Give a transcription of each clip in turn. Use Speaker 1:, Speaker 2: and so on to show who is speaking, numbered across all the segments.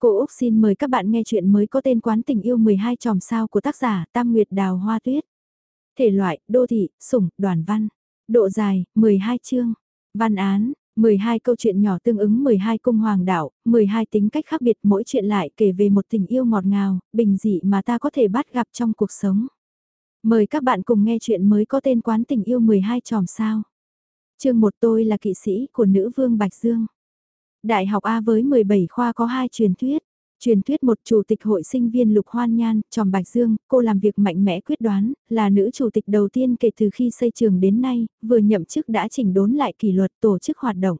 Speaker 1: Cô Úc xin mời các bạn nghe chuyện mới có tên quán tình yêu 12 tròm sao của tác giả Tam Nguyệt Đào Hoa Tuyết. Thể loại, đô thị, sủng, đoàn văn. Độ dài, 12 chương. Văn án, 12 câu chuyện nhỏ tương ứng 12 cung hoàng đạo, 12 tính cách khác biệt mỗi chuyện lại kể về một tình yêu ngọt ngào, bình dị mà ta có thể bắt gặp trong cuộc sống. Mời các bạn cùng nghe chuyện mới có tên quán tình yêu 12 tròm sao. Chương 1 tôi là kỵ sĩ của nữ vương Bạch Dương. Đại học A với 17 khoa có hai truyền thuyết. Truyền thuyết một chủ tịch hội sinh viên Lục Hoan Nhan, tròm Bạch Dương, cô làm việc mạnh mẽ quyết đoán, là nữ chủ tịch đầu tiên kể từ khi xây trường đến nay, vừa nhậm chức đã chỉnh đốn lại kỷ luật tổ chức hoạt động.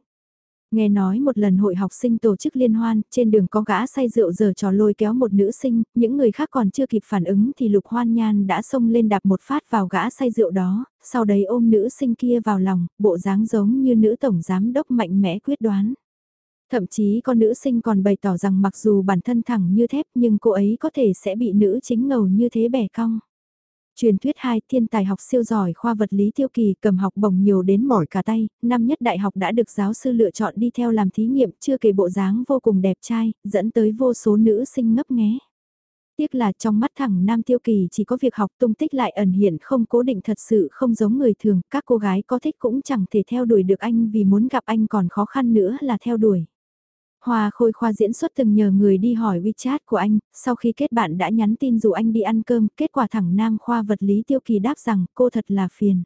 Speaker 1: Nghe nói một lần hội học sinh tổ chức liên hoan, trên đường có gã say rượu giờ trò lôi kéo một nữ sinh, những người khác còn chưa kịp phản ứng thì Lục Hoan Nhan đã xông lên đạp một phát vào gã say rượu đó, sau đấy ôm nữ sinh kia vào lòng, bộ dáng giống như nữ tổng giám đốc mạnh mẽ quyết đoán. Thậm chí con nữ sinh còn bày tỏ rằng mặc dù bản thân thẳng như thép nhưng cô ấy có thể sẽ bị nữ chính ngầu như thế bẻ cong. Truyền thuyết 2 thiên tài học siêu giỏi khoa vật lý tiêu kỳ cầm học bổng nhiều đến mỏi cả tay, năm nhất đại học đã được giáo sư lựa chọn đi theo làm thí nghiệm chưa kể bộ dáng vô cùng đẹp trai, dẫn tới vô số nữ sinh ngấp nghé. Tiếc là trong mắt thẳng nam tiêu kỳ chỉ có việc học tung tích lại ẩn hiện không cố định thật sự không giống người thường, các cô gái có thích cũng chẳng thể theo đuổi được anh vì muốn gặp anh còn khó khăn nữa là theo đuổi. Hoa Khôi Khoa diễn xuất từng nhờ người đi hỏi WeChat của anh, sau khi kết bạn đã nhắn tin dù anh đi ăn cơm, kết quả thẳng Nam Khoa Vật lý Tiêu Kỳ đáp rằng cô thật là phiền.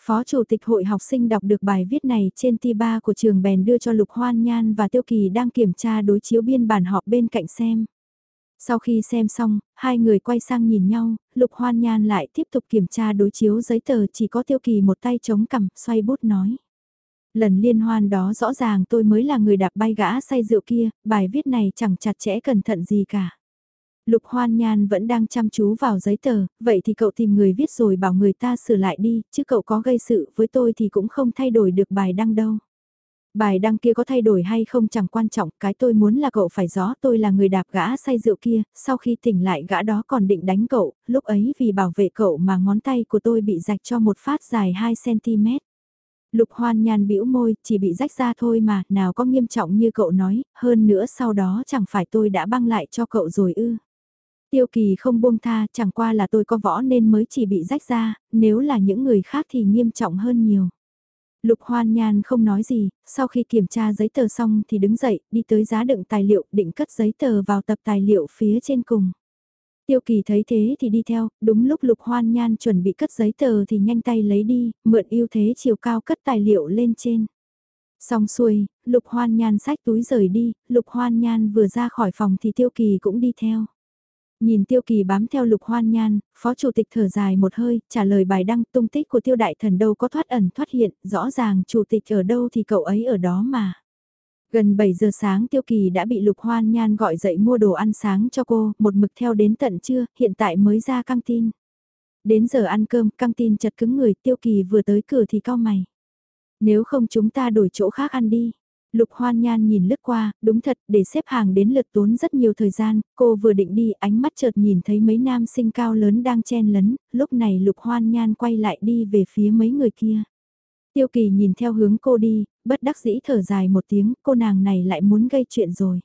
Speaker 1: Phó Chủ tịch Hội học sinh đọc được bài viết này trên T3 của trường bèn đưa cho Lục Hoan Nhan và Tiêu Kỳ đang kiểm tra đối chiếu biên bản họp bên cạnh xem. Sau khi xem xong, hai người quay sang nhìn nhau, Lục Hoan Nhan lại tiếp tục kiểm tra đối chiếu giấy tờ chỉ có Tiêu Kỳ một tay chống cằm xoay bút nói. Lần liên hoan đó rõ ràng tôi mới là người đạp bay gã say rượu kia, bài viết này chẳng chặt chẽ cẩn thận gì cả. Lục Hoan Nhan vẫn đang chăm chú vào giấy tờ, vậy thì cậu tìm người viết rồi bảo người ta sửa lại đi, chứ cậu có gây sự với tôi thì cũng không thay đổi được bài đăng đâu. Bài đăng kia có thay đổi hay không chẳng quan trọng, cái tôi muốn là cậu phải rõ tôi là người đạp gã say rượu kia, sau khi tỉnh lại gã đó còn định đánh cậu, lúc ấy vì bảo vệ cậu mà ngón tay của tôi bị rạch cho một phát dài 2cm. Lục hoan nhan bĩu môi, chỉ bị rách ra thôi mà, nào có nghiêm trọng như cậu nói, hơn nữa sau đó chẳng phải tôi đã băng lại cho cậu rồi ư. Tiêu kỳ không buông tha, chẳng qua là tôi có võ nên mới chỉ bị rách ra, nếu là những người khác thì nghiêm trọng hơn nhiều. Lục hoan nhan không nói gì, sau khi kiểm tra giấy tờ xong thì đứng dậy, đi tới giá đựng tài liệu, định cất giấy tờ vào tập tài liệu phía trên cùng. Tiêu kỳ thấy thế thì đi theo, đúng lúc lục hoan nhan chuẩn bị cất giấy tờ thì nhanh tay lấy đi, mượn ưu thế chiều cao cất tài liệu lên trên. Xong xuôi, lục hoan nhan sách túi rời đi, lục hoan nhan vừa ra khỏi phòng thì tiêu kỳ cũng đi theo. Nhìn tiêu kỳ bám theo lục hoan nhan, phó chủ tịch thở dài một hơi, trả lời bài đăng tung tích của tiêu đại thần đâu có thoát ẩn thoát hiện, rõ ràng chủ tịch ở đâu thì cậu ấy ở đó mà. Gần 7 giờ sáng Tiêu Kỳ đã bị Lục Hoan Nhan gọi dậy mua đồ ăn sáng cho cô, một mực theo đến tận trưa, hiện tại mới ra căng tin. Đến giờ ăn cơm, căng tin chật cứng người, Tiêu Kỳ vừa tới cửa thì cao mày. Nếu không chúng ta đổi chỗ khác ăn đi. Lục Hoan Nhan nhìn lướt qua, đúng thật, để xếp hàng đến lượt tốn rất nhiều thời gian, cô vừa định đi, ánh mắt chợt nhìn thấy mấy nam sinh cao lớn đang chen lấn, lúc này Lục Hoan Nhan quay lại đi về phía mấy người kia. Tiêu kỳ nhìn theo hướng cô đi, bất đắc dĩ thở dài một tiếng, cô nàng này lại muốn gây chuyện rồi.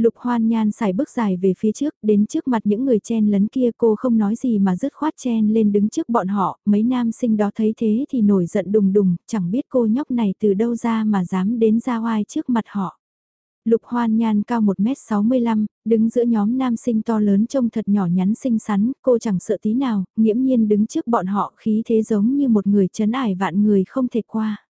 Speaker 1: Lục hoan nhan xài bước dài về phía trước, đến trước mặt những người chen lấn kia cô không nói gì mà dứt khoát chen lên đứng trước bọn họ, mấy nam sinh đó thấy thế thì nổi giận đùng đùng, chẳng biết cô nhóc này từ đâu ra mà dám đến ra oai trước mặt họ. Lục hoan nhan cao 1m65, đứng giữa nhóm nam sinh to lớn trông thật nhỏ nhắn xinh xắn, cô chẳng sợ tí nào, nghiễm nhiên đứng trước bọn họ khí thế giống như một người chấn ải vạn người không thể qua.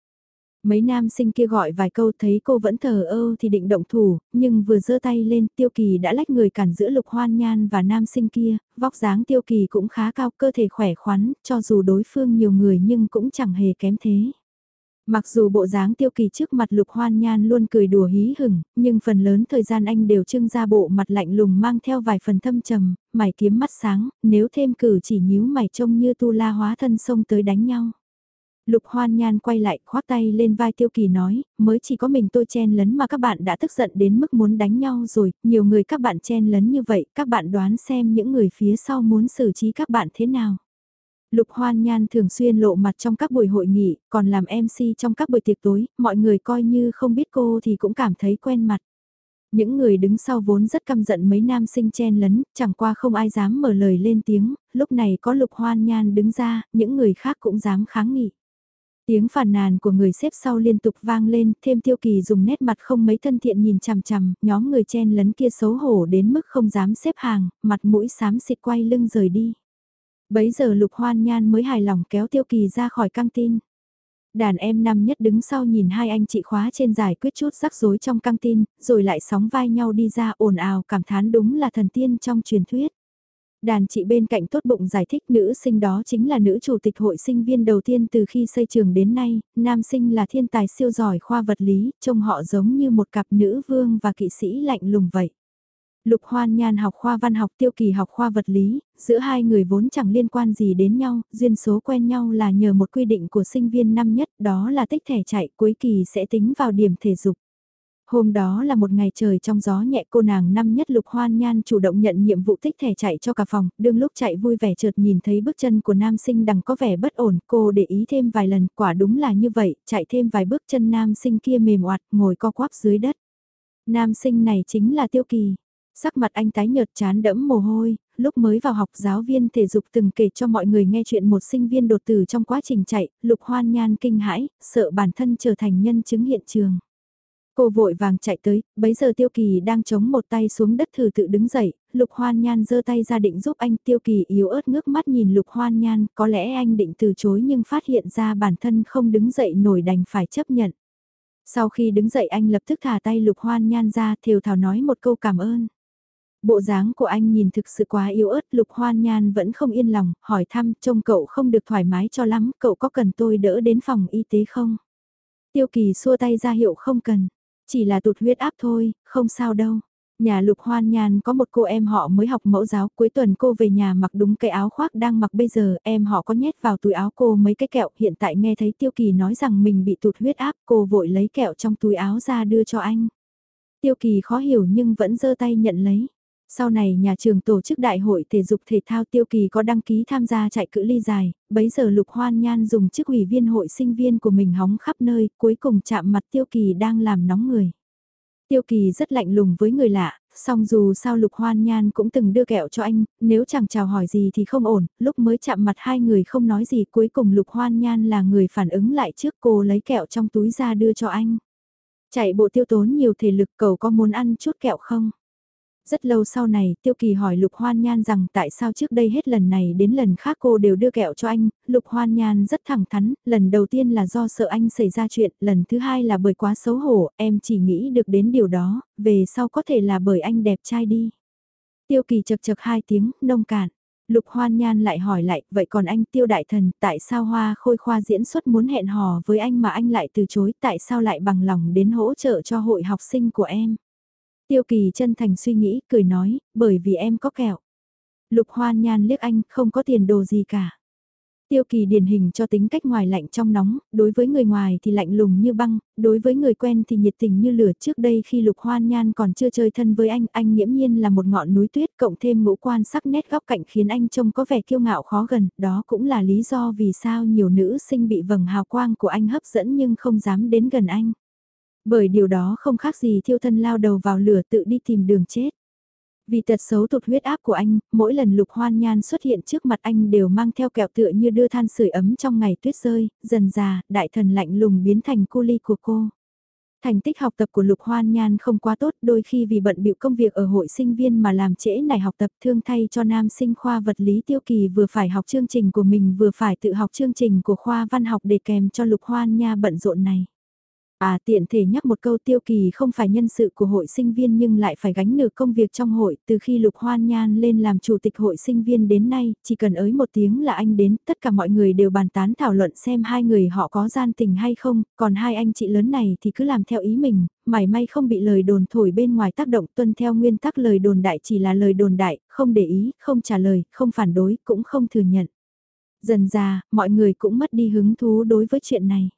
Speaker 1: Mấy nam sinh kia gọi vài câu thấy cô vẫn thờ ơ thì định động thủ, nhưng vừa giơ tay lên tiêu kỳ đã lách người cản giữa lục hoan nhan và nam sinh kia, vóc dáng tiêu kỳ cũng khá cao cơ thể khỏe khoắn, cho dù đối phương nhiều người nhưng cũng chẳng hề kém thế. Mặc dù bộ dáng tiêu kỳ trước mặt lục hoan nhan luôn cười đùa hí hửng, nhưng phần lớn thời gian anh đều trưng ra bộ mặt lạnh lùng mang theo vài phần thâm trầm, mày kiếm mắt sáng, nếu thêm cử chỉ nhíu mày trông như tu la hóa thân xông tới đánh nhau. Lục hoan nhan quay lại khoác tay lên vai tiêu kỳ nói, mới chỉ có mình tôi chen lấn mà các bạn đã tức giận đến mức muốn đánh nhau rồi, nhiều người các bạn chen lấn như vậy, các bạn đoán xem những người phía sau muốn xử trí các bạn thế nào. Lục Hoan Nhan thường xuyên lộ mặt trong các buổi hội nghị, còn làm MC trong các buổi tiệc tối, mọi người coi như không biết cô thì cũng cảm thấy quen mặt. Những người đứng sau vốn rất căm giận mấy nam sinh chen lấn, chẳng qua không ai dám mở lời lên tiếng, lúc này có lục hoan nhan đứng ra, những người khác cũng dám kháng nghị. Tiếng phàn nàn của người xếp sau liên tục vang lên, thêm tiêu kỳ dùng nét mặt không mấy thân thiện nhìn chằm chằm, nhóm người chen lấn kia xấu hổ đến mức không dám xếp hàng, mặt mũi xám xịt quay lưng rời đi. Bấy giờ lục hoan nhan mới hài lòng kéo tiêu kỳ ra khỏi căng tin. Đàn em năm nhất đứng sau nhìn hai anh chị khóa trên giải quyết chút rắc rối trong căng tin, rồi lại sóng vai nhau đi ra ồn ào cảm thán đúng là thần tiên trong truyền thuyết. Đàn chị bên cạnh tốt bụng giải thích nữ sinh đó chính là nữ chủ tịch hội sinh viên đầu tiên từ khi xây trường đến nay, nam sinh là thiên tài siêu giỏi khoa vật lý, trông họ giống như một cặp nữ vương và kỵ sĩ lạnh lùng vậy. Lục Hoan Nhan học khoa văn học Tiêu Kỳ học khoa vật lý, giữa hai người vốn chẳng liên quan gì đến nhau, duyên số quen nhau là nhờ một quy định của sinh viên năm nhất đó là tích thẻ chạy cuối kỳ sẽ tính vào điểm thể dục. Hôm đó là một ngày trời trong gió nhẹ cô nàng năm nhất Lục Hoan Nhan chủ động nhận nhiệm vụ tích thẻ chạy cho cả phòng, đương lúc chạy vui vẻ chợt nhìn thấy bước chân của nam sinh đằng có vẻ bất ổn, cô để ý thêm vài lần, quả đúng là như vậy, chạy thêm vài bước chân nam sinh kia mềm oạt, ngồi co quắp dưới đất. Nam sinh này chính là Tiêu Kỳ. Sắc mặt anh tái nhợt chán đẫm mồ hôi, lúc mới vào học giáo viên thể dục từng kể cho mọi người nghe chuyện một sinh viên đột tử trong quá trình chạy, lục hoan nhan kinh hãi, sợ bản thân trở thành nhân chứng hiện trường. Cô vội vàng chạy tới, bấy giờ Tiêu Kỳ đang chống một tay xuống đất thử tự đứng dậy, Lục Hoan Nhan giơ tay ra định giúp anh Tiêu Kỳ yếu ớt ngước mắt nhìn Lục Hoan Nhan, có lẽ anh định từ chối nhưng phát hiện ra bản thân không đứng dậy nổi đành phải chấp nhận. Sau khi đứng dậy anh lập tức thả tay Lục Hoan Nhan ra, thều thào nói một câu cảm ơn. Bộ dáng của anh nhìn thực sự quá yếu ớt, Lục Hoan Nhan vẫn không yên lòng, hỏi thăm, trông cậu không được thoải mái cho lắm, cậu có cần tôi đỡ đến phòng y tế không? Tiêu Kỳ xua tay ra hiệu không cần, chỉ là tụt huyết áp thôi, không sao đâu. Nhà Lục Hoan Nhan có một cô em họ mới học mẫu giáo, cuối tuần cô về nhà mặc đúng cái áo khoác đang mặc bây giờ, em họ có nhét vào túi áo cô mấy cái kẹo, hiện tại nghe thấy Tiêu Kỳ nói rằng mình bị tụt huyết áp, cô vội lấy kẹo trong túi áo ra đưa cho anh. Tiêu Kỳ khó hiểu nhưng vẫn giơ tay nhận lấy. Sau này nhà trường tổ chức đại hội thể dục thể thao tiêu kỳ có đăng ký tham gia chạy cự ly dài, bấy giờ Lục Hoan Nhan dùng chức ủy viên hội sinh viên của mình hóng khắp nơi, cuối cùng chạm mặt tiêu kỳ đang làm nóng người. Tiêu kỳ rất lạnh lùng với người lạ, song dù sao Lục Hoan Nhan cũng từng đưa kẹo cho anh, nếu chẳng chào hỏi gì thì không ổn, lúc mới chạm mặt hai người không nói gì cuối cùng Lục Hoan Nhan là người phản ứng lại trước cô lấy kẹo trong túi ra đưa cho anh. Chạy bộ tiêu tốn nhiều thể lực cầu có muốn ăn chút kẹo không? Rất lâu sau này, Tiêu Kỳ hỏi Lục Hoan Nhan rằng tại sao trước đây hết lần này đến lần khác cô đều đưa kẹo cho anh, Lục Hoan Nhan rất thẳng thắn, lần đầu tiên là do sợ anh xảy ra chuyện, lần thứ hai là bởi quá xấu hổ, em chỉ nghĩ được đến điều đó, về sau có thể là bởi anh đẹp trai đi. Tiêu Kỳ chật chật hai tiếng, nông cạn. Lục Hoan Nhan lại hỏi lại, vậy còn anh Tiêu Đại Thần, tại sao Hoa Khôi Khoa diễn xuất muốn hẹn hò với anh mà anh lại từ chối, tại sao lại bằng lòng đến hỗ trợ cho hội học sinh của em? Tiêu kỳ chân thành suy nghĩ, cười nói, bởi vì em có kẹo. Lục hoan nhan liếc anh, không có tiền đồ gì cả. Tiêu kỳ điển hình cho tính cách ngoài lạnh trong nóng, đối với người ngoài thì lạnh lùng như băng, đối với người quen thì nhiệt tình như lửa. Trước đây khi lục hoan nhan còn chưa chơi thân với anh, anh nghiễm nhiên là một ngọn núi tuyết cộng thêm ngũ quan sắc nét góc cạnh khiến anh trông có vẻ kiêu ngạo khó gần. Đó cũng là lý do vì sao nhiều nữ sinh bị vầng hào quang của anh hấp dẫn nhưng không dám đến gần anh. Bởi điều đó không khác gì thiêu thân lao đầu vào lửa tự đi tìm đường chết. Vì tật xấu tụt huyết áp của anh, mỗi lần lục hoan nhan xuất hiện trước mặt anh đều mang theo kẹo tựa như đưa than sưởi ấm trong ngày tuyết rơi, dần già, đại thần lạnh lùng biến thành cu ly của cô. Thành tích học tập của Lục Hoan Nhan không quá tốt, đôi khi vì bận bịu công việc ở hội sinh viên mà làm trễ này học tập thương thay cho nam sinh khoa vật lý tiêu kỳ vừa phải học chương trình của mình vừa phải tự học chương trình của khoa văn học để kèm cho Lục Hoan Nha bận rộn này. À tiện thể nhắc một câu tiêu kỳ không phải nhân sự của hội sinh viên nhưng lại phải gánh nửa công việc trong hội từ khi Lục Hoan Nhan lên làm chủ tịch hội sinh viên đến nay, chỉ cần ới một tiếng là anh đến, tất cả mọi người đều bàn tán thảo luận xem hai người họ có gian tình hay không, còn hai anh chị lớn này thì cứ làm theo ý mình, mảy may không bị lời đồn thổi bên ngoài tác động tuân theo nguyên tắc lời đồn đại chỉ là lời đồn đại, không để ý, không trả lời, không phản đối, cũng không thừa nhận. Dần ra, mọi người cũng mất đi hứng thú đối với chuyện này.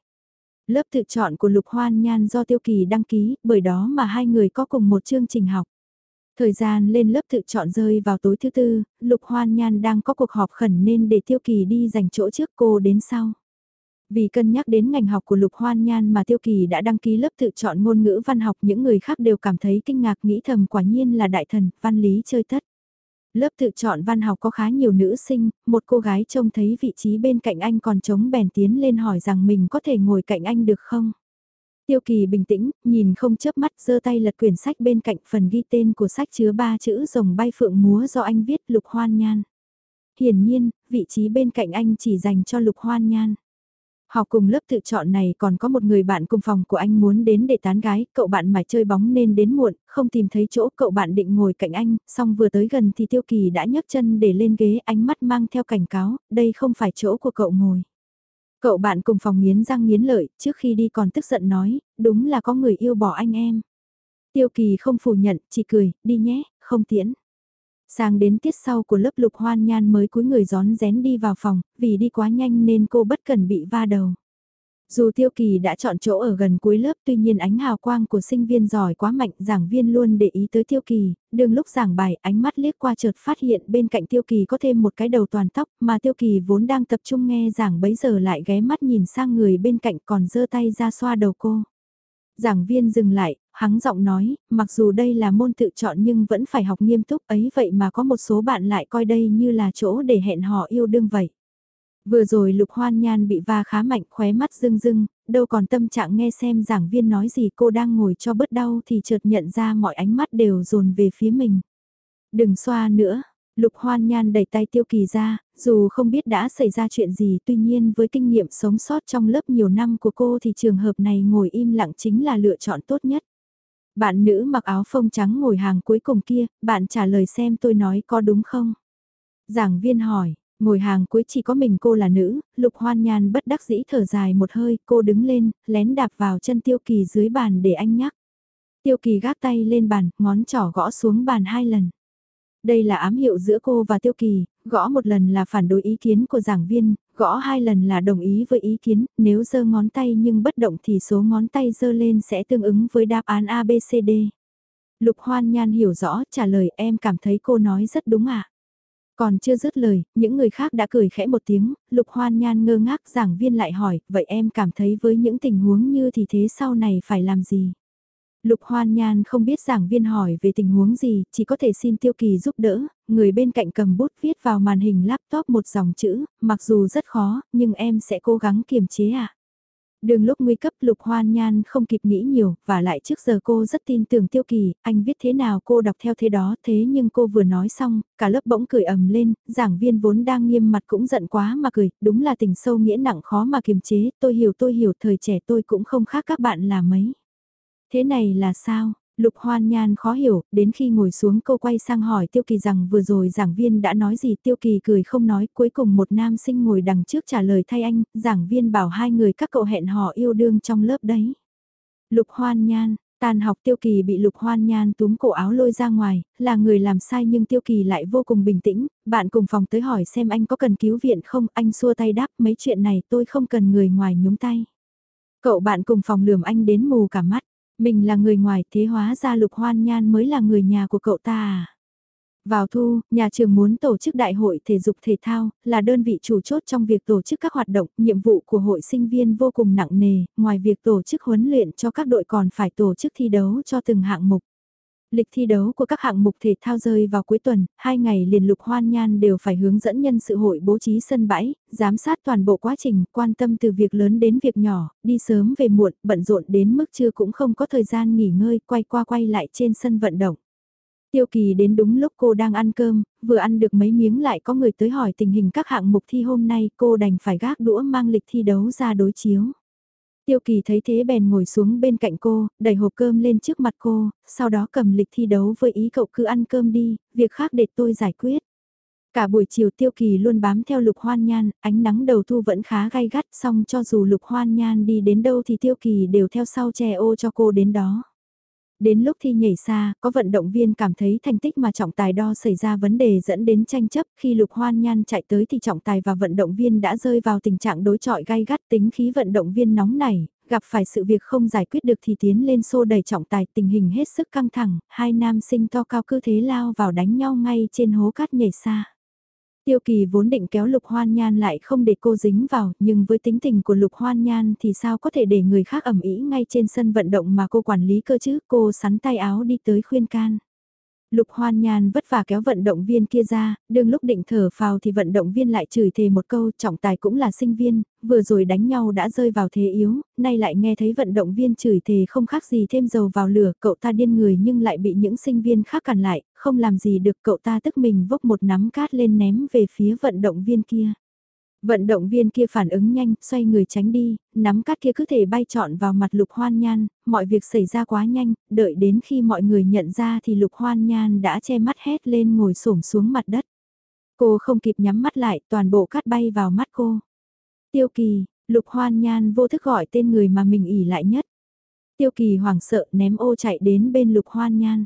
Speaker 1: Lớp tự chọn của Lục Hoan Nhan do Tiêu Kỳ đăng ký, bởi đó mà hai người có cùng một chương trình học. Thời gian lên lớp tự chọn rơi vào tối thứ tư, Lục Hoan Nhan đang có cuộc họp khẩn nên để Tiêu Kỳ đi dành chỗ trước cô đến sau. Vì cân nhắc đến ngành học của Lục Hoan Nhan mà Tiêu Kỳ đã đăng ký lớp tự chọn ngôn ngữ văn học những người khác đều cảm thấy kinh ngạc nghĩ thầm quả nhiên là đại thần, văn lý chơi tất. Lớp tự chọn văn học có khá nhiều nữ sinh, một cô gái trông thấy vị trí bên cạnh anh còn trống bèn tiến lên hỏi rằng mình có thể ngồi cạnh anh được không? Tiêu Kỳ bình tĩnh, nhìn không chớp mắt giơ tay lật quyển sách bên cạnh phần ghi tên của sách chứa ba chữ rồng bay phượng múa do anh viết Lục Hoan Nhan. Hiển nhiên, vị trí bên cạnh anh chỉ dành cho Lục Hoan Nhan. Học cùng lớp tự chọn này còn có một người bạn cùng phòng của anh muốn đến để tán gái, cậu bạn mải chơi bóng nên đến muộn, không tìm thấy chỗ cậu bạn định ngồi cạnh anh, xong vừa tới gần thì Tiêu Kỳ đã nhấc chân để lên ghế ánh mắt mang theo cảnh cáo, đây không phải chỗ của cậu ngồi. Cậu bạn cùng phòng nghiến răng nghiến lợi, trước khi đi còn tức giận nói, đúng là có người yêu bỏ anh em. Tiêu Kỳ không phủ nhận, chỉ cười, đi nhé, không tiễn. Sang đến tiết sau của lớp lục hoan nhan mới cúi người gión rén đi vào phòng, vì đi quá nhanh nên cô bất cần bị va đầu. Dù Tiêu Kỳ đã chọn chỗ ở gần cuối lớp tuy nhiên ánh hào quang của sinh viên giỏi quá mạnh giảng viên luôn để ý tới Tiêu Kỳ, đường lúc giảng bài ánh mắt liếc qua chợt phát hiện bên cạnh Tiêu Kỳ có thêm một cái đầu toàn tóc mà Tiêu Kỳ vốn đang tập trung nghe giảng bấy giờ lại ghé mắt nhìn sang người bên cạnh còn giơ tay ra xoa đầu cô. Giảng viên dừng lại, hắng giọng nói, mặc dù đây là môn tự chọn nhưng vẫn phải học nghiêm túc ấy vậy mà có một số bạn lại coi đây như là chỗ để hẹn hò yêu đương vậy. Vừa rồi lục hoan nhan bị va khá mạnh khóe mắt rưng rưng, đâu còn tâm trạng nghe xem giảng viên nói gì cô đang ngồi cho bớt đau thì chợt nhận ra mọi ánh mắt đều dồn về phía mình. Đừng xoa nữa, lục hoan nhan đẩy tay tiêu kỳ ra, dù không biết đã xảy ra chuyện gì tuy nhiên với kinh nghiệm sống sót trong lớp nhiều năm của cô thì trường hợp này ngồi im lặng chính là lựa chọn tốt nhất. Bạn nữ mặc áo phông trắng ngồi hàng cuối cùng kia, bạn trả lời xem tôi nói có đúng không? Giảng viên hỏi, ngồi hàng cuối chỉ có mình cô là nữ, lục hoan nhan bất đắc dĩ thở dài một hơi, cô đứng lên, lén đạp vào chân tiêu kỳ dưới bàn để anh nhắc. Tiêu kỳ gác tay lên bàn, ngón trỏ gõ xuống bàn hai lần. Đây là ám hiệu giữa cô và Tiêu Kỳ, gõ một lần là phản đối ý kiến của giảng viên, gõ hai lần là đồng ý với ý kiến, nếu giơ ngón tay nhưng bất động thì số ngón tay giơ lên sẽ tương ứng với đáp án ABCD. Lục Hoan Nhan hiểu rõ, trả lời em cảm thấy cô nói rất đúng ạ. À? Còn chưa dứt lời, những người khác đã cười khẽ một tiếng, Lục Hoan Nhan ngơ ngác giảng viên lại hỏi, vậy em cảm thấy với những tình huống như thì thế sau này phải làm gì? Lục Hoan Nhan không biết giảng viên hỏi về tình huống gì, chỉ có thể xin Tiêu Kỳ giúp đỡ, người bên cạnh cầm bút viết vào màn hình laptop một dòng chữ, mặc dù rất khó, nhưng em sẽ cố gắng kiềm chế ạ. À. Đường lúc nguy cấp Lục Hoan Nhan không kịp nghĩ nhiều, và lại trước giờ cô rất tin tưởng Tiêu Kỳ, anh viết thế nào cô đọc theo thế đó, thế nhưng cô vừa nói xong, cả lớp bỗng cười ầm lên, giảng viên vốn đang nghiêm mặt cũng giận quá mà cười, đúng là tình sâu nghĩa nặng khó mà kiềm chế, tôi hiểu tôi hiểu thời trẻ tôi cũng không khác các bạn là mấy. Thế này là sao? Lục hoan nhan khó hiểu, đến khi ngồi xuống cô quay sang hỏi Tiêu Kỳ rằng vừa rồi giảng viên đã nói gì Tiêu Kỳ cười không nói, cuối cùng một nam sinh ngồi đằng trước trả lời thay anh, giảng viên bảo hai người các cậu hẹn hò yêu đương trong lớp đấy. Lục hoan nhan, Tàn học Tiêu Kỳ bị Lục Hoan Nhan túm cổ áo lôi ra ngoài, là người làm sai nhưng Tiêu Kỳ lại vô cùng bình tĩnh, bạn cùng phòng tới hỏi xem anh có cần cứu viện không, anh xua tay đáp mấy chuyện này tôi không cần người ngoài nhúng tay. Cậu bạn cùng phòng lườm anh đến mù cả mắt. Mình là người ngoài thế hóa ra Lục Hoan Nhan mới là người nhà của cậu ta à? Vào thu, nhà trường muốn tổ chức đại hội thể dục thể thao, là đơn vị chủ chốt trong việc tổ chức các hoạt động, nhiệm vụ của hội sinh viên vô cùng nặng nề, ngoài việc tổ chức huấn luyện cho các đội còn phải tổ chức thi đấu cho từng hạng mục. Lịch thi đấu của các hạng mục thể thao rơi vào cuối tuần, hai ngày liền lục hoan nhan đều phải hướng dẫn nhân sự hội bố trí sân bãi, giám sát toàn bộ quá trình, quan tâm từ việc lớn đến việc nhỏ, đi sớm về muộn, bận rộn đến mức chưa cũng không có thời gian nghỉ ngơi, quay qua quay lại trên sân vận động. Tiêu kỳ đến đúng lúc cô đang ăn cơm, vừa ăn được mấy miếng lại có người tới hỏi tình hình các hạng mục thi hôm nay cô đành phải gác đũa mang lịch thi đấu ra đối chiếu. Tiêu kỳ thấy thế bèn ngồi xuống bên cạnh cô, đẩy hộp cơm lên trước mặt cô, sau đó cầm lịch thi đấu với ý cậu cứ ăn cơm đi, việc khác để tôi giải quyết. Cả buổi chiều tiêu kỳ luôn bám theo lục hoan nhan, ánh nắng đầu thu vẫn khá gai gắt, xong cho dù lục hoan nhan đi đến đâu thì tiêu kỳ đều theo sau che ô cho cô đến đó. Đến lúc thi nhảy xa, có vận động viên cảm thấy thành tích mà trọng tài đo xảy ra vấn đề dẫn đến tranh chấp. Khi Lục Hoan Nhan chạy tới thì trọng tài và vận động viên đã rơi vào tình trạng đối chọi gai gắt tính khí vận động viên nóng nảy, gặp phải sự việc không giải quyết được thì tiến lên xô đẩy trọng tài tình hình hết sức căng thẳng, hai nam sinh to cao cứ thế lao vào đánh nhau ngay trên hố cát nhảy xa. Tiêu kỳ vốn định kéo lục hoan nhan lại không để cô dính vào, nhưng với tính tình của lục hoan nhan thì sao có thể để người khác ẩm ý ngay trên sân vận động mà cô quản lý cơ chứ, cô sắn tay áo đi tới khuyên can. Lục hoan nhan vất vả kéo vận động viên kia ra, đương lúc định thở phào thì vận động viên lại chửi thề một câu trọng tài cũng là sinh viên, vừa rồi đánh nhau đã rơi vào thế yếu, nay lại nghe thấy vận động viên chửi thề không khác gì thêm dầu vào lửa, cậu ta điên người nhưng lại bị những sinh viên khác cản lại, không làm gì được cậu ta tức mình vốc một nắm cát lên ném về phía vận động viên kia. Vận động viên kia phản ứng nhanh, xoay người tránh đi, nắm cát kia cứ thể bay trọn vào mặt lục hoan nhan, mọi việc xảy ra quá nhanh, đợi đến khi mọi người nhận ra thì lục hoan nhan đã che mắt hét lên ngồi xổm xuống mặt đất. Cô không kịp nhắm mắt lại, toàn bộ cát bay vào mắt cô. Tiêu kỳ, lục hoan nhan vô thức gọi tên người mà mình ỉ lại nhất. Tiêu kỳ hoảng sợ ném ô chạy đến bên lục hoan nhan.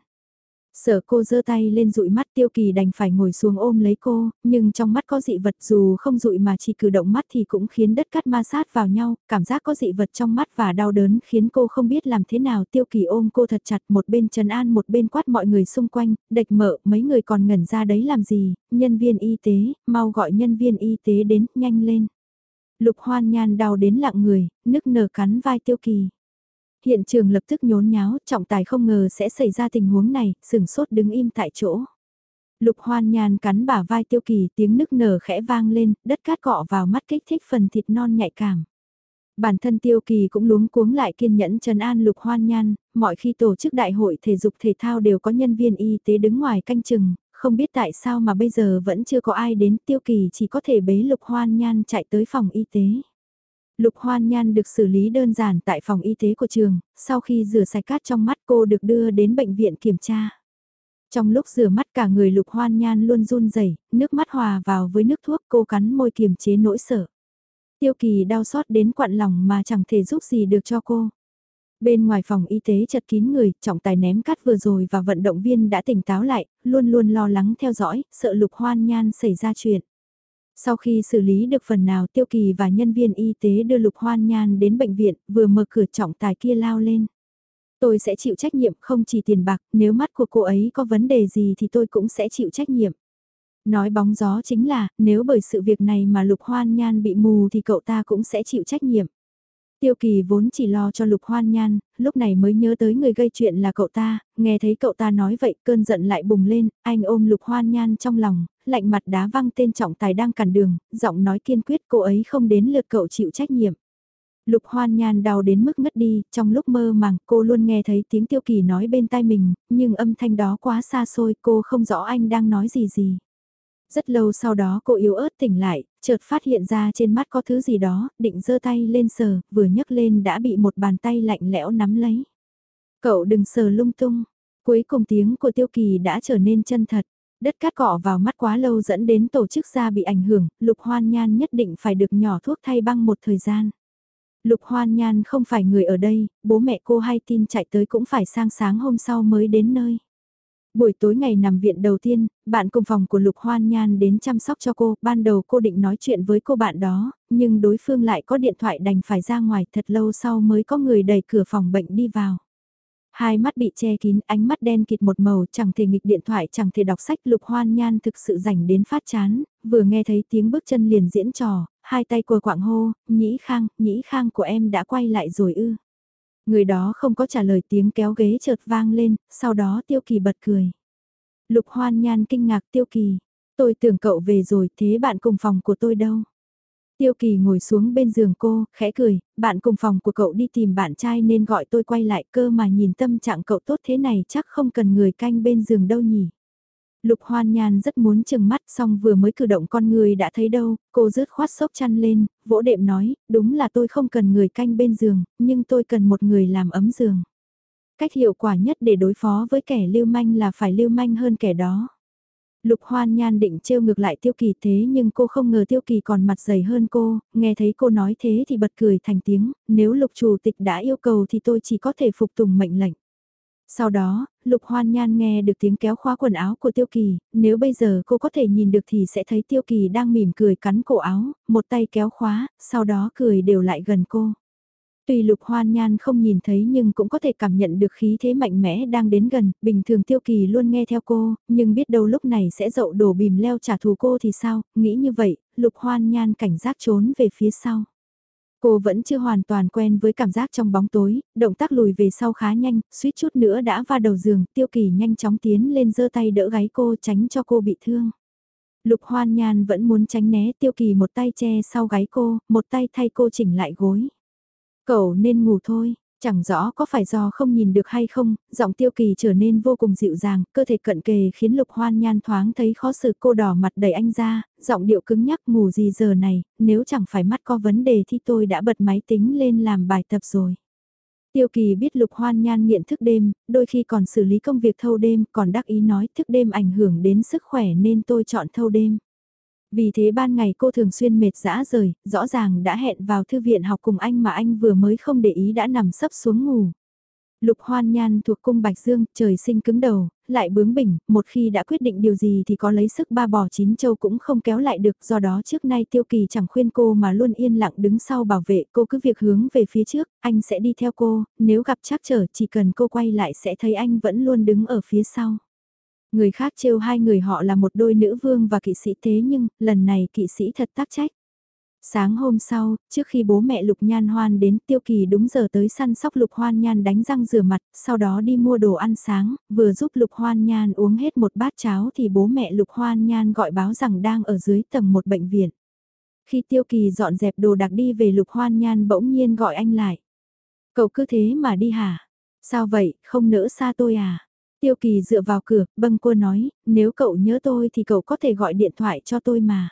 Speaker 1: Sợ cô giơ tay lên dụi mắt tiêu kỳ đành phải ngồi xuống ôm lấy cô, nhưng trong mắt có dị vật dù không dụi mà chỉ cử động mắt thì cũng khiến đất cắt ma sát vào nhau, cảm giác có dị vật trong mắt và đau đớn khiến cô không biết làm thế nào tiêu kỳ ôm cô thật chặt một bên trần an một bên quát mọi người xung quanh, đạch mở mấy người còn ngẩn ra đấy làm gì, nhân viên y tế, mau gọi nhân viên y tế đến, nhanh lên. Lục hoan nhan đau đến lặng người, nức nở cắn vai tiêu kỳ. Hiện trường lập tức nhốn nháo, trọng tài không ngờ sẽ xảy ra tình huống này, sừng sốt đứng im tại chỗ. Lục hoan nhàn cắn bả vai tiêu kỳ tiếng nức nở khẽ vang lên, đất cát cọ vào mắt kích thích phần thịt non nhạy cảm. Bản thân tiêu kỳ cũng luống cuống lại kiên nhẫn trần an lục hoan nhan, mọi khi tổ chức đại hội thể dục thể thao đều có nhân viên y tế đứng ngoài canh chừng, không biết tại sao mà bây giờ vẫn chưa có ai đến tiêu kỳ chỉ có thể bế lục hoan nhan chạy tới phòng y tế. Lục Hoan Nhan được xử lý đơn giản tại phòng y tế của trường, sau khi rửa sạch cát trong mắt cô được đưa đến bệnh viện kiểm tra. Trong lúc rửa mắt cả người Lục Hoan Nhan luôn run rẩy, nước mắt hòa vào với nước thuốc cô cắn môi kiềm chế nỗi sợ. Tiêu kỳ đau xót đến quặn lòng mà chẳng thể giúp gì được cho cô. Bên ngoài phòng y tế chật kín người, trọng tài ném cát vừa rồi và vận động viên đã tỉnh táo lại, luôn luôn lo lắng theo dõi, sợ Lục Hoan Nhan xảy ra chuyện. Sau khi xử lý được phần nào Tiêu Kỳ và nhân viên y tế đưa Lục Hoan Nhan đến bệnh viện, vừa mở cửa trọng tài kia lao lên. Tôi sẽ chịu trách nhiệm không chỉ tiền bạc, nếu mắt của cô ấy có vấn đề gì thì tôi cũng sẽ chịu trách nhiệm. Nói bóng gió chính là, nếu bởi sự việc này mà Lục Hoan Nhan bị mù thì cậu ta cũng sẽ chịu trách nhiệm. Tiêu kỳ vốn chỉ lo cho lục hoan nhan, lúc này mới nhớ tới người gây chuyện là cậu ta, nghe thấy cậu ta nói vậy cơn giận lại bùng lên, anh ôm lục hoan nhan trong lòng, lạnh mặt đá văng tên trọng tài đang cản đường, giọng nói kiên quyết cô ấy không đến lượt cậu chịu trách nhiệm. Lục hoan nhan đau đến mức ngất đi, trong lúc mơ màng cô luôn nghe thấy tiếng tiêu kỳ nói bên tai mình, nhưng âm thanh đó quá xa xôi cô không rõ anh đang nói gì gì. Rất lâu sau đó cô yếu ớt tỉnh lại, chợt phát hiện ra trên mắt có thứ gì đó, định giơ tay lên sờ, vừa nhấc lên đã bị một bàn tay lạnh lẽo nắm lấy. Cậu đừng sờ lung tung. Cuối cùng tiếng của Tiêu Kỳ đã trở nên chân thật. Đất cát cọ vào mắt quá lâu dẫn đến tổ chức da bị ảnh hưởng, Lục Hoan Nhan nhất định phải được nhỏ thuốc thay băng một thời gian. Lục Hoan Nhan không phải người ở đây, bố mẹ cô hay tin chạy tới cũng phải sang sáng hôm sau mới đến nơi. Buổi tối ngày nằm viện đầu tiên, bạn cùng phòng của Lục Hoan Nhan đến chăm sóc cho cô, ban đầu cô định nói chuyện với cô bạn đó, nhưng đối phương lại có điện thoại đành phải ra ngoài thật lâu sau mới có người đẩy cửa phòng bệnh đi vào. Hai mắt bị che kín, ánh mắt đen kịt một màu, chẳng thể nghịch điện thoại, chẳng thể đọc sách, Lục Hoan Nhan thực sự rảnh đến phát chán, vừa nghe thấy tiếng bước chân liền diễn trò, hai tay của quạng hô, nhĩ khang, nhĩ khang của em đã quay lại rồi ư. Người đó không có trả lời tiếng kéo ghế chợt vang lên, sau đó Tiêu Kỳ bật cười. Lục Hoan Nhan kinh ngạc Tiêu Kỳ, tôi tưởng cậu về rồi thế bạn cùng phòng của tôi đâu? Tiêu Kỳ ngồi xuống bên giường cô, khẽ cười, bạn cùng phòng của cậu đi tìm bạn trai nên gọi tôi quay lại cơ mà nhìn tâm trạng cậu tốt thế này chắc không cần người canh bên giường đâu nhỉ. Lục hoan nhan rất muốn chừng mắt xong vừa mới cử động con người đã thấy đâu, cô rớt khoát sốc chăn lên, vỗ đệm nói, đúng là tôi không cần người canh bên giường, nhưng tôi cần một người làm ấm giường. Cách hiệu quả nhất để đối phó với kẻ lưu manh là phải lưu manh hơn kẻ đó. Lục hoan nhan định trêu ngược lại tiêu kỳ thế nhưng cô không ngờ tiêu kỳ còn mặt dày hơn cô, nghe thấy cô nói thế thì bật cười thành tiếng, nếu lục chủ tịch đã yêu cầu thì tôi chỉ có thể phục tùng mệnh lệnh. Sau đó, Lục Hoan Nhan nghe được tiếng kéo khóa quần áo của Tiêu Kỳ, nếu bây giờ cô có thể nhìn được thì sẽ thấy Tiêu Kỳ đang mỉm cười cắn cổ áo, một tay kéo khóa, sau đó cười đều lại gần cô. Tuy lục hoan nhan không nhìn thấy nhưng cũng có thể cảm nhận được khí thế mạnh mẽ đang đến gần, bình thường tiêu kỳ luôn nghe theo cô, nhưng biết đâu lúc này sẽ dậu đổ bìm leo trả thù cô thì sao, nghĩ như vậy, lục hoan nhan cảnh giác trốn về phía sau. Cô vẫn chưa hoàn toàn quen với cảm giác trong bóng tối, động tác lùi về sau khá nhanh, suýt chút nữa đã va đầu giường, tiêu kỳ nhanh chóng tiến lên giơ tay đỡ gáy cô tránh cho cô bị thương. Lục hoan nhan vẫn muốn tránh né tiêu kỳ một tay che sau gáy cô, một tay thay cô chỉnh lại gối. Cậu nên ngủ thôi, chẳng rõ có phải do không nhìn được hay không, giọng tiêu kỳ trở nên vô cùng dịu dàng, cơ thể cận kề khiến lục hoan nhan thoáng thấy khó xử cô đỏ mặt đẩy anh ra, giọng điệu cứng nhắc ngủ gì giờ này, nếu chẳng phải mắt có vấn đề thì tôi đã bật máy tính lên làm bài tập rồi. Tiêu kỳ biết lục hoan nhan nghiện thức đêm, đôi khi còn xử lý công việc thâu đêm, còn đắc ý nói thức đêm ảnh hưởng đến sức khỏe nên tôi chọn thâu đêm. Vì thế ban ngày cô thường xuyên mệt dã rời, rõ ràng đã hẹn vào thư viện học cùng anh mà anh vừa mới không để ý đã nằm sấp xuống ngủ. Lục Hoan Nhan thuộc cung Bạch Dương, trời sinh cứng đầu, lại bướng bỉnh, một khi đã quyết định điều gì thì có lấy sức ba bò chín châu cũng không kéo lại được, do đó trước nay Tiêu Kỳ chẳng khuyên cô mà luôn yên lặng đứng sau bảo vệ, cô cứ việc hướng về phía trước, anh sẽ đi theo cô, nếu gặp trắc trở chỉ cần cô quay lại sẽ thấy anh vẫn luôn đứng ở phía sau. Người khác trêu hai người họ là một đôi nữ vương và kỵ sĩ thế nhưng, lần này kỵ sĩ thật tác trách. Sáng hôm sau, trước khi bố mẹ Lục Nhan Hoan đến Tiêu Kỳ đúng giờ tới săn sóc Lục Hoan Nhan đánh răng rửa mặt, sau đó đi mua đồ ăn sáng, vừa giúp Lục Hoan Nhan uống hết một bát cháo thì bố mẹ Lục Hoan Nhan gọi báo rằng đang ở dưới tầng một bệnh viện. Khi Tiêu Kỳ dọn dẹp đồ đặc đi về Lục Hoan Nhan bỗng nhiên gọi anh lại. Cậu cứ thế mà đi hả? Sao vậy, không nỡ xa tôi à? Tiêu Kỳ dựa vào cửa, bâng cô nói, nếu cậu nhớ tôi thì cậu có thể gọi điện thoại cho tôi mà.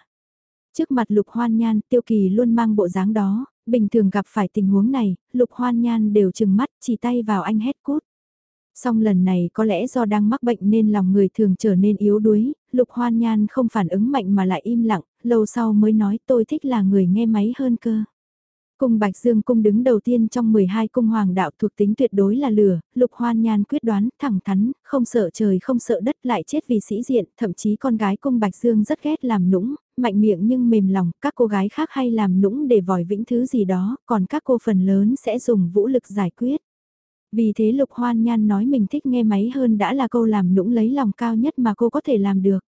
Speaker 1: Trước mặt Lục Hoan Nhan, Tiêu Kỳ luôn mang bộ dáng đó, bình thường gặp phải tình huống này, Lục Hoan Nhan đều chừng mắt, chỉ tay vào anh hét cút. Song lần này có lẽ do đang mắc bệnh nên lòng người thường trở nên yếu đuối, Lục Hoan Nhan không phản ứng mạnh mà lại im lặng, lâu sau mới nói tôi thích là người nghe máy hơn cơ. Cung Bạch Dương cung đứng đầu tiên trong 12 cung hoàng đạo thuộc tính tuyệt đối là lửa, Lục Hoan Nhan quyết đoán, thẳng thắn, không sợ trời không sợ đất lại chết vì sĩ diện, thậm chí con gái cung Bạch Dương rất ghét làm nũng, mạnh miệng nhưng mềm lòng, các cô gái khác hay làm nũng để vòi vĩnh thứ gì đó, còn các cô phần lớn sẽ dùng vũ lực giải quyết. Vì thế Lục Hoan Nhan nói mình thích nghe máy hơn đã là câu làm nũng lấy lòng cao nhất mà cô có thể làm được.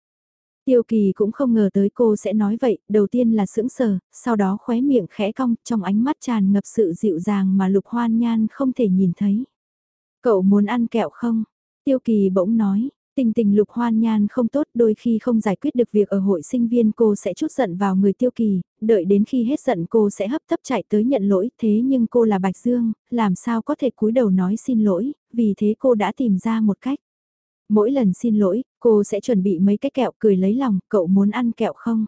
Speaker 1: Tiêu kỳ cũng không ngờ tới cô sẽ nói vậy, đầu tiên là sững sờ, sau đó khóe miệng khẽ cong, trong ánh mắt tràn ngập sự dịu dàng mà lục hoan nhan không thể nhìn thấy. Cậu muốn ăn kẹo không? Tiêu kỳ bỗng nói, tình tình lục hoan nhan không tốt đôi khi không giải quyết được việc ở hội sinh viên cô sẽ chút giận vào người tiêu kỳ, đợi đến khi hết giận cô sẽ hấp tấp chạy tới nhận lỗi, thế nhưng cô là Bạch Dương, làm sao có thể cúi đầu nói xin lỗi, vì thế cô đã tìm ra một cách. Mỗi lần xin lỗi, cô sẽ chuẩn bị mấy cái kẹo cười lấy lòng, cậu muốn ăn kẹo không?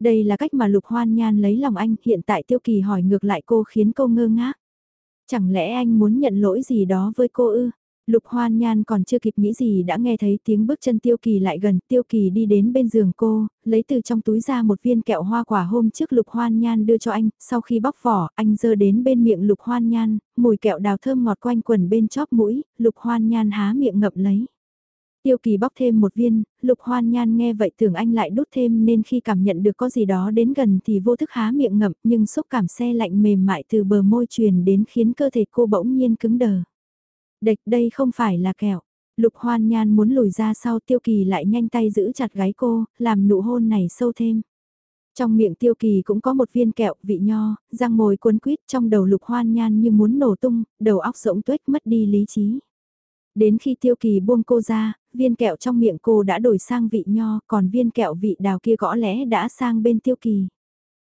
Speaker 1: Đây là cách mà Lục Hoan Nhan lấy lòng anh, hiện tại Tiêu Kỳ hỏi ngược lại cô khiến cô ngơ ngác. Chẳng lẽ anh muốn nhận lỗi gì đó với cô ư? Lục Hoan Nhan còn chưa kịp nghĩ gì đã nghe thấy tiếng bước chân Tiêu Kỳ lại gần, Tiêu Kỳ đi đến bên giường cô, lấy từ trong túi ra một viên kẹo hoa quả hôm trước Lục Hoan Nhan đưa cho anh, sau khi bóc vỏ, anh dơ đến bên miệng Lục Hoan Nhan, mùi kẹo đào thơm ngọt quanh quần bên chóp mũi, Lục Hoan Nhan há miệng ngậm lấy. Tiêu kỳ bóc thêm một viên, lục hoan nhan nghe vậy tưởng anh lại đút thêm nên khi cảm nhận được có gì đó đến gần thì vô thức há miệng ngậm nhưng xúc cảm xe lạnh mềm mại từ bờ môi truyền đến khiến cơ thể cô bỗng nhiên cứng đờ. Địch đây không phải là kẹo. Lục hoan nhan muốn lùi ra sau tiêu kỳ lại nhanh tay giữ chặt gáy cô, làm nụ hôn này sâu thêm. Trong miệng tiêu kỳ cũng có một viên kẹo, vị nho, răng mồi cuốn quýt trong đầu lục hoan nhan như muốn nổ tung, đầu óc rỗng tuếch mất đi lý trí. Đến khi tiêu kỳ buông cô ra, viên kẹo trong miệng cô đã đổi sang vị nho, còn viên kẹo vị đào kia gõ lẽ đã sang bên tiêu kỳ.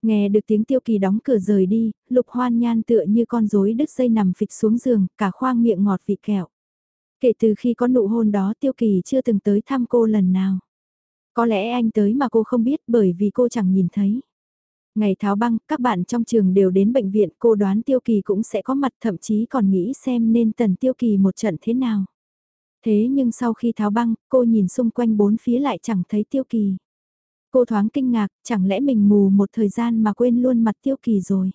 Speaker 1: Nghe được tiếng tiêu kỳ đóng cửa rời đi, lục hoan nhan tựa như con rối đứt dây nằm phịch xuống giường, cả khoang miệng ngọt vị kẹo. Kể từ khi có nụ hôn đó tiêu kỳ chưa từng tới thăm cô lần nào. Có lẽ anh tới mà cô không biết bởi vì cô chẳng nhìn thấy. Ngày tháo băng, các bạn trong trường đều đến bệnh viện, cô đoán Tiêu Kỳ cũng sẽ có mặt thậm chí còn nghĩ xem nên tần Tiêu Kỳ một trận thế nào. Thế nhưng sau khi tháo băng, cô nhìn xung quanh bốn phía lại chẳng thấy Tiêu Kỳ. Cô thoáng kinh ngạc, chẳng lẽ mình mù một thời gian mà quên luôn mặt Tiêu Kỳ rồi.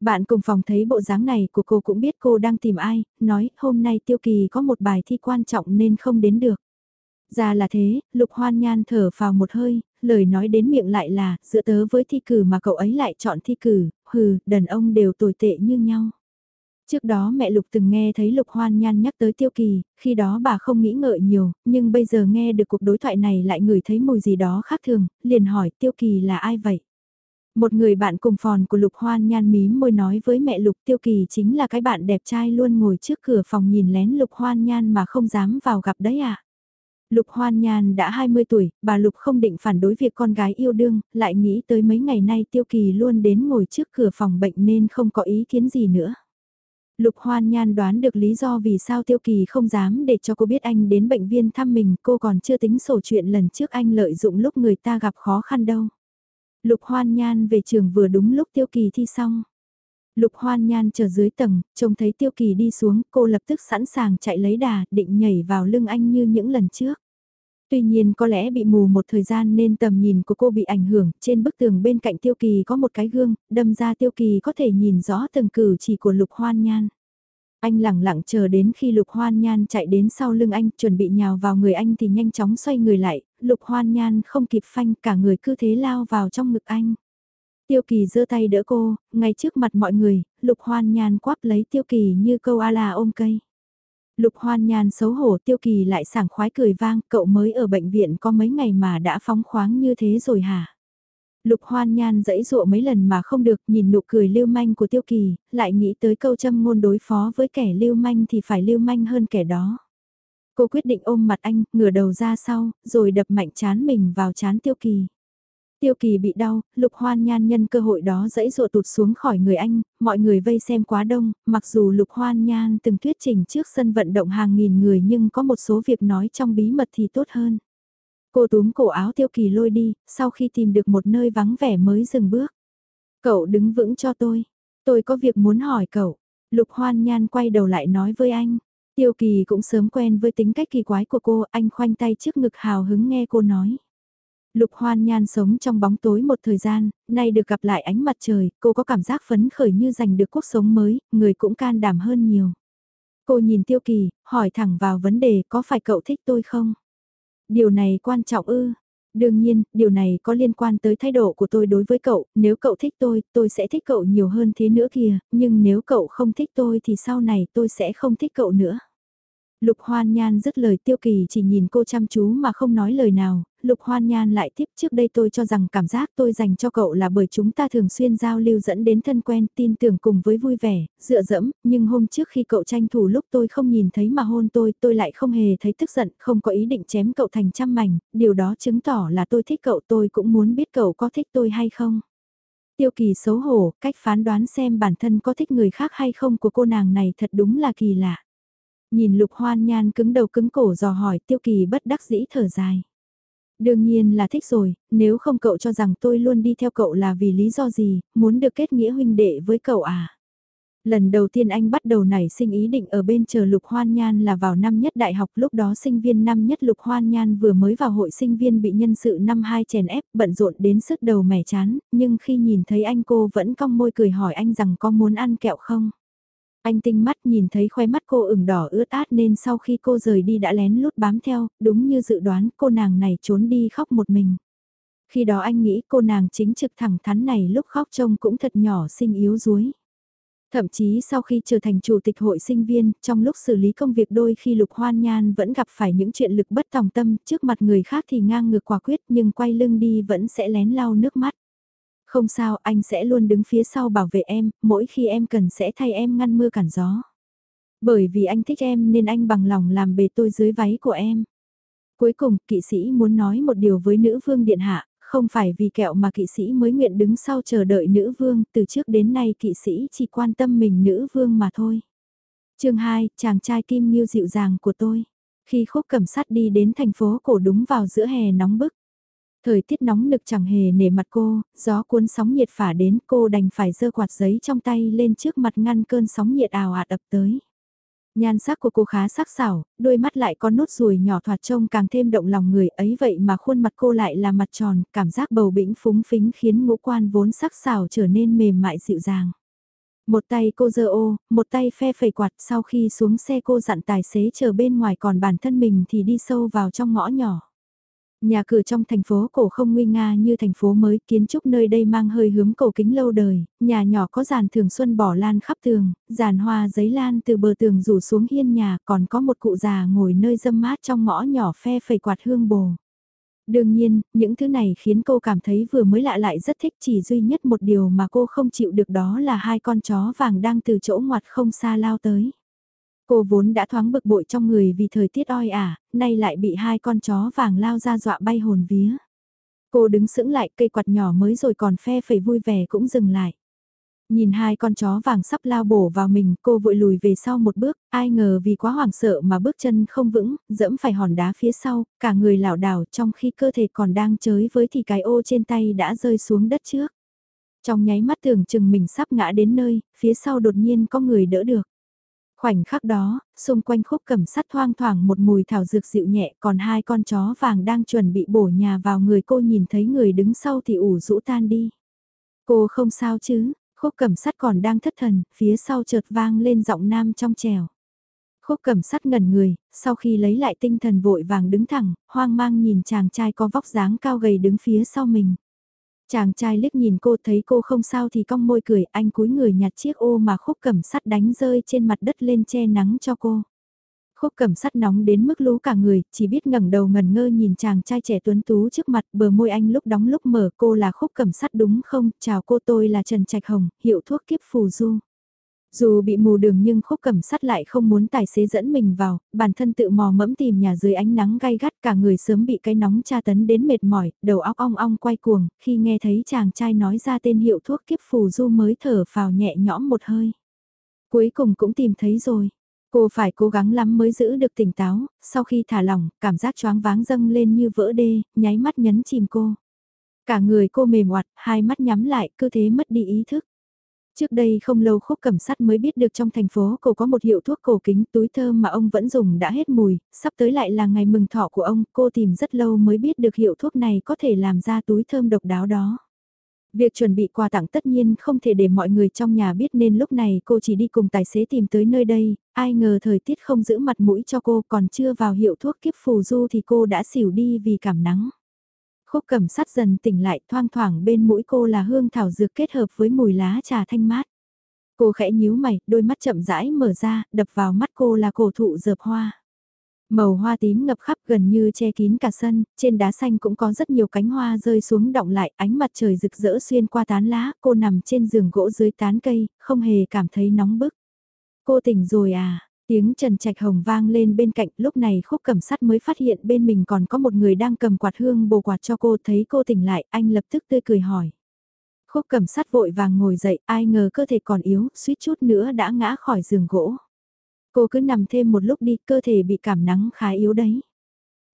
Speaker 1: Bạn cùng phòng thấy bộ dáng này của cô cũng biết cô đang tìm ai, nói hôm nay Tiêu Kỳ có một bài thi quan trọng nên không đến được. Ra là thế, Lục Hoan Nhan thở vào một hơi, lời nói đến miệng lại là, giữa tớ với thi cử mà cậu ấy lại chọn thi cử, hừ, đàn ông đều tồi tệ như nhau. Trước đó mẹ Lục từng nghe thấy Lục Hoan Nhan nhắc tới Tiêu Kỳ, khi đó bà không nghĩ ngợi nhiều, nhưng bây giờ nghe được cuộc đối thoại này lại ngửi thấy mùi gì đó khác thường, liền hỏi Tiêu Kỳ là ai vậy? Một người bạn cùng phòn của Lục Hoan Nhan mím môi nói với mẹ Lục Tiêu Kỳ chính là cái bạn đẹp trai luôn ngồi trước cửa phòng nhìn lén Lục Hoan Nhan mà không dám vào gặp đấy à? Lục Hoan Nhan đã 20 tuổi, bà Lục không định phản đối việc con gái yêu đương, lại nghĩ tới mấy ngày nay Tiêu Kỳ luôn đến ngồi trước cửa phòng bệnh nên không có ý kiến gì nữa. Lục Hoan Nhan đoán được lý do vì sao Tiêu Kỳ không dám để cho cô biết anh đến bệnh viện thăm mình, cô còn chưa tính sổ chuyện lần trước anh lợi dụng lúc người ta gặp khó khăn đâu. Lục Hoan Nhan về trường vừa đúng lúc Tiêu Kỳ thi xong. Lục Hoan Nhan chờ dưới tầng, trông thấy Tiêu Kỳ đi xuống, cô lập tức sẵn sàng chạy lấy đà, định nhảy vào lưng anh như những lần trước. Tuy nhiên có lẽ bị mù một thời gian nên tầm nhìn của cô bị ảnh hưởng, trên bức tường bên cạnh Tiêu Kỳ có một cái gương, đâm ra Tiêu Kỳ có thể nhìn rõ từng cử chỉ của Lục Hoan Nhan. Anh lẳng lặng chờ đến khi Lục Hoan Nhan chạy đến sau lưng anh, chuẩn bị nhào vào người anh thì nhanh chóng xoay người lại, Lục Hoan Nhan không kịp phanh cả người cứ thế lao vào trong ngực anh. Tiêu Kỳ giơ tay đỡ cô, ngay trước mặt mọi người, Lục Hoan Nhan quắp lấy Tiêu Kỳ như câu a la ôm cây. Lục Hoan Nhan xấu hổ Tiêu Kỳ lại sảng khoái cười vang, cậu mới ở bệnh viện có mấy ngày mà đã phóng khoáng như thế rồi hả? Lục Hoan Nhan dẫy dụa mấy lần mà không được, nhìn nụ cười lưu manh của Tiêu Kỳ, lại nghĩ tới câu châm ngôn đối phó với kẻ lưu manh thì phải lưu manh hơn kẻ đó. Cô quyết định ôm mặt anh, ngửa đầu ra sau, rồi đập mạnh chán mình vào chán Tiêu Kỳ. Tiêu Kỳ bị đau, Lục Hoan Nhan nhân cơ hội đó dẫy dụa tụt xuống khỏi người anh, mọi người vây xem quá đông, mặc dù Lục Hoan Nhan từng thuyết trình trước sân vận động hàng nghìn người nhưng có một số việc nói trong bí mật thì tốt hơn. Cô túm cổ áo Tiêu Kỳ lôi đi, sau khi tìm được một nơi vắng vẻ mới dừng bước. Cậu đứng vững cho tôi, tôi có việc muốn hỏi cậu. Lục Hoan Nhan quay đầu lại nói với anh. Tiêu Kỳ cũng sớm quen với tính cách kỳ quái của cô, anh khoanh tay trước ngực hào hứng nghe cô nói. Lục Hoan Nhan sống trong bóng tối một thời gian, nay được gặp lại ánh mặt trời, cô có cảm giác phấn khởi như giành được cuộc sống mới, người cũng can đảm hơn nhiều. Cô nhìn Tiêu Kỳ, hỏi thẳng vào vấn đề có phải cậu thích tôi không? Điều này quan trọng ư? Đương nhiên, điều này có liên quan tới thái độ của tôi đối với cậu, nếu cậu thích tôi, tôi sẽ thích cậu nhiều hơn thế nữa kìa, nhưng nếu cậu không thích tôi thì sau này tôi sẽ không thích cậu nữa. Lục Hoan Nhan dứt lời tiêu kỳ chỉ nhìn cô chăm chú mà không nói lời nào, Lục Hoan Nhan lại tiếp trước đây tôi cho rằng cảm giác tôi dành cho cậu là bởi chúng ta thường xuyên giao lưu dẫn đến thân quen, tin tưởng cùng với vui vẻ, dựa dẫm, nhưng hôm trước khi cậu tranh thủ lúc tôi không nhìn thấy mà hôn tôi, tôi lại không hề thấy tức giận, không có ý định chém cậu thành trăm mảnh, điều đó chứng tỏ là tôi thích cậu tôi cũng muốn biết cậu có thích tôi hay không. Tiêu kỳ xấu hổ, cách phán đoán xem bản thân có thích người khác hay không của cô nàng này thật đúng là kỳ lạ. Nhìn lục hoan nhan cứng đầu cứng cổ dò hỏi tiêu kỳ bất đắc dĩ thở dài. Đương nhiên là thích rồi, nếu không cậu cho rằng tôi luôn đi theo cậu là vì lý do gì, muốn được kết nghĩa huynh đệ với cậu à? Lần đầu tiên anh bắt đầu nảy sinh ý định ở bên chờ Lục Hoan Nhan là vào năm nhất đại học lúc đó sinh viên năm nhất Lục Hoan Nhan vừa mới vào hội sinh viên bị nhân sự năm hai chèn ép bận rộn đến sức đầu mẻ chán, nhưng khi nhìn thấy anh cô vẫn cong môi cười hỏi anh rằng có muốn ăn kẹo không? Anh tinh mắt nhìn thấy khoe mắt cô ửng đỏ ướt át nên sau khi cô rời đi đã lén lút bám theo, đúng như dự đoán cô nàng này trốn đi khóc một mình. Khi đó anh nghĩ cô nàng chính trực thẳng thắn này lúc khóc trông cũng thật nhỏ xinh yếu đuối. Thậm chí sau khi trở thành chủ tịch hội sinh viên, trong lúc xử lý công việc đôi khi Lục Hoan Nhan vẫn gặp phải những chuyện lực bất tòng tâm, trước mặt người khác thì ngang ngược quả quyết nhưng quay lưng đi vẫn sẽ lén lau nước mắt. Không sao, anh sẽ luôn đứng phía sau bảo vệ em, mỗi khi em cần sẽ thay em ngăn mưa cản gió. Bởi vì anh thích em nên anh bằng lòng làm bề tôi dưới váy của em. Cuối cùng, kỵ sĩ muốn nói một điều với nữ vương điện hạ, không phải vì kẹo mà kỵ sĩ mới nguyện đứng sau chờ đợi nữ vương, từ trước đến nay kỵ sĩ chỉ quan tâm mình nữ vương mà thôi. chương 2, chàng trai kim nghiêu dịu dàng của tôi. Khi khúc cầm sắt đi đến thành phố cổ đúng vào giữa hè nóng bức, Thời tiết nóng nực chẳng hề nể mặt cô, gió cuốn sóng nhiệt phả đến cô đành phải giơ quạt giấy trong tay lên trước mặt ngăn cơn sóng nhiệt ào ạt ập tới. Nhan sắc của cô khá sắc sảo, đôi mắt lại có nốt ruồi nhỏ thoạt trông càng thêm động lòng người ấy vậy mà khuôn mặt cô lại là mặt tròn, cảm giác bầu bĩnh phúng phính khiến ngũ quan vốn sắc sảo trở nên mềm mại dịu dàng. Một tay cô giơ ô, một tay phe phẩy quạt sau khi xuống xe cô dặn tài xế chờ bên ngoài còn bản thân mình thì đi sâu vào trong ngõ nhỏ. Nhà cửa trong thành phố cổ không nguy nga như thành phố mới, kiến trúc nơi đây mang hơi hướng cổ kính lâu đời, nhà nhỏ có giàn thường xuân bỏ lan khắp tường, giàn hoa giấy lan từ bờ tường rủ xuống hiên nhà, còn có một cụ già ngồi nơi dâm mát trong ngõ nhỏ phe phẩy quạt hương bồ. Đương nhiên, những thứ này khiến cô cảm thấy vừa mới lạ lại rất thích chỉ duy nhất một điều mà cô không chịu được đó là hai con chó vàng đang từ chỗ ngoặt không xa lao tới. Cô vốn đã thoáng bực bội trong người vì thời tiết oi ả, nay lại bị hai con chó vàng lao ra dọa bay hồn vía. Cô đứng sững lại cây quạt nhỏ mới rồi còn phe phẩy vui vẻ cũng dừng lại. Nhìn hai con chó vàng sắp lao bổ vào mình, cô vội lùi về sau một bước, ai ngờ vì quá hoảng sợ mà bước chân không vững, dẫm phải hòn đá phía sau, cả người lảo đảo trong khi cơ thể còn đang chới với thì cái ô trên tay đã rơi xuống đất trước. Trong nháy mắt tưởng chừng mình sắp ngã đến nơi, phía sau đột nhiên có người đỡ được. Khoảnh khắc đó, xung quanh khúc cầm sắt thoang thoảng một mùi thảo dược dịu nhẹ còn hai con chó vàng đang chuẩn bị bổ nhà vào người cô nhìn thấy người đứng sau thì ủ rũ tan đi. Cô không sao chứ, khúc cầm sắt còn đang thất thần, phía sau chợt vang lên giọng nam trong trèo. Khúc cầm sắt ngẩn người, sau khi lấy lại tinh thần vội vàng đứng thẳng, hoang mang nhìn chàng trai có vóc dáng cao gầy đứng phía sau mình. Chàng trai liếc nhìn cô thấy cô không sao thì cong môi cười, anh cúi người nhặt chiếc ô mà khúc cẩm sắt đánh rơi trên mặt đất lên che nắng cho cô. Khúc cẩm sắt nóng đến mức lú cả người, chỉ biết ngẩng đầu ngẩn ngơ nhìn chàng trai trẻ tuấn tú trước mặt, bờ môi anh lúc đóng lúc mở cô là khúc cẩm sắt đúng không, chào cô tôi là Trần Trạch Hồng, hiệu thuốc kiếp phù du. Dù bị mù đường nhưng khúc cầm sắt lại không muốn tài xế dẫn mình vào, bản thân tự mò mẫm tìm nhà dưới ánh nắng gai gắt cả người sớm bị cái nóng tra tấn đến mệt mỏi, đầu óc ong ong quay cuồng, khi nghe thấy chàng trai nói ra tên hiệu thuốc kiếp phù du mới thở phào nhẹ nhõm một hơi. Cuối cùng cũng tìm thấy rồi. Cô phải cố gắng lắm mới giữ được tỉnh táo, sau khi thả lỏng, cảm giác choáng váng dâng lên như vỡ đê, nháy mắt nhấn chìm cô. Cả người cô mềm oặt, hai mắt nhắm lại, cứ thế mất đi ý thức. Trước đây không lâu khúc cẩm sắt mới biết được trong thành phố cổ có một hiệu thuốc cổ kính túi thơm mà ông vẫn dùng đã hết mùi, sắp tới lại là ngày mừng thọ của ông, cô tìm rất lâu mới biết được hiệu thuốc này có thể làm ra túi thơm độc đáo đó. Việc chuẩn bị quà tặng tất nhiên không thể để mọi người trong nhà biết nên lúc này cô chỉ đi cùng tài xế tìm tới nơi đây, ai ngờ thời tiết không giữ mặt mũi cho cô còn chưa vào hiệu thuốc kiếp phù du thì cô đã xỉu đi vì cảm nắng. Khúc cầm sắt dần tỉnh lại thoang thoảng bên mũi cô là hương thảo dược kết hợp với mùi lá trà thanh mát. Cô khẽ nhíu mày, đôi mắt chậm rãi mở ra, đập vào mắt cô là cổ thụ dợp hoa. Màu hoa tím ngập khắp gần như che kín cả sân, trên đá xanh cũng có rất nhiều cánh hoa rơi xuống động lại, ánh mặt trời rực rỡ xuyên qua tán lá, cô nằm trên giường gỗ dưới tán cây, không hề cảm thấy nóng bức. Cô tỉnh rồi à, Tiếng Trần Trạch Hồng vang lên bên cạnh, lúc này khúc cầm sắt mới phát hiện bên mình còn có một người đang cầm quạt hương bồ quạt cho cô thấy cô tỉnh lại, anh lập tức tươi cười hỏi. Khúc cầm sắt vội vàng ngồi dậy, ai ngờ cơ thể còn yếu, suýt chút nữa đã ngã khỏi giường gỗ. Cô cứ nằm thêm một lúc đi, cơ thể bị cảm nắng khá yếu đấy.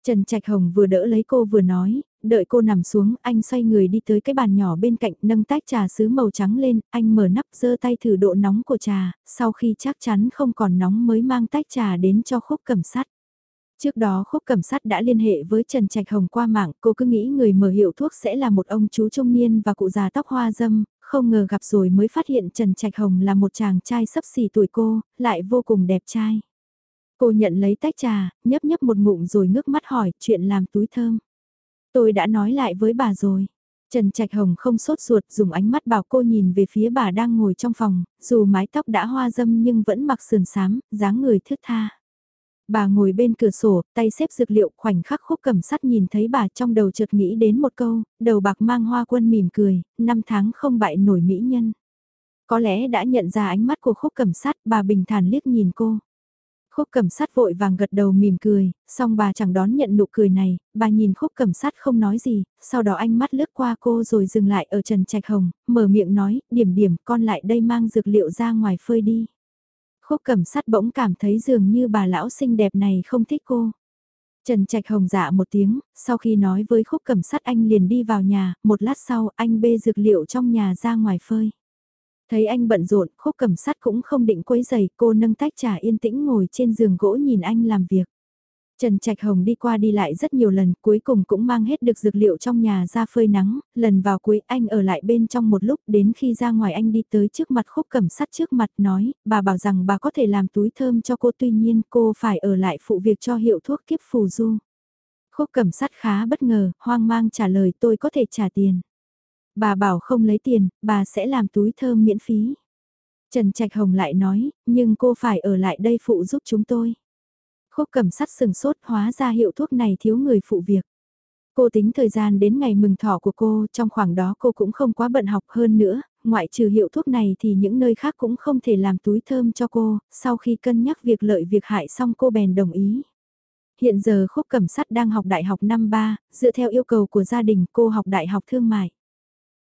Speaker 1: Trần Trạch Hồng vừa đỡ lấy cô vừa nói, đợi cô nằm xuống, anh xoay người đi tới cái bàn nhỏ bên cạnh, nâng tách trà sứ màu trắng lên, anh mở nắp giơ tay thử độ nóng của trà, sau khi chắc chắn không còn nóng mới mang tách trà đến cho khúc cẩm sắt. Trước đó khúc cẩm sắt đã liên hệ với Trần Trạch Hồng qua mạng, cô cứ nghĩ người mở hiệu thuốc sẽ là một ông chú trung niên và cụ già tóc hoa dâm, không ngờ gặp rồi mới phát hiện Trần Trạch Hồng là một chàng trai sấp xỉ tuổi cô, lại vô cùng đẹp trai. Cô nhận lấy tách trà, nhấp nhấp một ngụm rồi ngước mắt hỏi chuyện làm túi thơm. Tôi đã nói lại với bà rồi. Trần Trạch Hồng không sốt ruột dùng ánh mắt bảo cô nhìn về phía bà đang ngồi trong phòng, dù mái tóc đã hoa dâm nhưng vẫn mặc sườn xám, dáng người thướt tha. Bà ngồi bên cửa sổ, tay xếp dược liệu khoảnh khắc khúc cầm sắt nhìn thấy bà trong đầu chợt nghĩ đến một câu, đầu bạc mang hoa quân mỉm cười, năm tháng không bại nổi mỹ nhân. Có lẽ đã nhận ra ánh mắt của khúc cầm sắt, bà bình thản liếc nhìn cô. Khúc cầm sát vội vàng gật đầu mỉm cười, song bà chẳng đón nhận nụ cười này, bà nhìn khúc cầm sát không nói gì, sau đó anh mắt lướt qua cô rồi dừng lại ở Trần Trạch Hồng, mở miệng nói, điểm điểm con lại đây mang dược liệu ra ngoài phơi đi. Khúc cầm sát bỗng cảm thấy dường như bà lão xinh đẹp này không thích cô. Trần Trạch Hồng dạ một tiếng, sau khi nói với khúc cầm sát anh liền đi vào nhà, một lát sau anh bê dược liệu trong nhà ra ngoài phơi. Thấy anh bận rộn, khúc cầm sắt cũng không định quấy giày, cô nâng tách trà yên tĩnh ngồi trên giường gỗ nhìn anh làm việc. Trần Trạch Hồng đi qua đi lại rất nhiều lần, cuối cùng cũng mang hết được dược liệu trong nhà ra phơi nắng, lần vào cuối anh ở lại bên trong một lúc đến khi ra ngoài anh đi tới trước mặt khúc cầm sắt trước mặt nói, bà bảo rằng bà có thể làm túi thơm cho cô tuy nhiên cô phải ở lại phụ việc cho hiệu thuốc kiếp phù du. Khúc cẩm sắt khá bất ngờ, hoang mang trả lời tôi có thể trả tiền. Bà bảo không lấy tiền, bà sẽ làm túi thơm miễn phí. Trần Trạch Hồng lại nói, nhưng cô phải ở lại đây phụ giúp chúng tôi. Khúc cẩm sắt sừng sốt hóa ra hiệu thuốc này thiếu người phụ việc. Cô tính thời gian đến ngày mừng thọ của cô, trong khoảng đó cô cũng không quá bận học hơn nữa, ngoại trừ hiệu thuốc này thì những nơi khác cũng không thể làm túi thơm cho cô, sau khi cân nhắc việc lợi việc hại xong cô bèn đồng ý. Hiện giờ khúc cẩm sắt đang học đại học năm 3, dựa theo yêu cầu của gia đình cô học đại học thương mại.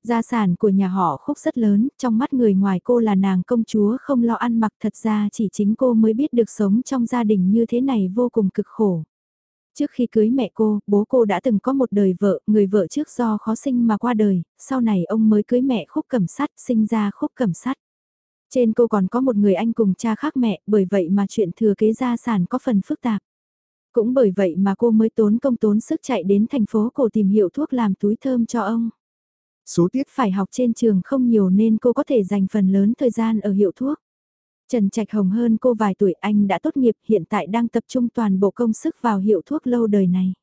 Speaker 1: Gia sản của nhà họ khúc rất lớn, trong mắt người ngoài cô là nàng công chúa không lo ăn mặc thật ra chỉ chính cô mới biết được sống trong gia đình như thế này vô cùng cực khổ. Trước khi cưới mẹ cô, bố cô đã từng có một đời vợ, người vợ trước do khó sinh mà qua đời, sau này ông mới cưới mẹ khúc cẩm sắt, sinh ra khúc cẩm sắt. Trên cô còn có một người anh cùng cha khác mẹ, bởi vậy mà chuyện thừa kế gia sản có phần phức tạp. Cũng bởi vậy mà cô mới tốn công tốn sức chạy đến thành phố cổ tìm hiểu thuốc làm túi thơm cho ông. Số tiết phải học trên trường không nhiều nên cô có thể dành phần lớn thời gian ở hiệu thuốc. Trần Trạch Hồng hơn cô vài tuổi anh đã tốt nghiệp hiện tại đang tập trung toàn bộ công sức vào hiệu thuốc lâu đời này.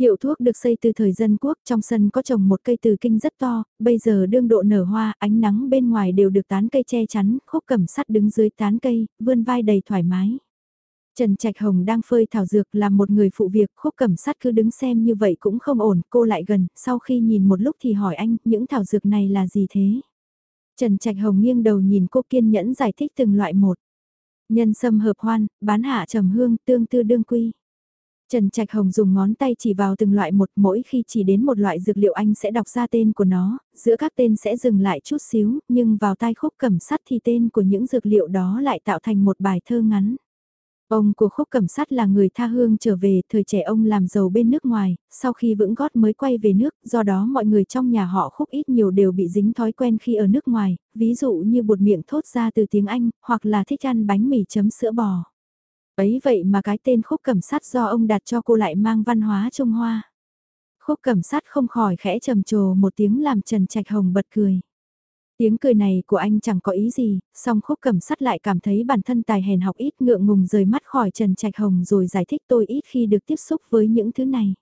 Speaker 1: Hiệu thuốc được xây từ thời dân quốc trong sân có trồng một cây từ kinh rất to, bây giờ đương độ nở hoa, ánh nắng bên ngoài đều được tán cây che chắn, khúc cẩm sắt đứng dưới tán cây, vươn vai đầy thoải mái. Trần Trạch Hồng đang phơi thảo dược làm một người phụ việc, khúc cẩm sát cứ đứng xem như vậy cũng không ổn, cô lại gần, sau khi nhìn một lúc thì hỏi anh, những thảo dược này là gì thế? Trần Trạch Hồng nghiêng đầu nhìn cô kiên nhẫn giải thích từng loại một. Nhân sâm hợp hoan, bán hạ trầm hương, tương tư đương quy. Trần Trạch Hồng dùng ngón tay chỉ vào từng loại một mỗi khi chỉ đến một loại dược liệu anh sẽ đọc ra tên của nó, giữa các tên sẽ dừng lại chút xíu, nhưng vào tai khúc cẩm sắt thì tên của những dược liệu đó lại tạo thành một bài thơ ngắn. Ông của khúc cẩm sát là người tha hương trở về, thời trẻ ông làm giàu bên nước ngoài, sau khi vững gót mới quay về nước, do đó mọi người trong nhà họ khúc ít nhiều đều bị dính thói quen khi ở nước ngoài, ví dụ như bột miệng thốt ra từ tiếng Anh, hoặc là thích ăn bánh mì chấm sữa bò. Ấy vậy mà cái tên khúc cẩm sát do ông đặt cho cô lại mang văn hóa Trung Hoa. Khúc cẩm sát không khỏi khẽ trầm trồ một tiếng làm Trần Trạch Hồng bật cười. Tiếng cười này của anh chẳng có ý gì, song khúc cầm sắt lại cảm thấy bản thân tài hèn học ít ngượng ngùng rời mắt khỏi Trần Trạch Hồng rồi giải thích tôi ít khi được tiếp xúc với những thứ này.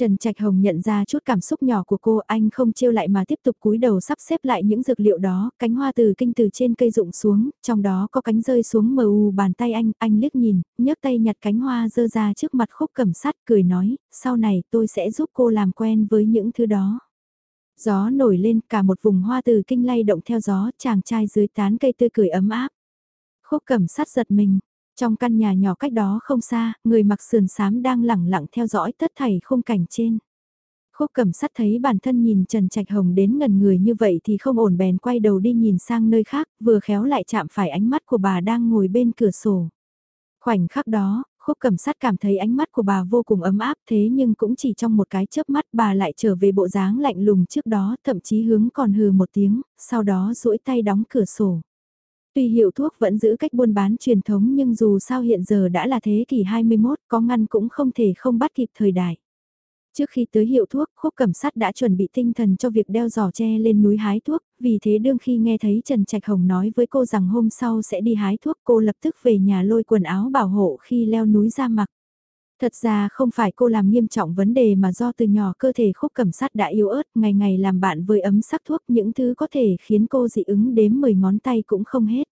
Speaker 1: Trần Trạch Hồng nhận ra chút cảm xúc nhỏ của cô, anh không trêu lại mà tiếp tục cúi đầu sắp xếp lại những dược liệu đó, cánh hoa từ kinh từ trên cây rụng xuống, trong đó có cánh rơi xuống mờ u bàn tay anh, anh liếc nhìn, nhấc tay nhặt cánh hoa dơ ra trước mặt khúc cẩm sắt, cười nói, sau này tôi sẽ giúp cô làm quen với những thứ đó. Gió nổi lên cả một vùng hoa từ kinh lay động theo gió, chàng trai dưới tán cây tươi cười ấm áp. Khúc cẩm sát giật mình, trong căn nhà nhỏ cách đó không xa, người mặc sườn xám đang lẳng lặng theo dõi tất thảy khung cảnh trên. Khúc cẩm sát thấy bản thân nhìn Trần Trạch Hồng đến ngần người như vậy thì không ổn bèn quay đầu đi nhìn sang nơi khác, vừa khéo lại chạm phải ánh mắt của bà đang ngồi bên cửa sổ. Khoảnh khắc đó, khúc cầm sát cảm thấy ánh mắt của bà vô cùng ấm áp thế nhưng cũng chỉ trong một cái chớp mắt bà lại trở về bộ dáng lạnh lùng trước đó thậm chí hướng còn hừ một tiếng, sau đó duỗi tay đóng cửa sổ. Tuy hiệu thuốc vẫn giữ cách buôn bán truyền thống nhưng dù sao hiện giờ đã là thế kỷ 21 có ngăn cũng không thể không bắt kịp thời đại. Trước khi tới hiệu thuốc, khúc cẩm sắt đã chuẩn bị tinh thần cho việc đeo giỏ tre lên núi hái thuốc, vì thế đương khi nghe thấy Trần Trạch Hồng nói với cô rằng hôm sau sẽ đi hái thuốc cô lập tức về nhà lôi quần áo bảo hộ khi leo núi ra mặc. Thật ra không phải cô làm nghiêm trọng vấn đề mà do từ nhỏ cơ thể khúc cẩm sắt đã yếu ớt, ngày ngày làm bạn với ấm sắc thuốc những thứ có thể khiến cô dị ứng đếm 10 ngón tay cũng không hết.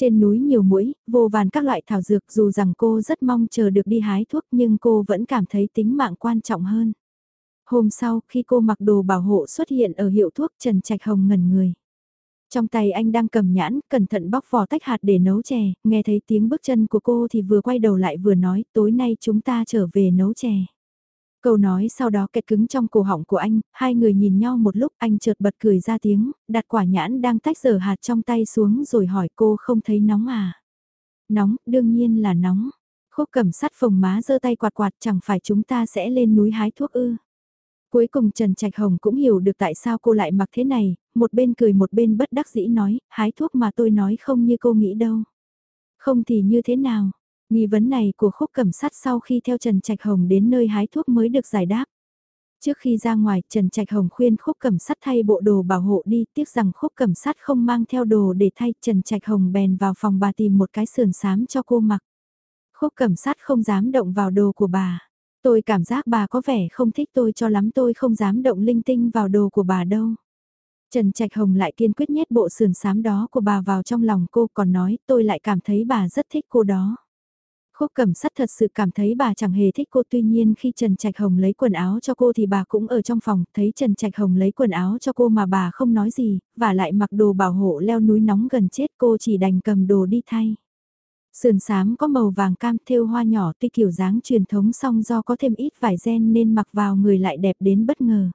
Speaker 1: Trên núi nhiều mũi, vô vàn các loại thảo dược dù rằng cô rất mong chờ được đi hái thuốc nhưng cô vẫn cảm thấy tính mạng quan trọng hơn. Hôm sau, khi cô mặc đồ bảo hộ xuất hiện ở hiệu thuốc Trần Trạch Hồng ngẩn người. Trong tay anh đang cầm nhãn, cẩn thận bóc vỏ tách hạt để nấu chè, nghe thấy tiếng bước chân của cô thì vừa quay đầu lại vừa nói tối nay chúng ta trở về nấu chè. Câu nói sau đó kẹt cứng trong cổ họng của anh, hai người nhìn nhau một lúc anh chợt bật cười ra tiếng, đặt quả nhãn đang tách dở hạt trong tay xuống rồi hỏi cô không thấy nóng à. Nóng, đương nhiên là nóng. Khúc cầm sắt phồng má giơ tay quạt quạt chẳng phải chúng ta sẽ lên núi hái thuốc ư. Cuối cùng Trần Trạch Hồng cũng hiểu được tại sao cô lại mặc thế này, một bên cười một bên bất đắc dĩ nói, hái thuốc mà tôi nói không như cô nghĩ đâu. Không thì như thế nào, Nghi vấn này của khúc cẩm sắt sau khi theo Trần Trạch Hồng đến nơi hái thuốc mới được giải đáp. Trước khi ra ngoài, Trần Trạch Hồng khuyên khúc cẩm sắt thay bộ đồ bảo hộ đi, tiếc rằng khúc cẩm sắt không mang theo đồ để thay, Trần Trạch Hồng bèn vào phòng bà tìm một cái sườn xám cho cô mặc. Khúc cẩm sắt không dám động vào đồ của bà. Tôi cảm giác bà có vẻ không thích tôi cho lắm tôi không dám động linh tinh vào đồ của bà đâu. Trần Trạch Hồng lại kiên quyết nhét bộ sườn xám đó của bà vào trong lòng cô còn nói tôi lại cảm thấy bà rất thích cô đó. Khúc cẩm sắt thật sự cảm thấy bà chẳng hề thích cô tuy nhiên khi Trần Trạch Hồng lấy quần áo cho cô thì bà cũng ở trong phòng, thấy Trần Trạch Hồng lấy quần áo cho cô mà bà không nói gì, và lại mặc đồ bảo hộ leo núi nóng gần chết cô chỉ đành cầm đồ đi thay. Sườn xám có màu vàng cam thêu hoa nhỏ tuy kiểu dáng truyền thống song do có thêm ít vải ren nên mặc vào người lại đẹp đến bất ngờ.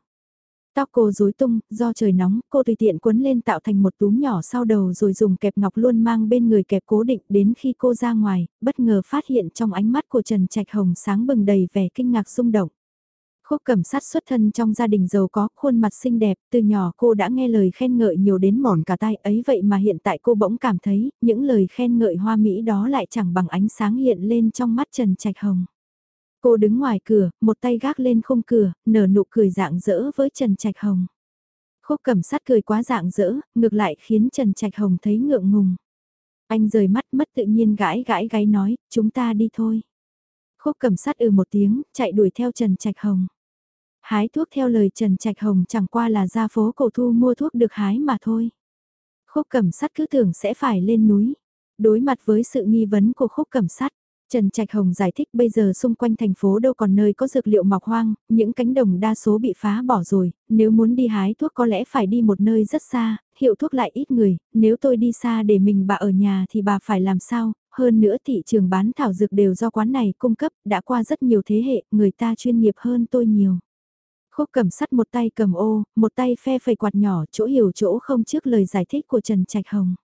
Speaker 1: Tóc cô rối tung, do trời nóng, cô tùy tiện quấn lên tạo thành một túm nhỏ sau đầu rồi dùng kẹp ngọc luôn mang bên người kẹp cố định đến khi cô ra ngoài, bất ngờ phát hiện trong ánh mắt của Trần Trạch Hồng sáng bừng đầy vẻ kinh ngạc rung động. Khúc cẩm sát xuất thân trong gia đình giàu có, khuôn mặt xinh đẹp, từ nhỏ cô đã nghe lời khen ngợi nhiều đến mỏi cả tay ấy vậy mà hiện tại cô bỗng cảm thấy, những lời khen ngợi hoa mỹ đó lại chẳng bằng ánh sáng hiện lên trong mắt Trần Trạch Hồng. Cô đứng ngoài cửa, một tay gác lên khung cửa, nở nụ cười dạng dỡ với Trần Trạch Hồng. Khúc cẩm sát cười quá dạng dỡ, ngược lại khiến Trần Trạch Hồng thấy ngượng ngùng. Anh rời mắt mất tự nhiên gãi gãi gáy nói, chúng ta đi thôi. Khúc cẩm sát ừ một tiếng, chạy đuổi theo Trần Trạch Hồng. Hái thuốc theo lời Trần Trạch Hồng chẳng qua là ra phố cổ thu mua thuốc được hái mà thôi. Khúc cẩm sát cứ tưởng sẽ phải lên núi. Đối mặt với sự nghi vấn của khúc cẩm sát, Trần Trạch Hồng giải thích bây giờ xung quanh thành phố đâu còn nơi có dược liệu mọc hoang, những cánh đồng đa số bị phá bỏ rồi, nếu muốn đi hái thuốc có lẽ phải đi một nơi rất xa, hiệu thuốc lại ít người, nếu tôi đi xa để mình bà ở nhà thì bà phải làm sao, hơn nữa thị trường bán thảo dược đều do quán này cung cấp, đã qua rất nhiều thế hệ, người ta chuyên nghiệp hơn tôi nhiều. Khúc cầm sắt một tay cầm ô, một tay phe phẩy quạt nhỏ chỗ hiểu chỗ không trước lời giải thích của Trần Trạch Hồng.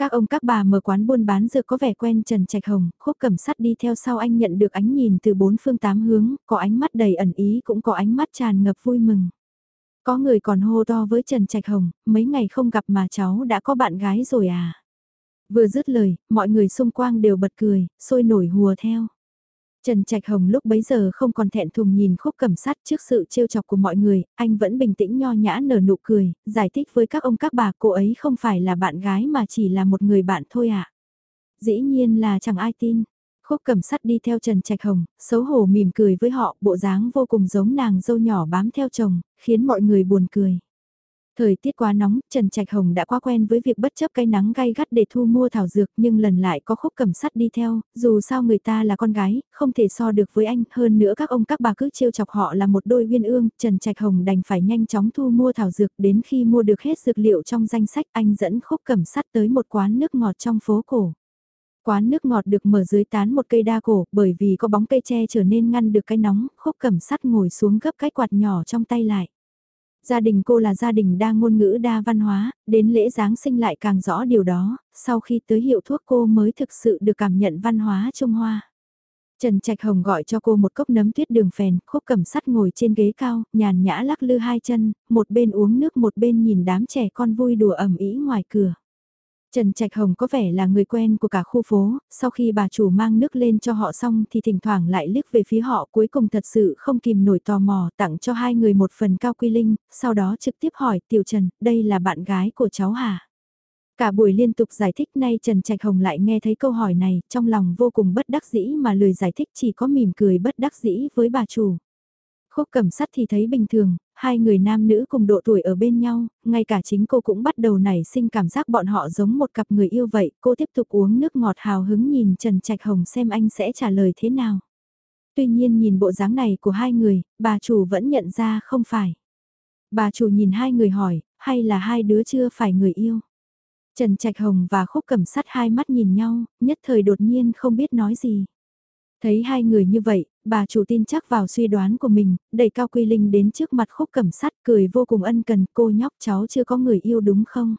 Speaker 1: Các ông các bà mở quán buôn bán dược có vẻ quen Trần Trạch Hồng, khúc cầm sắt đi theo sau anh nhận được ánh nhìn từ bốn phương tám hướng, có ánh mắt đầy ẩn ý cũng có ánh mắt tràn ngập vui mừng. Có người còn hô to với Trần Trạch Hồng, mấy ngày không gặp mà cháu đã có bạn gái rồi à. Vừa dứt lời, mọi người xung quanh đều bật cười, sôi nổi hùa theo. Trần Trạch Hồng lúc bấy giờ không còn thẹn thùng nhìn khúc cẩm sắt trước sự trêu chọc của mọi người, anh vẫn bình tĩnh nho nhã nở nụ cười, giải thích với các ông các bà cô ấy không phải là bạn gái mà chỉ là một người bạn thôi ạ. À. Dĩ nhiên là chẳng ai tin. Khúc cẩm sắt đi theo Trần Trạch Hồng, xấu hổ mỉm cười với họ, bộ dáng vô cùng giống nàng dâu nhỏ bám theo chồng, khiến mọi người buồn cười. Thời tiết quá nóng, Trần Trạch Hồng đã quá quen với việc bất chấp cái nắng gay gắt để thu mua thảo dược nhưng lần lại có khúc cầm sắt đi theo, dù sao người ta là con gái, không thể so được với anh, hơn nữa các ông các bà cứ trêu chọc họ là một đôi uyên ương, Trần Trạch Hồng đành phải nhanh chóng thu mua thảo dược đến khi mua được hết dược liệu trong danh sách anh dẫn khúc cầm sắt tới một quán nước ngọt trong phố cổ. Quán nước ngọt được mở dưới tán một cây đa cổ bởi vì có bóng cây tre trở nên ngăn được cái nóng, khúc cầm sắt ngồi xuống gấp cái quạt nhỏ trong tay lại. Gia đình cô là gia đình đa ngôn ngữ đa văn hóa, đến lễ Giáng sinh lại càng rõ điều đó, sau khi tới hiệu thuốc cô mới thực sự được cảm nhận văn hóa Trung Hoa. Trần Trạch Hồng gọi cho cô một cốc nấm tuyết đường phèn, khúc cầm sắt ngồi trên ghế cao, nhàn nhã lắc lư hai chân, một bên uống nước một bên nhìn đám trẻ con vui đùa ẩm ý ngoài cửa. Trần Trạch Hồng có vẻ là người quen của cả khu phố, sau khi bà chủ mang nước lên cho họ xong thì thỉnh thoảng lại liếc về phía họ cuối cùng thật sự không kìm nổi tò mò tặng cho hai người một phần cao quy linh, sau đó trực tiếp hỏi Tiểu Trần, đây là bạn gái của cháu hả? Cả buổi liên tục giải thích nay Trần Trạch Hồng lại nghe thấy câu hỏi này, trong lòng vô cùng bất đắc dĩ mà lời giải thích chỉ có mỉm cười bất đắc dĩ với bà chủ. Khúc Cẩm sắt thì thấy bình thường, hai người nam nữ cùng độ tuổi ở bên nhau, ngay cả chính cô cũng bắt đầu nảy sinh cảm giác bọn họ giống một cặp người yêu vậy, cô tiếp tục uống nước ngọt hào hứng nhìn Trần Trạch Hồng xem anh sẽ trả lời thế nào. Tuy nhiên nhìn bộ dáng này của hai người, bà chủ vẫn nhận ra không phải. Bà chủ nhìn hai người hỏi, hay là hai đứa chưa phải người yêu? Trần Trạch Hồng và Khúc Cẩm Sắt hai mắt nhìn nhau, nhất thời đột nhiên không biết nói gì. Thấy hai người như vậy, bà chủ tin chắc vào suy đoán của mình, đẩy Cao Quy Linh đến trước mặt khúc cẩm sắt cười vô cùng ân cần cô nhóc cháu chưa có người yêu đúng không?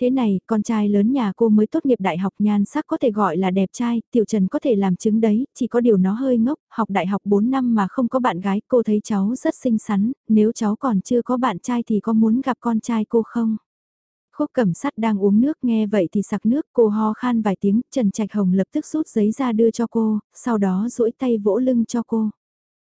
Speaker 1: Thế này, con trai lớn nhà cô mới tốt nghiệp đại học nhan sắc có thể gọi là đẹp trai, tiểu trần có thể làm chứng đấy, chỉ có điều nó hơi ngốc, học đại học 4 năm mà không có bạn gái, cô thấy cháu rất xinh xắn, nếu cháu còn chưa có bạn trai thì có muốn gặp con trai cô không? Khúc cẩm sắt đang uống nước nghe vậy thì sặc nước cô ho khan vài tiếng, Trần Trạch Hồng lập tức rút giấy ra đưa cho cô, sau đó duỗi tay vỗ lưng cho cô.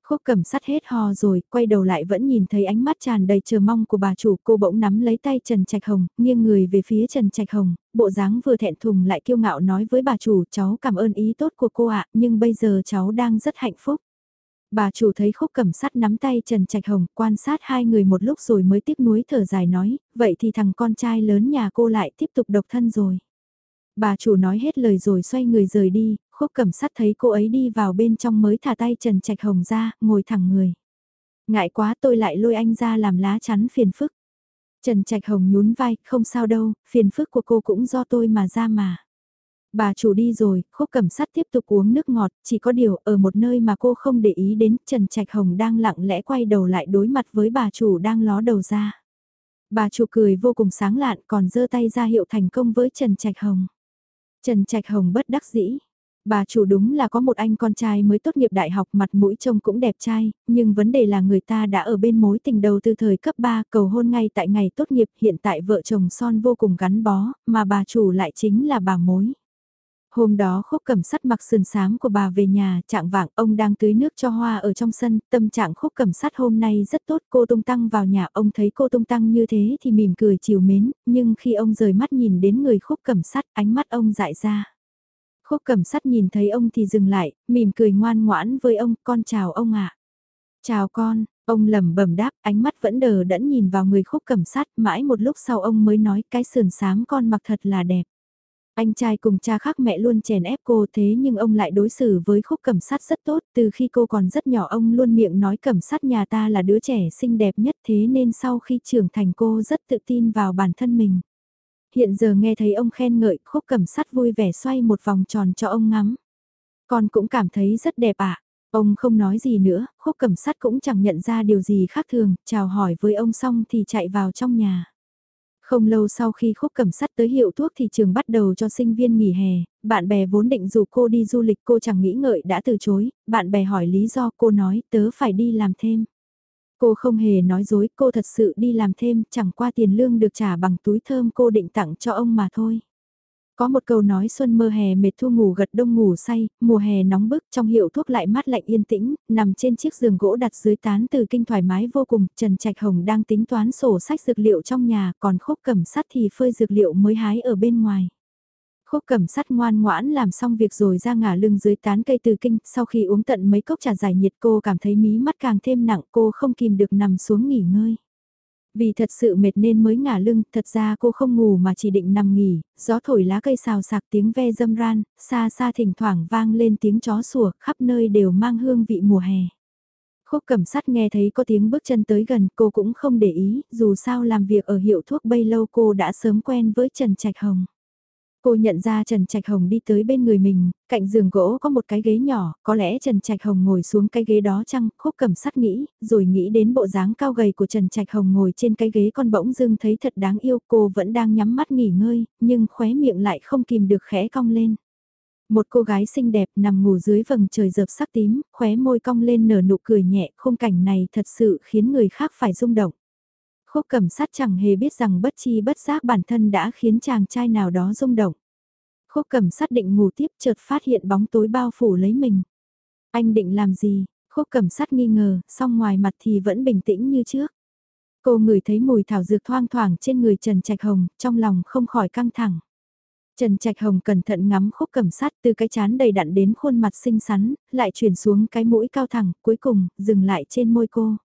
Speaker 1: Khúc cẩm sắt hết ho rồi, quay đầu lại vẫn nhìn thấy ánh mắt tràn đầy chờ mong của bà chủ, cô bỗng nắm lấy tay Trần Trạch Hồng, nghiêng người về phía Trần Trạch Hồng, bộ dáng vừa thẹn thùng lại kiêu ngạo nói với bà chủ cháu cảm ơn ý tốt của cô ạ, nhưng bây giờ cháu đang rất hạnh phúc. Bà chủ thấy khúc cẩm sắt nắm tay Trần Trạch Hồng quan sát hai người một lúc rồi mới tiếc nuối thở dài nói, vậy thì thằng con trai lớn nhà cô lại tiếp tục độc thân rồi. Bà chủ nói hết lời rồi xoay người rời đi, khúc cẩm sắt thấy cô ấy đi vào bên trong mới thả tay Trần Trạch Hồng ra, ngồi thẳng người. Ngại quá tôi lại lôi anh ra làm lá chắn phiền phức. Trần Trạch Hồng nhún vai, không sao đâu, phiền phức của cô cũng do tôi mà ra mà. Bà chủ đi rồi, khúc cẩm sắt tiếp tục uống nước ngọt, chỉ có điều ở một nơi mà cô không để ý đến, Trần Trạch Hồng đang lặng lẽ quay đầu lại đối mặt với bà chủ đang ló đầu ra. Bà chủ cười vô cùng sáng lạn còn giơ tay ra hiệu thành công với Trần Trạch Hồng. Trần Trạch Hồng bất đắc dĩ. Bà chủ đúng là có một anh con trai mới tốt nghiệp đại học mặt mũi trông cũng đẹp trai, nhưng vấn đề là người ta đã ở bên mối tình đầu từ thời cấp 3 cầu hôn ngay tại ngày tốt nghiệp hiện tại vợ chồng son vô cùng gắn bó, mà bà chủ lại chính là bà mối. Hôm đó khúc cẩm sắt mặc sườn sáng của bà về nhà, trạng vạng ông đang tưới nước cho hoa ở trong sân, tâm trạng khúc cẩm sắt hôm nay rất tốt, cô tung tăng vào nhà, ông thấy cô tung tăng như thế thì mỉm cười chiều mến, nhưng khi ông rời mắt nhìn đến người khúc cẩm sắt, ánh mắt ông dại ra. Khúc cẩm sắt nhìn thấy ông thì dừng lại, mỉm cười ngoan ngoãn với ông, con chào ông ạ. Chào con, ông lẩm bẩm đáp, ánh mắt vẫn đờ đẫn nhìn vào người khúc cẩm sắt, mãi một lúc sau ông mới nói cái sườn sáng con mặc thật là đẹp. Anh trai cùng cha khác mẹ luôn chèn ép cô thế nhưng ông lại đối xử với khúc cẩm sát rất tốt. Từ khi cô còn rất nhỏ ông luôn miệng nói cẩm sát nhà ta là đứa trẻ xinh đẹp nhất thế nên sau khi trưởng thành cô rất tự tin vào bản thân mình. Hiện giờ nghe thấy ông khen ngợi khúc cẩm sát vui vẻ xoay một vòng tròn cho ông ngắm. Con cũng cảm thấy rất đẹp ạ. Ông không nói gì nữa, khúc cẩm sát cũng chẳng nhận ra điều gì khác thường, chào hỏi với ông xong thì chạy vào trong nhà. Không lâu sau khi khúc cầm sắt tới hiệu thuốc thì trường bắt đầu cho sinh viên nghỉ hè, bạn bè vốn định dù cô đi du lịch cô chẳng nghĩ ngợi đã từ chối, bạn bè hỏi lý do cô nói tớ phải đi làm thêm. Cô không hề nói dối, cô thật sự đi làm thêm, chẳng qua tiền lương được trả bằng túi thơm cô định tặng cho ông mà thôi. Có một câu nói xuân mơ hè mệt thu ngủ gật đông ngủ say, mùa hè nóng bức trong hiệu thuốc lại mát lạnh yên tĩnh, nằm trên chiếc giường gỗ đặt dưới tán từ kinh thoải mái vô cùng, Trần Trạch Hồng đang tính toán sổ sách dược liệu trong nhà, còn khúc cầm sắt thì phơi dược liệu mới hái ở bên ngoài. Khúc cẩm sắt ngoan ngoãn làm xong việc rồi ra ngả lưng dưới tán cây từ kinh, sau khi uống tận mấy cốc trà giải nhiệt cô cảm thấy mí mắt càng thêm nặng cô không kìm được nằm xuống nghỉ ngơi. Vì thật sự mệt nên mới ngả lưng, thật ra cô không ngủ mà chỉ định nằm nghỉ, gió thổi lá cây xào sạc tiếng ve dâm ran, xa xa thỉnh thoảng vang lên tiếng chó sủa, khắp nơi đều mang hương vị mùa hè. Khúc cẩm sắt nghe thấy có tiếng bước chân tới gần cô cũng không để ý, dù sao làm việc ở hiệu thuốc bay lâu cô đã sớm quen với Trần Trạch Hồng. Cô nhận ra Trần Trạch Hồng đi tới bên người mình, cạnh giường gỗ có một cái ghế nhỏ, có lẽ Trần Trạch Hồng ngồi xuống cái ghế đó chăng, khúc cầm sắt nghĩ, rồi nghĩ đến bộ dáng cao gầy của Trần Trạch Hồng ngồi trên cái ghế con bỗng dưng thấy thật đáng yêu, cô vẫn đang nhắm mắt nghỉ ngơi, nhưng khóe miệng lại không kìm được khẽ cong lên. Một cô gái xinh đẹp nằm ngủ dưới vầng trời rợp sắc tím, khóe môi cong lên nở nụ cười nhẹ, khung cảnh này thật sự khiến người khác phải rung động. Khúc cầm sát chẳng hề biết rằng bất chi bất giác bản thân đã khiến chàng trai nào đó rung động. Khúc cầm sát định ngủ tiếp chợt phát hiện bóng tối bao phủ lấy mình. Anh định làm gì? Khúc cầm sát nghi ngờ, song ngoài mặt thì vẫn bình tĩnh như trước. Cô ngửi thấy mùi thảo dược thoang thoảng trên người Trần Trạch Hồng, trong lòng không khỏi căng thẳng. Trần Trạch Hồng cẩn thận ngắm khúc cầm sát từ cái chán đầy đặn đến khuôn mặt xinh xắn, lại chuyển xuống cái mũi cao thẳng, cuối cùng, dừng lại trên môi cô.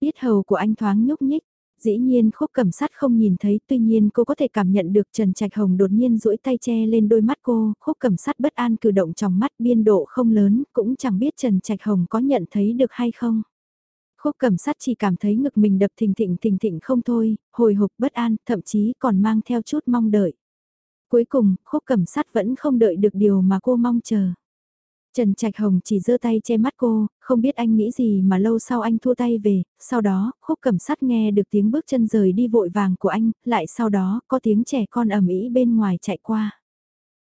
Speaker 1: Yết hầu của anh thoáng nhúc nhích, Dĩ nhiên khúc cầm sát không nhìn thấy, tuy nhiên cô có thể cảm nhận được Trần Trạch Hồng đột nhiên duỗi tay che lên đôi mắt cô, khúc cầm sát bất an cử động trong mắt biên độ không lớn, cũng chẳng biết Trần Trạch Hồng có nhận thấy được hay không. Khúc cầm sát chỉ cảm thấy ngực mình đập thình thịnh thình thịnh không thôi, hồi hộp bất an, thậm chí còn mang theo chút mong đợi. Cuối cùng, khúc cầm sát vẫn không đợi được điều mà cô mong chờ. Trần Trạch Hồng chỉ giơ tay che mắt cô, không biết anh nghĩ gì mà lâu sau anh thua tay về, sau đó, khúc cẩm sắt nghe được tiếng bước chân rời đi vội vàng của anh, lại sau đó, có tiếng trẻ con ẩm ý bên ngoài chạy qua.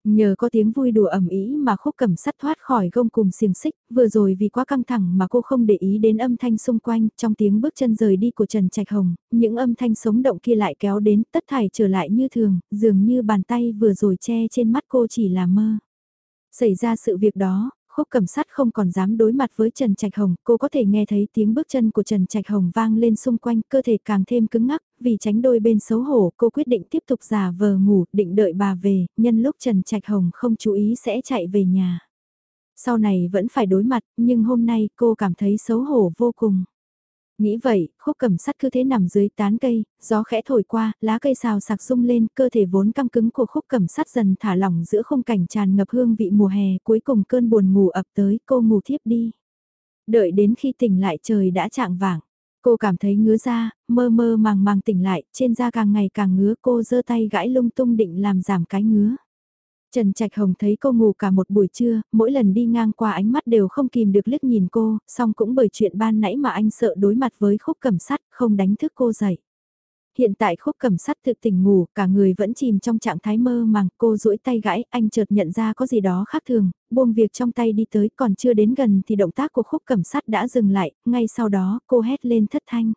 Speaker 1: Nhờ có tiếng vui đùa ẩm ý mà khúc cẩm sắt thoát khỏi gông cùng xiềng xích, vừa rồi vì quá căng thẳng mà cô không để ý đến âm thanh xung quanh, trong tiếng bước chân rời đi của Trần Trạch Hồng, những âm thanh sống động kia lại kéo đến tất thải trở lại như thường, dường như bàn tay vừa rồi che trên mắt cô chỉ là mơ. Xảy ra sự việc đó, khúc cầm sắt không còn dám đối mặt với Trần Trạch Hồng, cô có thể nghe thấy tiếng bước chân của Trần Trạch Hồng vang lên xung quanh, cơ thể càng thêm cứng ngắc, vì tránh đôi bên xấu hổ, cô quyết định tiếp tục giả vờ ngủ, định đợi bà về, nhân lúc Trần Trạch Hồng không chú ý sẽ chạy về nhà. Sau này vẫn phải đối mặt, nhưng hôm nay cô cảm thấy xấu hổ vô cùng. Nghĩ vậy, khúc cầm sắt cứ thế nằm dưới tán cây, gió khẽ thổi qua, lá cây xào sạc rung lên, cơ thể vốn căng cứng của khúc cầm sắt dần thả lỏng giữa không cảnh tràn ngập hương vị mùa hè, cuối cùng cơn buồn ngủ ập tới, cô ngủ thiếp đi. Đợi đến khi tỉnh lại trời đã trạng vảng cô cảm thấy ngứa da, mơ mơ màng màng tỉnh lại, trên da càng ngày càng ngứa cô giơ tay gãi lung tung định làm giảm cái ngứa. Trần Trạch Hồng thấy cô ngủ cả một buổi trưa, mỗi lần đi ngang qua ánh mắt đều không kìm được liếc nhìn cô, song cũng bởi chuyện ban nãy mà anh sợ đối mặt với khúc cầm sắt, không đánh thức cô dậy. Hiện tại khúc cầm sắt thực tỉnh ngủ, cả người vẫn chìm trong trạng thái mơ màng, cô duỗi tay gãi, anh chợt nhận ra có gì đó khác thường, buông việc trong tay đi tới, còn chưa đến gần thì động tác của khúc cầm sắt đã dừng lại, ngay sau đó cô hét lên thất thanh.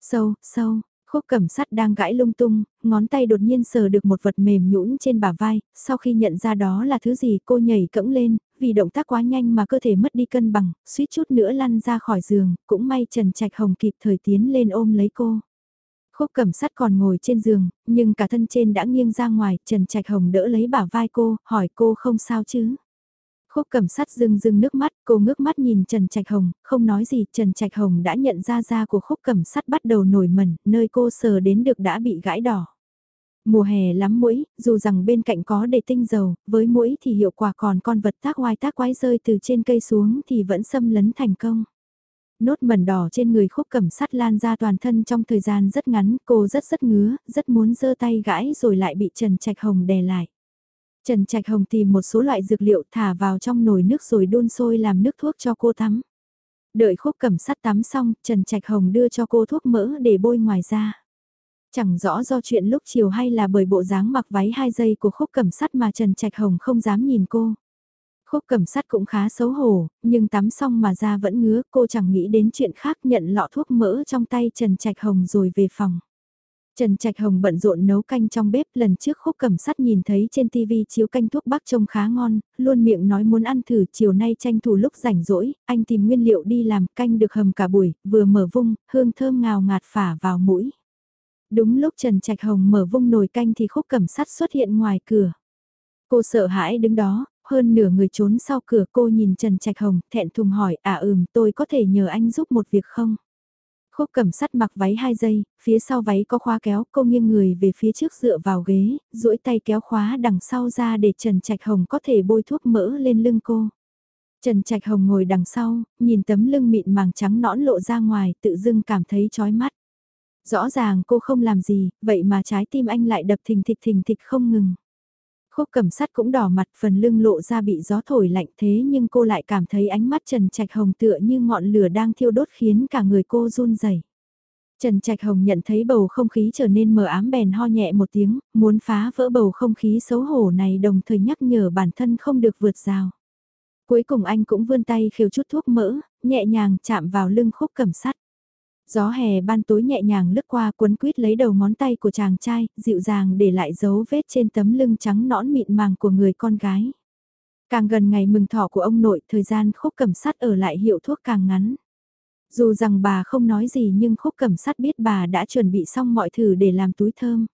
Speaker 1: Sâu, sâu, Khúc cẩm sắt đang gãi lung tung, ngón tay đột nhiên sờ được một vật mềm nhũn trên bả vai, sau khi nhận ra đó là thứ gì cô nhảy cẫng lên, vì động tác quá nhanh mà cơ thể mất đi cân bằng, suýt chút nữa lăn ra khỏi giường, cũng may Trần Trạch Hồng kịp thời tiến lên ôm lấy cô. Khúc cẩm sắt còn ngồi trên giường, nhưng cả thân trên đã nghiêng ra ngoài, Trần Trạch Hồng đỡ lấy bả vai cô, hỏi cô không sao chứ. Khúc cầm sắt rưng rưng nước mắt, cô ngước mắt nhìn Trần Trạch Hồng, không nói gì, Trần Trạch Hồng đã nhận ra da của khúc cầm sắt bắt đầu nổi mẩn, nơi cô sờ đến được đã bị gãi đỏ. Mùa hè lắm mũi, dù rằng bên cạnh có để tinh dầu, với mũi thì hiệu quả còn con vật tác oai tác quái rơi từ trên cây xuống thì vẫn xâm lấn thành công. Nốt mẩn đỏ trên người khúc cầm sắt lan ra toàn thân trong thời gian rất ngắn, cô rất rất ngứa, rất muốn giơ tay gãi rồi lại bị Trần Trạch Hồng đè lại. Trần Trạch Hồng tìm một số loại dược liệu thả vào trong nồi nước rồi đun sôi làm nước thuốc cho cô tắm. Đợi khúc cẩm sắt tắm xong, Trần Trạch Hồng đưa cho cô thuốc mỡ để bôi ngoài da. Chẳng rõ do chuyện lúc chiều hay là bởi bộ dáng mặc váy hai giây của khúc cẩm sắt mà Trần Trạch Hồng không dám nhìn cô. Khúc cẩm sắt cũng khá xấu hổ, nhưng tắm xong mà da vẫn ngứa, cô chẳng nghĩ đến chuyện khác nhận lọ thuốc mỡ trong tay Trần Trạch Hồng rồi về phòng. Trần Trạch Hồng bận rộn nấu canh trong bếp lần trước khúc cầm sắt nhìn thấy trên TV chiếu canh thuốc bắc trông khá ngon, luôn miệng nói muốn ăn thử chiều nay tranh thủ lúc rảnh rỗi, anh tìm nguyên liệu đi làm canh được hầm cả buổi, vừa mở vung, hương thơm ngào ngạt phả vào mũi. Đúng lúc Trần Trạch Hồng mở vung nồi canh thì khúc cầm sắt xuất hiện ngoài cửa. Cô sợ hãi đứng đó, hơn nửa người trốn sau cửa cô nhìn Trần Trạch Hồng, thẹn thùng hỏi, à ừm tôi có thể nhờ anh giúp một việc không? Khúc cầm sắt mặc váy hai giây, phía sau váy có khóa kéo, cô nghiêng người về phía trước dựa vào ghế, duỗi tay kéo khóa đằng sau ra để Trần Trạch Hồng có thể bôi thuốc mỡ lên lưng cô. Trần Trạch Hồng ngồi đằng sau, nhìn tấm lưng mịn màng trắng nõn lộ ra ngoài, tự dưng cảm thấy chói mắt. Rõ ràng cô không làm gì, vậy mà trái tim anh lại đập thình thịch thình thịch không ngừng. Khúc cầm sắt cũng đỏ mặt phần lưng lộ ra bị gió thổi lạnh thế nhưng cô lại cảm thấy ánh mắt Trần Trạch Hồng tựa như ngọn lửa đang thiêu đốt khiến cả người cô run rẩy. Trần Trạch Hồng nhận thấy bầu không khí trở nên mờ ám bèn ho nhẹ một tiếng, muốn phá vỡ bầu không khí xấu hổ này đồng thời nhắc nhở bản thân không được vượt rào. Cuối cùng anh cũng vươn tay khều chút thuốc mỡ, nhẹ nhàng chạm vào lưng khúc cầm sắt. Gió hè ban tối nhẹ nhàng lướt qua cuốn quýt lấy đầu ngón tay của chàng trai, dịu dàng để lại dấu vết trên tấm lưng trắng nõn mịn màng của người con gái. Càng gần ngày mừng thọ của ông nội, thời gian khúc cầm sát ở lại hiệu thuốc càng ngắn. Dù rằng bà không nói gì nhưng khúc cầm sát biết bà đã chuẩn bị xong mọi thứ để làm túi thơm.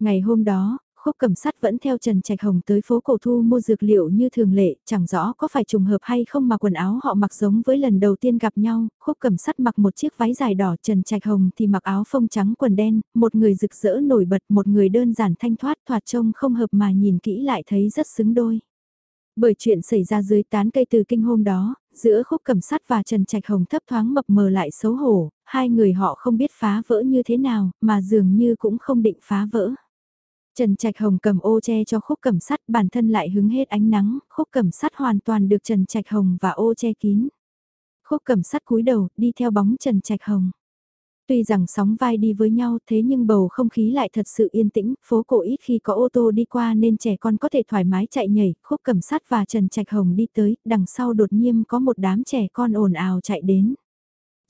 Speaker 1: Ngày hôm đó, khúc cầm sắt vẫn theo Trần Trạch Hồng tới phố cổ thu mua dược liệu như thường lệ, chẳng rõ có phải trùng hợp hay không mà quần áo họ mặc giống với lần đầu tiên gặp nhau, khúc cầm sắt mặc một chiếc váy dài đỏ Trần Trạch Hồng thì mặc áo phông trắng quần đen, một người rực rỡ nổi bật, một người đơn giản thanh thoát thoạt trông không hợp mà nhìn kỹ lại thấy rất xứng đôi. Bởi chuyện xảy ra dưới tán cây từ kinh hôm đó, giữa khúc cầm sắt và Trần Trạch Hồng thấp thoáng mập mờ lại xấu hổ, hai người họ không biết phá vỡ như thế nào, mà dường như cũng không định phá vỡ. Trần Trạch Hồng cầm ô che cho khúc cẩm sắt bản thân lại hứng hết ánh nắng, khúc cẩm sắt hoàn toàn được Trần Trạch Hồng và ô che kín. Khúc cẩm sắt cúi đầu, đi theo bóng Trần Trạch Hồng. Tuy rằng sóng vai đi với nhau thế nhưng bầu không khí lại thật sự yên tĩnh, phố cổ ít khi có ô tô đi qua nên trẻ con có thể thoải mái chạy nhảy, khúc cẩm sắt và Trần Trạch Hồng đi tới, đằng sau đột nhiên có một đám trẻ con ồn ào chạy đến.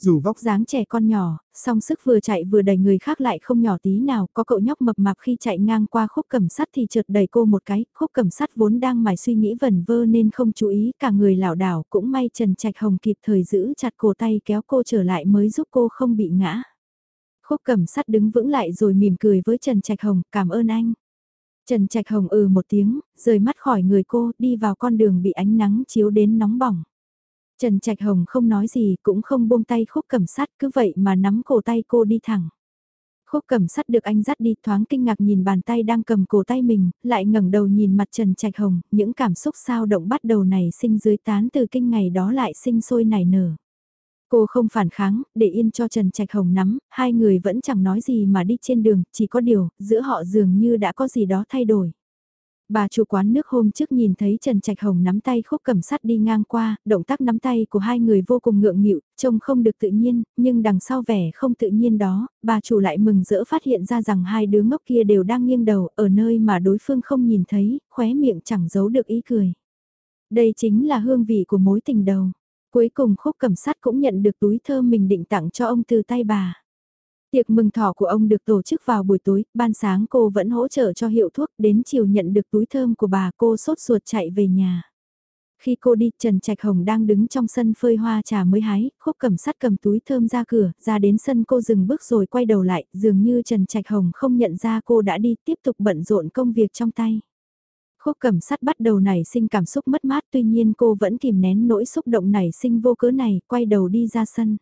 Speaker 1: Dù vóc dáng trẻ con nhỏ, song sức vừa chạy vừa đẩy người khác lại không nhỏ tí nào, có cậu nhóc mập mạp khi chạy ngang qua khúc cầm sắt thì chợt đẩy cô một cái, khúc cầm sắt vốn đang mải suy nghĩ vẩn vơ nên không chú ý, cả người lảo đảo cũng may Trần Trạch Hồng kịp thời giữ chặt cổ tay kéo cô trở lại mới giúp cô không bị ngã. Khúc cầm sắt đứng vững lại rồi mỉm cười với Trần Trạch Hồng, cảm ơn anh. Trần Trạch Hồng ừ một tiếng, rời mắt khỏi người cô, đi vào con đường bị ánh nắng chiếu đến nóng bỏng. Trần Trạch Hồng không nói gì, cũng không buông tay khúc cầm sắt, cứ vậy mà nắm cổ tay cô đi thẳng. Khúc cầm sắt được anh dắt đi thoáng kinh ngạc nhìn bàn tay đang cầm cổ tay mình, lại ngẩng đầu nhìn mặt Trần Trạch Hồng, những cảm xúc sao động bắt đầu nảy sinh dưới tán từ kinh ngày đó lại sinh sôi nảy nở. Cô không phản kháng, để yên cho Trần Trạch Hồng nắm, hai người vẫn chẳng nói gì mà đi trên đường, chỉ có điều, giữa họ dường như đã có gì đó thay đổi. Bà chủ quán nước hôm trước nhìn thấy Trần Trạch Hồng nắm tay khúc cầm sắt đi ngang qua, động tác nắm tay của hai người vô cùng ngượng nghịu, trông không được tự nhiên, nhưng đằng sau vẻ không tự nhiên đó, bà chủ lại mừng rỡ phát hiện ra rằng hai đứa ngốc kia đều đang nghiêng đầu ở nơi mà đối phương không nhìn thấy, khóe miệng chẳng giấu được ý cười. Đây chính là hương vị của mối tình đầu. Cuối cùng khúc cầm sắt cũng nhận được túi thơm mình định tặng cho ông từ tay bà. Tiệc mừng thọ của ông được tổ chức vào buổi tối, ban sáng cô vẫn hỗ trợ cho hiệu thuốc, đến chiều nhận được túi thơm của bà cô sốt ruột chạy về nhà. Khi cô đi, Trần Trạch Hồng đang đứng trong sân phơi hoa trà mới hái, khúc cầm sắt cầm túi thơm ra cửa, ra đến sân cô dừng bước rồi quay đầu lại, dường như Trần Trạch Hồng không nhận ra cô đã đi, tiếp tục bận rộn công việc trong tay. Khúc cầm sắt bắt đầu nảy sinh cảm xúc mất mát tuy nhiên cô vẫn kìm nén nỗi xúc động nảy sinh vô cớ này, quay đầu đi ra sân.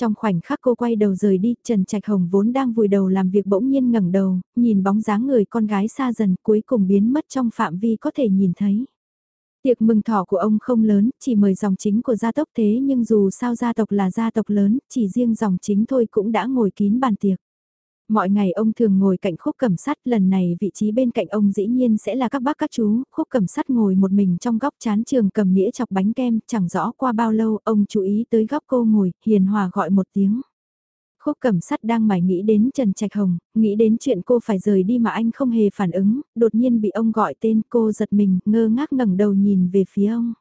Speaker 1: Trong khoảnh khắc cô quay đầu rời đi, Trần Trạch Hồng vốn đang vùi đầu làm việc bỗng nhiên ngẩng đầu, nhìn bóng dáng người con gái xa dần cuối cùng biến mất trong phạm vi có thể nhìn thấy. Tiệc mừng thọ của ông không lớn, chỉ mời dòng chính của gia tộc thế nhưng dù sao gia tộc là gia tộc lớn, chỉ riêng dòng chính thôi cũng đã ngồi kín bàn tiệc. Mọi ngày ông thường ngồi cạnh khúc cầm sắt, lần này vị trí bên cạnh ông dĩ nhiên sẽ là các bác các chú, khúc cầm sắt ngồi một mình trong góc chán trường cầm nĩa chọc bánh kem, chẳng rõ qua bao lâu ông chú ý tới góc cô ngồi, hiền hòa gọi một tiếng. Khúc cẩm sắt đang mải nghĩ đến Trần Trạch Hồng, nghĩ đến chuyện cô phải rời đi mà anh không hề phản ứng, đột nhiên bị ông gọi tên cô giật mình, ngơ ngác ngẩng đầu nhìn về phía ông.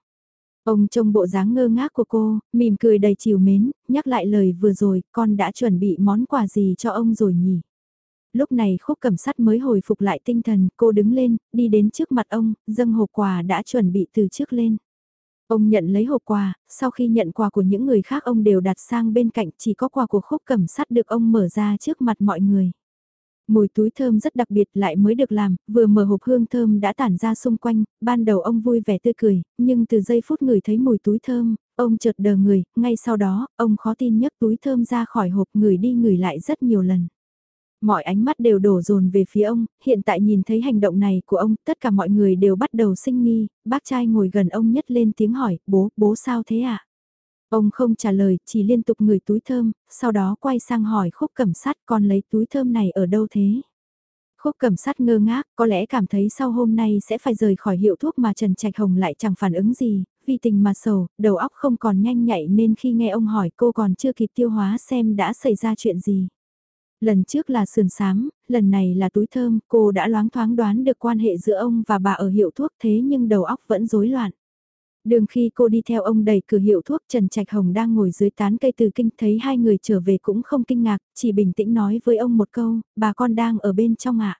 Speaker 1: Ông trông bộ dáng ngơ ngác của cô, mỉm cười đầy chiều mến, nhắc lại lời vừa rồi, con đã chuẩn bị món quà gì cho ông rồi nhỉ? Lúc này khúc cẩm sắt mới hồi phục lại tinh thần, cô đứng lên, đi đến trước mặt ông, dâng hộp quà đã chuẩn bị từ trước lên. Ông nhận lấy hộp quà, sau khi nhận quà của những người khác ông đều đặt sang bên cạnh, chỉ có quà của khúc cẩm sắt được ông mở ra trước mặt mọi người. Mùi túi thơm rất đặc biệt lại mới được làm, vừa mở hộp hương thơm đã tản ra xung quanh, ban đầu ông vui vẻ tươi cười, nhưng từ giây phút người thấy mùi túi thơm, ông chợt đờ người, ngay sau đó, ông khó tin nhấc túi thơm ra khỏi hộp người đi người lại rất nhiều lần. Mọi ánh mắt đều đổ dồn về phía ông, hiện tại nhìn thấy hành động này của ông, tất cả mọi người đều bắt đầu sinh nghi, bác trai ngồi gần ông nhất lên tiếng hỏi, bố, bố sao thế ạ? À? Ông không trả lời, chỉ liên tục ngửi túi thơm, sau đó quay sang hỏi khúc cẩm sát con lấy túi thơm này ở đâu thế? Khúc cẩm sát ngơ ngác, có lẽ cảm thấy sau hôm nay sẽ phải rời khỏi hiệu thuốc mà Trần Trạch Hồng lại chẳng phản ứng gì, vì tình mà sầu, đầu óc không còn nhanh nhạy nên khi nghe ông hỏi cô còn chưa kịp tiêu hóa xem đã xảy ra chuyện gì. Lần trước là sườn sám, lần này là túi thơm, cô đã loáng thoáng đoán được quan hệ giữa ông và bà ở hiệu thuốc thế nhưng đầu óc vẫn rối loạn. Đường khi cô đi theo ông đẩy cửa hiệu thuốc Trần Trạch Hồng đang ngồi dưới tán cây từ kinh thấy hai người trở về cũng không kinh ngạc, chỉ bình tĩnh nói với ông một câu, bà con đang ở bên trong ạ.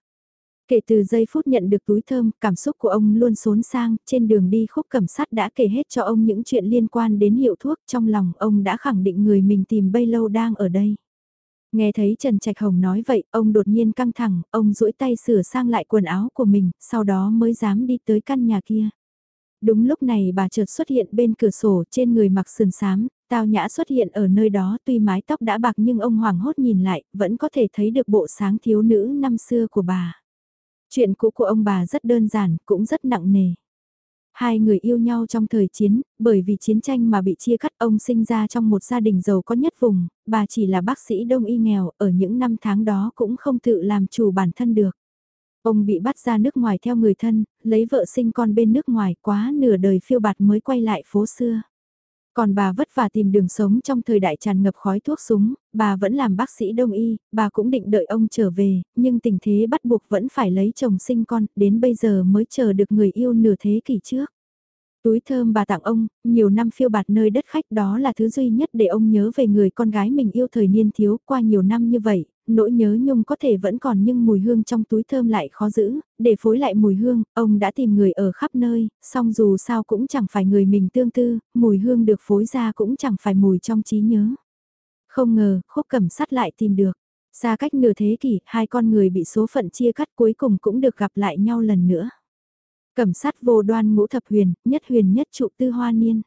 Speaker 1: Kể từ giây phút nhận được túi thơm, cảm xúc của ông luôn xốn sang, trên đường đi khúc cẩm sát đã kể hết cho ông những chuyện liên quan đến hiệu thuốc, trong lòng ông đã khẳng định người mình tìm bấy lâu đang ở đây. Nghe thấy Trần Trạch Hồng nói vậy, ông đột nhiên căng thẳng, ông duỗi tay sửa sang lại quần áo của mình, sau đó mới dám đi tới căn nhà kia. Đúng lúc này bà chợt xuất hiện bên cửa sổ trên người mặc sườn xám, tao nhã xuất hiện ở nơi đó tuy mái tóc đã bạc nhưng ông hoàng hốt nhìn lại, vẫn có thể thấy được bộ sáng thiếu nữ năm xưa của bà. Chuyện cũ của ông bà rất đơn giản, cũng rất nặng nề. Hai người yêu nhau trong thời chiến, bởi vì chiến tranh mà bị chia cắt ông sinh ra trong một gia đình giàu có nhất vùng, bà chỉ là bác sĩ đông y nghèo, ở những năm tháng đó cũng không tự làm chủ bản thân được. Ông bị bắt ra nước ngoài theo người thân, lấy vợ sinh con bên nước ngoài quá nửa đời phiêu bạt mới quay lại phố xưa. Còn bà vất vả tìm đường sống trong thời đại tràn ngập khói thuốc súng, bà vẫn làm bác sĩ đông y, bà cũng định đợi ông trở về, nhưng tình thế bắt buộc vẫn phải lấy chồng sinh con, đến bây giờ mới chờ được người yêu nửa thế kỷ trước. Túi thơm bà tặng ông, nhiều năm phiêu bạt nơi đất khách đó là thứ duy nhất để ông nhớ về người con gái mình yêu thời niên thiếu qua nhiều năm như vậy, nỗi nhớ nhung có thể vẫn còn nhưng mùi hương trong túi thơm lại khó giữ, để phối lại mùi hương, ông đã tìm người ở khắp nơi, song dù sao cũng chẳng phải người mình tương tư, mùi hương được phối ra cũng chẳng phải mùi trong trí nhớ. Không ngờ, khúc cẩm sắt lại tìm được. Xa cách nửa thế kỷ, hai con người bị số phận chia cắt cuối cùng cũng được gặp lại nhau lần nữa. Cẩm sát vô đoan ngũ thập huyền, nhất huyền nhất trụ tư hoa niên.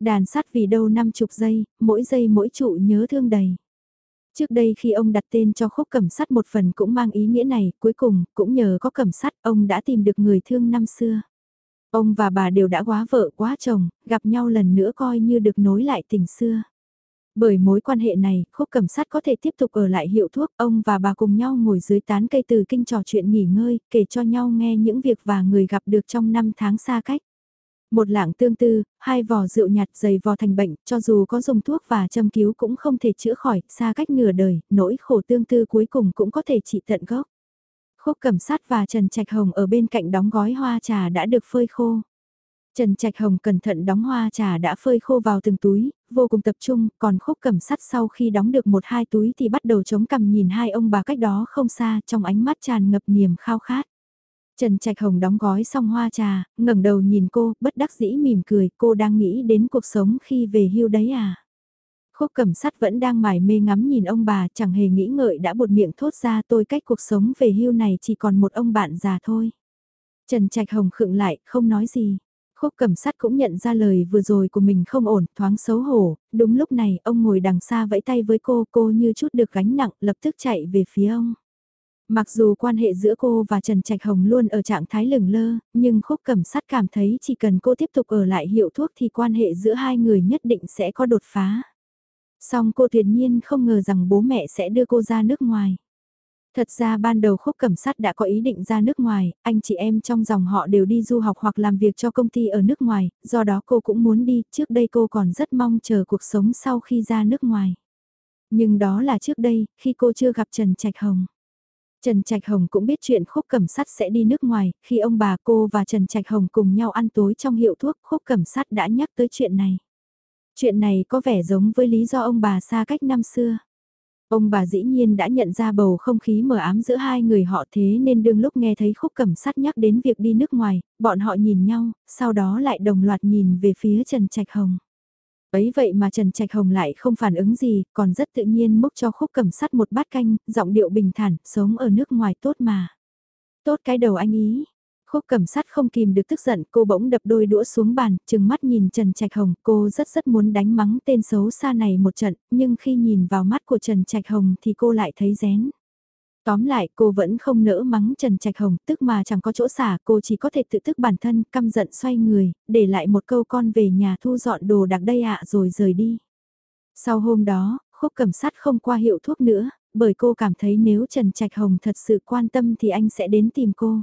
Speaker 1: Đàn sắt vì đâu năm chục giây, mỗi giây mỗi trụ nhớ thương đầy. Trước đây khi ông đặt tên cho khúc cẩm sắt một phần cũng mang ý nghĩa này, cuối cùng, cũng nhờ có cẩm sắt, ông đã tìm được người thương năm xưa. Ông và bà đều đã quá vợ quá chồng, gặp nhau lần nữa coi như được nối lại tình xưa. Bởi mối quan hệ này, khúc cẩm sát có thể tiếp tục ở lại hiệu thuốc, ông và bà cùng nhau ngồi dưới tán cây từ kinh trò chuyện nghỉ ngơi, kể cho nhau nghe những việc và người gặp được trong năm tháng xa cách. Một lạng tương tư, hai vò rượu nhạt dày vò thành bệnh, cho dù có dùng thuốc và châm cứu cũng không thể chữa khỏi, xa cách nửa đời, nỗi khổ tương tư cuối cùng cũng có thể trị tận gốc. Khúc cẩm sát và Trần Trạch Hồng ở bên cạnh đóng gói hoa trà đã được phơi khô. Trần Trạch Hồng cẩn thận đóng hoa trà đã phơi khô vào từng túi, vô cùng tập trung, còn khúc cẩm sắt sau khi đóng được một hai túi thì bắt đầu chống cằm nhìn hai ông bà cách đó không xa trong ánh mắt tràn ngập niềm khao khát. Trần Trạch Hồng đóng gói xong hoa trà, ngẩng đầu nhìn cô, bất đắc dĩ mỉm cười, cô đang nghĩ đến cuộc sống khi về hưu đấy à. Khúc cẩm sắt vẫn đang mải mê ngắm nhìn ông bà, chẳng hề nghĩ ngợi đã buột miệng thốt ra tôi cách cuộc sống về hưu này chỉ còn một ông bạn già thôi. Trần Trạch Hồng khựng lại, không nói gì. Khúc Cẩm sắt cũng nhận ra lời vừa rồi của mình không ổn, thoáng xấu hổ, đúng lúc này ông ngồi đằng xa vẫy tay với cô, cô như chút được gánh nặng, lập tức chạy về phía ông. Mặc dù quan hệ giữa cô và Trần Trạch Hồng luôn ở trạng thái lửng lơ, nhưng khúc Cẩm Sát cảm thấy chỉ cần cô tiếp tục ở lại hiệu thuốc thì quan hệ giữa hai người nhất định sẽ có đột phá. Song cô tuyệt nhiên không ngờ rằng bố mẹ sẽ đưa cô ra nước ngoài. Thật ra ban đầu khúc cẩm sát đã có ý định ra nước ngoài, anh chị em trong dòng họ đều đi du học hoặc làm việc cho công ty ở nước ngoài, do đó cô cũng muốn đi, trước đây cô còn rất mong chờ cuộc sống sau khi ra nước ngoài. Nhưng đó là trước đây, khi cô chưa gặp Trần Trạch Hồng. Trần Trạch Hồng cũng biết chuyện khúc cẩm Sắt sẽ đi nước ngoài, khi ông bà cô và Trần Trạch Hồng cùng nhau ăn tối trong hiệu thuốc khúc cẩm Sắt đã nhắc tới chuyện này. Chuyện này có vẻ giống với lý do ông bà xa cách năm xưa. Ông bà dĩ nhiên đã nhận ra bầu không khí mờ ám giữa hai người họ thế nên đương lúc nghe thấy khúc cẩm Sắt nhắc đến việc đi nước ngoài, bọn họ nhìn nhau, sau đó lại đồng loạt nhìn về phía Trần Trạch Hồng. Ấy vậy mà Trần Trạch Hồng lại không phản ứng gì, còn rất tự nhiên múc cho khúc cẩm Sắt một bát canh, giọng điệu bình thản, sống ở nước ngoài tốt mà. Tốt cái đầu anh ý, Khúc cầm sắt không kìm được tức giận, cô bỗng đập đôi đũa xuống bàn, chừng mắt nhìn Trần Trạch Hồng, cô rất rất muốn đánh mắng tên xấu xa này một trận, nhưng khi nhìn vào mắt của Trần Trạch Hồng thì cô lại thấy rén. Tóm lại cô vẫn không nỡ mắng Trần Trạch Hồng, tức mà chẳng có chỗ xả, cô chỉ có thể tự tức bản thân, căm giận xoay người, để lại một câu con về nhà thu dọn đồ đặc đây ạ rồi rời đi. Sau hôm đó, khúc cầm sắt không qua hiệu thuốc nữa, bởi cô cảm thấy nếu Trần Trạch Hồng thật sự quan tâm thì anh sẽ đến tìm cô.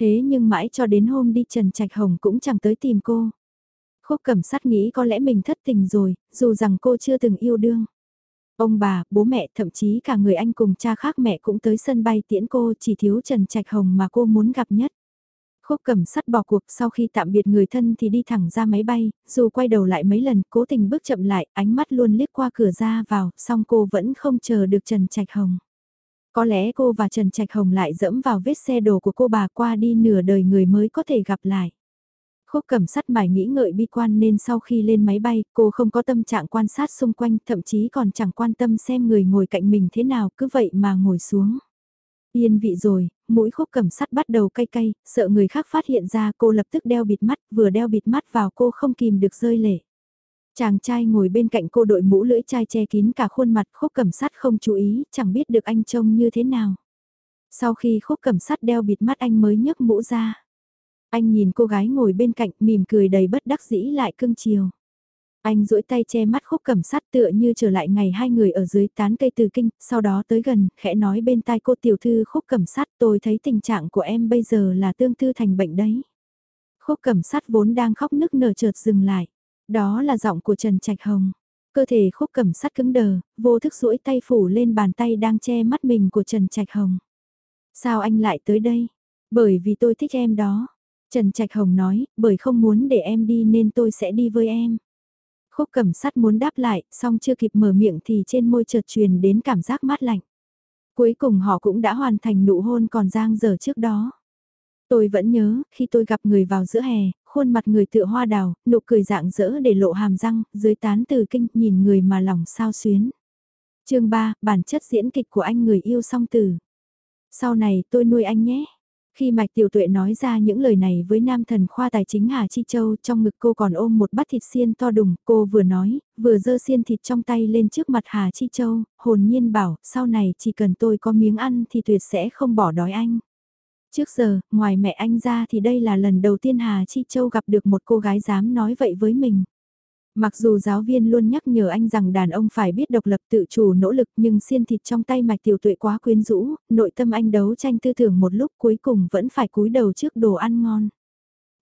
Speaker 1: Thế nhưng mãi cho đến hôm đi Trần Trạch Hồng cũng chẳng tới tìm cô. Khúc cẩm sát nghĩ có lẽ mình thất tình rồi, dù rằng cô chưa từng yêu đương. Ông bà, bố mẹ, thậm chí cả người anh cùng cha khác mẹ cũng tới sân bay tiễn cô chỉ thiếu Trần Trạch Hồng mà cô muốn gặp nhất. Khúc cầm sắt bỏ cuộc sau khi tạm biệt người thân thì đi thẳng ra máy bay, dù quay đầu lại mấy lần cố tình bước chậm lại, ánh mắt luôn liếc qua cửa ra vào, song cô vẫn không chờ được Trần Trạch Hồng. Có lẽ cô và Trần Trạch Hồng lại dẫm vào vết xe đổ của cô bà qua đi nửa đời người mới có thể gặp lại. Khúc cầm sắt mải nghĩ ngợi bi quan nên sau khi lên máy bay, cô không có tâm trạng quan sát xung quanh, thậm chí còn chẳng quan tâm xem người ngồi cạnh mình thế nào, cứ vậy mà ngồi xuống. Yên vị rồi, mũi khúc cầm sắt bắt đầu cay cay, sợ người khác phát hiện ra cô lập tức đeo bịt mắt, vừa đeo bịt mắt vào cô không kìm được rơi lệ. Chàng trai ngồi bên cạnh cô đội mũ lưỡi chai che kín cả khuôn mặt khúc cầm sắt không chú ý, chẳng biết được anh trông như thế nào. Sau khi khúc cầm sắt đeo bịt mắt anh mới nhấc mũ ra. Anh nhìn cô gái ngồi bên cạnh mỉm cười đầy bất đắc dĩ lại cưng chiều. Anh duỗi tay che mắt khúc cầm sắt tựa như trở lại ngày hai người ở dưới tán cây từ kinh, sau đó tới gần, khẽ nói bên tai cô tiểu thư khúc cầm sắt tôi thấy tình trạng của em bây giờ là tương tư thành bệnh đấy. Khúc cầm sắt vốn đang khóc nức nở chợt dừng lại. Đó là giọng của Trần Trạch Hồng. Cơ thể khúc cầm sắt cứng đờ, vô thức duỗi tay phủ lên bàn tay đang che mắt mình của Trần Trạch Hồng. Sao anh lại tới đây? Bởi vì tôi thích em đó. Trần Trạch Hồng nói, bởi không muốn để em đi nên tôi sẽ đi với em. Khúc Cẩm sắt muốn đáp lại, xong chưa kịp mở miệng thì trên môi chợt truyền đến cảm giác mát lạnh. Cuối cùng họ cũng đã hoàn thành nụ hôn còn giang dở trước đó. Tôi vẫn nhớ, khi tôi gặp người vào giữa hè, khuôn mặt người tựa hoa đào, nụ cười dạng dỡ để lộ hàm răng, dưới tán từ kinh nhìn người mà lòng sao xuyến. chương 3, bản chất diễn kịch của anh người yêu song tử. Sau này tôi nuôi anh nhé. Khi Mạch Tiểu Tuệ nói ra những lời này với nam thần khoa tài chính Hà Chi Châu trong ngực cô còn ôm một bát thịt xiên to đùng, cô vừa nói, vừa dơ xiên thịt trong tay lên trước mặt Hà Chi Châu, hồn nhiên bảo, sau này chỉ cần tôi có miếng ăn thì tuyệt sẽ không bỏ đói anh. Trước giờ, ngoài mẹ anh ra thì đây là lần đầu tiên Hà Chi Châu gặp được một cô gái dám nói vậy với mình. Mặc dù giáo viên luôn nhắc nhở anh rằng đàn ông phải biết độc lập tự chủ nỗ lực nhưng xiên thịt trong tay mạch tiểu tuệ quá quyến rũ, nội tâm anh đấu tranh tư tưởng một lúc cuối cùng vẫn phải cúi đầu trước đồ ăn ngon.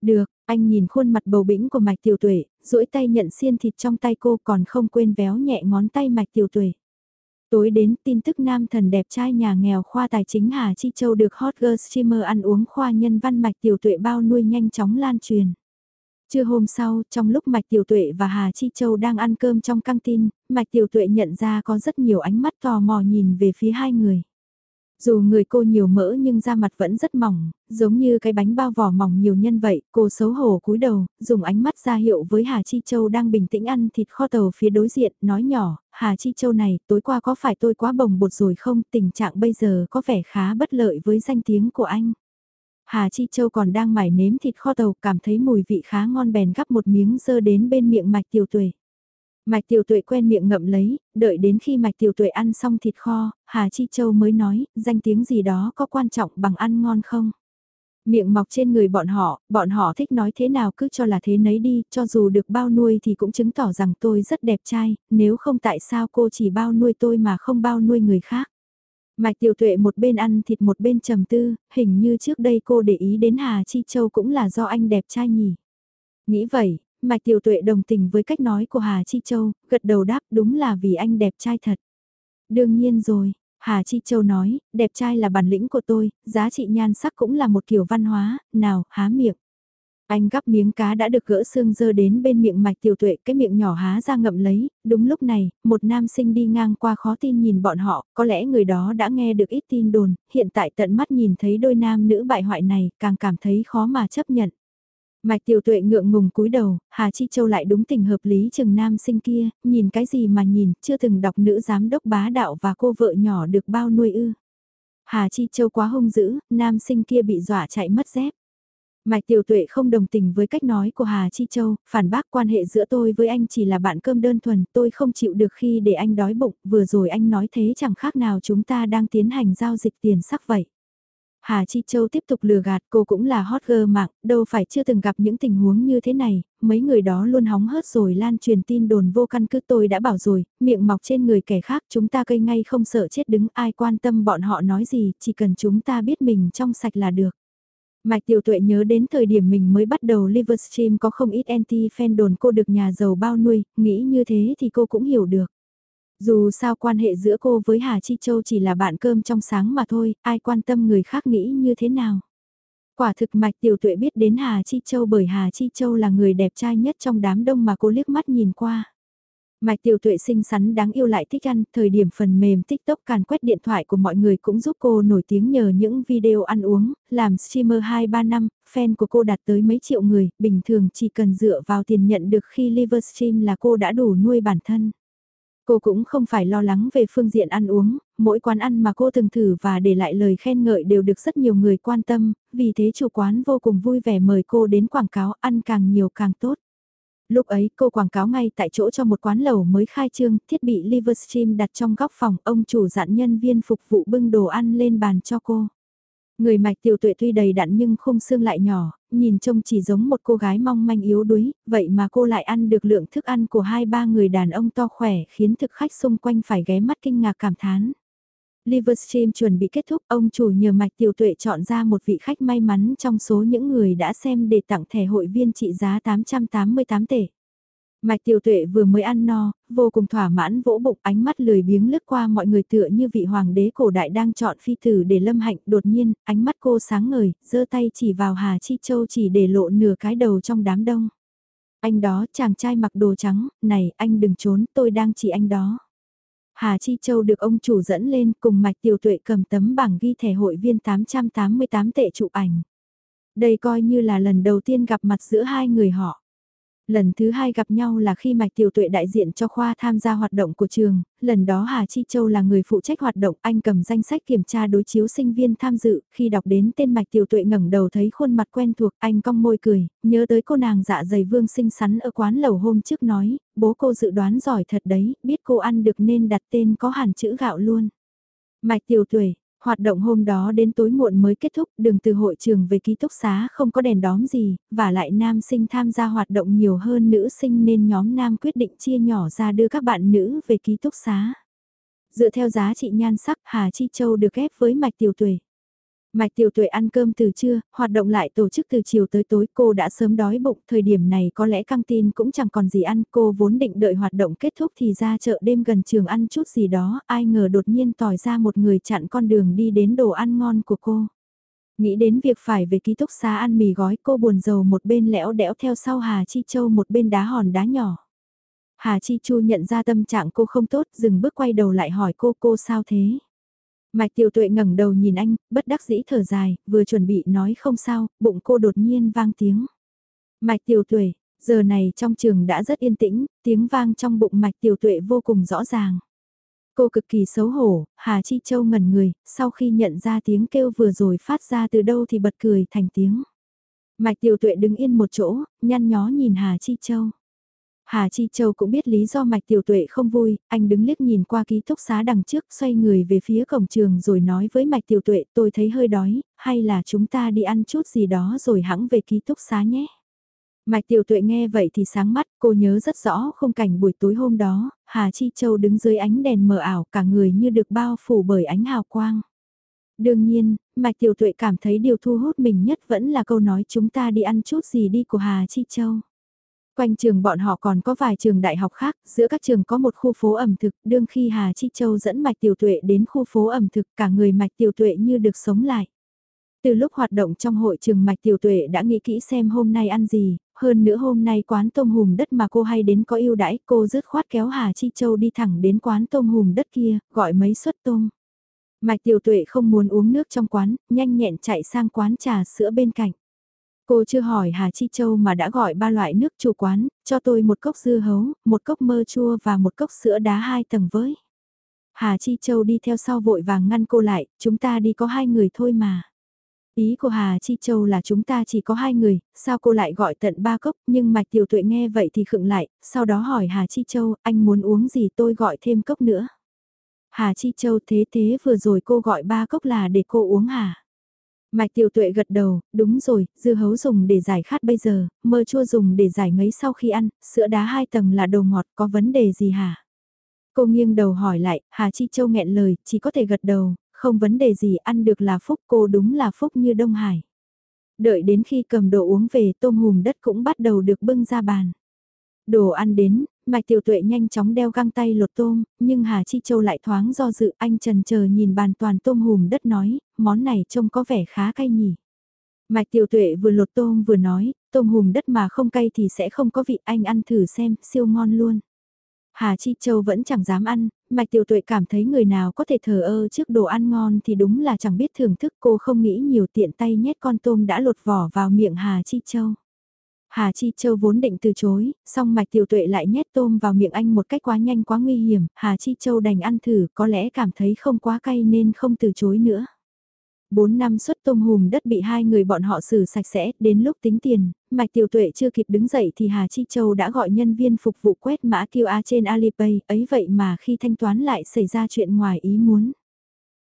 Speaker 1: Được, anh nhìn khuôn mặt bầu bĩnh của mạch tiểu tuệ, duỗi tay nhận xiên thịt trong tay cô còn không quên véo nhẹ ngón tay mạch tiểu tuệ. Tối đến tin tức nam thần đẹp trai nhà nghèo khoa tài chính Hà Chi Châu được hot girl streamer ăn uống khoa nhân văn mạch tiểu tuệ bao nuôi nhanh chóng lan truyền. Trưa hôm sau, trong lúc Mạch Tiểu Tuệ và Hà Chi Châu đang ăn cơm trong căng tin, Mạch Tiểu Tuệ nhận ra có rất nhiều ánh mắt tò mò nhìn về phía hai người. Dù người cô nhiều mỡ nhưng da mặt vẫn rất mỏng, giống như cái bánh bao vỏ mỏng nhiều nhân vậy, cô xấu hổ cúi đầu, dùng ánh mắt ra hiệu với Hà Chi Châu đang bình tĩnh ăn thịt kho tàu phía đối diện, nói nhỏ, Hà Chi Châu này, tối qua có phải tôi quá bồng bột rồi không, tình trạng bây giờ có vẻ khá bất lợi với danh tiếng của anh. Hà Chi Châu còn đang mải nếm thịt kho tàu, cảm thấy mùi vị khá ngon bèn gắp một miếng dơ đến bên miệng mạch tiểu tuệ. Mạch tiểu tuệ quen miệng ngậm lấy, đợi đến khi mạch tiểu tuệ ăn xong thịt kho, Hà Chi Châu mới nói, danh tiếng gì đó có quan trọng bằng ăn ngon không? Miệng mọc trên người bọn họ, bọn họ thích nói thế nào cứ cho là thế nấy đi, cho dù được bao nuôi thì cũng chứng tỏ rằng tôi rất đẹp trai, nếu không tại sao cô chỉ bao nuôi tôi mà không bao nuôi người khác. Mạch tiểu tuệ một bên ăn thịt một bên trầm tư, hình như trước đây cô để ý đến Hà Chi Châu cũng là do anh đẹp trai nhỉ. Nghĩ vậy, Mạch tiểu tuệ đồng tình với cách nói của Hà Chi Châu, gật đầu đáp đúng là vì anh đẹp trai thật. Đương nhiên rồi, Hà Chi Châu nói, đẹp trai là bản lĩnh của tôi, giá trị nhan sắc cũng là một kiểu văn hóa, nào, há miệng. Anh gắp miếng cá đã được gỡ xương dơ đến bên miệng mạch tiểu tuệ, cái miệng nhỏ há ra ngậm lấy, đúng lúc này, một nam sinh đi ngang qua khó tin nhìn bọn họ, có lẽ người đó đã nghe được ít tin đồn, hiện tại tận mắt nhìn thấy đôi nam nữ bại hoại này, càng cảm thấy khó mà chấp nhận. Mạch tiểu tuệ ngượng ngùng cúi đầu, Hà Chi Châu lại đúng tình hợp lý chừng nam sinh kia, nhìn cái gì mà nhìn, chưa từng đọc nữ giám đốc bá đạo và cô vợ nhỏ được bao nuôi ư. Hà Chi Châu quá hung dữ, nam sinh kia bị dọa chạy mất dép. Mạch Tiểu Tuệ không đồng tình với cách nói của Hà Chi Châu, phản bác quan hệ giữa tôi với anh chỉ là bạn cơm đơn thuần, tôi không chịu được khi để anh đói bụng, vừa rồi anh nói thế chẳng khác nào chúng ta đang tiến hành giao dịch tiền sắc vậy. Hà Chi Châu tiếp tục lừa gạt cô cũng là hot girl mạng, đâu phải chưa từng gặp những tình huống như thế này, mấy người đó luôn hóng hớt rồi lan truyền tin đồn vô căn cứ tôi đã bảo rồi, miệng mọc trên người kẻ khác chúng ta cây ngay không sợ chết đứng ai quan tâm bọn họ nói gì, chỉ cần chúng ta biết mình trong sạch là được. Mạch Tiểu Tuệ nhớ đến thời điểm mình mới bắt đầu Livestream có không ít anti-fan đồn cô được nhà giàu bao nuôi, nghĩ như thế thì cô cũng hiểu được. Dù sao quan hệ giữa cô với Hà Chi Châu chỉ là bạn cơm trong sáng mà thôi, ai quan tâm người khác nghĩ như thế nào. Quả thực Mạch Tiểu Tuệ biết đến Hà Chi Châu bởi Hà Chi Châu là người đẹp trai nhất trong đám đông mà cô liếc mắt nhìn qua. Mạch tiểu tuệ xinh xắn đáng yêu lại thích ăn, thời điểm phần mềm TikTok càn quét điện thoại của mọi người cũng giúp cô nổi tiếng nhờ những video ăn uống, làm streamer 2-3 năm, fan của cô đạt tới mấy triệu người, bình thường chỉ cần dựa vào tiền nhận được khi livestream là cô đã đủ nuôi bản thân. Cô cũng không phải lo lắng về phương diện ăn uống, mỗi quán ăn mà cô từng thử và để lại lời khen ngợi đều được rất nhiều người quan tâm, vì thế chủ quán vô cùng vui vẻ mời cô đến quảng cáo ăn càng nhiều càng tốt. Lúc ấy cô quảng cáo ngay tại chỗ cho một quán lẩu mới khai trương, thiết bị Livestream đặt trong góc phòng, ông chủ dặn nhân viên phục vụ bưng đồ ăn lên bàn cho cô. Người mạch tiểu tuệ tuy đầy đặn nhưng khung xương lại nhỏ, nhìn trông chỉ giống một cô gái mong manh yếu đuối, vậy mà cô lại ăn được lượng thức ăn của hai ba người đàn ông to khỏe khiến thực khách xung quanh phải ghé mắt kinh ngạc cảm thán. Livestream chuẩn bị kết thúc, ông chủ nhờ mạch tiểu tuệ chọn ra một vị khách may mắn trong số những người đã xem để tặng thẻ hội viên trị giá 888 tệ. Mạch tiểu tuệ vừa mới ăn no, vô cùng thỏa mãn vỗ bụng ánh mắt lười biếng lướt qua mọi người tựa như vị hoàng đế cổ đại đang chọn phi tử để lâm hạnh đột nhiên, ánh mắt cô sáng ngời, giơ tay chỉ vào Hà Chi Châu chỉ để lộ nửa cái đầu trong đám đông. Anh đó, chàng trai mặc đồ trắng, này anh đừng trốn, tôi đang chỉ anh đó. Hà Chi Châu được ông chủ dẫn lên cùng Mạch Tiểu Tuệ cầm tấm bảng ghi thẻ hội viên 888 tệ chụp ảnh. Đây coi như là lần đầu tiên gặp mặt giữa hai người họ. Lần thứ hai gặp nhau là khi Mạch Tiểu Tuệ đại diện cho khoa tham gia hoạt động của trường, lần đó Hà Chi Châu là người phụ trách hoạt động, anh cầm danh sách kiểm tra đối chiếu sinh viên tham dự, khi đọc đến tên Mạch Tiểu Tuệ ngẩng đầu thấy khuôn mặt quen thuộc, anh cong môi cười, nhớ tới cô nàng dạ dày vương xinh xắn ở quán lầu hôm trước nói, bố cô dự đoán giỏi thật đấy, biết cô ăn được nên đặt tên có hẳn chữ gạo luôn. Mạch Tiểu Tuệ, Hoạt động hôm đó đến tối muộn mới kết thúc, đường từ hội trường về ký túc xá không có đèn đóm gì, và lại nam sinh tham gia hoạt động nhiều hơn nữ sinh nên nhóm nam quyết định chia nhỏ ra đưa các bạn nữ về ký túc xá. Dựa theo giá trị nhan sắc Hà Chi Châu được ghép với mạch tiểu tuổi. Mạch tiểu tuệ ăn cơm từ trưa, hoạt động lại tổ chức từ chiều tới tối cô đã sớm đói bụng, thời điểm này có lẽ căng tin cũng chẳng còn gì ăn, cô vốn định đợi hoạt động kết thúc thì ra chợ đêm gần trường ăn chút gì đó, ai ngờ đột nhiên tỏi ra một người chặn con đường đi đến đồ ăn ngon của cô. Nghĩ đến việc phải về ký túc xá ăn mì gói cô buồn rầu một bên lẽo đẽo theo sau Hà Chi Châu một bên đá hòn đá nhỏ. Hà Chi Chu nhận ra tâm trạng cô không tốt, dừng bước quay đầu lại hỏi cô cô sao thế. Mạch tiểu tuệ ngẩng đầu nhìn anh, bất đắc dĩ thở dài, vừa chuẩn bị nói không sao, bụng cô đột nhiên vang tiếng. Mạch tiểu tuệ, giờ này trong trường đã rất yên tĩnh, tiếng vang trong bụng mạch tiểu tuệ vô cùng rõ ràng. Cô cực kỳ xấu hổ, Hà Chi Châu ngẩn người, sau khi nhận ra tiếng kêu vừa rồi phát ra từ đâu thì bật cười thành tiếng. Mạch tiểu tuệ đứng yên một chỗ, nhăn nhó nhìn Hà Chi Châu. Hà Chi Châu cũng biết lý do mạch tiểu tuệ không vui, anh đứng liếc nhìn qua ký túc xá đằng trước xoay người về phía cổng trường rồi nói với mạch tiểu tuệ tôi thấy hơi đói, hay là chúng ta đi ăn chút gì đó rồi hãng về ký túc xá nhé. Mạch tiểu tuệ nghe vậy thì sáng mắt, cô nhớ rất rõ khung cảnh buổi tối hôm đó, Hà Chi Châu đứng dưới ánh đèn mờ ảo cả người như được bao phủ bởi ánh hào quang. Đương nhiên, Mạch tiểu tuệ cảm thấy điều thu hút mình nhất vẫn là câu nói chúng ta đi ăn chút gì đi của Hà Chi Châu. Quanh trường bọn họ còn có vài trường đại học khác, giữa các trường có một khu phố ẩm thực, đương khi Hà Chi Châu dẫn Mạch Tiểu Tuệ đến khu phố ẩm thực cả người Mạch Tiểu Tuệ như được sống lại. Từ lúc hoạt động trong hội trường Mạch Tiểu Tuệ đã nghĩ kỹ xem hôm nay ăn gì, hơn nữa hôm nay quán tôm hùm đất mà cô hay đến có yêu đãi, cô dứt khoát kéo Hà Chi Châu đi thẳng đến quán tôm hùm đất kia, gọi mấy suất tôm. Mạch Tiểu Tuệ không muốn uống nước trong quán, nhanh nhẹn chạy sang quán trà sữa bên cạnh. Cô chưa hỏi Hà Chi Châu mà đã gọi ba loại nước chủ quán, cho tôi một cốc dưa hấu, một cốc mơ chua và một cốc sữa đá hai tầng với. Hà Chi Châu đi theo sau vội vàng ngăn cô lại, chúng ta đi có hai người thôi mà. Ý của Hà Chi Châu là chúng ta chỉ có hai người, sao cô lại gọi tận ba cốc, nhưng Mạch Tiểu Tuệ nghe vậy thì khựng lại, sau đó hỏi Hà Chi Châu, anh muốn uống gì tôi gọi thêm cốc nữa. Hà Chi Châu thế thế vừa rồi cô gọi ba cốc là để cô uống hả? Mạch tiểu tuệ gật đầu, đúng rồi, dưa hấu dùng để giải khát bây giờ, mơ chua dùng để giải ngấy sau khi ăn, sữa đá hai tầng là đồ ngọt, có vấn đề gì hả? Cô nghiêng đầu hỏi lại, Hà Chi Châu nghẹn lời, chỉ có thể gật đầu, không vấn đề gì, ăn được là phúc, cô đúng là phúc như Đông Hải. Đợi đến khi cầm đồ uống về tôm hùm đất cũng bắt đầu được bưng ra bàn. Đồ ăn đến, Mạch Tiểu Tuệ nhanh chóng đeo găng tay lột tôm, nhưng Hà Chi Châu lại thoáng do dự anh trần chờ nhìn bàn toàn tôm hùm đất nói, món này trông có vẻ khá cay nhỉ. Mạch Tiểu Tuệ vừa lột tôm vừa nói, tôm hùm đất mà không cay thì sẽ không có vị anh ăn thử xem, siêu ngon luôn. Hà Chi Châu vẫn chẳng dám ăn, Mạch Tiểu Tuệ cảm thấy người nào có thể thờ ơ trước đồ ăn ngon thì đúng là chẳng biết thưởng thức cô không nghĩ nhiều tiện tay nhét con tôm đã lột vỏ vào miệng Hà Chi Châu. Hà Chi Châu vốn định từ chối, song mạch tiểu tuệ lại nhét tôm vào miệng anh một cách quá nhanh quá nguy hiểm, Hà Chi Châu đành ăn thử, có lẽ cảm thấy không quá cay nên không từ chối nữa. Bốn năm suất tôm hùm đất bị hai người bọn họ xử sạch sẽ, đến lúc tính tiền, mạch tiểu tuệ chưa kịp đứng dậy thì Hà Chi Châu đã gọi nhân viên phục vụ quét mã QR trên Alipay, ấy vậy mà khi thanh toán lại xảy ra chuyện ngoài ý muốn.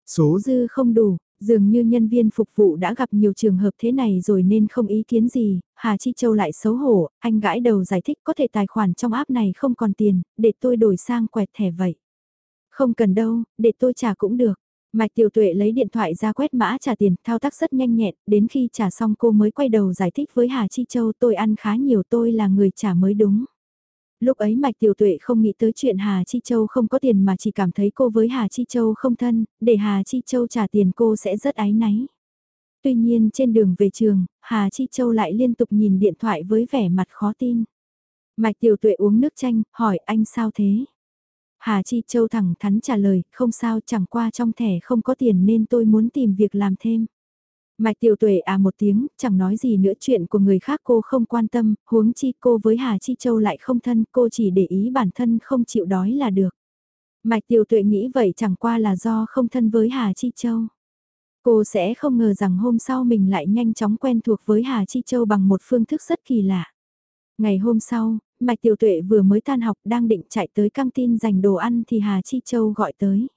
Speaker 1: Số dư không đủ, Dường như nhân viên phục vụ đã gặp nhiều trường hợp thế này rồi nên không ý kiến gì, Hà Chi Châu lại xấu hổ, anh gãi đầu giải thích có thể tài khoản trong app này không còn tiền, để tôi đổi sang quẹt thẻ vậy. Không cần đâu, để tôi trả cũng được. Mạch Tiểu Tuệ lấy điện thoại ra quét mã trả tiền, thao tác rất nhanh nhẹn, đến khi trả xong cô mới quay đầu giải thích với Hà Chi Châu tôi ăn khá nhiều tôi là người trả mới đúng. Lúc ấy Mạch Tiểu Tuệ không nghĩ tới chuyện Hà Chi Châu không có tiền mà chỉ cảm thấy cô với Hà Chi Châu không thân, để Hà Chi Châu trả tiền cô sẽ rất ái náy. Tuy nhiên trên đường về trường, Hà Chi Châu lại liên tục nhìn điện thoại với vẻ mặt khó tin. Mạch Tiểu Tuệ uống nước chanh, hỏi anh sao thế? Hà Chi Châu thẳng thắn trả lời, không sao chẳng qua trong thẻ không có tiền nên tôi muốn tìm việc làm thêm. Mạch tiểu tuệ à một tiếng, chẳng nói gì nữa chuyện của người khác cô không quan tâm, huống chi cô với Hà Chi Châu lại không thân, cô chỉ để ý bản thân không chịu đói là được. Mạch tiểu tuệ nghĩ vậy chẳng qua là do không thân với Hà Chi Châu. Cô sẽ không ngờ rằng hôm sau mình lại nhanh chóng quen thuộc với Hà Chi Châu bằng một phương thức rất kỳ lạ. Ngày hôm sau, Mạch Tiểu Tuệ vừa mới tan học đang định chạy tới căng tin dành đồ ăn thì Hà Chi Châu gọi tới.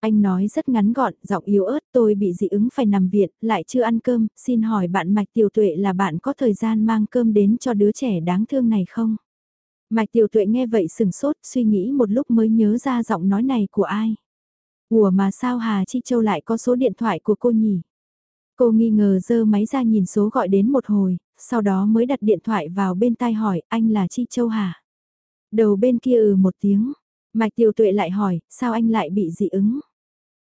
Speaker 1: Anh nói rất ngắn gọn, giọng yếu ớt tôi bị dị ứng phải nằm viện, lại chưa ăn cơm, xin hỏi bạn Mạch Tiểu Tuệ là bạn có thời gian mang cơm đến cho đứa trẻ đáng thương này không? Mạch Tiểu Tuệ nghe vậy sừng sốt, suy nghĩ một lúc mới nhớ ra giọng nói này của ai. Ủa mà sao Hà Chi Châu lại có số điện thoại của cô nhỉ? Cô nghi ngờ dơ máy ra nhìn số gọi đến một hồi, sau đó mới đặt điện thoại vào bên tai hỏi anh là Chi Châu hà Đầu bên kia ừ một tiếng, Mạch Tiểu Tuệ lại hỏi, sao anh lại bị dị ứng?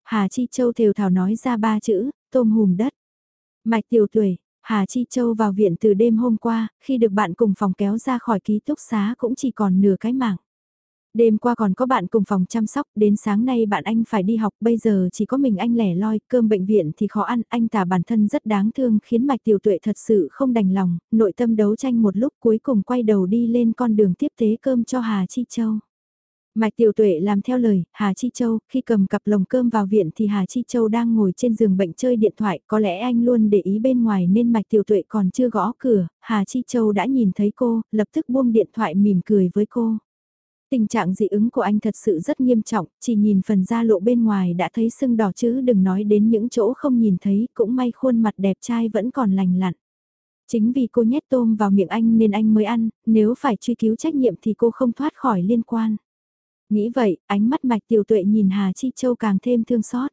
Speaker 1: Hà Chi Châu thều thảo nói ra ba chữ, tôm hùm đất. Mạch Tiểu Tuệ, Hà Chi Châu vào viện từ đêm hôm qua, khi được bạn cùng phòng kéo ra khỏi ký túc xá cũng chỉ còn nửa cái mạng. Đêm qua còn có bạn cùng phòng chăm sóc, đến sáng nay bạn anh phải đi học, bây giờ chỉ có mình anh lẻ loi, cơm bệnh viện thì khó ăn, anh tả bản thân rất đáng thương khiến mạch tiểu tuệ thật sự không đành lòng, nội tâm đấu tranh một lúc cuối cùng quay đầu đi lên con đường tiếp tế cơm cho Hà Chi Châu. Mạch Tiểu Tuệ làm theo lời, Hà Chi Châu, khi cầm cặp lồng cơm vào viện thì Hà Chi Châu đang ngồi trên giường bệnh chơi điện thoại, có lẽ anh luôn để ý bên ngoài nên Mạch Tiểu Tuệ còn chưa gõ cửa, Hà Chi Châu đã nhìn thấy cô, lập tức buông điện thoại mỉm cười với cô. Tình trạng dị ứng của anh thật sự rất nghiêm trọng, chỉ nhìn phần da lộ bên ngoài đã thấy sưng đỏ chứ đừng nói đến những chỗ không nhìn thấy, cũng may khuôn mặt đẹp trai vẫn còn lành lặn. Chính vì cô nhét tôm vào miệng anh nên anh mới ăn, nếu phải truy cứu trách nhiệm thì cô không thoát khỏi liên quan. Nghĩ vậy, ánh mắt mạch tiểu tuệ nhìn Hà Chi Châu càng thêm thương xót.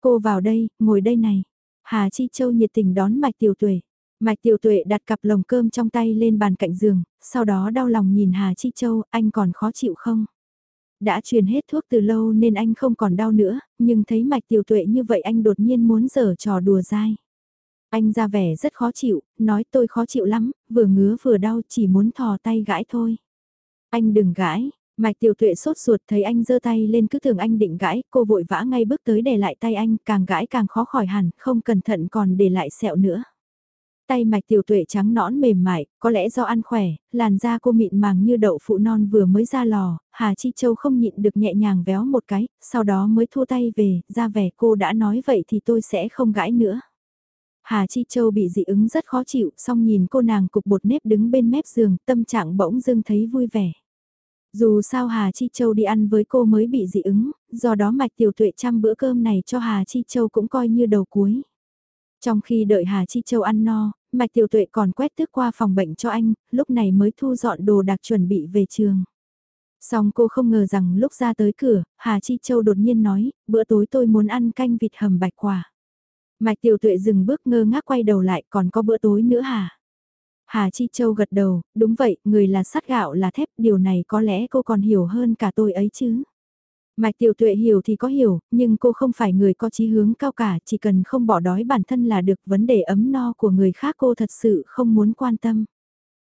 Speaker 1: Cô vào đây, ngồi đây này. Hà Chi Châu nhiệt tình đón mạch tiểu tuệ. Mạch tiểu tuệ đặt cặp lồng cơm trong tay lên bàn cạnh giường, sau đó đau lòng nhìn Hà Chi Châu, anh còn khó chịu không? Đã truyền hết thuốc từ lâu nên anh không còn đau nữa, nhưng thấy mạch tiểu tuệ như vậy anh đột nhiên muốn giở trò đùa dai. Anh ra vẻ rất khó chịu, nói tôi khó chịu lắm, vừa ngứa vừa đau chỉ muốn thò tay gãi thôi. Anh đừng gãi, Mạch tiểu tuệ sốt ruột thấy anh giơ tay lên cứ tưởng anh định gãi, cô vội vã ngay bước tới để lại tay anh, càng gãi càng khó khỏi hẳn, không cẩn thận còn để lại sẹo nữa. Tay mạch tiểu tuệ trắng nõn mềm mại, có lẽ do ăn khỏe, làn da cô mịn màng như đậu phụ non vừa mới ra lò, Hà Chi Châu không nhịn được nhẹ nhàng véo một cái, sau đó mới thua tay về, ra vẻ cô đã nói vậy thì tôi sẽ không gãi nữa. Hà Chi Châu bị dị ứng rất khó chịu, song nhìn cô nàng cục bột nếp đứng bên mép giường, tâm trạng bỗng dưng thấy vui vẻ. Dù sao Hà Chi Châu đi ăn với cô mới bị dị ứng, do đó mạch tiểu tuệ trăm bữa cơm này cho Hà Chi Châu cũng coi như đầu cuối. Trong khi đợi Hà Chi Châu ăn no, mạch tiểu tuệ còn quét tước qua phòng bệnh cho anh, lúc này mới thu dọn đồ đặc chuẩn bị về trường. Xong cô không ngờ rằng lúc ra tới cửa, Hà Chi Châu đột nhiên nói, bữa tối tôi muốn ăn canh vịt hầm bạch quả. Mạch tiểu tuệ dừng bước ngơ ngác quay đầu lại còn có bữa tối nữa hả? Hà Chi Châu gật đầu, đúng vậy, người là sắt gạo là thép, điều này có lẽ cô còn hiểu hơn cả tôi ấy chứ. Mạch tiểu tuệ hiểu thì có hiểu, nhưng cô không phải người có chí hướng cao cả, chỉ cần không bỏ đói bản thân là được vấn đề ấm no của người khác cô thật sự không muốn quan tâm.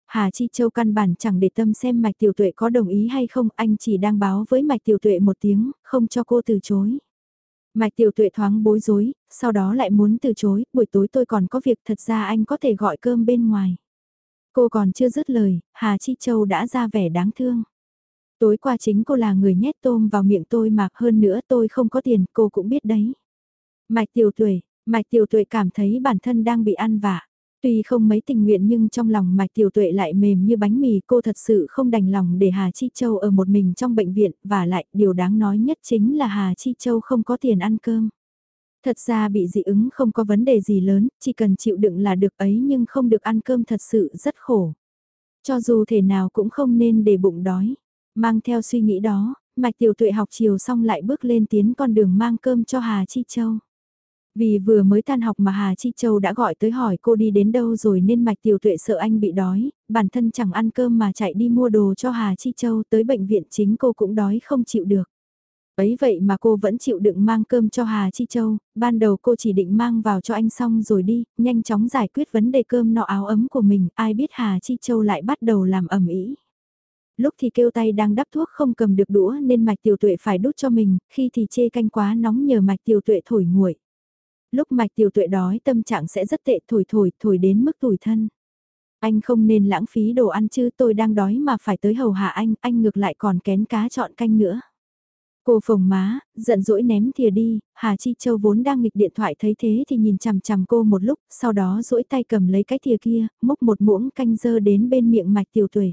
Speaker 1: Hà Chi Châu căn bản chẳng để tâm xem Mạch Tiểu Tuệ có đồng ý hay không, anh chỉ đang báo với Mạch Tiểu Tuệ một tiếng, không cho cô từ chối. Mạch Tiểu Tuệ thoáng bối rối, sau đó lại muốn từ chối, buổi tối tôi còn có việc thật ra anh có thể gọi cơm bên ngoài. Cô còn chưa dứt lời, Hà Chi Châu đã ra vẻ đáng thương. Tối qua chính cô là người nhét tôm vào miệng tôi mà hơn nữa tôi không có tiền, cô cũng biết đấy. Mạch tiểu tuổi, mạch tiểu tuệ cảm thấy bản thân đang bị ăn vạ. Tuy không mấy tình nguyện nhưng trong lòng mạch tiểu tuệ lại mềm như bánh mì cô thật sự không đành lòng để Hà Chi Châu ở một mình trong bệnh viện và lại điều đáng nói nhất chính là Hà Chi Châu không có tiền ăn cơm. Thật ra bị dị ứng không có vấn đề gì lớn, chỉ cần chịu đựng là được ấy nhưng không được ăn cơm thật sự rất khổ. Cho dù thể nào cũng không nên để bụng đói. Mang theo suy nghĩ đó, Mạch Tiểu Tuệ học chiều xong lại bước lên tiến con đường mang cơm cho Hà Chi Châu. Vì vừa mới tan học mà Hà Chi Châu đã gọi tới hỏi cô đi đến đâu rồi nên Mạch Tiểu Tuệ sợ anh bị đói, bản thân chẳng ăn cơm mà chạy đi mua đồ cho Hà Chi Châu tới bệnh viện chính cô cũng đói không chịu được. Ấy vậy mà cô vẫn chịu đựng mang cơm cho Hà Chi Châu, ban đầu cô chỉ định mang vào cho anh xong rồi đi, nhanh chóng giải quyết vấn đề cơm nọ áo ấm của mình, ai biết Hà Chi Châu lại bắt đầu làm ẩm ý. Lúc thì kêu tay đang đắp thuốc không cầm được đũa nên mạch tiểu tuệ phải đút cho mình, khi thì chê canh quá nóng nhờ mạch tiểu tuệ thổi nguội. Lúc mạch tiểu tuệ đói tâm trạng sẽ rất tệ thổi thổi thổi đến mức tủi thân. Anh không nên lãng phí đồ ăn chứ tôi đang đói mà phải tới hầu hạ anh, anh ngược lại còn kén cá chọn canh nữa. Cô phồng má, giận dỗi ném thìa đi, Hà Chi Châu vốn đang nghịch điện thoại thấy thế thì nhìn chằm chằm cô một lúc, sau đó duỗi tay cầm lấy cái thìa kia, múc một muỗng canh dơ đến bên miệng mạch tiểu tuệ.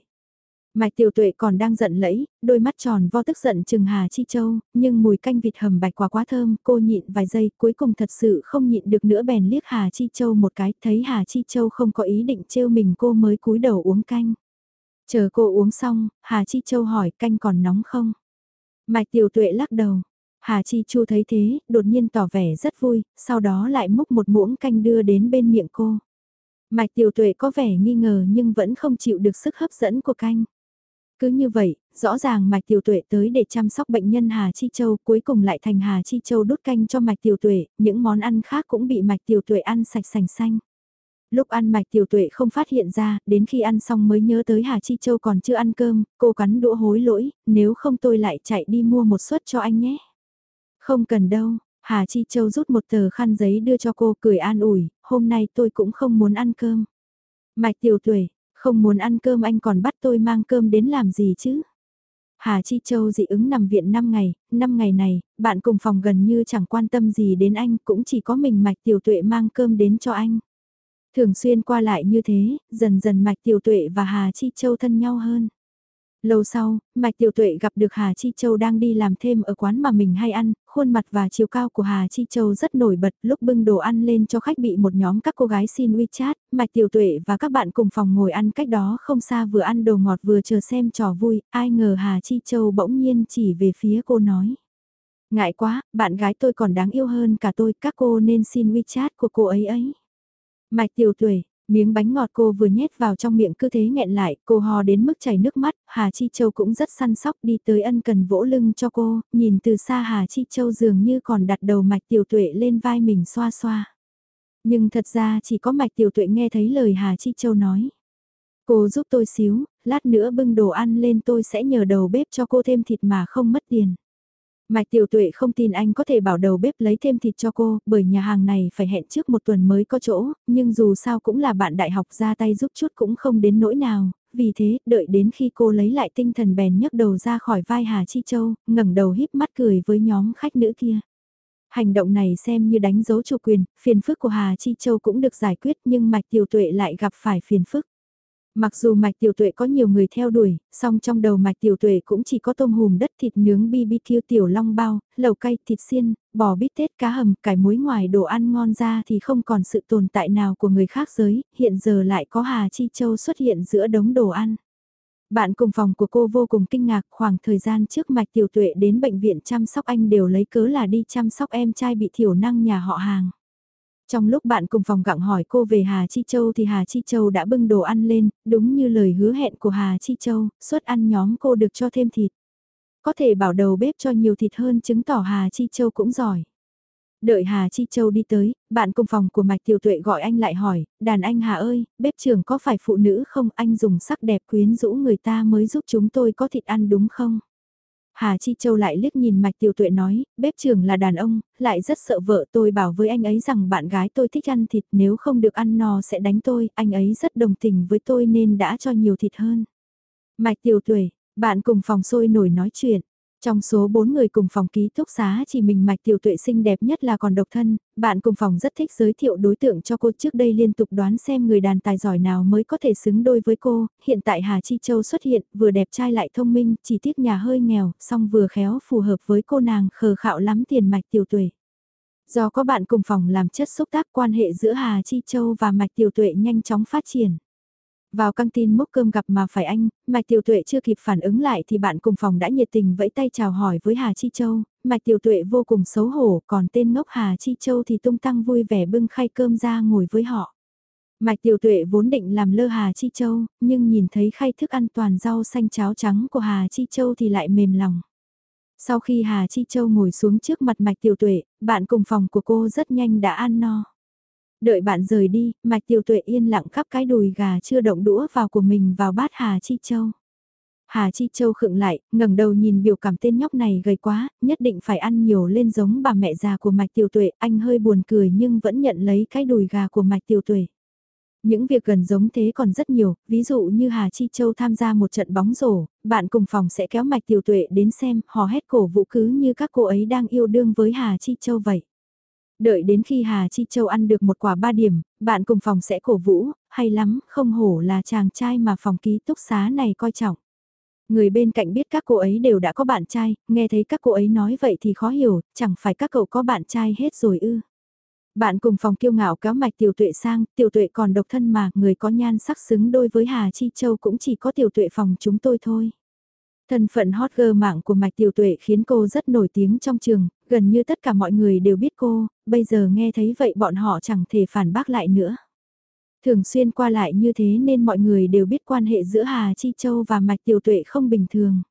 Speaker 1: Mạch tiểu tuệ còn đang giận lẫy, đôi mắt tròn vo tức giận chừng Hà Chi Châu, nhưng mùi canh vịt hầm bạch quả quá thơm, cô nhịn vài giây cuối cùng thật sự không nhịn được nữa bèn liếc Hà Chi Châu một cái, thấy Hà Chi Châu không có ý định trêu mình cô mới cúi đầu uống canh. Chờ cô uống xong, Hà Chi Châu hỏi canh còn nóng không? Mạch tiểu tuệ lắc đầu. Hà Chi Chu thấy thế, đột nhiên tỏ vẻ rất vui, sau đó lại múc một muỗng canh đưa đến bên miệng cô. Mạch tiểu tuệ có vẻ nghi ngờ nhưng vẫn không chịu được sức hấp dẫn của canh. Cứ như vậy, rõ ràng Mạch Tiểu Tuệ tới để chăm sóc bệnh nhân Hà Chi Châu cuối cùng lại thành Hà Chi Châu đút canh cho Mạch Tiểu Tuệ, những món ăn khác cũng bị Mạch Tiểu Tuệ ăn sạch sành xanh. Lúc ăn Mạch Tiểu Tuệ không phát hiện ra, đến khi ăn xong mới nhớ tới Hà Chi Châu còn chưa ăn cơm, cô cắn đũa hối lỗi, nếu không tôi lại chạy đi mua một suất cho anh nhé. Không cần đâu, Hà Chi Châu rút một tờ khăn giấy đưa cho cô cười an ủi, hôm nay tôi cũng không muốn ăn cơm. Mạch Tiểu Tuệ, không muốn ăn cơm anh còn bắt tôi mang cơm đến làm gì chứ? Hà Chi Châu dị ứng nằm viện 5 ngày, 5 ngày này, bạn cùng phòng gần như chẳng quan tâm gì đến anh, cũng chỉ có mình Mạch Tiểu Tuệ mang cơm đến cho anh. Thường xuyên qua lại như thế, dần dần Mạch Tiểu Tuệ và Hà Chi Châu thân nhau hơn. Lâu sau, Mạch Tiểu Tuệ gặp được Hà Chi Châu đang đi làm thêm ở quán mà mình hay ăn, khuôn mặt và chiều cao của Hà Chi Châu rất nổi bật lúc bưng đồ ăn lên cho khách bị một nhóm các cô gái xin WeChat, Mạch Tiểu Tuệ và các bạn cùng phòng ngồi ăn cách đó không xa vừa ăn đồ ngọt vừa chờ xem trò vui, ai ngờ Hà Chi Châu bỗng nhiên chỉ về phía cô nói. Ngại quá, bạn gái tôi còn đáng yêu hơn cả tôi, các cô nên xin WeChat của cô ấy ấy. Mạch Tiểu tuổi Miếng bánh ngọt cô vừa nhét vào trong miệng cứ thế nghẹn lại, cô hò đến mức chảy nước mắt, Hà Chi Châu cũng rất săn sóc đi tới ân cần vỗ lưng cho cô, nhìn từ xa Hà Chi Châu dường như còn đặt đầu mạch tiểu tuệ lên vai mình xoa xoa. Nhưng thật ra chỉ có mạch tiểu tuệ nghe thấy lời Hà Chi Châu nói. Cô giúp tôi xíu, lát nữa bưng đồ ăn lên tôi sẽ nhờ đầu bếp cho cô thêm thịt mà không mất tiền. Mạch Tiểu Tuệ không tin anh có thể bảo đầu bếp lấy thêm thịt cho cô, bởi nhà hàng này phải hẹn trước một tuần mới có chỗ, nhưng dù sao cũng là bạn đại học ra tay giúp chút cũng không đến nỗi nào, vì thế, đợi đến khi cô lấy lại tinh thần bèn nhấc đầu ra khỏi vai Hà Chi Châu, ngẩng đầu híp mắt cười với nhóm khách nữ kia. Hành động này xem như đánh dấu chủ quyền, phiền phức của Hà Chi Châu cũng được giải quyết nhưng Mạch Tiểu Tuệ lại gặp phải phiền phức. Mặc dù mạch tiểu tuệ có nhiều người theo đuổi, song trong đầu mạch tiểu tuệ cũng chỉ có tôm hùm đất thịt nướng BBQ tiểu long bao, lẩu cay, thịt xiên, bò bít tết cá hầm, cải muối ngoài đồ ăn ngon ra thì không còn sự tồn tại nào của người khác giới, hiện giờ lại có Hà Chi Châu xuất hiện giữa đống đồ ăn. Bạn cùng phòng của cô vô cùng kinh ngạc khoảng thời gian trước mạch tiểu tuệ đến bệnh viện chăm sóc anh đều lấy cớ là đi chăm sóc em trai bị thiểu năng nhà họ hàng. Trong lúc bạn cùng phòng gặng hỏi cô về Hà Chi Châu thì Hà Chi Châu đã bưng đồ ăn lên, đúng như lời hứa hẹn của Hà Chi Châu, suất ăn nhóm cô được cho thêm thịt. Có thể bảo đầu bếp cho nhiều thịt hơn chứng tỏ Hà Chi Châu cũng giỏi. Đợi Hà Chi Châu đi tới, bạn cùng phòng của Mạch Tiểu Tuệ gọi anh lại hỏi, đàn anh Hà ơi, bếp trưởng có phải phụ nữ không anh dùng sắc đẹp quyến rũ người ta mới giúp chúng tôi có thịt ăn đúng không? Hà Chi Châu lại liếc nhìn Mạch Tiểu Tuệ nói, bếp trưởng là đàn ông, lại rất sợ vợ tôi bảo với anh ấy rằng bạn gái tôi thích ăn thịt nếu không được ăn no sẽ đánh tôi, anh ấy rất đồng tình với tôi nên đã cho nhiều thịt hơn. Mạch Tiểu Tuệ, bạn cùng phòng sôi nổi nói chuyện, trong số 4 người cùng phòng ký túc xá chỉ mình mạch tiểu tuệ xinh đẹp nhất là còn độc thân, bạn cùng phòng rất thích giới thiệu đối tượng cho cô trước đây liên tục đoán xem người đàn tài giỏi nào mới có thể xứng đôi với cô, hiện tại Hà Chi Châu xuất hiện, vừa đẹp trai lại thông minh, chỉ tiếc nhà hơi nghèo, song vừa khéo phù hợp với cô nàng khờ khạo lắm tiền mạch tiểu tuệ. Do có bạn cùng phòng làm chất xúc tác quan hệ giữa Hà Chi Châu và mạch tiểu tuệ nhanh chóng phát triển. Vào căng tin mốc cơm gặp mà phải anh, Mạch Tiểu Tuệ chưa kịp phản ứng lại thì bạn cùng phòng đã nhiệt tình vẫy tay chào hỏi với Hà Chi Châu, Mạch Tiểu Tuệ vô cùng xấu hổ, còn tên ngốc Hà Chi Châu thì tung tăng vui vẻ bưng khay cơm ra ngồi với họ. Mạch Tiểu Tuệ vốn định làm lơ Hà Chi Châu, nhưng nhìn thấy khay thức ăn toàn rau xanh cháo trắng của Hà Chi Châu thì lại mềm lòng. Sau khi Hà Chi Châu ngồi xuống trước mặt Mạch Tiểu Tuệ, bạn cùng phòng của cô rất nhanh đã ăn no. Đợi bạn rời đi, Mạch Tiểu Tuệ yên lặng khắp cái đùi gà chưa động đũa vào của mình vào bát Hà Chi Châu. Hà Chi Châu khựng lại, ngẩng đầu nhìn biểu cảm tên nhóc này gầy quá, nhất định phải ăn nhiều lên giống bà mẹ già của Mạch Tiểu Tuệ, anh hơi buồn cười nhưng vẫn nhận lấy cái đùi gà của Mạch Tiểu Tuệ. Những việc gần giống thế còn rất nhiều, ví dụ như Hà Chi Châu tham gia một trận bóng rổ, bạn cùng phòng sẽ kéo Mạch Tiểu Tuệ đến xem, hò hét cổ vũ cứ như các cô ấy đang yêu đương với Hà Chi Châu vậy. Đợi đến khi Hà Chi Châu ăn được một quả ba điểm, bạn cùng phòng sẽ cổ vũ, hay lắm, không hổ là chàng trai mà phòng ký túc xá này coi trọng. Người bên cạnh biết các cô ấy đều đã có bạn trai, nghe thấy các cô ấy nói vậy thì khó hiểu, chẳng phải các cậu có bạn trai hết rồi ư. Bạn cùng phòng kiêu ngạo kéo mạch tiểu tuệ sang, tiểu tuệ còn độc thân mà, người có nhan sắc xứng đôi với Hà Chi Châu cũng chỉ có tiểu tuệ phòng chúng tôi thôi. Thân phận hot girl mạng của Mạch Tiểu Tuệ khiến cô rất nổi tiếng trong trường, gần như tất cả mọi người đều biết cô, bây giờ nghe thấy vậy bọn họ chẳng thể phản bác lại nữa. Thường xuyên qua lại như thế nên mọi người đều biết quan hệ giữa Hà Chi Châu và Mạch Tiểu Tuệ không bình thường.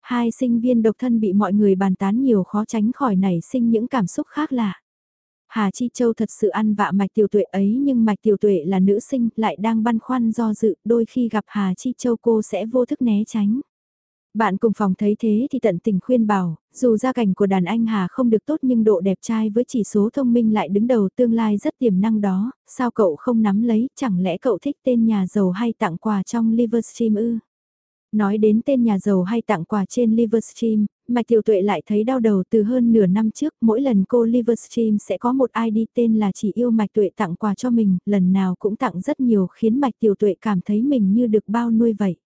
Speaker 1: Hai sinh viên độc thân bị mọi người bàn tán nhiều khó tránh khỏi nảy sinh những cảm xúc khác lạ. Hà Chi Châu thật sự ăn vạ Mạch Tiểu Tuệ ấy nhưng Mạch Tiểu Tuệ là nữ sinh lại đang băn khoăn do dự đôi khi gặp Hà Chi Châu cô sẽ vô thức né tránh. Bạn cùng phòng thấy thế thì tận tình khuyên bảo, dù gia cảnh của đàn anh Hà không được tốt nhưng độ đẹp trai với chỉ số thông minh lại đứng đầu tương lai rất tiềm năng đó, sao cậu không nắm lấy, chẳng lẽ cậu thích tên nhà giàu hay tặng quà trong Livestream ư? Nói đến tên nhà giàu hay tặng quà trên Livestream, Mạch Tiểu Tuệ lại thấy đau đầu từ hơn nửa năm trước, mỗi lần cô Livestream sẽ có một ID tên là chỉ yêu Mạch Tuệ tặng quà cho mình, lần nào cũng tặng rất nhiều khiến Mạch Tiểu Tuệ cảm thấy mình như được bao nuôi vậy.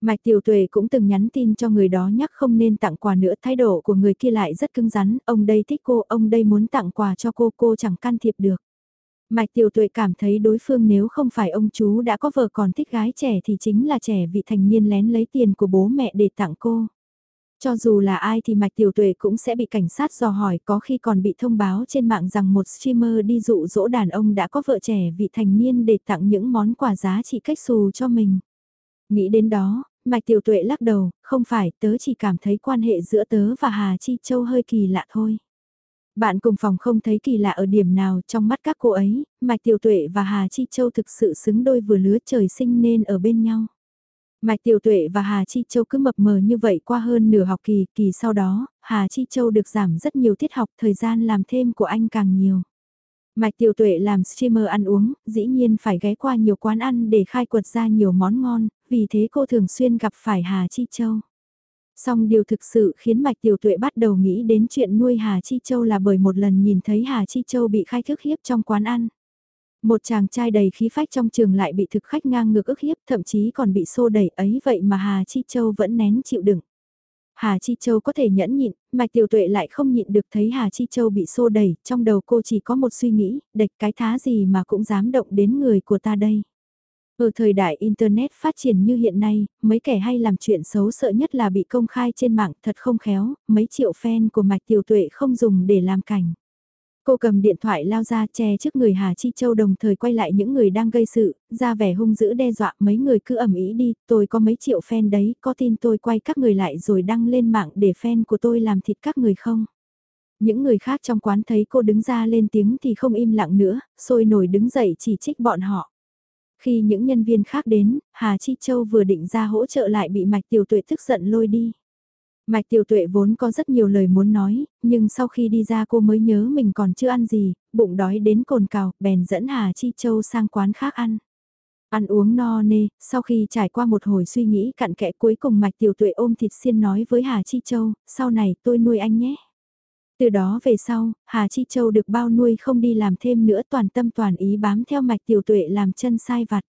Speaker 1: Mạch Tiểu Tuệ cũng từng nhắn tin cho người đó nhắc không nên tặng quà nữa, thái độ của người kia lại rất cứng rắn, ông đây thích cô, ông đây muốn tặng quà cho cô, cô chẳng can thiệp được. Mạch Tiểu Tuệ cảm thấy đối phương nếu không phải ông chú đã có vợ còn thích gái trẻ thì chính là trẻ vị thành niên lén lấy tiền của bố mẹ để tặng cô. Cho dù là ai thì Mạch Tiểu Tuệ cũng sẽ bị cảnh sát dò hỏi có khi còn bị thông báo trên mạng rằng một streamer đi dụ dỗ đàn ông đã có vợ trẻ vị thành niên để tặng những món quà giá trị cách xù cho mình. Nghĩ đến đó, Mạch Tiểu Tuệ lắc đầu, không phải, tớ chỉ cảm thấy quan hệ giữa tớ và Hà Chi Châu hơi kỳ lạ thôi. Bạn cùng phòng không thấy kỳ lạ ở điểm nào trong mắt các cô ấy, Mạch Tiểu Tuệ và Hà Chi Châu thực sự xứng đôi vừa lứa trời sinh nên ở bên nhau. Mạch Tiểu Tuệ và Hà Chi Châu cứ mập mờ như vậy qua hơn nửa học kỳ, kỳ sau đó, Hà Chi Châu được giảm rất nhiều tiết học, thời gian làm thêm của anh càng nhiều. Mạch Tiểu Tuệ làm streamer ăn uống, dĩ nhiên phải ghé qua nhiều quán ăn để khai quật ra nhiều món ngon, vì thế cô thường xuyên gặp phải Hà Chi Châu. Song điều thực sự khiến Mạch Tiểu Tuệ bắt đầu nghĩ đến chuyện nuôi Hà Chi Châu là bởi một lần nhìn thấy Hà Chi Châu bị khai thức hiếp trong quán ăn. Một chàng trai đầy khí phách trong trường lại bị thực khách ngang ngược ức hiếp, thậm chí còn bị xô đẩy ấy vậy mà Hà Chi Châu vẫn nén chịu đựng. Hà Chi Châu có thể nhẫn nhịn, Mạch Tiểu Tuệ lại không nhịn được thấy Hà Chi Châu bị xô đẩy, trong đầu cô chỉ có một suy nghĩ, địch cái thá gì mà cũng dám động đến người của ta đây. Ở thời đại Internet phát triển như hiện nay, mấy kẻ hay làm chuyện xấu sợ nhất là bị công khai trên mạng thật không khéo, mấy triệu fan của Mạch Tiểu Tuệ không dùng để làm cảnh. Cô cầm điện thoại lao ra che trước người Hà Chi Châu đồng thời quay lại những người đang gây sự, ra vẻ hung dữ đe dọa mấy người cứ ẩm ý đi, tôi có mấy triệu fan đấy, có tin tôi quay các người lại rồi đăng lên mạng để fan của tôi làm thịt các người không? Những người khác trong quán thấy cô đứng ra lên tiếng thì không im lặng nữa, sôi nổi đứng dậy chỉ trích bọn họ. Khi những nhân viên khác đến, Hà Chi Châu vừa định ra hỗ trợ lại bị Mạch Tiểu Tuệ tức giận lôi đi. Mạch Tiểu Tuệ vốn có rất nhiều lời muốn nói, nhưng sau khi đi ra cô mới nhớ mình còn chưa ăn gì, bụng đói đến cồn cào, bèn dẫn Hà Chi Châu sang quán khác ăn. Ăn uống no nê, sau khi trải qua một hồi suy nghĩ cặn kẽ cuối cùng Mạch Tiểu Tuệ ôm thịt xiên nói với Hà Chi Châu, sau này tôi nuôi anh nhé. Từ đó về sau, Hà Chi Châu được bao nuôi không đi làm thêm nữa toàn tâm toàn ý bám theo Mạch Tiểu Tuệ làm chân sai vặt.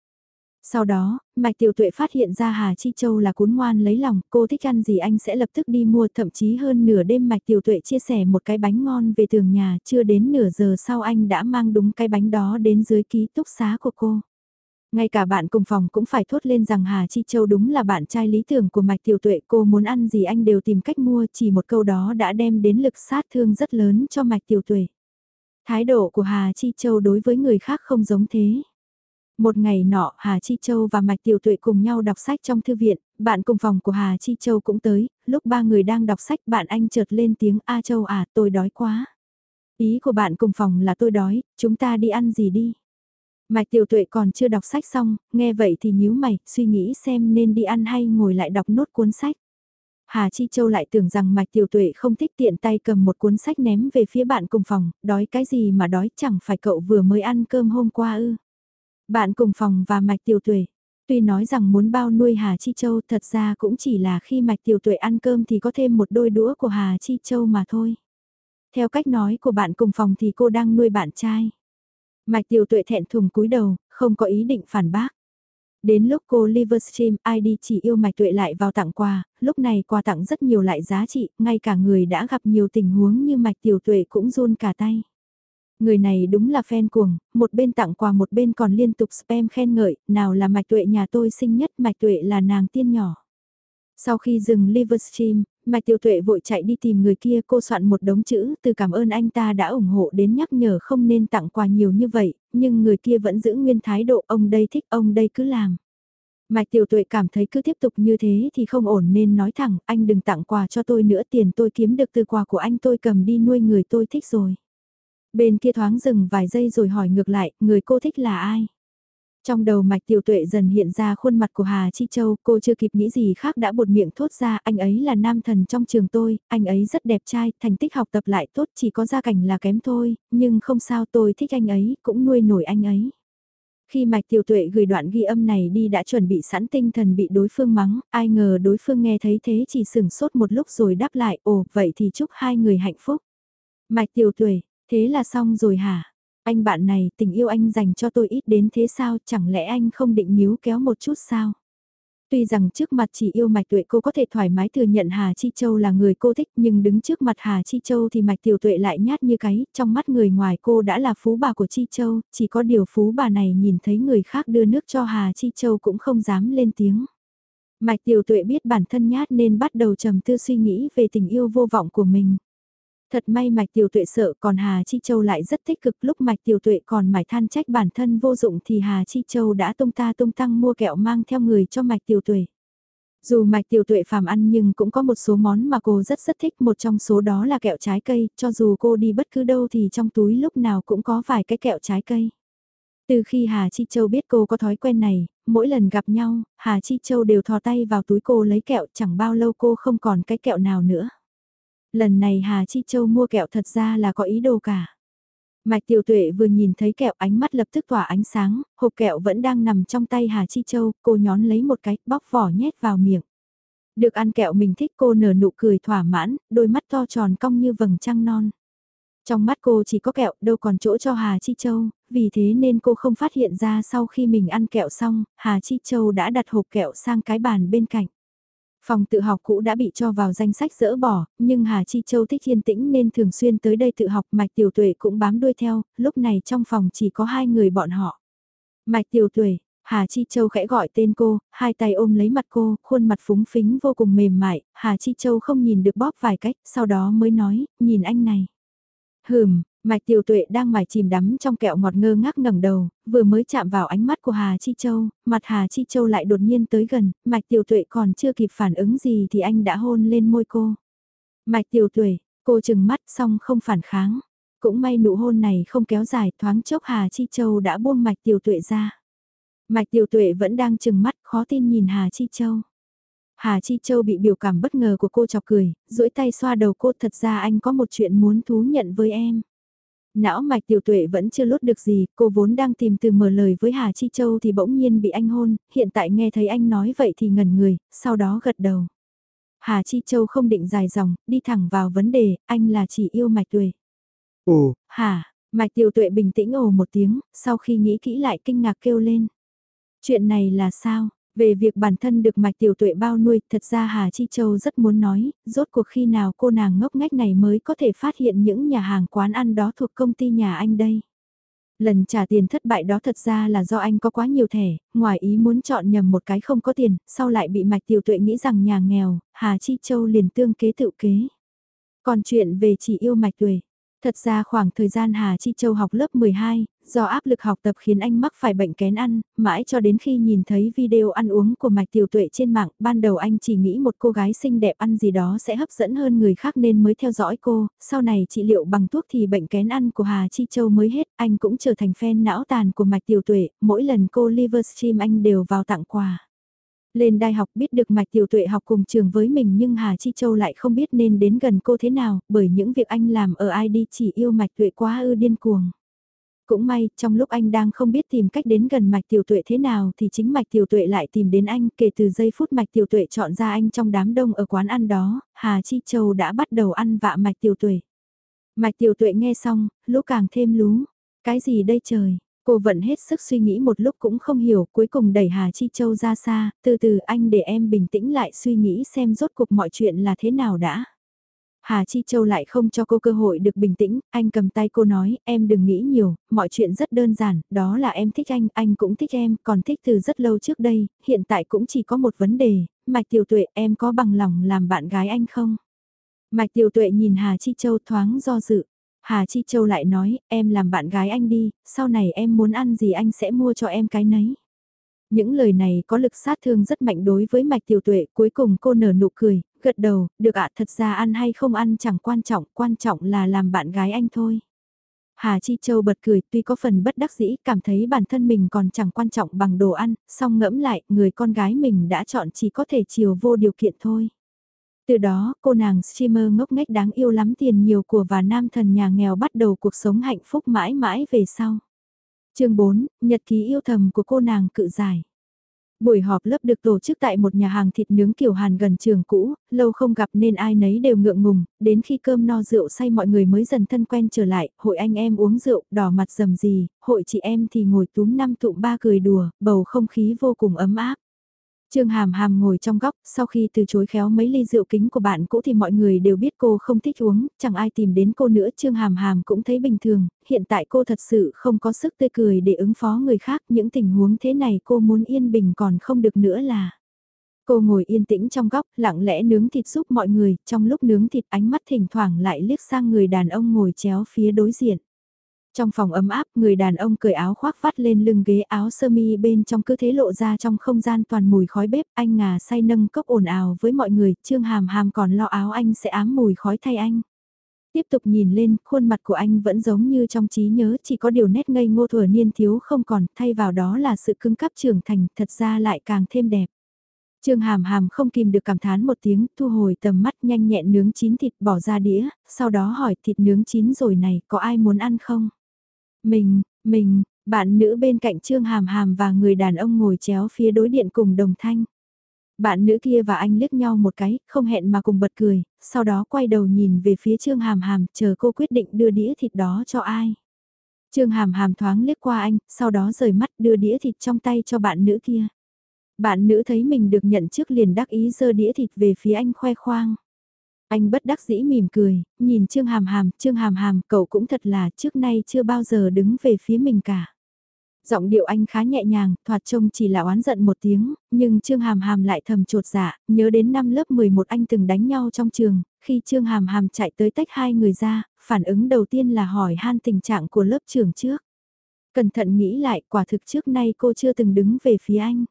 Speaker 1: Sau đó, Mạch Tiểu Tuệ phát hiện ra Hà Chi Châu là cuốn ngoan lấy lòng, cô thích ăn gì anh sẽ lập tức đi mua, thậm chí hơn nửa đêm Mạch Tiểu Tuệ chia sẻ một cái bánh ngon về tường nhà, chưa đến nửa giờ sau anh đã mang đúng cái bánh đó đến dưới ký túc xá của cô. Ngay cả bạn cùng phòng cũng phải thốt lên rằng Hà Chi Châu đúng là bạn trai lý tưởng của Mạch Tiểu Tuệ, cô muốn ăn gì anh đều tìm cách mua, chỉ một câu đó đã đem đến lực sát thương rất lớn cho Mạch Tiểu Tuệ. Thái độ của Hà Chi Châu đối với người khác không giống thế. Một ngày nọ, Hà Chi Châu và Mạch Tiểu Tuệ cùng nhau đọc sách trong thư viện, bạn cùng phòng của Hà Chi Châu cũng tới, lúc ba người đang đọc sách bạn anh chợt lên tiếng A Châu à, tôi đói quá. Ý của bạn cùng phòng là tôi đói, chúng ta đi ăn gì đi. Mạch Tiểu Tuệ còn chưa đọc sách xong, nghe vậy thì nhíu mày, suy nghĩ xem nên đi ăn hay ngồi lại đọc nốt cuốn sách. Hà Chi Châu lại tưởng rằng Mạch Tiểu Tuệ không thích tiện tay cầm một cuốn sách ném về phía bạn cùng phòng, đói cái gì mà đói chẳng phải cậu vừa mới ăn cơm hôm qua ư. Bạn cùng phòng và Mạch Tiểu Tuệ, tuy nói rằng muốn bao nuôi Hà Chi Châu thật ra cũng chỉ là khi Mạch Tiểu Tuệ ăn cơm thì có thêm một đôi đũa của Hà Chi Châu mà thôi. Theo cách nói của bạn cùng phòng thì cô đang nuôi bạn trai. Mạch Tiểu Tuệ thẹn thùng cúi đầu, không có ý định phản bác. Đến lúc cô Livestream ID chỉ yêu Mạch Tuệ lại vào tặng quà, lúc này quà tặng rất nhiều lại giá trị, ngay cả người đã gặp nhiều tình huống như Mạch Tiểu Tuệ cũng run cả tay. Người này đúng là fan cuồng, một bên tặng quà một bên còn liên tục spam khen ngợi, nào là Mạch Tuệ nhà tôi xinh nhất, Mạch Tuệ là nàng tiên nhỏ. Sau khi dừng Livestream, Mạch Tiểu Tuệ vội chạy đi tìm người kia cô soạn một đống chữ từ cảm ơn anh ta đã ủng hộ đến nhắc nhở không nên tặng quà nhiều như vậy, nhưng người kia vẫn giữ nguyên thái độ ông đây thích ông đây cứ làm. Mạch Tiểu Tuệ cảm thấy cứ tiếp tục như thế thì không ổn nên nói thẳng anh đừng tặng quà cho tôi nữa tiền tôi kiếm được từ quà của anh tôi cầm đi nuôi người tôi thích rồi. Bên kia thoáng dừng vài giây rồi hỏi ngược lại người cô thích là ai? Trong đầu mạch tiểu tuệ dần hiện ra khuôn mặt của Hà Chi Châu, cô chưa kịp nghĩ gì khác đã buột miệng thốt ra anh ấy là nam thần trong trường tôi, anh ấy rất đẹp trai, thành tích học tập lại tốt chỉ có gia cảnh là kém thôi, nhưng không sao tôi thích anh ấy, cũng nuôi nổi anh ấy. Khi mạch tiểu tuệ gửi đoạn ghi âm này đi đã chuẩn bị sẵn tinh thần bị đối phương mắng, ai ngờ đối phương nghe thấy thế chỉ sừng sốt một lúc rồi đáp lại, ồ vậy thì chúc hai người hạnh phúc. Mạch tiểu tuệ, thế là xong rồi hả? Anh bạn này, tình yêu anh dành cho tôi ít đến thế sao, chẳng lẽ anh không định níu kéo một chút sao? Tuy rằng trước mặt chỉ yêu Mạch Tuệ cô có thể thoải mái thừa nhận Hà Chi Châu là người cô thích nhưng đứng trước mặt Hà Chi Châu thì Mạch Tiểu Tuệ lại nhát như cái, trong mắt người ngoài cô đã là phú bà của Chi Châu, chỉ có điều phú bà này nhìn thấy người khác đưa nước cho Hà Chi Châu cũng không dám lên tiếng. Mạch Tiểu Tuệ biết bản thân nhát nên bắt đầu trầm tư suy nghĩ về tình yêu vô vọng của mình. Thật may Mạch Tiểu Tuệ sợ còn Hà Chi Châu lại rất tích cực lúc Mạch Tiểu Tuệ còn mải than trách bản thân vô dụng thì Hà Chi Châu đã tung ta tung tăng mua kẹo mang theo người cho Mạch Tiểu Tuệ. Dù Mạch Tiểu Tuệ phàm ăn nhưng cũng có một số món mà cô rất rất thích một trong số đó là kẹo trái cây, cho dù cô đi bất cứ đâu thì trong túi lúc nào cũng có vài cái kẹo trái cây. Từ khi Hà Chi Châu biết cô có thói quen này, mỗi lần gặp nhau, Hà Chi Châu đều thò tay vào túi cô lấy kẹo chẳng bao lâu cô không còn cái kẹo nào nữa. Lần này Hà Chi Châu mua kẹo thật ra là có ý đồ cả. Mạch Tiểu Tuệ vừa nhìn thấy kẹo ánh mắt lập tức tỏa ánh sáng, hộp kẹo vẫn đang nằm trong tay Hà Chi Châu, cô nhón lấy một cái, bóc vỏ nhét vào miệng. Được ăn kẹo mình thích cô nở nụ cười thỏa mãn, đôi mắt to tròn cong như vầng trăng non. Trong mắt cô chỉ có kẹo, đâu còn chỗ cho Hà Chi Châu, vì thế nên cô không phát hiện ra sau khi mình ăn kẹo xong, Hà Chi Châu đã đặt hộp kẹo sang cái bàn bên cạnh. Phòng tự học cũ đã bị cho vào danh sách dỡ bỏ, nhưng Hà Chi Châu thích yên tĩnh nên thường xuyên tới đây tự học Mạch Tiểu Tuệ cũng bám đuôi theo, lúc này trong phòng chỉ có hai người bọn họ. Mạch Tiểu Tuệ, Hà Chi Châu khẽ gọi tên cô, hai tay ôm lấy mặt cô, khuôn mặt phúng phính vô cùng mềm mại, Hà Chi Châu không nhìn được bóp vài cách, sau đó mới nói, nhìn anh này. Hừm, Mạch Tiểu Tuệ đang mải chìm đắm trong kẹo ngọt ngơ ngác ngẩng đầu, vừa mới chạm vào ánh mắt của Hà Chi Châu, mặt Hà Chi Châu lại đột nhiên tới gần, Mạch Tiểu Tuệ còn chưa kịp phản ứng gì thì anh đã hôn lên môi cô. Mạch Tiểu Tuệ, cô chừng mắt xong không phản kháng. Cũng may nụ hôn này không kéo dài, thoáng chốc Hà Chi Châu đã buông Mạch Tiểu Tuệ ra. Mạch Tiểu Tuệ vẫn đang chừng mắt khó tin nhìn Hà Chi Châu. Hà Chi Châu bị biểu cảm bất ngờ của cô chọc cười, duỗi tay xoa đầu cô thật ra anh có một chuyện muốn thú nhận với em. Não mạch tiểu tuệ vẫn chưa lốt được gì, cô vốn đang tìm từ mở lời với Hà Chi Châu thì bỗng nhiên bị anh hôn, hiện tại nghe thấy anh nói vậy thì ngẩn người, sau đó gật đầu. Hà Chi Châu không định dài dòng, đi thẳng vào vấn đề, anh là chỉ yêu mạch tuệ.
Speaker 2: Ồ,
Speaker 1: hả, mạch tiểu tuệ bình tĩnh ồ một tiếng, sau khi nghĩ kỹ lại kinh ngạc kêu lên. Chuyện này là sao? Về việc bản thân được mạch tiểu tuệ bao nuôi, thật ra Hà Chi Châu rất muốn nói, rốt cuộc khi nào cô nàng ngốc ngách này mới có thể phát hiện những nhà hàng quán ăn đó thuộc công ty nhà anh đây. Lần trả tiền thất bại đó thật ra là do anh có quá nhiều thẻ, ngoài ý muốn chọn nhầm một cái không có tiền, sau lại bị mạch tiểu tuệ nghĩ rằng nhà nghèo, Hà Chi Châu liền tương kế tự kế. Còn chuyện về chỉ yêu mạch tuệ, Thật ra khoảng thời gian Hà Chi Châu học lớp 12, do áp lực học tập khiến anh mắc phải bệnh kén ăn, mãi cho đến khi nhìn thấy video ăn uống của Mạch Tiểu Tuệ trên mạng, ban đầu anh chỉ nghĩ một cô gái xinh đẹp ăn gì đó sẽ hấp dẫn hơn người khác nên mới theo dõi cô, sau này trị liệu bằng thuốc thì bệnh kén ăn của Hà Chi Châu mới hết, anh cũng trở thành fan não tàn của Mạch Tiểu Tuệ, mỗi lần cô Livestream anh đều vào tặng quà. Lên đại học biết được Mạch Tiểu Tuệ học cùng trường với mình nhưng Hà Chi Châu lại không biết nên đến gần cô thế nào, bởi những việc anh làm ở ID chỉ yêu Mạch Tuệ quá ư điên cuồng. Cũng may, trong lúc anh đang không biết tìm cách đến gần Mạch Tiểu Tuệ thế nào thì chính Mạch Tiểu Tuệ lại tìm đến anh kể từ giây phút Mạch Tiểu Tuệ chọn ra anh trong đám đông ở quán ăn đó, Hà Chi Châu đã bắt đầu ăn vạ Mạch Tiểu Tuệ. Mạch Tiểu Tuệ nghe xong, lúc càng thêm lú. Cái gì đây trời? Cô vẫn hết sức suy nghĩ một lúc cũng không hiểu, cuối cùng đẩy Hà Chi Châu ra xa, từ từ anh để em bình tĩnh lại suy nghĩ xem rốt cuộc mọi chuyện là thế nào đã. Hà Chi Châu lại không cho cô cơ hội được bình tĩnh, anh cầm tay cô nói, em đừng nghĩ nhiều, mọi chuyện rất đơn giản, đó là em thích anh, anh cũng thích em, còn thích từ rất lâu trước đây, hiện tại cũng chỉ có một vấn đề, Mạch Tiểu Tuệ em có bằng lòng làm bạn gái anh không? Mạch Tiểu Tuệ nhìn Hà Chi Châu thoáng do dự, Hà Chi Châu lại nói, em làm bạn gái anh đi, sau này em muốn ăn gì anh sẽ mua cho em cái nấy. Những lời này có lực sát thương rất mạnh đối với mạch tiểu tuệ, cuối cùng cô nở nụ cười, gật đầu, được ạ thật ra ăn hay không ăn chẳng quan trọng, quan trọng là làm bạn gái anh thôi. Hà Chi Châu bật cười tuy có phần bất đắc dĩ cảm thấy bản thân mình còn chẳng quan trọng bằng đồ ăn, song ngẫm lại người con gái mình đã chọn chỉ có thể chiều vô điều kiện thôi. Từ đó, cô nàng streamer ngốc nghếch đáng yêu lắm tiền nhiều của và nam thần nhà nghèo bắt đầu cuộc sống hạnh phúc mãi mãi về sau. chương 4, Nhật ký yêu thầm của cô nàng cự giải. Buổi họp lớp được tổ chức tại một nhà hàng thịt nướng kiểu Hàn gần trường cũ, lâu không gặp nên ai nấy đều ngượng ngùng, đến khi cơm no rượu say mọi người mới dần thân quen trở lại, hội anh em uống rượu, đỏ mặt dầm gì, hội chị em thì ngồi túm năm tụm ba cười đùa, bầu không khí vô cùng ấm áp. Trương Hàm Hàm ngồi trong góc, sau khi từ chối khéo mấy ly rượu kính của bạn cũ thì mọi người đều biết cô không thích uống, chẳng ai tìm đến cô nữa. Trương Hàm Hàm cũng thấy bình thường, hiện tại cô thật sự không có sức tươi cười để ứng phó người khác. Những tình huống thế này cô muốn yên bình còn không được nữa là. Cô ngồi yên tĩnh trong góc, lặng lẽ nướng thịt giúp mọi người, trong lúc nướng thịt ánh mắt thỉnh thoảng lại liếc sang người đàn ông ngồi chéo phía đối diện. Trong phòng ấm áp, người đàn ông cởi áo khoác vắt lên lưng ghế áo sơ mi bên trong cứ thế lộ ra trong không gian toàn mùi khói bếp, anh ngà say nâng cốc ồn ào với mọi người, Trương Hàm Hàm còn lo áo anh sẽ ám mùi khói thay anh. Tiếp tục nhìn lên, khuôn mặt của anh vẫn giống như trong trí nhớ, chỉ có điều nét ngây ngô thừa niên thiếu không còn, thay vào đó là sự cứng cắp trưởng thành, thật ra lại càng thêm đẹp. Trương Hàm Hàm không kìm được cảm thán một tiếng, thu hồi tầm mắt nhanh nhẹn nướng chín thịt bỏ ra đĩa, sau đó hỏi thịt nướng chín rồi này, có ai muốn ăn không? Mình, mình, bạn nữ bên cạnh Trương Hàm Hàm và người đàn ông ngồi chéo phía đối điện cùng đồng thanh. Bạn nữ kia và anh liếc nhau một cái, không hẹn mà cùng bật cười, sau đó quay đầu nhìn về phía Trương Hàm Hàm, chờ cô quyết định đưa đĩa thịt đó cho ai. Trương Hàm Hàm thoáng liếc qua anh, sau đó rời mắt đưa đĩa thịt trong tay cho bạn nữ kia. Bạn nữ thấy mình được nhận trước liền đắc ý giơ đĩa thịt về phía anh khoe khoang. Anh bất đắc dĩ mỉm cười, nhìn Trương Hàm Hàm, Trương Hàm Hàm, cậu cũng thật là trước nay chưa bao giờ đứng về phía mình cả. Giọng điệu anh khá nhẹ nhàng, thoạt trông chỉ là oán giận một tiếng, nhưng Trương Hàm Hàm lại thầm trột dạ, nhớ đến năm lớp 11 anh từng đánh nhau trong trường, khi Trương Hàm Hàm chạy tới tách hai người ra, phản ứng đầu tiên là hỏi han tình trạng của lớp trường trước. Cẩn thận nghĩ lại, quả thực trước nay cô chưa từng đứng về phía anh.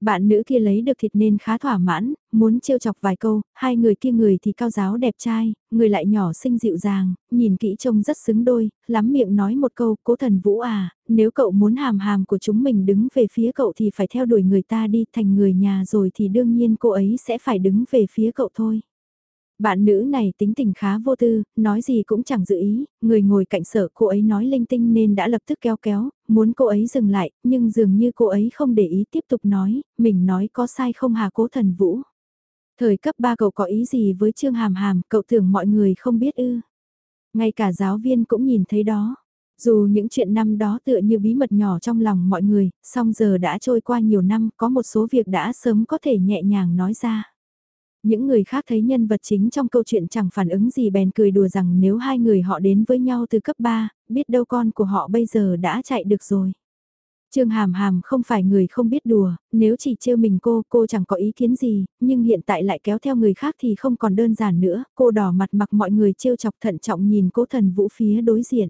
Speaker 1: Bạn nữ kia lấy được thịt nên khá thỏa mãn, muốn trêu chọc vài câu, hai người kia người thì cao giáo đẹp trai, người lại nhỏ xinh dịu dàng, nhìn kỹ trông rất xứng đôi, lắm miệng nói một câu, cố thần vũ à, nếu cậu muốn hàm hàm của chúng mình đứng về phía cậu thì phải theo đuổi người ta đi thành người nhà rồi thì đương nhiên cô ấy sẽ phải đứng về phía cậu thôi. Bạn nữ này tính tình khá vô tư, nói gì cũng chẳng dự ý, người ngồi cạnh sở cô ấy nói linh tinh nên đã lập tức kéo kéo, muốn cô ấy dừng lại, nhưng dường như cô ấy không để ý tiếp tục nói, mình nói có sai không hà cố thần vũ. Thời cấp 3 cậu có ý gì với Trương Hàm Hàm, cậu tưởng mọi người không biết ư. Ngay cả giáo viên cũng nhìn thấy đó. Dù những chuyện năm đó tựa như bí mật nhỏ trong lòng mọi người, song giờ đã trôi qua nhiều năm, có một số việc đã sớm có thể nhẹ nhàng nói ra. Những người khác thấy nhân vật chính trong câu chuyện chẳng phản ứng gì bèn cười đùa rằng nếu hai người họ đến với nhau từ cấp 3, biết đâu con của họ bây giờ đã chạy được rồi. Trương Hàm Hàm không phải người không biết đùa, nếu chỉ trêu mình cô, cô chẳng có ý kiến gì, nhưng hiện tại lại kéo theo người khác thì không còn đơn giản nữa, cô đỏ mặt mặc mọi người trêu chọc thận trọng nhìn cố thần vũ phía đối diện.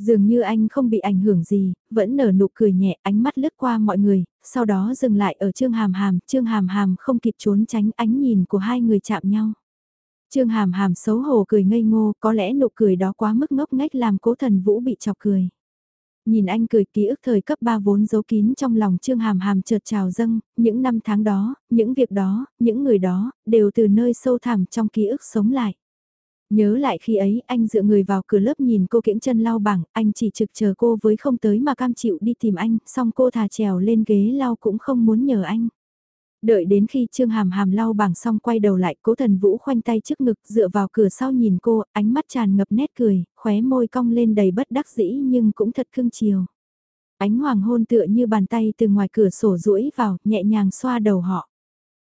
Speaker 1: Dường như anh không bị ảnh hưởng gì, vẫn nở nụ cười nhẹ, ánh mắt lướt qua mọi người, sau đó dừng lại ở Trương Hàm Hàm, Trương Hàm Hàm không kịp trốn tránh ánh nhìn của hai người chạm nhau. Trương Hàm Hàm xấu hổ cười ngây ngô, có lẽ nụ cười đó quá mức ngốc nghếch làm cố thần vũ bị chọc cười. Nhìn anh cười ký ức thời cấp 3 vốn giấu kín trong lòng Trương Hàm Hàm chợt trào dâng, những năm tháng đó, những việc đó, những người đó, đều từ nơi sâu thẳm trong ký ức sống lại. Nhớ lại khi ấy anh dựa người vào cửa lớp nhìn cô kiễng chân lau bảng, anh chỉ trực chờ cô với không tới mà cam chịu đi tìm anh, xong cô thà trèo lên ghế lau cũng không muốn nhờ anh. Đợi đến khi Trương Hàm Hàm lau bảng xong quay đầu lại, cố thần vũ khoanh tay trước ngực dựa vào cửa sau nhìn cô, ánh mắt tràn ngập nét cười, khóe môi cong lên đầy bất đắc dĩ nhưng cũng thật cưng chiều. Ánh hoàng hôn tựa như bàn tay từ ngoài cửa sổ duỗi vào, nhẹ nhàng xoa đầu họ.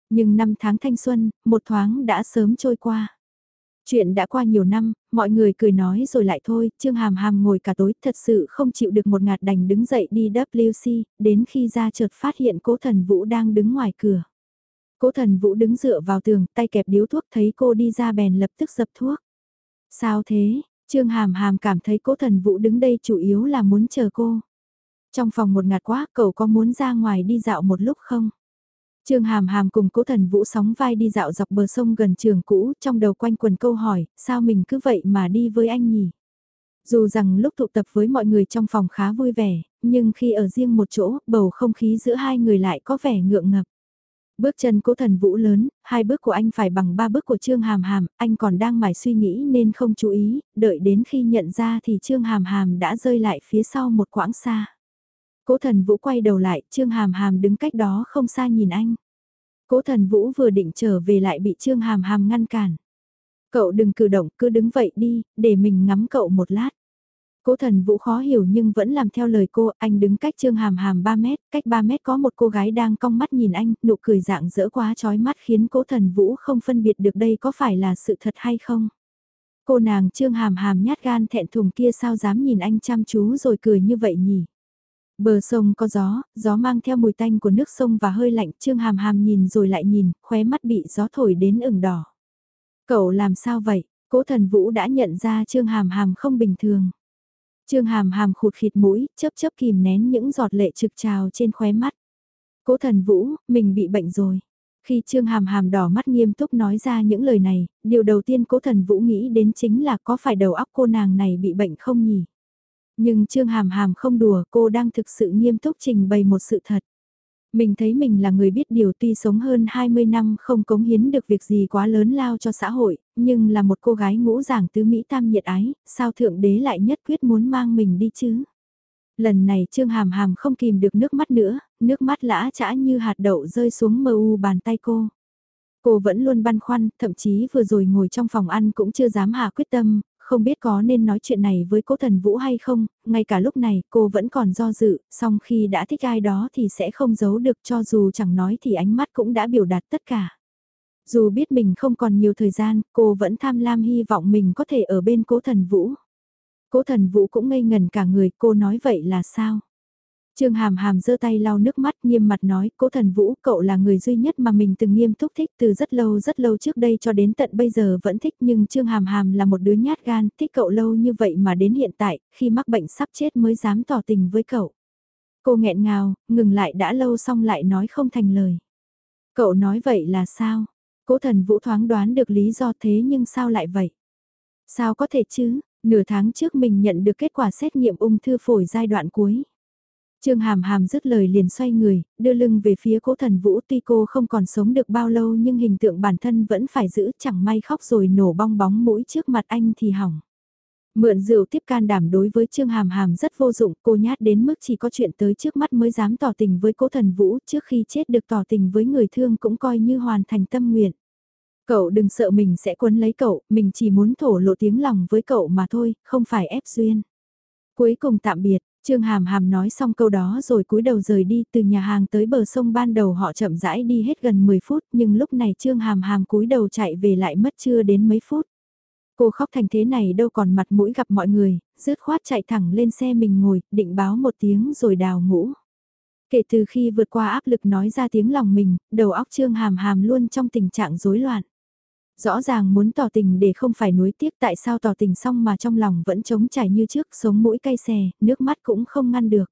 Speaker 1: Nhưng năm tháng thanh xuân, một thoáng đã sớm trôi qua. Chuyện đã qua nhiều năm, mọi người cười nói rồi lại thôi, Trương Hàm Hàm ngồi cả tối thật sự không chịu được một ngạt đành đứng dậy đi WC, đến khi ra chợt phát hiện cố thần Vũ đang đứng ngoài cửa. Cố thần Vũ đứng dựa vào tường, tay kẹp điếu thuốc thấy cô đi ra bèn lập tức dập thuốc. Sao thế, Trương Hàm Hàm cảm thấy cố thần Vũ đứng đây chủ yếu là muốn chờ cô. Trong phòng một ngạt quá, cậu có muốn ra ngoài đi dạo một lúc không? Trương Hàm Hàm cùng cố thần vũ sóng vai đi dạo dọc bờ sông gần trường cũ, trong đầu quanh quần câu hỏi, sao mình cứ vậy mà đi với anh nhỉ? Dù rằng lúc tụ tập với mọi người trong phòng khá vui vẻ, nhưng khi ở riêng một chỗ, bầu không khí giữa hai người lại có vẻ ngượng ngập. Bước chân cố thần vũ lớn, hai bước của anh phải bằng ba bước của Trương Hàm Hàm, anh còn đang mải suy nghĩ nên không chú ý, đợi đến khi nhận ra thì Trương Hàm Hàm đã rơi lại phía sau một quãng xa. Cố thần vũ quay đầu lại, Trương Hàm Hàm đứng cách đó không xa nhìn anh. Cố thần vũ vừa định trở về lại bị Trương Hàm Hàm ngăn cản. Cậu đừng cử động, cứ đứng vậy đi, để mình ngắm cậu một lát. Cố thần vũ khó hiểu nhưng vẫn làm theo lời cô, anh đứng cách Trương Hàm Hàm 3 mét, cách 3 mét có một cô gái đang cong mắt nhìn anh, nụ cười dạng dỡ quá chói mắt khiến cố thần vũ không phân biệt được đây có phải là sự thật hay không. Cô nàng Trương Hàm Hàm nhát gan thẹn thùng kia sao dám nhìn anh chăm chú rồi cười như vậy nhỉ? Bờ sông có gió, gió mang theo mùi tanh của nước sông và hơi lạnh, Trương Hàm Hàm nhìn rồi lại nhìn, khóe mắt bị gió thổi đến ửng đỏ. Cậu làm sao vậy? Cố thần vũ đã nhận ra Trương Hàm Hàm không bình thường. Trương Hàm Hàm khụt khịt mũi, chớp chớp kìm nén những giọt lệ trực trào trên khóe mắt. Cố thần vũ, mình bị bệnh rồi. Khi Trương Hàm Hàm đỏ mắt nghiêm túc nói ra những lời này, điều đầu tiên cố thần vũ nghĩ đến chính là có phải đầu óc cô nàng này bị bệnh không nhỉ? Nhưng Trương Hàm Hàm không đùa, cô đang thực sự nghiêm túc trình bày một sự thật. Mình thấy mình là người biết điều tuy sống hơn 20 năm không cống hiến được việc gì quá lớn lao cho xã hội, nhưng là một cô gái ngũ giảng tứ Mỹ tam nhiệt ái, sao Thượng Đế lại nhất quyết muốn mang mình đi chứ? Lần này Trương Hàm Hàm không kìm được nước mắt nữa, nước mắt lã chã như hạt đậu rơi xuống mờ u bàn tay cô. Cô vẫn luôn băn khoăn, thậm chí vừa rồi ngồi trong phòng ăn cũng chưa dám hạ quyết tâm, không biết có nên nói chuyện này với cố thần vũ hay không, ngay cả lúc này cô vẫn còn do dự, song khi đã thích ai đó thì sẽ không giấu được cho dù chẳng nói thì ánh mắt cũng đã biểu đạt tất cả. Dù biết mình không còn nhiều thời gian, cô vẫn tham lam hy vọng mình có thể ở bên cố thần vũ. Cố thần vũ cũng ngây ngần cả người, cô nói vậy là sao? Trương Hàm Hàm giơ tay lau nước mắt nghiêm mặt nói, cố thần vũ, cậu là người duy nhất mà mình từng nghiêm túc thích từ rất lâu rất lâu trước đây cho đến tận bây giờ vẫn thích nhưng Trương Hàm Hàm là một đứa nhát gan, thích cậu lâu như vậy mà đến hiện tại, khi mắc bệnh sắp chết mới dám tỏ tình với cậu. Cô nghẹn ngào, ngừng lại đã lâu xong lại nói không thành lời. Cậu nói vậy là sao? Cố thần vũ thoáng đoán được lý do thế nhưng sao lại vậy? Sao có thể chứ? Nửa tháng trước mình nhận được kết quả xét nghiệm ung thư phổi giai đoạn cuối. Trương Hàm Hàm dứt lời liền xoay người, đưa lưng về phía cố thần vũ tuy cô không còn sống được bao lâu nhưng hình tượng bản thân vẫn phải giữ chẳng may khóc rồi nổ bong bóng mũi trước mặt anh thì hỏng. Mượn rượu tiếp can đảm đối với Trương Hàm Hàm rất vô dụng, cô nhát đến mức chỉ có chuyện tới trước mắt mới dám tỏ tình với cố thần vũ, trước khi chết được tỏ tình với người thương cũng coi như hoàn thành tâm nguyện. Cậu đừng sợ mình sẽ quấn lấy cậu, mình chỉ muốn thổ lộ tiếng lòng với cậu mà thôi, không phải ép duyên. Cuối cùng tạm biệt, Trương Hàm Hàm nói xong câu đó rồi cúi đầu rời đi từ nhà hàng tới bờ sông ban đầu họ chậm rãi đi hết gần 10 phút nhưng lúc này Trương Hàm Hàm cúi đầu chạy về lại mất chưa đến mấy phút. Cô khóc thành thế này đâu còn mặt mũi gặp mọi người, rứt khoát chạy thẳng lên xe mình ngồi, định báo một tiếng rồi đào ngũ. Kể từ khi vượt qua áp lực nói ra tiếng lòng mình, đầu óc Trương Hàm Hàm luôn trong tình trạng rối loạn. Rõ ràng muốn tỏ tình để không phải nuối tiếc tại sao tỏ tình xong mà trong lòng vẫn trống trải như trước, sống mũi cay xè, nước mắt cũng không ngăn được.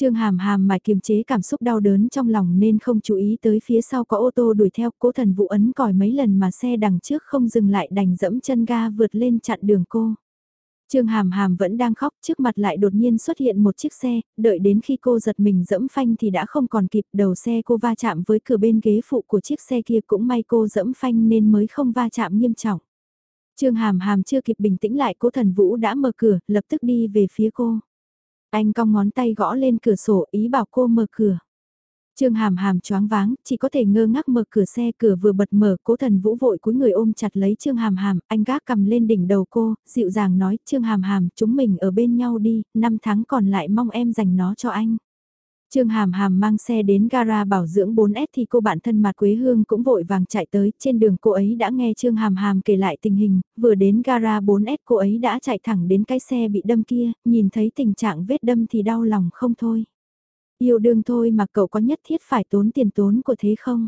Speaker 1: Trương Hàm Hàm mà kiềm chế cảm xúc đau đớn trong lòng nên không chú ý tới phía sau có ô tô đuổi theo, cố thần vụ ấn còi mấy lần mà xe đằng trước không dừng lại đành dẫm chân ga vượt lên chặn đường cô. Trương Hàm Hàm vẫn đang khóc, trước mặt lại đột nhiên xuất hiện một chiếc xe, đợi đến khi cô giật mình dẫm phanh thì đã không còn kịp, đầu xe cô va chạm với cửa bên ghế phụ của chiếc xe kia cũng may cô dẫm phanh nên mới không va chạm nghiêm trọng. Trương Hàm Hàm chưa kịp bình tĩnh lại, cố thần vũ đã mở cửa, lập tức đi về phía cô. Anh cong ngón tay gõ lên cửa sổ ý bảo cô mở cửa. Trương Hàm Hàm choáng váng, chỉ có thể ngơ ngác mở cửa xe cửa vừa bật mở, cố thần vũ vội cúi người ôm chặt lấy Trương Hàm Hàm, anh gác cầm lên đỉnh đầu cô, dịu dàng nói, Trương Hàm Hàm, chúng mình ở bên nhau đi, năm tháng còn lại mong em dành nó cho anh. Trương Hàm Hàm mang xe đến gara bảo dưỡng 4S thì cô bạn thân mặt Quế Hương cũng vội vàng chạy tới, trên đường cô ấy đã nghe Trương Hàm Hàm kể lại tình hình, vừa đến gara 4S cô ấy đã chạy thẳng đến cái xe bị đâm kia, nhìn thấy tình trạng vết đâm thì đau lòng không thôi. Yêu đương thôi mà cậu có nhất thiết phải tốn tiền tốn của thế không?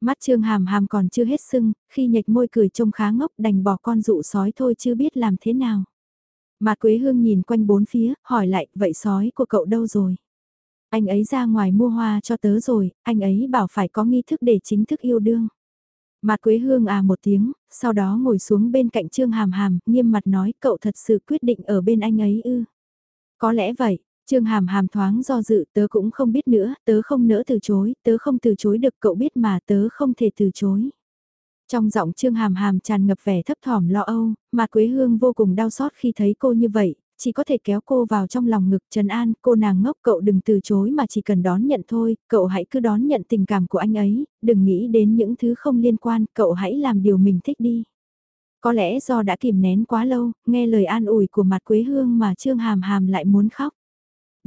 Speaker 1: Mắt Trương Hàm Hàm còn chưa hết sưng, khi nhạch môi cười trông khá ngốc đành bỏ con dụ sói thôi chưa biết làm thế nào. Mạt Quế Hương nhìn quanh bốn phía, hỏi lại, vậy sói của cậu đâu rồi? Anh ấy ra ngoài mua hoa cho tớ rồi, anh ấy bảo phải có nghi thức để chính thức yêu đương. Mạt Quế Hương à một tiếng, sau đó ngồi xuống bên cạnh Trương Hàm Hàm, nghiêm mặt nói cậu thật sự quyết định ở bên anh ấy ư. Có lẽ vậy, Trương Hàm Hàm thoáng do dự tớ cũng không biết nữa, tớ không nỡ từ chối, tớ không từ chối được cậu biết mà tớ không thể từ chối. Trong giọng Trương Hàm Hàm tràn ngập vẻ thấp thỏm lo âu, mà Quế Hương vô cùng đau xót khi thấy cô như vậy, chỉ có thể kéo cô vào trong lòng ngực Trần An, cô nàng ngốc cậu đừng từ chối mà chỉ cần đón nhận thôi, cậu hãy cứ đón nhận tình cảm của anh ấy, đừng nghĩ đến những thứ không liên quan, cậu hãy làm điều mình thích đi. Có lẽ do đã kìm nén quá lâu, nghe lời an ủi của mặt Quế Hương mà Trương Hàm Hàm lại muốn khóc.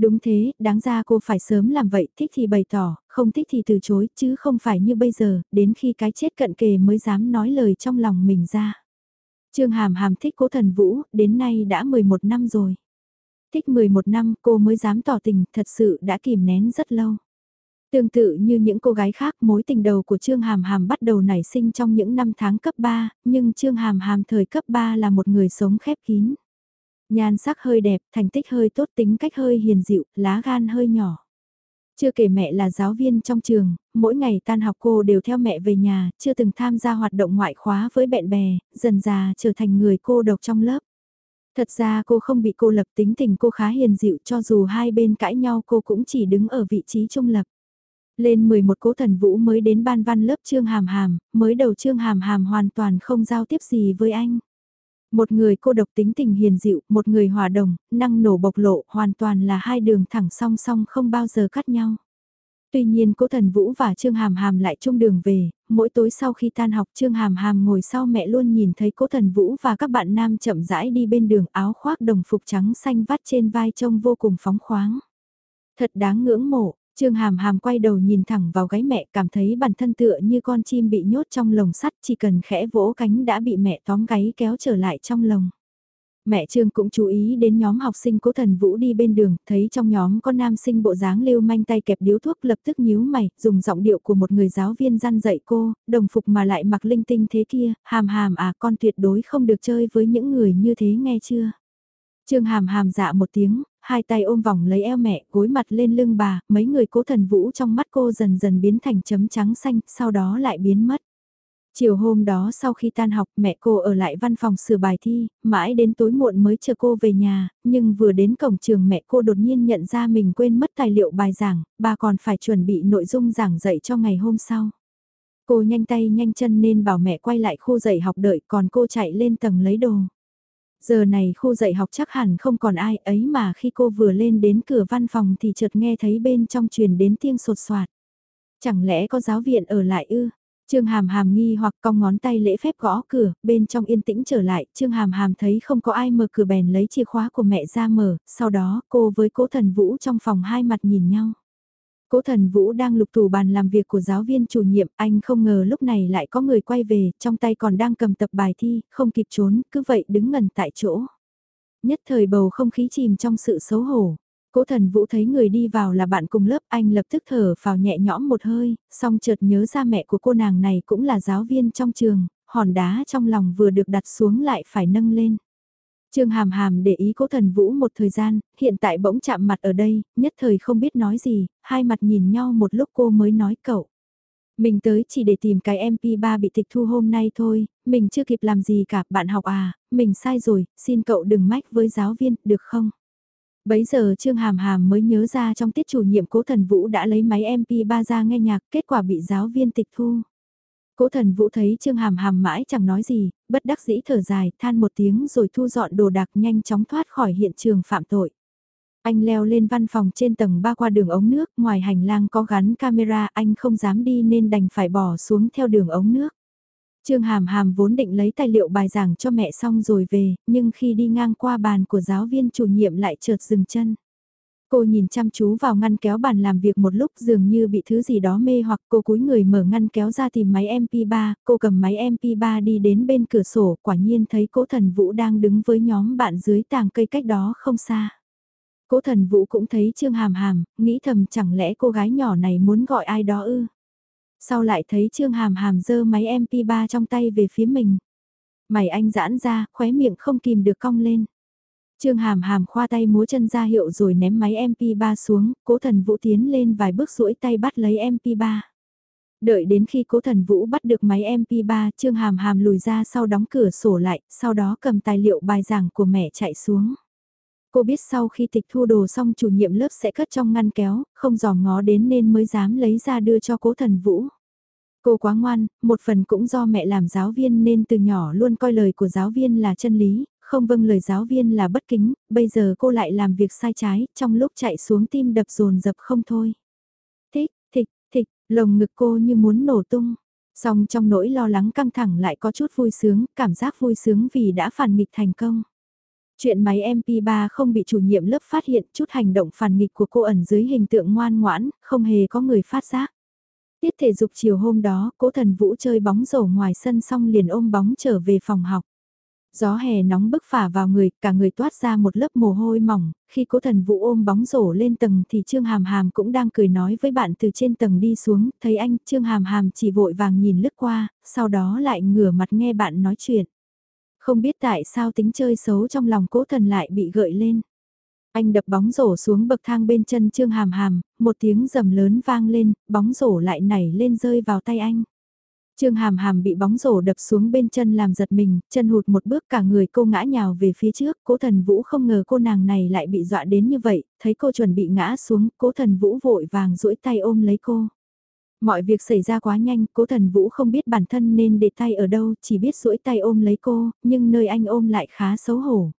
Speaker 1: Đúng thế, đáng ra cô phải sớm làm vậy, thích thì bày tỏ, không thích thì từ chối, chứ không phải như bây giờ, đến khi cái chết cận kề mới dám nói lời trong lòng mình ra. Trương Hàm Hàm thích cố thần vũ, đến nay đã 11 năm rồi. Thích 11 năm cô mới dám tỏ tình, thật sự đã kìm nén rất lâu. Tương tự như những cô gái khác, mối tình đầu của Trương Hàm Hàm bắt đầu nảy sinh trong những năm tháng cấp 3, nhưng Trương Hàm Hàm thời cấp 3 là một người sống khép kín. Nhan sắc hơi đẹp, thành tích hơi tốt tính cách hơi hiền dịu, lá gan hơi nhỏ. Chưa kể mẹ là giáo viên trong trường, mỗi ngày tan học cô đều theo mẹ về nhà, chưa từng tham gia hoạt động ngoại khóa với bạn bè, dần già trở thành người cô độc trong lớp. Thật ra cô không bị cô lập tính tình cô khá hiền dịu cho dù hai bên cãi nhau cô cũng chỉ đứng ở vị trí trung lập. Lên 11 cố thần vũ mới đến ban văn lớp Trương Hàm Hàm, mới đầu Trương Hàm Hàm hoàn toàn không giao tiếp gì với anh. Một người cô độc tính tình hiền dịu, một người hòa đồng, năng nổ bộc lộ, hoàn toàn là hai đường thẳng song song không bao giờ cắt nhau. Tuy nhiên cố thần Vũ và Trương Hàm Hàm lại chung đường về, mỗi tối sau khi tan học Trương Hàm Hàm ngồi sau mẹ luôn nhìn thấy cố thần Vũ và các bạn nam chậm rãi đi bên đường áo khoác đồng phục trắng xanh vắt trên vai trông vô cùng phóng khoáng. Thật đáng ngưỡng mộ, Trương Hàm Hàm quay đầu nhìn thẳng vào gáy mẹ cảm thấy bản thân tựa như con chim bị nhốt trong lồng sắt chỉ cần khẽ vỗ cánh đã bị mẹ tóm gáy kéo trở lại trong lồng. Mẹ Trương cũng chú ý đến nhóm học sinh cố thần vũ đi bên đường, thấy trong nhóm có nam sinh bộ dáng lưu manh tay kẹp điếu thuốc lập tức nhíu mày, dùng giọng điệu của một người giáo viên gian dạy cô, đồng phục mà lại mặc linh tinh thế kia, hàm hàm à con tuyệt đối không được chơi với những người như thế nghe chưa. Trương hàm hàm dạ một tiếng, hai tay ôm vòng lấy eo mẹ, gối mặt lên lưng bà, mấy người cố thần vũ trong mắt cô dần dần biến thành chấm trắng xanh, sau đó lại biến mất. Chiều hôm đó sau khi tan học mẹ cô ở lại văn phòng sửa bài thi, mãi đến tối muộn mới chờ cô về nhà, nhưng vừa đến cổng trường mẹ cô đột nhiên nhận ra mình quên mất tài liệu bài giảng, bà còn phải chuẩn bị nội dung giảng dạy cho ngày hôm sau. Cô nhanh tay nhanh chân nên bảo mẹ quay lại khu dạy học đợi còn cô chạy lên tầng lấy đồ. Giờ này khu dạy học chắc hẳn không còn ai ấy mà khi cô vừa lên đến cửa văn phòng thì chợt nghe thấy bên trong truyền đến tiếng sột soạt. Chẳng lẽ có giáo viện ở lại ư? Trương Hàm Hàm nghi hoặc cong ngón tay lễ phép gõ cửa, bên trong yên tĩnh trở lại, Trương Hàm Hàm thấy không có ai mở cửa bèn lấy chìa khóa của mẹ ra mở, sau đó cô với cố thần vũ trong phòng hai mặt nhìn nhau. Cố thần vũ đang lục tủ bàn làm việc của giáo viên chủ nhiệm, anh không ngờ lúc này lại có người quay về, trong tay còn đang cầm tập bài thi, không kịp trốn, cứ vậy đứng ngần tại chỗ. Nhất thời bầu không khí chìm trong sự xấu hổ. Cố thần vũ thấy người đi vào là bạn cùng lớp anh lập tức thở vào nhẹ nhõm một hơi, song chợt nhớ ra mẹ của cô nàng này cũng là giáo viên trong trường, hòn đá trong lòng vừa được đặt xuống lại phải nâng lên. Trương Hàm Hàm để ý cố thần vũ một thời gian, hiện tại bỗng chạm mặt ở đây, nhất thời không biết nói gì, hai mặt nhìn nhau một lúc cô mới nói cậu. Mình tới chỉ để tìm cái MP3 bị tịch thu hôm nay thôi, mình chưa kịp làm gì cả, bạn học à, mình sai rồi, xin cậu đừng mách với giáo viên, được không? Bấy giờ Trương Hàm Hàm mới nhớ ra trong tiết chủ nhiệm cố thần vũ đã lấy máy MP3 ra nghe nhạc, kết quả bị giáo viên tịch thu. Cố thần vũ thấy Trương Hàm Hàm mãi chẳng nói gì, bất đắc dĩ thở dài, than một tiếng rồi thu dọn đồ đạc nhanh chóng thoát khỏi hiện trường phạm tội. Anh leo lên văn phòng trên tầng ba qua đường ống nước, ngoài hành lang có gắn camera, anh không dám đi nên đành phải bỏ xuống theo đường ống nước. Trương Hàm Hàm vốn định lấy tài liệu bài giảng cho mẹ xong rồi về, nhưng khi đi ngang qua bàn của giáo viên chủ nhiệm lại chợt dừng chân. Cô nhìn chăm chú vào ngăn kéo bàn làm việc một lúc dường như bị thứ gì đó mê hoặc cô cúi người mở ngăn kéo ra tìm máy MP3, cô cầm máy MP3 đi đến bên cửa sổ quả nhiên thấy cố thần Vũ đang đứng với nhóm bạn dưới tàng cây cách đó không xa. Cố thần Vũ cũng thấy Trương Hàm Hàm, nghĩ thầm chẳng lẽ cô gái nhỏ này muốn gọi ai đó ư. Sau lại thấy Trương Hàm Hàm giơ máy MP3 trong tay về phía mình. Mày anh giãn ra, khóe miệng không kìm được cong lên. Trương Hàm Hàm khoa tay múa chân ra hiệu rồi ném máy MP3 xuống, cố thần Vũ tiến lên vài bước duỗi tay bắt lấy MP3. Đợi đến khi cố thần Vũ bắt được máy MP3, Trương Hàm Hàm lùi ra sau đóng cửa sổ lại, sau đó cầm tài liệu bài giảng của mẹ chạy xuống. Cô biết sau khi tịch thu đồ xong chủ nhiệm lớp sẽ cất trong ngăn kéo, không dò ngó đến nên mới dám lấy ra đưa cho cố thần Vũ. Cô quá ngoan, một phần cũng do mẹ làm giáo viên nên từ nhỏ luôn coi lời của giáo viên là chân lý, không vâng lời giáo viên là bất kính, bây giờ cô lại làm việc sai trái, trong lúc chạy xuống tim đập dồn dập không thôi. Thích, thịch, thịch, lồng ngực cô như muốn nổ tung. Song trong nỗi lo lắng căng thẳng lại có chút vui sướng, cảm giác vui sướng vì đã phản nghịch thành công. Chuyện máy MP3 không bị chủ nhiệm lớp phát hiện chút hành động phản nghịch của cô ẩn dưới hình tượng ngoan ngoãn, không hề có người phát giác. Tiết thể dục chiều hôm đó, cố thần vũ chơi bóng rổ ngoài sân xong liền ôm bóng trở về phòng học. Gió hè nóng bức phả vào người, cả người toát ra một lớp mồ hôi mỏng, khi cố thần vũ ôm bóng rổ lên tầng thì Trương Hàm Hàm cũng đang cười nói với bạn từ trên tầng đi xuống, thấy anh Trương Hàm Hàm chỉ vội vàng nhìn lướt qua, sau đó lại ngửa mặt nghe bạn nói chuyện. Không biết tại sao tính chơi xấu trong lòng cố thần lại bị gợi lên. Anh đập bóng rổ xuống bậc thang bên chân Trương Hàm Hàm, một tiếng rầm lớn vang lên, bóng rổ lại nảy lên rơi vào tay anh. Trương Hàm Hàm bị bóng rổ đập xuống bên chân làm giật mình, chân hụt một bước cả người cô ngã nhào về phía trước, cố thần vũ không ngờ cô nàng này lại bị dọa đến như vậy, thấy cô chuẩn bị ngã xuống, cố thần vũ vội vàng duỗi tay ôm lấy cô. Mọi việc xảy ra quá nhanh, cố thần vũ không biết bản thân nên để tay ở đâu, chỉ biết duỗi tay ôm lấy cô, nhưng nơi anh ôm lại khá xấu hổ.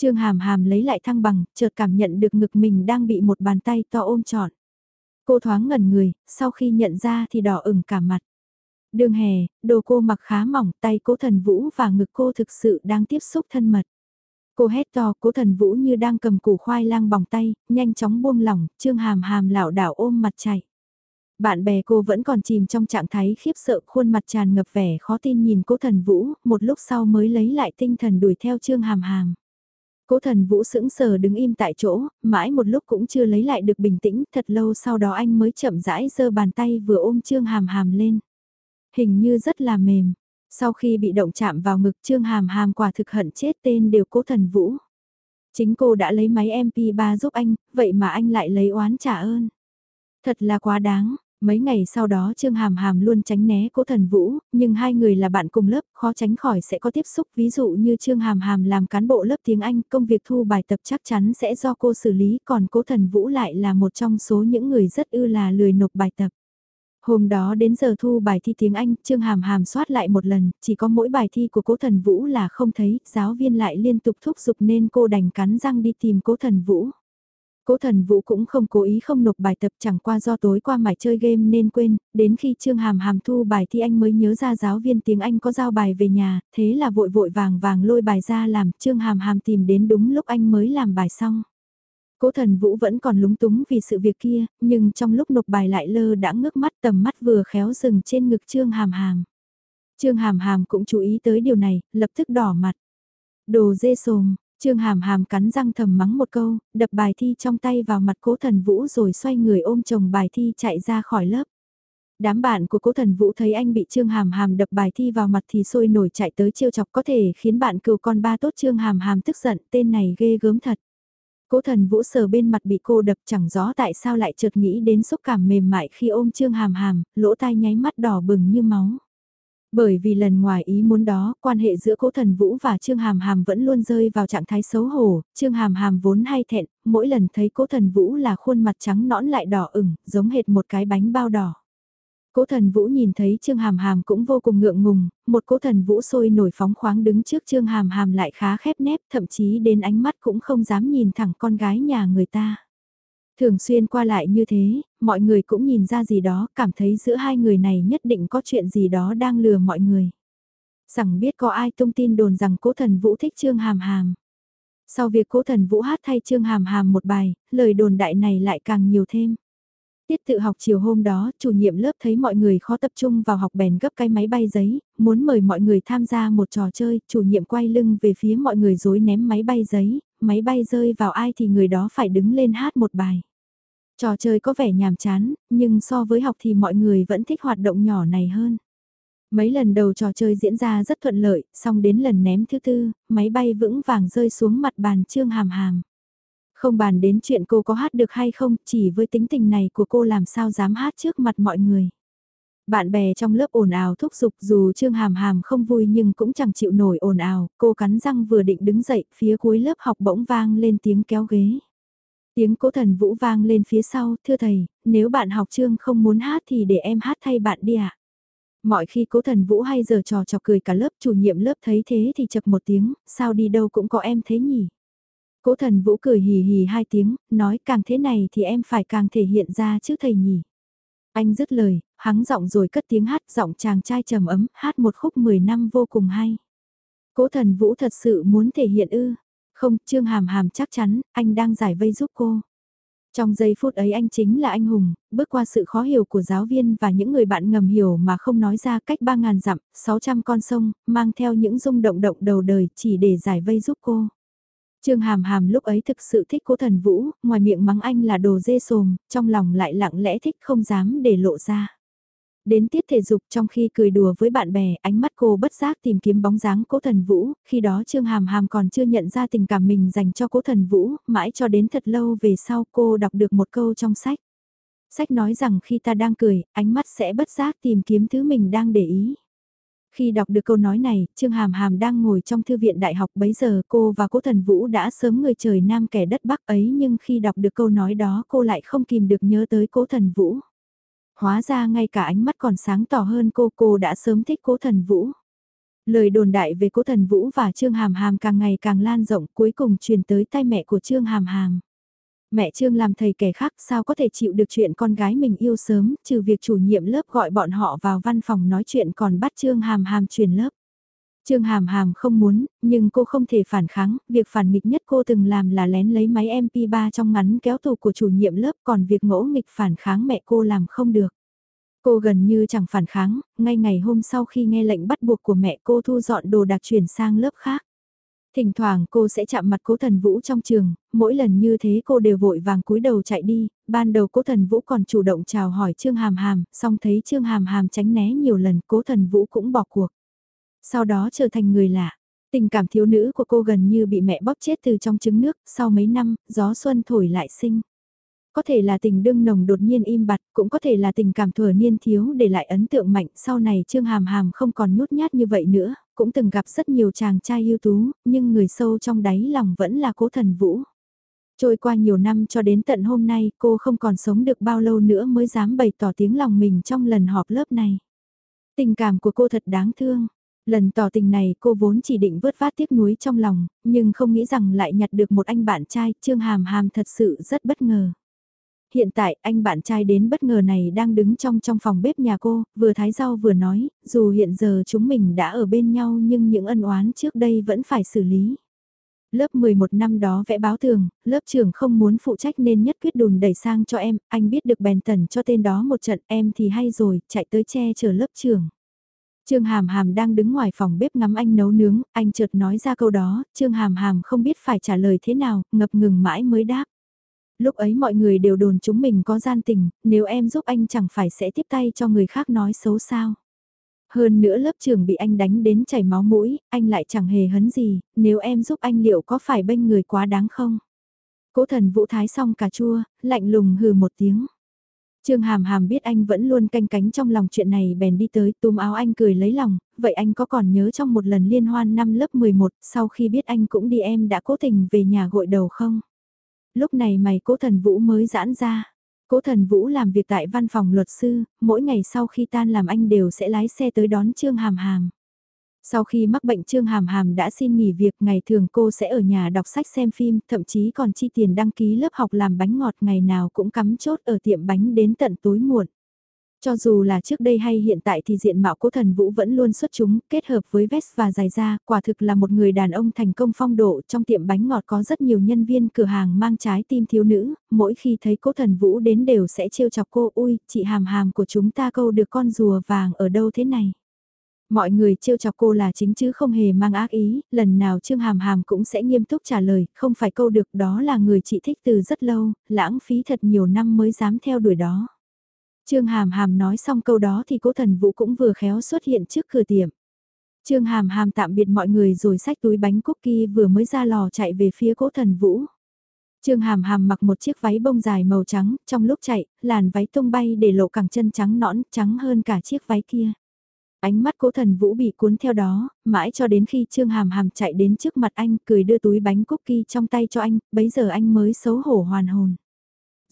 Speaker 1: Trương Hàm Hàm lấy lại thăng bằng, chợt cảm nhận được ngực mình đang bị một bàn tay to ôm trọn. Cô thoáng ngẩn người, sau khi nhận ra thì đỏ ửng cả mặt. Đường hè, đồ cô mặc khá mỏng, tay cố thần vũ và ngực cô thực sự đang tiếp xúc thân mật. Cô hét to, cố thần vũ như đang cầm củ khoai lang bỏng tay, nhanh chóng buông lỏng, trương hàm hàm lảo đảo ôm mặt chạy. Bạn bè cô vẫn còn chìm trong trạng thái khiếp sợ khuôn mặt tràn ngập vẻ khó tin nhìn cố thần vũ, một lúc sau mới lấy lại tinh thần đuổi theo trương hàm hàm. Cố thần vũ sững sờ đứng im tại chỗ, mãi một lúc cũng chưa lấy lại được bình tĩnh, thật lâu sau đó anh mới chậm rãi giơ bàn tay vừa ôm trương hàm hàm lên. Hình như rất là mềm. Sau khi bị động chạm vào ngực Trương Hàm Hàm quả thực hận chết tên đều cố thần vũ. Chính cô đã lấy máy MP3 giúp anh, vậy mà anh lại lấy oán trả ơn. Thật là quá đáng, mấy ngày sau đó Trương Hàm Hàm luôn tránh né cố thần vũ, nhưng hai người là bạn cùng lớp, khó tránh khỏi sẽ có tiếp xúc. Ví dụ như Trương Hàm Hàm làm cán bộ lớp tiếng Anh, công việc thu bài tập chắc chắn sẽ do cô xử lý, còn cố thần vũ lại là một trong số những người rất ư là lười nộp bài tập. Hôm đó đến giờ thu bài thi tiếng Anh, Trương Hàm Hàm soát lại một lần, chỉ có mỗi bài thi của cố thần Vũ là không thấy, giáo viên lại liên tục thúc giục nên cô đành cắn răng đi tìm cố thần Vũ. Cố thần Vũ cũng không cố ý không nộp bài tập chẳng qua do tối qua mải chơi game nên quên, đến khi Trương Hàm Hàm thu bài thi anh mới nhớ ra giáo viên tiếng Anh có giao bài về nhà, thế là vội vội vàng vàng lôi bài ra làm, Trương Hàm Hàm tìm đến đúng lúc anh mới làm bài xong. Cố thần vũ vẫn còn lúng túng vì sự việc kia, nhưng trong lúc nộp bài lại lơ đã ngước mắt tầm mắt vừa khéo dừng trên ngực Trương Hàm Hàm. Trương Hàm Hàm cũng chú ý tới điều này, lập tức đỏ mặt. Đồ dê sồm, Trương Hàm Hàm cắn răng thầm mắng một câu, đập bài thi trong tay vào mặt cố thần vũ rồi xoay người ôm chồng bài thi chạy ra khỏi lớp. Đám bạn của cố thần vũ thấy anh bị Trương Hàm Hàm đập bài thi vào mặt thì sôi nổi chạy tới chiêu chọc có thể khiến bạn cừu con ba tốt Trương Hàm Hàm tức giận tên này ghê gớm thật. Cố thần vũ sờ bên mặt bị cô đập chẳng rõ tại sao lại chợt nghĩ đến xúc cảm mềm mại khi ôm Trương Hàm Hàm, lỗ tai nháy mắt đỏ bừng như máu. Bởi vì lần ngoài ý muốn đó, quan hệ giữa Cố Thần Vũ và Trương Hàm Hàm vẫn luôn rơi vào trạng thái xấu hổ, Trương Hàm Hàm vốn hay thẹn, mỗi lần thấy Cố Thần Vũ là khuôn mặt trắng nõn lại đỏ ửng, giống hệt một cái bánh bao đỏ. Cố Thần Vũ nhìn thấy Trương Hàm Hàm cũng vô cùng ngượng ngùng, một Cố Thần Vũ sôi nổi phóng khoáng đứng trước Trương Hàm Hàm lại khá khép nép, thậm chí đến ánh mắt cũng không dám nhìn thẳng con gái nhà người ta. Thường xuyên qua lại như thế, mọi người cũng nhìn ra gì đó, cảm thấy giữa hai người này nhất định có chuyện gì đó đang lừa mọi người. Rằng biết có ai tung tin đồn rằng cố thần Vũ thích Trương Hàm Hàm. Sau việc cố thần Vũ hát thay Trương Hàm Hàm một bài, lời đồn đại này lại càng nhiều thêm. Tiết tự học chiều hôm đó, chủ nhiệm lớp thấy mọi người khó tập trung vào học bèn gấp cái máy bay giấy, muốn mời mọi người tham gia một trò chơi, chủ nhiệm quay lưng về phía mọi người dối ném máy bay giấy, máy bay rơi vào ai thì người đó phải đứng lên hát một bài. Trò chơi có vẻ nhàm chán, nhưng so với học thì mọi người vẫn thích hoạt động nhỏ này hơn. Mấy lần đầu trò chơi diễn ra rất thuận lợi, xong đến lần ném thứ tư, máy bay vững vàng rơi xuống mặt bàn trương hàm hàm. Không bàn đến chuyện cô có hát được hay không, chỉ với tính tình này của cô làm sao dám hát trước mặt mọi người. Bạn bè trong lớp ồn ào thúc giục dù Trương Hàm Hàm không vui nhưng cũng chẳng chịu nổi ồn ào, cô cắn răng vừa định đứng dậy, phía cuối lớp học bỗng vang lên tiếng kéo ghế. Tiếng cố thần vũ vang lên phía sau, thưa thầy, nếu bạn học Trương không muốn hát thì để em hát thay bạn đi ạ. Mọi khi cố thần vũ hay giờ trò chọc cười cả lớp chủ nhiệm lớp thấy thế thì chập một tiếng, sao đi đâu cũng có em thế nhỉ. Cố thần vũ cười hì hì hai tiếng, nói càng thế này thì em phải càng thể hiện ra chứ thầy nhỉ. Anh dứt lời, hắng giọng rồi cất tiếng hát giọng chàng trai trầm ấm, hát một khúc 10 năm vô cùng hay. Cố thần vũ thật sự muốn thể hiện ư. Không, Trương Hàm Hàm chắc chắn, anh đang giải vây giúp cô. Trong giây phút ấy anh chính là anh hùng, bước qua sự khó hiểu của giáo viên và những người bạn ngầm hiểu mà không nói ra cách 3.000 dặm, 600 con sông, mang theo những rung động động đầu đời chỉ để giải vây giúp cô. Trương Hàm Hàm lúc ấy thực sự thích cố thần vũ, ngoài miệng mắng anh là đồ dê sồm, trong lòng lại lặng lẽ thích không dám để lộ ra. Đến tiết thể dục trong khi cười đùa với bạn bè, ánh mắt cô bất giác tìm kiếm bóng dáng cố thần vũ, khi đó Trương Hàm Hàm còn chưa nhận ra tình cảm mình dành cho cố thần vũ, mãi cho đến thật lâu về sau cô đọc được một câu trong sách. Sách nói rằng khi ta đang cười, ánh mắt sẽ bất giác tìm kiếm thứ mình đang để ý. Khi đọc được câu nói này, Trương Hàm Hàm đang ngồi trong thư viện đại học bấy giờ cô và cố thần vũ đã sớm người trời nam kẻ đất bắc ấy nhưng khi đọc được câu nói đó cô lại không kìm được nhớ tới cố thần vũ. Hóa ra ngay cả ánh mắt còn sáng tỏ hơn cô cô đã sớm thích cố thần vũ. Lời đồn đại về cố thần vũ và Trương Hàm Hàm càng ngày càng lan rộng cuối cùng truyền tới tay mẹ của Trương Hàm Hàm. Mẹ Trương làm thầy kẻ khác sao có thể chịu được chuyện con gái mình yêu sớm, trừ việc chủ nhiệm lớp gọi bọn họ vào văn phòng nói chuyện còn bắt Trương Hàm Hàm truyền lớp. Trương Hàm Hàm không muốn, nhưng cô không thể phản kháng, việc phản nghịch nhất cô từng làm là lén lấy máy MP3 trong ngắn kéo tù của chủ nhiệm lớp còn việc ngỗ nghịch phản kháng mẹ cô làm không được. Cô gần như chẳng phản kháng, ngay ngày hôm sau khi nghe lệnh bắt buộc của mẹ cô thu dọn đồ đặc chuyển sang lớp khác. Thỉnh thoảng cô sẽ chạm mặt cố thần vũ trong trường, mỗi lần như thế cô đều vội vàng cúi đầu chạy đi, ban đầu cố thần vũ còn chủ động chào hỏi Trương Hàm Hàm, song thấy Trương Hàm Hàm tránh né nhiều lần cố thần vũ cũng bỏ cuộc. Sau đó trở thành người lạ, tình cảm thiếu nữ của cô gần như bị mẹ bóp chết từ trong trứng nước, sau mấy năm, gió xuân thổi lại sinh. Có thể là tình đương nồng đột nhiên im bặt, cũng có thể là tình cảm thừa niên thiếu để lại ấn tượng mạnh sau này Trương Hàm Hàm không còn nhút nhát như vậy nữa, cũng từng gặp rất nhiều chàng trai ưu tú, nhưng người sâu trong đáy lòng vẫn là cố thần vũ. Trôi qua nhiều năm cho đến tận hôm nay cô không còn sống được bao lâu nữa mới dám bày tỏ tiếng lòng mình trong lần họp lớp này. Tình cảm của cô thật đáng thương. Lần tỏ tình này cô vốn chỉ định vớt vát tiếc nuối trong lòng, nhưng không nghĩ rằng lại nhặt được một anh bạn trai, Trương Hàm Hàm thật sự rất bất ngờ. Hiện tại anh bạn trai đến bất ngờ này đang đứng trong trong phòng bếp nhà cô, vừa thái rau vừa nói, dù hiện giờ chúng mình đã ở bên nhau nhưng những ân oán trước đây vẫn phải xử lý. Lớp 11 năm đó vẽ báo tường, lớp trưởng không muốn phụ trách nên nhất quyết đùn đẩy sang cho em, anh biết được bèn tần cho tên đó một trận em thì hay rồi, chạy tới che chở lớp trưởng. Trương Hàm Hàm đang đứng ngoài phòng bếp ngắm anh nấu nướng, anh chợt nói ra câu đó, Trương Hàm Hàm không biết phải trả lời thế nào, ngập ngừng mãi mới đáp. Lúc ấy mọi người đều đồn chúng mình có gian tình, nếu em giúp anh chẳng phải sẽ tiếp tay cho người khác nói xấu sao. Hơn nữa lớp trường bị anh đánh đến chảy máu mũi, anh lại chẳng hề hấn gì, nếu em giúp anh liệu có phải bênh người quá đáng không? Cố thần vũ thái xong cà chua, lạnh lùng hừ một tiếng. Trương Hàm Hàm biết anh vẫn luôn canh cánh trong lòng chuyện này bèn đi tới túm áo anh cười lấy lòng, vậy anh có còn nhớ trong một lần liên hoan năm lớp 11 sau khi biết anh cũng đi em đã cố tình về nhà gội đầu không? Lúc này mày cố thần vũ mới giãn ra. Cố thần vũ làm việc tại văn phòng luật sư, mỗi ngày sau khi tan làm anh đều sẽ lái xe tới đón Trương Hàm Hàm. Sau khi mắc bệnh Trương Hàm Hàm đã xin nghỉ việc, ngày thường cô sẽ ở nhà đọc sách xem phim, thậm chí còn chi tiền đăng ký lớp học làm bánh ngọt ngày nào cũng cắm chốt ở tiệm bánh đến tận tối muộn. Cho dù là trước đây hay hiện tại thì diện mạo cố thần vũ vẫn luôn xuất chúng, kết hợp với vest và dài da, quả thực là một người đàn ông thành công phong độ. Trong tiệm bánh ngọt có rất nhiều nhân viên cửa hàng mang trái tim thiếu nữ, mỗi khi thấy cố thần vũ đến đều sẽ trêu chọc cô, ui, chị hàm hàm của chúng ta câu được con rùa vàng ở đâu thế này. Mọi người trêu chọc cô là chính chứ không hề mang ác ý, lần nào Trương Hàm Hàm cũng sẽ nghiêm túc trả lời, không phải câu được đó là người chị thích từ rất lâu, lãng phí thật nhiều năm mới dám theo đuổi đó. Trương Hàm Hàm nói xong câu đó thì cố thần vũ cũng vừa khéo xuất hiện trước cửa tiệm. Trương Hàm Hàm tạm biệt mọi người rồi xách túi bánh cookie vừa mới ra lò chạy về phía cố thần vũ. Trương Hàm Hàm mặc một chiếc váy bông dài màu trắng, trong lúc chạy, làn váy tung bay để lộ cẳng chân trắng nõn, trắng hơn cả chiếc váy kia. Ánh mắt cố thần vũ bị cuốn theo đó, mãi cho đến khi Trương Hàm Hàm chạy đến trước mặt anh, cười đưa túi bánh cookie trong tay cho anh, bấy giờ anh mới xấu hổ hoàn hồn.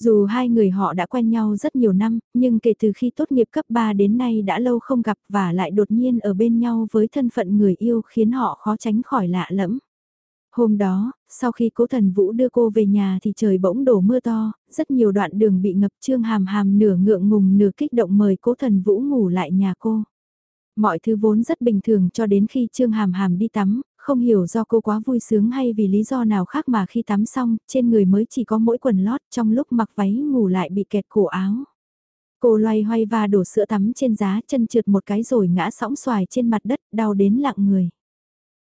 Speaker 1: Dù hai người họ đã quen nhau rất nhiều năm, nhưng kể từ khi tốt nghiệp cấp 3 đến nay đã lâu không gặp và lại đột nhiên ở bên nhau với thân phận người yêu khiến họ khó tránh khỏi lạ lẫm. Hôm đó, sau khi cố thần vũ đưa cô về nhà thì trời bỗng đổ mưa to, rất nhiều đoạn đường bị ngập trương hàm hàm nửa ngượng ngùng nửa kích động mời cố thần vũ ngủ lại nhà cô. Mọi thứ vốn rất bình thường cho đến khi Trương Hàm Hàm đi tắm, không hiểu do cô quá vui sướng hay vì lý do nào khác mà khi tắm xong, trên người mới chỉ có mỗi quần lót trong lúc mặc váy ngủ lại bị kẹt cổ áo. Cô loay hoay và đổ sữa tắm trên giá chân trượt một cái rồi ngã sóng xoài trên mặt đất, đau đến lặng người.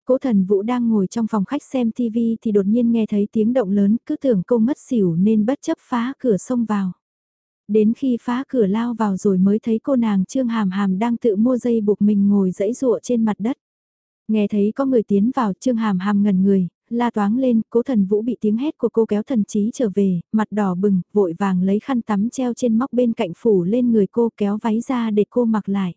Speaker 1: Cố thần vũ đang ngồi trong phòng khách xem TV thì đột nhiên nghe thấy tiếng động lớn, cứ tưởng cô mất xỉu nên bất chấp phá cửa xông vào. Đến khi phá cửa lao vào rồi mới thấy cô nàng Trương Hàm Hàm đang tự mua dây buộc mình ngồi dẫy dụa trên mặt đất. Nghe thấy có người tiến vào Trương Hàm Hàm ngần người, la toáng lên, cố thần vũ bị tiếng hét của cô kéo thần trí trở về, mặt đỏ bừng, vội vàng lấy khăn tắm treo trên móc bên cạnh phủ lên người cô kéo váy ra để cô mặc lại.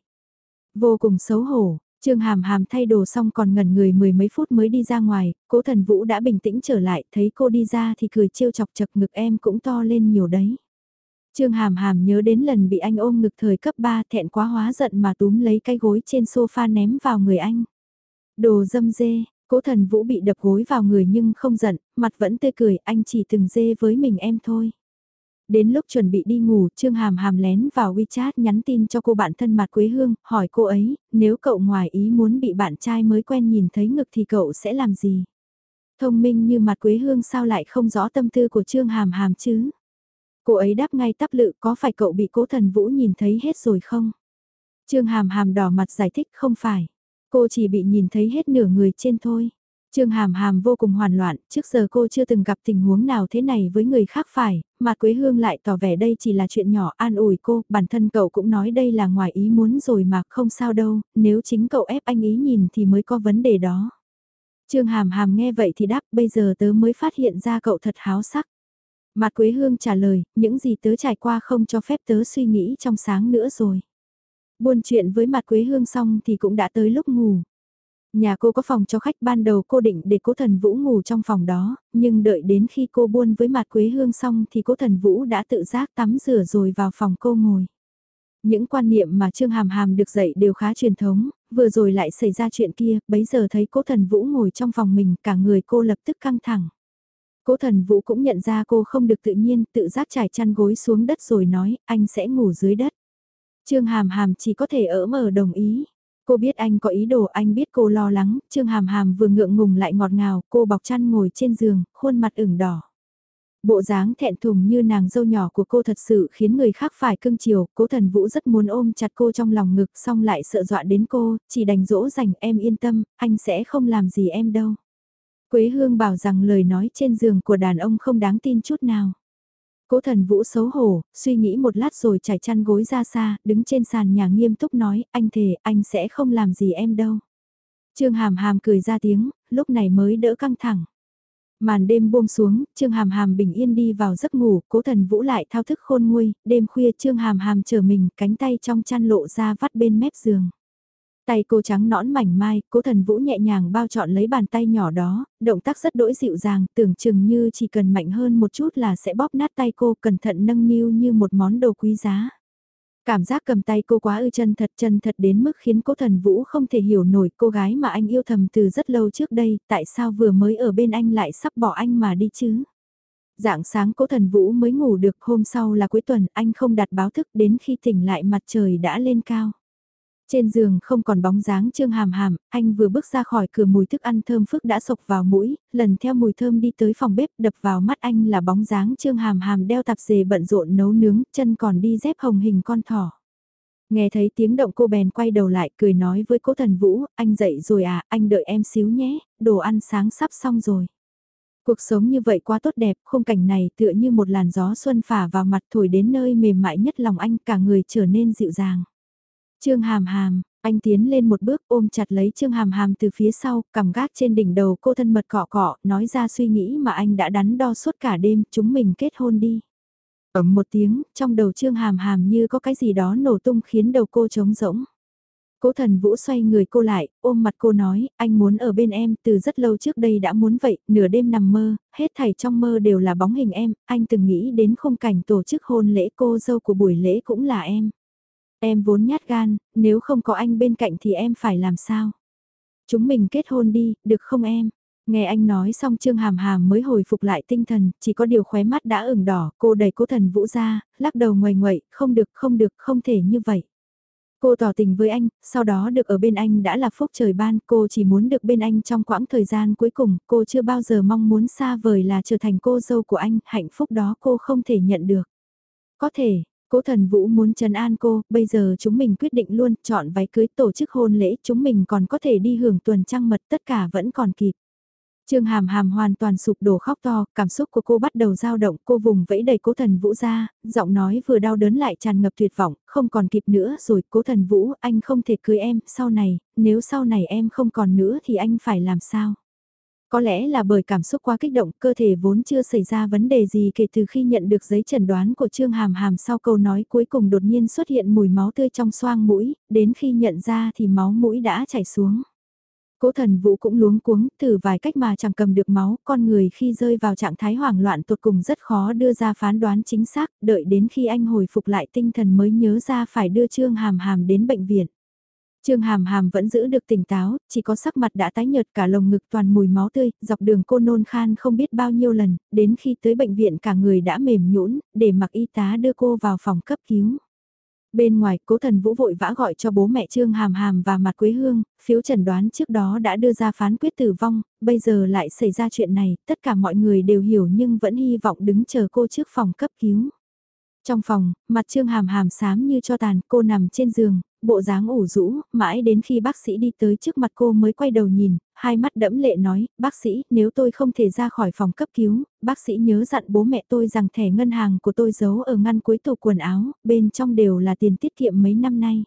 Speaker 1: Vô cùng xấu hổ, Trương Hàm Hàm thay đồ xong còn ngẩn người mười mấy phút mới đi ra ngoài, cố thần vũ đã bình tĩnh trở lại, thấy cô đi ra thì cười trêu chọc chật ngực em cũng to lên nhiều đấy. Trương Hàm Hàm nhớ đến lần bị anh ôm ngực thời cấp 3 thẹn quá hóa giận mà túm lấy cái gối trên sofa ném vào người anh. Đồ dâm dê, cố thần vũ bị đập gối vào người nhưng không giận, mặt vẫn tươi cười anh chỉ từng dê với mình em thôi. Đến lúc chuẩn bị đi ngủ, Trương Hàm Hàm lén vào WeChat nhắn tin cho cô bạn thân mặt Quế Hương, hỏi cô ấy, nếu cậu ngoài ý muốn bị bạn trai mới quen nhìn thấy ngực thì cậu sẽ làm gì? Thông minh như mặt Quế Hương sao lại không rõ tâm tư của Trương Hàm Hàm chứ? Cô ấy đáp ngay tắp lự có phải cậu bị cố thần vũ nhìn thấy hết rồi không? Trương Hàm Hàm đỏ mặt giải thích không phải. Cô chỉ bị nhìn thấy hết nửa người trên thôi. Trương Hàm Hàm vô cùng hoàn loạn, trước giờ cô chưa từng gặp tình huống nào thế này với người khác phải, mà Quế Hương lại tỏ vẻ đây chỉ là chuyện nhỏ an ủi cô, bản thân cậu cũng nói đây là ngoài ý muốn rồi mà không sao đâu, nếu chính cậu ép anh ý nhìn thì mới có vấn đề đó. Trương Hàm Hàm nghe vậy thì đáp bây giờ tớ mới phát hiện ra cậu thật háo sắc. Mặt Quế Hương trả lời, những gì tớ trải qua không cho phép tớ suy nghĩ trong sáng nữa rồi. Buôn chuyện với mặt Quế Hương xong thì cũng đã tới lúc ngủ. Nhà cô có phòng cho khách ban đầu cô định để cố thần vũ ngủ trong phòng đó, nhưng đợi đến khi cô buôn với mặt Quế Hương xong thì cố thần vũ đã tự giác tắm rửa rồi vào phòng cô ngồi. Những quan niệm mà Trương Hàm Hàm được dạy đều khá truyền thống, vừa rồi lại xảy ra chuyện kia, bấy giờ thấy cố thần vũ ngồi trong phòng mình cả người cô lập tức căng thẳng. Cố thần vũ cũng nhận ra cô không được tự nhiên, tự giác trải chăn gối xuống đất rồi nói, anh sẽ ngủ dưới đất. Trương Hàm Hàm chỉ có thể ở mở đồng ý. Cô biết anh có ý đồ, anh biết cô lo lắng, Trương Hàm Hàm vừa ngượng ngùng lại ngọt ngào, cô bọc chăn ngồi trên giường, khuôn mặt ửng đỏ. Bộ dáng thẹn thùng như nàng dâu nhỏ của cô thật sự khiến người khác phải cưng chiều, cố thần vũ rất muốn ôm chặt cô trong lòng ngực xong lại sợ dọa đến cô, chỉ đành dỗ dành em yên tâm, anh sẽ không làm gì em đâu. Quế Hương bảo rằng lời nói trên giường của đàn ông không đáng tin chút nào. Cố thần vũ xấu hổ, suy nghĩ một lát rồi trải chăn gối ra xa, đứng trên sàn nhà nghiêm túc nói, anh thề, anh sẽ không làm gì em đâu. Trương Hàm Hàm cười ra tiếng, lúc này mới đỡ căng thẳng. Màn đêm buông xuống, Trương Hàm Hàm bình yên đi vào giấc ngủ, cố thần vũ lại thao thức khôn nguôi, đêm khuya Trương Hàm Hàm chờ mình, cánh tay trong chăn lộ ra vắt bên mép giường. Tay cô trắng nõn mảnh mai, cố thần vũ nhẹ nhàng bao trọn lấy bàn tay nhỏ đó, động tác rất đỗi dịu dàng, tưởng chừng như chỉ cần mạnh hơn một chút là sẽ bóp nát tay cô cẩn thận nâng niu như một món đồ quý giá. Cảm giác cầm tay cô quá ư chân thật chân thật đến mức khiến cố thần vũ không thể hiểu nổi cô gái mà anh yêu thầm từ rất lâu trước đây, tại sao vừa mới ở bên anh lại sắp bỏ anh mà đi chứ? Dạng sáng cố thần vũ mới ngủ được hôm sau là cuối tuần anh không đặt báo thức đến khi tỉnh lại mặt trời đã lên cao. Trên giường không còn bóng dáng Trương Hàm Hàm, anh vừa bước ra khỏi cửa mùi thức ăn thơm phức đã sộc vào mũi, lần theo mùi thơm đi tới phòng bếp đập vào mắt anh là bóng dáng Trương Hàm Hàm đeo tạp dề bận rộn nấu nướng, chân còn đi dép hồng hình con thỏ. Nghe thấy tiếng động cô bèn quay đầu lại cười nói với cố thần vũ, anh dậy rồi à, anh đợi em xíu nhé, đồ ăn sáng sắp xong rồi. Cuộc sống như vậy quá tốt đẹp, khung cảnh này tựa như một làn gió xuân phả vào mặt thổi đến nơi mềm mại nhất lòng anh cả người trở nên dịu dàng. Trương Hàm Hàm, anh tiến lên một bước ôm chặt lấy Trương Hàm Hàm từ phía sau, cầm gác trên đỉnh đầu cô thân mật cọ cọ, nói ra suy nghĩ mà anh đã đắn đo suốt cả đêm, chúng mình kết hôn đi. Ấm một tiếng, trong đầu Trương Hàm Hàm như có cái gì đó nổ tung khiến đầu cô trống rỗng. Cố thần vũ xoay người cô lại, ôm mặt cô nói, anh muốn ở bên em, từ rất lâu trước đây đã muốn vậy, nửa đêm nằm mơ, hết thảy trong mơ đều là bóng hình em, anh từng nghĩ đến khung cảnh tổ chức hôn lễ cô dâu của buổi lễ cũng là em. Em vốn nhát gan, nếu không có anh bên cạnh thì em phải làm sao? Chúng mình kết hôn đi, được không em? Nghe anh nói xong Trương Hàm Hàm mới hồi phục lại tinh thần, chỉ có điều khóe mắt đã ửng đỏ, cô đẩy cố thần vũ ra, lắc đầu ngoài ngoậy, không được, không được, không thể như vậy. Cô tỏ tình với anh, sau đó được ở bên anh đã là phúc trời ban, cô chỉ muốn được bên anh trong quãng thời gian cuối cùng, cô chưa bao giờ mong muốn xa vời là trở thành cô dâu của anh, hạnh phúc đó cô không thể nhận được. Có thể, Cố thần vũ muốn trấn an cô, bây giờ chúng mình quyết định luôn, chọn váy cưới tổ chức hôn lễ, chúng mình còn có thể đi hưởng tuần trăng mật, tất cả vẫn còn kịp. Trương Hàm Hàm hoàn toàn sụp đổ khóc to, cảm xúc của cô bắt đầu dao động, cô vùng vẫy đầy cố thần vũ ra, giọng nói vừa đau đớn lại tràn ngập tuyệt vọng, không còn kịp nữa rồi, cố thần vũ, anh không thể cưới em, sau này, nếu sau này em không còn nữa thì anh phải làm sao? Có lẽ là bởi cảm xúc quá kích động, cơ thể vốn chưa xảy ra vấn đề gì kể từ khi nhận được giấy chẩn đoán của Trương Hàm Hàm sau câu nói cuối cùng đột nhiên xuất hiện mùi máu tươi trong xoang mũi, đến khi nhận ra thì máu mũi đã chảy xuống. Cố thần vũ cũng luống cuống, thử vài cách mà chẳng cầm được máu, con người khi rơi vào trạng thái hoảng loạn tột cùng rất khó đưa ra phán đoán chính xác, đợi đến khi anh hồi phục lại tinh thần mới nhớ ra phải đưa Trương Hàm Hàm đến bệnh viện. Trương Hàm Hàm vẫn giữ được tỉnh táo, chỉ có sắc mặt đã tái nhợt cả lồng ngực toàn mùi máu tươi, dọc đường cô nôn khan không biết bao nhiêu lần, đến khi tới bệnh viện cả người đã mềm nhũn, để mặc y tá đưa cô vào phòng cấp cứu. Bên ngoài, cố thần vũ vội vã gọi cho bố mẹ Trương Hàm Hàm và mặt Quế Hương, phiếu chẩn đoán trước đó đã đưa ra phán quyết tử vong, bây giờ lại xảy ra chuyện này, tất cả mọi người đều hiểu nhưng vẫn hy vọng đứng chờ cô trước phòng cấp cứu. Trong phòng, mặt Trương Hàm Hàm xám như cho tàn, cô nằm trên giường, bộ dáng ủ rũ, mãi đến khi bác sĩ đi tới trước mặt cô mới quay đầu nhìn, hai mắt đẫm lệ nói, bác sĩ, nếu tôi không thể ra khỏi phòng cấp cứu, bác sĩ nhớ dặn bố mẹ tôi rằng thẻ ngân hàng của tôi giấu ở ngăn cuối tủ quần áo, bên trong đều là tiền tiết kiệm mấy năm nay.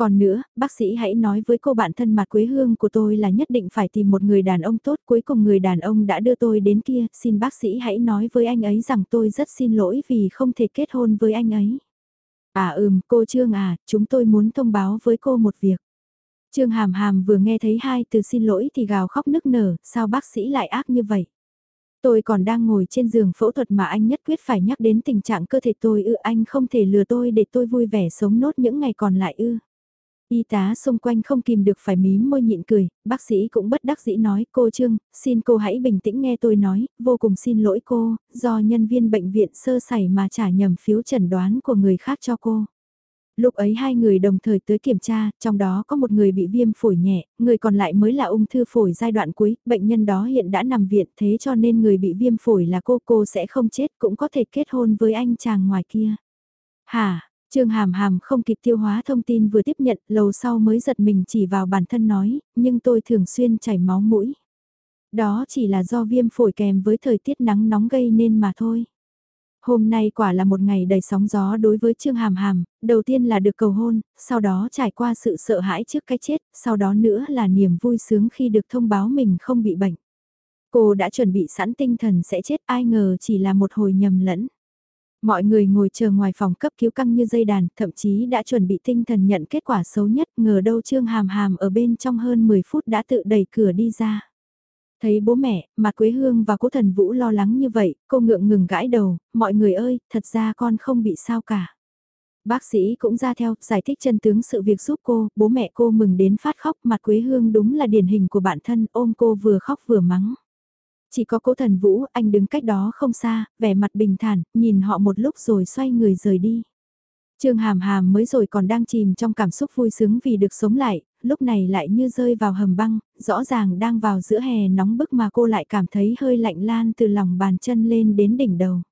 Speaker 1: Còn nữa, bác sĩ hãy nói với cô bạn thân mặt quê hương của tôi là nhất định phải tìm một người đàn ông tốt. Cuối cùng người đàn ông đã đưa tôi đến kia, xin bác sĩ hãy nói với anh ấy rằng tôi rất xin lỗi vì không thể kết hôn với anh ấy. À ừm, cô Trương à, chúng tôi muốn thông báo với cô một việc. Trương Hàm Hàm vừa nghe thấy hai từ xin lỗi thì gào khóc nức nở, sao bác sĩ lại ác như vậy? Tôi còn đang ngồi trên giường phẫu thuật mà anh nhất quyết phải nhắc đến tình trạng cơ thể tôi ư anh không thể lừa tôi để tôi vui vẻ sống nốt những ngày còn lại ư. Y tá xung quanh không kìm được phải mím môi nhịn cười, bác sĩ cũng bất đắc dĩ nói cô Trương, xin cô hãy bình tĩnh nghe tôi nói, vô cùng xin lỗi cô, do nhân viên bệnh viện sơ sẩy mà trả nhầm phiếu chẩn đoán của người khác cho cô. Lúc ấy hai người đồng thời tới kiểm tra, trong đó có một người bị viêm phổi nhẹ, người còn lại mới là ung thư phổi giai đoạn cuối, bệnh nhân đó hiện đã nằm viện thế cho nên người bị viêm phổi là cô cô sẽ không chết cũng có thể kết hôn với anh chàng ngoài kia. Hả, Trương Hàm Hàm không kịp tiêu hóa thông tin vừa tiếp nhận, lầu sau mới giật mình chỉ vào bản thân nói, nhưng tôi thường xuyên chảy máu mũi. Đó chỉ là do viêm phổi kèm với thời tiết nắng nóng gây nên mà thôi. Hôm nay quả là một ngày đầy sóng gió đối với Trương Hàm Hàm, đầu tiên là được cầu hôn, sau đó trải qua sự sợ hãi trước cái chết, sau đó nữa là niềm vui sướng khi được thông báo mình không bị bệnh. Cô đã chuẩn bị sẵn tinh thần sẽ chết ai ngờ chỉ là một hồi nhầm lẫn. Mọi người ngồi chờ ngoài phòng cấp cứu căng như dây đàn, thậm chí đã chuẩn bị tinh thần nhận kết quả xấu nhất, ngờ đâu Trương Hàm Hàm ở bên trong hơn 10 phút đã tự đẩy cửa đi ra. Thấy bố mẹ, mặt Quế Hương và cố thần Vũ lo lắng như vậy, cô ngượng ngừng gãi đầu, mọi người ơi, thật ra con không bị sao cả. Bác sĩ cũng ra theo, giải thích chân tướng sự việc giúp cô, bố mẹ cô mừng đến phát khóc, mặt Quế Hương đúng là điển hình của bản thân, ôm cô vừa khóc vừa mắng. Chỉ có cố thần Vũ, anh đứng cách đó không xa, vẻ mặt bình thản, nhìn họ một lúc rồi xoay người rời đi. Trương Hàm Hàm mới rồi còn đang chìm trong cảm xúc vui sướng vì được sống lại, lúc này lại như rơi vào hầm băng, rõ ràng đang vào giữa hè nóng bức mà cô lại cảm thấy hơi lạnh lan từ lòng bàn chân lên đến đỉnh đầu.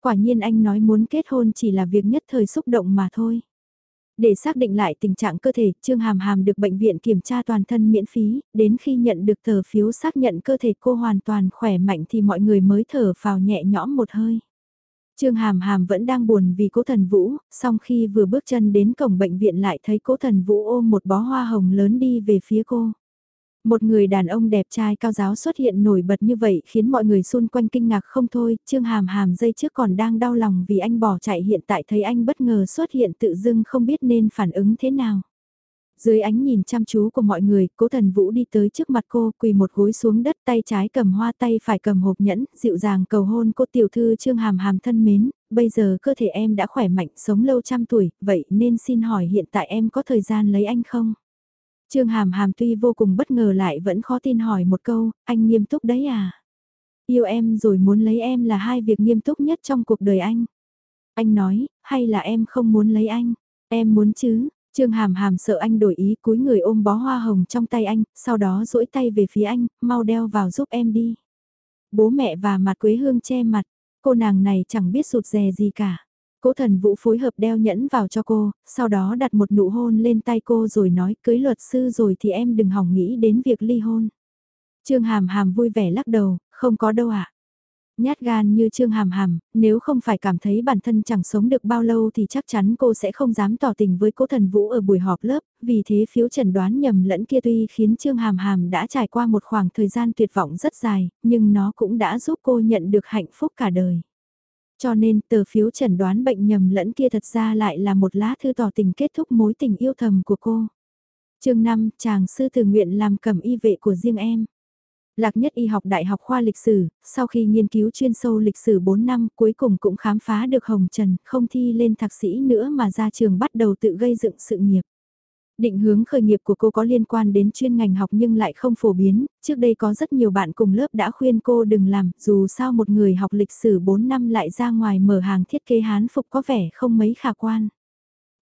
Speaker 1: Quả nhiên anh nói muốn kết hôn chỉ là việc nhất thời xúc động mà thôi. Để xác định lại tình trạng cơ thể, Trương Hàm Hàm được bệnh viện kiểm tra toàn thân miễn phí, đến khi nhận được tờ phiếu xác nhận cơ thể cô hoàn toàn khỏe mạnh thì mọi người mới thở phào nhẹ nhõm một hơi. Trương Hàm Hàm vẫn đang buồn vì cố thần Vũ, song khi vừa bước chân đến cổng bệnh viện lại thấy cố thần Vũ ôm một bó hoa hồng lớn đi về phía cô. Một người đàn ông đẹp trai cao giáo xuất hiện nổi bật như vậy khiến mọi người xung quanh kinh ngạc không thôi, Trương Hàm Hàm dây trước còn đang đau lòng vì anh bỏ chạy hiện tại thấy anh bất ngờ xuất hiện tự dưng không biết nên phản ứng thế nào. Dưới ánh nhìn chăm chú của mọi người, cố thần vũ đi tới trước mặt cô, quỳ một gối xuống đất tay trái cầm hoa tay phải cầm hộp nhẫn, dịu dàng cầu hôn cô tiểu thư trương hàm hàm thân mến, bây giờ cơ thể em đã khỏe mạnh, sống lâu trăm tuổi, vậy nên xin hỏi hiện tại em có thời gian lấy anh không? Trương hàm hàm tuy vô cùng bất ngờ lại vẫn khó tin hỏi một câu, anh nghiêm túc đấy à? Yêu em rồi muốn lấy em là hai việc nghiêm túc nhất trong cuộc đời anh. Anh nói, hay là em không muốn lấy anh? Em muốn chứ, Trương Hàm Hàm sợ anh đổi ý cúi người ôm bó hoa hồng trong tay anh, sau đó duỗi tay về phía anh, mau đeo vào giúp em đi. Bố mẹ và mặt Quế Hương che mặt, cô nàng này chẳng biết sụt rè gì cả. Cố thần vũ phối hợp đeo nhẫn vào cho cô, sau đó đặt một nụ hôn lên tay cô rồi nói cưới luật sư rồi thì em đừng hỏng nghĩ đến việc ly hôn. Trương Hàm Hàm vui vẻ lắc đầu, không có đâu ạ. À. Nhát gan như Trương Hàm Hàm, nếu không phải cảm thấy bản thân chẳng sống được bao lâu thì chắc chắn cô sẽ không dám tỏ tình với cố thần vũ ở buổi họp lớp, vì thế phiếu chẩn đoán nhầm lẫn kia tuy khiến Trương Hàm Hàm đã trải qua một khoảng thời gian tuyệt vọng rất dài, nhưng nó cũng đã giúp cô nhận được hạnh phúc cả đời. Cho nên tờ phiếu chẩn đoán bệnh nhầm lẫn kia thật ra lại là một lá thư tỏ tình kết thúc mối tình yêu thầm của cô. chương 5, chàng sư thường nguyện làm cầm y vệ của riêng em. Lạc Nhất Y học Đại học khoa lịch sử, sau khi nghiên cứu chuyên sâu lịch sử 4 năm cuối cùng cũng khám phá được Hồng Trần, không thi lên thạc sĩ nữa mà ra trường bắt đầu tự gây dựng sự nghiệp. Định hướng khởi nghiệp của cô có liên quan đến chuyên ngành học nhưng lại không phổ biến, trước đây có rất nhiều bạn cùng lớp đã khuyên cô đừng làm, dù sao một người học lịch sử 4 năm lại ra ngoài mở hàng thiết kế hán phục có vẻ không mấy khả quan.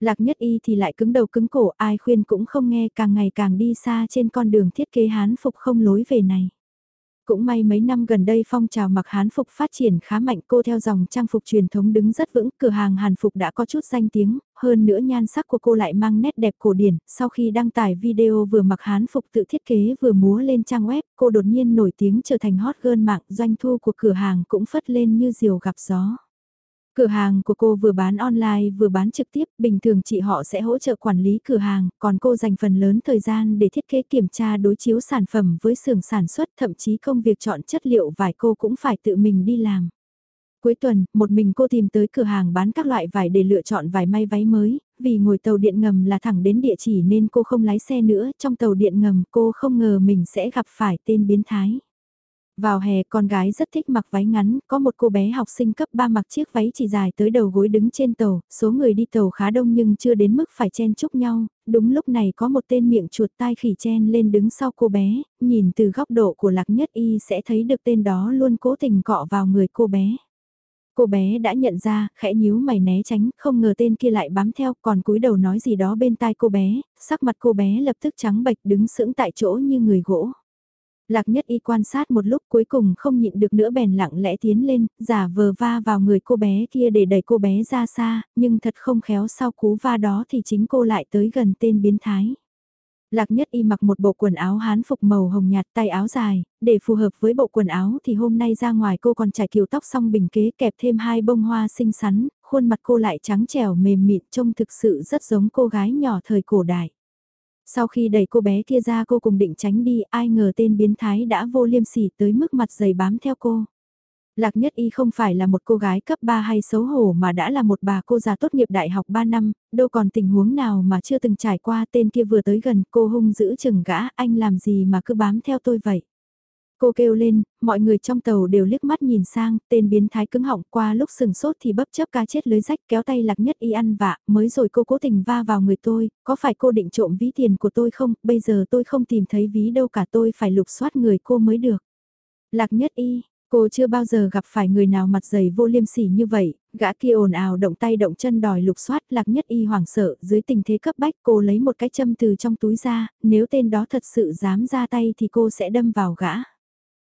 Speaker 1: Lạc nhất y thì lại cứng đầu cứng cổ ai khuyên cũng không nghe càng ngày càng đi xa trên con đường thiết kế hán phục không lối về này. Cũng may mấy năm gần đây phong trào mặc hán phục phát triển khá mạnh cô theo dòng trang phục truyền thống đứng rất vững, cửa hàng hàn phục đã có chút danh tiếng, hơn nữa nhan sắc của cô lại mang nét đẹp cổ điển, sau khi đăng tải video vừa mặc hán phục tự thiết kế vừa múa lên trang web, cô đột nhiên nổi tiếng trở thành hot girl mạng, doanh thu của cửa hàng cũng phất lên như diều gặp gió. Cửa hàng của cô vừa bán online vừa bán trực tiếp, bình thường chị họ sẽ hỗ trợ quản lý cửa hàng, còn cô dành phần lớn thời gian để thiết kế kiểm tra đối chiếu sản phẩm với xưởng sản xuất, thậm chí công việc chọn chất liệu vải cô cũng phải tự mình đi làm. Cuối tuần, một mình cô tìm tới cửa hàng bán các loại vải để lựa chọn vải may váy mới, vì ngồi tàu điện ngầm là thẳng đến địa chỉ nên cô không lái xe nữa, trong tàu điện ngầm cô không ngờ mình sẽ gặp phải tên biến thái. Vào hè con gái rất thích mặc váy ngắn, có một cô bé học sinh cấp 3 mặc chiếc váy chỉ dài tới đầu gối đứng trên tàu, số người đi tàu khá đông nhưng chưa đến mức phải chen chúc nhau, đúng lúc này có một tên miệng chuột tai khỉ chen lên đứng sau cô bé, nhìn từ góc độ của lạc nhất y sẽ thấy được tên đó luôn cố tình cọ vào người cô bé. Cô bé đã nhận ra, khẽ nhíu mày né tránh, không ngờ tên kia lại bám theo, còn cúi đầu nói gì đó bên tai cô bé, sắc mặt cô bé lập tức trắng bệch đứng sững tại chỗ như người gỗ. Lạc nhất y quan sát một lúc cuối cùng không nhịn được nữa bèn lặng lẽ tiến lên, giả vờ va vào người cô bé kia để đẩy cô bé ra xa, nhưng thật không khéo sau cú va đó thì chính cô lại tới gần tên biến thái. Lạc nhất y mặc một bộ quần áo hán phục màu hồng nhạt tay áo dài, để phù hợp với bộ quần áo thì hôm nay ra ngoài cô còn trải kiều tóc xong bình kế kẹp thêm hai bông hoa xinh xắn, khuôn mặt cô lại trắng trẻo mềm mịn trông thực sự rất giống cô gái nhỏ thời cổ đại. Sau khi đẩy cô bé kia ra cô cùng định tránh đi, ai ngờ tên biến thái đã vô liêm sỉ tới mức mặt dày bám theo cô. Lạc Nhất Y không phải là một cô gái cấp 3 hay xấu hổ mà đã là một bà cô già tốt nghiệp đại học 3 năm, đâu còn tình huống nào mà chưa từng trải qua tên kia vừa tới gần cô hung giữ chừng gã anh làm gì mà cứ bám theo tôi vậy. Cô kêu lên, mọi người trong tàu đều liếc mắt nhìn sang, tên biến thái cứng họng qua lúc sừng sốt thì bấp chấp cá chết lưới rách kéo tay lạc nhất y ăn vạ, mới rồi cô cố tình va vào người tôi, có phải cô định trộm ví tiền của tôi không, bây giờ tôi không tìm thấy ví đâu cả tôi phải lục soát người cô mới được. Lạc nhất y, Cô chưa bao giờ gặp phải người nào mặt dày vô liêm sỉ như vậy, gã kia ồn ào động tay động chân đòi lục soát lạc nhất y hoảng sợ dưới tình thế cấp bách cô lấy một cái châm từ trong túi ra, nếu tên đó thật sự dám ra tay thì cô sẽ đâm vào gã.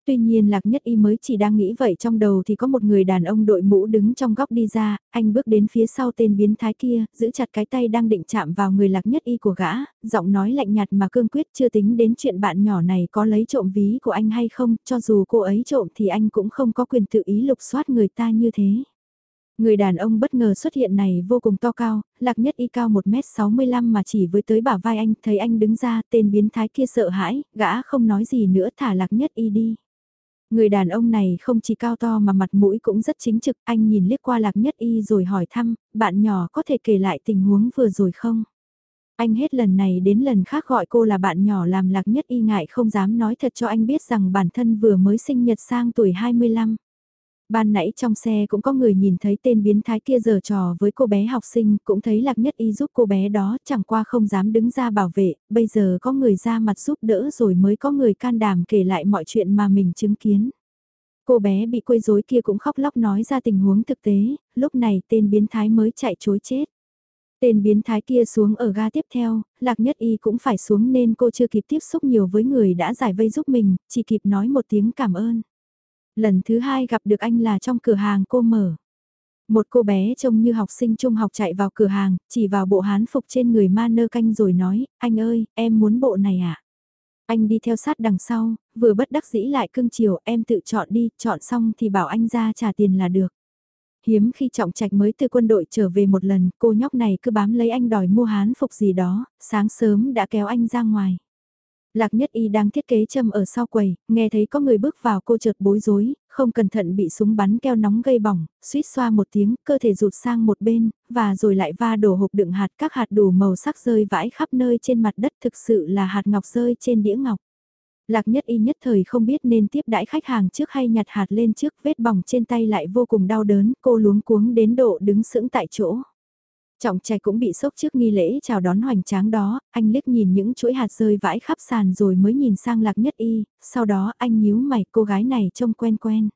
Speaker 1: Tuy nhiên Lạc Nhất Y mới chỉ đang nghĩ vậy trong đầu thì có một người đàn ông đội mũ đứng trong góc đi ra, anh bước đến phía sau tên biến thái kia, giữ chặt cái tay đang định chạm vào người Lạc Nhất Y của gã, giọng nói lạnh nhạt mà cương quyết chưa tính đến chuyện bạn nhỏ này có lấy trộm ví của anh hay không, cho dù cô ấy trộm thì anh cũng không có quyền tự ý lục soát người ta như thế. Người đàn ông bất ngờ xuất hiện này vô cùng to cao, lạc nhất y cao 1m65 mà chỉ với tới bả vai anh, thấy anh đứng ra, tên biến thái kia sợ hãi, gã không nói gì nữa thả lạc nhất y đi. Người đàn ông này không chỉ cao to mà mặt mũi cũng rất chính trực, anh nhìn liếc qua lạc nhất y rồi hỏi thăm, bạn nhỏ có thể kể lại tình huống vừa rồi không? Anh hết lần này đến lần khác gọi cô là bạn nhỏ làm lạc nhất y ngại không dám nói thật cho anh biết rằng bản thân vừa mới sinh nhật sang tuổi 25. Ban nãy trong xe cũng có người nhìn thấy tên biến thái kia giở trò với cô bé học sinh, cũng thấy Lạc Nhất Y giúp cô bé đó, chẳng qua không dám đứng ra bảo vệ, bây giờ có người ra mặt giúp đỡ rồi mới có người can đảm kể lại mọi chuyện mà mình chứng kiến. Cô bé bị quấy rối kia cũng khóc lóc nói ra tình huống thực tế, lúc này tên biến thái mới chạy chối chết. Tên biến thái kia xuống ở ga tiếp theo, Lạc Nhất Y cũng phải xuống nên cô chưa kịp tiếp xúc nhiều với người đã giải vây giúp mình, chỉ kịp nói một tiếng cảm ơn. Lần thứ hai gặp được anh là trong cửa hàng cô mở. Một cô bé trông như học sinh trung học chạy vào cửa hàng, chỉ vào bộ hán phục trên người ma nơ canh rồi nói, anh ơi, em muốn bộ này à? Anh đi theo sát đằng sau, vừa bất đắc dĩ lại cưng chiều, em tự chọn đi, chọn xong thì bảo anh ra trả tiền là được. Hiếm khi trọng trạch mới từ quân đội trở về một lần, cô nhóc này cứ bám lấy anh đòi mua hán phục gì đó, sáng sớm đã kéo anh ra ngoài. Lạc Nhất Y đang thiết kế châm ở sau quầy, nghe thấy có người bước vào cô chợt bối rối, không cẩn thận bị súng bắn keo nóng gây bỏng, suýt xoa một tiếng, cơ thể rụt sang một bên, và rồi lại va đổ hộp đựng hạt các hạt đủ màu sắc rơi vãi khắp nơi trên mặt đất thực sự là hạt ngọc rơi trên đĩa ngọc. Lạc Nhất Y nhất thời không biết nên tiếp đãi khách hàng trước hay nhặt hạt lên trước, vết bỏng trên tay lại vô cùng đau đớn, cô luống cuống đến độ đứng sững tại chỗ. Trọng trạch cũng bị sốc trước nghi lễ chào đón hoành tráng đó, anh liếc nhìn những chuỗi hạt rơi vãi khắp sàn rồi mới nhìn sang lạc nhất y, sau đó anh nhíu mày cô gái này trông quen quen.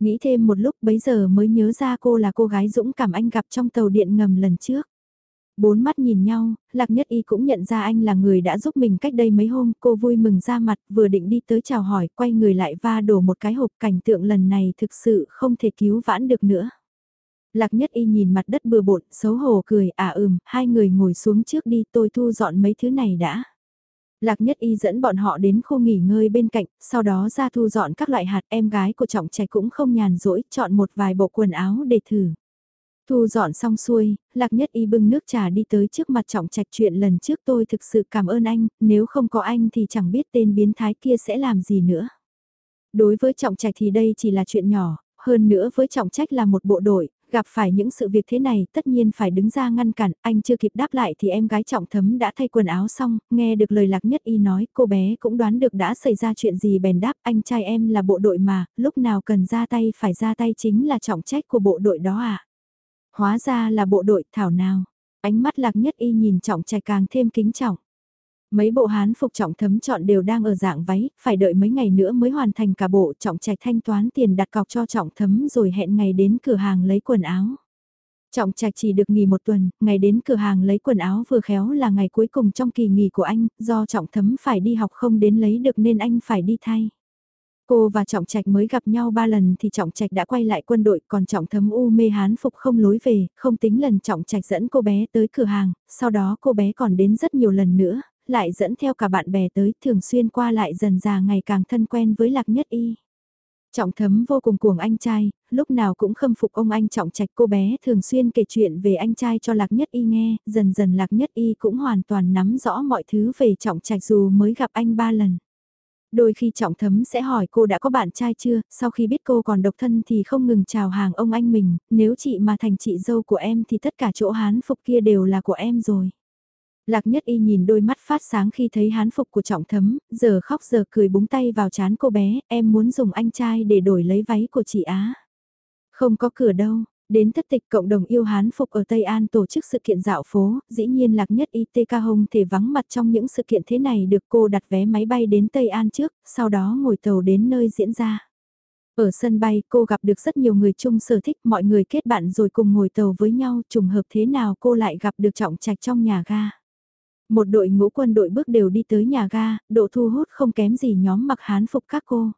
Speaker 1: Nghĩ thêm một lúc bấy giờ mới nhớ ra cô là cô gái dũng cảm anh gặp trong tàu điện ngầm lần trước. Bốn mắt nhìn nhau, Lạc Nhất Y cũng nhận ra anh là người đã giúp mình cách đây mấy hôm, cô vui mừng ra mặt, vừa định đi tới chào hỏi, quay người lại va đổ một cái hộp cảnh tượng lần này thực sự không thể cứu vãn được nữa. Lạc nhất y nhìn mặt đất bừa bộn, xấu hổ cười, à ừm, hai người ngồi xuống trước đi tôi thu dọn mấy thứ này đã. Lạc nhất y dẫn bọn họ đến khu nghỉ ngơi bên cạnh, sau đó ra thu dọn các loại hạt em gái của trọng trạch cũng không nhàn rỗi, chọn một vài bộ quần áo để thử. Thu dọn xong xuôi, Lạc Nhất Y bưng nước trà đi tới trước mặt trọng trạch chuyện lần trước tôi thực sự cảm ơn anh, nếu không có anh thì chẳng biết tên biến thái kia sẽ làm gì nữa. Đối với trọng trạch thì đây chỉ là chuyện nhỏ, hơn nữa với trọng trách là một bộ đội, Gặp phải những sự việc thế này tất nhiên phải đứng ra ngăn cản, anh chưa kịp đáp lại thì em gái trọng thấm đã thay quần áo xong, nghe được lời lạc nhất y nói, cô bé cũng đoán được đã xảy ra chuyện gì bèn đáp anh trai em là bộ đội mà, lúc nào cần ra tay phải ra tay chính là trọng trách của bộ đội đó à. Hóa ra là bộ đội thảo nào, ánh mắt lạc nhất y nhìn trọng trai càng thêm kính trọng. Mấy bộ hán phục trọng thấm chọn đều đang ở dạng váy, phải đợi mấy ngày nữa mới hoàn thành cả bộ trọng trạch thanh toán tiền đặt cọc cho trọng thấm rồi hẹn ngày đến cửa hàng lấy quần áo. Trọng trạch chỉ được nghỉ một tuần, ngày đến cửa hàng lấy quần áo vừa khéo là ngày cuối cùng trong kỳ nghỉ của anh, do trọng thấm phải đi học không đến lấy được nên anh phải đi thay. Cô và Trọng Trạch mới gặp nhau ba lần thì Trọng Trạch đã quay lại quân đội còn Trọng Thấm U mê hán phục không lối về, không tính lần Trọng Trạch dẫn cô bé tới cửa hàng, sau đó cô bé còn đến rất nhiều lần nữa, lại dẫn theo cả bạn bè tới thường xuyên qua lại dần già ngày càng thân quen với Lạc Nhất Y. Trọng thấm vô cùng cuồng anh trai, lúc nào cũng khâm phục ông anh trọng trạch cô bé thường xuyên kể chuyện về anh trai cho Lạc Nhất Y nghe, dần dần Lạc Nhất Y cũng hoàn toàn nắm rõ mọi thứ về trọng trạch dù mới gặp anh ba lần. Đôi khi trọng thấm sẽ hỏi cô đã có bạn trai chưa, sau khi biết cô còn độc thân thì không ngừng chào hàng ông anh mình, nếu chị mà thành chị dâu của em thì tất cả chỗ hán phục kia đều là của em rồi. Lạc nhất y nhìn đôi mắt phát sáng khi thấy hán phục của trọng thấm, giờ khóc giờ cười búng tay vào chán cô bé, em muốn dùng anh trai để đổi lấy váy của chị Á. Không có cửa đâu, đến thất tịch cộng đồng yêu hán phục ở Tây An tổ chức sự kiện dạo phố, dĩ nhiên lạc nhất y tê ca hông thể vắng mặt trong những sự kiện thế này được cô đặt vé máy bay đến Tây An trước, sau đó ngồi tàu đến nơi diễn ra. Ở sân bay cô gặp được rất nhiều người chung sở thích mọi người kết bạn rồi cùng ngồi tàu với nhau trùng hợp thế nào cô lại gặp được trọng trạch trong nhà ga. Một đội ngũ quân đội bước đều đi tới nhà ga, độ thu hút không kém gì nhóm mặc hán phục các cô.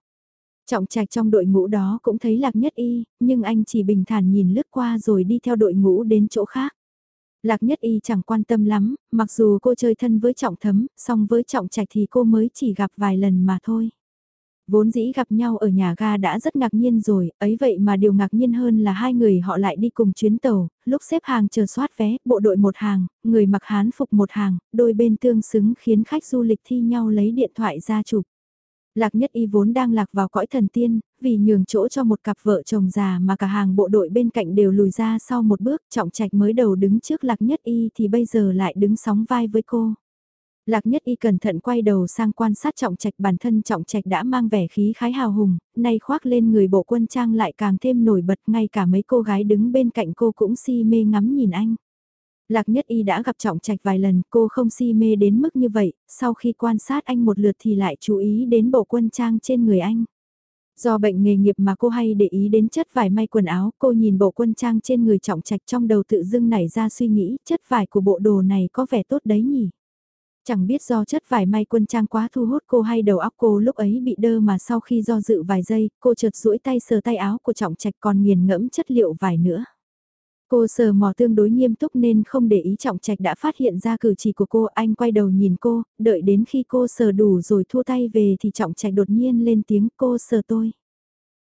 Speaker 1: Trọng trạch trong đội ngũ đó cũng thấy lạc nhất y, nhưng anh chỉ bình thản nhìn lướt qua rồi đi theo đội ngũ đến chỗ khác. Lạc nhất y chẳng quan tâm lắm, mặc dù cô chơi thân với trọng thấm, song với trọng trạch thì cô mới chỉ gặp vài lần mà thôi. Vốn dĩ gặp nhau ở nhà ga đã rất ngạc nhiên rồi, ấy vậy mà điều ngạc nhiên hơn là hai người họ lại đi cùng chuyến tàu, lúc xếp hàng chờ soát vé, bộ đội một hàng, người mặc hán phục một hàng, đôi bên tương xứng khiến khách du lịch thi nhau lấy điện thoại ra chụp. Lạc Nhất Y vốn đang lạc vào cõi thần tiên, vì nhường chỗ cho một cặp vợ chồng già mà cả hàng bộ đội bên cạnh đều lùi ra sau một bước, trọng trạch mới đầu đứng trước Lạc Nhất Y thì bây giờ lại đứng sóng vai với cô. Lạc nhất y cẩn thận quay đầu sang quan sát trọng trạch bản thân trọng trạch đã mang vẻ khí khái hào hùng, nay khoác lên người bộ quân trang lại càng thêm nổi bật ngay cả mấy cô gái đứng bên cạnh cô cũng si mê ngắm nhìn anh. Lạc nhất y đã gặp trọng trạch vài lần cô không si mê đến mức như vậy, sau khi quan sát anh một lượt thì lại chú ý đến bộ quân trang trên người anh. Do bệnh nghề nghiệp mà cô hay để ý đến chất vải may quần áo, cô nhìn bộ quân trang trên người trọng trạch trong đầu tự dưng nảy ra suy nghĩ chất vải của bộ đồ này có vẻ tốt đấy nhỉ. Chẳng biết do chất vải may quân trang quá thu hút cô hay đầu óc cô lúc ấy bị đơ mà sau khi do dự vài giây, cô chợt duỗi tay sờ tay áo của trọng trạch còn nghiền ngẫm chất liệu vải nữa. Cô sờ mò tương đối nghiêm túc nên không để ý trọng trạch đã phát hiện ra cử chỉ của cô, anh quay đầu nhìn cô, đợi đến khi cô sờ đủ rồi thua tay về thì trọng trạch đột nhiên lên tiếng cô sờ tôi.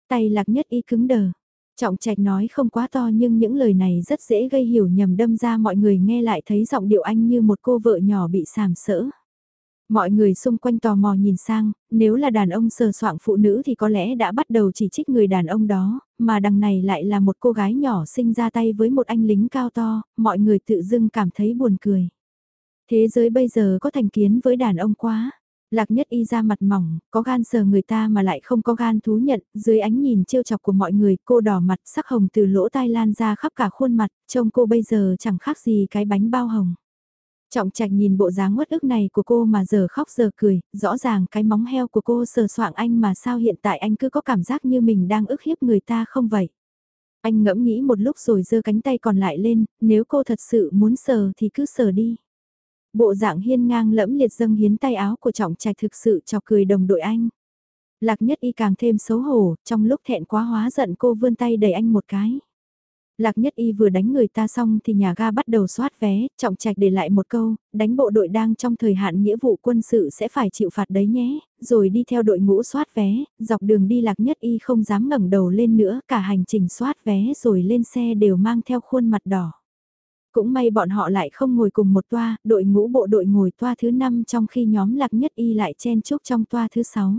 Speaker 1: Tay lạc nhất y cứng đờ. Trọng trạch nói không quá to nhưng những lời này rất dễ gây hiểu nhầm đâm ra mọi người nghe lại thấy giọng điệu anh như một cô vợ nhỏ bị sàm sỡ. Mọi người xung quanh tò mò nhìn sang, nếu là đàn ông sờ soạng phụ nữ thì có lẽ đã bắt đầu chỉ trích người đàn ông đó, mà đằng này lại là một cô gái nhỏ sinh ra tay với một anh lính cao to, mọi người tự dưng cảm thấy buồn cười. Thế giới bây giờ có thành kiến với đàn ông quá. Lạc nhất y ra mặt mỏng, có gan sờ người ta mà lại không có gan thú nhận, dưới ánh nhìn trêu chọc của mọi người, cô đỏ mặt sắc hồng từ lỗ tai lan ra khắp cả khuôn mặt, trông cô bây giờ chẳng khác gì cái bánh bao hồng. Trọng trạch nhìn bộ dáng uất ức này của cô mà giờ khóc giờ cười, rõ ràng cái móng heo của cô sờ soạng anh mà sao hiện tại anh cứ có cảm giác như mình đang ức hiếp người ta không vậy. Anh ngẫm nghĩ một lúc rồi giơ cánh tay còn lại lên, nếu cô thật sự muốn sờ thì cứ sờ đi. Bộ dạng hiên ngang lẫm liệt dâng hiến tay áo của trọng trạch thực sự cho cười đồng đội anh. Lạc nhất y càng thêm xấu hổ, trong lúc thẹn quá hóa giận cô vươn tay đẩy anh một cái. Lạc nhất y vừa đánh người ta xong thì nhà ga bắt đầu soát vé, trọng trạch để lại một câu, đánh bộ đội đang trong thời hạn nghĩa vụ quân sự sẽ phải chịu phạt đấy nhé, rồi đi theo đội ngũ soát vé, dọc đường đi lạc nhất y không dám ngẩng đầu lên nữa, cả hành trình soát vé rồi lên xe đều mang theo khuôn mặt đỏ. Cũng may bọn họ lại không ngồi cùng một toa, đội ngũ bộ đội ngồi toa thứ 5 trong khi nhóm lạc nhất y lại chen chúc trong toa thứ 6.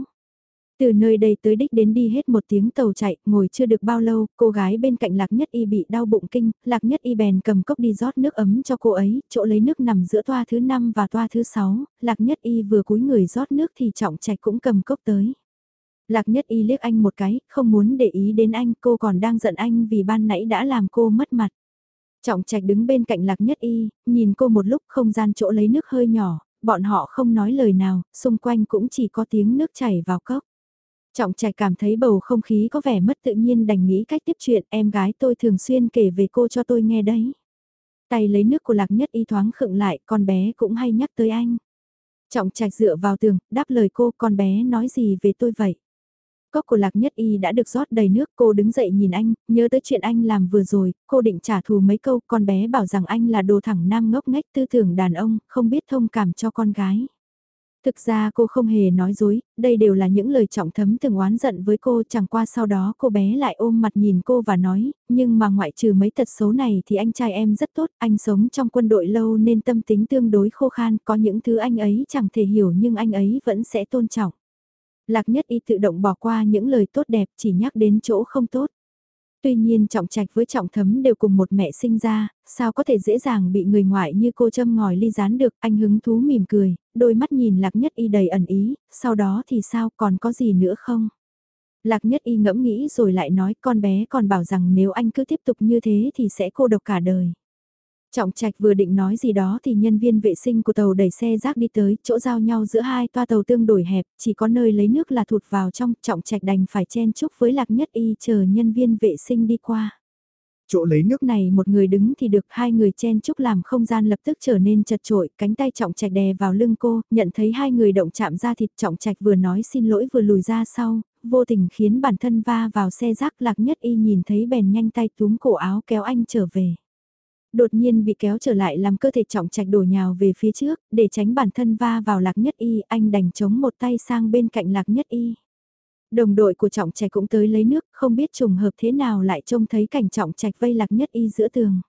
Speaker 1: Từ nơi đây tới đích đến đi hết một tiếng tàu chạy, ngồi chưa được bao lâu, cô gái bên cạnh Lạc Nhất Y bị đau bụng kinh, Lạc Nhất Y bèn cầm cốc đi rót nước ấm cho cô ấy, chỗ lấy nước nằm giữa toa thứ 5 và toa thứ 6, Lạc Nhất Y vừa cúi người rót nước thì trọng trạch cũng cầm cốc tới. Lạc Nhất Y liếc anh một cái, không muốn để ý đến anh, cô còn đang giận anh vì ban nãy đã làm cô mất mặt. Trọng trạch đứng bên cạnh lạc nhất y, nhìn cô một lúc không gian chỗ lấy nước hơi nhỏ, bọn họ không nói lời nào, xung quanh cũng chỉ có tiếng nước chảy vào cốc. Trọng trạch cảm thấy bầu không khí có vẻ mất tự nhiên đành nghĩ cách tiếp chuyện em gái tôi thường xuyên kể về cô cho tôi nghe đấy. Tay lấy nước của lạc nhất y thoáng khựng lại, con bé cũng hay nhắc tới anh. Trọng trạch dựa vào tường, đáp lời cô, con bé nói gì về tôi vậy? Cốc của lạc nhất y đã được rót đầy nước, cô đứng dậy nhìn anh, nhớ tới chuyện anh làm vừa rồi, cô định trả thù mấy câu, con bé bảo rằng anh là đồ thẳng nam ngốc nghếch tư tưởng đàn ông, không biết thông cảm cho con gái. Thực ra cô không hề nói dối, đây đều là những lời trọng thấm từng oán giận với cô chẳng qua sau đó cô bé lại ôm mặt nhìn cô và nói, nhưng mà ngoại trừ mấy tật xấu này thì anh trai em rất tốt, anh sống trong quân đội lâu nên tâm tính tương đối khô khan, có những thứ anh ấy chẳng thể hiểu nhưng anh ấy vẫn sẽ tôn trọng. Lạc nhất y tự động bỏ qua những lời tốt đẹp chỉ nhắc đến chỗ không tốt. Tuy nhiên trọng trạch với trọng thấm đều cùng một mẹ sinh ra, sao có thể dễ dàng bị người ngoại như cô châm ngòi ly rán được, anh hứng thú mỉm cười, đôi mắt nhìn lạc nhất y đầy ẩn ý, sau đó thì sao còn có gì nữa không? Lạc nhất y ngẫm nghĩ rồi lại nói con bé còn bảo rằng nếu anh cứ tiếp tục như thế thì sẽ cô độc cả đời. Trọng Trạch vừa định nói gì đó thì nhân viên vệ sinh của tàu đẩy xe rác đi tới, chỗ giao nhau giữa hai toa tàu tương đổi hẹp, chỉ có nơi lấy nước là thụt vào trong, Trọng Trạch đành phải chen chúc với Lạc Nhất Y chờ nhân viên vệ sinh đi qua. Chỗ lấy nước này một người đứng thì được hai người chen chúc làm không gian lập tức trở nên chật trội, cánh tay Trọng Trạch đè vào lưng cô, nhận thấy hai người động chạm ra thịt Trọng Trạch vừa nói xin lỗi vừa lùi ra sau, vô tình khiến bản thân va vào xe rác Lạc Nhất Y nhìn thấy bèn nhanh tay túm cổ áo kéo anh trở về đột nhiên bị kéo trở lại làm cơ thể trọng trạch đổ nhào về phía trước, để tránh bản thân va vào lạc nhất y, anh đành chống một tay sang bên cạnh lạc nhất y. Đồng đội của trọng trạch cũng tới lấy nước, không biết trùng hợp thế nào lại trông thấy cảnh trọng trạch vây lạc nhất y giữa tường.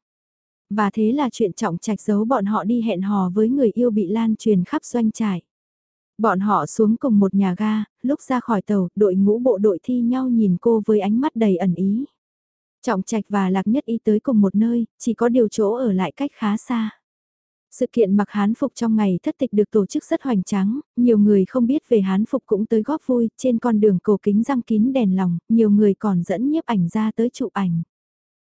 Speaker 1: Và thế là chuyện trọng trạch giấu bọn họ đi hẹn hò với người yêu bị lan truyền khắp doanh trại. Bọn họ xuống cùng một nhà ga, lúc ra khỏi tàu, đội ngũ bộ đội thi nhau nhìn cô với ánh mắt đầy ẩn ý. Trọng Trạch và Lạc Nhất Y tới cùng một nơi, chỉ có điều chỗ ở lại cách khá xa. Sự kiện mặc hán phục trong ngày thất tịch được tổ chức rất hoành tráng, nhiều người không biết về hán phục cũng tới góp vui, trên con đường cổ kính răng kín đèn lòng, nhiều người còn dẫn nhiếp ảnh ra tới chụp ảnh.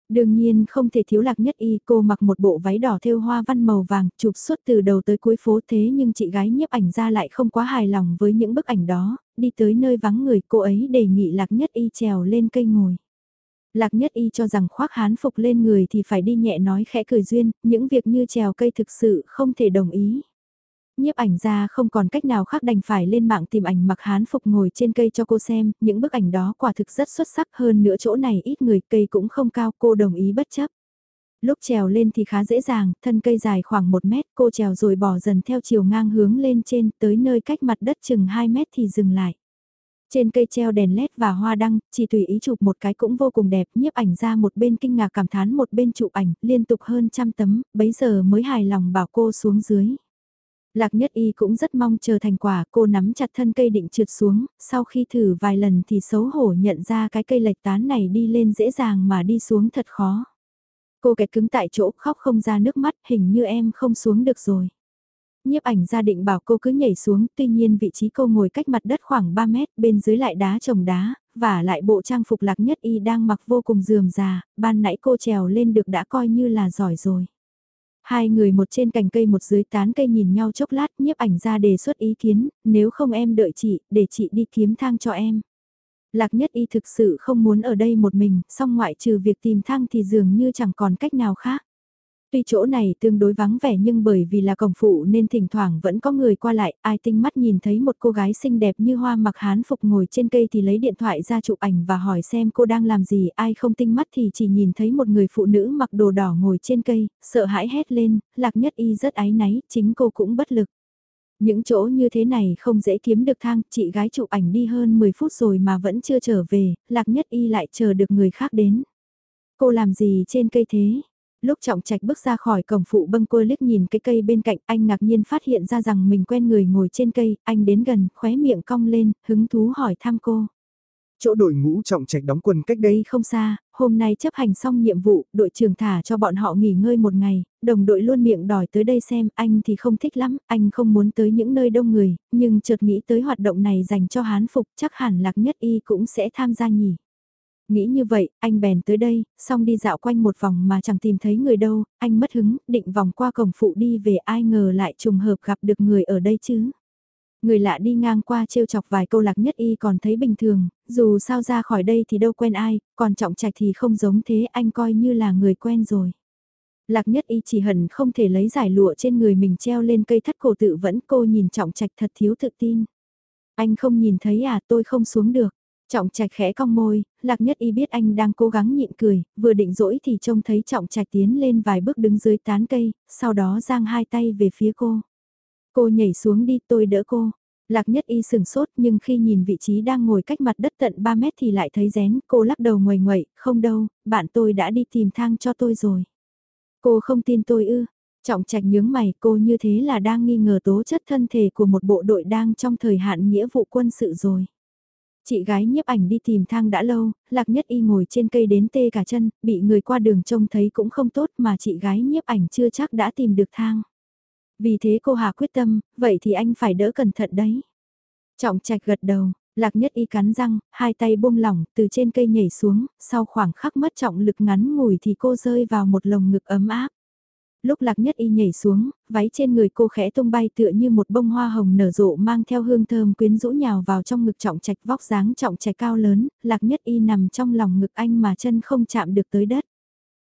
Speaker 1: Đương nhiên không thể thiếu lạc nhất y cô mặc một bộ váy đỏ thêu hoa văn màu vàng chụp suốt từ đầu tới cuối phố thế nhưng chị gái nhiếp ảnh ra lại không quá hài lòng với những bức ảnh đó, đi tới nơi vắng người cô ấy đề nghị lạc nhất y trèo lên cây ngồi. Lạc nhất y cho rằng khoác hán phục lên người thì phải đi nhẹ nói khẽ cười duyên, những việc như trèo cây thực sự không thể đồng ý. Nhiếp ảnh ra không còn cách nào khác đành phải lên mạng tìm ảnh mặc hán phục ngồi trên cây cho cô xem, những bức ảnh đó quả thực rất xuất sắc hơn nữa chỗ này ít người cây cũng không cao cô đồng ý bất chấp. Lúc trèo lên thì khá dễ dàng, thân cây dài khoảng 1 mét cô trèo rồi bỏ dần theo chiều ngang hướng lên trên tới nơi cách mặt đất chừng 2 mét thì dừng lại. Trên cây treo đèn led và hoa đăng, chỉ tùy ý chụp một cái cũng vô cùng đẹp, nhiếp ảnh ra một bên kinh ngạc cảm thán một bên chụp ảnh, liên tục hơn trăm tấm, bấy giờ mới hài lòng bảo cô xuống dưới. Lạc nhất y cũng rất mong chờ thành quả, cô nắm chặt thân cây định trượt xuống, sau khi thử vài lần thì xấu hổ nhận ra cái cây lệch tán này đi lên dễ dàng mà đi xuống thật khó. Cô kẹt cứng tại chỗ khóc không ra nước mắt, hình như em không xuống được rồi. Nhiếp ảnh gia định bảo cô cứ nhảy xuống, tuy nhiên vị trí cô ngồi cách mặt đất khoảng 3 mét, bên dưới lại đá trồng đá, và lại bộ trang phục lạc nhất y đang mặc vô cùng dườm già, ban nãy cô trèo lên được đã coi như là giỏi rồi. Hai người một trên cành cây một dưới tán cây nhìn nhau chốc lát, nhiếp ảnh ra đề xuất ý kiến, nếu không em đợi chị, để chị đi kiếm thang cho em. Lạc nhất y thực sự không muốn ở đây một mình, song ngoại trừ việc tìm thang thì dường như chẳng còn cách nào khác. Tuy chỗ này tương đối vắng vẻ nhưng bởi vì là cổng phụ nên thỉnh thoảng vẫn có người qua lại, ai tinh mắt nhìn thấy một cô gái xinh đẹp như hoa mặc hán phục ngồi trên cây thì lấy điện thoại ra chụp ảnh và hỏi xem cô đang làm gì, ai không tinh mắt thì chỉ nhìn thấy một người phụ nữ mặc đồ đỏ ngồi trên cây, sợ hãi hét lên, lạc nhất y rất áy náy, chính cô cũng bất lực. Những chỗ như thế này không dễ kiếm được thang, chị gái chụp ảnh đi hơn 10 phút rồi mà vẫn chưa trở về, lạc nhất y lại chờ được người khác đến. Cô làm gì trên cây thế? Lúc trọng trạch bước ra khỏi cổng phụ bâng quơ liếc nhìn cái cây bên cạnh anh ngạc nhiên phát hiện ra rằng mình quen người ngồi trên cây, anh đến gần, khóe miệng cong lên, hứng thú hỏi thăm cô.
Speaker 2: Chỗ đội ngũ trọng trạch đóng quân cách
Speaker 1: đây không xa, hôm nay chấp hành xong nhiệm vụ, đội trưởng thả cho bọn họ nghỉ ngơi một ngày, đồng đội luôn miệng đòi tới đây xem, anh thì không thích lắm, anh không muốn tới những nơi đông người, nhưng chợt nghĩ tới hoạt động này dành cho hán phục chắc hẳn lạc nhất y cũng sẽ tham gia nhỉ. Nghĩ như vậy, anh bèn tới đây, xong đi dạo quanh một vòng mà chẳng tìm thấy người đâu, anh mất hứng, định vòng qua cổng phụ đi về ai ngờ lại trùng hợp gặp được người ở đây chứ. Người lạ đi ngang qua trêu chọc vài câu lạc nhất y còn thấy bình thường, dù sao ra khỏi đây thì đâu quen ai, còn trọng trạch thì không giống thế anh coi như là người quen rồi. Lạc nhất y chỉ hận không thể lấy giải lụa trên người mình treo lên cây thắt cổ tự vẫn cô nhìn trọng trạch thật thiếu tự tin. Anh không nhìn thấy à tôi không xuống được. Trọng trạch khẽ cong môi, lạc nhất y biết anh đang cố gắng nhịn cười, vừa định dỗi thì trông thấy trọng trạch tiến lên vài bước đứng dưới tán cây, sau đó giang hai tay về phía cô. Cô nhảy xuống đi tôi đỡ cô. Lạc nhất y sừng sốt nhưng khi nhìn vị trí đang ngồi cách mặt đất tận 3 mét thì lại thấy rén, cô lắc đầu ngoài ngoậy, không đâu, bạn tôi đã đi tìm thang cho tôi rồi. Cô không tin tôi ư, trọng trạch nhướng mày cô như thế là đang nghi ngờ tố chất thân thể của một bộ đội đang trong thời hạn nghĩa vụ quân sự rồi. Chị gái nhiếp ảnh đi tìm thang đã lâu, lạc nhất y ngồi trên cây đến tê cả chân, bị người qua đường trông thấy cũng không tốt mà chị gái nhiếp ảnh chưa chắc đã tìm được thang. Vì thế cô Hà quyết tâm, vậy thì anh phải đỡ cẩn thận đấy. Trọng trạch gật đầu, lạc nhất y cắn răng, hai tay buông lỏng, từ trên cây nhảy xuống, sau khoảng khắc mất trọng lực ngắn ngủi thì cô rơi vào một lồng ngực ấm áp. Lúc lạc nhất y nhảy xuống, váy trên người cô khẽ tung bay tựa như một bông hoa hồng nở rộ mang theo hương thơm quyến rũ nhào vào trong ngực trọng trạch vóc dáng trọng trạch cao lớn, lạc nhất y nằm trong lòng ngực anh mà chân không chạm được tới đất.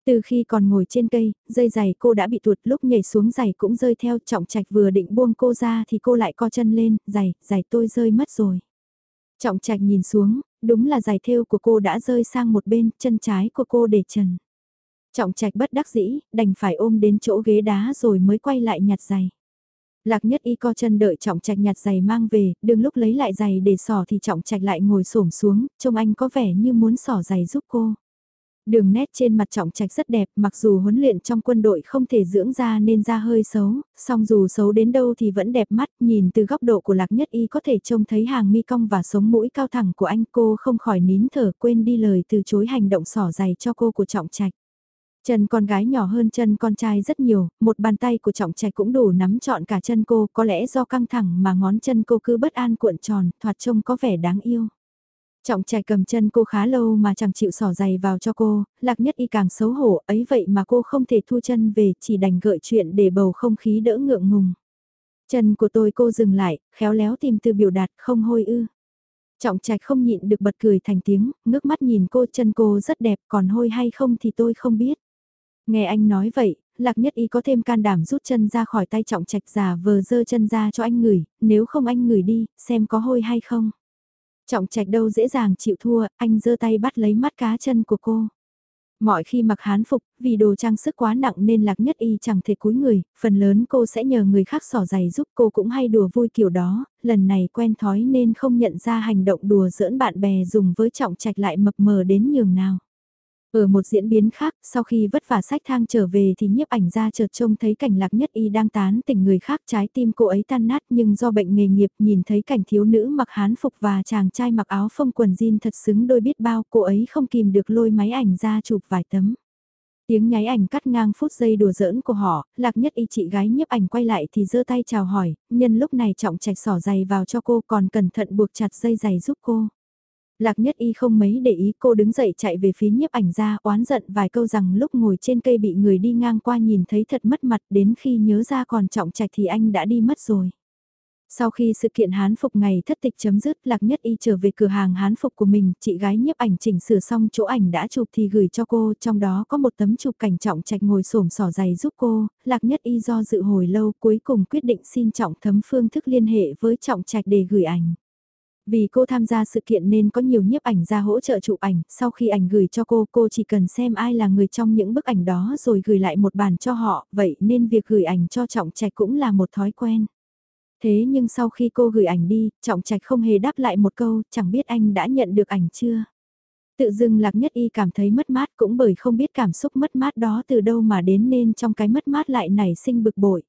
Speaker 1: Từ khi còn ngồi trên cây, dây giày cô đã bị tuột lúc nhảy xuống giày cũng rơi theo trọng trạch vừa định buông cô ra thì cô lại co chân lên, giày, giày tôi rơi mất rồi. Trọng trạch nhìn xuống, đúng là giày thêu của cô đã rơi sang một bên, chân trái của cô để trần. Trọng trạch bất đắc dĩ, đành phải ôm đến chỗ ghế đá rồi mới quay lại nhặt giày. Lạc nhất y co chân đợi trọng trạch nhặt giày mang về, đừng lúc lấy lại giày để sỏ thì trọng trạch lại ngồi xổm xuống, trông anh có vẻ như muốn sỏ giày giúp cô. Đường nét trên mặt trọng trạch rất đẹp, mặc dù huấn luyện trong quân đội không thể dưỡng ra nên da hơi xấu, song dù xấu đến đâu thì vẫn đẹp mắt, nhìn từ góc độ của lạc nhất y có thể trông thấy hàng mi cong và sống mũi cao thẳng của anh cô không khỏi nín thở quên đi lời từ chối hành động sỏ giày cho cô của trọng trạch. Chân con gái nhỏ hơn chân con trai rất nhiều, một bàn tay của trọng trạch cũng đủ nắm trọn cả chân cô, có lẽ do căng thẳng mà ngón chân cô cứ bất an cuộn tròn, thoạt trông có vẻ đáng yêu. Trọng trạch cầm chân cô khá lâu mà chẳng chịu sỏ giày vào cho cô, lạc nhất y càng xấu hổ, ấy vậy mà cô không thể thu chân về, chỉ đành gợi chuyện để bầu không khí đỡ ngượng ngùng. Chân của tôi cô dừng lại, khéo léo tìm từ biểu đạt không hôi ư. Trọng trạch không nhịn được bật cười thành tiếng, ngước mắt nhìn cô chân cô rất đẹp còn hôi hay không thì tôi không biết. Nghe anh nói vậy, lạc nhất y có thêm can đảm rút chân ra khỏi tay trọng trạch giả vờ dơ chân ra cho anh ngửi, nếu không anh ngửi đi, xem có hôi hay không. Trọng trạch đâu dễ dàng chịu thua, anh giơ tay bắt lấy mắt cá chân của cô. Mọi khi mặc hán phục, vì đồ trang sức quá nặng nên lạc nhất y chẳng thể cúi người, phần lớn cô sẽ nhờ người khác xỏ giày giúp cô cũng hay đùa vui kiểu đó, lần này quen thói nên không nhận ra hành động đùa giỡn bạn bè dùng với trọng trạch lại mập mờ đến nhường nào. Ở một diễn biến khác, sau khi vất vả sách thang trở về thì nhiếp ảnh ra chợt trông thấy cảnh lạc nhất y đang tán tỉnh người khác trái tim cô ấy tan nát nhưng do bệnh nghề nghiệp nhìn thấy cảnh thiếu nữ mặc hán phục và chàng trai mặc áo phông quần jean thật xứng đôi biết bao cô ấy không kìm được lôi máy ảnh ra chụp vài tấm. Tiếng nháy ảnh cắt ngang phút giây đùa giỡn của họ, lạc nhất y chị gái nhiếp ảnh quay lại thì giơ tay chào hỏi, nhân lúc này trọng trạch sỏ giày vào cho cô còn cẩn thận buộc chặt dây giày giúp cô. Lạc nhất y không mấy để ý cô đứng dậy chạy về phía nhiếp ảnh ra oán giận vài câu rằng lúc ngồi trên cây bị người đi ngang qua nhìn thấy thật mất mặt đến khi nhớ ra còn trọng trạch thì anh đã đi mất rồi. Sau khi sự kiện hán phục ngày thất tịch chấm dứt Lạc Nhất Y trở về cửa hàng hán phục của mình, chị gái nhiếp ảnh chỉnh sửa xong chỗ ảnh đã chụp thì gửi cho cô, trong đó có một tấm chụp cảnh trọng trạch ngồi xổm sỏ giày giúp cô, Lạc Nhất Y do dự hồi lâu cuối cùng quyết định xin trọng thấm phương thức liên hệ với trọng trạch để gửi ảnh. Vì cô tham gia sự kiện nên có nhiều nhiếp ảnh ra hỗ trợ chụp ảnh, sau khi ảnh gửi cho cô, cô chỉ cần xem ai là người trong những bức ảnh đó rồi gửi lại một bản cho họ, vậy nên việc gửi ảnh cho Trọng Trạch cũng là một thói quen. Thế nhưng sau khi cô gửi ảnh đi, Trọng Trạch không hề đáp lại một câu, chẳng biết anh đã nhận được ảnh chưa. Tự dưng Lạc Nhất Y cảm thấy mất mát cũng bởi không biết cảm xúc mất mát đó từ đâu mà đến nên trong cái mất mát lại nảy sinh bực bội.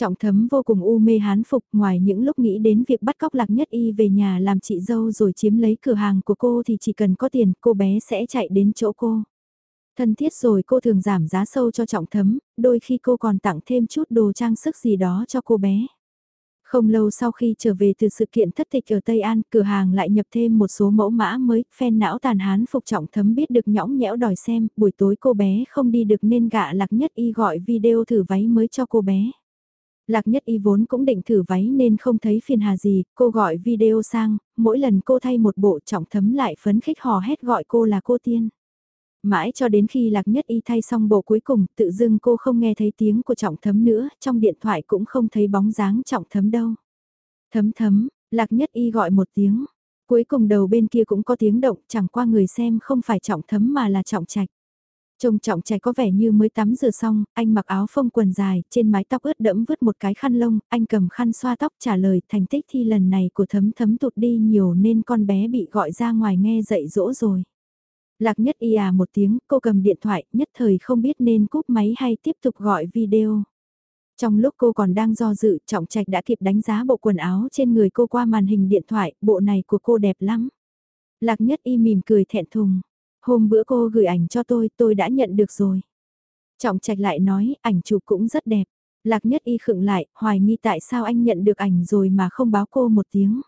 Speaker 1: Trọng thấm vô cùng u mê hán phục ngoài những lúc nghĩ đến việc bắt cóc lạc nhất y về nhà làm chị dâu rồi chiếm lấy cửa hàng của cô thì chỉ cần có tiền cô bé sẽ chạy đến chỗ cô. Thân thiết rồi cô thường giảm giá sâu cho trọng thấm, đôi khi cô còn tặng thêm chút đồ trang sức gì đó cho cô bé. Không lâu sau khi trở về từ sự kiện thất tịch ở Tây An, cửa hàng lại nhập thêm một số mẫu mã mới, phen não tàn hán phục trọng thấm biết được nhõng nhẽo đòi xem, buổi tối cô bé không đi được nên gạ lạc nhất y gọi video thử váy mới cho cô bé. Lạc nhất y vốn cũng định thử váy nên không thấy phiền hà gì, cô gọi video sang, mỗi lần cô thay một bộ trọng thấm lại phấn khích hò hét gọi cô là cô tiên. Mãi cho đến khi lạc nhất y thay xong bộ cuối cùng, tự dưng cô không nghe thấy tiếng của trọng thấm nữa, trong điện thoại cũng không thấy bóng dáng trọng thấm đâu. Thấm thấm, lạc nhất y gọi một tiếng. Cuối cùng đầu bên kia cũng có tiếng động, chẳng qua người xem không phải trọng thấm mà là trọng trạch. Trông trọng trẻ có vẻ như mới tắm rửa xong, anh mặc áo phông quần dài, trên mái tóc ướt đẫm vứt một cái khăn lông, anh cầm khăn xoa tóc trả lời thành tích thi lần này của thấm thấm tụt đi nhiều nên con bé bị gọi ra ngoài nghe dạy dỗ rồi. Lạc nhất y à một tiếng, cô cầm điện thoại, nhất thời không biết nên cúp máy hay tiếp tục gọi video. Trong lúc cô còn đang do dự, Trọng Trạch đã kịp đánh giá bộ quần áo trên người cô qua màn hình điện thoại, bộ này của cô đẹp lắm. Lạc nhất y mỉm cười thẹn thùng. Hôm bữa cô gửi ảnh cho tôi, tôi đã nhận được rồi. Trọng Trạch lại nói, ảnh chụp cũng rất đẹp. Lạc nhất y khựng lại, hoài nghi tại sao anh nhận được ảnh rồi mà không báo cô một tiếng.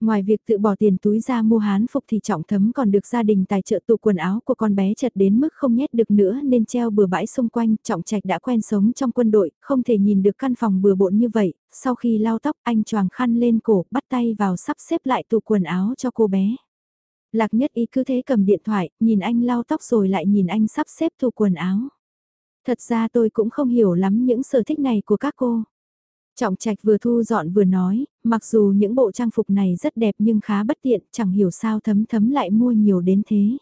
Speaker 1: Ngoài việc tự bỏ tiền túi ra mua hán phục thì trọng thấm còn được gia đình tài trợ tụ quần áo của con bé chật đến mức không nhét được nữa nên treo bừa bãi xung quanh. Trọng trạch đã quen sống trong quân đội, không thể nhìn được căn phòng bừa bộn như vậy. Sau khi lau tóc anh choàng khăn lên cổ, bắt tay vào sắp xếp lại tụ quần áo cho cô bé. Lạc nhất ý cứ thế cầm điện thoại, nhìn anh lau tóc rồi lại nhìn anh sắp xếp thu quần áo. Thật ra tôi cũng không hiểu lắm những sở thích này của các cô. Trọng trạch vừa thu dọn vừa nói, mặc dù những bộ trang phục này rất đẹp nhưng khá bất tiện, chẳng hiểu sao thấm thấm lại mua nhiều đến thế.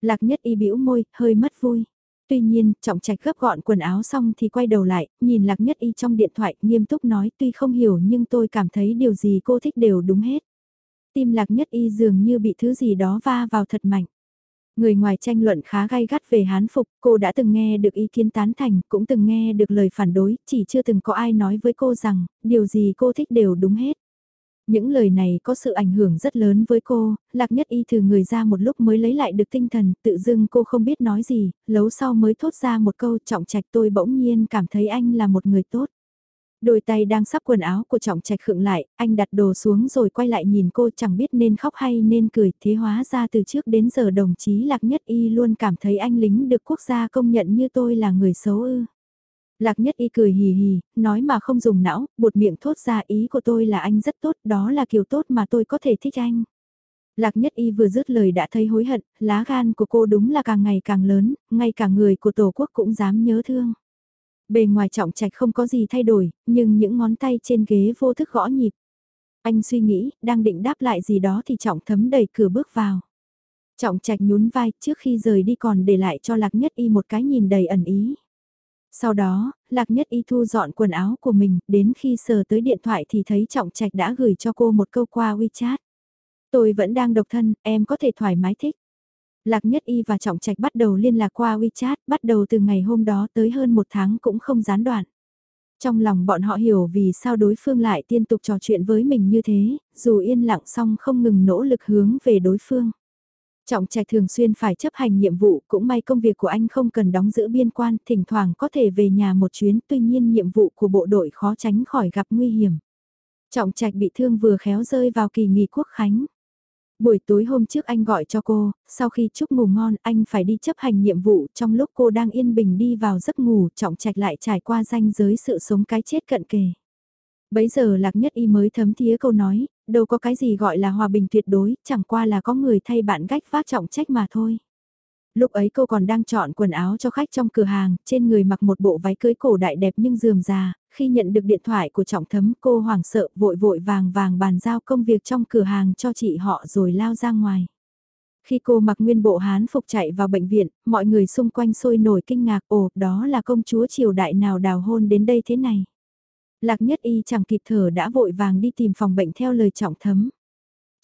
Speaker 1: Lạc nhất y bĩu môi, hơi mất vui. Tuy nhiên, trọng trạch gấp gọn quần áo xong thì quay đầu lại, nhìn lạc nhất y trong điện thoại, nghiêm túc nói tuy không hiểu nhưng tôi cảm thấy điều gì cô thích đều đúng hết. Tim lạc nhất y dường như bị thứ gì đó va vào thật mạnh. Người ngoài tranh luận khá gay gắt về hán phục, cô đã từng nghe được ý kiến tán thành, cũng từng nghe được lời phản đối, chỉ chưa từng có ai nói với cô rằng, điều gì cô thích đều đúng hết. Những lời này có sự ảnh hưởng rất lớn với cô, lạc nhất y thử người ra một lúc mới lấy lại được tinh thần, tự dưng cô không biết nói gì, lấu sau mới thốt ra một câu trọng trạch tôi bỗng nhiên cảm thấy anh là một người tốt. Đôi tay đang sắp quần áo của trọng trạch khựng lại, anh đặt đồ xuống rồi quay lại nhìn cô chẳng biết nên khóc hay nên cười, thế hóa ra từ trước đến giờ đồng chí Lạc Nhất Y luôn cảm thấy anh lính được quốc gia công nhận như tôi là người xấu ư. Lạc Nhất Y cười hì hì, nói mà không dùng não, buột miệng thốt ra ý của tôi là anh rất tốt, đó là kiểu tốt mà tôi có thể thích anh. Lạc Nhất Y vừa dứt lời đã thấy hối hận, lá gan của cô đúng là càng ngày càng lớn, ngay cả người của Tổ quốc cũng dám nhớ thương. Bề ngoài trọng trạch không có gì thay đổi, nhưng những ngón tay trên ghế vô thức gõ nhịp. Anh suy nghĩ, đang định đáp lại gì đó thì trọng thấm đẩy cửa bước vào. Trọng trạch nhún vai trước khi rời đi còn để lại cho Lạc Nhất Y một cái nhìn đầy ẩn ý. Sau đó, Lạc Nhất Y thu dọn quần áo của mình, đến khi sờ tới điện thoại thì thấy Trọng Trạch đã gửi cho cô một câu qua WeChat. Tôi vẫn đang độc thân, em có thể thoải mái thích. Lạc Nhất Y và Trọng Trạch bắt đầu liên lạc qua WeChat, bắt đầu từ ngày hôm đó tới hơn một tháng cũng không gián đoạn. Trong lòng bọn họ hiểu vì sao đối phương lại tiên tục trò chuyện với mình như thế, dù yên lặng song không ngừng nỗ lực hướng về đối phương. Trọng Trạch thường xuyên phải chấp hành nhiệm vụ, cũng may công việc của anh không cần đóng giữ biên quan, thỉnh thoảng có thể về nhà một chuyến, tuy nhiên nhiệm vụ của bộ đội khó tránh khỏi gặp nguy hiểm. Trọng Trạch bị thương vừa khéo rơi vào kỳ nghỉ quốc khánh. Buổi tối hôm trước anh gọi cho cô, sau khi chúc ngủ ngon anh phải đi chấp hành nhiệm vụ trong lúc cô đang yên bình đi vào giấc ngủ trọng trạch lại trải qua ranh giới sự sống cái chết cận kề. Bấy giờ lạc nhất y mới thấm thía câu nói, đâu có cái gì gọi là hòa bình tuyệt đối, chẳng qua là có người thay bạn gách vác trọng trách mà thôi. Lúc ấy cô còn đang chọn quần áo cho khách trong cửa hàng, trên người mặc một bộ váy cưới cổ đại đẹp nhưng dườm già, khi nhận được điện thoại của trọng thấm cô hoảng sợ vội vội vàng vàng bàn giao công việc trong cửa hàng cho chị họ rồi lao ra ngoài. Khi cô mặc nguyên bộ hán phục chạy vào bệnh viện, mọi người xung quanh sôi nổi kinh ngạc ồ đó là công chúa triều đại nào đào hôn đến đây thế này. Lạc nhất y chẳng kịp thở đã vội vàng đi tìm phòng bệnh theo lời trọng thấm.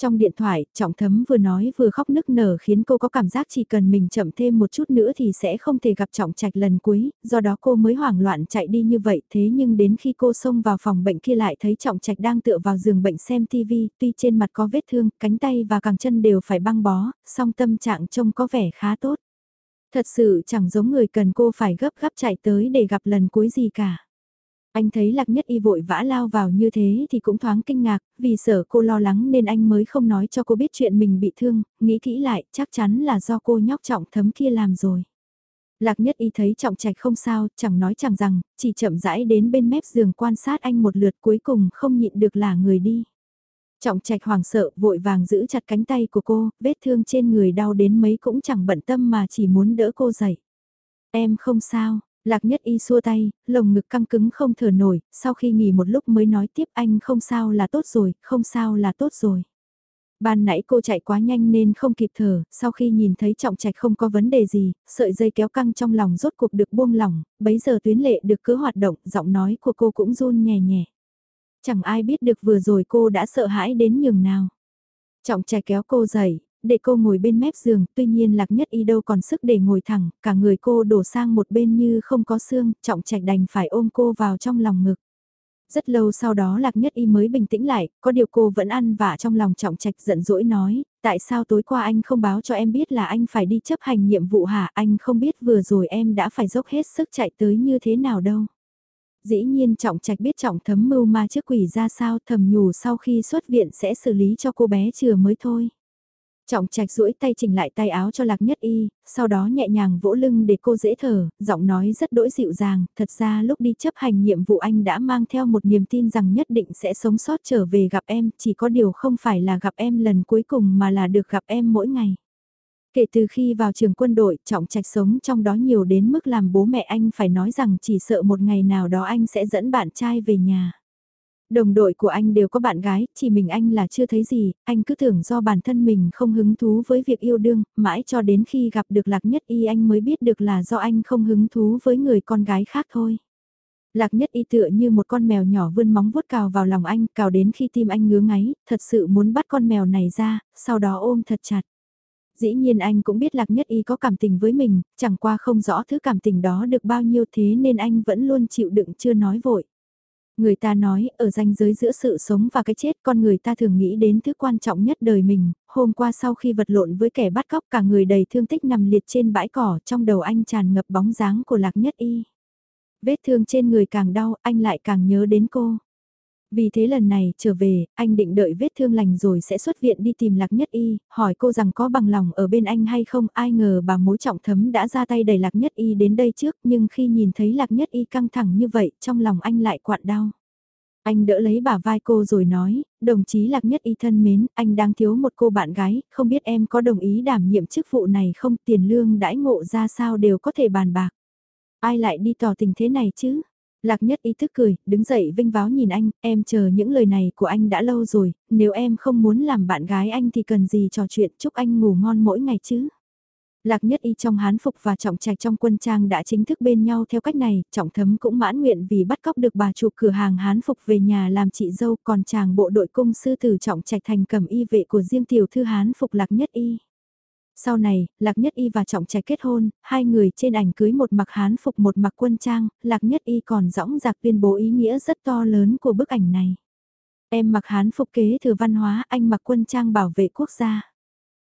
Speaker 1: Trong điện thoại, Trọng Thấm vừa nói vừa khóc nức nở khiến cô có cảm giác chỉ cần mình chậm thêm một chút nữa thì sẽ không thể gặp Trọng Trạch lần cuối, do đó cô mới hoảng loạn chạy đi như vậy thế nhưng đến khi cô xông vào phòng bệnh kia lại thấy Trọng Trạch đang tựa vào giường bệnh xem TV, tuy trên mặt có vết thương, cánh tay và càng chân đều phải băng bó, song tâm trạng trông có vẻ khá tốt. Thật sự chẳng giống người cần cô phải gấp gáp chạy tới để gặp lần cuối gì cả. Anh thấy lạc nhất y vội vã lao vào như thế thì cũng thoáng kinh ngạc, vì sợ cô lo lắng nên anh mới không nói cho cô biết chuyện mình bị thương, nghĩ kỹ lại chắc chắn là do cô nhóc trọng thấm kia làm rồi. Lạc nhất y thấy trọng trạch không sao, chẳng nói chẳng rằng, chỉ chậm rãi đến bên mép giường quan sát anh một lượt cuối cùng không nhịn được là người đi. Trọng trạch hoảng sợ vội vàng giữ chặt cánh tay của cô, vết thương trên người đau đến mấy cũng chẳng bận tâm mà chỉ muốn đỡ cô dậy. Em không sao, lạc nhất y xua tay, lồng ngực căng cứng không thở nổi, sau khi nghỉ một lúc mới nói tiếp anh không sao là tốt rồi, không sao là tốt rồi. Ban nãy cô chạy quá nhanh nên không kịp thở, sau khi nhìn thấy trọng trạch không có vấn đề gì, sợi dây kéo căng trong lòng rốt cuộc được buông lỏng, bấy giờ tuyến lệ được cứ hoạt động, giọng nói của cô cũng run nhẹ nhẹ. Chẳng ai biết được vừa rồi cô đã sợ hãi đến nhường nào. Trọng trạch kéo cô dậy, để cô ngồi bên mép giường, tuy nhiên lạc nhất y đâu còn sức để ngồi thẳng, cả người cô đổ sang một bên như không có xương, trọng trạch đành phải ôm cô vào trong lòng ngực. Rất lâu sau đó Lạc Nhất Y mới bình tĩnh lại, có điều cô vẫn ăn vả trong lòng trọng trạch giận dỗi nói, tại sao tối qua anh không báo cho em biết là anh phải đi chấp hành nhiệm vụ hả, anh không biết vừa rồi em đã phải dốc hết sức chạy tới như thế nào đâu. Dĩ nhiên trọng trạch biết trọng thấm mưu ma trước quỷ ra sao thầm nhủ sau khi xuất viện sẽ xử lý cho cô bé chừa mới thôi. Trọng trạch duỗi tay chỉnh lại tay áo cho lạc nhất y, sau đó nhẹ nhàng vỗ lưng để cô dễ thở, giọng nói rất đỗi dịu dàng, thật ra lúc đi chấp hành nhiệm vụ anh đã mang theo một niềm tin rằng nhất định sẽ sống sót trở về gặp em, chỉ có điều không phải là gặp em lần cuối cùng mà là được gặp em mỗi ngày. Kể từ khi vào trường quân đội, trọng trạch sống trong đó nhiều đến mức làm bố mẹ anh phải nói rằng chỉ sợ một ngày nào đó anh sẽ dẫn bạn trai về nhà. Đồng đội của anh đều có bạn gái, chỉ mình anh là chưa thấy gì, anh cứ tưởng do bản thân mình không hứng thú với việc yêu đương, mãi cho đến khi gặp được Lạc Nhất Y anh mới biết được là do anh không hứng thú với người con gái khác thôi. Lạc Nhất Y tựa như một con mèo nhỏ vươn móng vuốt cào vào lòng anh, cào đến khi tim anh ngứa ngáy, thật sự muốn bắt con mèo này ra, sau đó ôm thật chặt. Dĩ nhiên anh cũng biết Lạc Nhất Y có cảm tình với mình, chẳng qua không rõ thứ cảm tình đó được bao nhiêu thế nên anh vẫn luôn chịu đựng chưa nói vội. Người ta nói, ở ranh giới giữa sự sống và cái chết con người ta thường nghĩ đến thứ quan trọng nhất đời mình, hôm qua sau khi vật lộn với kẻ bắt cóc cả người đầy thương tích nằm liệt trên bãi cỏ trong đầu anh tràn ngập bóng dáng của lạc nhất y. Vết thương trên người càng đau, anh lại càng nhớ đến cô. Vì thế lần này trở về, anh định đợi vết thương lành rồi sẽ xuất viện đi tìm Lạc Nhất Y, hỏi cô rằng có bằng lòng ở bên anh hay không, ai ngờ bà mối trọng thấm đã ra tay đẩy Lạc Nhất Y đến đây trước, nhưng khi nhìn thấy Lạc Nhất Y căng thẳng như vậy, trong lòng anh lại quặn đau. Anh đỡ lấy bà vai cô rồi nói, đồng chí Lạc Nhất Y thân mến, anh đang thiếu một cô bạn gái, không biết em có đồng ý đảm nhiệm chức vụ này không, tiền lương đãi ngộ ra sao đều có thể bàn bạc. Ai lại đi tỏ tình thế này chứ? Lạc nhất ý thức cười, đứng dậy vinh váo nhìn anh, em chờ những lời này của anh đã lâu rồi, nếu em không muốn làm bạn gái anh thì cần gì trò chuyện chúc anh ngủ ngon mỗi ngày chứ. Lạc nhất y trong hán phục và trọng trạch trong quân trang đã chính thức bên nhau theo cách này, trọng thấm cũng mãn nguyện vì bắt cóc được bà chủ cửa hàng hán phục về nhà làm chị dâu còn chàng bộ đội cung sư từ trọng trạch thành cầm y vệ của riêng tiểu thư hán phục lạc nhất y. Sau này, Lạc Nhất Y và Trọng Trạch kết hôn, hai người trên ảnh cưới một mặc hán phục một mặc quân trang, Lạc Nhất Y còn rõng rạc tuyên bố ý nghĩa rất to lớn của bức ảnh này. Em mặc hán phục kế thừa văn hóa, anh mặc quân trang bảo vệ quốc gia.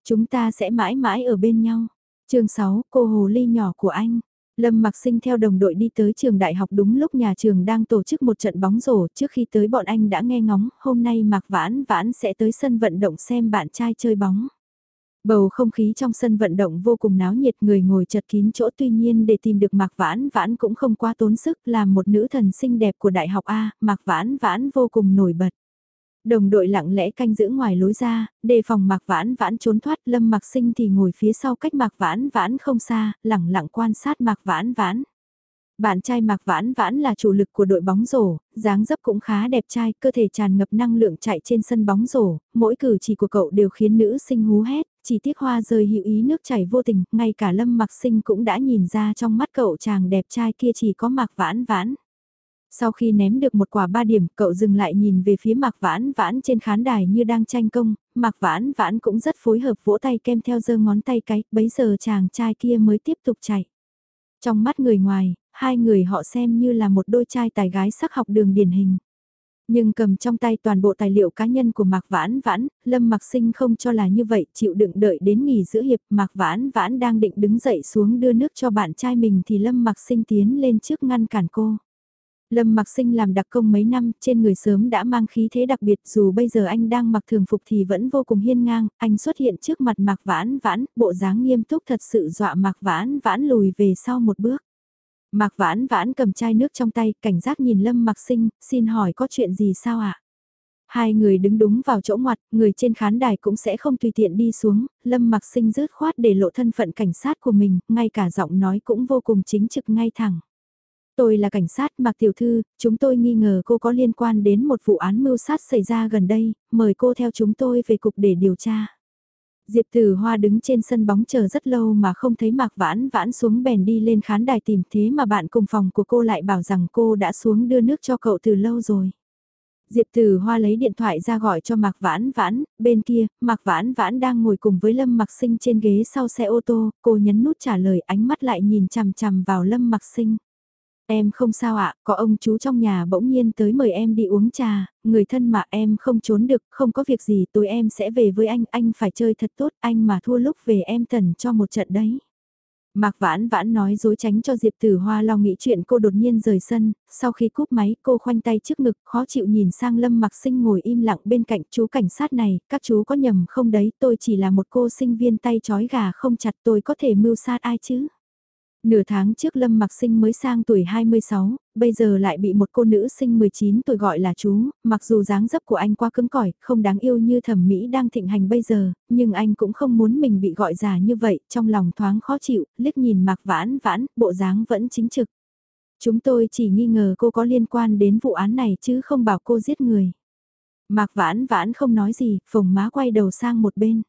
Speaker 1: Chúng ta sẽ mãi mãi ở bên nhau. chương 6, cô hồ ly nhỏ của anh. Lâm Mặc Sinh theo đồng đội đi tới trường đại học đúng lúc nhà trường đang tổ chức một trận bóng rổ trước khi tới bọn anh đã nghe ngóng, hôm nay Mạc Vãn Vãn sẽ tới sân vận động xem bạn trai chơi bóng. Bầu không khí trong sân vận động vô cùng náo nhiệt người ngồi chật kín chỗ tuy nhiên để tìm được Mạc Vãn Vãn cũng không quá tốn sức làm một nữ thần xinh đẹp của Đại học A, Mạc Vãn Vãn vô cùng nổi bật. Đồng đội lặng lẽ canh giữ ngoài lối ra, đề phòng Mạc Vãn Vãn trốn thoát Lâm Mạc Sinh thì ngồi phía sau cách Mạc Vãn Vãn không xa, lặng lặng quan sát Mạc Vãn Vãn. Bạn trai Mạc Vãn Vãn là chủ lực của đội bóng rổ, dáng dấp cũng khá đẹp trai, cơ thể tràn ngập năng lượng chạy trên sân bóng rổ, mỗi cử chỉ của cậu đều khiến nữ sinh hú hét, chỉ tiếc hoa rơi hữu ý nước chảy vô tình, ngay cả Lâm Mặc Sinh cũng đã nhìn ra trong mắt cậu chàng đẹp trai kia chỉ có Mạc Vãn Vãn. Sau khi ném được một quả ba điểm, cậu dừng lại nhìn về phía Mạc Vãn Vãn trên khán đài như đang tranh công, Mạc Vãn Vãn cũng rất phối hợp vỗ tay kem theo giơ ngón tay cái, bấy giờ chàng trai kia mới tiếp tục chạy. Trong mắt người ngoài, hai người họ xem như là một đôi trai tài gái sắc học đường điển hình. Nhưng cầm trong tay toàn bộ tài liệu cá nhân của Mạc Vãn Vãn, Lâm Mạc Sinh không cho là như vậy, chịu đựng đợi đến nghỉ giữa hiệp, Mạc Vãn Vãn đang định đứng dậy xuống đưa nước cho bạn trai mình thì Lâm Mạc Sinh tiến lên trước ngăn cản cô. Lâm Mặc Sinh làm đặc công mấy năm, trên người sớm đã mang khí thế đặc biệt dù bây giờ anh đang mặc thường phục thì vẫn vô cùng hiên ngang, anh xuất hiện trước mặt Mạc Vãn Vãn, bộ dáng nghiêm túc thật sự dọa Mạc Vãn Vãn lùi về sau một bước. Mạc Vãn Vãn cầm chai nước trong tay, cảnh giác nhìn Lâm Mặc Sinh, xin hỏi có chuyện gì sao ạ? Hai người đứng đúng vào chỗ ngoặt, người trên khán đài cũng sẽ không tùy tiện đi xuống, Lâm Mặc Sinh rớt khoát để lộ thân phận cảnh sát của mình, ngay cả giọng nói cũng vô cùng chính trực ngay thẳng. Tôi là cảnh sát Mạc Tiểu Thư, chúng tôi nghi ngờ cô có liên quan đến một vụ án mưu sát xảy ra gần đây, mời cô theo chúng tôi về cục để điều tra. Diệp Tử Hoa đứng trên sân bóng chờ rất lâu mà không thấy Mạc Vãn Vãn xuống bèn đi lên khán đài tìm thế mà bạn cùng phòng của cô lại bảo rằng cô đã xuống đưa nước cho cậu từ lâu rồi. Diệp Tử Hoa lấy điện thoại ra gọi cho Mạc Vãn Vãn, bên kia, Mạc Vãn Vãn đang ngồi cùng với Lâm Mặc Sinh trên ghế sau xe ô tô, cô nhấn nút trả lời ánh mắt lại nhìn chằm chằm vào Lâm Mặc Sinh. Em không sao ạ, có ông chú trong nhà bỗng nhiên tới mời em đi uống trà, người thân mà em không trốn được, không có việc gì tối em sẽ về với anh, anh phải chơi thật tốt, anh mà thua lúc về em tần cho một trận đấy. Mạc Vãn Vãn nói dối tránh cho Diệp Tử Hoa lo nghĩ chuyện cô đột nhiên rời sân, sau khi cúp máy cô khoanh tay trước ngực khó chịu nhìn sang Lâm Mặc Sinh ngồi im lặng bên cạnh chú cảnh sát này, các chú có nhầm không đấy tôi chỉ là một cô sinh viên tay chói gà không chặt tôi có thể mưu sát ai chứ. Nửa tháng trước Lâm Mặc Sinh mới sang tuổi 26, bây giờ lại bị một cô nữ sinh 19 tuổi gọi là chú, mặc dù dáng dấp của anh quá cứng cỏi, không đáng yêu như thẩm mỹ đang thịnh hành bây giờ, nhưng anh cũng không muốn mình bị gọi già như vậy, trong lòng thoáng khó chịu, liếc nhìn Mạc Vãn Vãn, bộ dáng vẫn chính trực. Chúng tôi chỉ nghi ngờ cô có liên quan đến vụ án này chứ không bảo cô giết người. Mạc Vãn Vãn không nói gì, phồng má quay đầu sang một bên.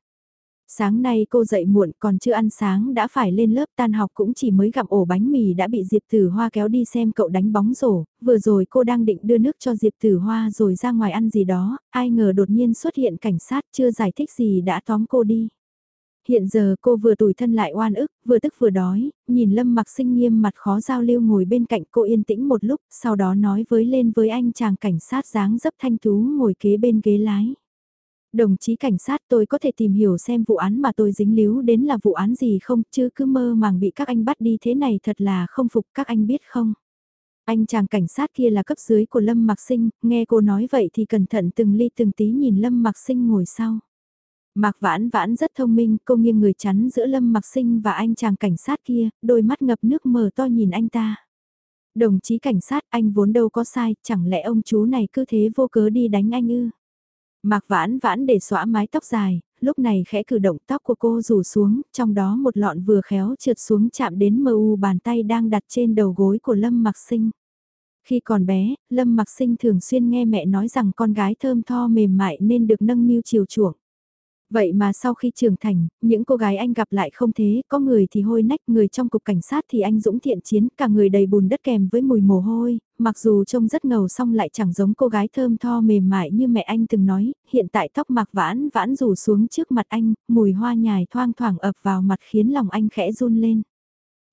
Speaker 1: Sáng nay cô dậy muộn còn chưa ăn sáng đã phải lên lớp tan học cũng chỉ mới gặp ổ bánh mì đã bị Diệp Tử Hoa kéo đi xem cậu đánh bóng rổ, vừa rồi cô đang định đưa nước cho Diệp Tử Hoa rồi ra ngoài ăn gì đó, ai ngờ đột nhiên xuất hiện cảnh sát chưa giải thích gì đã tóm cô đi. Hiện giờ cô vừa tủi thân lại oan ức, vừa tức vừa đói, nhìn Lâm mặc sinh nghiêm mặt khó giao lưu ngồi bên cạnh cô yên tĩnh một lúc, sau đó nói với lên với anh chàng cảnh sát dáng dấp thanh tú ngồi kế bên ghế lái. Đồng chí cảnh sát tôi có thể tìm hiểu xem vụ án mà tôi dính líu đến là vụ án gì không chứ cứ mơ màng bị các anh bắt đi thế này thật là không phục các anh biết không. Anh chàng cảnh sát kia là cấp dưới của Lâm Mạc Sinh, nghe cô nói vậy thì cẩn thận từng ly từng tí nhìn Lâm Mạc Sinh ngồi sau. Mạc Vãn Vãn rất thông minh, cô nghiêng người chắn giữa Lâm Mạc Sinh và anh chàng cảnh sát kia, đôi mắt ngập nước mờ to nhìn anh ta. Đồng chí cảnh sát, anh vốn đâu có sai, chẳng lẽ ông chú này cứ thế vô cớ đi đánh anh ư? Mạc vãn vãn để xõa mái tóc dài, lúc này khẽ cử động tóc của cô rủ xuống, trong đó một lọn vừa khéo trượt xuống chạm đến mờ u bàn tay đang đặt trên đầu gối của Lâm Mặc Sinh. Khi còn bé, Lâm Mặc Sinh thường xuyên nghe mẹ nói rằng con gái thơm tho mềm mại nên được nâng niu chiều chuộng. Vậy mà sau khi trưởng thành, những cô gái anh gặp lại không thế, có người thì hôi nách, người trong cục cảnh sát thì anh dũng thiện chiến, cả người đầy bùn đất kèm với mùi mồ hôi, mặc dù trông rất ngầu xong lại chẳng giống cô gái thơm tho mềm mại như mẹ anh từng nói, hiện tại tóc mạc vãn vãn rủ xuống trước mặt anh, mùi hoa nhài thoang thoảng ập vào mặt khiến lòng anh khẽ run lên.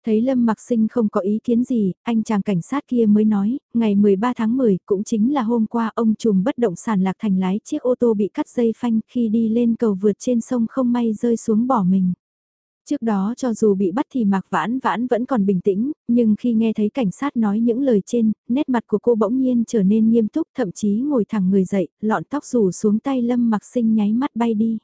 Speaker 1: Thấy Lâm Mặc Sinh không có ý kiến gì, anh chàng cảnh sát kia mới nói, ngày 13 tháng 10 cũng chính là hôm qua ông trùm bất động sản Lạc Thành lái chiếc ô tô bị cắt dây phanh khi đi lên cầu vượt trên sông không may rơi xuống bỏ mình. Trước đó cho dù bị bắt thì Mạc Vãn Vãn vẫn còn bình tĩnh, nhưng khi nghe thấy cảnh sát nói những lời trên, nét mặt của cô bỗng nhiên trở nên nghiêm túc thậm chí ngồi thẳng người dậy, lọn tóc rủ xuống tay Lâm Mặc Sinh nháy mắt bay đi.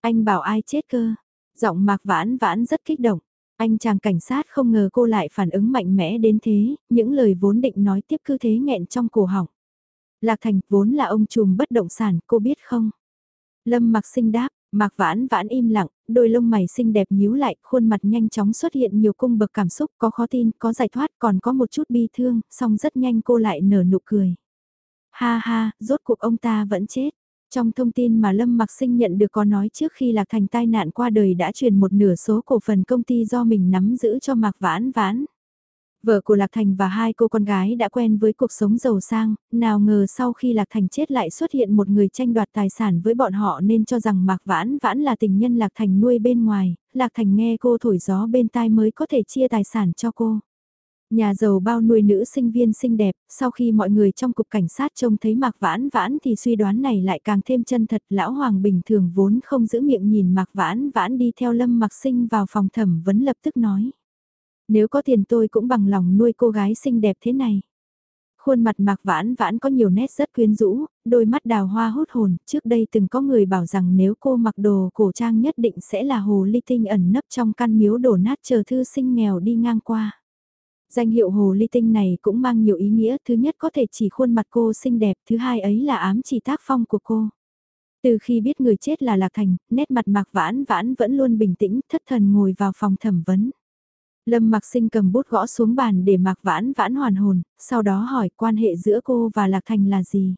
Speaker 1: Anh bảo ai chết cơ? Giọng Mạc Vãn Vãn rất kích động. Anh chàng cảnh sát không ngờ cô lại phản ứng mạnh mẽ đến thế, những lời vốn định nói tiếp cứ thế nghẹn trong cổ họng. Lạc Thành vốn là ông trùm bất động sản, cô biết không? Lâm mặc sinh đáp, Mạc Vãn Vãn im lặng, đôi lông mày xinh đẹp nhíu lại, khuôn mặt nhanh chóng xuất hiện nhiều cung bậc cảm xúc, có khó tin, có giải thoát, còn có một chút bi thương, song rất nhanh cô lại nở nụ cười. Ha ha, rốt cuộc ông ta vẫn chết. Trong thông tin mà Lâm Mặc Sinh nhận được có nói trước khi Lạc Thành tai nạn qua đời đã truyền một nửa số cổ phần công ty do mình nắm giữ cho Mạc Vãn Vãn. Vợ của Lạc Thành và hai cô con gái đã quen với cuộc sống giàu sang, nào ngờ sau khi Lạc Thành chết lại xuất hiện một người tranh đoạt tài sản với bọn họ nên cho rằng Mạc Vãn Vãn là tình nhân Lạc Thành nuôi bên ngoài, Lạc Thành nghe cô thổi gió bên tai mới có thể chia tài sản cho cô. Nhà giàu bao nuôi nữ sinh viên xinh đẹp, sau khi mọi người trong cục cảnh sát trông thấy Mạc Vãn Vãn thì suy đoán này lại càng thêm chân thật. Lão Hoàng bình thường vốn không giữ miệng nhìn Mạc Vãn Vãn đi theo Lâm Mạc Sinh vào phòng thẩm vấn lập tức nói. Nếu có tiền tôi cũng bằng lòng nuôi cô gái xinh đẹp thế này. Khuôn mặt mạc vãn vãn có nhiều nét rất quyến rũ, đôi mắt đào hoa hút hồn, trước đây từng có người bảo rằng nếu cô mặc đồ cổ trang nhất định sẽ là hồ ly tinh ẩn nấp trong căn miếu đổ nát chờ thư sinh nghèo đi ngang qua. Danh hiệu hồ ly tinh này cũng mang nhiều ý nghĩa, thứ nhất có thể chỉ khuôn mặt cô xinh đẹp, thứ hai ấy là ám chỉ tác phong của cô. Từ khi biết người chết là Lạc Thành, nét mặt mạc vãn vãn vẫn luôn bình tĩnh, thất thần ngồi vào phòng thẩm vấn. Lâm Mặc Sinh cầm bút gõ xuống bàn để Mạc Vãn Vãn hoàn hồn, sau đó hỏi quan hệ giữa cô và Lạc Thành là gì?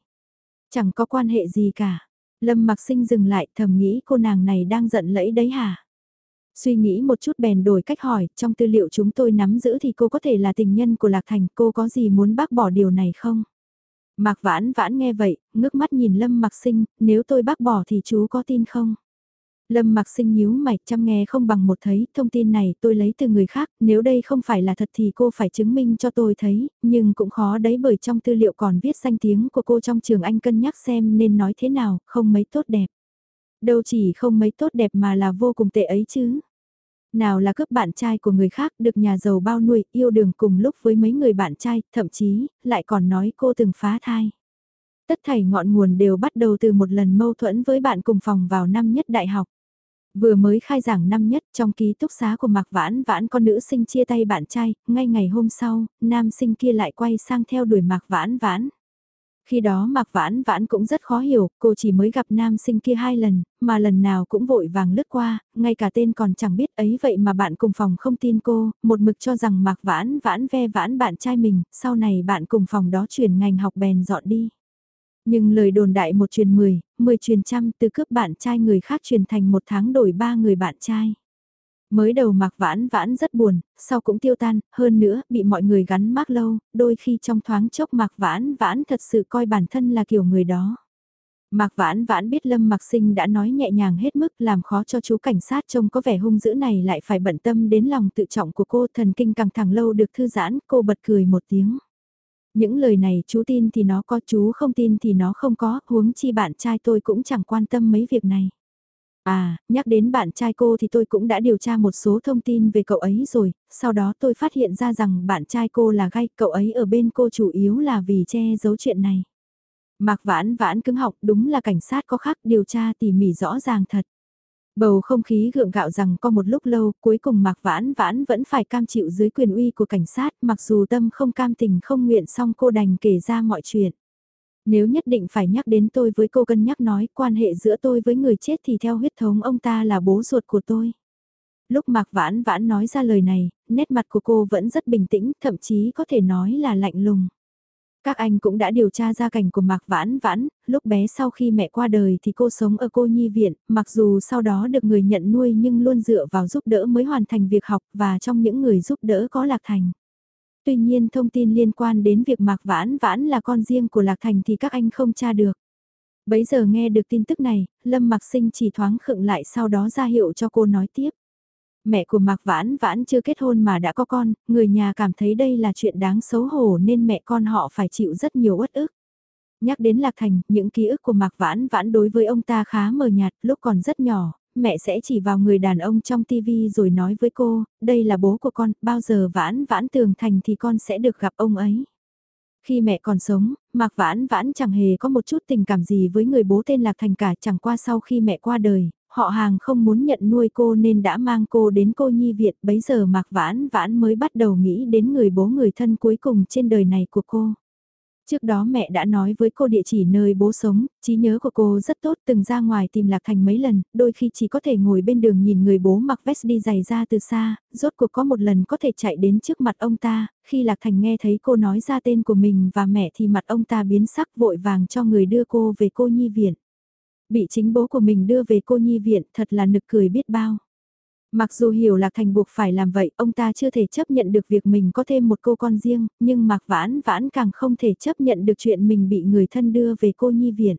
Speaker 1: Chẳng có quan hệ gì cả. Lâm Mặc Sinh dừng lại thầm nghĩ cô nàng này đang giận lẫy đấy hả? Suy nghĩ một chút bèn đổi cách hỏi, trong tư liệu chúng tôi nắm giữ thì cô có thể là tình nhân của Lạc Thành, cô có gì muốn bác bỏ điều này không? Mạc Vãn Vãn nghe vậy, ngước mắt nhìn Lâm mạc Sinh, nếu tôi bác bỏ thì chú có tin không? Lâm mạc sinh nhíu mày chăm nghe không bằng một thấy, thông tin này tôi lấy từ người khác, nếu đây không phải là thật thì cô phải chứng minh cho tôi thấy, nhưng cũng khó đấy bởi trong tư liệu còn viết danh tiếng của cô trong trường anh cân nhắc xem nên nói thế nào, không mấy tốt đẹp. Đâu chỉ không mấy tốt đẹp mà là vô cùng tệ ấy chứ. Nào là cướp bạn trai của người khác được nhà giàu bao nuôi, yêu đường cùng lúc với mấy người bạn trai, thậm chí, lại còn nói cô từng phá thai. Tất thảy ngọn nguồn đều bắt đầu từ một lần mâu thuẫn với bạn cùng phòng vào năm nhất đại học. Vừa mới khai giảng năm nhất trong ký túc xá của Mạc Vãn Vãn con nữ sinh chia tay bạn trai, ngay ngày hôm sau, nam sinh kia lại quay sang theo đuổi Mạc Vãn Vãn. Khi đó Mạc Vãn Vãn cũng rất khó hiểu, cô chỉ mới gặp nam sinh kia hai lần, mà lần nào cũng vội vàng lướt qua, ngay cả tên còn chẳng biết ấy vậy mà bạn cùng phòng không tin cô, một mực cho rằng Mạc Vãn Vãn ve vãn bạn trai mình, sau này bạn cùng phòng đó chuyển ngành học bèn dọn đi. Nhưng lời đồn đại một truyền mười, mười truyền trăm từ cướp bạn trai người khác truyền thành một tháng đổi ba người bạn trai. Mới đầu mặc vãn vãn rất buồn, sau cũng tiêu tan, hơn nữa bị mọi người gắn mác lâu, đôi khi trong thoáng chốc mặc vãn vãn thật sự coi bản thân là kiểu người đó. Mạc Vãn Vãn biết Lâm Mặc Sinh đã nói nhẹ nhàng hết mức làm khó cho chú cảnh sát trông có vẻ hung dữ này lại phải bận tâm đến lòng tự trọng của cô thần kinh căng thẳng lâu được thư giãn, cô bật cười một tiếng. Những lời này chú tin thì nó có chú không tin thì nó không có, huống chi bạn trai tôi cũng chẳng quan tâm mấy việc này. À, nhắc đến bạn trai cô thì tôi cũng đã điều tra một số thông tin về cậu ấy rồi, sau đó tôi phát hiện ra rằng bạn trai cô là gay, cậu ấy ở bên cô chủ yếu là vì che giấu chuyện này. Mạc vãn vãn cứng học đúng là cảnh sát có khác điều tra tỉ mỉ rõ ràng thật. Bầu không khí gượng gạo rằng có một lúc lâu cuối cùng Mạc Vãn Vãn vẫn phải cam chịu dưới quyền uy của cảnh sát mặc dù tâm không cam tình không nguyện xong cô đành kể ra mọi chuyện. Nếu nhất định phải nhắc đến tôi với cô cân nhắc nói quan hệ giữa tôi với người chết thì theo huyết thống ông ta là bố ruột của tôi. Lúc Mạc Vãn Vãn nói ra lời này, nét mặt của cô vẫn rất bình tĩnh, thậm chí có thể nói là lạnh lùng. Các anh cũng đã điều tra gia cảnh của Mạc Vãn Vãn, lúc bé sau khi mẹ qua đời thì cô sống ở cô nhi viện, mặc dù sau đó được người nhận nuôi nhưng luôn dựa vào giúp đỡ mới hoàn thành việc học và trong những người giúp đỡ có Lạc Thành. Tuy nhiên thông tin liên quan đến việc Mạc Vãn Vãn là con riêng của Lạc Thành thì các anh không tra được. Bấy giờ nghe được tin tức này, Lâm Mạc Sinh chỉ thoáng khựng lại sau đó ra hiệu cho cô nói tiếp mẹ của Mạc Vãn Vãn chưa kết hôn mà đã có con, người nhà cảm thấy đây là chuyện đáng xấu hổ nên mẹ con họ phải chịu rất nhiều uất ức. Nhắc đến Lạc Thành, những ký ức của Mạc Vãn Vãn đối với ông ta khá mờ nhạt, lúc còn rất nhỏ, mẹ sẽ chỉ vào người đàn ông trong tivi rồi nói với cô, đây là bố của con, bao giờ Vãn Vãn tường thành thì con sẽ được gặp ông ấy. Khi mẹ còn sống, Mạc Vãn Vãn chẳng hề có một chút tình cảm gì với người bố tên Lạc Thành cả chẳng qua sau khi mẹ qua đời, họ hàng không muốn nhận nuôi cô nên đã mang cô đến cô nhi viện bấy giờ Mạc Vãn Vãn mới bắt đầu nghĩ đến người bố người thân cuối cùng trên đời này của cô. Trước đó mẹ đã nói với cô địa chỉ nơi bố sống, trí nhớ của cô rất tốt từng ra ngoài tìm Lạc Thành mấy lần, đôi khi chỉ có thể ngồi bên đường nhìn người bố mặc vest đi giày ra từ xa, rốt cuộc có một lần có thể chạy đến trước mặt ông ta, khi Lạc Thành nghe thấy cô nói ra tên của mình và mẹ thì mặt ông ta biến sắc vội vàng cho người đưa cô về cô nhi viện. Bị chính bố của mình đưa về cô nhi viện thật là nực cười biết bao. Mặc dù hiểu Lạc Thành buộc phải làm vậy, ông ta chưa thể chấp nhận được việc mình có thêm một cô con riêng, nhưng Mạc Vãn Vãn càng không thể chấp nhận được chuyện mình bị người thân đưa về cô nhi viện.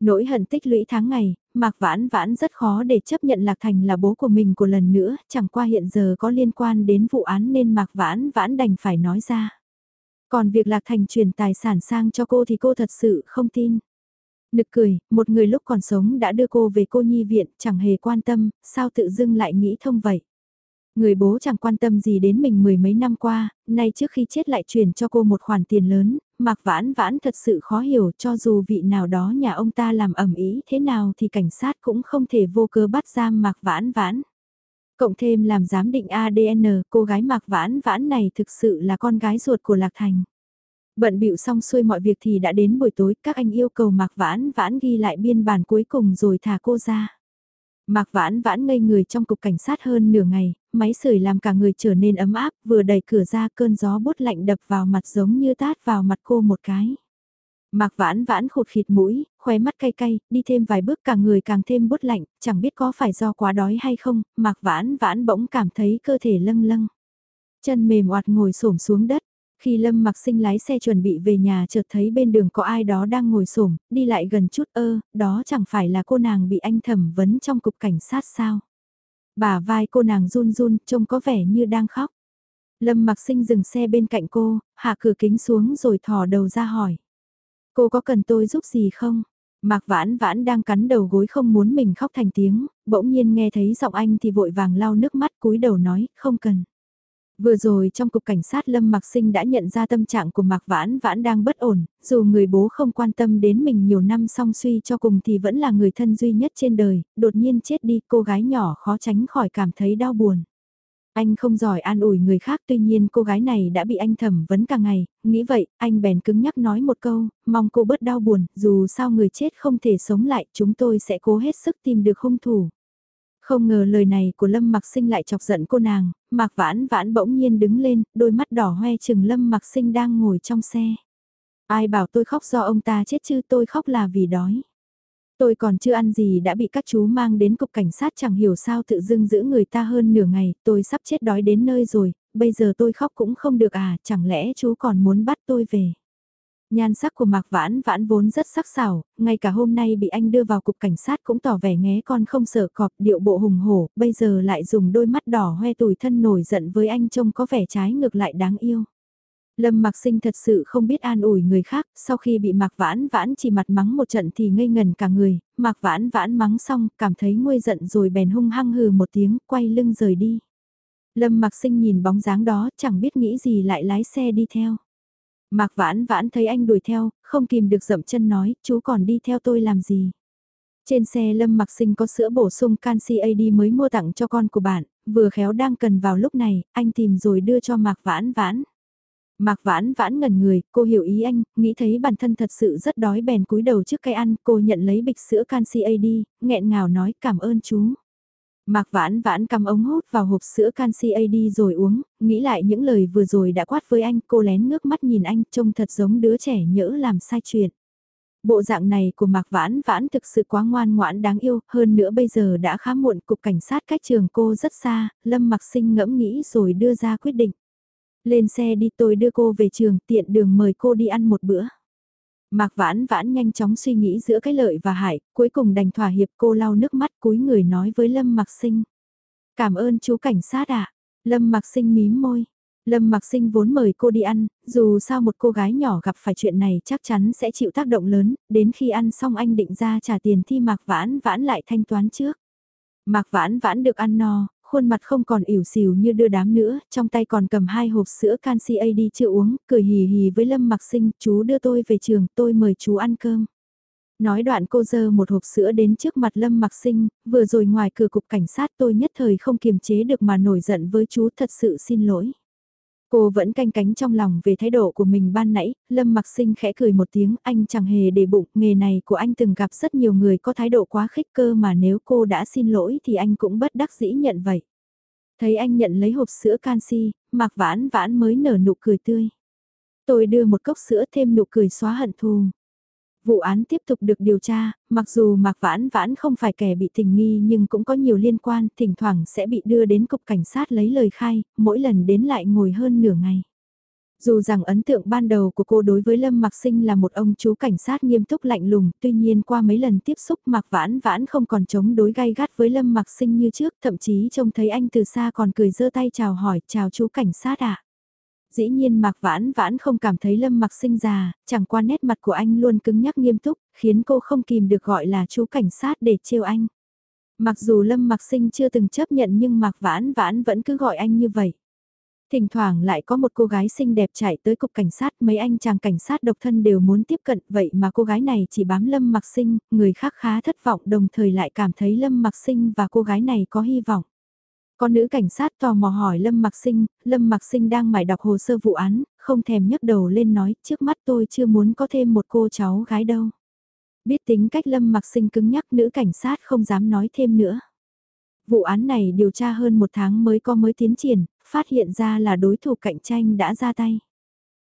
Speaker 1: Nỗi hận tích lũy tháng ngày, Mạc Vãn Vãn rất khó để chấp nhận Lạc Thành là bố của mình của lần nữa, chẳng qua hiện giờ có liên quan đến vụ án nên Mạc Vãn Vãn đành phải nói ra. Còn việc Lạc Thành chuyển tài sản sang cho cô thì cô thật sự không tin. Nực cười, một người lúc còn sống đã đưa cô về cô nhi viện, chẳng hề quan tâm, sao tự dưng lại nghĩ thông vậy. Người bố chẳng quan tâm gì đến mình mười mấy năm qua, nay trước khi chết lại truyền cho cô một khoản tiền lớn, Mạc Vãn Vãn thật sự khó hiểu cho dù vị nào đó nhà ông ta làm ẩm ý thế nào thì cảnh sát cũng không thể vô cớ bắt giam Mạc Vãn Vãn. Cộng thêm làm giám định ADN, cô gái Mạc Vãn Vãn này thực sự là con gái ruột của Lạc Thành. Bận bịu xong xuôi mọi việc thì đã đến buổi tối, các anh yêu cầu Mạc Vãn Vãn ghi lại biên bản cuối cùng rồi thả cô ra. Mạc Vãn Vãn ngây người trong cục cảnh sát hơn nửa ngày, máy sưởi làm cả người trở nên ấm áp, vừa đẩy cửa ra cơn gió bút lạnh đập vào mặt giống như tát vào mặt cô một cái. Mạc Vãn Vãn khụt khịt mũi, khóe mắt cay cay, đi thêm vài bước cả người càng thêm bút lạnh, chẳng biết có phải do quá đói hay không, Mạc Vãn Vãn bỗng cảm thấy cơ thể lâng lâng. Chân mềm oạt ngồi xổm xuống đất, khi Lâm mặc sinh lái xe chuẩn bị về nhà chợt thấy bên đường có ai đó đang ngồi xổm đi lại gần chút ơ, đó chẳng phải là cô nàng bị anh thẩm vấn trong cục cảnh sát sao. Bà vai cô nàng run run, trông có vẻ như đang khóc. Lâm mặc sinh dừng xe bên cạnh cô, hạ cửa kính xuống rồi thò đầu ra hỏi. Cô có cần tôi giúp gì không? Mạc vãn vãn đang cắn đầu gối không muốn mình khóc thành tiếng, bỗng nhiên nghe thấy giọng anh thì vội vàng lau nước mắt cúi đầu nói, không cần. Vừa rồi trong cục cảnh sát Lâm Mạc Sinh đã nhận ra tâm trạng của Mạc Vãn Vãn đang bất ổn, dù người bố không quan tâm đến mình nhiều năm song suy cho cùng thì vẫn là người thân duy nhất trên đời, đột nhiên chết đi cô gái nhỏ khó tránh khỏi cảm thấy đau buồn. Anh không giỏi an ủi người khác tuy nhiên cô gái này đã bị anh thẩm vấn cả ngày, nghĩ vậy, anh bèn cứng nhắc nói một câu, mong cô bớt đau buồn, dù sao người chết không thể sống lại, chúng tôi sẽ cố hết sức tìm được hung thủ. Không ngờ lời này của Lâm Mặc Sinh lại chọc giận cô nàng, Mạc Vãn Vãn bỗng nhiên đứng lên, đôi mắt đỏ hoe chừng Lâm Mặc Sinh đang ngồi trong xe. Ai bảo tôi khóc do ông ta chết chứ tôi khóc là vì đói. Tôi còn chưa ăn gì đã bị các chú mang đến cục cảnh sát chẳng hiểu sao tự dưng giữ người ta hơn nửa ngày, tôi sắp chết đói đến nơi rồi, bây giờ tôi khóc cũng không được à, chẳng lẽ chú còn muốn bắt tôi về. Nhan sắc của Mạc Vãn Vãn vốn rất sắc sảo, ngay cả hôm nay bị anh đưa vào cục cảnh sát cũng tỏ vẻ nghé con không sợ cọp điệu bộ hùng hổ, bây giờ lại dùng đôi mắt đỏ hoe tủi thân nổi giận với anh trông có vẻ trái ngược lại đáng yêu. Lâm Mạc Sinh thật sự không biết an ủi người khác, sau khi bị Mạc Vãn Vãn chỉ mặt mắng một trận thì ngây ngần cả người, Mạc Vãn Vãn mắng xong, cảm thấy nguôi giận rồi bèn hung hăng hừ một tiếng, quay lưng rời đi. Lâm Mạc Sinh nhìn bóng dáng đó, chẳng biết nghĩ gì lại lái xe đi theo. Mạc vãn vãn thấy anh đuổi theo, không kìm được dậm chân nói, chú còn đi theo tôi làm gì. Trên xe Lâm Mặc Sinh có sữa bổ sung canxi AD mới mua tặng cho con của bạn, vừa khéo đang cần vào lúc này, anh tìm rồi đưa cho Mạc Vãn Vãn. Mạc Vãn Vãn ngẩn người, cô hiểu ý anh, nghĩ thấy bản thân thật sự rất đói bèn cúi đầu trước cây ăn, cô nhận lấy bịch sữa canxi AD, nghẹn ngào nói cảm ơn chú. Mạc vãn vãn cầm ống hút vào hộp sữa canxi AD rồi uống, nghĩ lại những lời vừa rồi đã quát với anh, cô lén ngước mắt nhìn anh, trông thật giống đứa trẻ nhỡ làm sai chuyện. Bộ dạng này của Mạc Vãn Vãn thực sự quá ngoan ngoãn đáng yêu, hơn nữa bây giờ đã khá muộn, cục cảnh sát cách trường cô rất xa, Lâm Mặc Sinh ngẫm nghĩ rồi đưa ra quyết định. Lên xe đi tôi đưa cô về trường, tiện đường mời cô đi ăn một bữa. Mạc vãn vãn nhanh chóng suy nghĩ giữa cái lợi và hại, cuối cùng đành thỏa hiệp cô lau nước mắt cúi người nói với Lâm Mạc Sinh. Cảm ơn chú cảnh sát ạ. Lâm Mạc Sinh mím môi. Lâm Mạc Sinh vốn mời cô đi ăn, dù sao một cô gái nhỏ gặp phải chuyện này chắc chắn sẽ chịu tác động lớn, đến khi ăn xong anh định ra trả tiền thì Mạc Vãn Vãn lại thanh toán trước. Mạc Vãn Vãn được ăn no, khuôn mặt không còn ỉu xìu như đưa đám nữa, trong tay còn cầm hai hộp sữa canxi AD chưa uống, cười hì hì với Lâm Mặc Sinh, chú đưa tôi về trường, tôi mời chú ăn cơm. Nói đoạn cô dơ một hộp sữa đến trước mặt Lâm Mặc Sinh, vừa rồi ngoài cửa cục cảnh sát tôi nhất thời không kiềm chế được mà nổi giận với chú thật sự xin lỗi. Cô vẫn canh cánh trong lòng về thái độ của mình ban nãy, Lâm Mặc Sinh khẽ cười một tiếng, anh chẳng hề để bụng, nghề này của anh từng gặp rất nhiều người có thái độ quá khích cơ mà nếu cô đã xin lỗi thì anh cũng bất đắc dĩ nhận vậy. Thấy anh nhận lấy hộp sữa canxi, Mạc Vãn Vãn mới nở nụ cười tươi. Tôi đưa một cốc sữa thêm nụ cười xóa hận thù. Vụ án tiếp tục được điều tra, mặc dù Mạc Vãn Vãn không phải kẻ bị tình nghi nhưng cũng có nhiều liên quan, thỉnh thoảng sẽ bị đưa đến cục cảnh sát lấy lời khai, mỗi lần đến lại ngồi hơn nửa ngày. Dù rằng ấn tượng ban đầu của cô đối với Lâm Mặc Sinh là một ông chú cảnh sát nghiêm túc lạnh lùng, tuy nhiên qua mấy lần tiếp xúc Mạc Vãn Vãn không còn chống đối gay gắt với Lâm Mặc Sinh như trước, thậm chí trông thấy anh từ xa còn cười giơ tay chào hỏi, chào chú cảnh sát ạ. À? Dĩ nhiên Mạc Vãn Vãn không cảm thấy Lâm Mặc Sinh già, chẳng qua nét mặt của anh luôn cứng nhắc nghiêm túc, khiến cô không kìm được gọi là chú cảnh sát để trêu anh. Mặc dù Lâm Mặc Sinh chưa từng chấp nhận nhưng Mạc Vãn Vãn vẫn cứ gọi anh như vậy. Thỉnh thoảng lại có một cô gái xinh đẹp chạy tới cục cảnh sát, mấy anh chàng cảnh sát độc thân đều muốn tiếp cận, vậy mà cô gái này chỉ bám Lâm Mặc Sinh, người khác khá thất vọng đồng thời lại cảm thấy Lâm Mặc Sinh và cô gái này có hy vọng. Con nữ cảnh sát tò mò hỏi Lâm Mặc Sinh, Lâm Mặc Sinh đang mải đọc hồ sơ vụ án, không thèm nhấc đầu lên nói, trước mắt tôi chưa muốn có thêm một cô cháu gái đâu. Biết tính cách Lâm Mặc Sinh cứng nhắc nữ cảnh sát không dám nói thêm nữa. Vụ án này điều tra hơn một tháng mới có mới tiến triển, phát hiện ra là đối thủ cạnh tranh đã ra tay.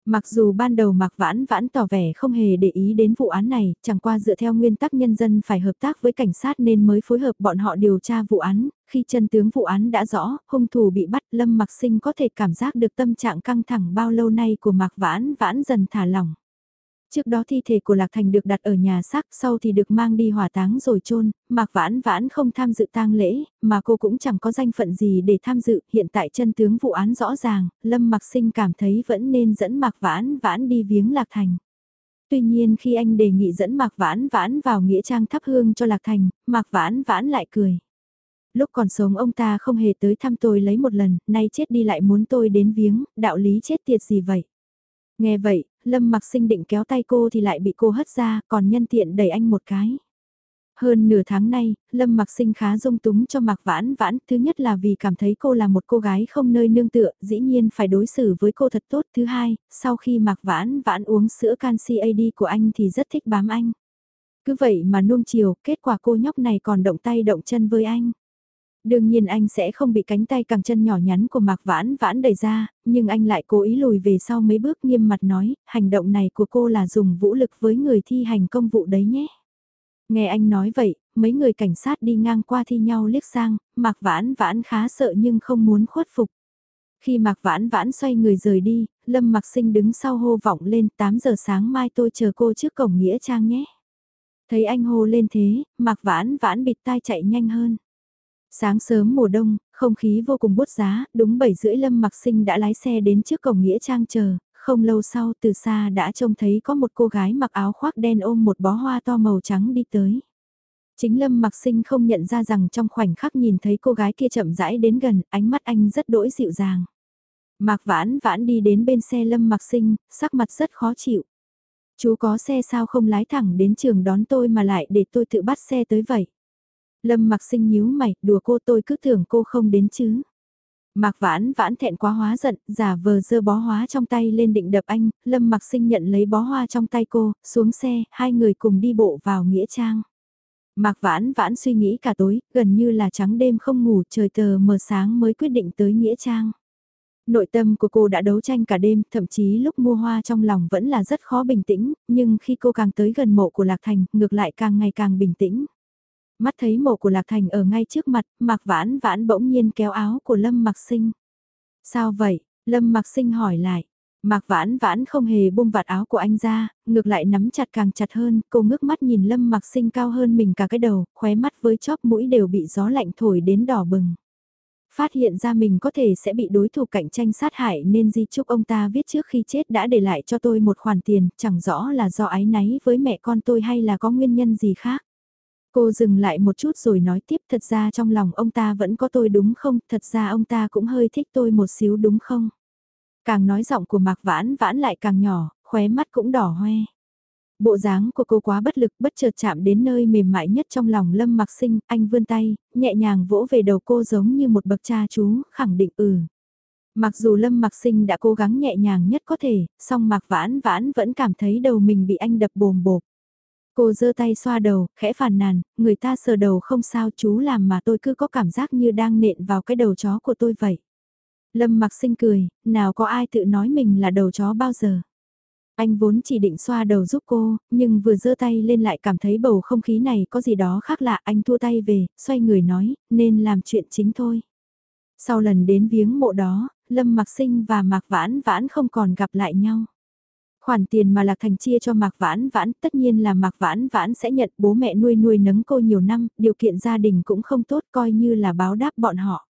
Speaker 1: Mặc dù ban đầu Mạc Vãn Vãn tỏ vẻ không hề để ý đến vụ án này, chẳng qua dựa theo nguyên tắc nhân dân phải hợp tác với cảnh sát nên mới phối hợp bọn họ điều tra vụ án, khi chân tướng vụ án đã rõ, hung thủ bị bắt Lâm Mặc Sinh có thể cảm giác được tâm trạng căng thẳng bao lâu nay của Mạc Vãn Vãn dần thả lỏng. Trước đó thi thể của Lạc Thành được đặt ở nhà xác sau thì được mang đi hỏa táng rồi chôn Mạc Vãn Vãn không tham dự tang lễ, mà cô cũng chẳng có danh phận gì để tham dự, hiện tại chân tướng vụ án rõ ràng, Lâm Mặc Sinh cảm thấy vẫn nên dẫn Mạc Vãn Vãn đi viếng Lạc Thành. Tuy nhiên khi anh đề nghị dẫn Mạc Vãn Vãn vào nghĩa trang thắp hương cho Lạc Thành, Mạc Vãn Vãn lại cười. Lúc còn sống ông ta không hề tới thăm tôi lấy một lần, nay chết đi lại muốn tôi đến viếng, đạo lý chết tiệt gì vậy? Nghe vậy, Lâm mặc sinh định kéo tay cô thì lại bị cô hất ra, còn nhân tiện đẩy anh một cái. Hơn nửa tháng nay, Lâm mặc sinh khá dung túng cho Mạc Vãn Vãn, thứ nhất là vì cảm thấy cô là một cô gái không nơi nương tựa, dĩ nhiên phải đối xử với cô thật tốt. Thứ hai, sau khi Mạc Vãn Vãn uống sữa canxi AD của anh thì rất thích bám anh. Cứ vậy mà nuông chiều, kết quả cô nhóc này còn động tay động chân với anh. Đương nhiên anh sẽ không bị cánh tay càng chân nhỏ nhắn của Mạc Vãn Vãn đẩy ra, nhưng anh lại cố ý lùi về sau mấy bước nghiêm mặt nói, hành động này của cô là dùng vũ lực với người thi hành công vụ đấy nhé. Nghe anh nói vậy, mấy người cảnh sát đi ngang qua thi nhau liếc sang, Mạc Vãn Vãn khá sợ nhưng không muốn khuất phục. Khi Mạc Vãn Vãn xoay người rời đi, Lâm Mạc Sinh đứng sau hô vọng lên 8 giờ sáng mai tôi chờ cô trước cổng Nghĩa Trang nhé. Thấy anh hô lên thế, Mạc Vãn Vãn bịt tai chạy nhanh hơn. Sáng sớm mùa đông, không khí vô cùng bút giá, đúng 7 rưỡi Lâm Mặc Sinh đã lái xe đến trước cổng Nghĩa Trang chờ, không lâu sau từ xa đã trông thấy có một cô gái mặc áo khoác đen ôm một bó hoa to màu trắng đi tới. Chính Lâm Mặc Sinh không nhận ra rằng trong khoảnh khắc nhìn thấy cô gái kia chậm rãi đến gần, ánh mắt anh rất đỗi dịu dàng. Mạc Vãn Vãn đi đến bên xe Lâm Mặc Sinh, sắc mặt rất khó chịu. Chú có xe sao không lái thẳng đến trường đón tôi mà lại để tôi tự bắt xe tới vậy? Lâm mặc sinh nhíu mày, đùa cô tôi cứ tưởng cô không đến chứ. Mạc vãn vãn thẹn quá hóa giận, giả vờ dơ bó hóa trong tay lên định đập anh, Lâm mặc sinh nhận lấy bó hoa trong tay cô, xuống xe, hai người cùng đi bộ vào Nghĩa Trang. Mạc vãn vãn suy nghĩ cả tối, gần như là trắng đêm không ngủ, trời tờ mờ sáng mới quyết định tới Nghĩa Trang. Nội tâm của cô đã đấu tranh cả đêm, thậm chí lúc mua hoa trong lòng vẫn là rất khó bình tĩnh, nhưng khi cô càng tới gần mộ của Lạc Thành, ngược lại càng ngày càng bình tĩnh. Mắt thấy mộ của Lạc Thành ở ngay trước mặt, Mạc Vãn Vãn bỗng nhiên kéo áo của Lâm Mặc Sinh. Sao vậy? Lâm Mặc Sinh hỏi lại. Mạc Vãn Vãn không hề buông vạt áo của anh ra, ngược lại nắm chặt càng chặt hơn, cô ngước mắt nhìn Lâm Mặc Sinh cao hơn mình cả cái đầu, khóe mắt với chóp mũi đều bị gió lạnh thổi đến đỏ bừng. Phát hiện ra mình có thể sẽ bị đối thủ cạnh tranh sát hại nên di chúc ông ta viết trước khi chết đã để lại cho tôi một khoản tiền, chẳng rõ là do ái náy với mẹ con tôi hay là có nguyên nhân gì khác. Cô dừng lại một chút rồi nói tiếp thật ra trong lòng ông ta vẫn có tôi đúng không, thật ra ông ta cũng hơi thích tôi một xíu đúng không. Càng nói giọng của Mạc Vãn Vãn lại càng nhỏ, khóe mắt cũng đỏ hoe. Bộ dáng của cô quá bất lực bất chợt chạm đến nơi mềm mại nhất trong lòng Lâm mạc Sinh, anh vươn tay, nhẹ nhàng vỗ về đầu cô giống như một bậc cha chú, khẳng định ừ. Mặc dù Lâm mạc Sinh đã cố gắng nhẹ nhàng nhất có thể, song Mạc Vãn Vãn vẫn cảm thấy đầu mình bị anh đập bồm bộp. Cô giơ tay xoa đầu, khẽ phàn nàn, người ta sờ đầu không sao chú làm mà tôi cứ có cảm giác như đang nện vào cái đầu chó của tôi vậy. Lâm mặc sinh cười, nào có ai tự nói mình là đầu chó bao giờ. Anh vốn chỉ định xoa đầu giúp cô, nhưng vừa giơ tay lên lại cảm thấy bầu không khí này có gì đó khác lạ. Anh thua tay về, xoay người nói, nên làm chuyện chính thôi. Sau lần đến viếng mộ đó, Lâm Mặc Sinh và Mạc Vãn Vãn không còn gặp lại nhau. Khoản tiền mà Lạc Thành chia cho Mạc Vãn Vãn tất nhiên là Mạc Vãn Vãn sẽ nhận bố mẹ nuôi nuôi nấng cô nhiều năm, điều kiện gia đình cũng không tốt coi như là báo đáp bọn họ.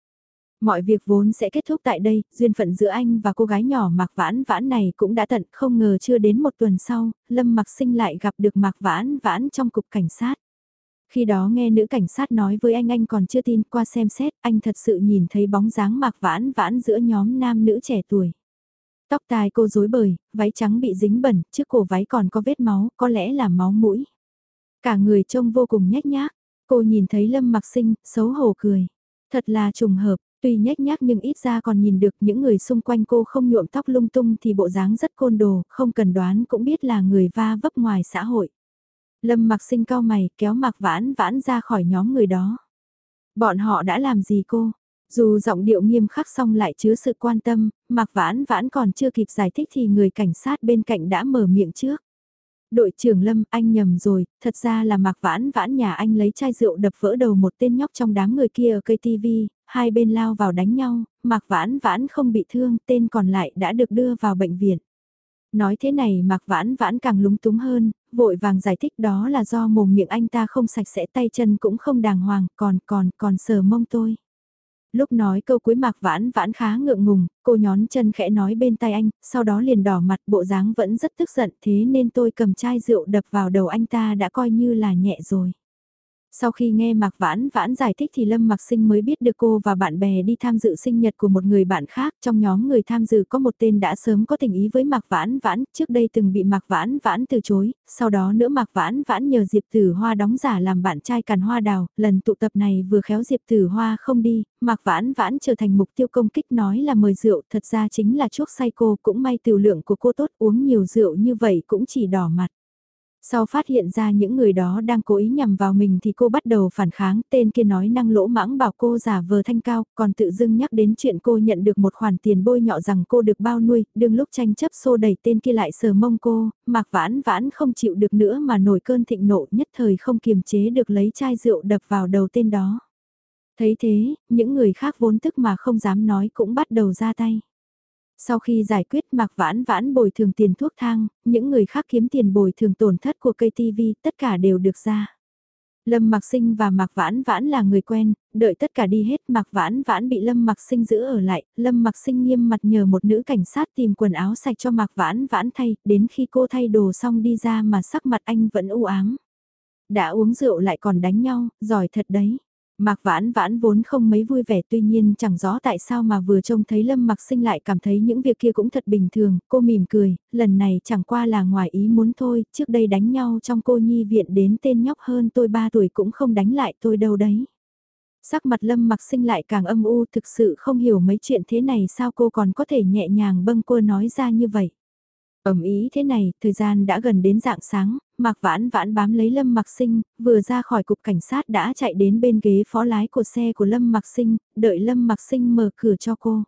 Speaker 1: Mọi việc vốn sẽ kết thúc tại đây, duyên phận giữa anh và cô gái nhỏ Mạc Vãn Vãn này cũng đã tận không ngờ chưa đến một tuần sau, Lâm Mạc Sinh lại gặp được Mạc Vãn Vãn trong cục cảnh sát. Khi đó nghe nữ cảnh sát nói với anh anh còn chưa tin qua xem xét, anh thật sự nhìn thấy bóng dáng mạc vãn vãn giữa nhóm nam nữ trẻ tuổi. Tóc tai cô rối bời, váy trắng bị dính bẩn, trước cổ váy còn có vết máu, có lẽ là máu mũi. Cả người trông vô cùng nhếch nhác, cô nhìn thấy Lâm Mặc Sinh, xấu hổ cười. Thật là trùng hợp, tuy nhếch nhác nhưng ít ra còn nhìn được những người xung quanh cô không nhuộm tóc lung tung thì bộ dáng rất côn đồ, không cần đoán cũng biết là người va vấp ngoài xã hội. Lâm mặc sinh cao mày kéo mặc vãn vãn ra khỏi nhóm người đó. Bọn họ đã làm gì cô? Dù giọng điệu nghiêm khắc xong lại chứa sự quan tâm, mạc vãn vãn còn chưa kịp giải thích thì người cảnh sát bên cạnh đã mở miệng trước. Đội trưởng Lâm, anh nhầm rồi, thật ra là mạc vãn vãn nhà anh lấy chai rượu đập vỡ đầu một tên nhóc trong đám người kia ở cây TV, hai bên lao vào đánh nhau, mạc vãn vãn không bị thương, tên còn lại đã được đưa vào bệnh viện. Nói thế này mạc vãn vãn càng lúng túng hơn, vội vàng giải thích đó là do mồm miệng anh ta không sạch sẽ tay chân cũng không đàng hoàng, còn còn còn sờ mông tôi. Lúc nói câu cuối mạc vãn vãn khá ngượng ngùng, cô nhón chân khẽ nói bên tay anh, sau đó liền đỏ mặt bộ dáng vẫn rất tức giận thế nên tôi cầm chai rượu đập vào đầu anh ta đã coi như là nhẹ rồi. Sau khi nghe Mạc Vãn Vãn giải thích thì Lâm Mạc Sinh mới biết được cô và bạn bè đi tham dự sinh nhật của một người bạn khác. Trong nhóm người tham dự có một tên đã sớm có tình ý với Mạc Vãn Vãn, trước đây từng bị Mạc Vãn Vãn từ chối, sau đó nữa Mạc Vãn Vãn nhờ Diệp Tử Hoa đóng giả làm bạn trai càn hoa đào, lần tụ tập này vừa khéo Diệp Tử Hoa không đi, Mạc Vãn Vãn trở thành mục tiêu công kích nói là mời rượu, thật ra chính là chuốc say cô, cũng may tiểu lượng của cô tốt uống nhiều rượu như vậy cũng chỉ đỏ mặt. Sau phát hiện ra những người đó đang cố ý nhằm vào mình thì cô bắt đầu phản kháng, tên kia nói năng lỗ mãng bảo cô giả vờ thanh cao, còn tự dưng nhắc đến chuyện cô nhận được một khoản tiền bôi nhọ rằng cô được bao nuôi, đương lúc tranh chấp xô đẩy tên kia lại sờ mông cô, mạc vãn vãn không chịu được nữa mà nổi cơn thịnh nộ nhất thời không kiềm chế được lấy chai rượu đập vào đầu tên đó. Thấy thế, những người khác vốn tức mà không dám nói cũng bắt đầu ra tay. Sau khi giải quyết Mạc Vãn Vãn bồi thường tiền thuốc thang, những người khác kiếm tiền bồi thường tổn thất của cây TV tất cả đều được ra. Lâm Mạc Sinh và Mạc Vãn Vãn là người quen, đợi tất cả đi hết Mạc Vãn Vãn bị Lâm Mạc Sinh giữ ở lại, Lâm Mạc Sinh nghiêm mặt nhờ một nữ cảnh sát tìm quần áo sạch cho Mạc Vãn Vãn thay, đến khi cô thay đồ xong đi ra mà sắc mặt anh vẫn u ám. Đã uống rượu lại còn đánh nhau, giỏi thật đấy. Mạc vãn vãn vốn không mấy vui vẻ tuy nhiên chẳng rõ tại sao mà vừa trông thấy Lâm Mặc Sinh lại cảm thấy những việc kia cũng thật bình thường, cô mỉm cười, lần này chẳng qua là ngoài ý muốn thôi, trước đây đánh nhau trong cô nhi viện đến tên nhóc hơn tôi 3 tuổi cũng không đánh lại tôi đâu đấy. Sắc mặt Lâm Mặc Sinh lại càng âm u thực sự không hiểu mấy chuyện thế này sao cô còn có thể nhẹ nhàng bâng cô nói ra như vậy. Ẩm ý thế này, thời gian đã gần đến dạng sáng, Mạc Vãn Vãn bám lấy Lâm Mặc Sinh, vừa ra khỏi cục cảnh sát đã chạy đến bên ghế phó lái của xe của Lâm Mặc Sinh, đợi Lâm Mặc Sinh mở cửa cho cô.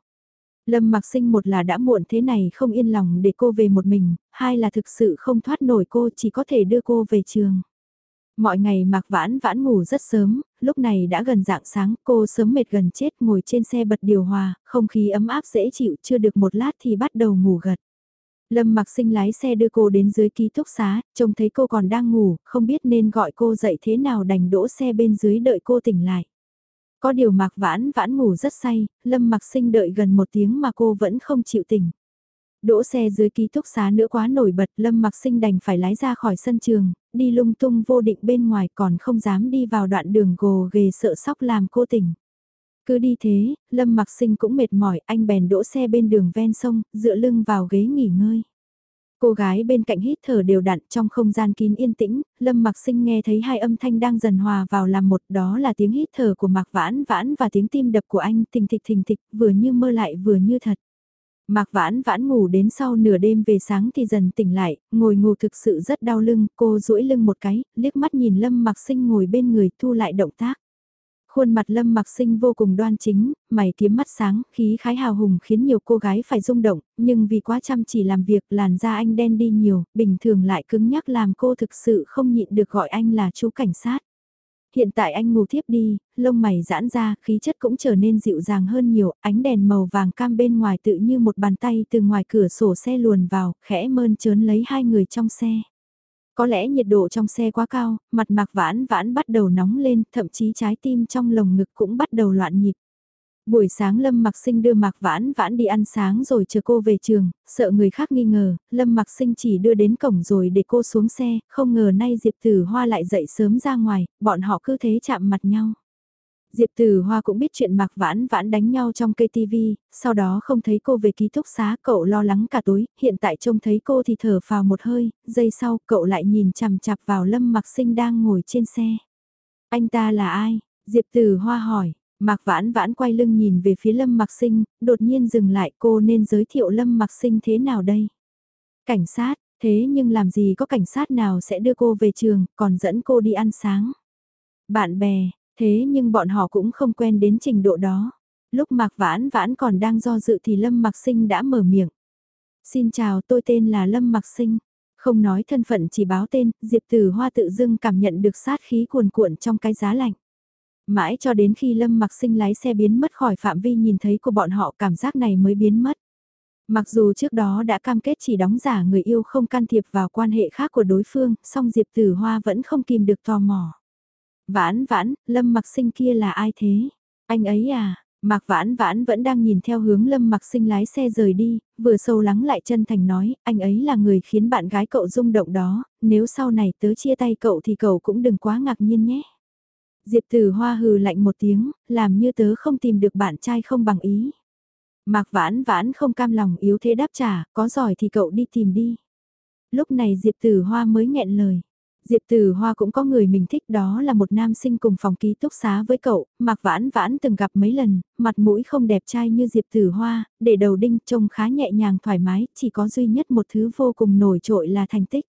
Speaker 1: Lâm Mặc Sinh một là đã muộn thế này không yên lòng để cô về một mình, hai là thực sự không thoát nổi cô chỉ có thể đưa cô về trường. Mọi ngày Mạc Vãn Vãn ngủ rất sớm, lúc này đã gần dạng sáng, cô sớm mệt gần chết ngồi trên xe bật điều hòa, không khí ấm áp dễ chịu chưa được một lát thì bắt đầu ngủ gật. Lâm mặc sinh lái xe đưa cô đến dưới ký túc xá, trông thấy cô còn đang ngủ, không biết nên gọi cô dậy thế nào đành đỗ xe bên dưới đợi cô tỉnh lại. Có điều mạc vãn vãn ngủ rất say, lâm mặc sinh đợi gần một tiếng mà cô vẫn không chịu tỉnh. Đỗ xe dưới ký túc xá nữa quá nổi bật, lâm mặc sinh đành phải lái ra khỏi sân trường, đi lung tung vô định bên ngoài còn không dám đi vào đoạn đường gồ ghề sợ sóc làm cô tỉnh. Cứ đi thế, Lâm Mặc Sinh cũng mệt mỏi, anh bèn đỗ xe bên đường ven sông, dựa lưng vào ghế nghỉ ngơi. Cô gái bên cạnh hít thở đều đặn trong không gian kín yên tĩnh, Lâm Mặc Sinh nghe thấy hai âm thanh đang dần hòa vào làm một đó là tiếng hít thở của Mạc Vãn Vãn và tiếng tim đập của anh thình thịch thình thịch vừa như mơ lại vừa như thật. Mạc Vãn Vãn ngủ đến sau nửa đêm về sáng thì dần tỉnh lại, ngồi ngủ thực sự rất đau lưng, cô duỗi lưng một cái, liếc mắt nhìn Lâm Mặc Sinh ngồi bên người thu lại động tác. Khuôn mặt lâm mặc sinh vô cùng đoan chính, mày kiếm mắt sáng, khí khái hào hùng khiến nhiều cô gái phải rung động, nhưng vì quá chăm chỉ làm việc làn da anh đen đi nhiều, bình thường lại cứng nhắc làm cô thực sự không nhịn được gọi anh là chú cảnh sát. Hiện tại anh ngủ thiếp đi, lông mày giãn ra, khí chất cũng trở nên dịu dàng hơn nhiều, ánh đèn màu vàng cam bên ngoài tự như một bàn tay từ ngoài cửa sổ xe luồn vào, khẽ mơn trớn lấy hai người trong xe. Có lẽ nhiệt độ trong xe quá cao, mặt mạc vãn vãn bắt đầu nóng lên, thậm chí trái tim trong lồng ngực cũng bắt đầu loạn nhịp. Buổi sáng Lâm Mặc Sinh đưa Mạc Vãn Vãn đi ăn sáng rồi chờ cô về trường, sợ người khác nghi ngờ, Lâm Mặc Sinh chỉ đưa đến cổng rồi để cô xuống xe, không ngờ nay Diệp Tử Hoa lại dậy sớm ra ngoài, bọn họ cứ thế chạm mặt nhau. Diệp Tử Hoa cũng biết chuyện Mạc Vãn Vãn đánh nhau trong cây TV, sau đó không thấy cô về ký túc xá, cậu lo lắng cả tối, hiện tại trông thấy cô thì thở vào một hơi, giây sau cậu lại nhìn chằm chằm vào Lâm Mặc Sinh đang ngồi trên xe. Anh ta là ai? Diệp Tử Hoa hỏi, Mạc Vãn Vãn quay lưng nhìn về phía Lâm Mặc Sinh, đột nhiên dừng lại cô nên giới thiệu Lâm Mặc Sinh thế nào đây? Cảnh sát, thế nhưng làm gì có cảnh sát nào sẽ đưa cô về trường, còn dẫn cô đi ăn sáng? Bạn bè, thế nhưng bọn họ cũng không quen đến trình độ đó. Lúc Mạc Vãn Vãn còn đang do dự thì Lâm Mặc Sinh đã mở miệng. Xin chào tôi tên là Lâm Mặc Sinh. Không nói thân phận chỉ báo tên, Diệp Tử Hoa tự dưng cảm nhận được sát khí cuồn cuộn trong cái giá lạnh. Mãi cho đến khi Lâm mặc sinh lái xe biến mất khỏi phạm vi nhìn thấy của bọn họ cảm giác này mới biến mất. Mặc dù trước đó đã cam kết chỉ đóng giả người yêu không can thiệp vào quan hệ khác của đối phương, song Diệp Tử Hoa vẫn không kìm được tò mò. Vãn vãn, Lâm mặc sinh kia là ai thế? Anh ấy à? Mạc vãn vãn vẫn đang nhìn theo hướng Lâm mặc sinh lái xe rời đi, vừa sâu lắng lại chân thành nói, anh ấy là người khiến bạn gái cậu rung động đó, nếu sau này tớ chia tay cậu thì cậu cũng đừng quá ngạc nhiên nhé. Diệp Tử Hoa hừ lạnh một tiếng, làm như tớ không tìm được bạn trai không bằng ý. Mạc Vãn Vãn không cam lòng yếu thế đáp trả, có giỏi thì cậu đi tìm đi. Lúc này Diệp Tử Hoa mới nghẹn lời. Diệp Tử Hoa cũng có người mình thích đó là một nam sinh cùng phòng ký túc xá với cậu, Mạc Vãn Vãn từng gặp mấy lần, mặt mũi không đẹp trai như Diệp Tử Hoa, để đầu đinh trông khá nhẹ nhàng thoải mái, chỉ có duy nhất một thứ vô cùng nổi trội là thành tích.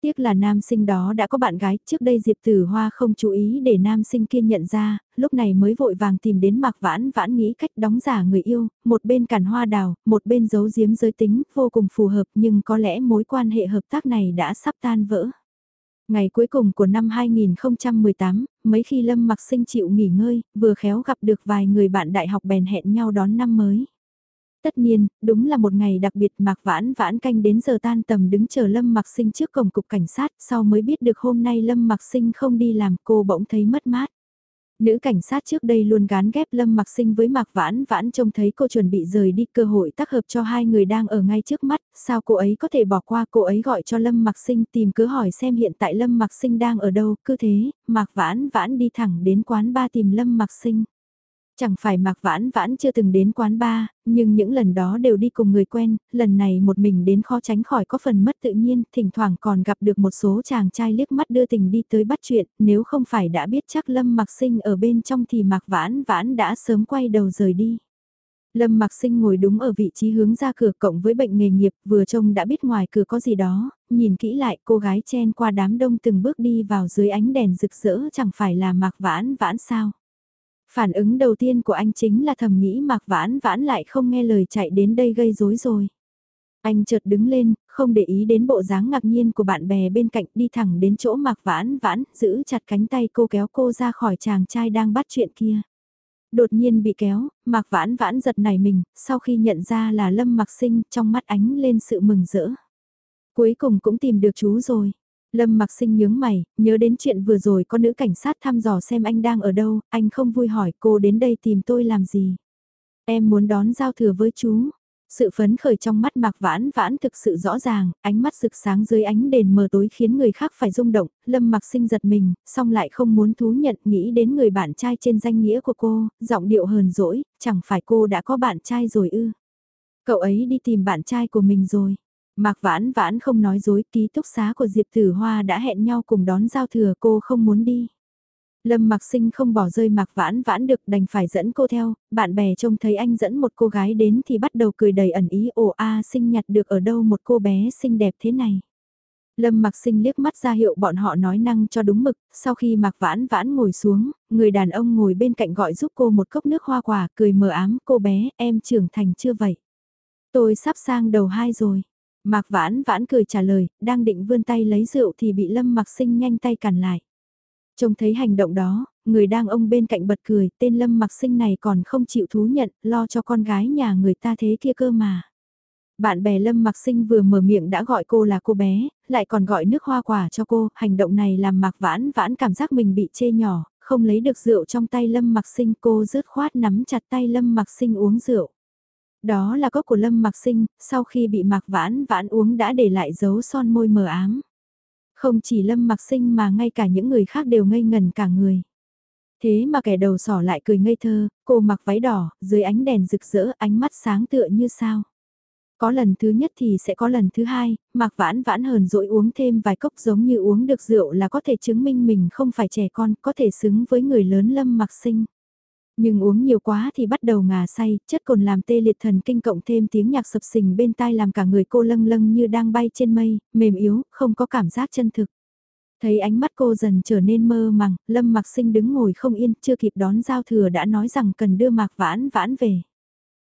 Speaker 1: Tiếc là nam sinh đó đã có bạn gái, trước đây Diệp Tử Hoa không chú ý để nam sinh kia nhận ra, lúc này mới vội vàng tìm đến Mạc Vãn Vãn nghĩ cách đóng giả người yêu, một bên cản hoa đào, một bên giấu giếm giới tính, vô cùng phù hợp nhưng có lẽ mối quan hệ hợp tác này đã sắp tan vỡ. Ngày cuối cùng của năm 2018, mấy khi Lâm Mặc Sinh chịu nghỉ ngơi, vừa khéo gặp được vài người bạn đại học bèn hẹn nhau đón năm mới. Tất nhiên, đúng là một ngày đặc biệt Mạc Vãn Vãn canh đến giờ tan tầm đứng chờ Lâm Mặc Sinh trước cổng cục cảnh sát, sau mới biết được hôm nay Lâm Mặc Sinh không đi làm cô bỗng thấy mất mát. Nữ cảnh sát trước đây luôn gán ghép Lâm Mặc Sinh với Mạc Vãn Vãn trông thấy cô chuẩn bị rời đi cơ hội tác hợp cho hai người đang ở ngay trước mắt, sao cô ấy có thể bỏ qua cô ấy gọi cho Lâm Mặc Sinh tìm cứ hỏi xem hiện tại Lâm Mặc Sinh đang ở đâu, cứ thế, Mạc Vãn Vãn đi thẳng đến quán ba tìm Lâm Mặc Sinh. Chẳng phải Mạc Vãn Vãn chưa từng đến quán bar, nhưng những lần đó đều đi cùng người quen, lần này một mình đến khó tránh khỏi có phần mất tự nhiên, thỉnh thoảng còn gặp được một số chàng trai liếc mắt đưa tình đi tới bắt chuyện, nếu không phải đã biết chắc Lâm Mạc Sinh ở bên trong thì Mạc Vãn Vãn đã sớm quay đầu rời đi. Lâm Mạc Sinh ngồi đúng ở vị trí hướng ra cửa cộng với bệnh nghề nghiệp, vừa trông đã biết ngoài cửa có gì đó, nhìn kỹ lại cô gái chen qua đám đông từng bước đi vào dưới ánh đèn rực rỡ chẳng phải là Mạc Vãn Vãn sao. Phản ứng đầu tiên của anh chính là thầm nghĩ Mạc Vãn Vãn lại không nghe lời chạy đến đây gây rối rồi. Anh chợt đứng lên, không để ý đến bộ dáng ngạc nhiên của bạn bè bên cạnh đi thẳng đến chỗ Mạc Vãn Vãn, giữ chặt cánh tay cô kéo cô ra khỏi chàng trai đang bắt chuyện kia. Đột nhiên bị kéo, Mạc Vãn Vãn giật nảy mình, sau khi nhận ra là Lâm Mạc Sinh trong mắt ánh lên sự mừng rỡ. Cuối cùng cũng tìm được chú rồi. Lâm mặc sinh nhướng mày, nhớ đến chuyện vừa rồi có nữ cảnh sát thăm dò xem anh đang ở đâu, anh không vui hỏi cô đến đây tìm tôi làm gì. Em muốn đón giao thừa với chú. Sự phấn khởi trong mắt mạc vãn vãn thực sự rõ ràng, ánh mắt rực sáng dưới ánh đèn mờ tối khiến người khác phải rung động, lâm mặc sinh giật mình, song lại không muốn thú nhận nghĩ đến người bạn trai trên danh nghĩa của cô, giọng điệu hờn dỗi, chẳng phải cô đã có bạn trai rồi ư. Cậu ấy đi tìm bạn trai của mình rồi. Mạc Vãn Vãn không nói dối ký túc xá của Diệp Tử Hoa đã hẹn nhau cùng đón giao thừa cô không muốn đi. Lâm Mạc Sinh không bỏ rơi Mạc Vãn Vãn được đành phải dẫn cô theo, bạn bè trông thấy anh dẫn một cô gái đến thì bắt đầu cười đầy ẩn ý ồ a sinh nhặt được ở đâu một cô bé xinh đẹp thế này. Lâm Mạc Sinh liếc mắt ra hiệu bọn họ nói năng cho đúng mực, sau khi Mạc Vãn Vãn ngồi xuống, người đàn ông ngồi bên cạnh gọi giúp cô một cốc nước hoa quả, cười mờ ám, cô bé, em trưởng thành chưa vậy? Tôi sắp sang đầu hai rồi. Mạc vãn vãn cười trả lời, đang định vươn tay lấy rượu thì bị lâm mặc sinh nhanh tay cản lại. Trông thấy hành động đó, người đang ông bên cạnh bật cười, tên lâm mặc sinh này còn không chịu thú nhận, lo cho con gái nhà người ta thế kia cơ mà. Bạn bè Lâm Mặc Sinh vừa mở miệng đã gọi cô là cô bé, lại còn gọi nước hoa quả cho cô, hành động này làm Mạc Vãn Vãn cảm giác mình bị chê nhỏ, không lấy được rượu trong tay Lâm Mặc Sinh cô rớt khoát nắm chặt tay Lâm Mặc Sinh uống rượu. Đó là cốc của Lâm Mặc Sinh, sau khi bị Mạc Vãn Vãn uống đã để lại dấu son môi mờ ám. Không chỉ Lâm Mặc Sinh mà ngay cả những người khác đều ngây ngần cả người. Thế mà kẻ đầu sỏ lại cười ngây thơ, cô mặc váy đỏ, dưới ánh đèn rực rỡ, ánh mắt sáng tựa như sao. Có lần thứ nhất thì sẽ có lần thứ hai, mặc vãn vãn hờn dỗi uống thêm vài cốc giống như uống được rượu là có thể chứng minh mình không phải trẻ con, có thể xứng với người lớn lâm mặc sinh. Nhưng uống nhiều quá thì bắt đầu ngà say, chất cồn làm tê liệt thần kinh cộng thêm tiếng nhạc sập sình bên tai làm cả người cô lâng lâng như đang bay trên mây, mềm yếu, không có cảm giác chân thực. Thấy ánh mắt cô dần trở nên mơ màng, Lâm Mặc Sinh đứng ngồi không yên, chưa kịp đón giao thừa đã nói rằng cần đưa Mạc Vãn Vãn về.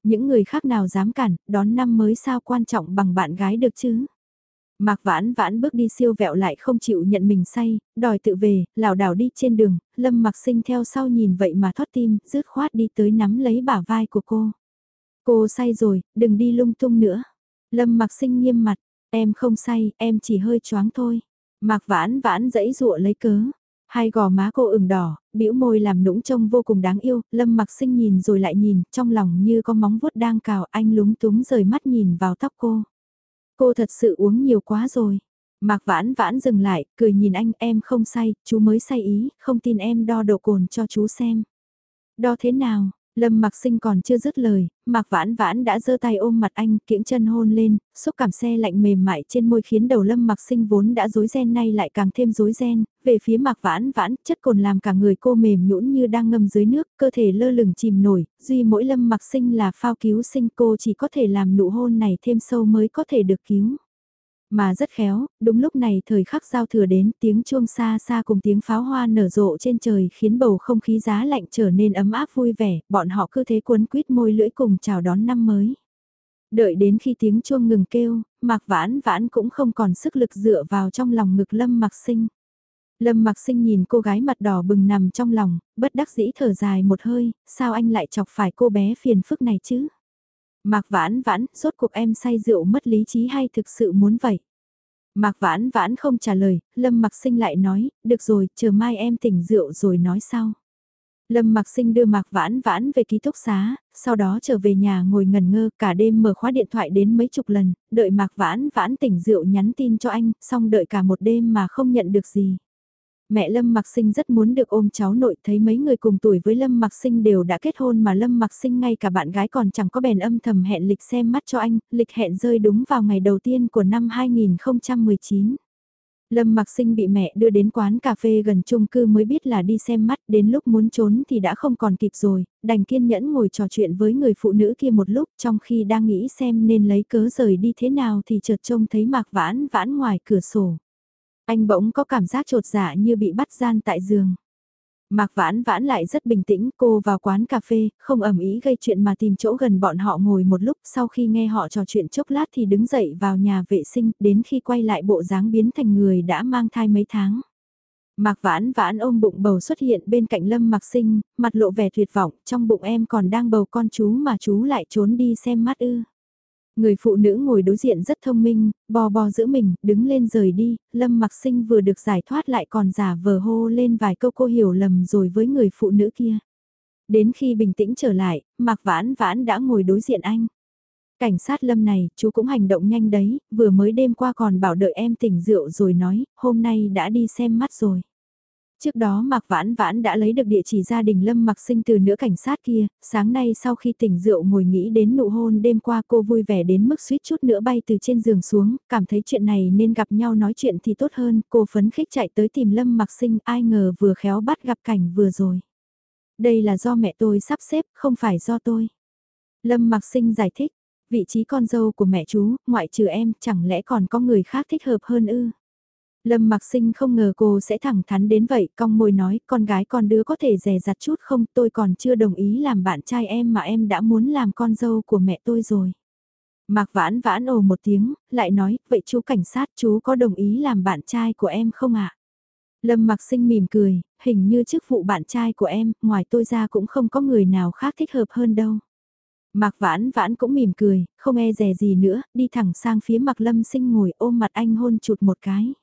Speaker 1: Những người khác nào dám cản, đón năm mới sao quan trọng bằng bạn gái được chứ? Mạc Vãn Vãn bước đi siêu vẹo lại không chịu nhận mình say, đòi tự về, lảo đảo đi trên đường, Lâm Mặc Sinh theo sau nhìn vậy mà thoát tim, rứt khoát đi tới nắm lấy bả vai của cô. Cô say rồi, đừng đi lung tung nữa. Lâm Mặc Sinh nghiêm mặt, em không say, em chỉ hơi choáng thôi. Mạc vãn vãn dẫy dụa lấy cớ. Hai gò má cô ửng đỏ, bĩu môi làm nũng trông vô cùng đáng yêu, lâm mặc sinh nhìn rồi lại nhìn, trong lòng như có móng vuốt đang cào anh lúng túng rời mắt nhìn vào tóc cô. Cô thật sự uống nhiều quá rồi. Mạc vãn vãn dừng lại, cười nhìn anh em không say, chú mới say ý, không tin em đo độ cồn cho chú xem. Đo thế nào, Lâm Mặc Sinh còn chưa dứt lời, Mạc Vãn Vãn đã giơ tay ôm mặt anh, kiễng chân hôn lên, xúc cảm xe lạnh mềm mại trên môi khiến đầu Lâm Mặc Sinh vốn đã rối ren nay lại càng thêm rối ren, về phía Mạc Vãn Vãn, chất cồn làm cả người cô mềm nhũn như đang ngâm dưới nước, cơ thể lơ lửng chìm nổi, duy mỗi Lâm Mặc Sinh là phao cứu sinh cô chỉ có thể làm nụ hôn này thêm sâu mới có thể được cứu. Mà rất khéo, đúng lúc này thời khắc giao thừa đến tiếng chuông xa xa cùng tiếng pháo hoa nở rộ trên trời khiến bầu không khí giá lạnh trở nên ấm áp vui vẻ, bọn họ cứ thế cuốn quýt môi lưỡi cùng chào đón năm mới. Đợi đến khi tiếng chuông ngừng kêu, Mạc Vãn Vãn cũng không còn sức lực dựa vào trong lòng ngực Lâm Mặc Sinh. Lâm Mặc Sinh nhìn cô gái mặt đỏ bừng nằm trong lòng, bất đắc dĩ thở dài một hơi, sao anh lại chọc phải cô bé phiền phức này chứ? Mạc vãn vãn, rốt cuộc em say rượu mất lý trí hay thực sự muốn vậy? Mạc vãn vãn không trả lời, Lâm Mặc Sinh lại nói, được rồi, chờ mai em tỉnh rượu rồi nói sau. Lâm Mặc Sinh đưa Mạc Vãn Vãn về ký túc xá, sau đó trở về nhà ngồi ngần ngơ cả đêm mở khóa điện thoại đến mấy chục lần, đợi Mạc Vãn Vãn tỉnh rượu nhắn tin cho anh, xong đợi cả một đêm mà không nhận được gì. Mẹ Lâm Mặc Sinh rất muốn được ôm cháu nội thấy mấy người cùng tuổi với Lâm Mặc Sinh đều đã kết hôn mà Lâm Mặc Sinh ngay cả bạn gái còn chẳng có bèn âm thầm hẹn lịch xem mắt cho anh, lịch hẹn rơi đúng vào ngày đầu tiên của năm 2019. Lâm Mặc Sinh bị mẹ đưa đến quán cà phê gần chung cư mới biết là đi xem mắt, đến lúc muốn trốn thì đã không còn kịp rồi, đành kiên nhẫn ngồi trò chuyện với người phụ nữ kia một lúc trong khi đang nghĩ xem nên lấy cớ rời đi thế nào thì chợt trông thấy Mạc Vãn Vãn ngoài cửa sổ. Anh bỗng có cảm giác trột dạ như bị bắt gian tại giường. Mạc vãn vãn lại rất bình tĩnh, cô vào quán cà phê, không ẩm ý gây chuyện mà tìm chỗ gần bọn họ ngồi một lúc sau khi nghe họ trò chuyện chốc lát thì đứng dậy vào nhà vệ sinh, đến khi quay lại bộ dáng biến thành người đã mang thai mấy tháng. Mạc vãn vãn ôm bụng bầu xuất hiện bên cạnh Lâm Mạc Sinh, mặt lộ vẻ tuyệt vọng, trong bụng em còn đang bầu con chú mà chú lại trốn đi xem mắt ư. Người phụ nữ ngồi đối diện rất thông minh, bò bò giữa mình, đứng lên rời đi, Lâm Mặc Sinh vừa được giải thoát lại còn giả vờ hô lên vài câu cô hiểu lầm rồi với người phụ nữ kia. Đến khi bình tĩnh trở lại, Mạc Vãn Vãn đã ngồi đối diện anh. Cảnh sát Lâm này, chú cũng hành động nhanh đấy, vừa mới đêm qua còn bảo đợi em tỉnh rượu rồi nói, hôm nay đã đi xem mắt rồi. Trước đó Mạc Vãn Vãn đã lấy được địa chỉ gia đình Lâm Mặc Sinh từ nữ cảnh sát kia, sáng nay sau khi tỉnh rượu ngồi nghĩ đến nụ hôn đêm qua cô vui vẻ đến mức suýt chút nữa bay từ trên giường xuống, cảm thấy chuyện này nên gặp nhau nói chuyện thì tốt hơn, cô phấn khích chạy tới tìm Lâm Mặc Sinh ai ngờ vừa khéo bắt gặp cảnh vừa rồi. Đây là do mẹ tôi sắp xếp, không phải do tôi. Lâm Mặc Sinh giải thích, vị trí con dâu của mẹ chú, ngoại trừ em, chẳng lẽ còn có người khác thích hợp hơn ư? Lâm Mặc Sinh không ngờ cô sẽ thẳng thắn đến vậy, cong môi nói, con gái con đứa có thể rè rặt chút không, tôi còn chưa đồng ý làm bạn trai em mà em đã muốn làm con dâu của mẹ tôi rồi. Mạc vãn vãn ồ một tiếng, lại nói, vậy chú cảnh sát chú có đồng ý làm bạn trai của em không ạ? Lâm Mặc Sinh mỉm cười, hình như chức vụ bạn trai của em, ngoài tôi ra cũng không có người nào khác thích hợp hơn đâu. Mạc vãn vãn cũng mỉm cười, không e rè gì nữa, đi thẳng sang phía Mạc Lâm Sinh ngồi ôm mặt anh hôn chụt một cái.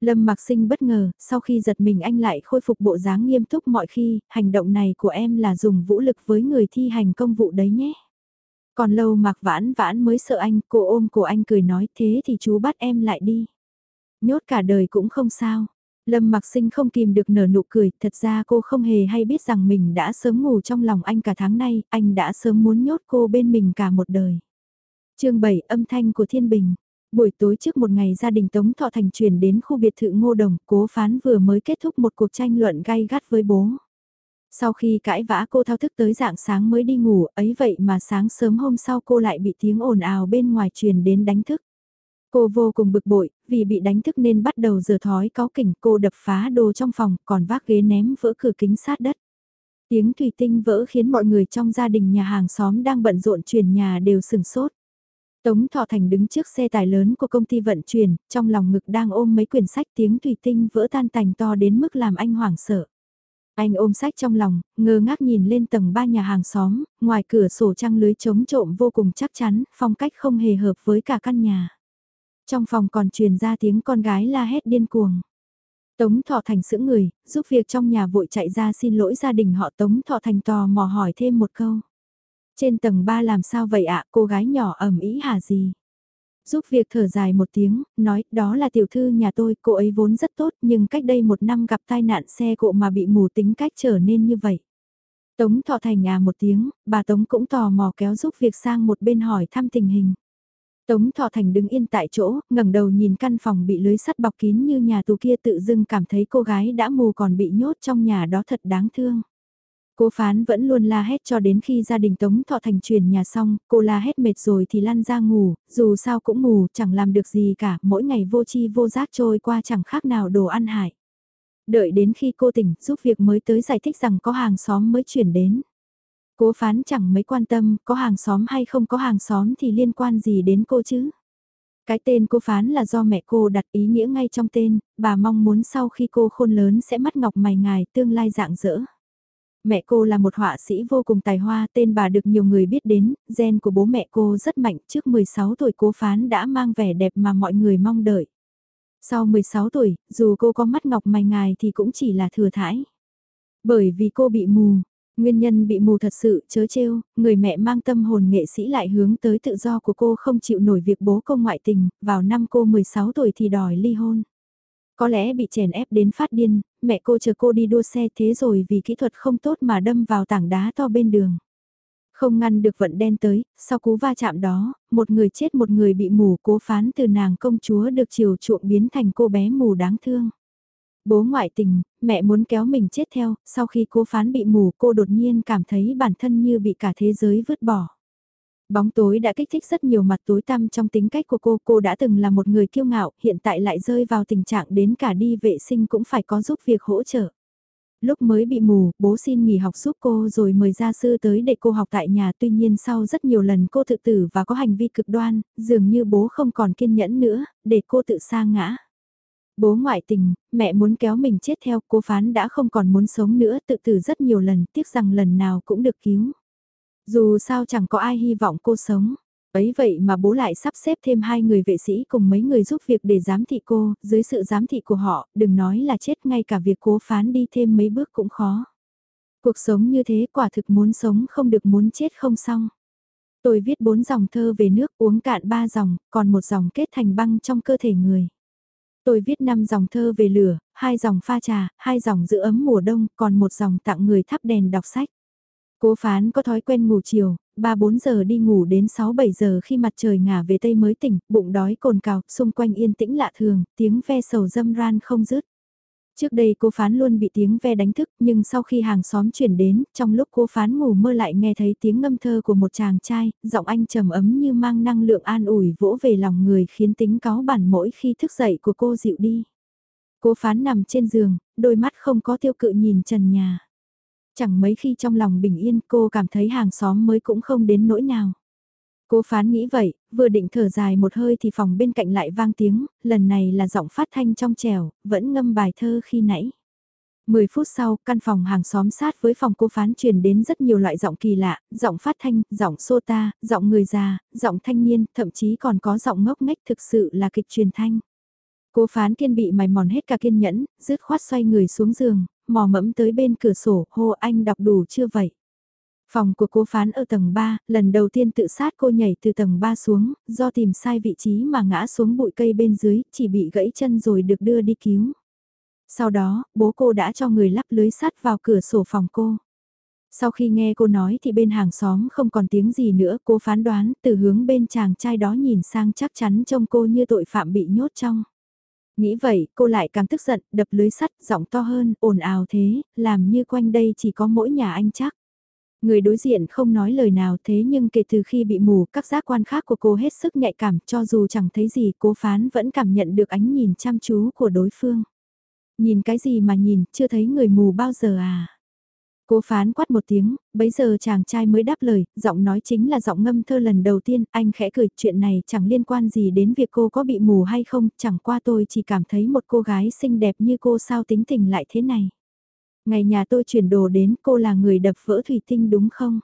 Speaker 1: Lâm Mặc Sinh bất ngờ, sau khi giật mình anh lại khôi phục bộ dáng nghiêm túc mọi khi, hành động này của em là dùng vũ lực với người thi hành công vụ đấy nhé. Còn lâu Mạc Vãn Vãn mới sợ anh, cô ôm cổ anh cười nói thế thì chú bắt em lại đi. Nhốt cả đời cũng không sao. Lâm Mặc Sinh không kìm được nở nụ cười, thật ra cô không hề hay biết rằng mình đã sớm ngủ trong lòng anh cả tháng nay, anh đã sớm muốn nhốt cô bên mình cả một đời. chương 7 âm thanh của Thiên Bình Buổi tối trước một ngày gia đình Tống Thọ Thành chuyển đến khu biệt thự Ngô Đồng, cố phán vừa mới kết thúc một cuộc tranh luận gay gắt với bố. Sau khi cãi vã cô thao thức tới dạng sáng mới đi ngủ, ấy vậy mà sáng sớm hôm sau cô lại bị tiếng ồn ào bên ngoài truyền đến đánh thức. Cô vô cùng bực bội, vì bị đánh thức nên bắt đầu giờ thói có kỉnh cô đập phá đồ trong phòng, còn vác ghế ném vỡ cửa kính sát đất. Tiếng thủy tinh vỡ khiến mọi người trong gia đình nhà hàng xóm đang bận rộn chuyển nhà đều sừng sốt. Tống Thọ Thành đứng trước xe tải lớn của công ty vận chuyển, trong lòng ngực đang ôm mấy quyển sách tiếng thủy tinh vỡ tan tành to đến mức làm anh hoảng sợ. Anh ôm sách trong lòng, ngơ ngác nhìn lên tầng ba nhà hàng xóm, ngoài cửa sổ trăng lưới chống trộm vô cùng chắc chắn, phong cách không hề hợp với cả căn nhà. Trong phòng còn truyền ra tiếng con gái la hét điên cuồng. Tống Thọ Thành sững người, giúp việc trong nhà vội chạy ra xin lỗi gia đình họ Tống Thọ Thành tò mò hỏi thêm một câu. Trên tầng 3 làm sao vậy ạ, cô gái nhỏ ẩm ý hả gì? Giúp việc thở dài một tiếng, nói, đó là tiểu thư nhà tôi, cô ấy vốn rất tốt, nhưng cách đây một năm gặp tai nạn xe cộ mà bị mù tính cách trở nên như vậy. Tống thọ thành à một tiếng, bà Tống cũng tò mò kéo giúp việc sang một bên hỏi thăm tình hình. Tống Thọ Thành đứng yên tại chỗ, ngẩng đầu nhìn căn phòng bị lưới sắt bọc kín như nhà tù kia tự dưng cảm thấy cô gái đã mù còn bị nhốt trong nhà đó thật đáng thương. Cô phán vẫn luôn la hét cho đến khi gia đình Tống Thọ Thành chuyển nhà xong, cô la hét mệt rồi thì lăn ra ngủ, dù sao cũng ngủ, chẳng làm được gì cả, mỗi ngày vô chi vô giác trôi qua chẳng khác nào đồ ăn hại. Đợi đến khi cô tỉnh, giúp việc mới tới giải thích rằng có hàng xóm mới chuyển đến. Cố phán chẳng mấy quan tâm, có hàng xóm hay không có hàng xóm thì liên quan gì đến cô chứ? Cái tên cô phán là do mẹ cô đặt ý nghĩa ngay trong tên, bà mong muốn sau khi cô khôn lớn sẽ mắt ngọc mày ngài tương lai dạng dỡ. Mẹ cô là một họa sĩ vô cùng tài hoa, tên bà được nhiều người biết đến, gen của bố mẹ cô rất mạnh, trước 16 tuổi cố phán đã mang vẻ đẹp mà mọi người mong đợi. Sau 16 tuổi, dù cô có mắt ngọc mày ngài thì cũng chỉ là thừa thải. Bởi vì cô bị mù, nguyên nhân bị mù thật sự chớ trêu, người mẹ mang tâm hồn nghệ sĩ lại hướng tới tự do của cô không chịu nổi việc bố cô ngoại tình, vào năm cô 16 tuổi thì đòi ly hôn. Có lẽ bị chèn ép đến phát điên, mẹ cô chờ cô đi đua xe thế rồi vì kỹ thuật không tốt mà đâm vào tảng đá to bên đường. Không ngăn được vận đen tới, sau cú va chạm đó, một người chết một người bị mù cố phán từ nàng công chúa được chiều chuộng biến thành cô bé mù đáng thương. Bố ngoại tình, mẹ muốn kéo mình chết theo, sau khi cố phán bị mù cô đột nhiên cảm thấy bản thân như bị cả thế giới vứt bỏ. Bóng tối đã kích thích rất nhiều mặt tối tăm trong tính cách của cô. Cô đã từng là một người kiêu ngạo, hiện tại lại rơi vào tình trạng đến cả đi vệ sinh cũng phải có giúp việc hỗ trợ. Lúc mới bị mù, bố xin nghỉ học giúp cô rồi mời gia sư tới để cô học tại nhà. Tuy nhiên sau rất nhiều lần cô tự tử và có hành vi cực đoan, dường như bố không còn kiên nhẫn nữa, để cô tự sa ngã. Bố ngoại tình, mẹ muốn kéo mình chết theo, cô phán đã không còn muốn sống nữa, tự tử rất nhiều lần, tiếc rằng lần nào cũng được cứu. Dù sao chẳng có ai hy vọng cô sống. Ấy vậy mà bố lại sắp xếp thêm hai người vệ sĩ cùng mấy người giúp việc để giám thị cô, dưới sự giám thị của họ, đừng nói là chết ngay cả việc cố phán đi thêm mấy bước cũng khó. Cuộc sống như thế quả thực muốn sống không được muốn chết không xong. Tôi viết bốn dòng thơ về nước uống cạn ba dòng, còn một dòng kết thành băng trong cơ thể người. Tôi viết năm dòng thơ về lửa, hai dòng pha trà, hai dòng giữ ấm mùa đông, còn một dòng tặng người thắp đèn đọc sách. Cố phán có thói quen ngủ chiều, 3-4 giờ đi ngủ đến 6-7 giờ khi mặt trời ngả về tây mới tỉnh, bụng đói cồn cào, xung quanh yên tĩnh lạ thường, tiếng ve sầu dâm ran không dứt. Trước đây cô phán luôn bị tiếng ve đánh thức, nhưng sau khi hàng xóm chuyển đến, trong lúc cô phán ngủ mơ lại nghe thấy tiếng ngâm thơ của một chàng trai, giọng anh trầm ấm như mang năng lượng an ủi vỗ về lòng người khiến tính cáo bản mỗi khi thức dậy của cô dịu đi. Cô phán nằm trên giường, đôi mắt không có tiêu cự nhìn trần nhà. Chẳng mấy khi trong lòng bình yên cô cảm thấy hàng xóm mới cũng không đến nỗi nào. Cô phán nghĩ vậy, vừa định thở dài một hơi thì phòng bên cạnh lại vang tiếng, lần này là giọng phát thanh trong trèo, vẫn ngâm bài thơ khi nãy. Mười phút sau, căn phòng hàng xóm sát với phòng cô phán truyền đến rất nhiều loại giọng kỳ lạ, giọng phát thanh, giọng sô ta, giọng người già, giọng thanh niên, thậm chí còn có giọng ngốc nghếch thực sự là kịch truyền thanh. Cố phán kiên bị mài mòn hết cả kiên nhẫn, rứt khoát xoay người xuống giường, mò mẫm tới bên cửa sổ, hô anh đọc đủ chưa vậy? Phòng của cô phán ở tầng 3, lần đầu tiên tự sát cô nhảy từ tầng 3 xuống, do tìm sai vị trí mà ngã xuống bụi cây bên dưới, chỉ bị gãy chân rồi được đưa đi cứu. Sau đó, bố cô đã cho người lắp lưới sắt vào cửa sổ phòng cô. Sau khi nghe cô nói thì bên hàng xóm không còn tiếng gì nữa, cô phán đoán từ hướng bên chàng trai đó nhìn sang chắc chắn trông cô như tội phạm bị nhốt trong. Nghĩ vậy, cô lại càng tức giận, đập lưới sắt, giọng to hơn, ồn ào thế, làm như quanh đây chỉ có mỗi nhà anh chắc. Người đối diện không nói lời nào thế nhưng kể từ khi bị mù, các giác quan khác của cô hết sức nhạy cảm cho dù chẳng thấy gì cô phán vẫn cảm nhận được ánh nhìn chăm chú của đối phương. Nhìn cái gì mà nhìn, chưa thấy người mù bao giờ à? Cô phán quát một tiếng, bấy giờ chàng trai mới đáp lời, giọng nói chính là giọng ngâm thơ lần đầu tiên, anh khẽ cười, chuyện này chẳng liên quan gì đến việc cô có bị mù hay không, chẳng qua tôi chỉ cảm thấy một cô gái xinh đẹp như cô sao tính tình lại thế này. Ngày nhà tôi chuyển đồ đến cô là người đập vỡ thủy tinh đúng không?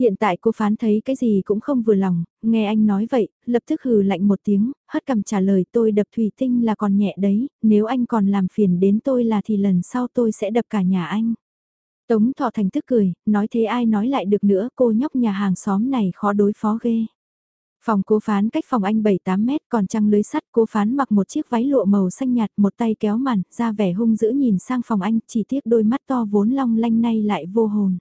Speaker 1: Hiện tại cô phán thấy cái gì cũng không vừa lòng, nghe anh nói vậy, lập tức hừ lạnh một tiếng, hất cầm trả lời tôi đập thủy tinh là còn nhẹ đấy, nếu anh còn làm phiền đến tôi là thì lần sau tôi sẽ đập cả nhà anh. Tống Thọ Thành tức cười, nói thế ai nói lại được nữa cô nhóc nhà hàng xóm này khó đối phó ghê. Phòng cố phán cách phòng anh 7-8 mét còn trăng lưới sắt cố phán mặc một chiếc váy lụa màu xanh nhạt một tay kéo màn ra vẻ hung dữ nhìn sang phòng anh chỉ tiếc đôi mắt to vốn long lanh nay lại vô hồn.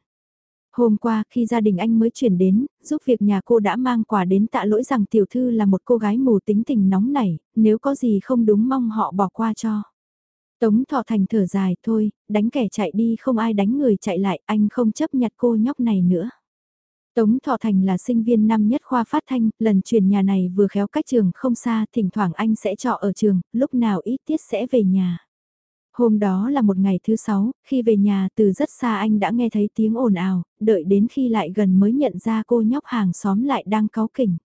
Speaker 1: Hôm qua khi gia đình anh mới chuyển đến, giúp việc nhà cô đã mang quà đến tạ lỗi rằng tiểu thư là một cô gái mù tính tình nóng nảy, nếu có gì không đúng mong họ bỏ qua cho. Tống Thọ Thành thở dài thôi, đánh kẻ chạy đi không ai đánh người chạy lại, anh không chấp nhặt cô nhóc này nữa. Tống Thọ Thành là sinh viên năm nhất khoa phát thanh, lần chuyển nhà này vừa khéo cách trường không xa, thỉnh thoảng anh sẽ trọ ở trường, lúc nào ít tiết sẽ về nhà. Hôm đó là một ngày thứ sáu, khi về nhà từ rất xa anh đã nghe thấy tiếng ồn ào, đợi đến khi lại gần mới nhận ra cô nhóc hàng xóm lại đang cáu kỉnh.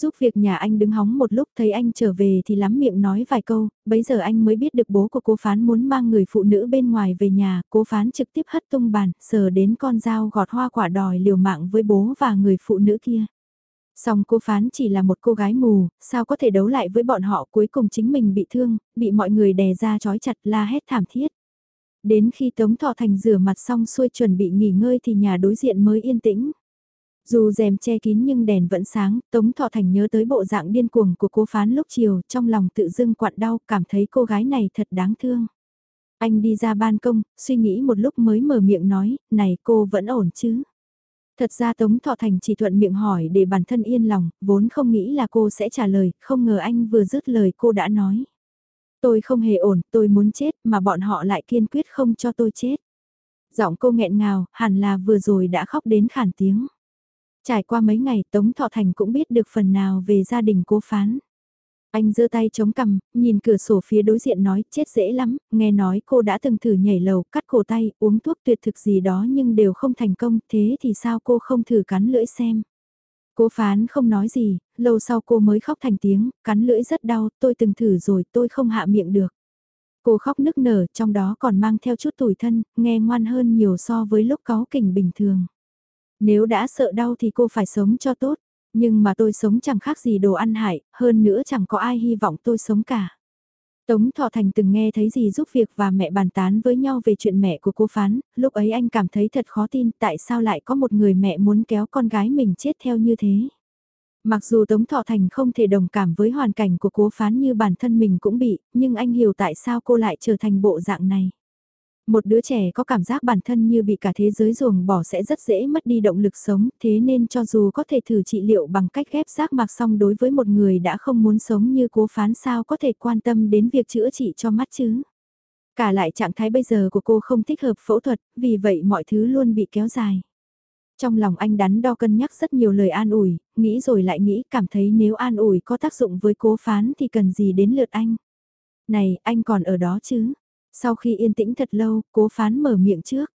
Speaker 1: Giúp việc nhà anh đứng hóng một lúc thấy anh trở về thì lắm miệng nói vài câu, bấy giờ anh mới biết được bố của cô Phán muốn mang người phụ nữ bên ngoài về nhà, cô Phán trực tiếp hất tung bàn, sờ đến con dao gọt hoa quả đòi liều mạng với bố và người phụ nữ kia. Song cô Phán chỉ là một cô gái mù, sao có thể đấu lại với bọn họ cuối cùng chính mình bị thương, bị mọi người đè ra trói chặt la hét thảm thiết. Đến khi Tống Thọ Thành rửa mặt xong xuôi chuẩn bị nghỉ ngơi thì nhà đối diện mới yên tĩnh. Dù rèm che kín nhưng đèn vẫn sáng, Tống Thọ Thành nhớ tới bộ dạng điên cuồng của cô phán lúc chiều, trong lòng tự dưng quặn đau, cảm thấy cô gái này thật đáng thương. Anh đi ra ban công, suy nghĩ một lúc mới mở miệng nói, này cô vẫn ổn chứ? Thật ra Tống Thọ Thành chỉ thuận miệng hỏi để bản thân yên lòng, vốn không nghĩ là cô sẽ trả lời, không ngờ anh vừa dứt lời cô đã nói. Tôi không hề ổn, tôi muốn chết mà bọn họ lại kiên quyết không cho tôi chết. Giọng cô nghẹn ngào, hẳn là vừa rồi đã khóc đến khản tiếng. Trải qua mấy ngày Tống Thọ Thành cũng biết được phần nào về gia đình cố phán. Anh giơ tay chống cằm, nhìn cửa sổ phía đối diện nói chết dễ lắm, nghe nói cô đã từng thử nhảy lầu, cắt cổ tay, uống thuốc tuyệt thực gì đó nhưng đều không thành công, thế thì sao cô không thử cắn lưỡi xem. Cố phán không nói gì, lâu sau cô mới khóc thành tiếng, cắn lưỡi rất đau, tôi từng thử rồi, tôi không hạ miệng được. Cô khóc nức nở, trong đó còn mang theo chút tủi thân, nghe ngoan hơn nhiều so với lúc có kỉnh bình thường. Nếu đã sợ đau thì cô phải sống cho tốt, nhưng mà tôi sống chẳng khác gì đồ ăn hại, hơn nữa chẳng có ai hy vọng tôi sống cả. Tống Thọ Thành từng nghe thấy gì giúp việc và mẹ bàn tán với nhau về chuyện mẹ của cô Phán, lúc ấy anh cảm thấy thật khó tin tại sao lại có một người mẹ muốn kéo con gái mình chết theo như thế. Mặc dù Tống Thọ Thành không thể đồng cảm với hoàn cảnh của cố Phán như bản thân mình cũng bị, nhưng anh hiểu tại sao cô lại trở thành bộ dạng này. Một đứa trẻ có cảm giác bản thân như bị cả thế giới ruồng bỏ sẽ rất dễ mất đi động lực sống, thế nên cho dù có thể thử trị liệu bằng cách ghép giác mạc xong đối với một người đã không muốn sống như cố phán sao có thể quan tâm đến việc chữa trị cho mắt chứ. Cả lại trạng thái bây giờ của cô không thích hợp phẫu thuật, vì vậy mọi thứ luôn bị kéo dài. Trong lòng anh đắn đo cân nhắc rất nhiều lời an ủi, nghĩ rồi lại nghĩ cảm thấy nếu an ủi có tác dụng với cố phán thì cần gì đến lượt anh. Này, anh còn ở đó chứ? Sau khi yên tĩnh thật lâu, cố phán mở miệng trước.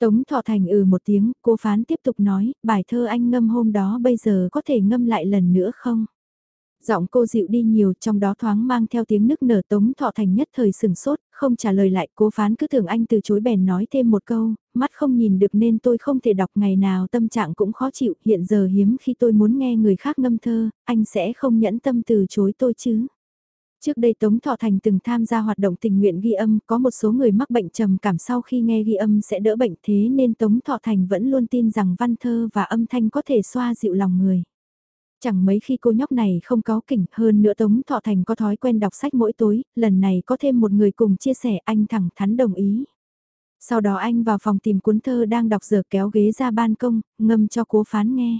Speaker 1: Tống Thọ Thành ừ một tiếng, cố phán tiếp tục nói, bài thơ anh ngâm hôm đó bây giờ có thể ngâm lại lần nữa không? Giọng cô dịu đi nhiều trong đó thoáng mang theo tiếng nức nở Tống Thọ Thành nhất thời sừng sốt, không trả lời lại cố phán cứ tưởng anh từ chối bèn nói thêm một câu, mắt không nhìn được nên tôi không thể đọc ngày nào tâm trạng cũng khó chịu, hiện giờ hiếm khi tôi muốn nghe người khác ngâm thơ, anh sẽ không nhẫn tâm từ chối tôi chứ. Trước đây Tống Thọ Thành từng tham gia hoạt động tình nguyện ghi âm, có một số người mắc bệnh trầm cảm sau khi nghe ghi âm sẽ đỡ bệnh thế nên Tống Thọ Thành vẫn luôn tin rằng văn thơ và âm thanh có thể xoa dịu lòng người. Chẳng mấy khi cô nhóc này không có kỉnh hơn nữa Tống Thọ Thành có thói quen đọc sách mỗi tối, lần này có thêm một người cùng chia sẻ anh thẳng thắn đồng ý. Sau đó anh vào phòng tìm cuốn thơ đang đọc giờ kéo ghế ra ban công, ngâm cho cố phán nghe.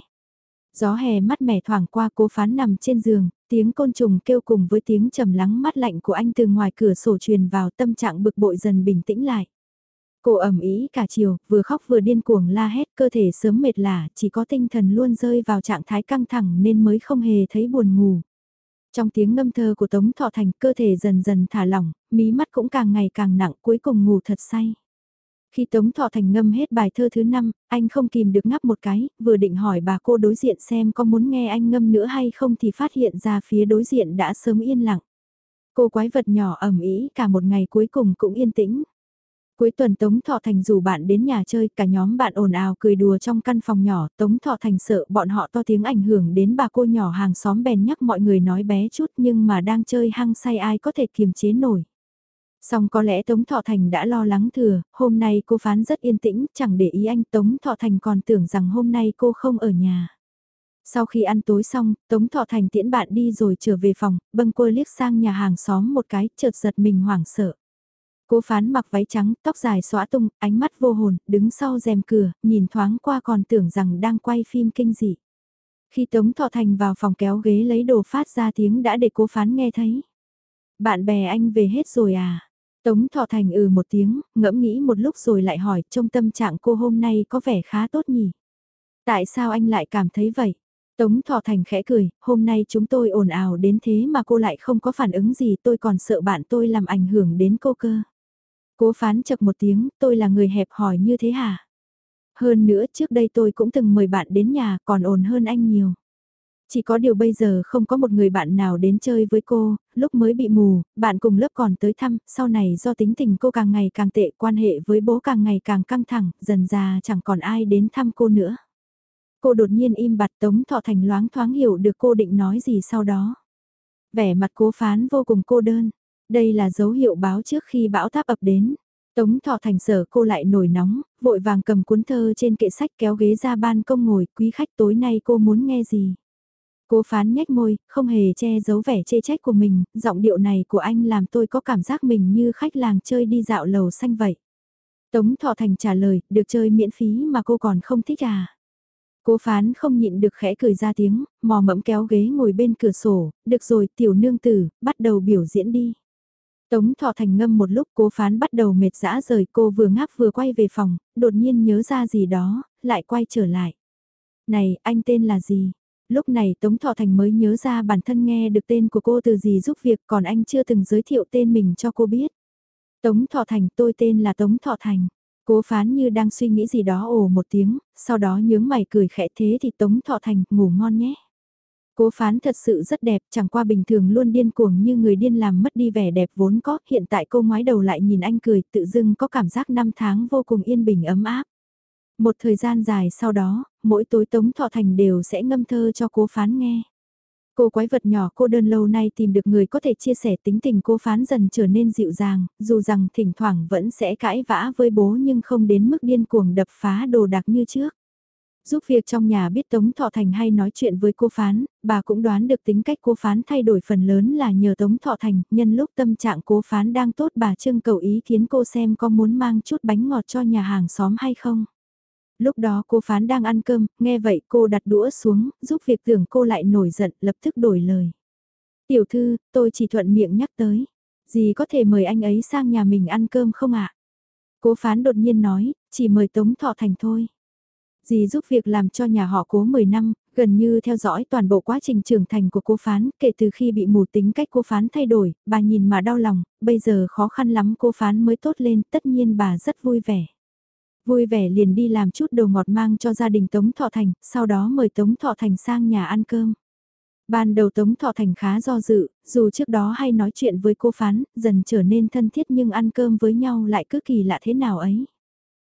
Speaker 1: Gió hè mắt mẻ thoảng qua cố phán nằm trên giường, tiếng côn trùng kêu cùng với tiếng trầm lắng mắt lạnh của anh từ ngoài cửa sổ truyền vào tâm trạng bực bội dần bình tĩnh lại. Cô ẩm ý cả chiều, vừa khóc vừa điên cuồng la hét cơ thể sớm mệt lả, chỉ có tinh thần luôn rơi vào trạng thái căng thẳng nên mới không hề thấy buồn ngủ. Trong tiếng ngâm thơ của Tống Thọ Thành cơ thể dần dần thả lỏng, mí mắt cũng càng ngày càng nặng cuối cùng ngủ thật say. Khi Tống Thọ Thành ngâm hết bài thơ thứ năm, anh không kìm được ngắp một cái, vừa định hỏi bà cô đối diện xem có muốn nghe anh ngâm nữa hay không thì phát hiện ra phía đối diện đã sớm yên lặng. Cô quái vật nhỏ ẩm ý cả một ngày cuối cùng cũng yên tĩnh. Cuối tuần Tống Thọ Thành rủ bạn đến nhà chơi, cả nhóm bạn ồn ào cười đùa trong căn phòng nhỏ, Tống Thọ Thành sợ bọn họ to tiếng ảnh hưởng đến bà cô nhỏ hàng xóm bèn nhắc mọi người nói bé chút nhưng mà đang chơi hăng say ai có thể kiềm chế nổi. Xong có lẽ Tống Thọ Thành đã lo lắng thừa, hôm nay cô phán rất yên tĩnh, chẳng để ý anh Tống Thọ Thành còn tưởng rằng hôm nay cô không ở nhà. Sau khi ăn tối xong, Tống Thọ Thành tiễn bạn đi rồi trở về phòng, bâng quơ liếc sang nhà hàng xóm một cái, chợt giật mình hoảng sợ. Cô phán mặc váy trắng, tóc dài xóa tung, ánh mắt vô hồn, đứng sau rèm cửa, nhìn thoáng qua còn tưởng rằng đang quay phim kinh dị. Khi Tống Thọ Thành vào phòng kéo ghế lấy đồ phát ra tiếng đã để cô phán nghe thấy. Bạn bè anh về hết rồi à? Tống Thọ Thành ừ một tiếng, ngẫm nghĩ một lúc rồi lại hỏi trong tâm trạng cô hôm nay có vẻ khá tốt nhỉ? Tại sao anh lại cảm thấy vậy? Tống Thọ Thành khẽ cười, hôm nay chúng tôi ồn ào đến thế mà cô lại không có phản ứng gì tôi còn sợ bạn tôi làm ảnh hưởng đến cô cơ. Cố phán chập một tiếng, tôi là người hẹp hỏi như thế hả? Hơn nữa trước đây tôi cũng từng mời bạn đến nhà còn ồn hơn anh nhiều. Chỉ có điều bây giờ không có một người bạn nào đến chơi với cô, lúc mới bị mù, bạn cùng lớp còn tới thăm, sau này do tính tình cô càng ngày càng tệ, quan hệ với bố càng ngày càng căng thẳng, dần ra chẳng còn ai đến thăm cô nữa. Cô đột nhiên im bặt Tống Thọ Thành loáng thoáng hiểu được cô định nói gì sau đó. Vẻ mặt cố phán vô cùng cô đơn, đây là dấu hiệu báo trước khi bão táp ập đến. Tống Thọ Thành sở cô lại nổi nóng, vội vàng cầm cuốn thơ trên kệ sách kéo ghế ra ban công ngồi, quý khách tối nay cô muốn nghe gì? Cố phán nhếch môi, không hề che giấu vẻ chê trách của mình, giọng điệu này của anh làm tôi có cảm giác mình như khách làng chơi đi dạo lầu xanh vậy. Tống Thọ Thành trả lời, được chơi miễn phí mà cô còn không thích à? Cố phán không nhịn được khẽ cười ra tiếng, mò mẫm kéo ghế ngồi bên cửa sổ, được rồi tiểu nương tử, bắt đầu biểu diễn đi. Tống Thọ Thành ngâm một lúc cố phán bắt đầu mệt dã rời cô vừa ngáp vừa quay về phòng, đột nhiên nhớ ra gì đó, lại quay trở lại. Này, anh tên là gì? Lúc này Tống Thọ Thành mới nhớ ra bản thân nghe được tên của cô từ gì giúp việc còn anh chưa từng giới thiệu tên mình cho cô biết. Tống Thọ Thành tôi tên là Tống Thọ Thành. Cố phán như đang suy nghĩ gì đó ồ một tiếng, sau đó nhướng mày cười khẽ thế thì Tống Thọ Thành ngủ ngon nhé. Cố phán thật sự rất đẹp, chẳng qua bình thường luôn điên cuồng như người điên làm mất đi vẻ đẹp vốn có, hiện tại cô ngoái đầu lại nhìn anh cười, tự dưng có cảm giác năm tháng vô cùng yên bình ấm áp. Một thời gian dài sau đó, mỗi tối Tống Thọ Thành đều sẽ ngâm thơ cho cố phán nghe. Cô quái vật nhỏ cô đơn lâu nay tìm được người có thể chia sẻ tính tình cô phán dần trở nên dịu dàng, dù rằng thỉnh thoảng vẫn sẽ cãi vã với bố nhưng không đến mức điên cuồng đập phá đồ đạc như trước. Giúp việc trong nhà biết Tống Thọ Thành hay nói chuyện với cô Phán, bà cũng đoán được tính cách cô Phán thay đổi phần lớn là nhờ Tống Thọ Thành, nhân lúc tâm trạng cô Phán đang tốt bà trưng cầu ý kiến cô xem có muốn mang chút bánh ngọt cho nhà hàng xóm hay không. Lúc đó cô Phán đang ăn cơm, nghe vậy cô đặt đũa xuống, giúp việc tưởng cô lại nổi giận, lập tức đổi lời. Tiểu thư, tôi chỉ thuận miệng nhắc tới. Gì có thể mời anh ấy sang nhà mình ăn cơm không ạ? Cố Phán đột nhiên nói, chỉ mời Tống Thọ Thành thôi. Dì giúp việc làm cho nhà họ cố 10 năm, gần như theo dõi toàn bộ quá trình trưởng thành của cô Phán, kể từ khi bị mù tính cách cô Phán thay đổi, bà nhìn mà đau lòng, bây giờ khó khăn lắm cô Phán mới tốt lên, tất nhiên bà rất vui vẻ. Vui vẻ liền đi làm chút đồ ngọt mang cho gia đình Tống Thọ Thành, sau đó mời Tống Thọ Thành sang nhà ăn cơm. Ban đầu Tống Thọ Thành khá do dự, dù trước đó hay nói chuyện với cô Phán, dần trở nên thân thiết nhưng ăn cơm với nhau lại cứ kỳ lạ thế nào ấy.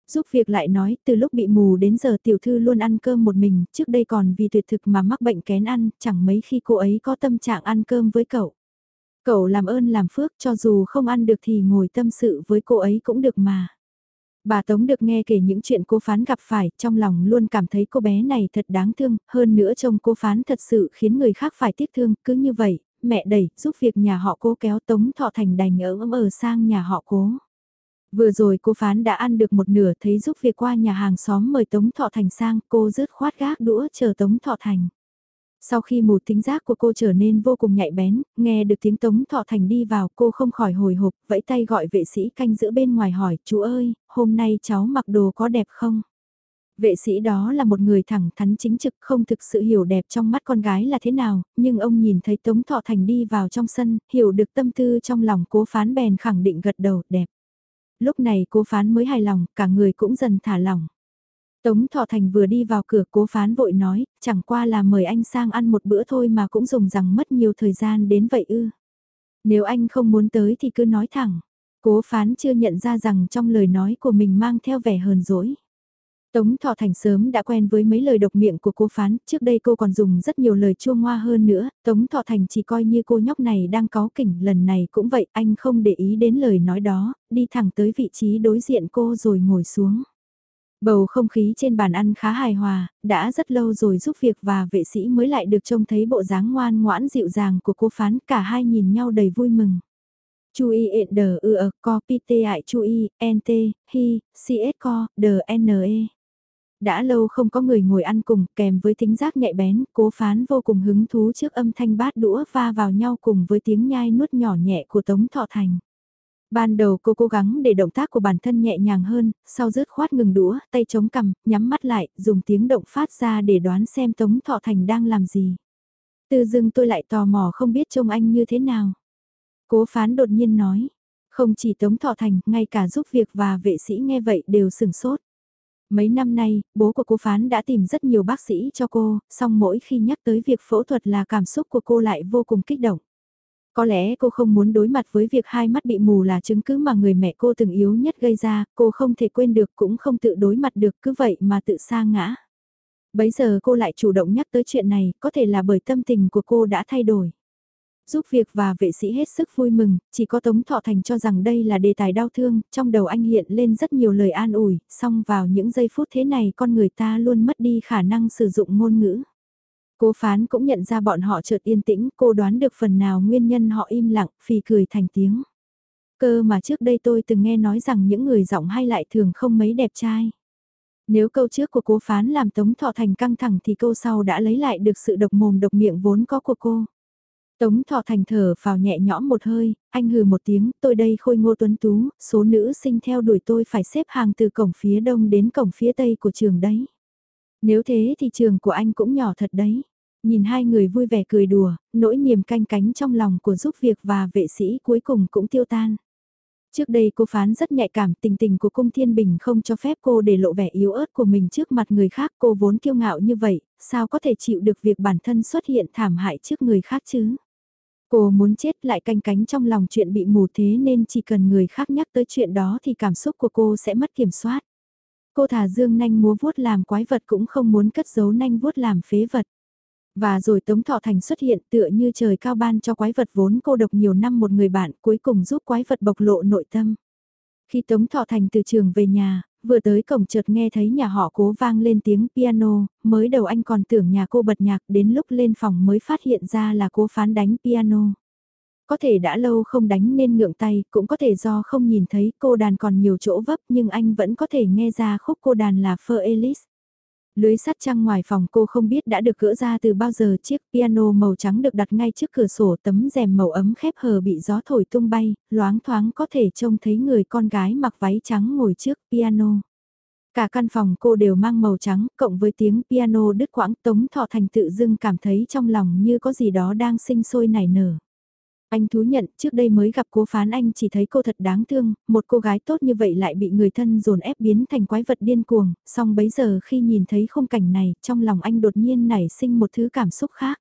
Speaker 1: Giúp việc lại nói, từ lúc bị mù đến giờ tiểu thư luôn ăn cơm một mình, trước đây còn vì tuyệt thực mà mắc bệnh kén ăn, chẳng mấy khi cô ấy có tâm trạng ăn cơm với cậu. Cậu làm ơn làm phước cho dù không ăn được thì ngồi tâm sự với cô ấy cũng được mà. Bà Tống được nghe kể những chuyện cô Phán gặp phải, trong lòng luôn cảm thấy cô bé này thật đáng thương, hơn nữa trông cô Phán thật sự khiến người khác phải tiếc thương, cứ như vậy, mẹ đẩy, giúp việc nhà họ cố kéo Tống Thọ Thành đành ở ấm ở sang nhà họ cố. Vừa rồi cô Phán đã ăn được một nửa thấy giúp việc qua nhà hàng xóm mời Tống Thọ Thành sang, cô rứt khoát gác đũa chờ Tống Thọ Thành. Sau khi mù tính giác của cô trở nên vô cùng nhạy bén, nghe được tiếng Tống Thọ Thành đi vào cô không khỏi hồi hộp, vẫy tay gọi vệ sĩ canh giữ bên ngoài hỏi, chú ơi, hôm nay cháu mặc đồ có đẹp không? Vệ sĩ đó là một người thẳng thắn chính trực không thực sự hiểu đẹp trong mắt con gái là thế nào, nhưng ông nhìn thấy Tống Thọ Thành đi vào trong sân, hiểu được tâm tư trong lòng cố phán bèn khẳng định gật đầu, đẹp. Lúc này cố phán mới hài lòng, cả người cũng dần thả lỏng. Tống Thọ Thành vừa đi vào cửa cố phán vội nói, chẳng qua là mời anh sang ăn một bữa thôi mà cũng dùng rằng mất nhiều thời gian đến vậy ư. Nếu anh không muốn tới thì cứ nói thẳng. Cố phán chưa nhận ra rằng trong lời nói của mình mang theo vẻ hờn dỗi. Tống Thọ Thành sớm đã quen với mấy lời độc miệng của cô phán, trước đây cô còn dùng rất nhiều lời chua ngoa hơn nữa, Tống Thọ Thành chỉ coi như cô nhóc này đang có kỉnh, lần này cũng vậy, anh không để ý đến lời nói đó, đi thẳng tới vị trí đối diện cô rồi ngồi xuống. Bầu không khí trên bàn ăn khá hài hòa, đã rất lâu rồi giúp việc và vệ sĩ mới lại được trông thấy bộ dáng ngoan ngoãn dịu dàng của cô phán, cả hai nhìn nhau đầy vui mừng. Chu y e ẹn đờ ư ờ co pt ại chu y, nt, hi, cs co, đờ ne. Đã lâu không có người ngồi ăn cùng, kèm với tính giác nhạy bén, cố phán vô cùng hứng thú trước âm thanh bát đũa va vào nhau cùng với tiếng nhai nuốt nhỏ nhẹ của Tống Thọ Thành. Ban đầu cô cố gắng để động tác của bản thân nhẹ nhàng hơn, sau rớt khoát ngừng đũa, tay chống cằm, nhắm mắt lại, dùng tiếng động phát ra để đoán xem Tống Thọ Thành đang làm gì. Từ dưng tôi lại tò mò không biết trông anh như thế nào. Cố phán đột nhiên nói, không chỉ Tống Thọ Thành, ngay cả giúp việc và vệ sĩ nghe vậy đều sừng sốt. Mấy năm nay, bố của cô Phán đã tìm rất nhiều bác sĩ cho cô, song mỗi khi nhắc tới việc phẫu thuật là cảm xúc của cô lại vô cùng kích động. Có lẽ cô không muốn đối mặt với việc hai mắt bị mù là chứng cứ mà người mẹ cô từng yếu nhất gây ra, cô không thể quên được cũng không tự đối mặt được cứ vậy mà tự sa ngã. Bấy giờ cô lại chủ động nhắc tới chuyện này, có thể là bởi tâm tình của cô đã thay đổi giúp việc và vệ sĩ hết sức vui mừng, chỉ có Tống Thọ Thành cho rằng đây là đề tài đau thương, trong đầu anh hiện lên rất nhiều lời an ủi, song vào những giây phút thế này con người ta luôn mất đi khả năng sử dụng ngôn ngữ. Cố phán cũng nhận ra bọn họ chợt yên tĩnh, cô đoán được phần nào nguyên nhân họ im lặng, phì cười thành tiếng. Cơ mà trước đây tôi từng nghe nói rằng những người giọng hay lại thường không mấy đẹp trai. Nếu câu trước của cố phán làm Tống Thọ Thành căng thẳng thì câu sau đã lấy lại được sự độc mồm độc miệng vốn có của cô. Tống Thọ Thành thở vào nhẹ nhõm một hơi, anh hừ một tiếng, tôi đây khôi ngô tuấn tú, số nữ sinh theo đuổi tôi phải xếp hàng từ cổng phía đông đến cổng phía tây của trường đấy. Nếu thế thì trường của anh cũng nhỏ thật đấy. Nhìn hai người vui vẻ cười đùa, nỗi niềm canh cánh trong lòng của giúp việc và vệ sĩ cuối cùng cũng tiêu tan. Trước đây cô phán rất nhạy cảm tình tình của cung thiên bình không cho phép cô để lộ vẻ yếu ớt của mình trước mặt người khác cô vốn kiêu ngạo như vậy, sao có thể chịu được việc bản thân xuất hiện thảm hại trước người khác chứ? Cô muốn chết lại canh cánh trong lòng chuyện bị mù thế nên chỉ cần người khác nhắc tới chuyện đó thì cảm xúc của cô sẽ mất kiểm soát. Cô thả dương nanh múa vuốt làm quái vật cũng không muốn cất giấu nanh vuốt làm phế vật. Và rồi Tống Thọ Thành xuất hiện tựa như trời cao ban cho quái vật vốn cô độc nhiều năm một người bạn cuối cùng giúp quái vật bộc lộ nội tâm. Khi Tống Thọ Thành từ trường về nhà, vừa tới cổng chợt nghe thấy nhà họ cố vang lên tiếng piano, mới đầu anh còn tưởng nhà cô bật nhạc đến lúc lên phòng mới phát hiện ra là cô phán đánh piano. Có thể đã lâu không đánh nên ngượng tay, cũng có thể do không nhìn thấy cô đàn còn nhiều chỗ vấp nhưng anh vẫn có thể nghe ra khúc cô đàn là Fur Ellis. Lưới sắt trăng ngoài phòng cô không biết đã được gỡ ra từ bao giờ chiếc piano màu trắng được đặt ngay trước cửa sổ tấm rèm màu ấm khép hờ bị gió thổi tung bay, loáng thoáng có thể trông thấy người con gái mặc váy trắng ngồi trước piano. Cả căn phòng cô đều mang màu trắng, cộng với tiếng piano đứt quãng tống thọ thành tự dưng cảm thấy trong lòng như có gì đó đang sinh sôi nảy nở. Anh thú nhận, trước đây mới gặp cố phán anh chỉ thấy cô thật đáng thương, một cô gái tốt như vậy lại bị người thân dồn ép biến thành quái vật điên cuồng, song bấy giờ khi nhìn thấy khung cảnh này, trong lòng anh đột nhiên nảy sinh một thứ cảm xúc khác.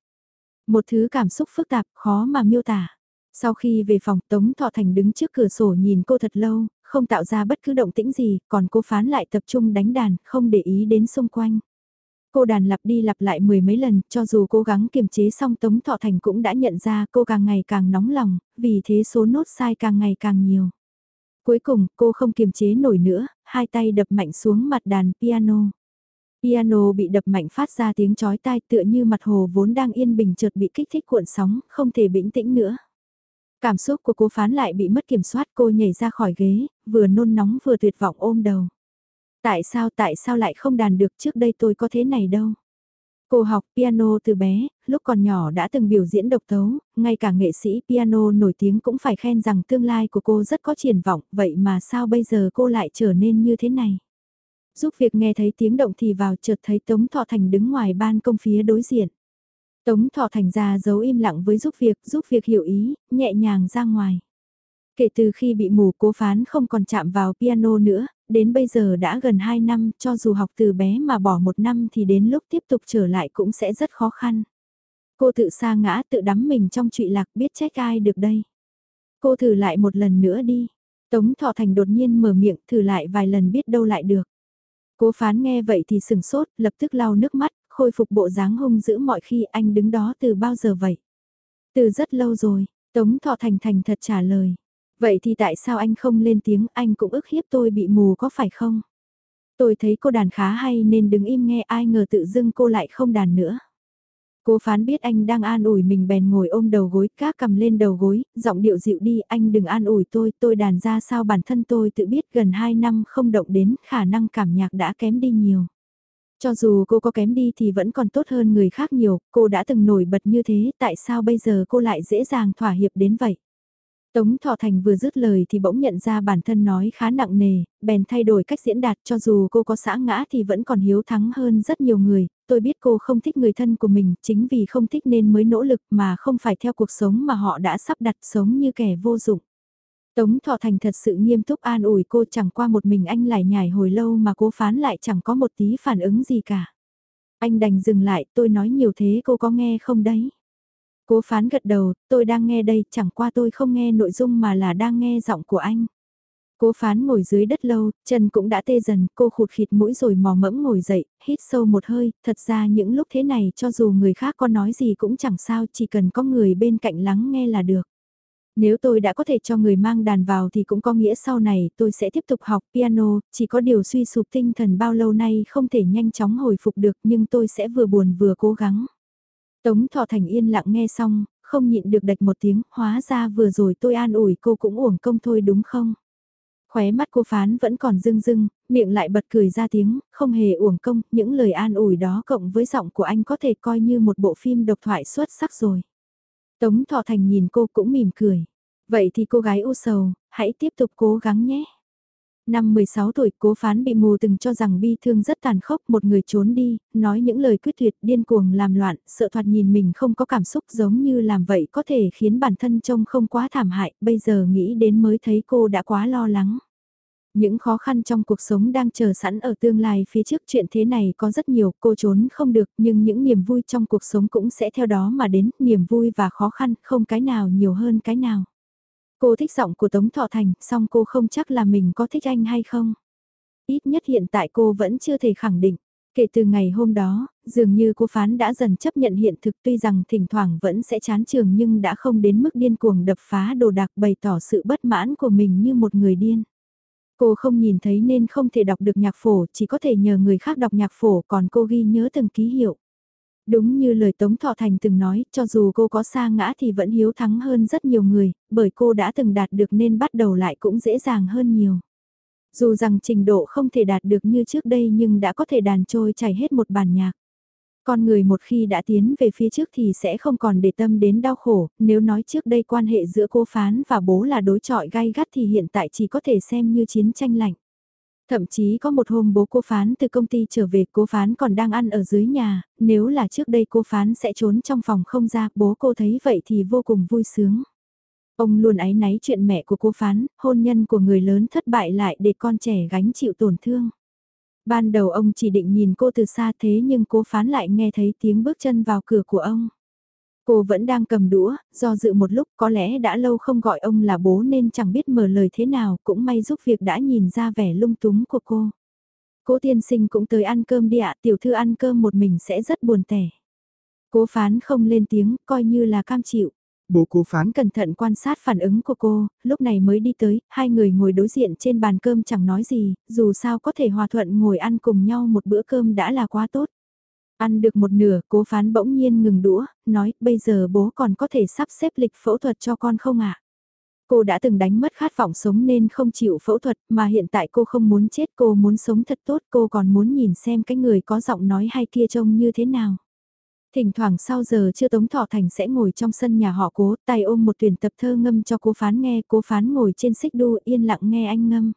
Speaker 1: Một thứ cảm xúc phức tạp, khó mà miêu tả. Sau khi về phòng Tống Thọ Thành đứng trước cửa sổ nhìn cô thật lâu, không tạo ra bất cứ động tĩnh gì, còn cô phán lại tập trung đánh đàn, không để ý đến xung quanh. Cô đàn lặp đi lặp lại mười mấy lần, cho dù cố gắng kiềm chế xong Tống Thọ Thành cũng đã nhận ra cô càng ngày càng nóng lòng, vì thế số nốt sai càng ngày càng nhiều. Cuối cùng, cô không kiềm chế nổi nữa, hai tay đập mạnh xuống mặt đàn piano. Piano bị đập mạnh phát ra tiếng chói tai tựa như mặt hồ vốn đang yên bình chợt bị kích thích cuộn sóng, không thể bình tĩnh nữa. Cảm xúc của cô phán lại bị mất kiểm soát cô nhảy ra khỏi ghế, vừa nôn nóng vừa tuyệt vọng ôm đầu. Tại sao tại sao lại không đàn được trước đây tôi có thế này đâu. Cô học piano từ bé, lúc còn nhỏ đã từng biểu diễn độc tấu, ngay cả nghệ sĩ piano nổi tiếng cũng phải khen rằng tương lai của cô rất có triển vọng, vậy mà sao bây giờ cô lại trở nên như thế này? Giúp việc nghe thấy tiếng động thì vào chợt thấy Tống Thọ Thành đứng ngoài ban công phía đối diện. Tống Thọ Thành ra giấu im lặng với giúp việc, giúp việc hiểu ý, nhẹ nhàng ra ngoài. Kể từ khi bị mù cố phán không còn chạm vào piano nữa, đến bây giờ đã gần 2 năm, cho dù học từ bé mà bỏ một năm thì đến lúc tiếp tục trở lại cũng sẽ rất khó khăn. Cô tự sa ngã tự đắm mình trong trụy lạc biết trách ai được đây. Cô thử lại một lần nữa đi. Tống Thọ Thành đột nhiên mở miệng thử lại vài lần biết đâu lại được. Cố phán nghe vậy thì sừng sốt, lập tức lau nước mắt, khôi phục bộ dáng hung dữ mọi khi anh đứng đó từ bao giờ vậy? Từ rất lâu rồi, Tống Thọ Thành thành thật trả lời. Vậy thì tại sao anh không lên tiếng anh cũng ức hiếp tôi bị mù có phải không? Tôi thấy cô đàn khá hay nên đứng im nghe ai ngờ tự dưng cô lại không đàn nữa. Cố phán biết anh đang an ủi mình bèn ngồi ôm đầu gối, cá cầm lên đầu gối, giọng điệu dịu đi, anh đừng an ủi tôi, tôi đàn ra sao bản thân tôi tự biết gần 2 năm không động đến, khả năng cảm nhạc đã kém đi nhiều. Cho dù cô có kém đi thì vẫn còn tốt hơn người khác nhiều, cô đã từng nổi bật như thế, tại sao bây giờ cô lại dễ dàng thỏa hiệp đến vậy? Tống Thọ Thành vừa dứt lời thì bỗng nhận ra bản thân nói khá nặng nề, bèn thay đổi cách diễn đạt cho dù cô có xã ngã thì vẫn còn hiếu thắng hơn rất nhiều người, tôi biết cô không thích người thân của mình, chính vì không thích nên mới nỗ lực mà không phải theo cuộc sống mà họ đã sắp đặt sống như kẻ vô dụng. Tống Thọ Thành thật sự nghiêm túc an ủi cô chẳng qua một mình anh lại nhảy hồi lâu mà cô phán lại chẳng có một tí phản ứng gì cả. Anh đành dừng lại, tôi nói nhiều thế cô có nghe không đấy? Cố phán gật đầu, tôi đang nghe đây, chẳng qua tôi không nghe nội dung mà là đang nghe giọng của anh. Cố phán ngồi dưới đất lâu, chân cũng đã tê dần, cô khụt khịt mũi rồi mò mẫm ngồi dậy, hít sâu một hơi, thật ra những lúc thế này cho dù người khác có nói gì cũng chẳng sao, chỉ cần có người bên cạnh lắng nghe là được. Nếu tôi đã có thể cho người mang đàn vào thì cũng có nghĩa sau này tôi sẽ tiếp tục học piano, chỉ có điều suy sụp tinh thần bao lâu nay không thể nhanh chóng hồi phục được nhưng tôi sẽ vừa buồn vừa cố gắng. Tống Thọ Thành yên lặng nghe xong, không nhịn được đạch một tiếng, hóa ra vừa rồi tôi an ủi cô cũng uổng công thôi đúng không? Khóe mắt cô phán vẫn còn rưng rưng, miệng lại bật cười ra tiếng, không hề uổng công, những lời an ủi đó cộng với giọng của anh có thể coi như một bộ phim độc thoại xuất sắc rồi. Tống Thọ Thành nhìn cô cũng mỉm cười. Vậy thì cô gái u sầu, hãy tiếp tục cố gắng nhé. Năm 16 tuổi cố phán bị mù từng cho rằng bi thương rất tàn khốc một người trốn đi, nói những lời quyết tuyệt điên cuồng làm loạn, sợ thoạt nhìn mình không có cảm xúc giống như làm vậy có thể khiến bản thân trông không quá thảm hại, bây giờ nghĩ đến mới thấy cô đã quá lo lắng. Những khó khăn trong cuộc sống đang chờ sẵn ở tương lai phía trước chuyện thế này có rất nhiều, cô trốn không được nhưng những niềm vui trong cuộc sống cũng sẽ theo đó mà đến, niềm vui và khó khăn không cái nào nhiều hơn cái nào. Cô thích giọng của Tống Thọ Thành, song cô không chắc là mình có thích anh hay không. Ít nhất hiện tại cô vẫn chưa thể khẳng định. Kể từ ngày hôm đó, dường như cô phán đã dần chấp nhận hiện thực tuy rằng thỉnh thoảng vẫn sẽ chán trường nhưng đã không đến mức điên cuồng đập phá đồ đạc bày tỏ sự bất mãn của mình như một người điên. Cô không nhìn thấy nên không thể đọc được nhạc phổ, chỉ có thể nhờ người khác đọc nhạc phổ còn cô ghi nhớ từng ký hiệu. Đúng như lời Tống Thọ Thành từng nói, cho dù cô có xa ngã thì vẫn hiếu thắng hơn rất nhiều người, bởi cô đã từng đạt được nên bắt đầu lại cũng dễ dàng hơn nhiều. Dù rằng trình độ không thể đạt được như trước đây nhưng đã có thể đàn trôi chảy hết một bản nhạc. Con người một khi đã tiến về phía trước thì sẽ không còn để tâm đến đau khổ, nếu nói trước đây quan hệ giữa cô Phán và bố là đối trọi gai gắt thì hiện tại chỉ có thể xem như chiến tranh lạnh. Thậm chí có một hôm bố cô Phán từ công ty trở về cô Phán còn đang ăn ở dưới nhà, nếu là trước đây cô Phán sẽ trốn trong phòng không ra, bố cô thấy vậy thì vô cùng vui sướng. Ông luôn áy náy chuyện mẹ của cô Phán, hôn nhân của người lớn thất bại lại để con trẻ gánh chịu tổn thương. Ban đầu ông chỉ định nhìn cô từ xa thế nhưng cô Phán lại nghe thấy tiếng bước chân vào cửa của ông. Cô vẫn đang cầm đũa, do dự một lúc có lẽ đã lâu không gọi ông là bố nên chẳng biết mở lời thế nào, cũng may giúp việc đã nhìn ra vẻ lung túng của cô. Cố tiên sinh cũng tới ăn cơm đi ạ, tiểu thư ăn cơm một mình sẽ rất buồn tẻ. Cố phán không lên tiếng, coi như là cam chịu.
Speaker 2: Bố cố phán
Speaker 1: cẩn thận quan sát phản ứng của cô, lúc này mới đi tới, hai người ngồi đối diện trên bàn cơm chẳng nói gì, dù sao có thể hòa thuận ngồi ăn cùng nhau một bữa cơm đã là quá tốt. Ăn được một nửa, cố phán bỗng nhiên ngừng đũa, nói, bây giờ bố còn có thể sắp xếp lịch phẫu thuật cho con không ạ? Cô đã từng đánh mất khát vọng sống nên không chịu phẫu thuật, mà hiện tại cô không muốn chết, cô muốn sống thật tốt, cô còn muốn nhìn xem cái người có giọng nói hay kia trông như thế nào. Thỉnh thoảng sau giờ chưa Tống Thọ Thành sẽ ngồi trong sân nhà họ cố, tay ôm một tuyển tập thơ ngâm cho cố phán nghe, cố phán ngồi trên xích đu yên lặng nghe anh ngâm.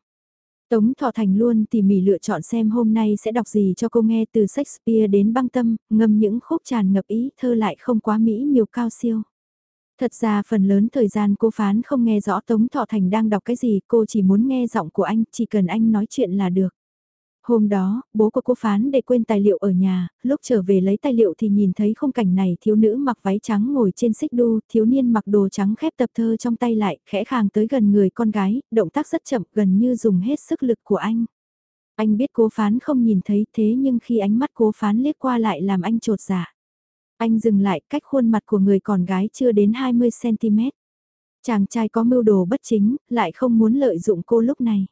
Speaker 1: Tống Thọ Thành luôn tỉ mỉ lựa chọn xem hôm nay sẽ đọc gì cho cô nghe từ Shakespeare đến băng tâm, ngâm những khúc tràn ngập ý thơ lại không quá mỹ miều cao siêu. Thật ra phần lớn thời gian cô phán không nghe rõ Tống Thọ Thành đang đọc cái gì, cô chỉ muốn nghe giọng của anh, chỉ cần anh nói chuyện là được. Hôm đó, bố của cô phán để quên tài liệu ở nhà, lúc trở về lấy tài liệu thì nhìn thấy khung cảnh này thiếu nữ mặc váy trắng ngồi trên xích đu, thiếu niên mặc đồ trắng khép tập thơ trong tay lại, khẽ khàng tới gần người con gái, động tác rất chậm gần như dùng hết sức lực của anh. Anh biết cố phán không nhìn thấy thế nhưng khi ánh mắt cố phán liếc qua lại làm anh trột dạ. Anh dừng lại cách khuôn mặt của người con gái chưa đến 20cm. Chàng trai có mưu đồ bất chính, lại không muốn lợi dụng cô lúc này.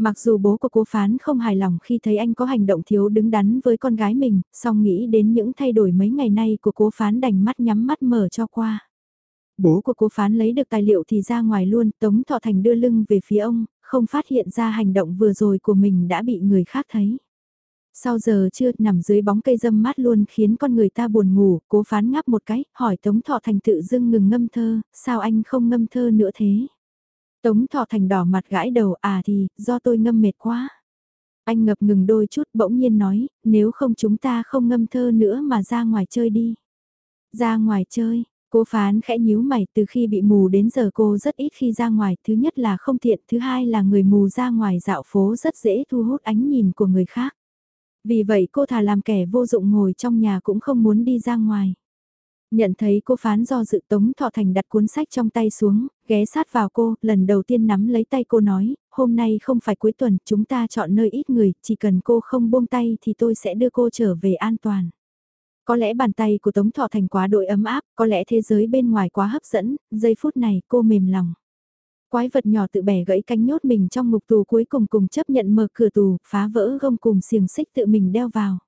Speaker 1: Mặc dù bố của cô Phán không hài lòng khi thấy anh có hành động thiếu đứng đắn với con gái mình, song nghĩ đến những thay đổi mấy ngày nay của cô Phán đành mắt nhắm mắt mở cho qua. Bố của cô Phán lấy được tài liệu thì ra ngoài luôn, Tống Thọ Thành đưa lưng về phía ông, không phát hiện ra hành động vừa rồi của mình đã bị người khác thấy. Sau giờ chưa nằm dưới bóng cây dâm mát luôn khiến con người ta buồn ngủ, cố phán ngáp một cái, hỏi Tống Thọ Thành tự dưng ngừng ngâm thơ, sao anh không ngâm thơ nữa thế? Tống Thọ Thành đỏ mặt gãi đầu à thì, do tôi ngâm mệt quá. Anh ngập ngừng đôi chút bỗng nhiên nói, nếu không chúng ta không ngâm thơ nữa mà ra ngoài chơi đi. Ra ngoài chơi, Cô phán khẽ nhíu mày từ khi bị mù đến giờ cô rất ít khi ra ngoài, thứ nhất là không thiện, thứ hai là người mù ra ngoài dạo phố rất dễ thu hút ánh nhìn của người khác. Vì vậy cô thà làm kẻ vô dụng ngồi trong nhà cũng không muốn đi ra ngoài. Nhận thấy cô phán do dự Tống Thọ Thành đặt cuốn sách trong tay xuống, ghé sát vào cô, lần đầu tiên nắm lấy tay cô nói, hôm nay không phải cuối tuần, chúng ta chọn nơi ít người, chỉ cần cô không buông tay thì tôi sẽ đưa cô trở về an toàn. Có lẽ bàn tay của Tống Thọ Thành quá đội ấm áp, có lẽ thế giới bên ngoài quá hấp dẫn, giây phút này cô mềm lòng. Quái vật nhỏ tự bẻ gãy cánh nhốt mình trong ngục tù cuối cùng cùng chấp nhận mở cửa tù, phá vỡ gông cùng xiềng xích tự mình đeo vào.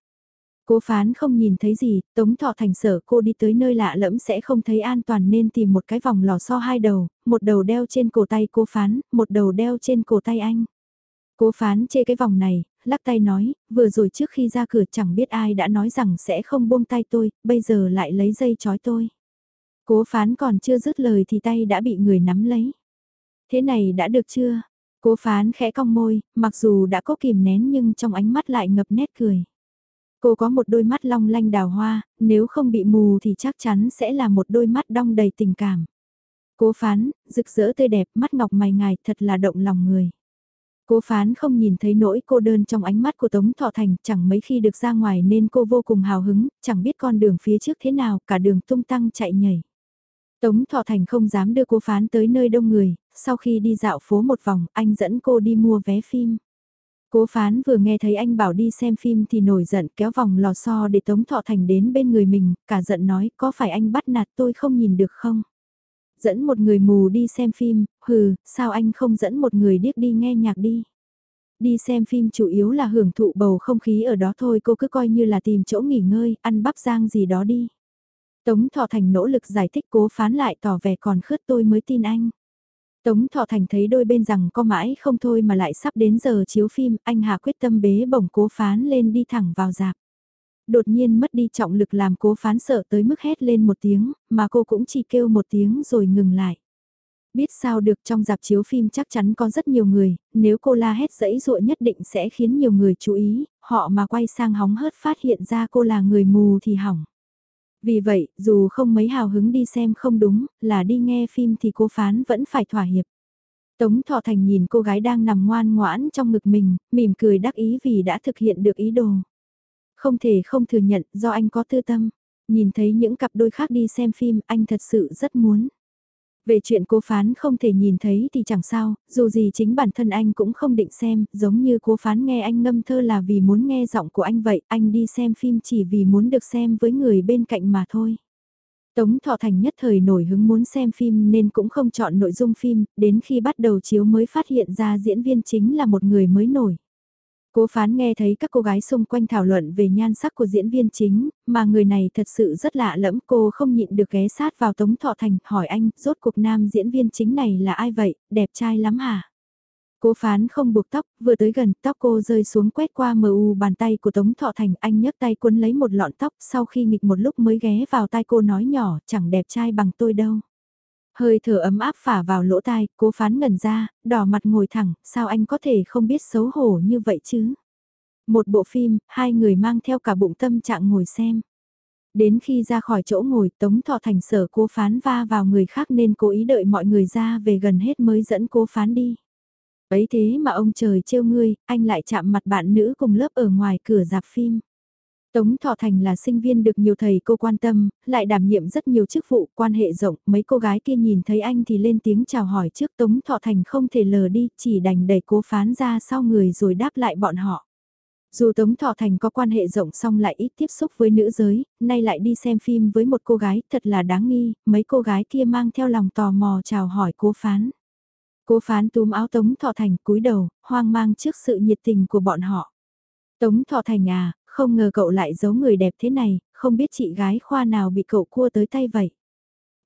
Speaker 1: Cố phán không nhìn thấy gì, Tống Thọ Thành sở cô đi tới nơi lạ lẫm sẽ không thấy an toàn nên tìm một cái vòng lò xo hai đầu, một đầu đeo trên cổ tay cô phán, một đầu đeo trên cổ tay anh. Cố phán chê cái vòng này, lắc tay nói, vừa rồi trước khi ra cửa chẳng biết ai đã nói rằng sẽ không buông tay tôi, bây giờ lại lấy dây chói tôi. Cố phán còn chưa dứt lời thì tay đã bị người nắm lấy. Thế này đã được chưa? Cố phán khẽ cong môi, mặc dù đã có kìm nén nhưng trong ánh mắt lại ngập nét cười. Cô có một đôi mắt long lanh đào hoa, nếu không bị mù thì chắc chắn sẽ là một đôi mắt đong đầy tình cảm. Cố phán, rực rỡ tươi đẹp, mắt ngọc mày ngài thật là động lòng người. Cố phán không nhìn thấy nỗi cô đơn trong ánh mắt của Tống Thọ Thành, chẳng mấy khi được ra ngoài nên cô vô cùng hào hứng, chẳng biết con đường phía trước thế nào, cả đường tung tăng chạy nhảy. Tống Thọ Thành không dám đưa cô phán tới nơi đông người, sau khi đi dạo phố một vòng, anh dẫn cô đi mua vé phim. Cố phán vừa nghe thấy anh bảo đi xem phim thì nổi giận kéo vòng lò xo để Tống Thọ Thành đến bên người mình, cả giận nói có phải anh bắt nạt tôi không nhìn được không? Dẫn một người mù đi xem phim, hừ, sao anh không dẫn một người điếc đi nghe nhạc đi? Đi xem phim chủ yếu là hưởng thụ bầu không khí ở đó thôi cô cứ coi như là tìm chỗ nghỉ ngơi, ăn bắp rang gì đó đi. Tống Thọ Thành nỗ lực giải thích cố phán lại tỏ vẻ còn khớt tôi mới tin anh. Tống Thọ Thành thấy đôi bên rằng có mãi không thôi mà lại sắp đến giờ chiếu phim, anh hà quyết tâm bế bổng cố phán lên đi thẳng vào dạp. Đột nhiên mất đi trọng lực làm cố phán sợ tới mức hét lên một tiếng, mà cô cũng chỉ kêu một tiếng rồi ngừng lại. Biết sao được trong dạp chiếu phim chắc chắn có rất nhiều người, nếu cô la hét dẫy dụa nhất định sẽ khiến nhiều người chú ý, họ mà quay sang hóng hớt phát hiện ra cô là người mù thì hỏng. Vì vậy, dù không mấy hào hứng đi xem không đúng, là đi nghe phim thì cô phán vẫn phải thỏa hiệp. Tống Thọ Thành nhìn cô gái đang nằm ngoan ngoãn trong ngực mình, mỉm cười đắc ý vì đã thực hiện được ý đồ. Không thể không thừa nhận do anh có tư tâm. Nhìn thấy những cặp đôi khác đi xem phim anh thật sự rất muốn. Về chuyện cố phán không thể nhìn thấy thì chẳng sao, dù gì chính bản thân anh cũng không định xem, giống như cố phán nghe anh ngâm thơ là vì muốn nghe giọng của anh vậy, anh đi xem phim chỉ vì muốn được xem với người bên cạnh mà thôi. Tống Thọ Thành nhất thời nổi hứng muốn xem phim nên cũng không chọn nội dung phim, đến khi bắt đầu chiếu mới phát hiện ra diễn viên chính là một người mới nổi. Cố phán nghe thấy các cô gái xung quanh thảo luận về nhan sắc của diễn viên chính, mà người này thật sự rất lạ lẫm cô không nhịn được ghé sát vào Tống Thọ Thành hỏi anh, rốt cuộc nam diễn viên chính này là ai vậy, đẹp trai lắm hả? Cố phán không buộc tóc, vừa tới gần, tóc cô rơi xuống quét qua mờ u bàn tay của Tống Thọ Thành, anh nhấc tay cuốn lấy một lọn tóc, sau khi nghịch một lúc mới ghé vào tai cô nói nhỏ, chẳng đẹp trai bằng tôi đâu. Hơi thở ấm áp phả vào lỗ tai, cố phán ngẩn ra, đỏ mặt ngồi thẳng, sao anh có thể không biết xấu hổ như vậy chứ? Một bộ phim, hai người mang theo cả bụng tâm trạng ngồi xem. Đến khi ra khỏi chỗ ngồi, Tống Thọ Thành sở cố phán va vào người khác nên cố ý đợi mọi người ra về gần hết mới dẫn cố phán đi. Ấy thế mà ông trời trêu ngươi, anh lại chạm mặt bạn nữ cùng lớp ở ngoài cửa dạp phim. Tống Thọ Thành là sinh viên được nhiều thầy cô quan tâm, lại đảm nhiệm rất nhiều chức vụ, quan hệ rộng, mấy cô gái kia nhìn thấy anh thì lên tiếng chào hỏi trước Tống Thọ Thành không thể lờ đi, chỉ đành đẩy cố phán ra sau người rồi đáp lại bọn họ. Dù Tống Thọ Thành có quan hệ rộng xong lại ít tiếp xúc với nữ giới, nay lại đi xem phim với một cô gái thật là đáng nghi, mấy cô gái kia mang theo lòng tò mò chào hỏi cố phán. Cố phán túm áo Tống Thọ Thành cúi đầu, hoang mang trước sự nhiệt tình của bọn họ. Tống Thọ Thành à, không ngờ cậu lại giấu người đẹp thế này, không biết chị gái khoa nào bị cậu cua tới tay vậy.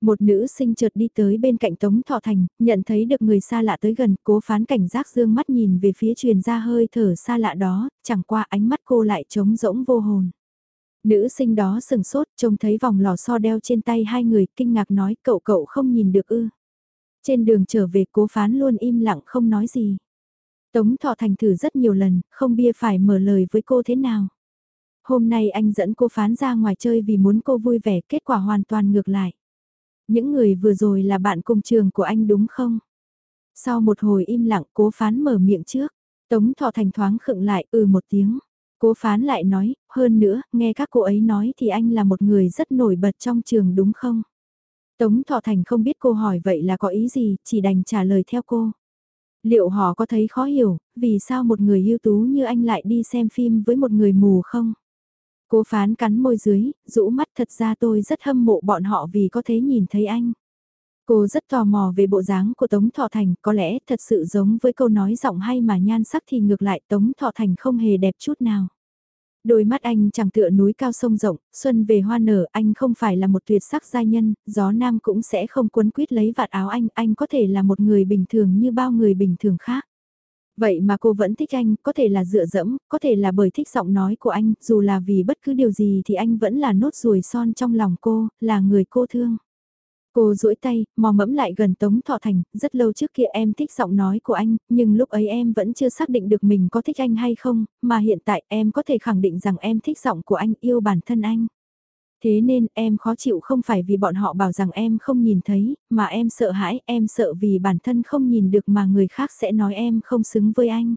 Speaker 1: Một nữ sinh chợt đi tới bên cạnh Tống Thọ Thành, nhận thấy được người xa lạ tới gần, cố phán cảnh giác dương mắt nhìn về phía truyền ra hơi thở xa lạ đó, chẳng qua ánh mắt cô lại trống rỗng vô hồn. Nữ sinh đó sừng sốt, trông thấy vòng lò xo đeo trên tay hai người, kinh ngạc nói cậu cậu không nhìn được ư. Trên đường trở về cố phán luôn im lặng không nói gì. Tống Thọ Thành thử rất nhiều lần, không bia phải mở lời với cô thế nào. Hôm nay anh dẫn cô phán ra ngoài chơi vì muốn cô vui vẻ, kết quả hoàn toàn ngược lại. Những người vừa rồi là bạn cùng trường của anh đúng không? Sau một hồi im lặng cố phán mở miệng trước, Tống Thọ Thành thoáng khựng lại ừ một tiếng. Cố phán lại nói, hơn nữa, nghe các cô ấy nói thì anh là một người rất nổi bật trong trường đúng không? Tống Thọ Thành không biết cô hỏi vậy là có ý gì, chỉ đành trả lời theo cô. Liệu họ có thấy khó hiểu, vì sao một người ưu tú như anh lại đi xem phim với một người mù không? Cố phán cắn môi dưới, rũ mắt thật ra tôi rất hâm mộ bọn họ vì có thể nhìn thấy anh. Cô rất tò mò về bộ dáng của Tống Thọ Thành, có lẽ thật sự giống với câu nói giọng hay mà nhan sắc thì ngược lại Tống Thọ Thành không hề đẹp chút nào. Đôi mắt anh chẳng tựa núi cao sông rộng, xuân về hoa nở, anh không phải là một tuyệt sắc giai nhân, gió nam cũng sẽ không cuốn quýt lấy vạt áo anh, anh có thể là một người bình thường như bao người bình thường khác. Vậy mà cô vẫn thích anh, có thể là dựa dẫm, có thể là bởi thích giọng nói của anh, dù là vì bất cứ điều gì thì anh vẫn là nốt ruồi son trong lòng cô, là người cô thương. Cô duỗi tay, mò mẫm lại gần Tống Thọ Thành, rất lâu trước kia em thích giọng nói của anh, nhưng lúc ấy em vẫn chưa xác định được mình có thích anh hay không, mà hiện tại em có thể khẳng định rằng em thích giọng của anh, yêu bản thân anh. Thế nên em khó chịu không phải vì bọn họ bảo rằng em không nhìn thấy, mà em sợ hãi, em sợ vì bản thân không nhìn được mà người khác sẽ nói em không xứng với anh.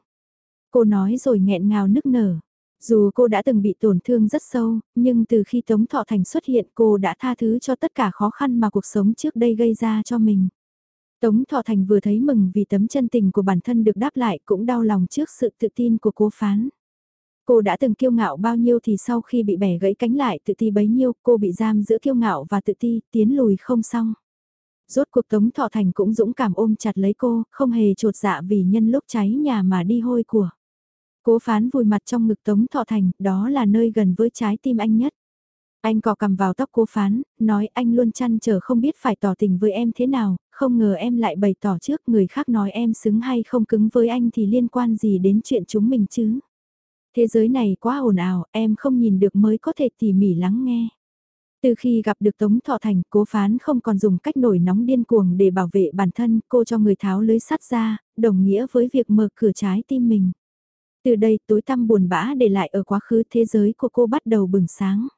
Speaker 1: Cô nói rồi nghẹn ngào nức nở. Dù cô đã từng bị tổn thương rất sâu, nhưng từ khi Tống Thọ Thành xuất hiện cô đã tha thứ cho tất cả khó khăn mà cuộc sống trước đây gây ra cho mình. Tống Thọ Thành vừa thấy mừng vì tấm chân tình của bản thân được đáp lại cũng đau lòng trước sự tự tin của cô phán. Cô đã từng kiêu ngạo bao nhiêu thì sau khi bị bẻ gãy cánh lại tự ti bấy nhiêu cô bị giam giữa kiêu ngạo và tự ti, tiến lùi không xong. Rốt cuộc Tống Thọ Thành cũng dũng cảm ôm chặt lấy cô, không hề trột dạ vì nhân lúc cháy nhà mà đi hôi của. Cố phán vùi mặt trong ngực Tống Thọ Thành, đó là nơi gần với trái tim anh nhất. Anh cò cầm vào tóc cố phán, nói anh luôn chăn trở không biết phải tỏ tình với em thế nào, không ngờ em lại bày tỏ trước người khác nói em xứng hay không cứng với anh thì liên quan gì đến chuyện chúng mình chứ. Thế giới này quá ồn ào, em không nhìn được mới có thể tỉ mỉ lắng nghe. Từ khi gặp được Tống Thọ Thành, cố phán không còn dùng cách nổi nóng điên cuồng để bảo vệ bản thân, cô cho người tháo lưới sắt ra, đồng nghĩa với việc mở cửa trái tim mình. Từ đây tối tăm buồn bã để lại ở quá khứ thế giới của cô bắt đầu bừng sáng.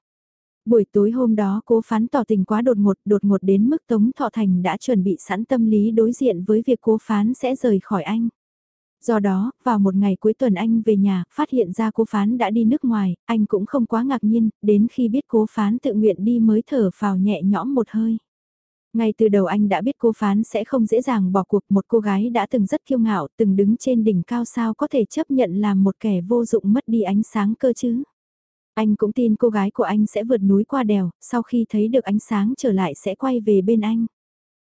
Speaker 1: Buổi tối hôm đó cố phán tỏ tình quá đột ngột, đột ngột đến mức Tống Thọ Thành đã chuẩn bị sẵn tâm lý đối diện với việc cố phán sẽ rời khỏi anh. Do đó, vào một ngày cuối tuần anh về nhà, phát hiện ra cố phán đã đi nước ngoài, anh cũng không quá ngạc nhiên, đến khi biết cố phán tự nguyện đi mới thở phào nhẹ nhõm một hơi. Ngay từ đầu anh đã biết cô phán sẽ không dễ dàng bỏ cuộc một cô gái đã từng rất kiêu ngạo, từng đứng trên đỉnh cao sao có thể chấp nhận làm một kẻ vô dụng mất đi ánh sáng cơ chứ. Anh cũng tin cô gái của anh sẽ vượt núi qua đèo, sau khi thấy được ánh sáng trở lại sẽ quay về bên anh.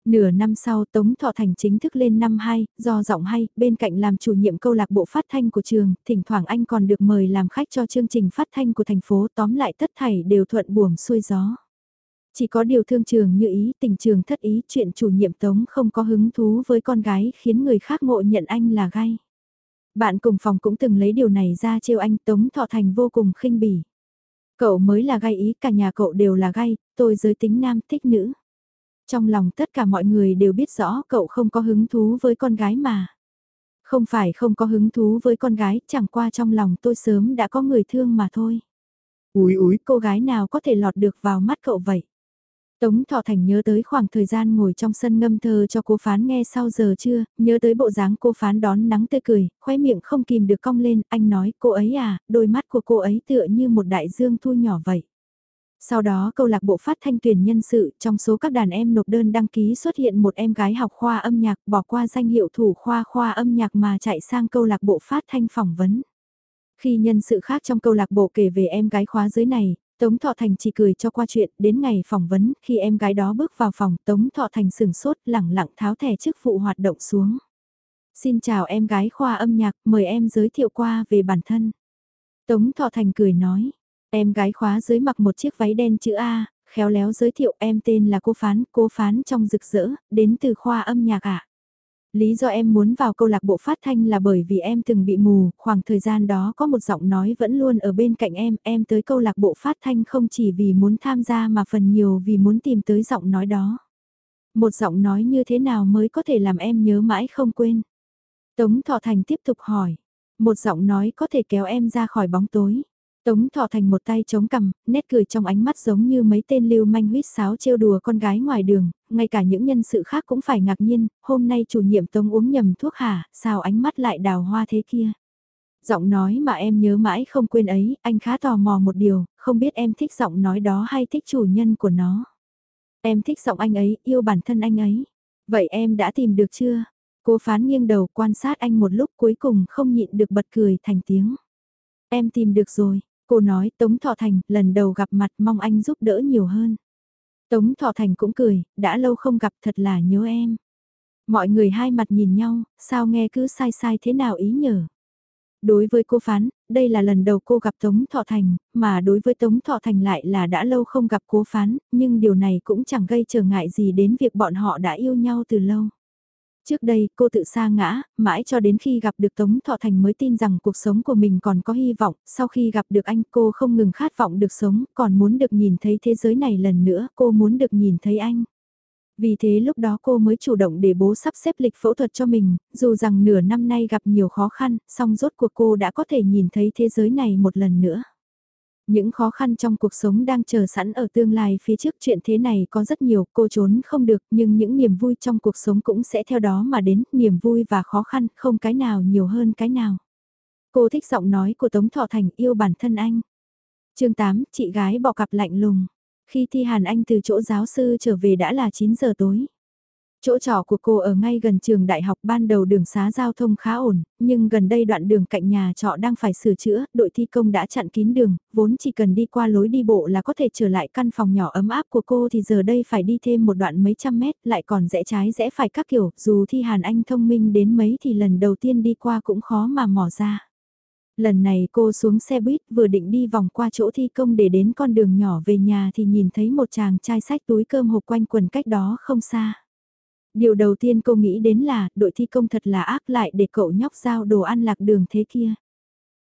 Speaker 1: Nửa năm sau Tống Thọ Thành chính thức lên năm 2, do giọng hay, bên cạnh làm chủ nhiệm câu lạc bộ phát thanh của trường, thỉnh thoảng anh còn được mời làm khách cho chương trình phát thanh của thành phố tóm lại tất thảy đều thuận buồm xuôi gió. Chỉ có điều thương trường như ý, tình trường thất ý, chuyện chủ nhiệm Tống không có hứng thú với con gái khiến người khác ngộ nhận anh là gay. Bạn cùng phòng cũng từng lấy điều này ra trêu anh Tống Thọ Thành vô cùng khinh bỉ. Cậu mới là gay ý, cả nhà cậu đều là gay, tôi giới tính nam thích nữ. Trong lòng tất cả mọi người đều biết rõ cậu không có hứng thú với con gái mà. Không phải không có hứng thú với con gái, chẳng qua trong lòng tôi sớm đã có người thương mà thôi. Úi úi, cô gái nào có thể lọt được vào mắt cậu vậy? Tống Thọ Thành nhớ tới khoảng thời gian ngồi trong sân ngâm thơ cho cô phán nghe sau giờ trưa, nhớ tới bộ dáng cô phán đón nắng tươi cười, khóe miệng không kìm được cong lên, anh nói cô ấy à, đôi mắt của cô ấy tựa như một đại dương thu nhỏ vậy. Sau đó câu lạc bộ phát thanh tuyển nhân sự, trong số các đàn em nộp đơn đăng ký xuất hiện một em gái học khoa âm nhạc bỏ qua danh hiệu thủ khoa khoa âm nhạc mà chạy sang câu lạc bộ phát thanh phỏng vấn. Khi nhân sự khác trong câu lạc bộ kể về em gái khóa dưới này, Tống Thọ Thành chỉ cười cho qua chuyện, đến ngày phỏng vấn, khi em gái đó bước vào phòng, Tống Thọ Thành sừng sốt, lẳng lặng tháo thẻ chức vụ hoạt động xuống. Xin chào em gái khoa âm nhạc, mời em giới thiệu qua về bản thân. Tống Thọ Thành cười nói, em gái khóa dưới mặc một chiếc váy đen chữ A, khéo léo giới thiệu em tên là cô Phán, cô Phán trong rực rỡ, đến từ khoa âm nhạc ạ. Lý do em muốn vào câu lạc bộ phát thanh là bởi vì em từng bị mù, khoảng thời gian đó có một giọng nói vẫn luôn ở bên cạnh em, em tới câu lạc bộ phát thanh không chỉ vì muốn tham gia mà phần nhiều vì muốn tìm tới giọng nói đó. Một giọng nói như thế nào mới có thể làm em nhớ mãi không quên? Tống Thọ Thành tiếp tục hỏi, một giọng nói có thể kéo em ra khỏi bóng tối. Tống Thọ Thành một tay chống cằm, nét cười trong ánh mắt giống như mấy tên lưu manh huýt sáo trêu đùa con gái ngoài đường, ngay cả những nhân sự khác cũng phải ngạc nhiên, hôm nay chủ nhiệm Tống uống nhầm thuốc hả, sao ánh mắt lại đào hoa thế kia. Giọng nói mà em nhớ mãi không quên ấy, anh khá tò mò một điều, không biết em thích giọng nói đó hay thích chủ nhân của nó. Em thích giọng anh ấy, yêu bản thân anh ấy. Vậy em đã tìm được chưa? Cô phán nghiêng đầu quan sát anh một lúc cuối cùng không nhịn được bật cười thành tiếng. Em tìm được rồi, Cô nói Tống Thọ Thành, lần đầu gặp mặt mong anh giúp đỡ nhiều hơn. Tống Thọ Thành cũng cười, đã lâu không gặp thật là nhớ em. Mọi người hai mặt nhìn nhau, sao nghe cứ sai sai thế nào ý nhở. Đối với cô Phán, đây là lần đầu cô gặp Tống Thọ Thành, mà đối với Tống Thọ Thành lại là đã lâu không gặp cô Phán, nhưng điều này cũng chẳng gây trở ngại gì đến việc bọn họ đã yêu nhau từ lâu. Trước đây, cô tự sa ngã, mãi cho đến khi gặp được Tống Thọ Thành mới tin rằng cuộc sống của mình còn có hy vọng, sau khi gặp được anh cô không ngừng khát vọng được sống, còn muốn được nhìn thấy thế giới này lần nữa, cô muốn được nhìn thấy anh. Vì thế lúc đó cô mới chủ động để bố sắp xếp lịch phẫu thuật cho mình, dù rằng nửa năm nay gặp nhiều khó khăn, song rốt cuộc cô đã có thể nhìn thấy thế giới này một lần nữa. Những khó khăn trong cuộc sống đang chờ sẵn ở tương lai phía trước chuyện thế này có rất nhiều, cô trốn không được, nhưng những niềm vui trong cuộc sống cũng sẽ theo đó mà đến, niềm vui và khó khăn, không cái nào nhiều hơn cái nào. Cô thích giọng nói của Tống Thọ Thành yêu bản thân anh. chương 8, chị gái bỏ cặp lạnh lùng. Khi Thi Hàn Anh từ chỗ giáo sư trở về đã là 9 giờ tối. Chỗ trọ của cô ở ngay gần trường đại học ban đầu đường xá giao thông khá ổn, nhưng gần đây đoạn đường cạnh nhà trọ đang phải sửa chữa, đội thi công đã chặn kín đường, vốn chỉ cần đi qua lối đi bộ là có thể trở lại căn phòng nhỏ ấm áp của cô thì giờ đây phải đi thêm một đoạn mấy trăm mét, lại còn rẽ trái rẽ phải các kiểu, dù thi Hàn Anh thông minh đến mấy thì lần đầu tiên đi qua cũng khó mà mò ra. Lần này cô xuống xe buýt vừa định đi vòng qua chỗ thi công để đến con đường nhỏ về nhà thì nhìn thấy một chàng trai sách túi cơm hộp quanh quần cách đó không xa. Điều đầu tiên cô nghĩ đến là đội thi công thật là ác lại để cậu nhóc giao đồ ăn lạc đường thế kia.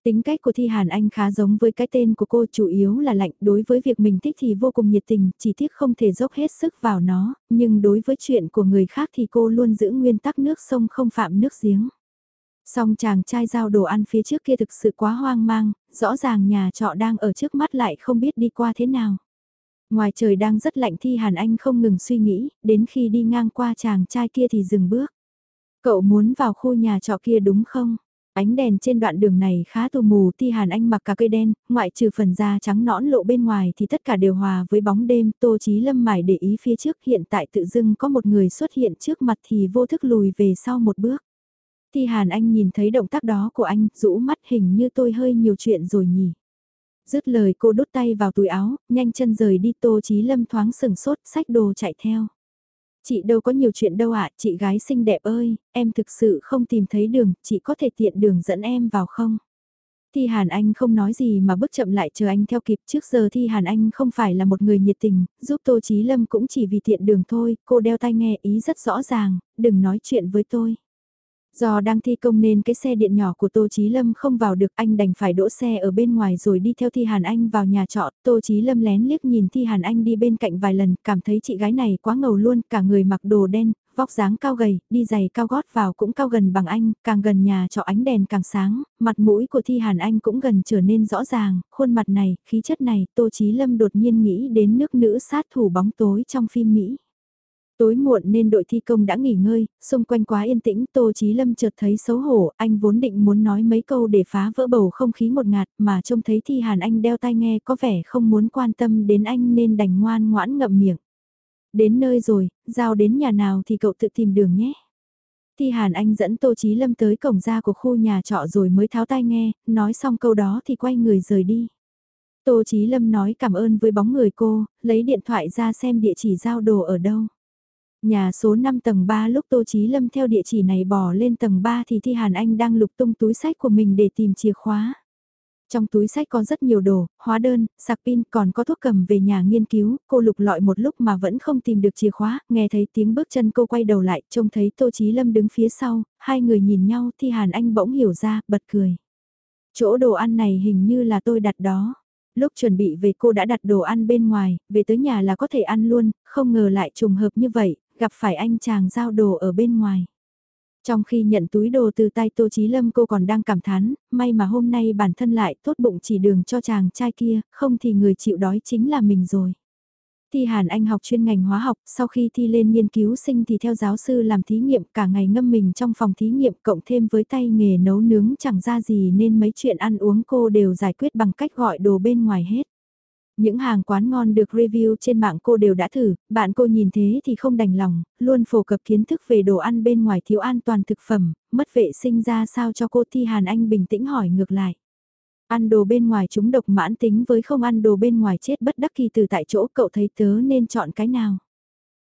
Speaker 1: Tính cách của Thi Hàn Anh khá giống với cái tên của cô chủ yếu là lạnh đối với việc mình thích thì vô cùng nhiệt tình, chỉ tiếc không thể dốc hết sức vào nó, nhưng đối với chuyện của người khác thì cô luôn giữ nguyên tắc nước sông không phạm nước giếng. Song chàng trai giao đồ ăn phía trước kia thực sự quá hoang mang, rõ ràng nhà trọ đang ở trước mắt lại không biết đi qua thế nào. Ngoài trời đang rất lạnh Thi Hàn Anh không ngừng suy nghĩ, đến khi đi ngang qua chàng trai kia thì dừng bước. Cậu muốn vào khu nhà trọ kia đúng không? Ánh đèn trên đoạn đường này khá tù mù, thi Hàn Anh mặc cả cây đen, ngoại trừ phần da trắng nõn lộ bên ngoài thì tất cả đều hòa với bóng đêm, Tô Chí Lâm mải để ý phía trước hiện tại tự dưng có một người xuất hiện trước mặt thì vô thức lùi về sau một bước. thi Hàn Anh nhìn thấy động tác đó của anh, rũ mắt hình như tôi hơi nhiều chuyện rồi nhỉ. Dứt lời cô đút tay vào túi áo, nhanh chân rời đi Tô Chí Lâm thoáng sừng sốt, sách đồ chạy theo. Chị đâu có nhiều chuyện đâu ạ, chị gái xinh đẹp ơi, em thực sự không tìm thấy đường, chị có thể tiện đường dẫn em vào không? Thi Hàn Anh không nói gì mà bước chậm lại chờ anh theo kịp trước giờ Thi Hàn Anh không phải là một người nhiệt tình, giúp Tô Chí Lâm cũng chỉ vì tiện đường thôi, cô đeo tai nghe ý rất rõ ràng, đừng nói chuyện với tôi. Do đang thi công nên cái xe điện nhỏ của Tô Chí Lâm không vào được anh đành phải đỗ xe ở bên ngoài rồi đi theo Thi Hàn Anh vào nhà trọ. Tô Chí Lâm lén liếc nhìn Thi Hàn Anh đi bên cạnh vài lần, cảm thấy chị gái này quá ngầu luôn, cả người mặc đồ đen, vóc dáng cao gầy, đi giày cao gót vào cũng cao gần bằng anh, càng gần nhà trọ ánh đèn càng sáng, mặt mũi của Thi Hàn Anh cũng gần trở nên rõ ràng, khuôn mặt này, khí chất này, Tô Chí Lâm đột nhiên nghĩ đến nước nữ sát thủ bóng tối trong phim Mỹ. Tối muộn nên đội thi công đã nghỉ ngơi, xung quanh quá yên tĩnh Tô Chí Lâm chợt thấy xấu hổ, anh vốn định muốn nói mấy câu để phá vỡ bầu không khí một ngạt mà trông thấy Thi Hàn Anh đeo tai nghe có vẻ không muốn quan tâm đến anh nên đành ngoan ngoãn ngậm miệng. Đến nơi rồi, giao đến nhà nào thì cậu tự tìm đường nhé. Thi Hàn Anh dẫn Tô Chí Lâm tới cổng ra của khu nhà trọ rồi mới tháo tai nghe, nói xong câu đó thì quay người rời đi. Tô Chí Lâm nói cảm ơn với bóng người cô, lấy điện thoại ra xem địa chỉ giao đồ ở đâu. Nhà số 5 tầng 3 lúc Tô Chí Lâm theo địa chỉ này bỏ lên tầng 3 thì Thi Hàn Anh đang lục tung túi sách của mình để tìm chìa khóa. Trong túi sách có rất nhiều đồ, hóa đơn, sạc pin, còn có thuốc cầm về nhà nghiên cứu, cô lục lọi một lúc mà vẫn không tìm được chìa khóa, nghe thấy tiếng bước chân cô quay đầu lại, trông thấy Tô Chí Lâm đứng phía sau, hai người nhìn nhau, Thi Hàn Anh bỗng hiểu ra, bật cười. Chỗ đồ ăn này hình như là tôi đặt đó. Lúc chuẩn bị về cô đã đặt đồ ăn bên ngoài, về tới nhà là có thể ăn luôn, không ngờ lại trùng hợp như vậy, gặp phải anh chàng giao đồ ở bên ngoài. Trong khi nhận túi đồ từ tay Tô Chí Lâm cô còn đang cảm thán, may mà hôm nay bản thân lại tốt bụng chỉ đường cho chàng trai kia, không thì người chịu đói chính là mình rồi. Thi Hàn Anh học chuyên ngành hóa học, sau khi thi lên nghiên cứu sinh thì theo giáo sư làm thí nghiệm cả ngày ngâm mình trong phòng thí nghiệm cộng thêm với tay nghề nấu nướng chẳng ra gì nên mấy chuyện ăn uống cô đều giải quyết bằng cách gọi đồ bên ngoài hết. Những hàng quán ngon được review trên mạng cô đều đã thử, bạn cô nhìn thế thì không đành lòng, luôn phổ cập kiến thức về đồ ăn bên ngoài thiếu an toàn thực phẩm, mất vệ sinh ra sao cho cô Thi Hàn Anh bình tĩnh hỏi ngược lại. Ăn đồ bên ngoài chúng độc mãn tính với không ăn đồ bên ngoài chết bất đắc kỳ từ tại chỗ cậu thấy tớ nên chọn cái nào.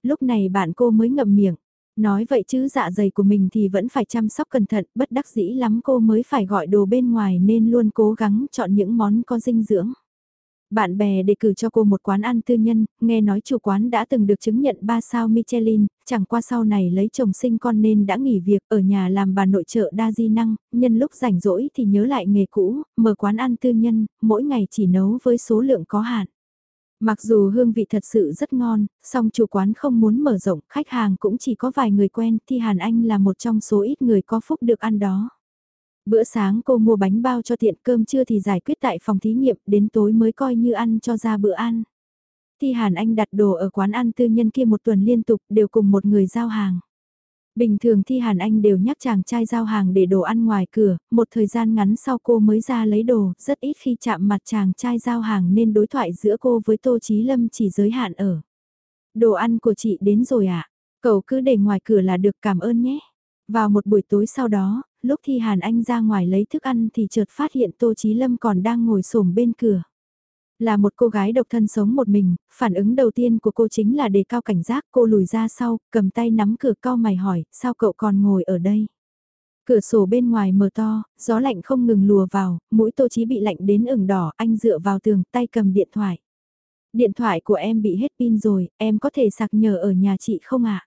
Speaker 1: Lúc này bạn cô mới ngậm miệng, nói vậy chứ dạ dày của mình thì vẫn phải chăm sóc cẩn thận, bất đắc dĩ lắm cô mới phải gọi đồ bên ngoài nên luôn cố gắng chọn những món có dinh dưỡng. Bạn bè đề cử cho cô một quán ăn tư nhân, nghe nói chủ quán đã từng được chứng nhận 3 sao Michelin, chẳng qua sau này lấy chồng sinh con nên đã nghỉ việc ở nhà làm bà nội trợ đa di năng, nhân lúc rảnh rỗi thì nhớ lại nghề cũ, mở quán ăn tư nhân, mỗi ngày chỉ nấu với số lượng có hạn. Mặc dù hương vị thật sự rất ngon, song chủ quán không muốn mở rộng, khách hàng cũng chỉ có vài người quen, thì Hàn Anh là một trong số ít người có phúc được ăn đó. Bữa sáng cô mua bánh bao cho tiện cơm trưa thì giải quyết tại phòng thí nghiệm, đến tối mới coi như ăn cho ra bữa ăn. Thi Hàn Anh đặt đồ ở quán ăn tư nhân kia một tuần liên tục đều cùng một người giao hàng. Bình thường Thi Hàn Anh đều nhắc chàng trai giao hàng để đồ ăn ngoài cửa, một thời gian ngắn sau cô mới ra lấy đồ, rất ít khi chạm mặt chàng trai giao hàng nên đối thoại giữa cô với Tô Chí Lâm chỉ giới hạn ở. Đồ ăn của chị đến rồi ạ, à? cậu cứ để ngoài cửa là được cảm ơn nhé. Vào một buổi tối sau đó, lúc Thi Hàn Anh ra ngoài lấy thức ăn thì chợt phát hiện Tô Chí Lâm còn đang ngồi xổm bên cửa. Là một cô gái độc thân sống một mình, phản ứng đầu tiên của cô chính là đề cao cảnh giác cô lùi ra sau, cầm tay nắm cửa cao mày hỏi, sao cậu còn ngồi ở đây? Cửa sổ bên ngoài mở to, gió lạnh không ngừng lùa vào, mũi tô chí bị lạnh đến ửng đỏ, anh dựa vào tường, tay cầm điện thoại. Điện thoại của em bị hết pin rồi, em có thể sạc nhờ ở nhà chị không ạ?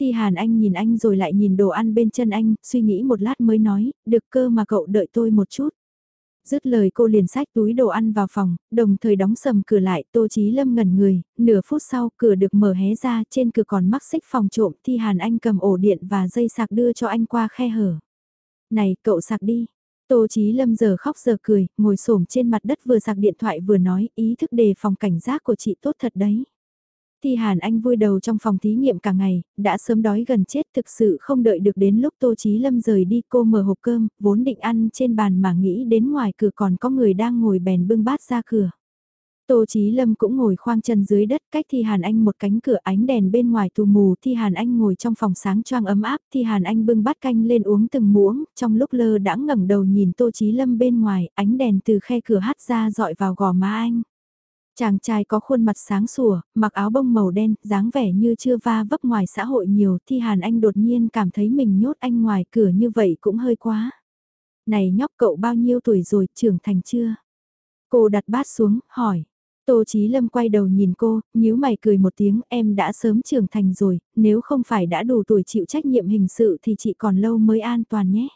Speaker 1: Thi Hàn Anh nhìn anh rồi lại nhìn đồ ăn bên chân anh, suy nghĩ một lát mới nói, được cơ mà cậu đợi tôi một chút. Dứt lời cô liền sách túi đồ ăn vào phòng, đồng thời đóng sầm cửa lại, Tô Chí Lâm ngẩn người, nửa phút sau cửa được mở hé ra, trên cửa còn mắc xích phòng trộm, Thi Hàn Anh cầm ổ điện và dây sạc đưa cho anh qua khe hở. Này, cậu sạc đi. Tô Chí Lâm giờ khóc giờ cười, ngồi xổm trên mặt đất vừa sạc điện thoại vừa nói, ý thức đề phòng cảnh giác của chị tốt thật đấy. Thi Hàn Anh vui đầu trong phòng thí nghiệm cả ngày, đã sớm đói gần chết thực sự không đợi được đến lúc Tô Chí Lâm rời đi cô mở hộp cơm, vốn định ăn trên bàn mà nghĩ đến ngoài cửa còn có người đang ngồi bèn bưng bát ra cửa. Tô Chí Lâm cũng ngồi khoang chân dưới đất cách Thi Hàn Anh một cánh cửa ánh đèn bên ngoài tù mù Thi Hàn Anh ngồi trong phòng sáng choang ấm áp Thi Hàn Anh bưng bát canh lên uống từng muỗng trong lúc lơ đãng ngẩng đầu nhìn Tô Chí Lâm bên ngoài ánh đèn từ khe cửa hắt ra dọi vào gò má anh. Chàng trai có khuôn mặt sáng sủa, mặc áo bông màu đen, dáng vẻ như chưa va vấp ngoài xã hội nhiều Thi Hàn Anh đột nhiên cảm thấy mình nhốt anh ngoài cửa như vậy cũng hơi quá. Này nhóc cậu bao nhiêu tuổi rồi, trưởng thành chưa? Cô đặt bát xuống, hỏi. Tô Chí Lâm quay đầu nhìn cô, nhíu mày cười một tiếng, em đã sớm trưởng thành rồi, nếu không phải đã đủ tuổi chịu trách nhiệm hình sự thì chị còn lâu mới an toàn nhé.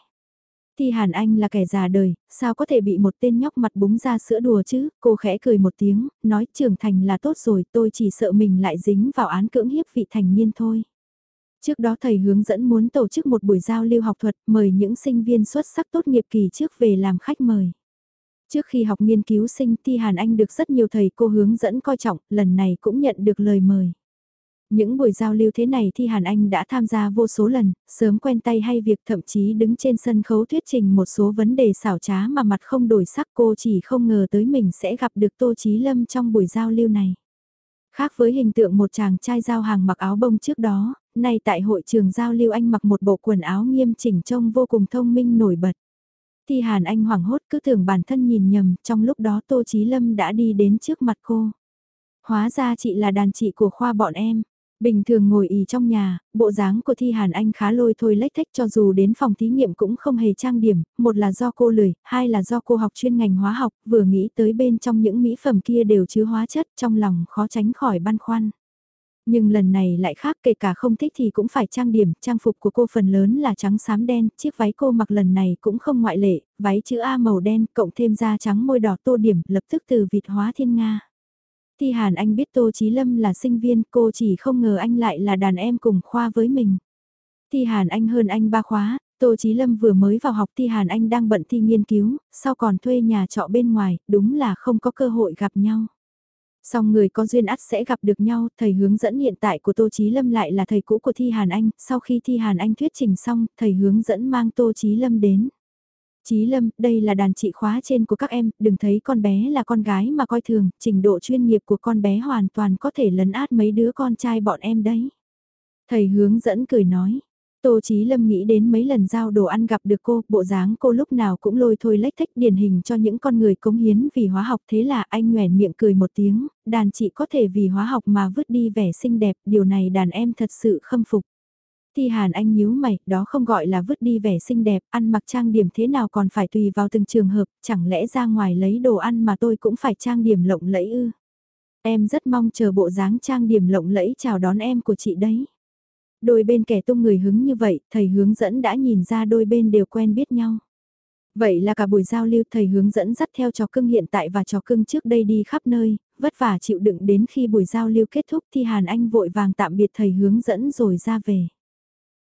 Speaker 1: Thì Hàn Anh là kẻ già đời, sao có thể bị một tên nhóc mặt búng ra sữa đùa chứ, cô khẽ cười một tiếng, nói trưởng thành là tốt rồi, tôi chỉ sợ mình lại dính vào án cưỡng hiếp vị thành niên thôi. Trước đó thầy hướng dẫn muốn tổ chức một buổi giao lưu học thuật, mời những sinh viên xuất sắc tốt nghiệp kỳ trước về làm khách mời. Trước khi học nghiên cứu sinh Thi Hàn Anh được rất nhiều thầy cô hướng dẫn coi trọng, lần này cũng nhận được lời mời. Những buổi giao lưu thế này Thi Hàn Anh đã tham gia vô số lần, sớm quen tay hay việc thậm chí đứng trên sân khấu thuyết trình một số vấn đề xảo trá mà mặt không đổi sắc cô chỉ không ngờ tới mình sẽ gặp được Tô Chí Lâm trong buổi giao lưu này. Khác với hình tượng một chàng trai giao hàng mặc áo bông trước đó, nay tại hội trường giao lưu anh mặc một bộ quần áo nghiêm chỉnh trông vô cùng thông minh nổi bật. Thi Hàn Anh hoảng hốt cứ tưởng bản thân nhìn nhầm, trong lúc đó Tô Chí Lâm đã đi đến trước mặt cô. Hóa ra chị là đàn chị của khoa bọn em. Bình thường ngồi ý trong nhà, bộ dáng của Thi Hàn Anh khá lôi thôi lách thách cho dù đến phòng thí nghiệm cũng không hề trang điểm, một là do cô lười, hai là do cô học chuyên ngành hóa học, vừa nghĩ tới bên trong những mỹ phẩm kia đều chứa hóa chất trong lòng khó tránh khỏi băn khoăn. Nhưng lần này lại khác kể cả không thích thì cũng phải trang điểm, trang phục của cô phần lớn là trắng xám đen, chiếc váy cô mặc lần này cũng không ngoại lệ, váy chữ A màu đen cộng thêm da trắng môi đỏ tô điểm lập tức từ vịt hóa thiên Nga. Thi Hàn Anh biết Tô Chí Lâm là sinh viên, cô chỉ không ngờ anh lại là đàn em cùng khoa với mình. Thi Hàn Anh hơn anh ba khóa, Tô Chí Lâm vừa mới vào học Thi Hàn Anh đang bận thi nghiên cứu, sau còn thuê nhà trọ bên ngoài, đúng là không có cơ hội gặp nhau. Song người có duyên ắt sẽ gặp được nhau, thầy hướng dẫn hiện tại của Tô Chí Lâm lại là thầy cũ của Thi Hàn Anh, sau khi Thi Hàn Anh thuyết trình xong, thầy hướng dẫn mang Tô Chí Lâm đến. Chí Lâm, đây là đàn trị khóa trên của các em, đừng thấy con bé là con gái mà coi thường, trình độ chuyên nghiệp của con bé hoàn toàn có thể lấn át mấy đứa con trai bọn em đấy. Thầy hướng dẫn cười nói, Tô Chí Lâm nghĩ đến mấy lần giao đồ ăn gặp được cô, bộ dáng cô lúc nào cũng lôi thôi lách thách điển hình cho những con người cống hiến vì hóa học thế là anh nhoèn miệng cười một tiếng, đàn chị có thể vì hóa học mà vứt đi vẻ xinh đẹp, điều này đàn em thật sự khâm phục. Thi Hàn Anh nhíu mày, đó không gọi là vứt đi vẻ xinh đẹp, ăn mặc trang điểm thế nào còn phải tùy vào từng trường hợp, chẳng lẽ ra ngoài lấy đồ ăn mà tôi cũng phải trang điểm lộng lẫy ư. Em rất mong chờ bộ dáng trang điểm lộng lẫy chào đón em của chị đấy. Đôi bên kẻ tung người hứng như vậy, thầy hướng dẫn đã nhìn ra đôi bên đều quen biết nhau. Vậy là cả buổi giao lưu thầy hướng dẫn dắt theo trò cưng hiện tại và trò cưng trước đây đi khắp nơi, vất vả chịu đựng đến khi buổi giao lưu kết thúc thì Hàn Anh vội vàng tạm biệt thầy hướng dẫn rồi ra về.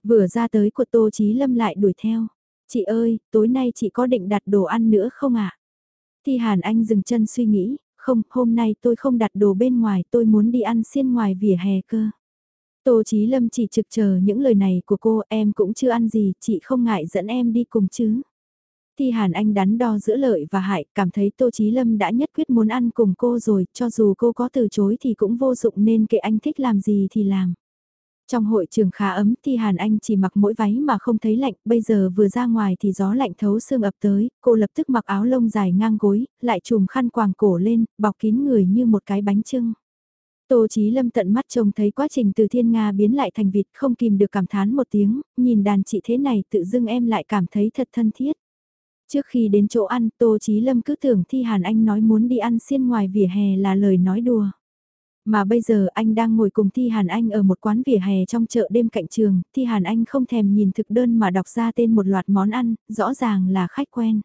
Speaker 1: Vừa ra tới của Tô Chí Lâm lại đuổi theo. Chị ơi, tối nay chị có định đặt đồ ăn nữa không ạ? À? Thì Hàn Anh dừng chân suy nghĩ, không, hôm nay tôi không đặt đồ bên ngoài, tôi muốn đi ăn xiên ngoài vỉa hè cơ. Tô Chí Lâm chỉ trực chờ những lời này của cô, em cũng chưa ăn gì, chị không ngại dẫn em đi cùng chứ. Thì Hàn Anh đắn đo giữa lợi và hại, cảm thấy Tô Chí Lâm đã nhất quyết muốn ăn cùng cô rồi, cho dù cô có từ chối thì cũng vô dụng nên kệ anh thích làm gì thì làm. Trong hội trường khá ấm thì Hàn Anh chỉ mặc mỗi váy mà không thấy lạnh, bây giờ vừa ra ngoài thì gió lạnh thấu xương ập tới, cô lập tức mặc áo lông dài ngang gối, lại chùm khăn quàng cổ lên, bọc kín người như một cái bánh trưng. Tô Chí Lâm tận mắt trông thấy quá trình từ thiên Nga biến lại thành vịt không kìm được cảm thán một tiếng, nhìn đàn chị thế này tự dưng em lại cảm thấy thật thân thiết. Trước khi đến chỗ ăn, Tô Chí Lâm cứ tưởng Thi Hàn Anh nói muốn đi ăn xiên ngoài vỉa hè là lời nói đùa. Mà bây giờ anh đang ngồi cùng Thi Hàn Anh ở một quán vỉa hè trong chợ đêm cạnh trường, Thi Hàn Anh không thèm nhìn thực đơn mà đọc ra tên một loạt món ăn, rõ ràng là khách quen.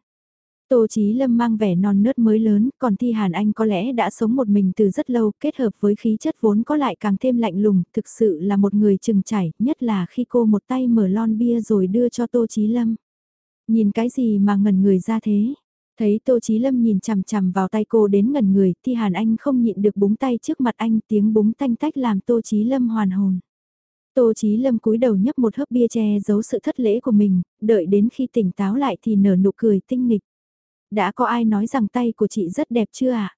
Speaker 1: Tô Chí Lâm mang vẻ non nớt mới lớn, còn Thi Hàn Anh có lẽ đã sống một mình từ rất lâu, kết hợp với khí chất vốn có lại càng thêm lạnh lùng, thực sự là một người chừng chảy, nhất là khi cô một tay mở lon bia rồi đưa cho Tô Chí Lâm. Nhìn cái gì mà ngẩn người ra thế? Thấy Tô Chí Lâm nhìn chằm chằm vào tay cô đến ngần người, thì Hàn Anh không nhịn được búng tay trước mặt anh, tiếng búng tanh tách làm Tô Chí Lâm hoàn hồn. Tô Chí Lâm cúi đầu nhấp một hớp bia che giấu sự thất lễ của mình, đợi đến khi tỉnh táo lại thì nở nụ cười tinh nghịch. Đã có ai nói rằng tay của chị rất đẹp chưa ạ? À?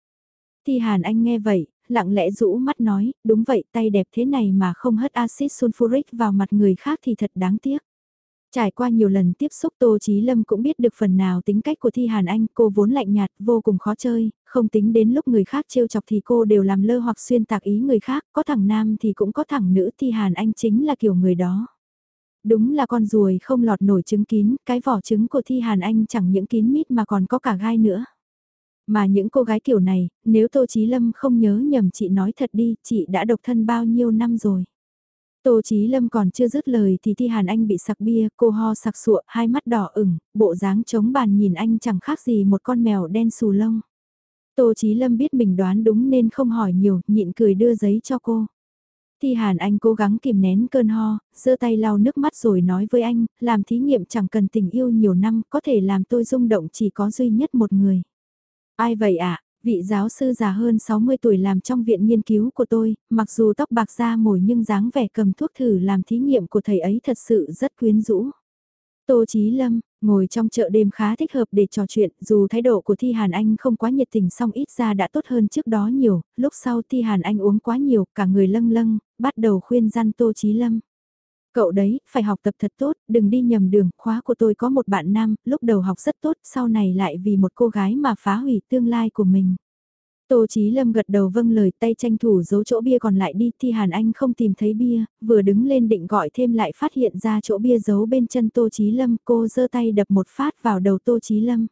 Speaker 1: Thì Hàn Anh nghe vậy, lặng lẽ rũ mắt nói, đúng vậy tay đẹp thế này mà không hất axit sulfuric vào mặt người khác thì thật đáng tiếc. Trải qua nhiều lần tiếp xúc Tô Chí Lâm cũng biết được phần nào tính cách của Thi Hàn Anh, cô vốn lạnh nhạt, vô cùng khó chơi, không tính đến lúc người khác trêu chọc thì cô đều làm lơ hoặc xuyên tạc ý người khác, có thằng nam thì cũng có thằng nữ Thi Hàn Anh chính là kiểu người đó. Đúng là con ruồi không lọt nổi trứng kín, cái vỏ trứng của Thi Hàn Anh chẳng những kín mít mà còn có cả gai nữa. Mà những cô gái kiểu này, nếu Tô Chí Lâm không nhớ nhầm chị nói thật đi, chị đã độc thân bao nhiêu năm rồi. Tô Chí Lâm còn chưa dứt lời thì Thi Hàn Anh bị sặc bia, cô ho sặc sụa, hai mắt đỏ ửng, bộ dáng chống bàn nhìn anh chẳng khác gì một con mèo đen xù lông. Tô Chí Lâm biết mình đoán đúng nên không hỏi nhiều, nhịn cười đưa giấy cho cô. Thi Hàn Anh cố gắng kìm nén cơn ho, giơ tay lau nước mắt rồi nói với anh, làm thí nghiệm chẳng cần tình yêu nhiều năm, có thể làm tôi rung động chỉ có duy nhất một người. Ai vậy ạ? À? Vị giáo sư già hơn 60 tuổi làm trong viện nghiên cứu của tôi, mặc dù tóc bạc da mồi nhưng dáng vẻ cầm thuốc thử làm thí nghiệm của thầy ấy thật sự rất quyến rũ. Tô Chí Lâm, ngồi trong chợ đêm khá thích hợp để trò chuyện, dù thái độ của Thi Hàn Anh không quá nhiệt tình song ít ra đã tốt hơn trước đó nhiều, lúc sau Thi Hàn Anh uống quá nhiều, cả người lâng lâng, bắt đầu khuyên răn Tô Chí Lâm. Cậu đấy, phải học tập thật tốt, đừng đi nhầm đường, khóa của tôi có một bạn nam, lúc đầu học rất tốt, sau này lại vì một cô gái mà phá hủy tương lai của mình. Tô Chí Lâm gật đầu vâng lời tay tranh thủ giấu chỗ bia còn lại đi thì Hàn Anh không tìm thấy bia, vừa đứng lên định gọi thêm lại phát hiện ra chỗ bia giấu bên chân Tô Chí Lâm cô giơ tay đập một phát vào đầu Tô Chí Lâm.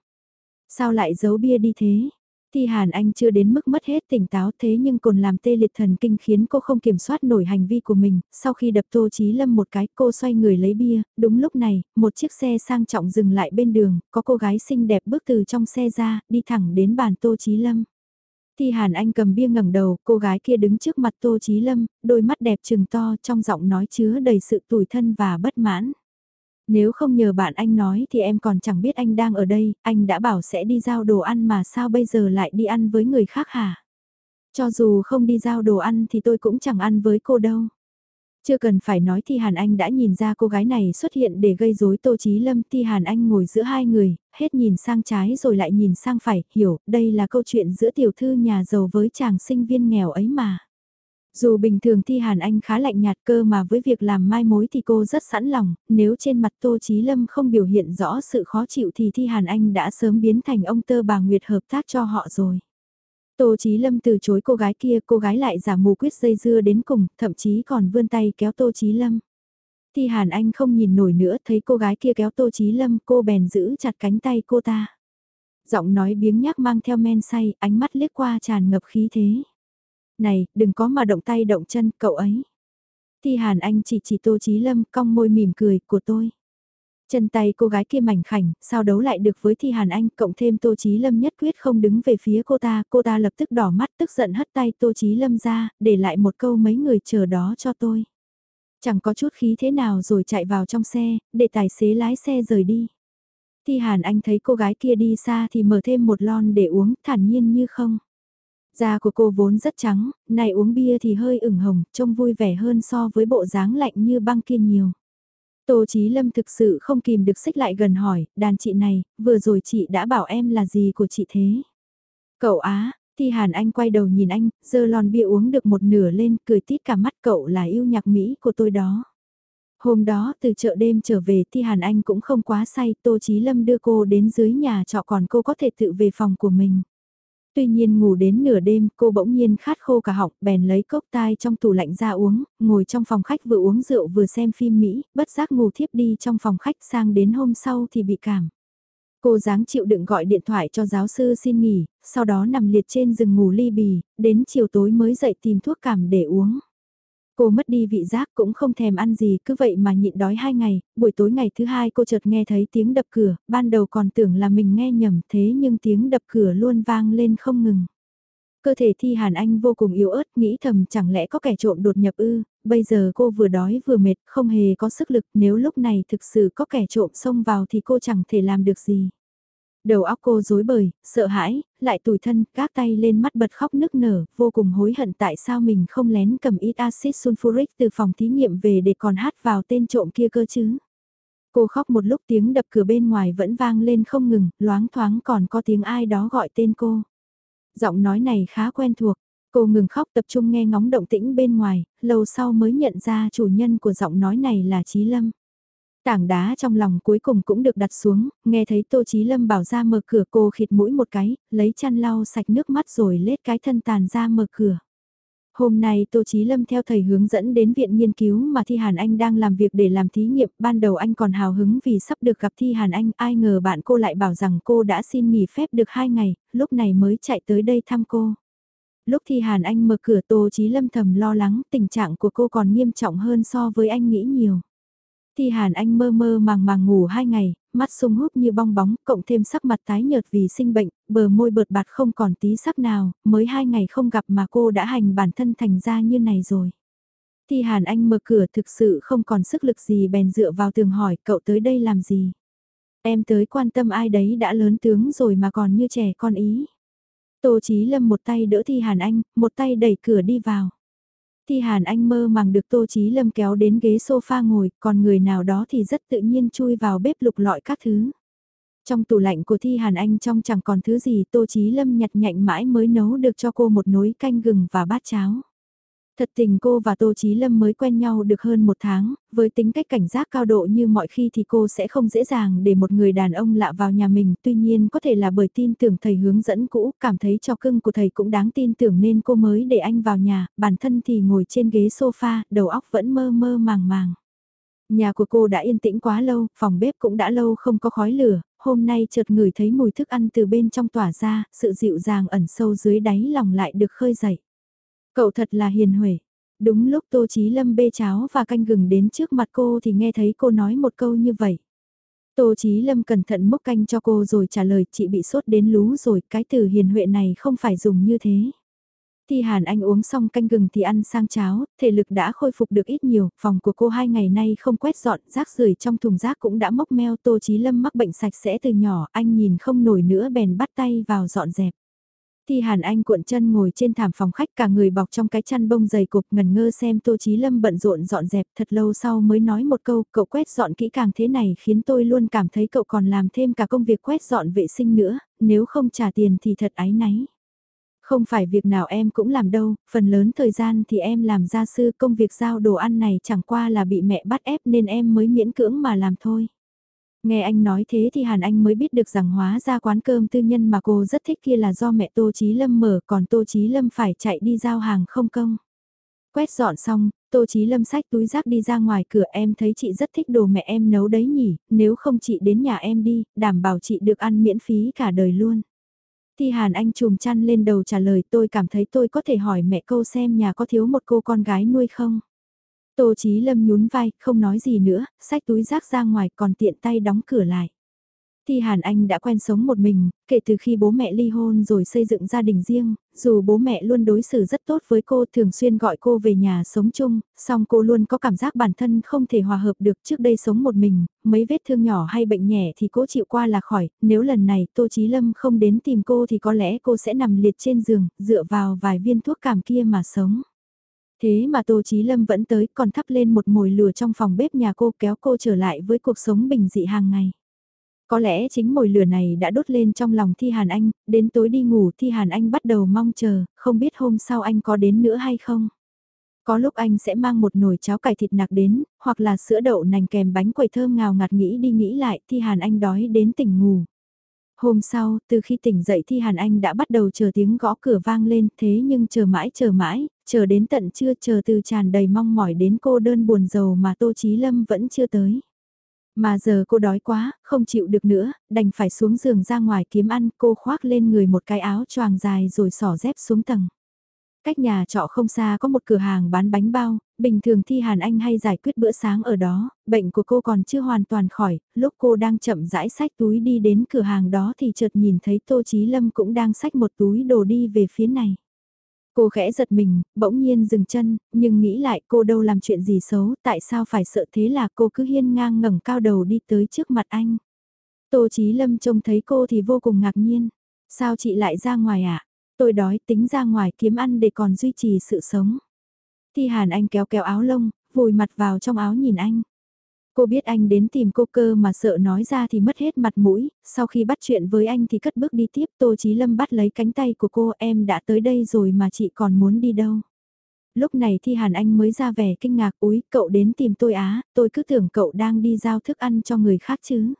Speaker 1: Sao lại giấu bia đi thế? Thi Hàn Anh chưa đến mức mất hết tỉnh táo thế nhưng còn làm tê liệt thần kinh khiến cô không kiểm soát nổi hành vi của mình. Sau khi đập Tô Chí Lâm một cái cô xoay người lấy bia. Đúng lúc này, một chiếc xe sang trọng dừng lại bên đường. Có cô gái xinh đẹp bước từ trong xe ra, đi thẳng đến bàn Tô Chí Lâm. Thi Hàn Anh cầm bia ngẩng đầu, cô gái kia đứng trước mặt Tô Chí Lâm, đôi mắt đẹp trừng to trong giọng nói chứa đầy sự tủi thân và bất mãn. Nếu không nhờ bạn anh nói thì em còn chẳng biết anh đang ở đây, anh đã bảo sẽ đi giao đồ ăn mà sao bây giờ lại đi ăn với người khác hả? Cho dù không đi giao đồ ăn thì tôi cũng chẳng ăn với cô đâu. Chưa cần phải nói thì Hàn Anh đã nhìn ra cô gái này xuất hiện để gây rối Tô Chí Lâm thì Hàn Anh ngồi giữa hai người, hết nhìn sang trái rồi lại nhìn sang phải, hiểu, đây là câu chuyện giữa tiểu thư nhà giàu với chàng sinh viên nghèo ấy mà. Dù bình thường Thi Hàn Anh khá lạnh nhạt cơ mà với việc làm mai mối thì cô rất sẵn lòng, nếu trên mặt Tô Chí Lâm không biểu hiện rõ sự khó chịu thì Thi Hàn Anh đã sớm biến thành ông tơ bà Nguyệt hợp tác cho họ rồi. Tô Chí Lâm từ chối cô gái kia, cô gái lại giả mù quyết dây dưa đến cùng, thậm chí còn vươn tay kéo Tô Chí Lâm. Thi Hàn Anh không nhìn nổi nữa, thấy cô gái kia kéo Tô Chí Lâm, cô bèn giữ chặt cánh tay cô ta. Giọng nói biếng nhác mang theo men say, ánh mắt liếc qua tràn ngập khí thế này, đừng có mà động tay động chân, cậu ấy. Thi Hàn Anh chỉ chỉ Tô Chí Lâm, cong môi mỉm cười, của tôi. Chân tay cô gái kia mảnh khảnh, sao đấu lại được với Thi Hàn Anh, cộng thêm Tô Chí Lâm nhất quyết không đứng về phía cô ta, cô ta lập tức đỏ mắt tức giận hất tay Tô Chí Lâm ra, để lại một câu mấy người chờ đó cho tôi. Chẳng có chút khí thế nào rồi chạy vào trong xe, để tài xế lái xe rời đi. Thi Hàn Anh thấy cô gái kia đi xa thì mở thêm một lon để uống, thản nhiên như không. Da của cô vốn rất trắng, này uống bia thì hơi ửng hồng, trông vui vẻ hơn so với bộ dáng lạnh như băng kia nhiều. Tô Chí Lâm thực sự không kìm được xích lại gần hỏi, đàn chị này, vừa rồi chị đã bảo em là gì của chị thế? Cậu Á, thì Hàn Anh quay đầu nhìn anh, dơ lon bia uống được một nửa lên, cười tít cả mắt cậu là yêu nhạc Mỹ của tôi đó. Hôm đó từ chợ đêm trở về thì Hàn Anh cũng không quá say, Tô Chí Lâm đưa cô đến dưới nhà trọ còn cô có thể tự về phòng của mình. Tuy nhiên ngủ đến nửa đêm cô bỗng nhiên khát khô cả họng bèn lấy cốc tai trong tủ lạnh ra uống, ngồi trong phòng khách vừa uống rượu vừa xem phim Mỹ, bất giác ngủ thiếp đi trong phòng khách sang đến hôm sau thì bị cảm. Cô dáng chịu đựng gọi điện thoại cho giáo sư xin nghỉ, sau đó nằm liệt trên giường ngủ ly bì, đến chiều tối mới dậy tìm thuốc cảm để uống. Cô mất đi vị giác cũng không thèm ăn gì cứ vậy mà nhịn đói hai ngày, buổi tối ngày thứ hai cô chợt nghe thấy tiếng đập cửa, ban đầu còn tưởng là mình nghe nhầm thế nhưng tiếng đập cửa luôn vang lên không ngừng. Cơ thể thi Hàn Anh vô cùng yếu ớt nghĩ thầm chẳng lẽ có kẻ trộm đột nhập ư, bây giờ cô vừa đói vừa mệt không hề có sức lực nếu lúc này thực sự có kẻ trộm xông vào thì cô chẳng thể làm được gì. Đầu óc cô rối bời, sợ hãi, lại tủi thân, các tay lên mắt bật khóc nức nở, vô cùng hối hận tại sao mình không lén cầm ít axit sulfuric từ phòng thí nghiệm về để còn hát vào tên trộm kia cơ chứ. Cô khóc một lúc tiếng đập cửa bên ngoài vẫn vang lên không ngừng, loáng thoáng còn có tiếng ai đó gọi tên cô. Giọng nói này khá quen thuộc, cô ngừng khóc tập trung nghe ngóng động tĩnh bên ngoài, lâu sau mới nhận ra chủ nhân của giọng nói này là Chí Lâm. Tảng đá trong lòng cuối cùng cũng được đặt xuống, nghe thấy Tô Chí Lâm bảo ra mở cửa cô khịt mũi một cái, lấy chăn lau sạch nước mắt rồi lết cái thân tàn ra mở cửa. Hôm nay Tô Chí Lâm theo thầy hướng dẫn đến viện nghiên cứu mà Thi Hàn Anh đang làm việc để làm thí nghiệm. Ban đầu anh còn hào hứng vì sắp được gặp Thi Hàn Anh, ai ngờ bạn cô lại bảo rằng cô đã xin nghỉ phép được 2 ngày, lúc này mới chạy tới đây thăm cô. Lúc Thi Hàn Anh mở cửa Tô Chí Lâm thầm lo lắng, tình trạng của cô còn nghiêm trọng hơn so với anh nghĩ nhiều. Thi Hàn Anh mơ mơ màng màng ngủ hai ngày, mắt sung húp như bong bóng, cộng thêm sắc mặt tái nhợt vì sinh bệnh, bờ môi bợt bạt không còn tí sắc nào, mới hai ngày không gặp mà cô đã hành bản thân thành ra như này rồi. Thi Hàn Anh mở cửa thực sự không còn sức lực gì bèn dựa vào tường hỏi cậu tới đây làm gì. Em tới quan tâm ai đấy đã lớn tướng rồi mà còn như trẻ con ý. Tô Chí Lâm một tay đỡ Thi Hàn Anh, một tay đẩy cửa đi vào. Thi Hàn Anh mơ màng được Tô Chí Lâm kéo đến ghế sofa ngồi, còn người nào đó thì rất tự nhiên chui vào bếp lục lọi các thứ. Trong tủ lạnh của Thi Hàn Anh trong chẳng còn thứ gì Tô Chí Lâm nhặt nhạnh mãi mới nấu được cho cô một nồi canh gừng và bát cháo. Thật tình cô và Tô Chí Lâm mới quen nhau được hơn một tháng, với tính cách cảnh giác cao độ như mọi khi thì cô sẽ không dễ dàng để một người đàn ông lạ vào nhà mình, tuy nhiên có thể là bởi tin tưởng thầy hướng dẫn cũ, cảm thấy cho cưng của thầy cũng đáng tin tưởng nên cô mới để anh vào nhà, bản thân thì ngồi trên ghế sofa, đầu óc vẫn mơ mơ màng màng. Nhà của cô đã yên tĩnh quá lâu, phòng bếp cũng đã lâu không có khói lửa, hôm nay chợt ngửi thấy mùi thức ăn từ bên trong tỏa ra, sự dịu dàng ẩn sâu dưới đáy lòng lại được khơi dậy. Cậu thật là hiền huệ. Đúng lúc Tô Chí Lâm bê cháo và canh gừng đến trước mặt cô thì nghe thấy cô nói một câu như vậy. Tô Chí Lâm cẩn thận múc canh cho cô rồi trả lời chị bị sốt đến lú rồi, cái từ hiền huệ này không phải dùng như thế. Thì Hàn Anh uống xong canh gừng thì ăn sang cháo, thể lực đã khôi phục được ít nhiều, phòng của cô hai ngày nay không quét dọn, rác rưởi trong thùng rác cũng đã mốc meo Tô Chí Lâm mắc bệnh sạch sẽ từ nhỏ, anh nhìn không nổi nữa bèn bắt tay vào dọn dẹp. Thi Hàn Anh cuộn chân ngồi trên thảm phòng khách cả người bọc trong cái chăn bông dày cục ngần ngơ xem Tô Chí Lâm bận rộn dọn dẹp thật lâu sau mới nói một câu cậu quét dọn kỹ càng thế này khiến tôi luôn cảm thấy cậu còn làm thêm cả công việc quét dọn vệ sinh nữa, nếu không trả tiền thì thật ái náy. Không phải việc nào em cũng làm đâu, phần lớn thời gian thì em làm gia sư công việc giao đồ ăn này chẳng qua là bị mẹ bắt ép nên em mới miễn cưỡng mà làm thôi. Nghe anh nói thế thì Hàn Anh mới biết được rằng hóa ra quán cơm tư nhân mà cô rất thích kia là do mẹ Tô Chí Lâm mở còn Tô Chí Lâm phải chạy đi giao hàng không công. Quét dọn xong, Tô Chí Lâm xách túi rác đi ra ngoài cửa em thấy chị rất thích đồ mẹ em nấu đấy nhỉ, nếu không chị đến nhà em đi, đảm bảo chị được ăn miễn phí cả đời luôn. Thì Hàn Anh chùm chăn lên đầu trả lời tôi cảm thấy tôi có thể hỏi mẹ câu xem nhà có thiếu một cô con gái nuôi không. Tô Chí Lâm nhún vai, không nói gì nữa, xách túi rác ra ngoài còn tiện tay đóng cửa lại. Thì Hàn Anh đã quen sống một mình, kể từ khi bố mẹ ly hôn rồi xây dựng gia đình riêng, dù bố mẹ luôn đối xử rất tốt với cô thường xuyên gọi cô về nhà sống chung, song cô luôn có cảm giác bản thân không thể hòa hợp được trước đây sống một mình, mấy vết thương nhỏ hay bệnh nhẹ thì cô chịu qua là khỏi, nếu lần này Tô Chí Lâm không đến tìm cô thì có lẽ cô sẽ nằm liệt trên giường, dựa vào vài viên thuốc cảm kia mà sống. Thế mà Tô Chí Lâm vẫn tới còn thắp lên một mồi lửa trong phòng bếp nhà cô kéo cô trở lại với cuộc sống bình dị hàng ngày. Có lẽ chính mồi lửa này đã đốt lên trong lòng Thi Hàn Anh, đến tối đi ngủ Thi Hàn Anh bắt đầu mong chờ, không biết hôm sau anh có đến nữa hay không. Có lúc anh sẽ mang một nồi cháo cải thịt nạc đến, hoặc là sữa đậu nành kèm bánh quầy thơm ngào ngạt nghĩ đi nghĩ lại Thi Hàn Anh đói đến tỉnh ngủ. Hôm sau, từ khi tỉnh dậy Thi Hàn Anh đã bắt đầu chờ tiếng gõ cửa vang lên thế nhưng chờ mãi chờ mãi, chờ đến tận trưa chờ từ tràn đầy mong mỏi đến cô đơn buồn giàu mà Tô Chí Lâm vẫn chưa tới. Mà giờ cô đói quá, không chịu được nữa, đành phải xuống giường ra ngoài kiếm ăn, cô khoác lên người một cái áo choàng dài rồi xỏ dép xuống tầng. Cách nhà trọ không xa có một cửa hàng bán bánh bao, bình thường Thi Hàn Anh hay giải quyết bữa sáng ở đó, bệnh của cô còn chưa hoàn toàn khỏi, lúc cô đang chậm rãi sách túi đi đến cửa hàng đó thì chợt nhìn thấy Tô Chí Lâm cũng đang sách một túi đồ đi về phía này. Cô khẽ giật mình, bỗng nhiên dừng chân, nhưng nghĩ lại cô đâu làm chuyện gì xấu, tại sao phải sợ thế là cô cứ hiên ngang ngẩng cao đầu đi tới trước mặt anh. Tô Chí Lâm trông thấy cô thì vô cùng ngạc nhiên. Sao chị lại ra ngoài ạ? À? Tôi đói tính ra ngoài kiếm ăn để còn duy trì sự sống. Thi Hàn Anh kéo kéo áo lông, vùi mặt vào trong áo nhìn anh. Cô biết anh đến tìm cô cơ mà sợ nói ra thì mất hết mặt mũi, sau khi bắt chuyện với anh thì cất bước đi tiếp Tô Chí Lâm bắt lấy cánh tay của cô em đã tới đây rồi mà chị còn muốn đi đâu. Lúc này Thi Hàn Anh mới ra vẻ kinh ngạc úi cậu đến tìm tôi á, tôi cứ tưởng cậu đang đi giao thức ăn cho người khác chứ.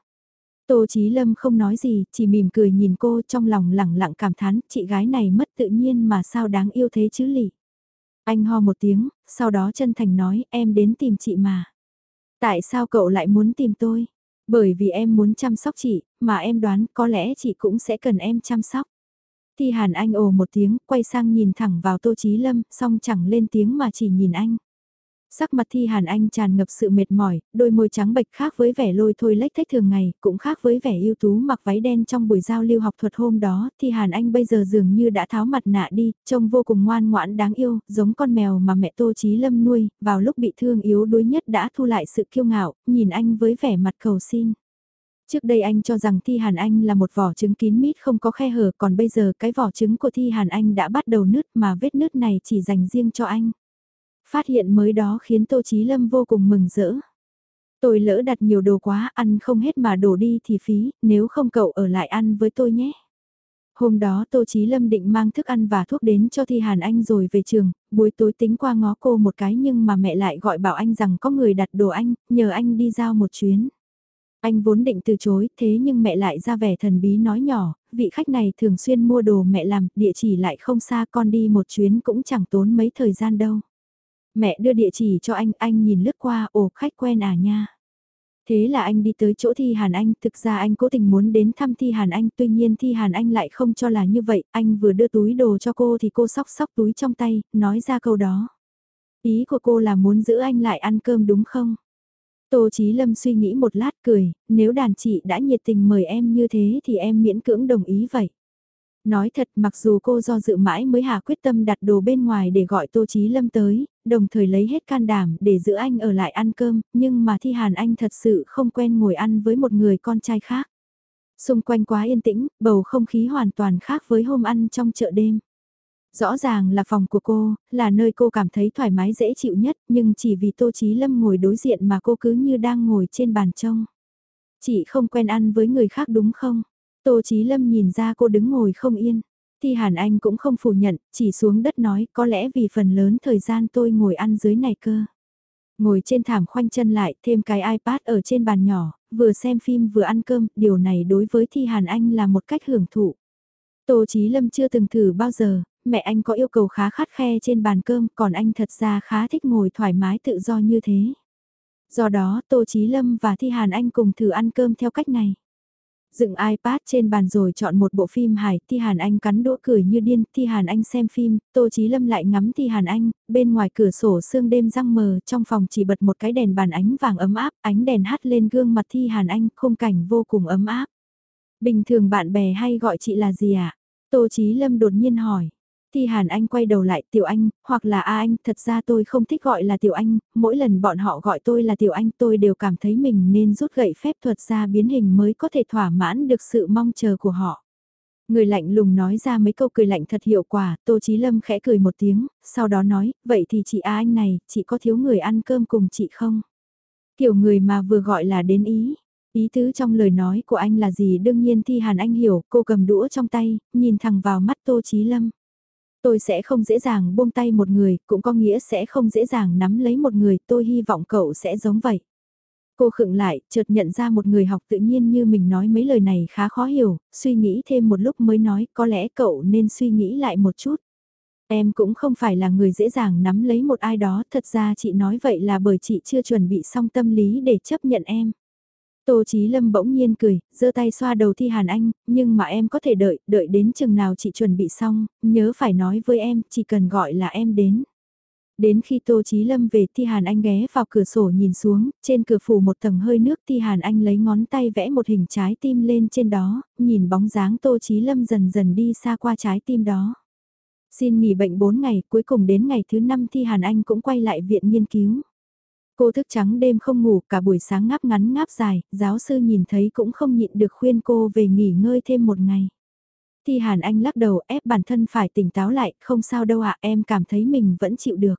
Speaker 1: Tô Chí Lâm không nói gì, chỉ mỉm cười nhìn cô trong lòng lẳng lặng cảm thán, chị gái này mất tự nhiên mà sao đáng yêu thế chứ lị. Anh ho một tiếng, sau đó chân thành nói em đến tìm chị mà. Tại sao cậu lại muốn tìm tôi? Bởi vì em muốn chăm sóc chị, mà em đoán có lẽ chị cũng sẽ cần em chăm sóc. Thi Hàn Anh ồ một tiếng, quay sang nhìn thẳng vào Tô Chí Lâm, song chẳng lên tiếng mà chỉ nhìn anh. Sắc mặt Thi Hàn Anh tràn ngập sự mệt mỏi, đôi môi trắng bệch khác với vẻ lôi thôi lách thách thường ngày, cũng khác với vẻ ưu tú mặc váy đen trong buổi giao lưu học thuật hôm đó, Thi Hàn Anh bây giờ dường như đã tháo mặt nạ đi, trông vô cùng ngoan ngoãn đáng yêu, giống con mèo mà mẹ Tô Chí Lâm nuôi, vào lúc bị thương yếu đuối nhất đã thu lại sự kiêu ngạo, nhìn anh với vẻ mặt cầu xin. Trước đây anh cho rằng Thi Hàn Anh là một vỏ trứng kín mít không có khe hở, còn bây giờ cái vỏ trứng của Thi Hàn Anh đã bắt đầu nứt mà vết nứt này chỉ dành riêng cho anh. Phát hiện mới đó khiến Tô Chí Lâm vô cùng mừng rỡ. Tôi lỡ đặt nhiều đồ quá, ăn không hết mà đổ đi thì phí, nếu không cậu ở lại ăn với tôi nhé. Hôm đó Tô Chí Lâm định mang thức ăn và thuốc đến cho Thi Hàn Anh rồi về trường, buổi tối tính qua ngó cô một cái nhưng mà mẹ lại gọi bảo anh rằng có người đặt đồ anh, nhờ anh đi giao một chuyến. Anh vốn định từ chối, thế nhưng mẹ lại ra vẻ thần bí nói nhỏ, vị khách này thường xuyên mua đồ mẹ làm, địa chỉ lại không xa con đi một chuyến cũng chẳng tốn mấy thời gian đâu. Mẹ đưa địa chỉ cho anh, anh nhìn lướt qua, ồ khách quen à nha. Thế là anh đi tới chỗ Thi Hàn Anh, thực ra anh cố tình muốn đến thăm Thi Hàn Anh, tuy nhiên Thi Hàn Anh lại không cho là như vậy, anh vừa đưa túi đồ cho cô thì cô sóc sóc túi trong tay, nói ra câu đó. Ý của cô là muốn giữ anh lại ăn cơm đúng không? Tô Chí Lâm suy nghĩ một lát cười, nếu đàn chị đã nhiệt tình mời em như thế thì em miễn cưỡng đồng ý vậy. Nói thật mặc dù cô do dự mãi mới hạ quyết tâm đặt đồ bên ngoài để gọi Tô Chí Lâm tới, đồng thời lấy hết can đảm để giữ anh ở lại ăn cơm, nhưng mà Thi Hàn Anh thật sự không quen ngồi ăn với một người con trai khác. Xung quanh quá yên tĩnh, bầu không khí hoàn toàn khác với hôm ăn trong chợ đêm. Rõ ràng là phòng của cô, là nơi cô cảm thấy thoải mái dễ chịu nhất, nhưng chỉ vì Tô Chí Lâm ngồi đối diện mà cô cứ như đang ngồi trên bàn trông. Chị không quen ăn với người khác đúng không? Tô Chí Lâm nhìn ra cô đứng ngồi không yên. Thì Hàn Anh cũng không phủ nhận, chỉ xuống đất nói có lẽ vì phần lớn thời gian tôi ngồi ăn dưới này cơ. Ngồi trên thảm khoanh chân lại, thêm cái iPad ở trên bàn nhỏ, vừa xem phim vừa ăn cơm, điều này đối với Thi Hàn Anh là một cách hưởng thụ. Tô Chí Lâm chưa từng thử bao giờ, mẹ anh có yêu cầu khá khắt khe trên bàn cơm, còn anh thật ra khá thích ngồi thoải mái tự do như thế. Do đó Tô Chí Lâm và Thi Hàn Anh cùng thử ăn cơm theo cách này. Dựng iPad trên bàn rồi chọn một bộ phim hài, Thi Hàn Anh cắn đũa cười như điên, Thi Hàn Anh xem phim, Tô Chí Lâm lại ngắm Thi Hàn Anh, bên ngoài cửa sổ sương đêm răng mờ, trong phòng chỉ bật một cái đèn bàn ánh vàng ấm áp, ánh đèn hắt lên gương mặt Thi Hàn Anh, khung cảnh vô cùng ấm áp. Bình thường bạn bè hay gọi chị là gì ạ? À? Tô Chí Lâm đột nhiên hỏi. Thi Hàn Anh quay đầu lại Tiểu Anh, hoặc là A Anh, thật ra tôi không thích gọi là Tiểu Anh, mỗi lần bọn họ gọi tôi là Tiểu Anh tôi đều cảm thấy mình nên rút gậy phép thuật ra biến hình mới có thể thỏa mãn được sự mong chờ của họ. Người lạnh lùng nói ra mấy câu cười lạnh thật hiệu quả, Tô Chí Lâm khẽ cười một tiếng, sau đó nói, vậy thì chị A Anh này, chị có thiếu người ăn cơm cùng chị không? Kiểu người mà vừa gọi là đến ý. Ý tứ trong lời nói của anh là gì đương nhiên Thi Hàn Anh hiểu, cô cầm đũa trong tay, nhìn thẳng vào mắt Tô Chí Lâm. Tôi sẽ không dễ dàng buông tay một người, cũng có nghĩa sẽ không dễ dàng nắm lấy một người, tôi hy vọng cậu sẽ giống vậy. Cô khựng lại, chợt nhận ra một người học tự nhiên như mình nói mấy lời này khá khó hiểu, suy nghĩ thêm một lúc mới nói có lẽ cậu nên suy nghĩ lại một chút. Em cũng không phải là người dễ dàng nắm lấy một ai đó, thật ra chị nói vậy là bởi chị chưa chuẩn bị xong tâm lý để chấp nhận em. Tô Chí Lâm bỗng nhiên cười, giơ tay xoa đầu Thi Hàn Anh, nhưng mà em có thể đợi, đợi đến chừng nào chị chuẩn bị xong, nhớ phải nói với em, chỉ cần gọi là em đến. Đến khi Tô Chí Lâm về Thi Hàn Anh ghé vào cửa sổ nhìn xuống, trên cửa phủ một tầng hơi nước Thi Hàn Anh lấy ngón tay vẽ một hình trái tim lên trên đó, nhìn bóng dáng Tô Chí Lâm dần dần đi xa qua trái tim đó. Xin nghỉ bệnh 4 ngày, cuối cùng đến ngày thứ 5 Thi Hàn Anh cũng quay lại viện nghiên cứu. Cô thức trắng đêm không ngủ cả buổi sáng ngáp ngắn ngáp dài, giáo sư nhìn thấy cũng không nhịn được khuyên cô về nghỉ ngơi thêm một ngày. Thi Hàn Anh lắc đầu ép bản thân phải tỉnh táo lại, không sao đâu ạ, em cảm thấy mình vẫn chịu được.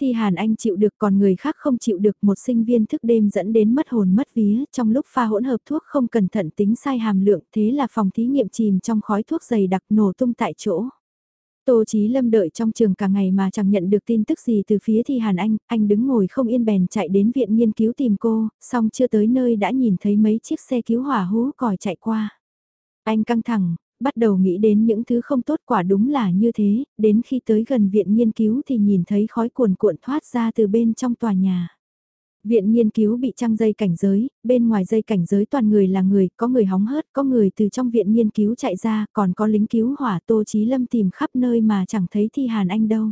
Speaker 1: Thi Hàn Anh chịu được còn người khác không chịu được một sinh viên thức đêm dẫn đến mất hồn mất vía trong lúc pha hỗn hợp thuốc không cẩn thận tính sai hàm lượng thế là phòng thí nghiệm chìm trong khói thuốc dày đặc nổ tung tại chỗ. Tô Chí Lâm đợi trong trường cả ngày mà chẳng nhận được tin tức gì từ phía Thi Hàn Anh, anh đứng ngồi không yên bèn chạy đến viện nghiên cứu tìm cô, xong chưa tới nơi đã nhìn thấy mấy chiếc xe cứu hỏa hú còi chạy qua. Anh căng thẳng, bắt đầu nghĩ đến những thứ không tốt quả đúng là như thế, đến khi tới gần viện nghiên cứu thì nhìn thấy khói cuồn cuộn thoát ra từ bên trong tòa nhà. Viện nghiên cứu bị trăng dây cảnh giới, bên ngoài dây cảnh giới toàn người là người, có người hóng hớt, có người từ trong viện nghiên cứu chạy ra, còn có lính cứu hỏa Tô Chí Lâm tìm khắp nơi mà chẳng thấy thi Hàn Anh đâu.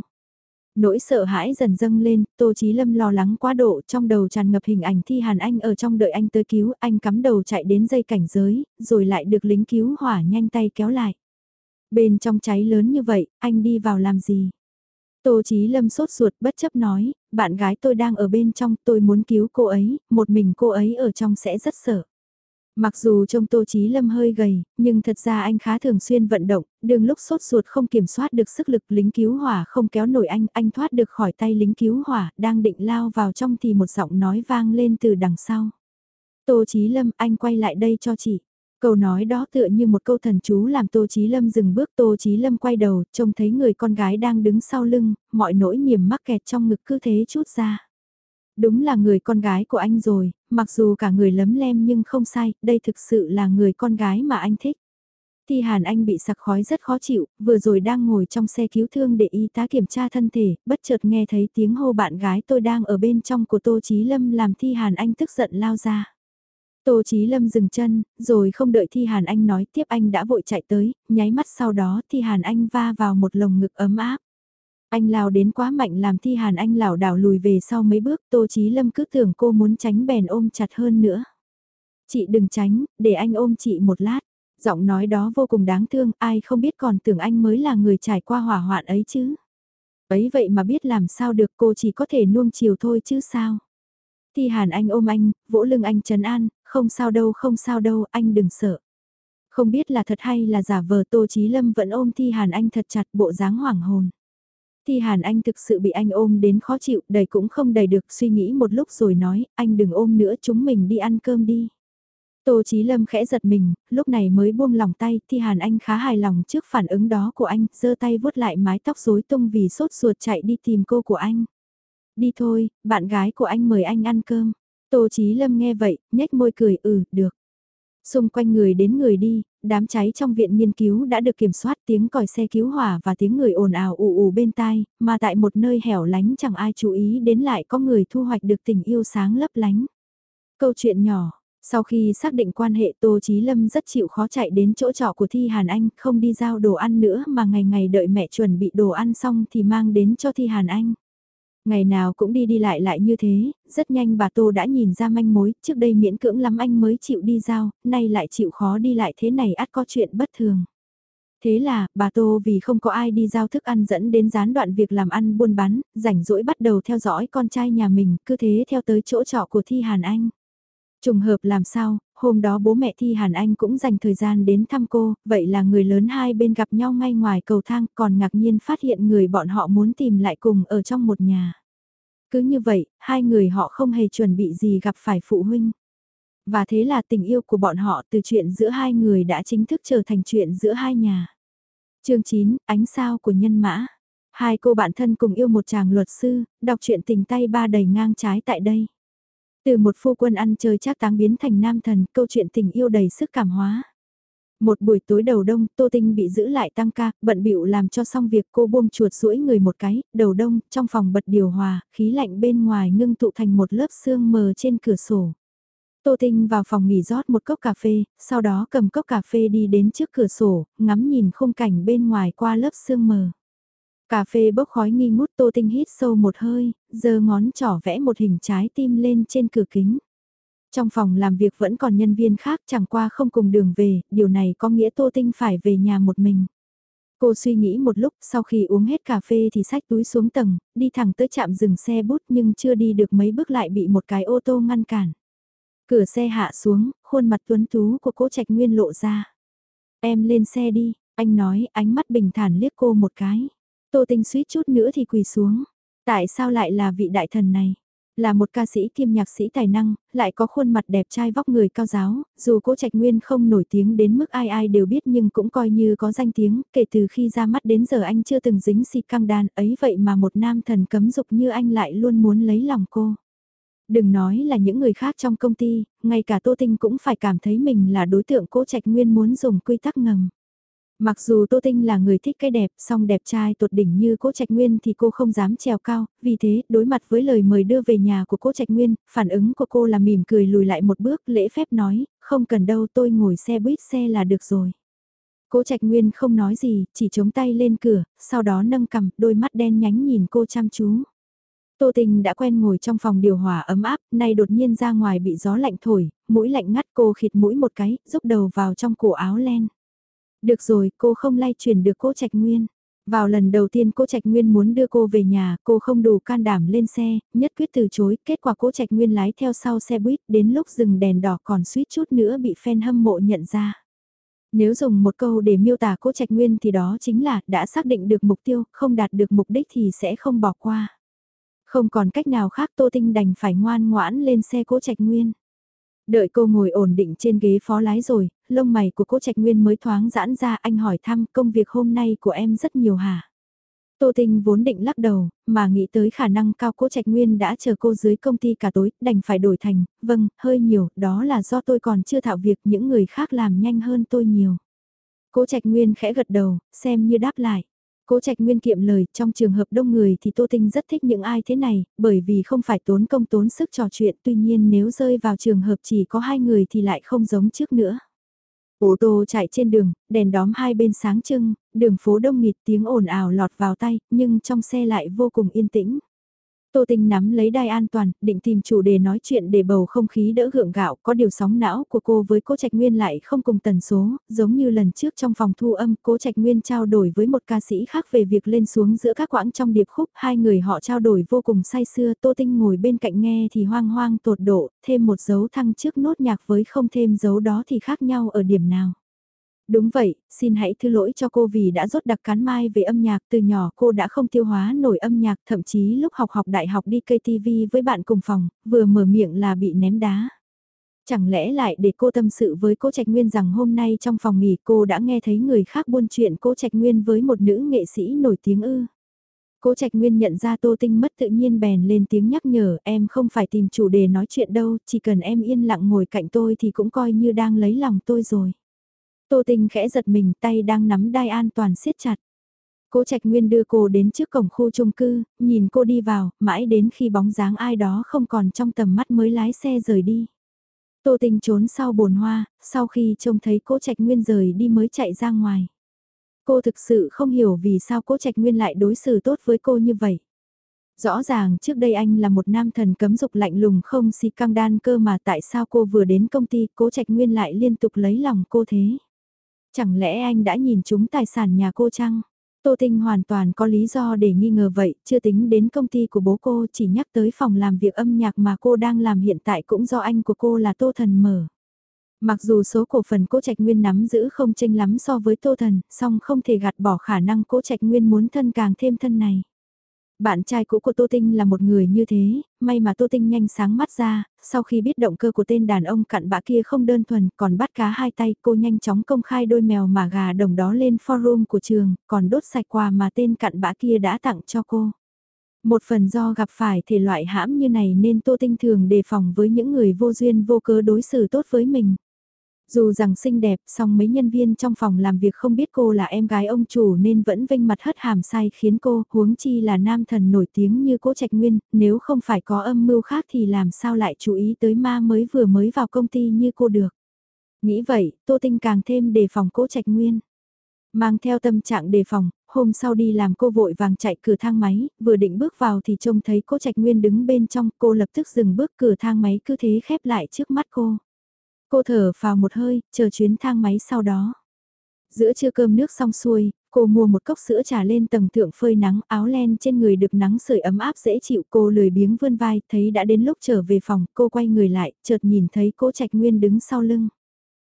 Speaker 1: Nỗi sợ hãi dần dâng lên, Tô Chí Lâm lo lắng quá độ, trong đầu tràn ngập hình ảnh thi Hàn Anh ở trong đợi anh tới cứu, anh cắm đầu chạy đến dây cảnh giới, rồi lại được lính cứu hỏa nhanh tay kéo lại. Bên trong cháy lớn như vậy, anh đi vào làm gì? Tô Chí Lâm sốt ruột bất chấp nói, bạn gái tôi đang ở bên trong, tôi muốn cứu cô ấy, một mình cô ấy ở trong sẽ rất sợ. Mặc dù trông Tô Chí Lâm hơi gầy, nhưng thật ra anh khá thường xuyên vận động, đường lúc sốt ruột không kiểm soát được sức lực lính cứu hỏa không kéo nổi anh, anh thoát được khỏi tay lính cứu hỏa, đang định lao vào trong thì một giọng nói vang lên từ đằng sau. Tô Chí Lâm, anh quay lại đây cho chị. Câu nói đó tựa như một câu thần chú làm Tô Chí Lâm dừng bước Tô Chí Lâm quay đầu, trông thấy người con gái đang đứng sau lưng, mọi nỗi niềm mắc kẹt trong ngực cứ thế chút ra. Đúng là người con gái của anh rồi, mặc dù cả người lấm lem nhưng không sai, đây thực sự là người con gái mà anh thích. Thì Hàn Anh bị sặc khói rất khó chịu, vừa rồi đang ngồi trong xe cứu thương để y tá kiểm tra thân thể, bất chợt nghe thấy tiếng hô bạn gái tôi đang ở bên trong của Tô Chí Lâm làm Thi Hàn Anh tức giận lao ra. Tô Chí Lâm dừng chân, rồi không đợi Thi Hàn Anh nói tiếp anh đã vội chạy tới, nháy mắt sau đó Thi Hàn Anh va vào một lồng ngực ấm áp. Anh lao đến quá mạnh làm Thi Hàn Anh lảo đảo lùi về sau mấy bước Tô Chí Lâm cứ tưởng cô muốn tránh bèn ôm chặt hơn nữa. Chị đừng tránh, để anh ôm chị một lát. Giọng nói đó vô cùng đáng thương, ai không biết còn tưởng anh mới là người trải qua hỏa hoạn ấy chứ. Ấy vậy mà biết làm sao được cô chỉ có thể nuông chiều thôi chứ sao. Thi Hàn Anh ôm anh, vỗ lưng anh trấn an, không sao đâu không sao đâu, anh đừng sợ. Không biết là thật hay là giả vờ Tô Chí Lâm vẫn ôm Thi Hàn Anh thật chặt bộ dáng hoảng hồn. Thi Hàn Anh thực sự bị anh ôm đến khó chịu, đầy cũng không đầy được, suy nghĩ một lúc rồi nói, anh đừng ôm nữa chúng mình đi ăn cơm đi. Tô Chí Lâm khẽ giật mình, lúc này mới buông lòng tay, Thi Hàn Anh khá hài lòng trước phản ứng đó của anh, giơ tay vuốt lại mái tóc rối tung vì sốt ruột chạy đi tìm cô của anh. Đi thôi, bạn gái của anh mời anh ăn cơm. Tô Chí Lâm nghe vậy, nhếch môi cười ừ, được. Xung quanh người đến người đi, đám cháy trong viện nghiên cứu đã được kiểm soát tiếng còi xe cứu hỏa và tiếng người ồn ào ù ù bên tai, mà tại một nơi hẻo lánh chẳng ai chú ý đến lại có người thu hoạch được tình yêu sáng lấp lánh. Câu chuyện nhỏ, sau khi xác định quan hệ Tô Chí Lâm rất chịu khó chạy đến chỗ trọ của Thi Hàn Anh, không đi giao đồ ăn nữa mà ngày ngày đợi mẹ chuẩn bị đồ ăn xong thì mang đến cho Thi Hàn Anh. Ngày nào cũng đi đi lại lại như thế, rất nhanh bà Tô đã nhìn ra manh mối, trước đây miễn cưỡng lắm anh mới chịu đi giao, nay lại chịu khó đi lại thế này ắt có chuyện bất thường. Thế là, bà Tô vì không có ai đi giao thức ăn dẫn đến gián đoạn việc làm ăn buôn bán, rảnh rỗi bắt đầu theo dõi con trai nhà mình, cứ thế theo tới chỗ trọ của Thi Hàn Anh. Trùng hợp làm sao, hôm đó bố mẹ Thi Hàn Anh cũng dành thời gian đến thăm cô, vậy là người lớn hai bên gặp nhau ngay ngoài cầu thang còn ngạc nhiên phát hiện người bọn họ muốn tìm lại cùng ở trong một nhà. Cứ như vậy, hai người họ không hề chuẩn bị gì gặp phải phụ huynh. Và thế là tình yêu của bọn họ từ chuyện giữa hai người đã chính thức trở thành chuyện giữa hai nhà. chương 9, ánh sao của nhân mã. Hai cô bạn thân cùng yêu một chàng luật sư, đọc truyện tình tay ba đầy ngang trái tại đây. Từ một phu quân ăn chơi chắc táng biến thành nam thần, câu chuyện tình yêu đầy sức cảm hóa. Một buổi tối đầu đông, Tô Tinh bị giữ lại tăng ca, bận bịu làm cho xong việc cô buông chuột rũi người một cái, đầu đông, trong phòng bật điều hòa, khí lạnh bên ngoài ngưng tụ thành một lớp sương mờ trên cửa sổ. Tô Tinh vào phòng nghỉ rót một cốc cà phê, sau đó cầm cốc cà phê đi đến trước cửa sổ, ngắm nhìn khung cảnh bên ngoài qua lớp sương mờ. Cà phê bốc khói nghi ngút Tô Tinh hít sâu một hơi, giơ ngón trỏ vẽ một hình trái tim lên trên cửa kính. Trong phòng làm việc vẫn còn nhân viên khác chẳng qua không cùng đường về, điều này có nghĩa Tô Tinh phải về nhà một mình. Cô suy nghĩ một lúc sau khi uống hết cà phê thì xách túi xuống tầng, đi thẳng tới trạm dừng xe bút nhưng chưa đi được mấy bước lại bị một cái ô tô ngăn cản. Cửa xe hạ xuống, khuôn mặt tuấn tú của cô Trạch Nguyên lộ ra. Em lên xe đi, anh nói ánh mắt bình thản liếc cô một cái. Tô Tinh suýt chút nữa thì quỳ xuống. Tại sao lại là vị đại thần này? Là một ca sĩ kiêm nhạc sĩ tài năng, lại có khuôn mặt đẹp trai vóc người cao giáo, dù cố trạch nguyên không nổi tiếng đến mức ai ai đều biết nhưng cũng coi như có danh tiếng, kể từ khi ra mắt đến giờ anh chưa từng dính xì căng đàn ấy vậy mà một nam thần cấm dục như anh lại luôn muốn lấy lòng cô. Đừng nói là những người khác trong công ty, ngay cả Tô Tinh cũng phải cảm thấy mình là đối tượng cố trạch nguyên muốn dùng quy tắc ngầm. Mặc dù Tô Tinh là người thích cái đẹp, song đẹp trai tột đỉnh như Cố Trạch Nguyên thì cô không dám trèo cao, vì thế, đối mặt với lời mời đưa về nhà của Cố Trạch Nguyên, phản ứng của cô là mỉm cười lùi lại một bước, lễ phép nói, không cần đâu tôi ngồi xe buýt xe là được rồi. Cố Trạch Nguyên không nói gì, chỉ chống tay lên cửa, sau đó nâng cằm đôi mắt đen nhánh nhìn cô chăm chú. Tô Tình đã quen ngồi trong phòng điều hòa ấm áp, nay đột nhiên ra ngoài bị gió lạnh thổi, mũi lạnh ngắt cô khịt mũi một cái, rúc đầu vào trong cổ áo len. Được rồi, cô không lay chuyển được cô Trạch Nguyên. Vào lần đầu tiên cô Trạch Nguyên muốn đưa cô về nhà, cô không đủ can đảm lên xe, nhất quyết từ chối, kết quả cô Trạch Nguyên lái theo sau xe buýt, đến lúc dừng đèn đỏ còn suýt chút nữa bị fan hâm mộ nhận ra. Nếu dùng một câu để miêu tả cô Trạch Nguyên thì đó chính là đã xác định được mục tiêu, không đạt được mục đích thì sẽ không bỏ qua. Không còn cách nào khác Tô Tinh đành phải ngoan ngoãn lên xe cố Trạch Nguyên. Đợi cô ngồi ổn định trên ghế phó lái rồi, lông mày của cô Trạch Nguyên mới thoáng giãn ra anh hỏi thăm công việc hôm nay của em rất nhiều hả? Tô Tinh vốn định lắc đầu, mà nghĩ tới khả năng cao cô Trạch Nguyên đã chờ cô dưới công ty cả tối, đành phải đổi thành, vâng, hơi nhiều, đó là do tôi còn chưa thạo việc những người khác làm nhanh hơn tôi nhiều. Cố Trạch Nguyên khẽ gật đầu, xem như đáp lại. Cố Trạch Nguyên kiệm lời, trong trường hợp đông người thì Tô Tinh rất thích những ai thế này, bởi vì không phải tốn công tốn sức trò chuyện, tuy nhiên nếu rơi vào trường hợp chỉ có hai người thì lại không giống trước nữa. Ô tô chạy trên đường, đèn đóm hai bên sáng trưng, đường phố đông nghịt tiếng ồn ào lọt vào tay, nhưng trong xe lại vô cùng yên tĩnh. Tô Tinh nắm lấy đai an toàn, định tìm chủ đề nói chuyện để bầu không khí đỡ gượng gạo, có điều sóng não của cô với Cố Trạch Nguyên lại không cùng tần số, giống như lần trước trong phòng thu âm, Cố Trạch Nguyên trao đổi với một ca sĩ khác về việc lên xuống giữa các quãng trong điệp khúc, hai người họ trao đổi vô cùng say sưa, Tô Tinh ngồi bên cạnh nghe thì hoang hoang tột độ, thêm một dấu thăng trước nốt nhạc với không thêm dấu đó thì khác nhau ở điểm nào. Đúng vậy, xin hãy thư lỗi cho cô vì đã rốt đặc cán mai về âm nhạc từ nhỏ cô đã không tiêu hóa nổi âm nhạc thậm chí lúc học học đại học đi KTV với bạn cùng phòng, vừa mở miệng là bị ném đá. Chẳng lẽ lại để cô tâm sự với cô Trạch Nguyên rằng hôm nay trong phòng nghỉ cô đã nghe thấy người khác buôn chuyện cô Trạch Nguyên với một nữ nghệ sĩ nổi tiếng ư. Cố Trạch Nguyên nhận ra Tô Tinh mất tự nhiên bèn lên tiếng nhắc nhở em không phải tìm chủ đề nói chuyện đâu, chỉ cần em yên lặng ngồi cạnh tôi thì cũng coi như đang lấy lòng tôi rồi. Tô Tinh khẽ giật mình tay đang nắm đai an toàn siết chặt. Cố Trạch Nguyên đưa cô đến trước cổng khu chung cư, nhìn cô đi vào, mãi đến khi bóng dáng ai đó không còn trong tầm mắt mới lái xe rời đi. Tô Tinh trốn sau bồn hoa, sau khi trông thấy Cố Trạch Nguyên rời đi mới chạy ra ngoài. Cô thực sự không hiểu vì sao Cố Trạch Nguyên lại đối xử tốt với cô như vậy. Rõ ràng trước đây anh là một nam thần cấm dục lạnh lùng không si căng đan cơ mà tại sao cô vừa đến công ty Cố Trạch Nguyên lại liên tục lấy lòng cô thế. Chẳng lẽ anh đã nhìn chúng tài sản nhà cô chăng? Tô Tinh hoàn toàn có lý do để nghi ngờ vậy, chưa tính đến công ty của bố cô chỉ nhắc tới phòng làm việc âm nhạc mà cô đang làm hiện tại cũng do anh của cô là Tô Thần mở. Mặc dù số cổ phần cố trạch nguyên nắm giữ không chênh lắm so với Tô Thần, song không thể gạt bỏ khả năng cố trạch nguyên muốn thân càng thêm thân này. Bạn trai cũ của Tô Tinh là một người như thế, may mà Tô Tinh nhanh sáng mắt ra, sau khi biết động cơ của tên đàn ông cặn bã kia không đơn thuần, còn bắt cá hai tay, cô nhanh chóng công khai đôi mèo mà gà đồng đó lên forum của trường, còn đốt sạch quà mà tên cặn bã kia đã tặng cho cô. Một phần do gặp phải thể loại hãm như này nên Tô Tinh thường đề phòng với những người vô duyên vô cớ đối xử tốt với mình. Dù rằng xinh đẹp, song mấy nhân viên trong phòng làm việc không biết cô là em gái ông chủ nên vẫn vinh mặt hất hàm sai khiến cô, huống chi là nam thần nổi tiếng như cố trạch nguyên, nếu không phải có âm mưu khác thì làm sao lại chú ý tới ma mới vừa mới vào công ty như cô được. Nghĩ vậy, Tô Tinh càng thêm đề phòng cố trạch nguyên. Mang theo tâm trạng đề phòng, hôm sau đi làm cô vội vàng chạy cửa thang máy, vừa định bước vào thì trông thấy cố trạch nguyên đứng bên trong, cô lập tức dừng bước cửa thang máy cứ thế khép lại trước mắt cô. Cô thở vào một hơi, chờ chuyến thang máy sau đó. Giữa trưa cơm nước xong xuôi, Cô mua một cốc sữa trà lên tầng thượng phơi nắng, áo len trên người được nắng sưởi ấm áp dễ chịu. Cô lười biếng vươn vai, thấy đã đến lúc trở về phòng, cô quay người lại, chợt nhìn thấy cố Trạch Nguyên đứng sau lưng.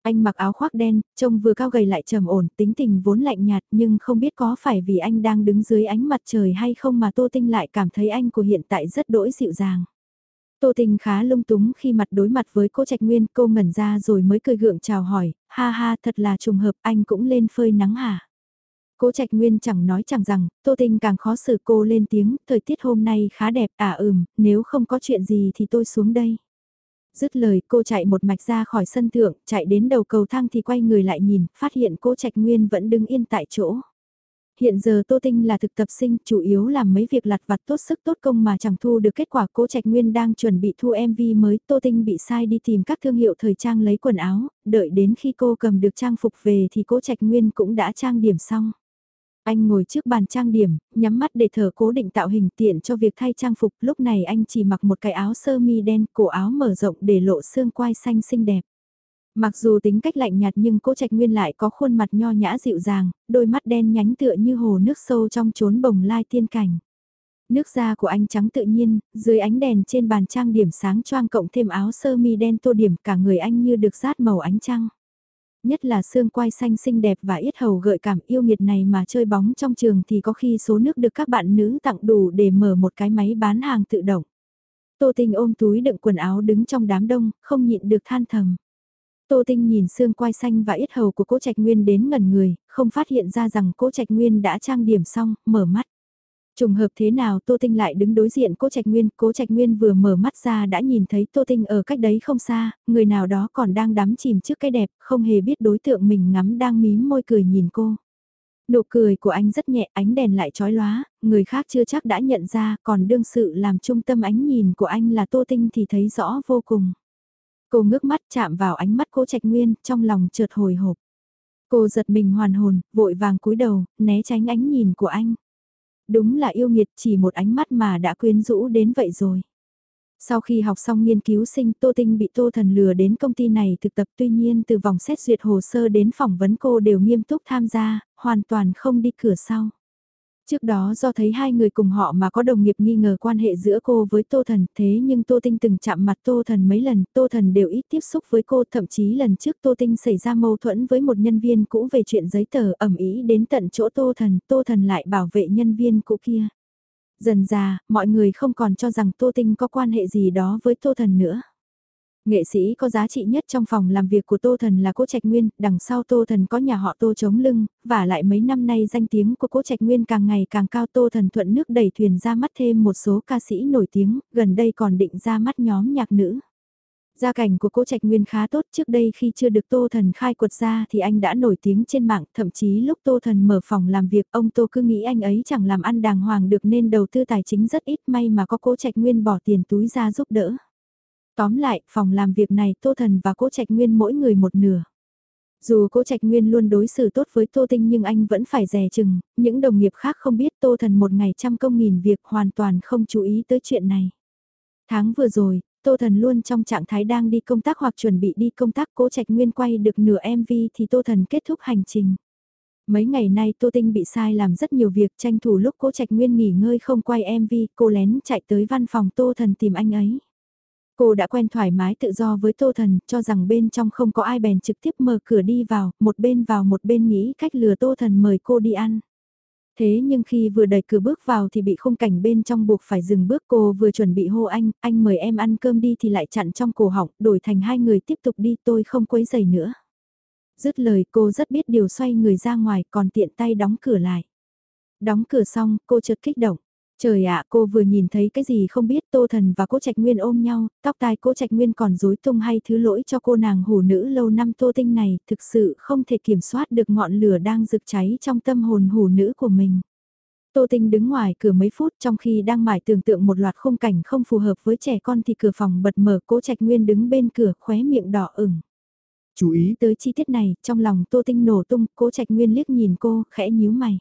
Speaker 1: Anh mặc áo khoác đen, trông vừa cao gầy lại trầm ổn, tính tình vốn lạnh nhạt nhưng không biết có phải vì anh đang đứng dưới ánh mặt trời hay không mà Tô Tinh lại cảm thấy anh của hiện tại rất đỗi dịu dàng. Tô Tình khá lung túng khi mặt đối mặt với cô Trạch Nguyên, cô ngẩn ra rồi mới cười gượng chào hỏi, ha ha thật là trùng hợp anh cũng lên phơi nắng hả? Cố Trạch Nguyên chẳng nói chẳng rằng, Tô Tình càng khó xử cô lên tiếng, thời tiết hôm nay khá đẹp, à ừm, nếu không có chuyện gì thì tôi xuống đây. Dứt lời cô chạy một mạch ra khỏi sân thượng, chạy đến đầu cầu thang thì quay người lại nhìn, phát hiện cố Trạch Nguyên vẫn đứng yên tại chỗ. Hiện giờ Tô Tinh là thực tập sinh, chủ yếu làm mấy việc lặt vặt tốt sức tốt công mà chẳng thu được kết quả cố Trạch Nguyên đang chuẩn bị thu MV mới. Tô Tinh bị sai đi tìm các thương hiệu thời trang lấy quần áo, đợi đến khi cô cầm được trang phục về thì cố Trạch Nguyên cũng đã trang điểm xong. Anh ngồi trước bàn trang điểm, nhắm mắt để thở cố định tạo hình tiện cho việc thay trang phục, lúc này anh chỉ mặc một cái áo sơ mi đen, cổ áo mở rộng để lộ xương quai xanh xinh đẹp. Mặc dù tính cách lạnh nhạt nhưng cô Trạch Nguyên lại có khuôn mặt nho nhã dịu dàng, đôi mắt đen nhánh tựa như hồ nước sâu trong chốn bồng lai tiên cảnh. Nước da của anh trắng tự nhiên, dưới ánh đèn trên bàn trang điểm sáng choang cộng thêm áo sơ mi đen tô điểm cả người anh như được rát màu ánh trăng nhất là xương quai xanh xinh đẹp và yết hầu gợi cảm yêu nghiệt này mà chơi bóng trong trường thì có khi số nước được các bạn nữ tặng đủ để mở một cái máy bán hàng tự động. Tô tình ôm túi đựng quần áo đứng trong đám đông, không nhịn được than thầm. Tô Tinh nhìn xương quai xanh và ít hầu của Cố Trạch Nguyên đến ngẩn người, không phát hiện ra rằng Cố Trạch Nguyên đã trang điểm xong, mở mắt. Trùng hợp thế nào Tô Tinh lại đứng đối diện Cố Trạch Nguyên, Cố Trạch Nguyên vừa mở mắt ra đã nhìn thấy Tô Tinh ở cách đấy không xa, người nào đó còn đang đắm chìm trước cái đẹp, không hề biết đối tượng mình ngắm đang mím môi cười nhìn cô. Nụ cười của anh rất nhẹ, ánh đèn lại chói lóa, người khác chưa chắc đã nhận ra, còn đương sự làm trung tâm ánh nhìn của anh là Tô Tinh thì thấy rõ vô cùng. Cô ngước mắt chạm vào ánh mắt Cố Trạch Nguyên, trong lòng chợt hồi hộp. Cô giật mình hoàn hồn, vội vàng cúi đầu, né tránh ánh nhìn của anh. Đúng là yêu nghiệt chỉ một ánh mắt mà đã quyến rũ đến vậy rồi. Sau khi học xong nghiên cứu sinh Tô Tinh bị Tô Thần lừa đến công ty này thực tập tuy nhiên từ vòng xét duyệt hồ sơ đến phỏng vấn cô đều nghiêm túc tham gia, hoàn toàn không đi cửa sau. Trước đó do thấy hai người cùng họ mà có đồng nghiệp nghi ngờ quan hệ giữa cô với Tô Thần, thế nhưng Tô Tinh từng chạm mặt Tô Thần mấy lần, Tô Thần đều ít tiếp xúc với cô, thậm chí lần trước Tô Tinh xảy ra mâu thuẫn với một nhân viên cũ về chuyện giấy tờ ẩm ý đến tận chỗ Tô Thần, Tô Thần lại bảo vệ nhân viên cũ kia. Dần già, mọi người không còn cho rằng Tô Tinh có quan hệ gì đó với Tô Thần nữa. Nghệ sĩ có giá trị nhất trong phòng làm việc của Tô Thần là Cố Trạch Nguyên, đằng sau Tô Thần có nhà họ Tô chống lưng, và lại mấy năm nay danh tiếng của Cố Trạch Nguyên càng ngày càng cao Tô Thần thuận nước đẩy thuyền ra mắt thêm một số ca sĩ nổi tiếng, gần đây còn định ra mắt nhóm nhạc nữ. Gia cảnh của Cố Trạch Nguyên khá tốt trước đây khi chưa được Tô Thần khai quật ra thì anh đã nổi tiếng trên mạng, thậm chí lúc Tô Thần mở phòng làm việc ông Tô cứ nghĩ anh ấy chẳng làm ăn đàng hoàng được nên đầu tư tài chính rất ít may mà có Cố Trạch Nguyên bỏ tiền túi ra giúp đỡ. Tóm lại, phòng làm việc này Tô Thần và Cố Trạch Nguyên mỗi người một nửa. Dù Cố Trạch Nguyên luôn đối xử tốt với Tô Tinh nhưng anh vẫn phải dè chừng, những đồng nghiệp khác không biết Tô Thần một ngày trăm công nghìn việc hoàn toàn không chú ý tới chuyện này. Tháng vừa rồi, Tô Thần luôn trong trạng thái đang đi công tác hoặc chuẩn bị đi công tác Cố Trạch Nguyên quay được nửa MV thì Tô Thần kết thúc hành trình. Mấy ngày nay Tô Tinh bị sai làm rất nhiều việc tranh thủ lúc Cố Trạch Nguyên nghỉ ngơi không quay MV, cô lén chạy tới văn phòng Tô Thần tìm anh ấy. Cô đã quen thoải mái tự do với Tô Thần, cho rằng bên trong không có ai bèn trực tiếp mở cửa đi vào, một bên vào một bên nghĩ cách lừa Tô Thần mời cô đi ăn. Thế nhưng khi vừa đẩy cửa bước vào thì bị khung cảnh bên trong buộc phải dừng bước cô vừa chuẩn bị hô anh, anh mời em ăn cơm đi thì lại chặn trong cổ họng, đổi thành hai người tiếp tục đi tôi không quấy giày nữa. Dứt lời cô rất biết điều xoay người ra ngoài còn tiện tay đóng cửa lại. Đóng cửa xong cô chợt kích động. Trời ạ, cô vừa nhìn thấy cái gì không biết Tô Thần và Cố Trạch Nguyên ôm nhau, tóc tai Cố Trạch Nguyên còn rối tung hay thứ lỗi cho cô nàng hủ nữ lâu năm Tô Tinh này, thực sự không thể kiểm soát được ngọn lửa đang rực cháy trong tâm hồn hủ nữ của mình. Tô Tinh đứng ngoài cửa mấy phút trong khi đang mải tưởng tượng một loạt khung cảnh không phù hợp với trẻ con thì cửa phòng bật mở Cố Trạch Nguyên đứng bên cửa khóe miệng đỏ ửng.
Speaker 2: Chú ý
Speaker 1: tới chi tiết này, trong lòng Tô Tinh nổ tung, Cố Trạch Nguyên liếc nhìn cô, khẽ nhíu mày.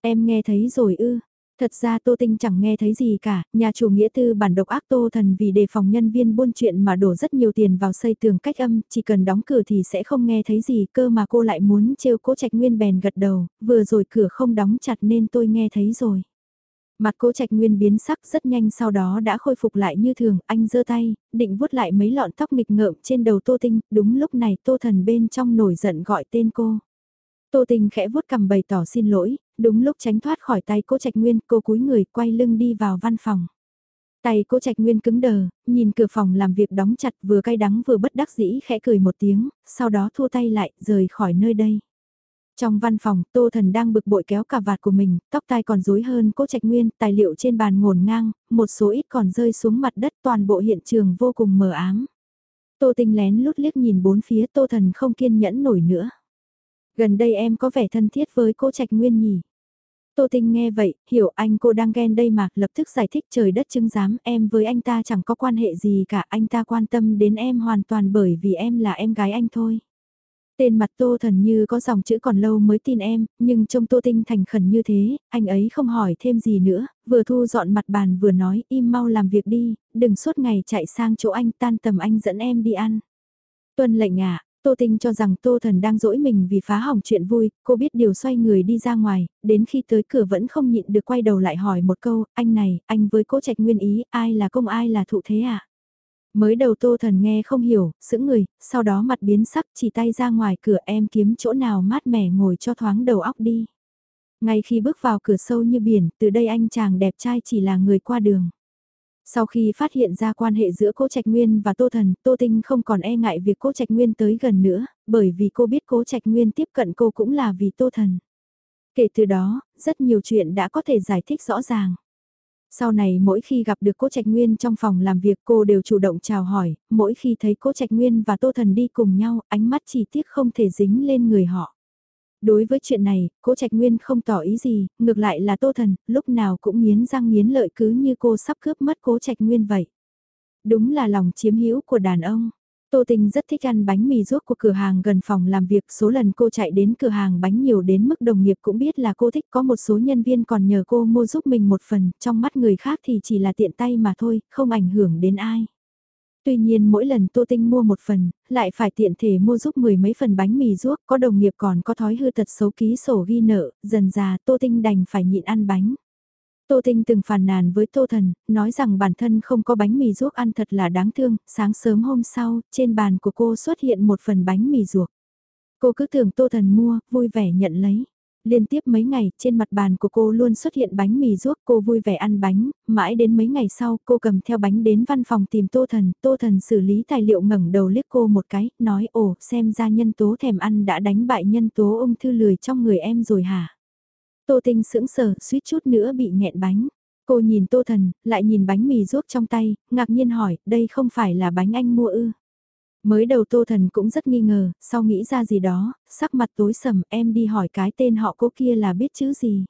Speaker 1: Em nghe thấy rồi ư, Thật ra Tô Tinh chẳng nghe thấy gì cả, nhà chủ nghĩa tư bản độc ác Tô Thần vì đề phòng nhân viên buôn chuyện mà đổ rất nhiều tiền vào xây tường cách âm, chỉ cần đóng cửa thì sẽ không nghe thấy gì cơ mà cô lại muốn trêu cố trạch nguyên bèn gật đầu, vừa rồi cửa không đóng chặt nên tôi nghe thấy rồi. Mặt cố trạch nguyên biến sắc rất nhanh sau đó đã khôi phục lại như thường, anh giơ tay, định vuốt lại mấy lọn tóc nghịch ngợm trên đầu Tô Tinh, đúng lúc này Tô Thần bên trong nổi giận gọi tên cô. Tô Tinh khẽ vuốt cầm bày tỏ xin lỗi, đúng lúc tránh thoát khỏi tay cô Trạch Nguyên, cô cúi người quay lưng đi vào văn phòng. Tay cô Trạch Nguyên cứng đờ, nhìn cửa phòng làm việc đóng chặt vừa cay đắng vừa bất đắc dĩ khẽ cười một tiếng, sau đó thua tay lại, rời khỏi nơi đây. Trong văn phòng, Tô Thần đang bực bội kéo cà vạt của mình, tóc tai còn rối hơn cô Trạch Nguyên, tài liệu trên bàn ngổn ngang, một số ít còn rơi xuống mặt đất toàn bộ hiện trường vô cùng mờ ám. Tô Tinh lén lút liếc nhìn bốn phía Tô Thần không kiên nhẫn nổi nữa. Gần đây em có vẻ thân thiết với cô Trạch Nguyên nhỉ? Tô Tinh nghe vậy, hiểu anh cô đang ghen đây mà, lập tức giải thích trời đất chứng giám em với anh ta chẳng có quan hệ gì cả, anh ta quan tâm đến em hoàn toàn bởi vì em là em gái anh thôi. Tên mặt Tô Thần như có dòng chữ còn lâu mới tin em, nhưng trông Tô Tinh thành khẩn như thế, anh ấy không hỏi thêm gì nữa, vừa thu dọn mặt bàn vừa nói im mau làm việc đi, đừng suốt ngày chạy sang chỗ anh tan tầm anh dẫn em đi ăn. Tuân lệnh ạ, Tô Tinh cho rằng Tô Thần đang dỗi mình vì phá hỏng chuyện vui, cô biết điều xoay người đi ra ngoài, đến khi tới cửa vẫn không nhịn được quay đầu lại hỏi một câu, anh này, anh với cố trạch nguyên ý, ai là công ai là thụ thế à? Mới đầu Tô Thần nghe không hiểu, sững người, sau đó mặt biến sắc chỉ tay ra ngoài cửa em kiếm chỗ nào mát mẻ ngồi cho thoáng đầu óc đi. Ngay khi bước vào cửa sâu như biển, từ đây anh chàng đẹp trai chỉ là người qua đường. Sau khi phát hiện ra quan hệ giữa Cố Trạch Nguyên và Tô Thần, Tô Tinh không còn e ngại việc Cố Trạch Nguyên tới gần nữa, bởi vì cô biết Cố Trạch Nguyên tiếp cận cô cũng là vì Tô Thần. Kể từ đó, rất nhiều chuyện đã có thể giải thích rõ ràng. Sau này mỗi khi gặp được Cố Trạch Nguyên trong phòng làm việc cô đều chủ động chào hỏi, mỗi khi thấy Cố Trạch Nguyên và Tô Thần đi cùng nhau, ánh mắt chỉ tiếc không thể dính lên người họ. Đối với chuyện này, cố Trạch Nguyên không tỏ ý gì, ngược lại là Tô Thần, lúc nào cũng nghiến răng nghiến lợi cứ như cô sắp cướp mất cố Trạch Nguyên vậy. Đúng là lòng chiếm hữu của đàn ông. Tô Tình rất thích ăn bánh mì ruốc của cửa hàng gần phòng làm việc, số lần cô chạy đến cửa hàng bánh nhiều đến mức đồng nghiệp cũng biết là cô thích có một số nhân viên còn nhờ cô mua giúp mình một phần, trong mắt người khác thì chỉ là tiện tay mà thôi, không ảnh hưởng đến ai. Tuy nhiên mỗi lần Tô Tinh mua một phần, lại phải tiện thể mua giúp mười mấy phần bánh mì ruốc, có đồng nghiệp còn có thói hư tật xấu ký sổ ghi nợ, dần già Tô Tinh đành phải nhịn ăn bánh. Tô Tinh từng phàn nàn với Tô Thần, nói rằng bản thân không có bánh mì ruốc ăn thật là đáng thương, sáng sớm hôm sau, trên bàn của cô xuất hiện một phần bánh mì ruốc. Cô cứ tưởng Tô Thần mua, vui vẻ nhận lấy. Liên tiếp mấy ngày, trên mặt bàn của cô luôn xuất hiện bánh mì ruốc, cô vui vẻ ăn bánh, mãi đến mấy ngày sau, cô cầm theo bánh đến văn phòng tìm Tô Thần, Tô Thần xử lý tài liệu ngẩng đầu liếc cô một cái, nói ồ, xem ra nhân tố thèm ăn đã đánh bại nhân tố ung thư lười trong người em rồi hả? Tô Tinh sững sờ, suýt chút nữa bị nghẹn bánh. Cô nhìn Tô Thần, lại nhìn bánh mì ruốc trong tay, ngạc nhiên hỏi, đây không phải là bánh anh mua ư? Mới đầu Tô Thần cũng rất nghi ngờ, sau nghĩ ra gì đó, sắc mặt tối sầm em đi hỏi cái tên họ cô kia là biết chữ gì.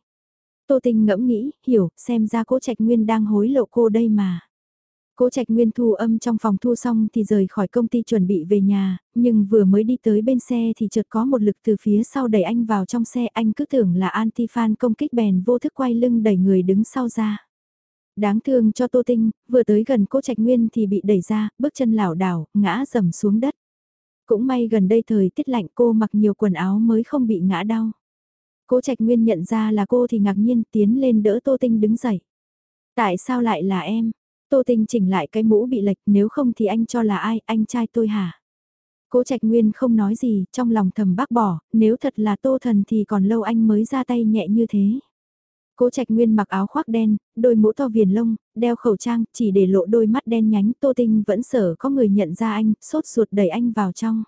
Speaker 1: Tô Tinh ngẫm nghĩ, hiểu, xem ra cố Trạch Nguyên đang hối lộ cô đây mà. Cố Trạch Nguyên thu âm trong phòng thu xong thì rời khỏi công ty chuẩn bị về nhà, nhưng vừa mới đi tới bên xe thì chợt có một lực từ phía sau đẩy anh vào trong xe anh cứ tưởng là anti-fan công kích bèn vô thức quay lưng đẩy người đứng sau ra. Đáng thương cho Tô Tinh, vừa tới gần cô Trạch Nguyên thì bị đẩy ra, bước chân lảo đảo, ngã dầm xuống đất. Cũng may gần đây thời tiết lạnh cô mặc nhiều quần áo mới không bị ngã đau. Cô Trạch Nguyên nhận ra là cô thì ngạc nhiên tiến lên đỡ Tô Tinh đứng dậy. Tại sao lại là em? Tô Tinh chỉnh lại cái mũ bị lệch nếu không thì anh cho là ai, anh trai tôi hả? Cố Trạch Nguyên không nói gì, trong lòng thầm bác bỏ, nếu thật là Tô Thần thì còn lâu anh mới ra tay nhẹ như thế. Cố Trạch Nguyên mặc áo khoác đen, đôi mũ to viền lông, đeo khẩu trang, chỉ để lộ đôi mắt đen nhánh, Tô Tinh vẫn sợ có người nhận ra anh, sốt ruột đẩy anh vào trong.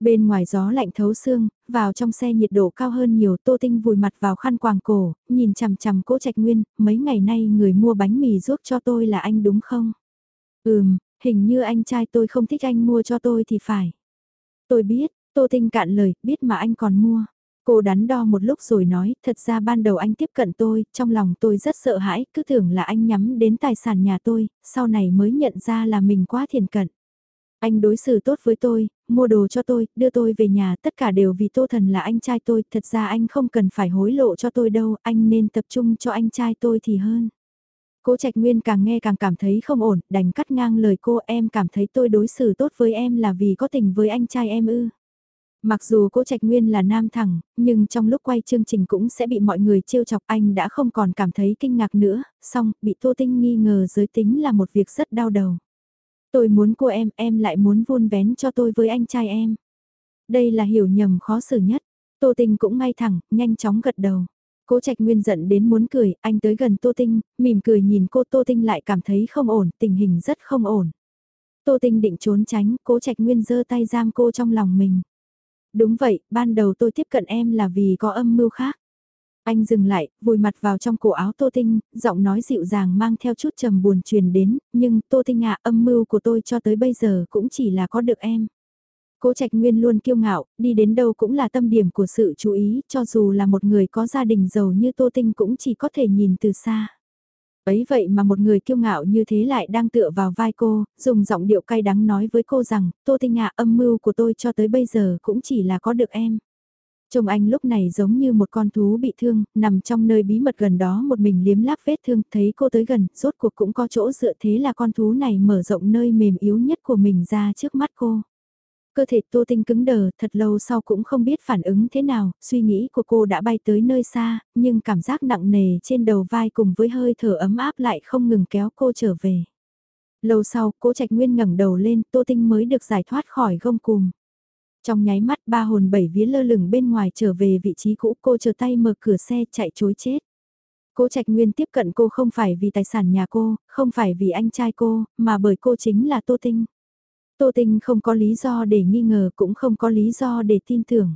Speaker 1: Bên ngoài gió lạnh thấu xương, vào trong xe nhiệt độ cao hơn nhiều, Tô Tinh vùi mặt vào khăn quàng cổ, nhìn chằm chằm Cố Trạch Nguyên, mấy ngày nay người mua bánh mì giúp cho tôi là anh đúng không? Ừm, hình như anh trai tôi không thích anh mua cho tôi thì phải. Tôi biết, Tô Tinh cạn lời, biết mà anh còn mua. Cô đắn đo một lúc rồi nói, thật ra ban đầu anh tiếp cận tôi, trong lòng tôi rất sợ hãi, cứ tưởng là anh nhắm đến tài sản nhà tôi, sau này mới nhận ra là mình quá thiền cận. Anh đối xử tốt với tôi, mua đồ cho tôi, đưa tôi về nhà, tất cả đều vì Tô Thần là anh trai tôi, thật ra anh không cần phải hối lộ cho tôi đâu, anh nên tập trung cho anh trai tôi thì hơn. Cố Trạch Nguyên càng nghe càng cảm thấy không ổn, đành cắt ngang lời cô em cảm thấy tôi đối xử tốt với em là vì có tình với anh trai em ư. Mặc dù Cố Trạch Nguyên là nam thẳng, nhưng trong lúc quay chương trình cũng sẽ bị mọi người trêu chọc anh đã không còn cảm thấy kinh ngạc nữa, song bị Tô Tinh nghi ngờ giới tính là một việc rất đau đầu. Tôi muốn cô em, em lại muốn vun vén cho tôi với anh trai em. Đây là hiểu nhầm khó xử nhất. Tô Tinh cũng ngay thẳng, nhanh chóng gật đầu. Cố Trạch Nguyên giận đến muốn cười, anh tới gần Tô Tinh, mỉm cười nhìn cô Tô Tinh lại cảm thấy không ổn, tình hình rất không ổn. Tô Tinh định trốn tránh, Cố Trạch Nguyên giơ tay giam cô trong lòng mình. Đúng vậy, ban đầu tôi tiếp cận em là vì có âm mưu khác. Anh dừng lại, vùi mặt vào trong cổ áo Tô Tinh, giọng nói dịu dàng mang theo chút trầm buồn truyền đến, nhưng Tô Tinh ạ âm mưu của tôi cho tới bây giờ cũng chỉ là có được em. Cố Trạch Nguyên luôn kiêu ngạo, đi đến đâu cũng là tâm điểm của sự chú ý, cho dù là một người có gia đình giàu như Tô Tinh cũng chỉ có thể nhìn từ xa. Ấy vậy mà một người kiêu ngạo như thế lại đang tựa vào vai cô, dùng giọng điệu cay đắng nói với cô rằng, Tô Tinh ạ âm mưu của tôi cho tới bây giờ cũng chỉ là có được em. Trông anh lúc này giống như một con thú bị thương, nằm trong nơi bí mật gần đó một mình liếm láp vết thương, thấy cô tới gần, rốt cuộc cũng có chỗ dựa thế là con thú này mở rộng nơi mềm yếu nhất của mình ra trước mắt cô. Cơ thể tô tinh cứng đờ, thật lâu sau cũng không biết phản ứng thế nào, suy nghĩ của cô đã bay tới nơi xa, nhưng cảm giác nặng nề trên đầu vai cùng với hơi thở ấm áp lại không ngừng kéo cô trở về. Lâu sau, cô Trạch Nguyên ngẩng đầu lên, Tô Tinh mới được giải thoát khỏi gông cùm. Trong nháy mắt ba hồn bảy vía lơ lửng bên ngoài trở về vị trí cũ cô chờ tay mở cửa xe chạy chối chết. Cố Trạch Nguyên tiếp cận cô không phải vì tài sản nhà cô, không phải vì anh trai cô, mà bởi cô chính là Tô Tinh. Tô Tinh không có lý do để nghi ngờ cũng không có lý do để tin tưởng.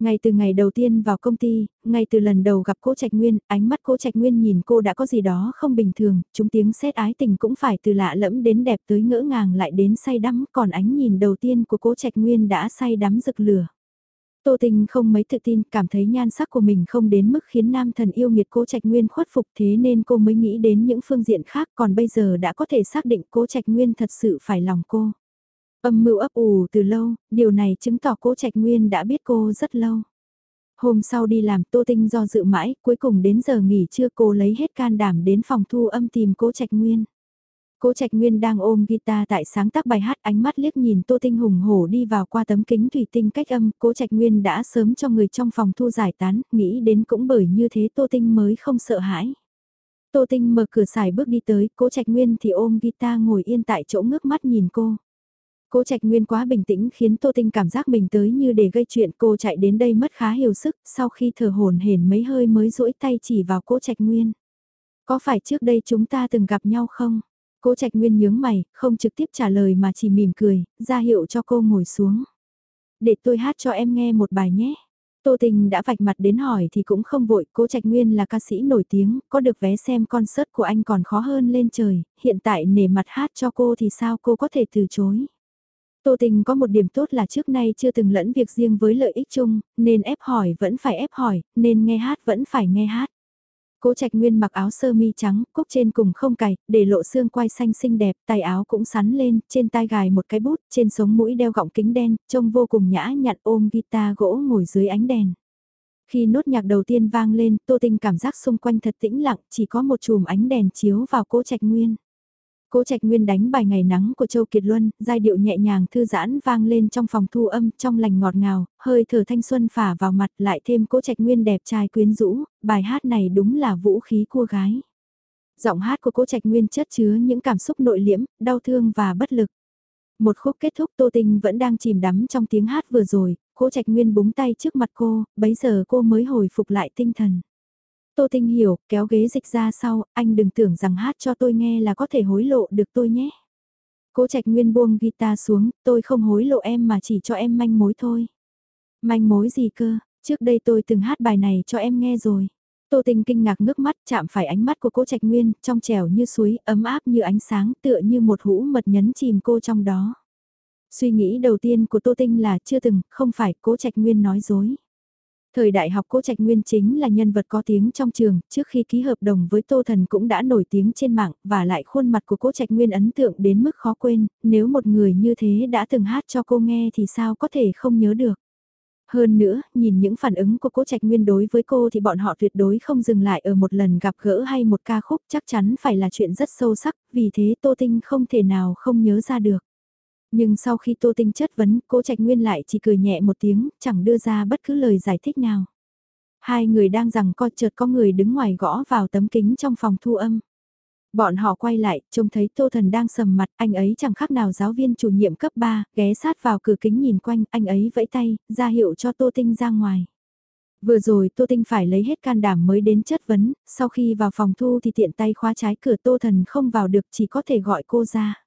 Speaker 1: Ngay từ ngày đầu tiên vào công ty, ngay từ lần đầu gặp cô Trạch Nguyên, ánh mắt cô Trạch Nguyên nhìn cô đã có gì đó không bình thường, chúng tiếng xét ái tình cũng phải từ lạ lẫm đến đẹp tới ngỡ ngàng lại đến say đắm, còn ánh nhìn đầu tiên của cô Trạch Nguyên đã say đắm rực lửa. Tô Tình không mấy tự tin, cảm thấy nhan sắc của mình không đến mức khiến nam thần yêu nghiệt cô Trạch Nguyên khuất phục thế nên cô mới nghĩ đến những phương diện khác còn bây giờ đã có thể xác định cô Trạch Nguyên thật sự phải lòng cô. Âm mưu ấp ủ từ lâu, điều này chứng tỏ cố Trạch Nguyên đã biết cô rất lâu. Hôm sau đi làm Tô Tinh do dự mãi, cuối cùng đến giờ nghỉ trưa cô lấy hết can đảm đến phòng thu âm tìm cố Trạch Nguyên. Cố Trạch Nguyên đang ôm guitar tại sáng tác bài hát ánh mắt liếc nhìn Tô Tinh hùng hổ đi vào qua tấm kính thủy tinh cách âm, Cố Trạch Nguyên đã sớm cho người trong phòng thu giải tán, nghĩ đến cũng bởi như thế Tô Tinh mới không sợ hãi. Tô Tinh mở cửa xài bước đi tới, Cố Trạch Nguyên thì ôm guitar ngồi yên tại chỗ ngước mắt nhìn cô. Cố Trạch Nguyên quá bình tĩnh khiến Tô Tinh cảm giác mình tới như để gây chuyện cô chạy đến đây mất khá hiểu sức, sau khi thở hồn hển mấy hơi mới duỗi tay chỉ vào Cố Trạch Nguyên. Có phải trước đây chúng ta từng gặp nhau không? Cố Trạch Nguyên nhướng mày, không trực tiếp trả lời mà chỉ mỉm cười, ra hiệu cho cô ngồi xuống. Để tôi hát cho em nghe một bài nhé. Tô Tình đã vạch mặt đến hỏi thì cũng không vội, Cố Trạch Nguyên là ca sĩ nổi tiếng, có được vé xem concert của anh còn khó hơn lên trời, hiện tại nể mặt hát cho cô thì sao cô có thể từ chối. Tô Tình có một điểm tốt là trước nay chưa từng lẫn việc riêng với lợi ích chung, nên ép hỏi vẫn phải ép hỏi, nên nghe hát vẫn phải nghe hát. Cố Trạch Nguyên mặc áo sơ mi trắng, cúc trên cùng không cài, để lộ xương quai xanh xinh đẹp, tay áo cũng sắn lên, trên tai gài một cái bút, trên sống mũi đeo gọng kính đen, trông vô cùng nhã nhặn ôm guitar gỗ ngồi dưới ánh đèn. Khi nốt nhạc đầu tiên vang lên, Tô Tinh cảm giác xung quanh thật tĩnh lặng, chỉ có một chùm ánh đèn chiếu vào Cố Trạch Nguyên. Cố Trạch Nguyên đánh bài ngày nắng của Châu Kiệt Luân, giai điệu nhẹ nhàng thư giãn vang lên trong phòng thu âm, trong lành ngọt ngào, hơi thở thanh xuân phả vào mặt lại thêm Cố Trạch Nguyên đẹp trai quyến rũ, bài hát này đúng là vũ khí cua gái. Giọng hát của Cố Trạch Nguyên chất chứa những cảm xúc nội liễm, đau thương và bất lực. Một khúc kết thúc Tô Tinh vẫn đang chìm đắm trong tiếng hát vừa rồi, Cố Trạch Nguyên búng tay trước mặt cô, bấy giờ cô mới hồi phục lại tinh thần. Tô Tinh hiểu, kéo ghế dịch ra sau, anh đừng tưởng rằng hát cho tôi nghe là có thể hối lộ được tôi nhé. Cố Trạch Nguyên buông guitar xuống, tôi không hối lộ em mà chỉ cho em manh mối thôi. Manh mối gì cơ, trước đây tôi từng hát bài này cho em nghe rồi. Tô Tinh kinh ngạc ngước mắt chạm phải ánh mắt của cố Trạch Nguyên, trong trẻo như suối, ấm áp như ánh sáng, tựa như một hũ mật nhấn chìm cô trong đó. Suy nghĩ đầu tiên của Tô Tinh là chưa từng, không phải cố Trạch Nguyên nói dối. Thời đại học Cố Trạch Nguyên chính là nhân vật có tiếng trong trường, trước khi ký hợp đồng với Tô Thần cũng đã nổi tiếng trên mạng, và lại khuôn mặt của Cố Trạch Nguyên ấn tượng đến mức khó quên, nếu một người như thế đã từng hát cho cô nghe thì sao có thể không nhớ được. Hơn nữa, nhìn những phản ứng của Cố Trạch Nguyên đối với cô thì bọn họ tuyệt đối không dừng lại ở một lần gặp gỡ hay một ca khúc chắc chắn phải là chuyện rất sâu sắc, vì thế Tô Tinh không thể nào không nhớ ra được. Nhưng sau khi Tô Tinh chất vấn, Cố Trạch Nguyên lại chỉ cười nhẹ một tiếng, chẳng đưa ra bất cứ lời giải thích nào. Hai người đang rằng co chợt có người đứng ngoài gõ vào tấm kính trong phòng thu âm. Bọn họ quay lại, trông thấy Tô Thần đang sầm mặt, anh ấy chẳng khác nào giáo viên chủ nhiệm cấp 3, ghé sát vào cửa kính nhìn quanh, anh ấy vẫy tay, ra hiệu cho Tô Tinh ra ngoài. Vừa rồi Tô Tinh phải lấy hết can đảm mới đến chất vấn, sau khi vào phòng thu thì tiện tay khóa trái cửa Tô Thần không vào được chỉ có thể gọi cô ra.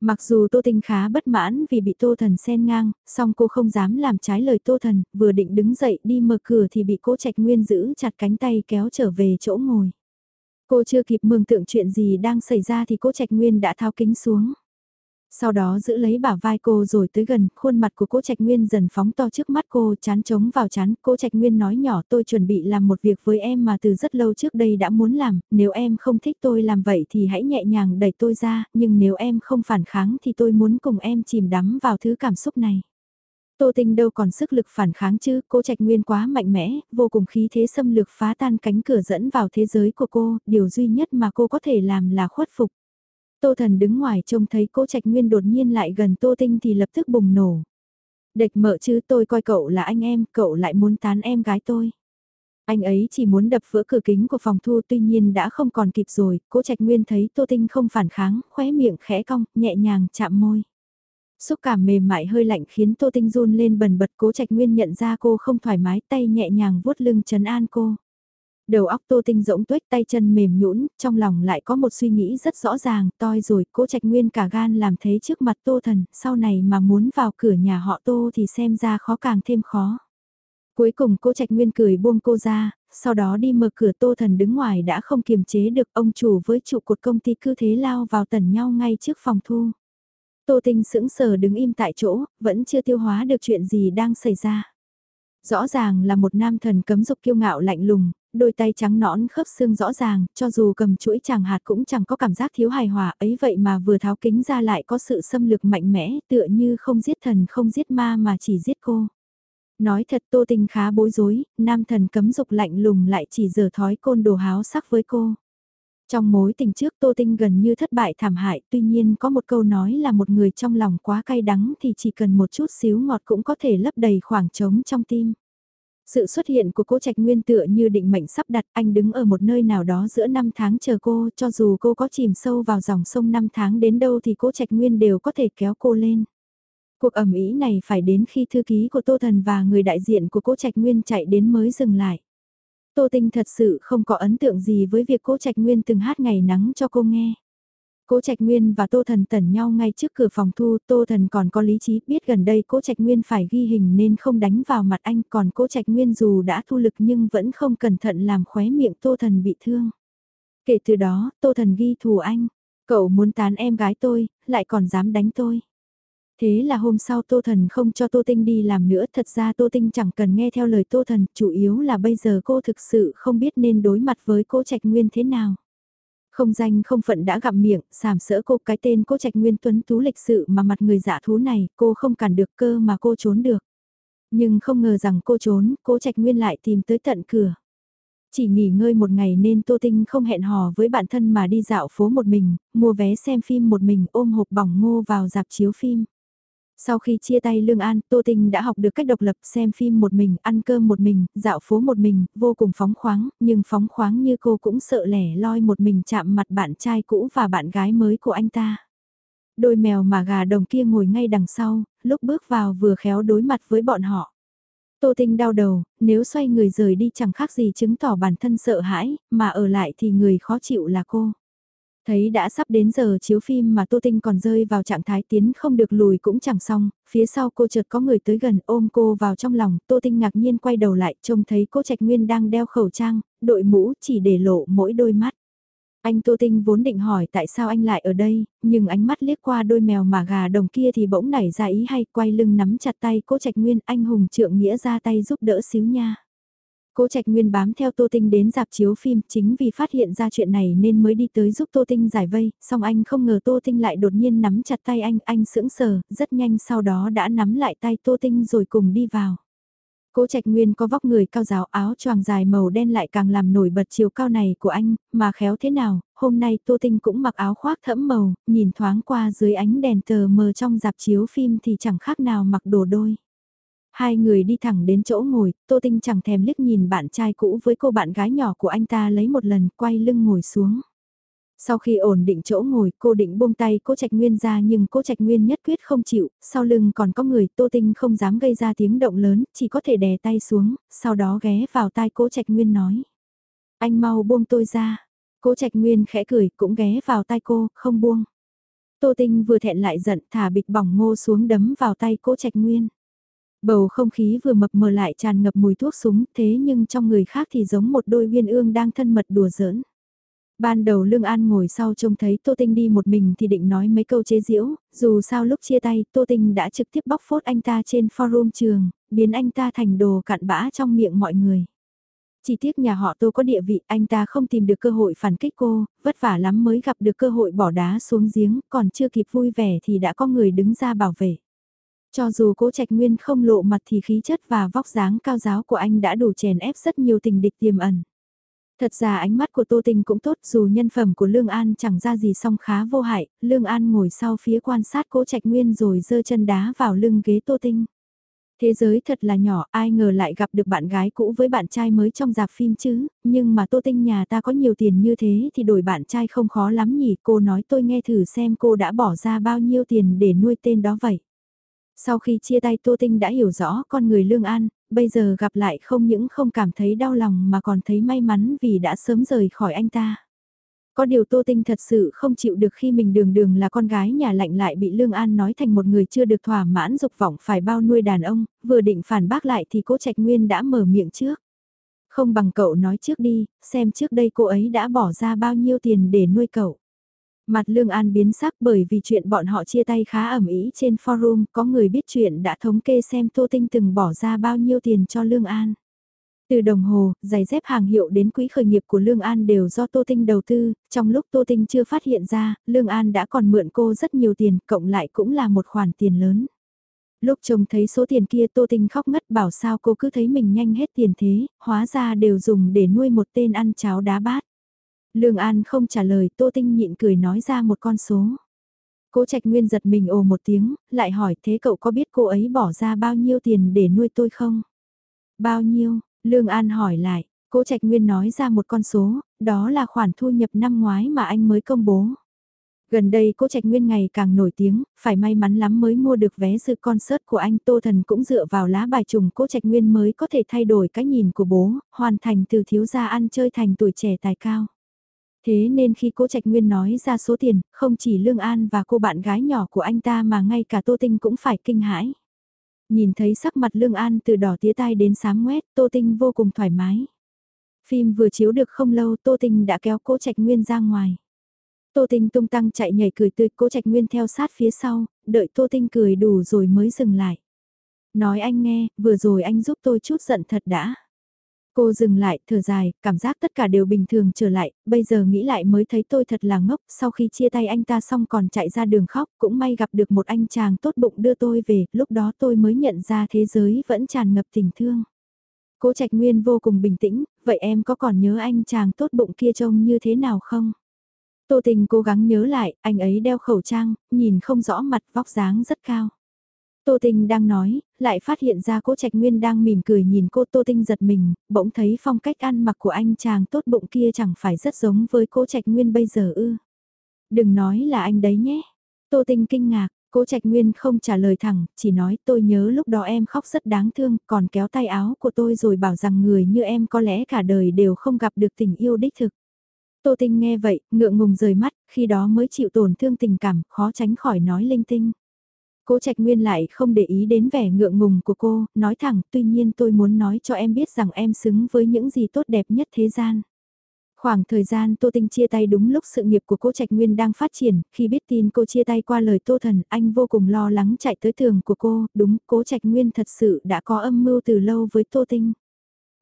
Speaker 1: Mặc dù Tô Tinh khá bất mãn vì bị Tô Thần xen ngang, song cô không dám làm trái lời Tô Thần, vừa định đứng dậy đi mở cửa thì bị cô Trạch Nguyên giữ chặt cánh tay kéo trở về chỗ ngồi. Cô chưa kịp mường tượng chuyện gì đang xảy ra thì cô Trạch Nguyên đã tháo kính xuống. Sau đó giữ lấy bả vai cô rồi tới gần, khuôn mặt của cô Trạch Nguyên dần phóng to trước mắt cô, chán trống vào chán, cô Trạch Nguyên nói nhỏ tôi chuẩn bị làm một việc với em mà từ rất lâu trước đây đã muốn làm, nếu em không thích tôi làm vậy thì hãy nhẹ nhàng đẩy tôi ra, nhưng nếu em không phản kháng thì tôi muốn cùng em chìm đắm vào thứ cảm xúc này. Tô Tinh đâu còn sức lực phản kháng chứ, cô Trạch Nguyên quá mạnh mẽ, vô cùng khí thế xâm lược phá tan cánh cửa dẫn vào thế giới của cô, điều duy nhất mà cô có thể làm là khuất phục. Tô Thần đứng ngoài trông thấy Cố Trạch Nguyên đột nhiên lại gần Tô Tinh thì lập tức bùng nổ. Địch mợ chứ tôi coi cậu là anh em, cậu lại muốn tán em gái tôi. Anh ấy chỉ muốn đập vỡ cửa kính của phòng thu tuy nhiên đã không còn kịp rồi, Cố Trạch Nguyên thấy Tô Tinh không phản kháng, khóe miệng khẽ cong, nhẹ nhàng chạm môi. Xúc cảm mềm mại hơi lạnh khiến Tô Tinh run lên bần bật cố Trạch Nguyên nhận ra cô không thoải mái tay nhẹ nhàng vuốt lưng trấn an cô. Đầu óc Tô Tinh rỗng tuếch tay chân mềm nhũn, trong lòng lại có một suy nghĩ rất rõ ràng, toi rồi, cố Trạch Nguyên cả gan làm thế trước mặt Tô Thần, sau này mà muốn vào cửa nhà họ Tô thì xem ra khó càng thêm khó. Cuối cùng cố Trạch Nguyên cười buông cô ra, sau đó đi mở cửa Tô Thần đứng ngoài đã không kiềm chế được ông chủ với trụ cột công ty cứ thế lao vào tần nhau ngay trước phòng thu. Tô Tinh sững sờ đứng im tại chỗ, vẫn chưa tiêu hóa được chuyện gì đang xảy ra. Rõ ràng là một nam thần cấm dục kiêu ngạo lạnh lùng, đôi tay trắng nõn khớp xương rõ ràng, cho dù cầm chuỗi chàng hạt cũng chẳng có cảm giác thiếu hài hòa ấy vậy mà vừa tháo kính ra lại có sự xâm lược mạnh mẽ tựa như không giết thần không giết ma mà chỉ giết cô. Nói thật tô tình khá bối rối, nam thần cấm dục lạnh lùng lại chỉ giờ thói côn đồ háo sắc với cô. Trong mối tình trước Tô Tinh gần như thất bại thảm hại, tuy nhiên có một câu nói là một người trong lòng quá cay đắng thì chỉ cần một chút xíu ngọt cũng có thể lấp đầy khoảng trống trong tim. Sự xuất hiện của cô Trạch Nguyên tựa như định mệnh sắp đặt, anh đứng ở một nơi nào đó giữa năm tháng chờ cô, cho dù cô có chìm sâu vào dòng sông năm tháng đến đâu thì cô Trạch Nguyên đều có thể kéo cô lên. Cuộc ẩm ý này phải đến khi thư ký của Tô Thần và người đại diện của cô Trạch Nguyên chạy đến mới dừng lại. Tô Tinh thật sự không có ấn tượng gì với việc cô Trạch Nguyên từng hát ngày nắng cho cô nghe. Cố Trạch Nguyên và Tô Thần tẩn nhau ngay trước cửa phòng thu, Tô Thần còn có lý trí biết gần đây Cố Trạch Nguyên phải ghi hình nên không đánh vào mặt anh, còn Cố Trạch Nguyên dù đã thu lực nhưng vẫn không cẩn thận làm khóe miệng Tô Thần bị thương. Kể từ đó, Tô Thần ghi thù anh, cậu muốn tán em gái tôi, lại còn dám đánh tôi. Thế là hôm sau Tô Thần không cho Tô Tinh đi làm nữa, thật ra Tô Tinh chẳng cần nghe theo lời Tô Thần, chủ yếu là bây giờ cô thực sự không biết nên đối mặt với cô Trạch Nguyên thế nào. Không danh không phận đã gặm miệng, sàm sỡ cô cái tên cô Trạch Nguyên Tuấn Tú lịch sự mà mặt người giả thú này, cô không cản được cơ mà cô trốn được. Nhưng không ngờ rằng cô trốn, cô Trạch Nguyên lại tìm tới tận cửa. Chỉ nghỉ ngơi một ngày nên Tô Tinh không hẹn hò với bạn thân mà đi dạo phố một mình, mua vé xem phim một mình ôm hộp bỏng ngô vào dạp chiếu phim. Sau khi chia tay Lương An, Tô Tinh đã học được cách độc lập xem phim một mình, ăn cơm một mình, dạo phố một mình, vô cùng phóng khoáng, nhưng phóng khoáng như cô cũng sợ lẻ loi một mình chạm mặt bạn trai cũ và bạn gái mới của anh ta. Đôi mèo mà gà đồng kia ngồi ngay đằng sau, lúc bước vào vừa khéo đối mặt với bọn họ. Tô Tinh đau đầu, nếu xoay người rời đi chẳng khác gì chứng tỏ bản thân sợ hãi, mà ở lại thì người khó chịu là cô. Thấy đã sắp đến giờ chiếu phim mà Tô Tinh còn rơi vào trạng thái tiến không được lùi cũng chẳng xong, phía sau cô chợt có người tới gần ôm cô vào trong lòng, Tô Tinh ngạc nhiên quay đầu lại trông thấy cô Trạch Nguyên đang đeo khẩu trang, đội mũ chỉ để lộ mỗi đôi mắt. Anh Tô Tinh vốn định hỏi tại sao anh lại ở đây, nhưng ánh mắt liếc qua đôi mèo mà gà đồng kia thì bỗng nảy ra ý hay quay lưng nắm chặt tay cô Trạch Nguyên anh hùng trượng nghĩa ra tay giúp đỡ xíu nha. Cố Trạch Nguyên bám theo Tô Tinh đến dạp chiếu phim chính vì phát hiện ra chuyện này nên mới đi tới giúp Tô Tinh giải vây, song anh không ngờ Tô Tinh lại đột nhiên nắm chặt tay anh, anh sững sờ, rất nhanh sau đó đã nắm lại tay Tô Tinh rồi cùng đi vào. Cố Trạch Nguyên có vóc người cao giáo áo choàng dài màu đen lại càng làm nổi bật chiều cao này của anh, mà khéo thế nào, hôm nay Tô Tinh cũng mặc áo khoác thẫm màu, nhìn thoáng qua dưới ánh đèn tờ mờ trong dạp chiếu phim thì chẳng khác nào mặc đồ đôi. Hai người đi thẳng đến chỗ ngồi, Tô Tinh chẳng thèm liếc nhìn bạn trai cũ với cô bạn gái nhỏ của anh ta lấy một lần quay lưng ngồi xuống. Sau khi ổn định chỗ ngồi, cô định buông tay cố Trạch Nguyên ra nhưng cố Trạch Nguyên nhất quyết không chịu, sau lưng còn có người, Tô Tinh không dám gây ra tiếng động lớn, chỉ có thể đè tay xuống, sau đó ghé vào tai cố Trạch Nguyên nói. Anh mau buông tôi ra. Cố Trạch Nguyên khẽ cười, cũng ghé vào tai cô, không buông. Tô Tinh vừa thẹn lại giận, thả bịch bỏng ngô xuống đấm vào tay cố Trạch Nguyên. Bầu không khí vừa mập mờ lại tràn ngập mùi thuốc súng, thế nhưng trong người khác thì giống một đôi viên ương đang thân mật đùa giỡn. Ban đầu Lương An ngồi sau trông thấy Tô Tinh đi một mình thì định nói mấy câu chế giễu, dù sao lúc chia tay Tô Tinh đã trực tiếp bóc phốt anh ta trên forum trường, biến anh ta thành đồ cặn bã trong miệng mọi người. Chỉ tiếc nhà họ Tô có địa vị, anh ta không tìm được cơ hội phản kích cô, vất vả lắm mới gặp được cơ hội bỏ đá xuống giếng, còn chưa kịp vui vẻ thì đã có người đứng ra bảo vệ. Cho dù cố trạch nguyên không lộ mặt thì khí chất và vóc dáng cao giáo của anh đã đủ chèn ép rất nhiều tình địch tiềm ẩn. Thật ra ánh mắt của Tô Tinh cũng tốt dù nhân phẩm của Lương An chẳng ra gì song khá vô hại, Lương An ngồi sau phía quan sát cố trạch nguyên rồi giơ chân đá vào lưng ghế Tô Tinh. Thế giới thật là nhỏ, ai ngờ lại gặp được bạn gái cũ với bạn trai mới trong dạp phim chứ, nhưng mà Tô Tinh nhà ta có nhiều tiền như thế thì đổi bạn trai không khó lắm nhỉ, cô nói tôi nghe thử xem cô đã bỏ ra bao nhiêu tiền để nuôi tên đó vậy. Sau khi chia tay Tô Tinh đã hiểu rõ con người Lương An, bây giờ gặp lại không những không cảm thấy đau lòng mà còn thấy may mắn vì đã sớm rời khỏi anh ta. Có điều Tô Tinh thật sự không chịu được khi mình đường đường là con gái nhà lạnh lại bị Lương An nói thành một người chưa được thỏa mãn dục vọng phải bao nuôi đàn ông, vừa định phản bác lại thì cố Trạch Nguyên đã mở miệng trước. Không bằng cậu nói trước đi, xem trước đây cô ấy đã bỏ ra bao nhiêu tiền để nuôi cậu. Mặt Lương An biến sắc bởi vì chuyện bọn họ chia tay khá ẩm ý trên forum, có người biết chuyện đã thống kê xem Tô Tinh từng bỏ ra bao nhiêu tiền cho Lương An. Từ đồng hồ, giày dép hàng hiệu đến quỹ khởi nghiệp của Lương An đều do Tô Tinh đầu tư, trong lúc Tô Tinh chưa phát hiện ra, Lương An đã còn mượn cô rất nhiều tiền, cộng lại cũng là một khoản tiền lớn. Lúc chồng thấy số tiền kia Tô Tinh khóc ngất bảo sao cô cứ thấy mình nhanh hết tiền thế, hóa ra đều dùng để nuôi một tên ăn cháo đá bát. Lương An không trả lời, Tô Tinh nhịn cười nói ra một con số. Cố Trạch Nguyên giật mình ồ một tiếng, lại hỏi thế cậu có biết cô ấy bỏ ra bao nhiêu tiền để nuôi tôi không? Bao nhiêu? Lương An hỏi lại, Cố Trạch Nguyên nói ra một con số, đó là khoản thu nhập năm ngoái mà anh mới công bố. Gần đây Cố Trạch Nguyên ngày càng nổi tiếng, phải may mắn lắm mới mua được vé dự concert của anh Tô Thần cũng dựa vào lá bài trùng Cố Trạch Nguyên mới có thể thay đổi cái nhìn của bố, hoàn thành từ thiếu gia ăn chơi thành tuổi trẻ tài cao. Thế nên khi cố Trạch Nguyên nói ra số tiền, không chỉ Lương An và cô bạn gái nhỏ của anh ta mà ngay cả Tô Tinh cũng phải kinh hãi. Nhìn thấy sắc mặt Lương An từ đỏ tía tai đến sáng ngoét, Tô Tinh vô cùng thoải mái. Phim vừa chiếu được không lâu Tô Tinh đã kéo cố Trạch Nguyên ra ngoài. Tô Tinh tung tăng chạy nhảy cười tươi, cố Trạch Nguyên theo sát phía sau, đợi Tô Tinh cười đủ rồi mới dừng lại. Nói anh nghe, vừa rồi anh giúp tôi chút giận thật đã. Cô dừng lại, thở dài, cảm giác tất cả đều bình thường trở lại, bây giờ nghĩ lại mới thấy tôi thật là ngốc, sau khi chia tay anh ta xong còn chạy ra đường khóc, cũng may gặp được một anh chàng tốt bụng đưa tôi về, lúc đó tôi mới nhận ra thế giới vẫn tràn ngập tình thương. Cố Trạch Nguyên vô cùng bình tĩnh, vậy em có còn nhớ anh chàng tốt bụng kia trông như thế nào không? Tô Tình cố gắng nhớ lại, anh ấy đeo khẩu trang, nhìn không rõ mặt vóc dáng rất cao. Tô Tinh đang nói, lại phát hiện ra cố Trạch Nguyên đang mỉm cười nhìn cô Tô Tinh giật mình, bỗng thấy phong cách ăn mặc của anh chàng tốt bụng kia chẳng phải rất giống với cố Trạch Nguyên bây giờ ư. Đừng nói là anh đấy nhé. Tô Tinh kinh ngạc, cố Trạch Nguyên không trả lời thẳng, chỉ nói tôi nhớ lúc đó em khóc rất đáng thương, còn kéo tay áo của tôi rồi bảo rằng người như em có lẽ cả đời đều không gặp được tình yêu đích thực. Tô Tinh nghe vậy, ngượng ngùng rời mắt, khi đó mới chịu tổn thương tình cảm, khó tránh khỏi nói linh tinh. Cố Trạch Nguyên lại không để ý đến vẻ ngượng ngùng của cô, nói thẳng, tuy nhiên tôi muốn nói cho em biết rằng em xứng với những gì tốt đẹp nhất thế gian. Khoảng thời gian Tô Tinh chia tay đúng lúc sự nghiệp của cô Trạch Nguyên đang phát triển, khi biết tin cô chia tay qua lời Tô Thần, anh vô cùng lo lắng chạy tới tường của cô, đúng, cố Trạch Nguyên thật sự đã có âm mưu từ lâu với Tô Tinh.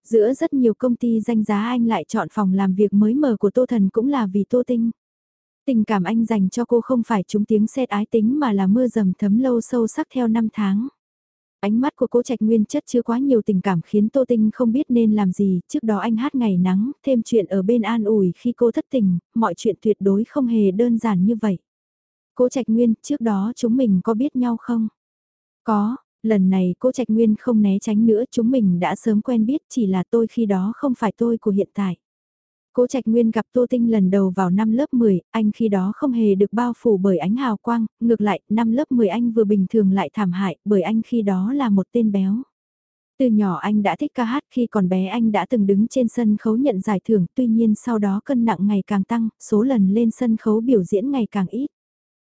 Speaker 1: Giữa rất nhiều công ty danh giá anh lại chọn phòng làm việc mới mở của Tô Thần cũng là vì Tô Tinh. Tình cảm anh dành cho cô không phải chúng tiếng xét ái tính mà là mưa dầm thấm lâu sâu sắc theo năm tháng. Ánh mắt của cố trạch nguyên chất chứa quá nhiều tình cảm khiến Tô Tinh không biết nên làm gì, trước đó anh hát ngày nắng, thêm chuyện ở bên an ủi khi cô thất tình, mọi chuyện tuyệt đối không hề đơn giản như vậy. Cố trạch nguyên, trước đó chúng mình có biết nhau không? Có, lần này cố trạch nguyên không né tránh nữa chúng mình đã sớm quen biết chỉ là tôi khi đó không phải tôi của hiện tại. Cố Trạch Nguyên gặp Tô Tinh lần đầu vào năm lớp 10, anh khi đó không hề được bao phủ bởi ánh hào quang, ngược lại, năm lớp 10 anh vừa bình thường lại thảm hại, bởi anh khi đó là một tên béo. Từ nhỏ anh đã thích ca hát khi còn bé anh đã từng đứng trên sân khấu nhận giải thưởng, tuy nhiên sau đó cân nặng ngày càng tăng, số lần lên sân khấu biểu diễn ngày càng ít.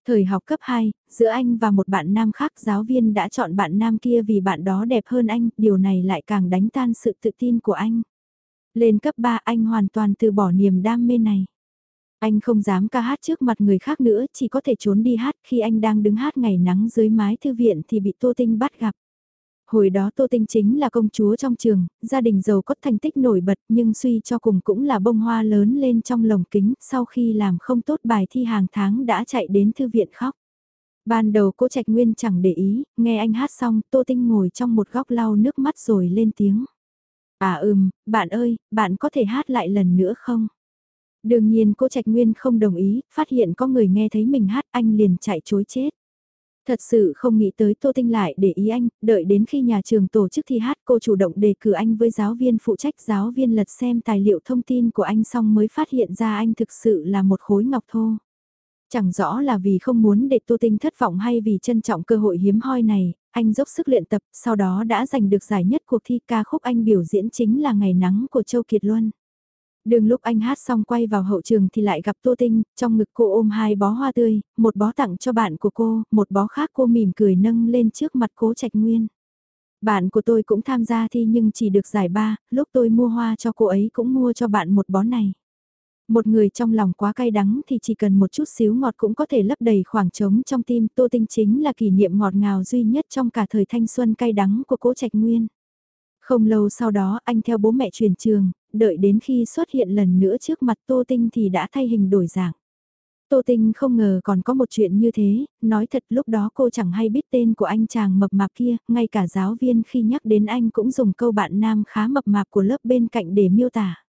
Speaker 1: Thời học cấp 2, giữa anh và một bạn nam khác giáo viên đã chọn bạn nam kia vì bạn đó đẹp hơn anh, điều này lại càng đánh tan sự tự tin của anh. Lên cấp 3 anh hoàn toàn từ bỏ niềm đam mê này. Anh không dám ca hát trước mặt người khác nữa, chỉ có thể trốn đi hát khi anh đang đứng hát ngày nắng dưới mái thư viện thì bị Tô Tinh bắt gặp. Hồi đó Tô Tinh chính là công chúa trong trường, gia đình giàu có thành tích nổi bật nhưng suy cho cùng cũng là bông hoa lớn lên trong lồng kính, sau khi làm không tốt bài thi hàng tháng đã chạy đến thư viện khóc. Ban đầu cô Trạch Nguyên chẳng để ý, nghe anh hát xong Tô Tinh ngồi trong một góc lau nước mắt rồi lên tiếng. À ừm, bạn ơi, bạn có thể hát lại lần nữa không? Đương nhiên cô Trạch Nguyên không đồng ý, phát hiện có người nghe thấy mình hát anh liền chạy chối chết. Thật sự không nghĩ tới Tô Tinh lại để ý anh, đợi đến khi nhà trường tổ chức thi hát cô chủ động đề cử anh với giáo viên phụ trách giáo viên lật xem tài liệu thông tin của anh xong mới phát hiện ra anh thực sự là một khối ngọc thô. Chẳng rõ là vì không muốn để Tô Tinh thất vọng hay vì trân trọng cơ hội hiếm hoi này, anh dốc sức luyện tập, sau đó đã giành được giải nhất cuộc thi ca khúc anh biểu diễn chính là Ngày Nắng của Châu Kiệt Luân. Đường lúc anh hát xong quay vào hậu trường thì lại gặp Tô Tinh, trong ngực cô ôm hai bó hoa tươi, một bó tặng cho bạn của cô, một bó khác cô mỉm cười nâng lên trước mặt cố trạch nguyên. Bạn của tôi cũng tham gia thi nhưng chỉ được giải ba, lúc tôi mua hoa cho cô ấy cũng mua cho bạn một bó này. Một người trong lòng quá cay đắng thì chỉ cần một chút xíu ngọt cũng có thể lấp đầy khoảng trống trong tim Tô Tinh chính là kỷ niệm ngọt ngào duy nhất trong cả thời thanh xuân cay đắng của cố Trạch Nguyên. Không lâu sau đó anh theo bố mẹ truyền trường, đợi đến khi xuất hiện lần nữa trước mặt Tô Tinh thì đã thay hình đổi dạng. Tô Tinh không ngờ còn có một chuyện như thế, nói thật lúc đó cô chẳng hay biết tên của anh chàng mập mạp kia, ngay cả giáo viên khi nhắc đến anh cũng dùng câu bạn nam khá mập mạp của lớp bên cạnh để miêu tả.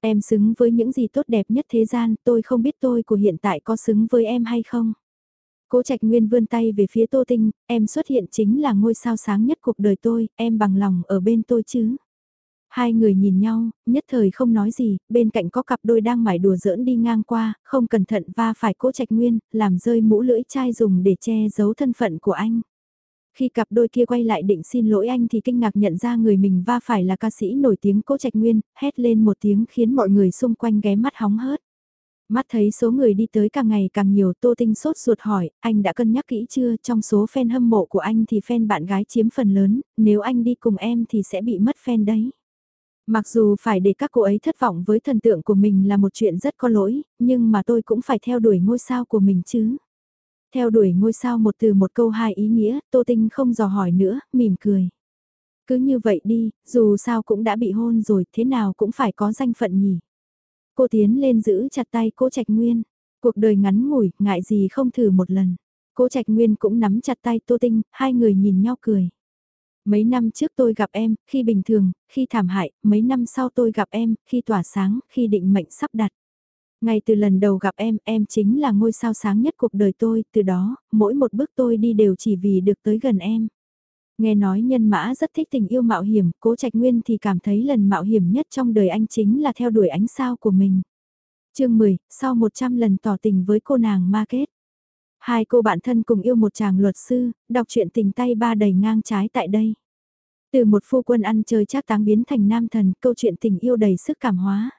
Speaker 1: Em xứng với những gì tốt đẹp nhất thế gian, tôi không biết tôi của hiện tại có xứng với em hay không. Cố Trạch Nguyên vươn tay về phía Tô Tinh, em xuất hiện chính là ngôi sao sáng nhất cuộc đời tôi, em bằng lòng ở bên tôi chứ. Hai người nhìn nhau, nhất thời không nói gì, bên cạnh có cặp đôi đang mải đùa giỡn đi ngang qua, không cẩn thận va phải Cố Trạch Nguyên, làm rơi mũ lưỡi chai dùng để che giấu thân phận của anh. Khi cặp đôi kia quay lại định xin lỗi anh thì kinh ngạc nhận ra người mình va phải là ca sĩ nổi tiếng Cố Trạch Nguyên, hét lên một tiếng khiến mọi người xung quanh ghé mắt hóng hớt. Mắt thấy số người đi tới càng ngày càng nhiều Tô Tinh sốt ruột hỏi, anh đã cân nhắc kỹ chưa, trong số fan hâm mộ của anh thì fan bạn gái chiếm phần lớn, nếu anh đi cùng em thì sẽ bị mất fan đấy. Mặc dù phải để các cô ấy thất vọng với thần tượng của mình là một chuyện rất có lỗi, nhưng mà tôi cũng phải theo đuổi ngôi sao của mình chứ. Theo đuổi ngôi sao một từ một câu hai ý nghĩa, Tô Tinh không dò hỏi nữa, mỉm cười. Cứ như vậy đi, dù sao cũng đã bị hôn rồi, thế nào cũng phải có danh phận nhỉ. Cô tiến lên giữ chặt tay cô Trạch Nguyên. Cuộc đời ngắn ngủi, ngại gì không thử một lần. Cô Trạch Nguyên cũng nắm chặt tay Tô Tinh, hai người nhìn nhau cười. Mấy năm trước tôi gặp em, khi bình thường, khi thảm hại, mấy năm sau tôi gặp em, khi tỏa sáng, khi định mệnh sắp đặt. Ngay từ lần đầu gặp em, em chính là ngôi sao sáng nhất cuộc đời tôi, từ đó, mỗi một bước tôi đi đều chỉ vì được tới gần em. Nghe nói nhân mã rất thích tình yêu mạo hiểm, cố trạch nguyên thì cảm thấy lần mạo hiểm nhất trong đời anh chính là theo đuổi ánh sao của mình. chương 10, sau 100 lần tỏ tình với cô nàng ma kết. Hai cô bạn thân cùng yêu một chàng luật sư, đọc truyện tình tay ba đầy ngang trái tại đây. Từ một phu quân ăn chơi chắc táng biến thành nam thần, câu chuyện tình yêu đầy sức cảm hóa.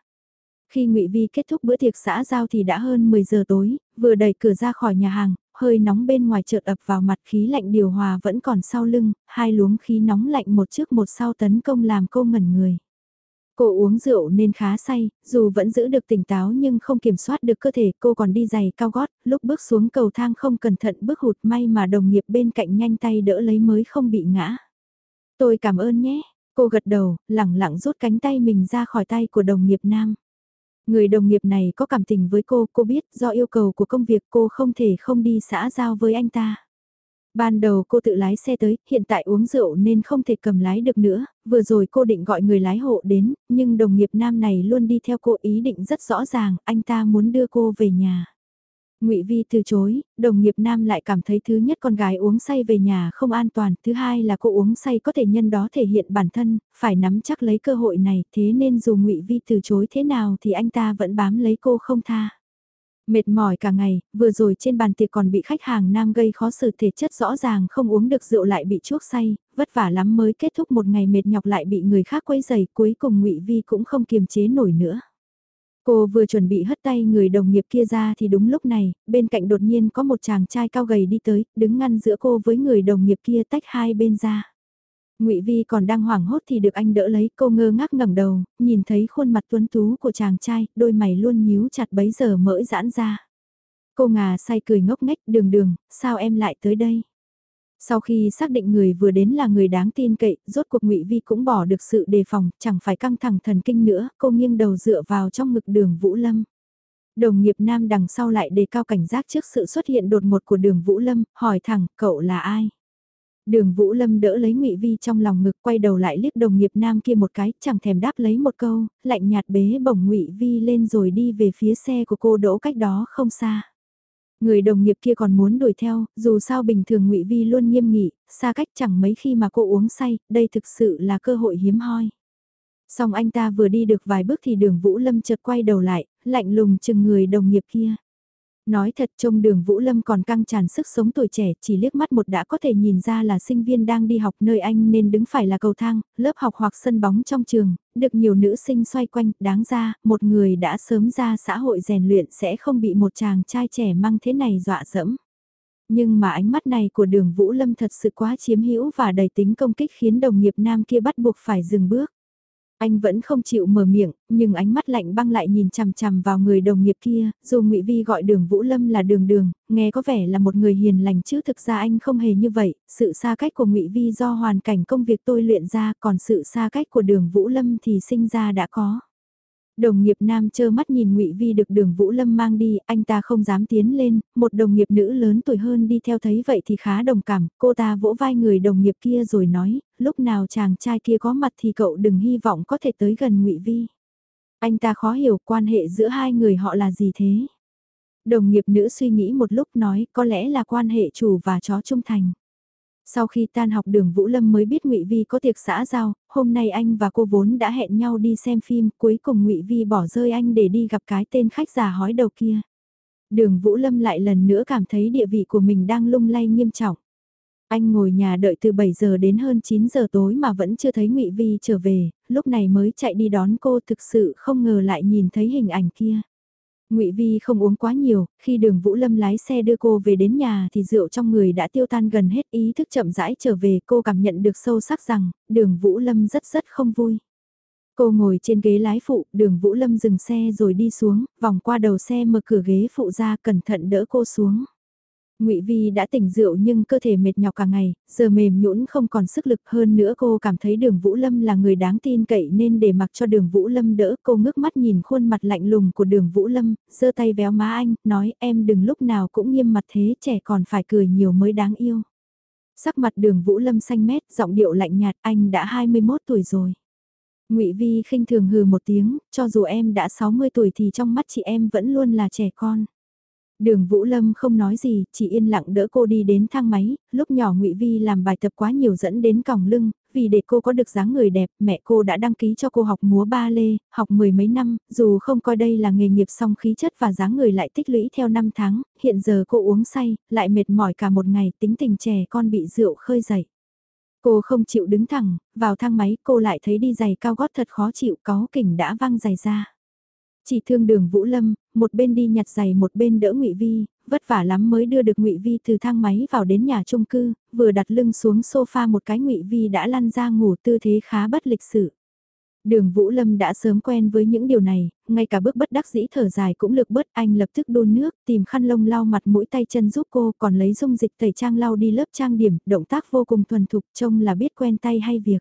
Speaker 1: Khi ngụy Vi kết thúc bữa tiệc xã giao thì đã hơn 10 giờ tối, vừa đẩy cửa ra khỏi nhà hàng, hơi nóng bên ngoài chợt ập vào mặt khí lạnh điều hòa vẫn còn sau lưng, hai luống khí nóng lạnh một trước một sau tấn công làm cô ngẩn người. Cô uống rượu nên khá say, dù vẫn giữ được tỉnh táo nhưng không kiểm soát được cơ thể cô còn đi giày cao gót, lúc bước xuống cầu thang không cẩn thận bước hụt may mà đồng nghiệp bên cạnh nhanh tay đỡ lấy mới không bị ngã. Tôi cảm ơn nhé, Cô gật đầu, lẳng lặng rút cánh tay mình ra khỏi tay của đồng nghiệp nam. Người đồng nghiệp này có cảm tình với cô, cô biết do yêu cầu của công việc cô không thể không đi xã giao với anh ta. Ban đầu cô tự lái xe tới, hiện tại uống rượu nên không thể cầm lái được nữa, vừa rồi cô định gọi người lái hộ đến, nhưng đồng nghiệp nam này luôn đi theo cô ý định rất rõ ràng, anh ta muốn đưa cô về nhà. Ngụy Vi từ chối, đồng nghiệp nam lại cảm thấy thứ nhất con gái uống say về nhà không an toàn, thứ hai là cô uống say có thể nhân đó thể hiện bản thân, phải nắm chắc lấy cơ hội này, thế nên dù Ngụy Vi từ chối thế nào thì anh ta vẫn bám lấy cô không tha. Mệt mỏi cả ngày, vừa rồi trên bàn tiệc còn bị khách hàng nam gây khó xử thể chất rõ ràng không uống được rượu lại bị chuốc say, vất vả lắm mới kết thúc một ngày mệt nhọc lại bị người khác quấy giày, cuối cùng ngụy Vi cũng không kiềm chế nổi nữa. Cô vừa chuẩn bị hất tay người đồng nghiệp kia ra thì đúng lúc này, bên cạnh đột nhiên có một chàng trai cao gầy đi tới, đứng ngăn giữa cô với người đồng nghiệp kia tách hai bên ra. Ngụy Vi còn đang hoảng hốt thì được anh đỡ lấy, cô ngơ ngác ngẩng đầu, nhìn thấy khuôn mặt tuấn tú của chàng trai, đôi mày luôn nhíu chặt bấy giờ mỡ giãn ra. Cô ngà say cười ngốc nghếch, "Đường Đường, sao em lại tới đây?" Sau khi xác định người vừa đến là người đáng tin cậy, rốt cuộc Ngụy Vi cũng bỏ được sự đề phòng, chẳng phải căng thẳng thần kinh nữa, cô nghiêng đầu dựa vào trong ngực Đường Vũ Lâm. Đồng nghiệp nam đằng sau lại đề cao cảnh giác trước sự xuất hiện đột ngột của Đường Vũ Lâm, hỏi thẳng, "Cậu là ai?" Đường Vũ Lâm đỡ lấy Ngụy Vi trong lòng ngực quay đầu lại liếc đồng nghiệp nam kia một cái, chẳng thèm đáp lấy một câu, lạnh nhạt bế bổng Ngụy Vi lên rồi đi về phía xe của cô đỗ cách đó không xa. Người đồng nghiệp kia còn muốn đuổi theo, dù sao bình thường Ngụy Vi luôn nghiêm nghị, xa cách chẳng mấy khi mà cô uống say, đây thực sự là cơ hội hiếm hoi. Xong anh ta vừa đi được vài bước thì đường Vũ Lâm chợt quay đầu lại, lạnh lùng chừng người đồng nghiệp kia. Nói thật trông đường Vũ Lâm còn căng tràn sức sống tuổi trẻ, chỉ liếc mắt một đã có thể nhìn ra là sinh viên đang đi học nơi anh nên đứng phải là cầu thang, lớp học hoặc sân bóng trong trường, được nhiều nữ sinh xoay quanh, đáng ra, một người đã sớm ra xã hội rèn luyện sẽ không bị một chàng trai trẻ mang thế này dọa dẫm. Nhưng mà ánh mắt này của đường Vũ Lâm thật sự quá chiếm hữu và đầy tính công kích khiến đồng nghiệp nam kia bắt buộc phải dừng bước. Anh vẫn không chịu mở miệng, nhưng ánh mắt lạnh băng lại nhìn chằm chằm vào người đồng nghiệp kia, dù Ngụy Vi gọi đường Vũ Lâm là đường đường, nghe có vẻ là một người hiền lành chứ thực ra anh không hề như vậy, sự xa cách của Ngụy Vi do hoàn cảnh công việc tôi luyện ra, còn sự xa cách của đường Vũ Lâm thì sinh ra đã có. Đồng nghiệp nam chơ mắt nhìn Ngụy Vi được đường Vũ Lâm mang đi, anh ta không dám tiến lên, một đồng nghiệp nữ lớn tuổi hơn đi theo thấy vậy thì khá đồng cảm, cô ta vỗ vai người đồng nghiệp kia rồi nói, lúc nào chàng trai kia có mặt thì cậu đừng hy vọng có thể tới gần Ngụy Vi. Anh ta khó hiểu quan hệ giữa hai người họ là gì thế. Đồng nghiệp nữ suy nghĩ một lúc nói có lẽ là quan hệ chủ và chó trung thành. Sau khi tan học đường Vũ Lâm mới biết Ngụy Vi có tiệc xã giao, hôm nay anh và cô vốn đã hẹn nhau đi xem phim, cuối cùng Ngụy Vi bỏ rơi anh để đi gặp cái tên khách già hói đầu kia. Đường Vũ Lâm lại lần nữa cảm thấy địa vị của mình đang lung lay nghiêm trọng. Anh ngồi nhà đợi từ 7 giờ đến hơn 9 giờ tối mà vẫn chưa thấy Ngụy Vi trở về, lúc này mới chạy đi đón cô thực sự không ngờ lại nhìn thấy hình ảnh kia. Ngụy Vi không uống quá nhiều, khi Đường Vũ Lâm lái xe đưa cô về đến nhà thì rượu trong người đã tiêu tan gần hết ý thức chậm rãi trở về cô cảm nhận được sâu sắc rằng Đường Vũ Lâm rất rất không vui. Cô ngồi trên ghế lái phụ, Đường Vũ Lâm dừng xe rồi đi xuống, vòng qua đầu xe mở cửa ghế phụ ra cẩn thận đỡ cô xuống. Ngụy Vi đã tỉnh rượu nhưng cơ thể mệt nhọc cả ngày, giờ mềm nhũn không còn sức lực hơn nữa cô cảm thấy Đường Vũ Lâm là người đáng tin cậy nên để mặc cho Đường Vũ Lâm đỡ cô ngước mắt nhìn khuôn mặt lạnh lùng của Đường Vũ Lâm, giơ tay véo má anh, nói em đừng lúc nào cũng nghiêm mặt thế trẻ còn phải cười nhiều mới đáng yêu. Sắc mặt Đường Vũ Lâm xanh mét, giọng điệu lạnh nhạt anh đã 21 tuổi rồi. Ngụy Vi khinh thường hừ một tiếng, cho dù em đã 60 tuổi thì trong mắt chị em vẫn luôn là trẻ con. Đường Vũ Lâm không nói gì, chỉ yên lặng đỡ cô đi đến thang máy, lúc nhỏ Ngụy Vi làm bài tập quá nhiều dẫn đến còng lưng, vì để cô có được dáng người đẹp, mẹ cô đã đăng ký cho cô học múa ba lê, học mười mấy năm, dù không coi đây là nghề nghiệp song khí chất và dáng người lại tích lũy theo năm tháng, hiện giờ cô uống say, lại mệt mỏi cả một ngày, tính tình trẻ con bị rượu khơi dậy. Cô không chịu đứng thẳng, vào thang máy cô lại thấy đi giày cao gót thật khó chịu, có kỉnh đã văng giày ra. Chỉ thương đường Vũ Lâm, một bên đi nhặt giày một bên đỡ Ngụy Vi, vất vả lắm mới đưa được Ngụy Vi từ thang máy vào đến nhà chung cư, vừa đặt lưng xuống sofa một cái Ngụy Vi đã lăn ra ngủ tư thế khá bất lịch sự. Đường Vũ Lâm đã sớm quen với những điều này, ngay cả bước bất đắc dĩ thở dài cũng lực bớt anh lập tức đun nước, tìm khăn lông lau mặt mũi tay chân giúp cô còn lấy dung dịch tẩy trang lau đi lớp trang điểm, động tác vô cùng thuần thục trông là biết quen tay hay việc.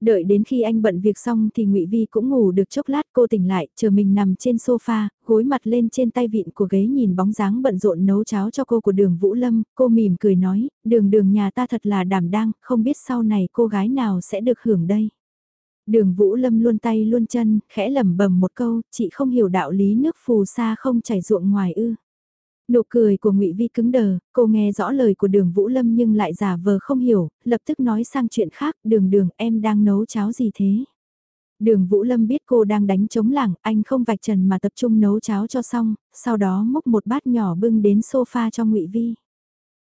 Speaker 1: Đợi đến khi anh bận việc xong thì Ngụy Vi cũng ngủ được chốc lát cô tỉnh lại, chờ mình nằm trên sofa, gối mặt lên trên tay vịn của ghế nhìn bóng dáng bận rộn nấu cháo cho cô của đường Vũ Lâm, cô mỉm cười nói, đường đường nhà ta thật là đảm đang, không biết sau này cô gái nào sẽ được hưởng đây. Đường Vũ Lâm luôn tay luôn chân, khẽ lẩm bẩm một câu, chị không hiểu đạo lý nước phù sa không chảy ruộng ngoài ư. Nụ cười của Ngụy Vi cứng đờ, cô nghe rõ lời của đường Vũ Lâm nhưng lại giả vờ không hiểu, lập tức nói sang chuyện khác, đường đường em đang nấu cháo gì thế? Đường Vũ Lâm biết cô đang đánh chống lảng, anh không vạch trần mà tập trung nấu cháo cho xong, sau đó múc một bát nhỏ bưng đến sofa cho Ngụy Vi.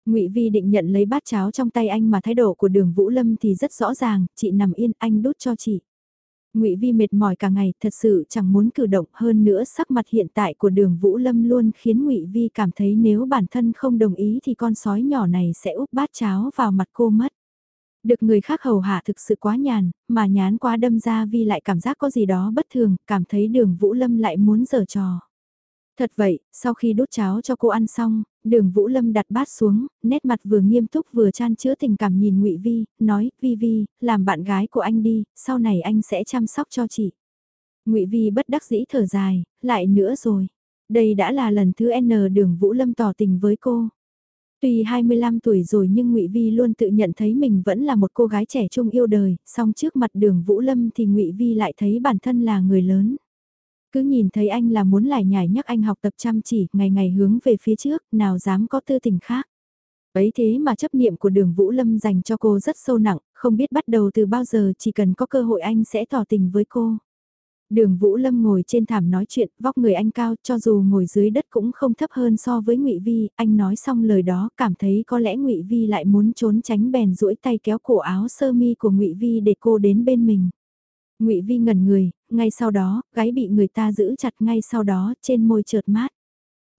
Speaker 1: Ngụy Vi định nhận lấy bát cháo trong tay anh mà thái độ của đường Vũ Lâm thì rất rõ ràng, chị nằm yên anh đút cho chị. Ngụy Vi mệt mỏi cả ngày, thật sự chẳng muốn cử động hơn nữa sắc mặt hiện tại của Đường Vũ Lâm luôn khiến Ngụy Vi cảm thấy nếu bản thân không đồng ý thì con sói nhỏ này sẽ úp bát cháo vào mặt cô mất. Được người khác hầu hạ thực sự quá nhàn, mà nhán quá đâm ra Vi lại cảm giác có gì đó bất thường, cảm thấy Đường Vũ Lâm lại muốn giở trò. Thật vậy, sau khi đút cháo cho cô ăn xong, đường Vũ Lâm đặt bát xuống, nét mặt vừa nghiêm túc vừa chan chứa tình cảm nhìn ngụy Vi, nói, Vi Vi, làm bạn gái của anh đi, sau này anh sẽ chăm sóc cho chị. ngụy Vi bất đắc dĩ thở dài, lại nữa rồi. Đây đã là lần thứ N đường Vũ Lâm tỏ tình với cô. Tuy 25 tuổi rồi nhưng Ngụy Vi luôn tự nhận thấy mình vẫn là một cô gái trẻ trung yêu đời, song trước mặt đường Vũ Lâm thì Ngụy Vi lại thấy bản thân là người lớn. Cứ nhìn thấy anh là muốn lại nhảy nhắc anh học tập chăm chỉ, ngày ngày hướng về phía trước, nào dám có tư tình khác. Ấy thế mà chấp niệm của đường Vũ Lâm dành cho cô rất sâu nặng, không biết bắt đầu từ bao giờ chỉ cần có cơ hội anh sẽ tỏ tình với cô. Đường Vũ Lâm ngồi trên thảm nói chuyện, vóc người anh cao, cho dù ngồi dưới đất cũng không thấp hơn so với Ngụy Vi, anh nói xong lời đó, cảm thấy có lẽ Ngụy Vi lại muốn trốn tránh bèn duỗi tay kéo cổ áo sơ mi của Ngụy Vi để cô đến bên mình. Ngụy Vi ngẩn người, ngay sau đó, gáy bị người ta giữ chặt ngay sau đó, trên môi trượt mát.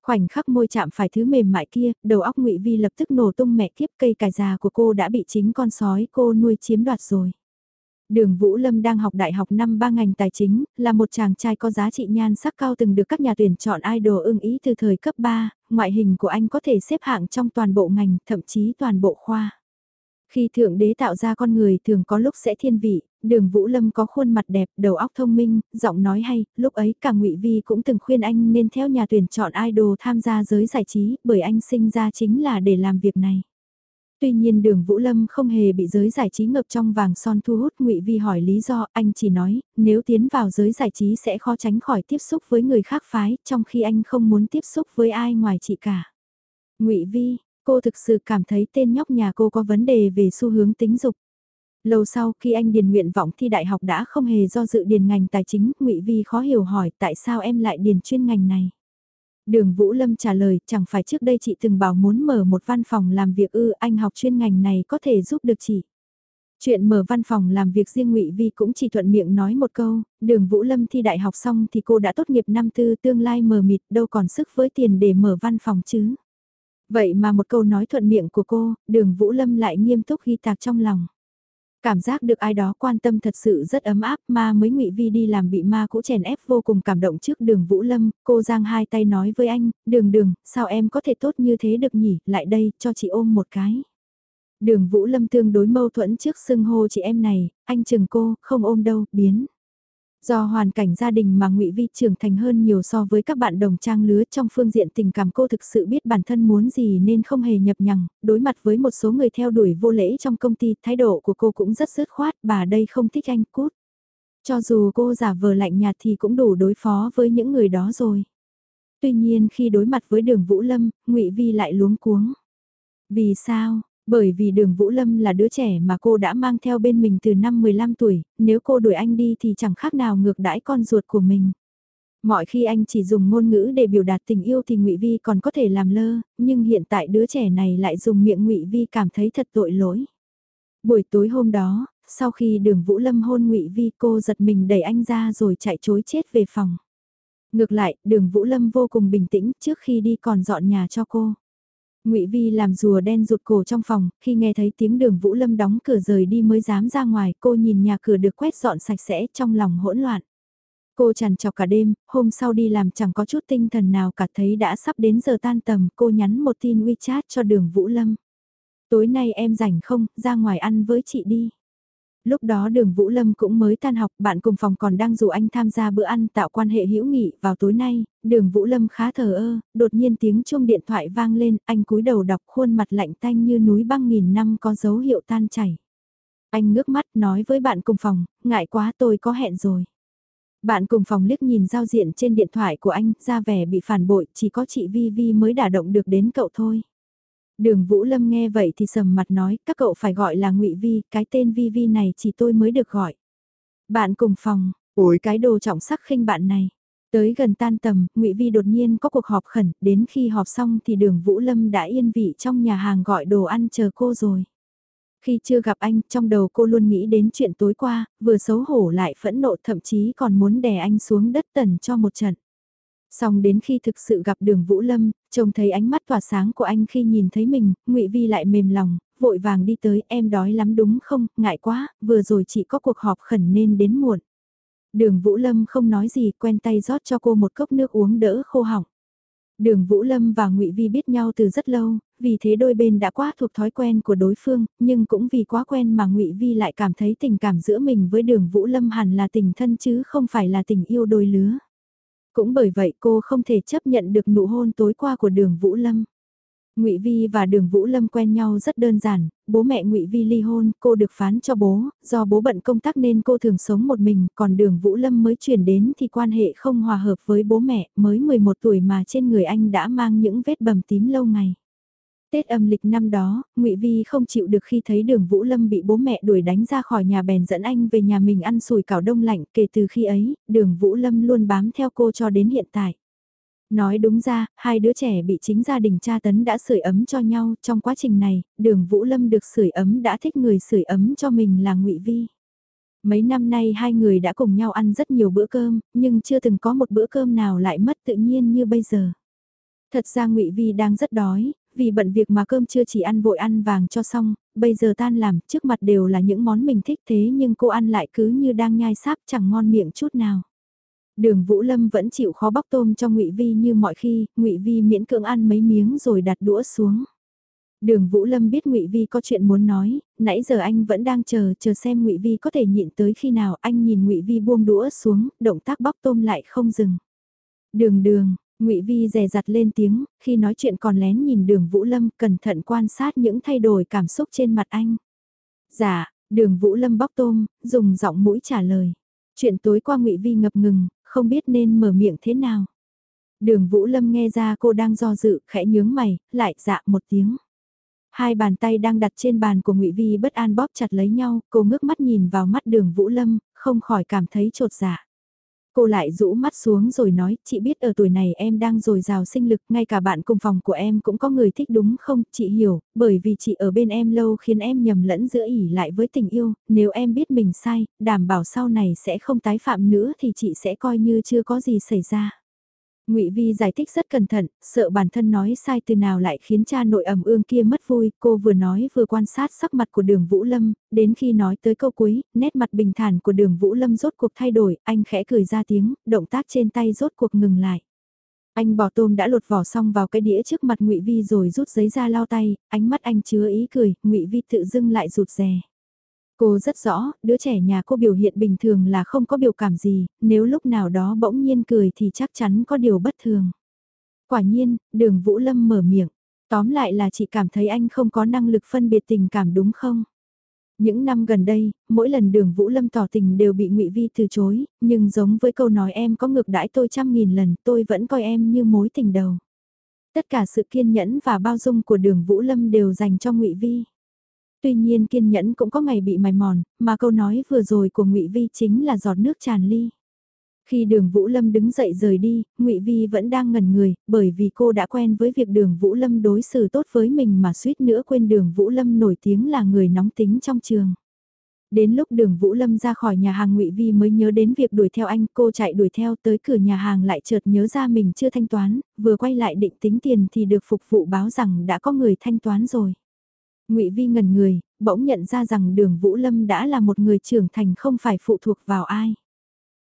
Speaker 1: Khoảnh khắc môi chạm phải thứ mềm mại kia, đầu óc Ngụy Vi lập tức nổ tung mẹ kiếp cây cải già của cô đã bị chính con sói cô nuôi chiếm đoạt rồi. Đường Vũ Lâm đang học đại học năm ba ngành tài chính, là một chàng trai có giá trị nhan sắc cao từng được các nhà tuyển chọn idol ưng ý từ thời cấp 3, ngoại hình của anh có thể xếp hạng trong toàn bộ ngành, thậm chí toàn bộ khoa. Khi Thượng Đế tạo ra con người thường có lúc sẽ thiên vị, đường Vũ Lâm có khuôn mặt đẹp, đầu óc thông minh, giọng nói hay, lúc ấy cả ngụy Vi cũng từng khuyên anh nên theo nhà tuyển chọn idol tham gia giới giải trí, bởi anh sinh ra chính là để làm việc này. Tuy nhiên đường Vũ Lâm không hề bị giới giải trí ngập trong vàng son thu hút ngụy Vi hỏi lý do, anh chỉ nói, nếu tiến vào giới giải trí sẽ khó tránh khỏi tiếp xúc với người khác phái, trong khi anh không muốn tiếp xúc với ai ngoài chị cả. ngụy Vi, cô thực sự cảm thấy tên nhóc nhà cô có vấn đề về xu hướng tính dục. Lâu sau khi anh điền nguyện vọng thi đại học đã không hề do dự điền ngành tài chính, ngụy Vi khó hiểu hỏi tại sao em lại điền chuyên ngành này. Đường Vũ Lâm trả lời chẳng phải trước đây chị từng bảo muốn mở một văn phòng làm việc ư anh học chuyên ngành này có thể giúp được chị. Chuyện mở văn phòng làm việc riêng ngụy Vi cũng chỉ thuận miệng nói một câu, đường Vũ Lâm thi đại học xong thì cô đã tốt nghiệp năm tư tương lai mờ mịt đâu còn sức với tiền để mở văn phòng chứ. Vậy mà một câu nói thuận miệng của cô, đường Vũ Lâm lại nghiêm túc ghi tạc trong lòng. Cảm giác được ai đó quan tâm thật sự rất ấm áp ma mới ngụy Vi đi làm bị ma cũ chèn ép vô cùng cảm động trước đường Vũ Lâm, cô giang hai tay nói với anh, đường đường, sao em có thể tốt như thế được nhỉ, lại đây, cho chị ôm một cái. Đường Vũ Lâm tương đối mâu thuẫn trước xưng hô chị em này, anh chừng cô, không ôm đâu, biến. Do hoàn cảnh gia đình mà Ngụy Vi trưởng thành hơn nhiều so với các bạn đồng trang lứa trong phương diện tình cảm cô thực sự biết bản thân muốn gì nên không hề nhập nhằng, đối mặt với một số người theo đuổi vô lễ trong công ty, thái độ của cô cũng rất dứt khoát, bà đây không thích anh cút. Cho dù cô giả vờ lạnh nhạt thì cũng đủ đối phó với những người đó rồi. Tuy nhiên khi đối mặt với đường Vũ Lâm, Ngụy Vi lại luống cuống. Vì sao, bởi vì đường Vũ Lâm là đứa trẻ mà cô đã mang theo bên mình từ năm 15 tuổi, nếu cô đuổi anh đi thì chẳng khác nào ngược đãi con ruột của mình. Mọi khi anh chỉ dùng ngôn ngữ để biểu đạt tình yêu thì Ngụy Vi còn có thể làm lơ, nhưng hiện tại đứa trẻ này lại dùng miệng Ngụy Vi cảm thấy thật tội lỗi. Buổi tối hôm đó, sau khi đường Vũ Lâm hôn Ngụy Vi cô giật mình đẩy anh ra rồi chạy chối chết về phòng. Ngược lại, đường Vũ Lâm vô cùng bình tĩnh trước khi đi còn dọn nhà cho cô. Ngụy Vi làm rùa đen rụt cổ trong phòng, khi nghe thấy tiếng đường Vũ Lâm đóng cửa rời đi mới dám ra ngoài, cô nhìn nhà cửa được quét dọn sạch sẽ trong lòng hỗn loạn. Cô trằn trọc cả đêm, hôm sau đi làm chẳng có chút tinh thần nào cả thấy đã sắp đến giờ tan tầm, cô nhắn một tin WeChat cho đường Vũ Lâm. Tối nay em rảnh không, ra ngoài ăn với chị đi. Lúc đó đường Vũ Lâm cũng mới tan học, bạn cùng phòng còn đang rủ anh tham gia bữa ăn tạo quan hệ hữu nghị vào tối nay, đường Vũ Lâm khá thờ ơ, đột nhiên tiếng chuông điện thoại vang lên, anh cúi đầu đọc khuôn mặt lạnh tanh như núi băng nghìn năm có dấu hiệu tan chảy. Anh ngước mắt nói với bạn cùng phòng, ngại quá tôi có hẹn rồi. Bạn cùng phòng liếc nhìn giao diện trên điện thoại của anh, ra vẻ bị phản bội, chỉ có chị Vi Vi mới đả động được đến cậu thôi. Đường Vũ Lâm nghe vậy thì sầm mặt nói, các cậu phải gọi là Ngụy Vi, cái tên Vi Vi này chỉ tôi mới được gọi. Bạn cùng phòng, ôi cái đồ trọng sắc khinh bạn này. Tới gần tan tầm, Ngụy Vi đột nhiên có cuộc họp khẩn, đến khi họp xong thì đường Vũ Lâm đã yên vị trong nhà hàng gọi đồ ăn chờ cô rồi. Khi chưa gặp anh, trong đầu cô luôn nghĩ đến chuyện tối qua, vừa xấu hổ lại phẫn nộ thậm chí còn muốn đè anh xuống đất tần cho một trận. Xong đến khi thực sự gặp đường Vũ Lâm, trông thấy ánh mắt tỏa sáng của anh khi nhìn thấy mình, ngụy Vi lại mềm lòng, vội vàng đi tới, em đói lắm đúng không, ngại quá, vừa rồi chị có cuộc họp khẩn nên đến muộn. Đường Vũ Lâm không nói gì, quen tay rót cho cô một cốc nước uống đỡ khô họng. Đường Vũ Lâm và Ngụy Vi biết nhau từ rất lâu, vì thế đôi bên đã quá thuộc thói quen của đối phương, nhưng cũng vì quá quen mà Ngụy Vi lại cảm thấy tình cảm giữa mình với Đường Vũ Lâm hẳn là tình thân chứ không phải là tình yêu đôi lứa. Cũng bởi vậy cô không thể chấp nhận được nụ hôn tối qua của Đường Vũ Lâm. Ngụy Vi và Đường Vũ Lâm quen nhau rất đơn giản, bố mẹ Ngụy Vi ly hôn, cô được phán cho bố, do bố bận công tác nên cô thường sống một mình, còn Đường Vũ Lâm mới chuyển đến thì quan hệ không hòa hợp với bố mẹ, mới 11 tuổi mà trên người anh đã mang những vết bầm tím lâu ngày. Tết âm lịch năm đó, Ngụy Vi không chịu được khi thấy Đường Vũ Lâm bị bố mẹ đuổi đánh ra khỏi nhà bèn dẫn anh về nhà mình ăn sùi cảo đông lạnh, kể từ khi ấy, Đường Vũ Lâm luôn bám theo cô cho đến hiện tại. Nói đúng ra, hai đứa trẻ bị chính gia đình cha tấn đã sưởi ấm cho nhau, trong quá trình này, đường Vũ Lâm được sưởi ấm đã thích người sưởi ấm cho mình là ngụy Vi. Mấy năm nay hai người đã cùng nhau ăn rất nhiều bữa cơm, nhưng chưa từng có một bữa cơm nào lại mất tự nhiên như bây giờ. Thật ra ngụy Vi đang rất đói, vì bận việc mà cơm chưa chỉ ăn vội ăn vàng cho xong, bây giờ tan làm, trước mặt đều là những món mình thích thế nhưng cô ăn lại cứ như đang nhai sáp chẳng ngon miệng chút nào. Đường Vũ Lâm vẫn chịu khó bóc tôm cho Ngụy Vi như mọi khi, Ngụy Vi miễn cưỡng ăn mấy miếng rồi đặt đũa xuống. Đường Vũ Lâm biết Ngụy Vi có chuyện muốn nói, nãy giờ anh vẫn đang chờ, chờ xem Ngụy Vi có thể nhịn tới khi nào, anh nhìn Ngụy Vi buông đũa xuống, động tác bóc tôm lại không dừng. Đường Đường, Ngụy Vi dè dặt lên tiếng, khi nói chuyện còn lén nhìn Đường Vũ Lâm, cẩn thận quan sát những thay đổi cảm xúc trên mặt anh. Dạ, Đường Vũ Lâm bóc tôm, dùng giọng mũi trả lời. Chuyện tối qua Ngụy Vi ngập ngừng, không biết nên mở miệng thế nào. Đường Vũ Lâm nghe ra cô đang do dự, khẽ nhướng mày, lại dạ một tiếng. Hai bàn tay đang đặt trên bàn của Ngụy Vi bất an bóp chặt lấy nhau, cô ngước mắt nhìn vào mắt đường Vũ Lâm, không khỏi cảm thấy trột dạ. Cô lại rũ mắt xuống rồi nói, chị biết ở tuổi này em đang dồi dào sinh lực, ngay cả bạn cùng phòng của em cũng có người thích đúng không, chị hiểu, bởi vì chị ở bên em lâu khiến em nhầm lẫn giữa ỉ lại với tình yêu, nếu em biết mình sai, đảm bảo sau này sẽ không tái phạm nữa thì chị sẽ coi như chưa có gì xảy ra. Ngụy Vi giải thích rất cẩn thận, sợ bản thân nói sai từ nào lại khiến cha nội ẩm ương kia mất vui, cô vừa nói vừa quan sát sắc mặt của đường Vũ Lâm, đến khi nói tới câu cuối, nét mặt bình thản của đường Vũ Lâm rốt cuộc thay đổi, anh khẽ cười ra tiếng, động tác trên tay rốt cuộc ngừng lại. Anh bỏ tôm đã lột vỏ xong vào cái đĩa trước mặt Ngụy Vi rồi rút giấy ra lau tay, ánh mắt anh chứa ý cười, Ngụy Vi tự dưng lại rụt rè. Cô rất rõ, đứa trẻ nhà cô biểu hiện bình thường là không có biểu cảm gì, nếu lúc nào đó bỗng nhiên cười thì chắc chắn có điều bất thường. Quả nhiên, đường Vũ Lâm mở miệng, tóm lại là chị cảm thấy anh không có năng lực phân biệt tình cảm đúng không? Những năm gần đây, mỗi lần đường Vũ Lâm tỏ tình đều bị ngụy Vi từ chối, nhưng giống với câu nói em có ngược đãi tôi trăm nghìn lần tôi vẫn coi em như mối tình đầu. Tất cả sự kiên nhẫn và bao dung của đường Vũ Lâm đều dành cho ngụy Vi tuy nhiên kiên nhẫn cũng có ngày bị mài mòn, mà câu nói vừa rồi của Ngụy Vi chính là giọt nước tràn ly. Khi đường Vũ Lâm đứng dậy rời đi, Ngụy Vi vẫn đang ngẩn người, bởi vì cô đã quen với việc đường Vũ Lâm đối xử tốt với mình mà suýt nữa quên đường Vũ Lâm nổi tiếng là người nóng tính trong trường. Đến lúc đường Vũ Lâm ra khỏi nhà hàng Ngụy Vi mới nhớ đến việc đuổi theo anh, cô chạy đuổi theo tới cửa nhà hàng lại chợt nhớ ra mình chưa thanh toán, vừa quay lại định tính tiền thì được phục vụ báo rằng đã có người thanh toán rồi. Ngụy Vi ngần người, bỗng nhận ra rằng đường Vũ Lâm đã là một người trưởng thành không phải phụ thuộc vào ai.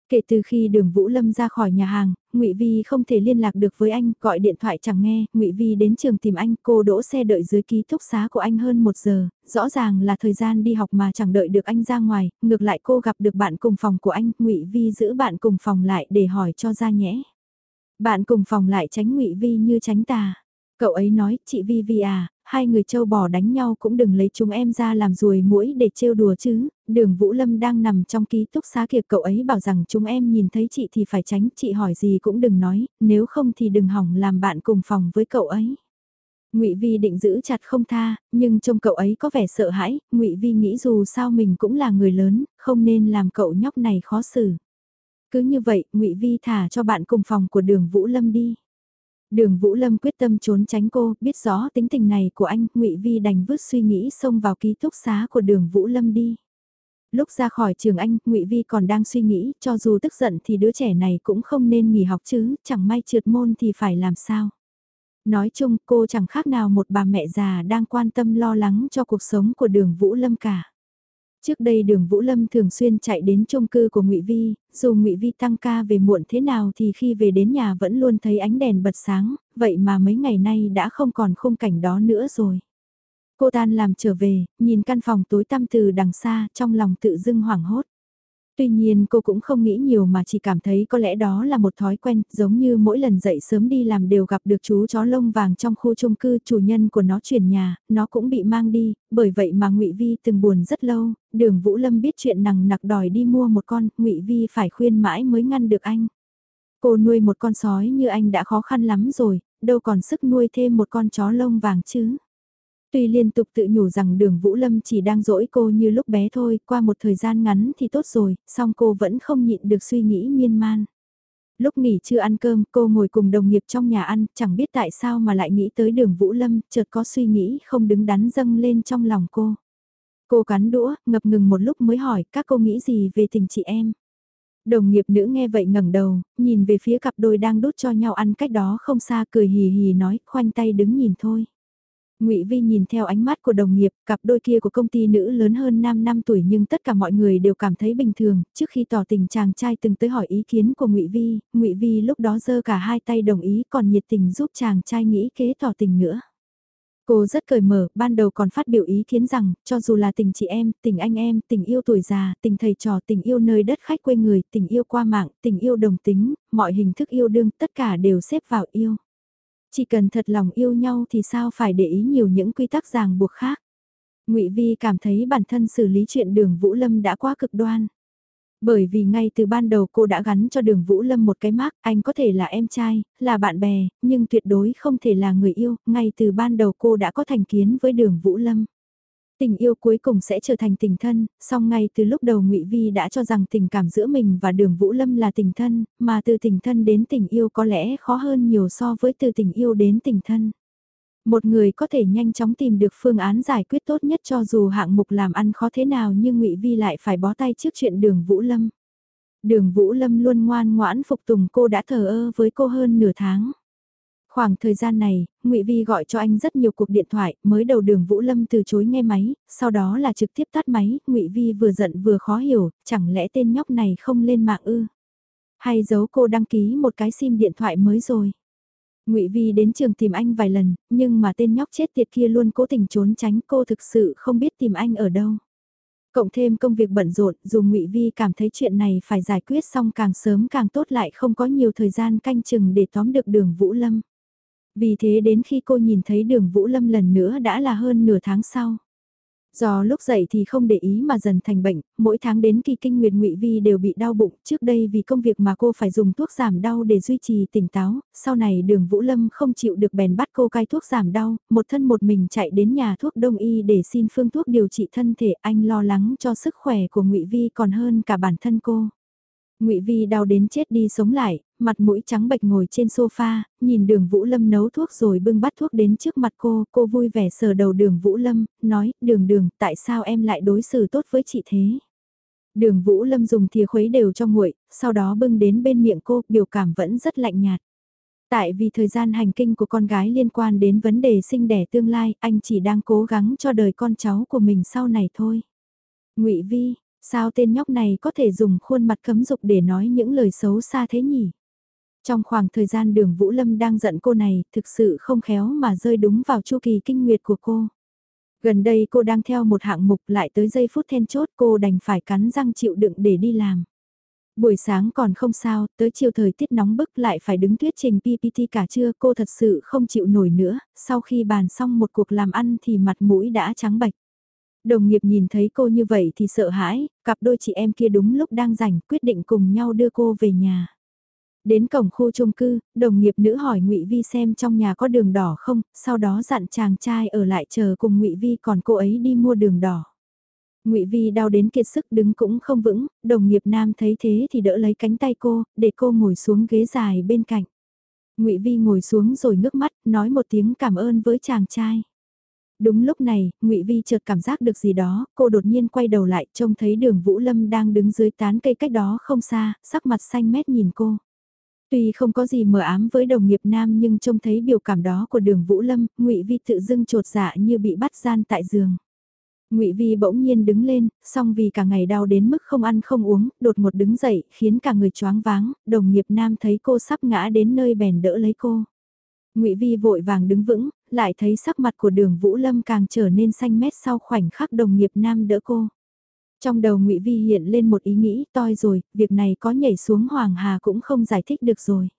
Speaker 1: Kể từ khi đường Vũ Lâm ra khỏi nhà hàng, Ngụy Vi không thể liên lạc được với anh, gọi điện thoại chẳng nghe, Ngụy Vi đến trường tìm anh, cô đỗ xe đợi dưới ký túc xá của anh hơn một giờ, rõ ràng là thời gian đi học mà chẳng đợi được anh ra ngoài, ngược lại cô gặp được bạn cùng phòng của anh, Ngụy Vi giữ bạn cùng phòng lại để hỏi cho ra nhẽ. Bạn cùng phòng lại tránh Ngụy Vi như tránh tà. Cậu ấy nói, chị Vi Vi à, hai người châu bò đánh nhau cũng đừng lấy chúng em ra làm ruồi mũi để trêu đùa chứ, đường Vũ Lâm đang nằm trong ký túc xá kiệt cậu ấy bảo rằng chúng em nhìn thấy chị thì phải tránh, chị hỏi gì cũng đừng nói, nếu không thì đừng hỏng làm bạn cùng phòng với cậu ấy. Ngụy Vi định giữ chặt không tha, nhưng trông cậu ấy có vẻ sợ hãi, Ngụy Vi nghĩ dù sao mình cũng là người lớn, không nên làm cậu nhóc này khó xử. Cứ như vậy, Ngụy Vi thả cho bạn cùng phòng của Đường Vũ Lâm đi. Đường Vũ Lâm quyết tâm trốn tránh cô, biết rõ tính tình này của anh, Ngụy Vi đành vứt suy nghĩ xông vào ký túc xá của Đường Vũ Lâm đi. Lúc ra khỏi trường anh, Ngụy Vi còn đang suy nghĩ, cho dù tức giận thì đứa trẻ này cũng không nên nghỉ học chứ, chẳng may trượt môn thì phải làm sao. Nói chung, cô chẳng khác nào một bà mẹ già đang quan tâm lo lắng cho cuộc sống của Đường Vũ Lâm cả. Trước đây đường Vũ Lâm thường xuyên chạy đến chung cư của Ngụy Vi, dù Ngụy Vi tăng ca về muộn thế nào thì khi về đến nhà vẫn luôn thấy ánh đèn bật sáng, vậy mà mấy ngày nay đã không còn khung cảnh đó nữa rồi. Cô tan làm trở về, nhìn căn phòng tối tăm từ đằng xa, trong lòng tự dưng hoảng hốt. Tuy nhiên cô cũng không nghĩ nhiều mà chỉ cảm thấy có lẽ đó là một thói quen, giống như mỗi lần dậy sớm đi làm đều gặp được chú chó lông vàng trong khu chung cư, chủ nhân của nó chuyển nhà, nó cũng bị mang đi, bởi vậy mà ngụy Vi từng buồn rất lâu, đường Vũ Lâm biết chuyện nằng nặc đòi đi mua một con, ngụy Vi phải khuyên mãi mới ngăn được anh. Cô nuôi một con sói như anh đã khó khăn lắm rồi, đâu còn sức nuôi thêm một con chó lông vàng chứ. Tuy liên tục tự nhủ rằng đường Vũ Lâm chỉ đang dỗi cô như lúc bé thôi, qua một thời gian ngắn thì tốt rồi, song cô vẫn không nhịn được suy nghĩ miên man. Lúc nghỉ chưa ăn cơm, cô ngồi cùng đồng nghiệp trong nhà ăn, chẳng biết tại sao mà lại nghĩ tới đường Vũ Lâm, chợt có suy nghĩ không đứng đắn dâng lên trong lòng cô. Cô cắn đũa, ngập ngừng một lúc mới hỏi, các cô nghĩ gì về tình chị em? Đồng nghiệp nữ nghe vậy ngẩng đầu, nhìn về phía cặp đôi đang đút cho nhau ăn cách đó không xa cười hì hì nói, khoanh tay đứng nhìn thôi. Ngụy Vi nhìn theo ánh mắt của đồng nghiệp, cặp đôi kia của công ty nữ lớn hơn 5 năm tuổi nhưng tất cả mọi người đều cảm thấy bình thường, trước khi tỏ tình chàng trai từng tới hỏi ý kiến của Ngụy Vi, Ngụy Vi lúc đó giơ cả hai tay đồng ý còn nhiệt tình giúp chàng trai nghĩ kế tỏ tình nữa. Cô rất cởi mở, ban đầu còn phát biểu ý kiến rằng, cho dù là tình chị em, tình anh em, tình yêu tuổi già, tình thầy trò, tình yêu nơi đất khách quê người, tình yêu qua mạng, tình yêu đồng tính, mọi hình thức yêu đương, tất cả đều xếp vào yêu. Chỉ cần thật lòng yêu nhau thì sao phải để ý nhiều những quy tắc ràng buộc khác. Ngụy Vi cảm thấy bản thân xử lý chuyện đường Vũ Lâm đã quá cực đoan. Bởi vì ngay từ ban đầu cô đã gắn cho đường Vũ Lâm một cái mác, anh có thể là em trai, là bạn bè, nhưng tuyệt đối không thể là người yêu, ngay từ ban đầu cô đã có thành kiến với đường Vũ Lâm tình yêu cuối cùng sẽ trở thành tình thân, song ngay từ lúc đầu Ngụy Vi đã cho rằng tình cảm giữa mình và Đường Vũ Lâm là tình thân, mà từ tình thân đến tình yêu có lẽ khó hơn nhiều so với từ tình yêu đến tình thân. Một người có thể nhanh chóng tìm được phương án giải quyết tốt nhất cho dù hạng mục làm ăn khó thế nào nhưng Ngụy Vi lại phải bó tay trước chuyện Đường Vũ Lâm. Đường Vũ Lâm luôn ngoan ngoãn phục tùng cô đã thờ ơ với cô hơn nửa tháng. Khoảng thời gian này, Ngụy Vi gọi cho anh rất nhiều cuộc điện thoại, mới đầu Đường Vũ Lâm từ chối nghe máy, sau đó là trực tiếp tắt máy, Ngụy Vi vừa giận vừa khó hiểu, chẳng lẽ tên nhóc này không lên mạng ư? Hay giấu cô đăng ký một cái sim điện thoại mới rồi? Ngụy Vi đến trường tìm anh vài lần, nhưng mà tên nhóc chết tiệt kia luôn cố tình trốn tránh cô thực sự không biết tìm anh ở đâu. Cộng thêm công việc bận rộn, dù Ngụy Vi cảm thấy chuyện này phải giải quyết xong càng sớm càng tốt lại không có nhiều thời gian canh chừng để tóm được đường Vũ Lâm. Vì thế đến khi cô nhìn thấy đường Vũ Lâm lần nữa đã là hơn nửa tháng sau. Do lúc dậy thì không để ý mà dần thành bệnh, mỗi tháng đến kỳ kinh nguyệt ngụy vi đều bị đau bụng, trước đây vì công việc mà cô phải dùng thuốc giảm đau để duy trì tỉnh táo, sau này đường Vũ Lâm không chịu được bèn bắt cô cai thuốc giảm đau, một thân một mình chạy đến nhà thuốc đông y để xin phương thuốc điều trị thân thể anh lo lắng cho sức khỏe của ngụy Vi còn hơn cả bản thân cô. Ngụy Vi đau đến chết đi sống lại, mặt mũi trắng bệch ngồi trên sofa, nhìn đường Vũ Lâm nấu thuốc rồi bưng bát thuốc đến trước mặt cô, cô vui vẻ sờ đầu đường Vũ Lâm, nói, đường đường, tại sao em lại đối xử tốt với chị thế? Đường Vũ Lâm dùng thìa khuấy đều cho nguội, sau đó bưng đến bên miệng cô, biểu cảm vẫn rất lạnh nhạt. Tại vì thời gian hành kinh của con gái liên quan đến vấn đề sinh đẻ tương lai, anh chỉ đang cố gắng cho đời con cháu của mình sau này thôi. Ngụy Vi, Sao tên nhóc này có thể dùng khuôn mặt cấm dục để nói những lời xấu xa thế nhỉ? Trong khoảng thời gian đường Vũ Lâm đang giận cô này, thực sự không khéo mà rơi đúng vào chu kỳ kinh nguyệt của cô. Gần đây cô đang theo một hạng mục lại tới giây phút then chốt cô đành phải cắn răng chịu đựng để đi làm. Buổi sáng còn không sao, tới chiều thời tiết nóng bức lại phải đứng thuyết trình PPT cả trưa cô thật sự không chịu nổi nữa, sau khi bàn xong một cuộc làm ăn thì mặt mũi đã trắng bạch. Đồng nghiệp nhìn thấy cô như vậy thì sợ hãi, cặp đôi chị em kia đúng lúc đang rảnh quyết định cùng nhau đưa cô về nhà. Đến cổng khu chung cư, đồng nghiệp nữ hỏi Ngụy Vi xem trong nhà có đường đỏ không, sau đó dặn chàng trai ở lại chờ cùng Ngụy Vi còn cô ấy đi mua đường đỏ. Ngụy Vi đau đến kiệt sức đứng cũng không vững, đồng nghiệp nam thấy thế thì đỡ lấy cánh tay cô, để cô ngồi xuống ghế dài bên cạnh. Ngụy Vi ngồi xuống rồi ngước mắt, nói một tiếng cảm ơn với chàng trai. Đúng lúc này, Ngụy Vi chợt cảm giác được gì đó, cô đột nhiên quay đầu lại, trông thấy Đường Vũ Lâm đang đứng dưới tán cây cách đó không xa, sắc mặt xanh mét nhìn cô. Tuy không có gì mờ ám với đồng nghiệp nam nhưng trông thấy biểu cảm đó của Đường Vũ Lâm, Ngụy Vi tự dưng trột dạ như bị bắt gian tại giường. Ngụy Vi bỗng nhiên đứng lên, song vì cả ngày đau đến mức không ăn không uống, đột ngột đứng dậy, khiến cả người choáng váng, đồng nghiệp nam thấy cô sắp ngã đến nơi bèn đỡ lấy cô. Ngụy Vi vội vàng đứng vững, lại thấy sắc mặt của Đường Vũ Lâm càng trở nên xanh mét sau khoảnh khắc đồng nghiệp nam đỡ cô. Trong đầu Ngụy Vi hiện lên một ý nghĩ, toi rồi, việc này có nhảy xuống Hoàng Hà cũng không giải thích được rồi.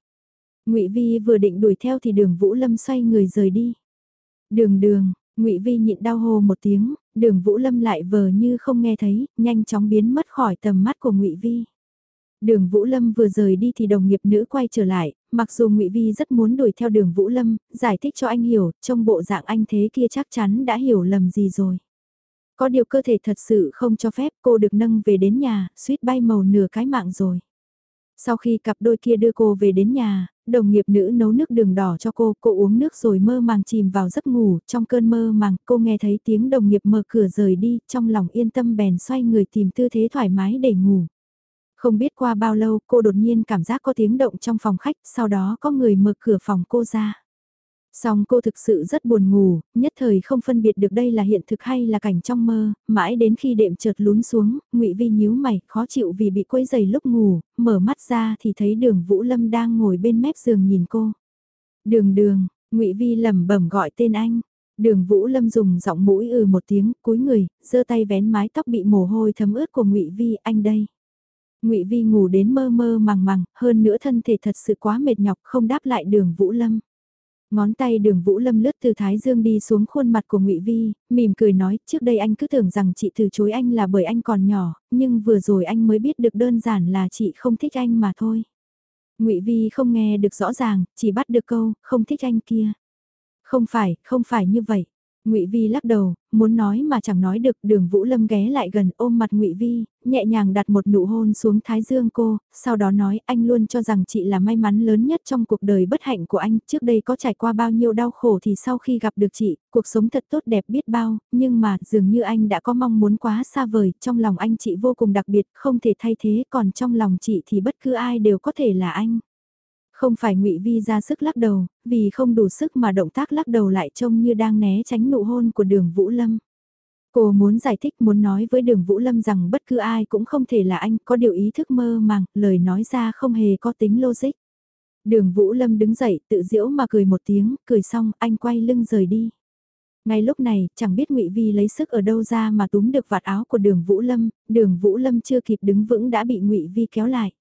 Speaker 1: Ngụy Vi vừa định đuổi theo thì Đường Vũ Lâm xoay người rời đi. Đường đường, Ngụy Vi nhịn đau hô một tiếng, Đường Vũ Lâm lại vờ như không nghe thấy, nhanh chóng biến mất khỏi tầm mắt của Ngụy Vi. Đường Vũ Lâm vừa rời đi thì đồng nghiệp nữ quay trở lại, mặc dù Ngụy Vi rất muốn đuổi theo Đường Vũ Lâm, giải thích cho anh hiểu, trong bộ dạng anh thế kia chắc chắn đã hiểu lầm gì rồi. Có điều cơ thể thật sự không cho phép cô được nâng về đến nhà, suýt bay màu nửa cái mạng rồi. Sau khi cặp đôi kia đưa cô về đến nhà, đồng nghiệp nữ nấu nước đường đỏ cho cô, cô uống nước rồi mơ màng chìm vào giấc ngủ, trong cơn mơ màng cô nghe thấy tiếng đồng nghiệp mở cửa rời đi, trong lòng yên tâm bèn xoay người tìm tư thế thoải mái để ngủ. Không biết qua bao lâu cô đột nhiên cảm giác có tiếng động trong phòng khách, sau đó có người mở cửa phòng cô ra. Song cô thực sự rất buồn ngủ, nhất thời không phân biệt được đây là hiện thực hay là cảnh trong mơ, mãi đến khi đệm chợt lún xuống, ngụy Vi nhíu mày, khó chịu vì bị quấy giày lúc ngủ, mở mắt ra thì thấy đường Vũ Lâm đang ngồi bên mép giường nhìn cô. Đường đường, ngụy Vi lẩm bẩm gọi tên anh. Đường Vũ Lâm dùng giọng mũi ừ một tiếng, cúi người, giơ tay vén mái tóc bị mồ hôi thấm ướt của Ngụy Vi, anh đây. Ngụy Vi ngủ đến mơ mơ màng màng, hơn nữa thân thể thật sự quá mệt nhọc không đáp lại Đường Vũ Lâm. Ngón tay đường Vũ Lâm lướt từ Thái Dương đi xuống khuôn mặt của ngụy Vi, mỉm cười nói, trước đây anh cứ tưởng rằng chị từ chối anh là bởi anh còn nhỏ, nhưng vừa rồi anh mới biết được đơn giản là chị không thích anh mà thôi. ngụy Vi không nghe được rõ ràng, chỉ bắt được câu, không thích anh kia. Không phải, không phải như vậy. Ngụy Vi lắc đầu, muốn nói mà chẳng nói được, Đường Vũ Lâm ghé lại gần ôm mặt Ngụy Vi, nhẹ nhàng đặt một nụ hôn xuống thái dương cô, sau đó nói anh luôn cho rằng chị là may mắn lớn nhất trong cuộc đời bất hạnh của anh, trước đây có trải qua bao nhiêu đau khổ thì sau khi gặp được chị, cuộc sống thật tốt đẹp biết bao, nhưng mà dường như anh đã có mong muốn quá xa vời, trong lòng anh chị vô cùng đặc biệt, không thể thay thế, còn trong lòng chị thì bất cứ ai đều có thể là anh. Không phải ngụy Vi ra sức lắc đầu, vì không đủ sức mà động tác lắc đầu lại trông như đang né tránh nụ hôn của đường Vũ Lâm. Cô muốn giải thích muốn nói với đường Vũ Lâm rằng bất cứ ai cũng không thể là anh, có điều ý thức mơ màng, lời nói ra không hề có tính logic. Đường Vũ Lâm đứng dậy, tự diễu mà cười một tiếng, cười xong, anh quay lưng rời đi. Ngay lúc này, chẳng biết Ngụy Vi lấy sức ở đâu ra mà túm được vạt áo của Đường Vũ Lâm, Đường Vũ Lâm chưa kịp đứng vững đã bị Ngụy Vi kéo lại.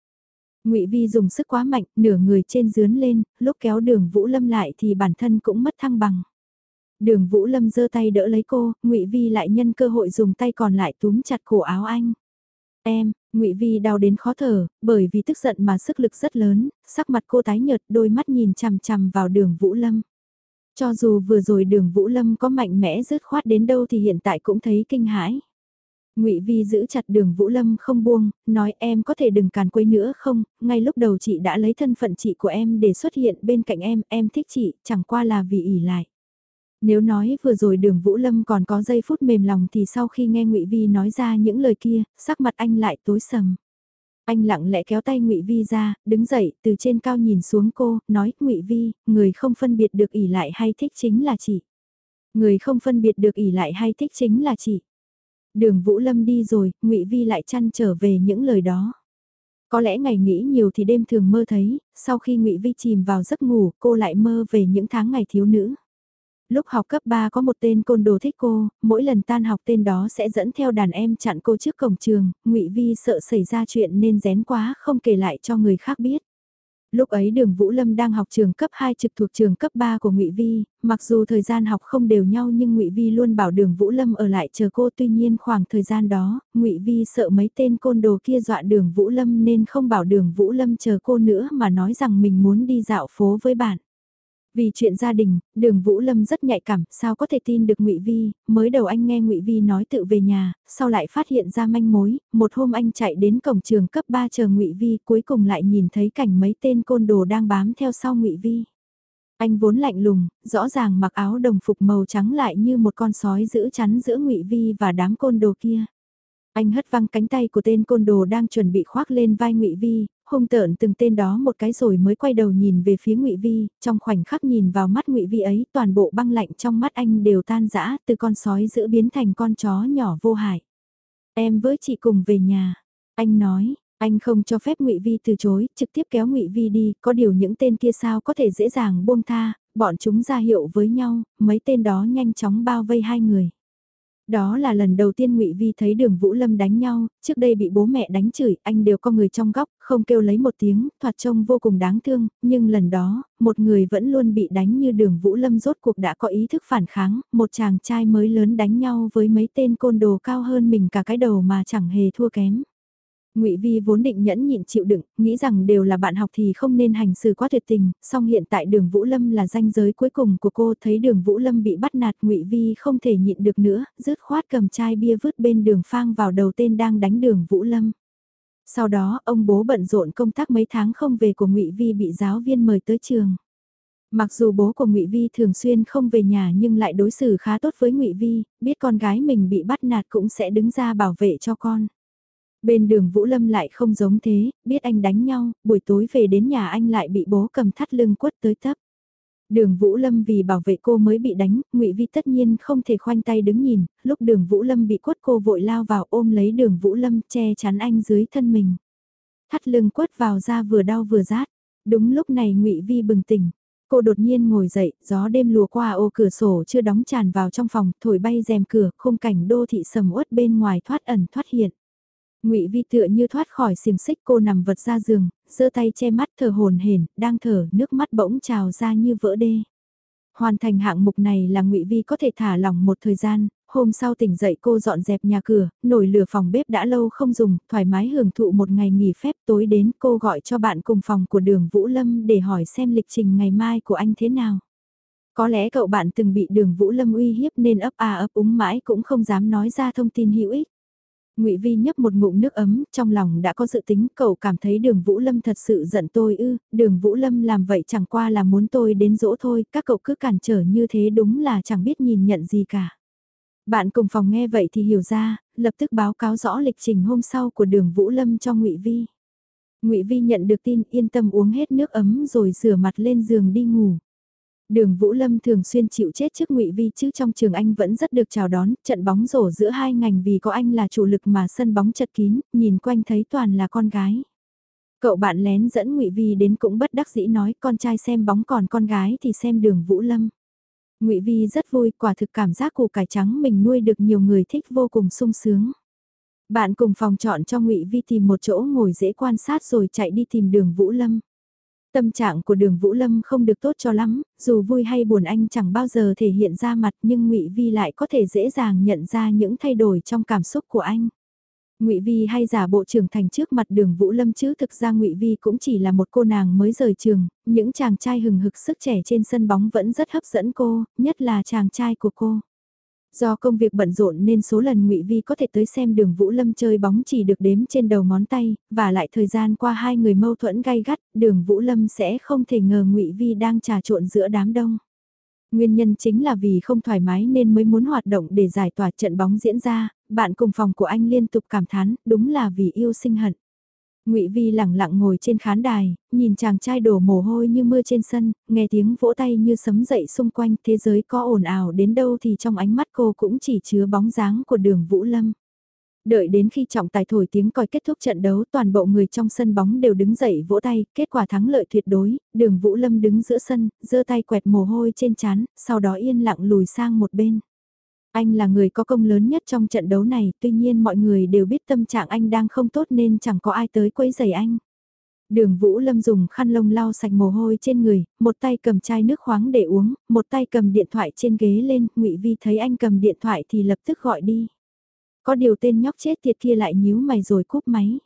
Speaker 1: Ngụy Vi dùng sức quá mạnh, nửa người trên dướn lên, lúc kéo Đường Vũ Lâm lại thì bản thân cũng mất thăng bằng. Đường Vũ Lâm giơ tay đỡ lấy cô, Ngụy Vi lại nhân cơ hội dùng tay còn lại túm chặt cổ áo anh. Em, Ngụy Vi đau đến khó thở, bởi vì tức giận mà sức lực rất lớn, sắc mặt cô tái nhợt, đôi mắt nhìn chằm chằm vào Đường Vũ Lâm. Cho dù vừa rồi Đường Vũ Lâm có mạnh mẽ dứt khoát đến đâu thì hiện tại cũng thấy kinh hãi. Ngụy Vi giữ chặt Đường Vũ Lâm không buông, nói em có thể đừng càn quấy nữa không, ngay lúc đầu chị đã lấy thân phận chị của em để xuất hiện bên cạnh em, em thích chị, chẳng qua là vì ỉ lại. Nếu nói vừa rồi đường Vũ Lâm còn có giây phút mềm lòng thì sau khi nghe ngụy Vi nói ra những lời kia, sắc mặt anh lại tối sầm. Anh lặng lẽ kéo tay ngụy Vi ra, đứng dậy, từ trên cao nhìn xuống cô, nói, ngụy Vi, người không phân biệt được ỉ lại hay thích chính là chị. Người không phân biệt được ỉ lại hay thích chính là chị. Đường Vũ Lâm đi rồi, Ngụy Vi lại chăn trở về những lời đó. Có lẽ ngày nghĩ nhiều thì đêm thường mơ thấy, sau khi Ngụy Vi chìm vào giấc ngủ, cô lại mơ về những tháng ngày thiếu nữ. Lúc học cấp 3 có một tên côn đồ thích cô, mỗi lần tan học tên đó sẽ dẫn theo đàn em chặn cô trước cổng trường, Ngụy Vi sợ xảy ra chuyện nên rén quá không kể lại cho người khác biết. Lúc ấy đường Vũ Lâm đang học trường cấp 2 trực thuộc trường cấp 3 của Ngụy Vi, mặc dù thời gian học không đều nhau nhưng Ngụy Vi luôn bảo đường Vũ Lâm ở lại chờ cô tuy nhiên khoảng thời gian đó, Ngụy Vi sợ mấy tên côn đồ kia dọa đường Vũ Lâm nên không bảo đường Vũ Lâm chờ cô nữa mà nói rằng mình muốn đi dạo phố với bạn. Vì chuyện gia đình, đường Vũ Lâm rất nhạy cảm, sao có thể tin được ngụy Vi, mới đầu anh nghe ngụy Vi nói tự về nhà, sau lại phát hiện ra manh mối, một hôm anh chạy đến cổng trường cấp 3 chờ ngụy Vi, cuối cùng lại nhìn thấy cảnh mấy tên côn đồ đang bám theo sau ngụy Vi. Anh vốn lạnh lùng, rõ ràng mặc áo đồng phục màu trắng lại như một con sói giữ chắn giữa ngụy Vi và đám côn đồ kia. Anh hất văng cánh tay của tên côn đồ đang chuẩn bị khoác lên vai Ngụy Vi, hung tợn từng tên đó một cái rồi mới quay đầu nhìn về phía Ngụy Vi, trong khoảnh khắc nhìn vào mắt Ngụy Vi ấy, toàn bộ băng lạnh trong mắt anh đều tan rã, từ con sói giữ biến thành con chó nhỏ vô hại. Em với chị cùng về nhà, anh nói, anh không cho phép Ngụy Vi từ chối, trực tiếp kéo Ngụy Vi đi, có điều những tên kia sao có thể dễ dàng buông tha, bọn chúng ra hiệu với nhau, mấy tên đó nhanh chóng bao vây hai người. Đó là lần đầu tiên Ngụy Vi thấy Đường Vũ Lâm đánh nhau, trước đây bị bố mẹ đánh chửi, anh đều có người trong góc, không kêu lấy một tiếng, thoạt trông vô cùng đáng thương, nhưng lần đó, một người vẫn luôn bị đánh như Đường Vũ Lâm rốt cuộc đã có ý thức phản kháng, một chàng trai mới lớn đánh nhau với mấy tên côn đồ cao hơn mình cả cái đầu mà chẳng hề thua kém. Ngụy Vi vốn định nhẫn nhịn chịu đựng, nghĩ rằng đều là bạn học thì không nên hành xử quá tuyệt tình, song hiện tại Đường Vũ Lâm là ranh giới cuối cùng của cô, thấy Đường Vũ Lâm bị bắt nạt, Ngụy Vi không thể nhịn được nữa, rứt khoát cầm chai bia vứt bên đường phang vào đầu tên đang đánh Đường Vũ Lâm. Sau đó, ông bố bận rộn công tác mấy tháng không về của Ngụy Vi bị giáo viên mời tới trường. Mặc dù bố của Ngụy Vi thường xuyên không về nhà nhưng lại đối xử khá tốt với Ngụy Vi, biết con gái mình bị bắt nạt cũng sẽ đứng ra bảo vệ cho con. Bên đường Vũ Lâm lại không giống thế, biết anh đánh nhau, buổi tối về đến nhà anh lại bị bố cầm thắt lưng quất tới tấp. Đường Vũ Lâm vì bảo vệ cô mới bị đánh, Ngụy Vi tất nhiên không thể khoanh tay đứng nhìn, lúc đường Vũ Lâm bị quất cô vội lao vào ôm lấy đường Vũ Lâm che chắn anh dưới thân mình. Thắt lưng quất vào ra vừa đau vừa rát. Đúng lúc này Ngụy Vi bừng tỉnh. Cô đột nhiên ngồi dậy, gió đêm lùa qua ô cửa sổ chưa đóng tràn vào trong phòng, thổi bay rèm cửa, khung cảnh đô thị sầm uất bên ngoài thoát ẩn thoát hiện. Ngụy Vi tựa như thoát khỏi xiềng xích cô nằm vật ra giường, giơ tay che mắt thở hồn hển, đang thở, nước mắt bỗng trào ra như vỡ đê. Hoàn thành hạng mục này là Ngụy Vi có thể thả lỏng một thời gian, hôm sau tỉnh dậy cô dọn dẹp nhà cửa, nồi lửa phòng bếp đã lâu không dùng, thoải mái hưởng thụ một ngày nghỉ phép tối đến cô gọi cho bạn cùng phòng của đường Vũ Lâm để hỏi xem lịch trình ngày mai của anh thế nào. Có lẽ cậu bạn từng bị đường Vũ Lâm uy hiếp nên ấp à ấp úng mãi cũng không dám nói ra thông tin hữu ích. Ngụy Vi nhấp một ngụm nước ấm, trong lòng đã có dự tính, cậu cảm thấy Đường Vũ Lâm thật sự giận tôi ư, Đường Vũ Lâm làm vậy chẳng qua là muốn tôi đến dỗ thôi, các cậu cứ cản trở như thế đúng là chẳng biết nhìn nhận gì cả. Bạn cùng phòng nghe vậy thì hiểu ra, lập tức báo cáo rõ lịch trình hôm sau của Đường Vũ Lâm cho Ngụy Vi. Ngụy Vi nhận được tin, yên tâm uống hết nước ấm rồi rửa mặt lên giường đi ngủ. Đường Vũ Lâm thường xuyên chịu chết trước Ngụy Vi chứ trong trường anh vẫn rất được chào đón, trận bóng rổ giữa hai ngành vì có anh là chủ lực mà sân bóng chật kín, nhìn quanh thấy toàn là con gái. Cậu bạn lén dẫn Ngụy Vi đến cũng bất đắc dĩ nói con trai xem bóng còn con gái thì xem đường Vũ Lâm. Ngụy Vi rất vui, quả thực cảm giác củ cải trắng mình nuôi được nhiều người thích vô cùng sung sướng. Bạn cùng phòng chọn cho Ngụy Vi tìm một chỗ ngồi dễ quan sát rồi chạy đi tìm đường Vũ Lâm. Tâm trạng của đường Vũ Lâm không được tốt cho lắm, dù vui hay buồn anh chẳng bao giờ thể hiện ra mặt nhưng ngụy Vi lại có thể dễ dàng nhận ra những thay đổi trong cảm xúc của anh. Ngụy Vi hay giả bộ trưởng thành trước mặt đường Vũ Lâm chứ thực ra Ngụy Vi cũng chỉ là một cô nàng mới rời trường, những chàng trai hừng hực sức trẻ trên sân bóng vẫn rất hấp dẫn cô, nhất là chàng trai của cô. Do công việc bận rộn nên số lần Ngụy Vi có thể tới xem đường Vũ Lâm chơi bóng chỉ được đếm trên đầu ngón tay, và lại thời gian qua hai người mâu thuẫn gay gắt, đường Vũ Lâm sẽ không thể ngờ Ngụy Vi đang trà trộn giữa đám đông. Nguyên nhân chính là vì không thoải mái nên mới muốn hoạt động để giải tỏa trận bóng diễn ra, bạn cùng phòng của anh liên tục cảm thán, đúng là vì yêu sinh hận. Ngụy Vi lặng lặng ngồi trên khán đài, nhìn chàng trai đổ mồ hôi như mưa trên sân, nghe tiếng vỗ tay như sấm dậy xung quanh, thế giới có ồn ào đến đâu thì trong ánh mắt cô cũng chỉ chứa bóng dáng của đường Vũ Lâm. Đợi đến khi trọng tài thổi tiếng còi kết thúc trận đấu toàn bộ người trong sân bóng đều đứng dậy vỗ tay, kết quả thắng lợi tuyệt đối, đường Vũ Lâm đứng giữa sân, giơ tay quẹt mồ hôi trên chán, sau đó yên lặng lùi sang một bên. Anh là người có công lớn nhất trong trận đấu này, tuy nhiên mọi người đều biết tâm trạng anh đang không tốt nên chẳng có ai tới quấy rầy anh. Đường Vũ Lâm dùng khăn lông lau sạch mồ hôi trên người, một tay cầm chai nước khoáng để uống, một tay cầm điện thoại trên ghế lên, Ngụy Vi thấy anh cầm điện thoại thì lập tức gọi đi. Có điều tên nhóc chết tiệt kia lại nhíu mày rồi cúp máy.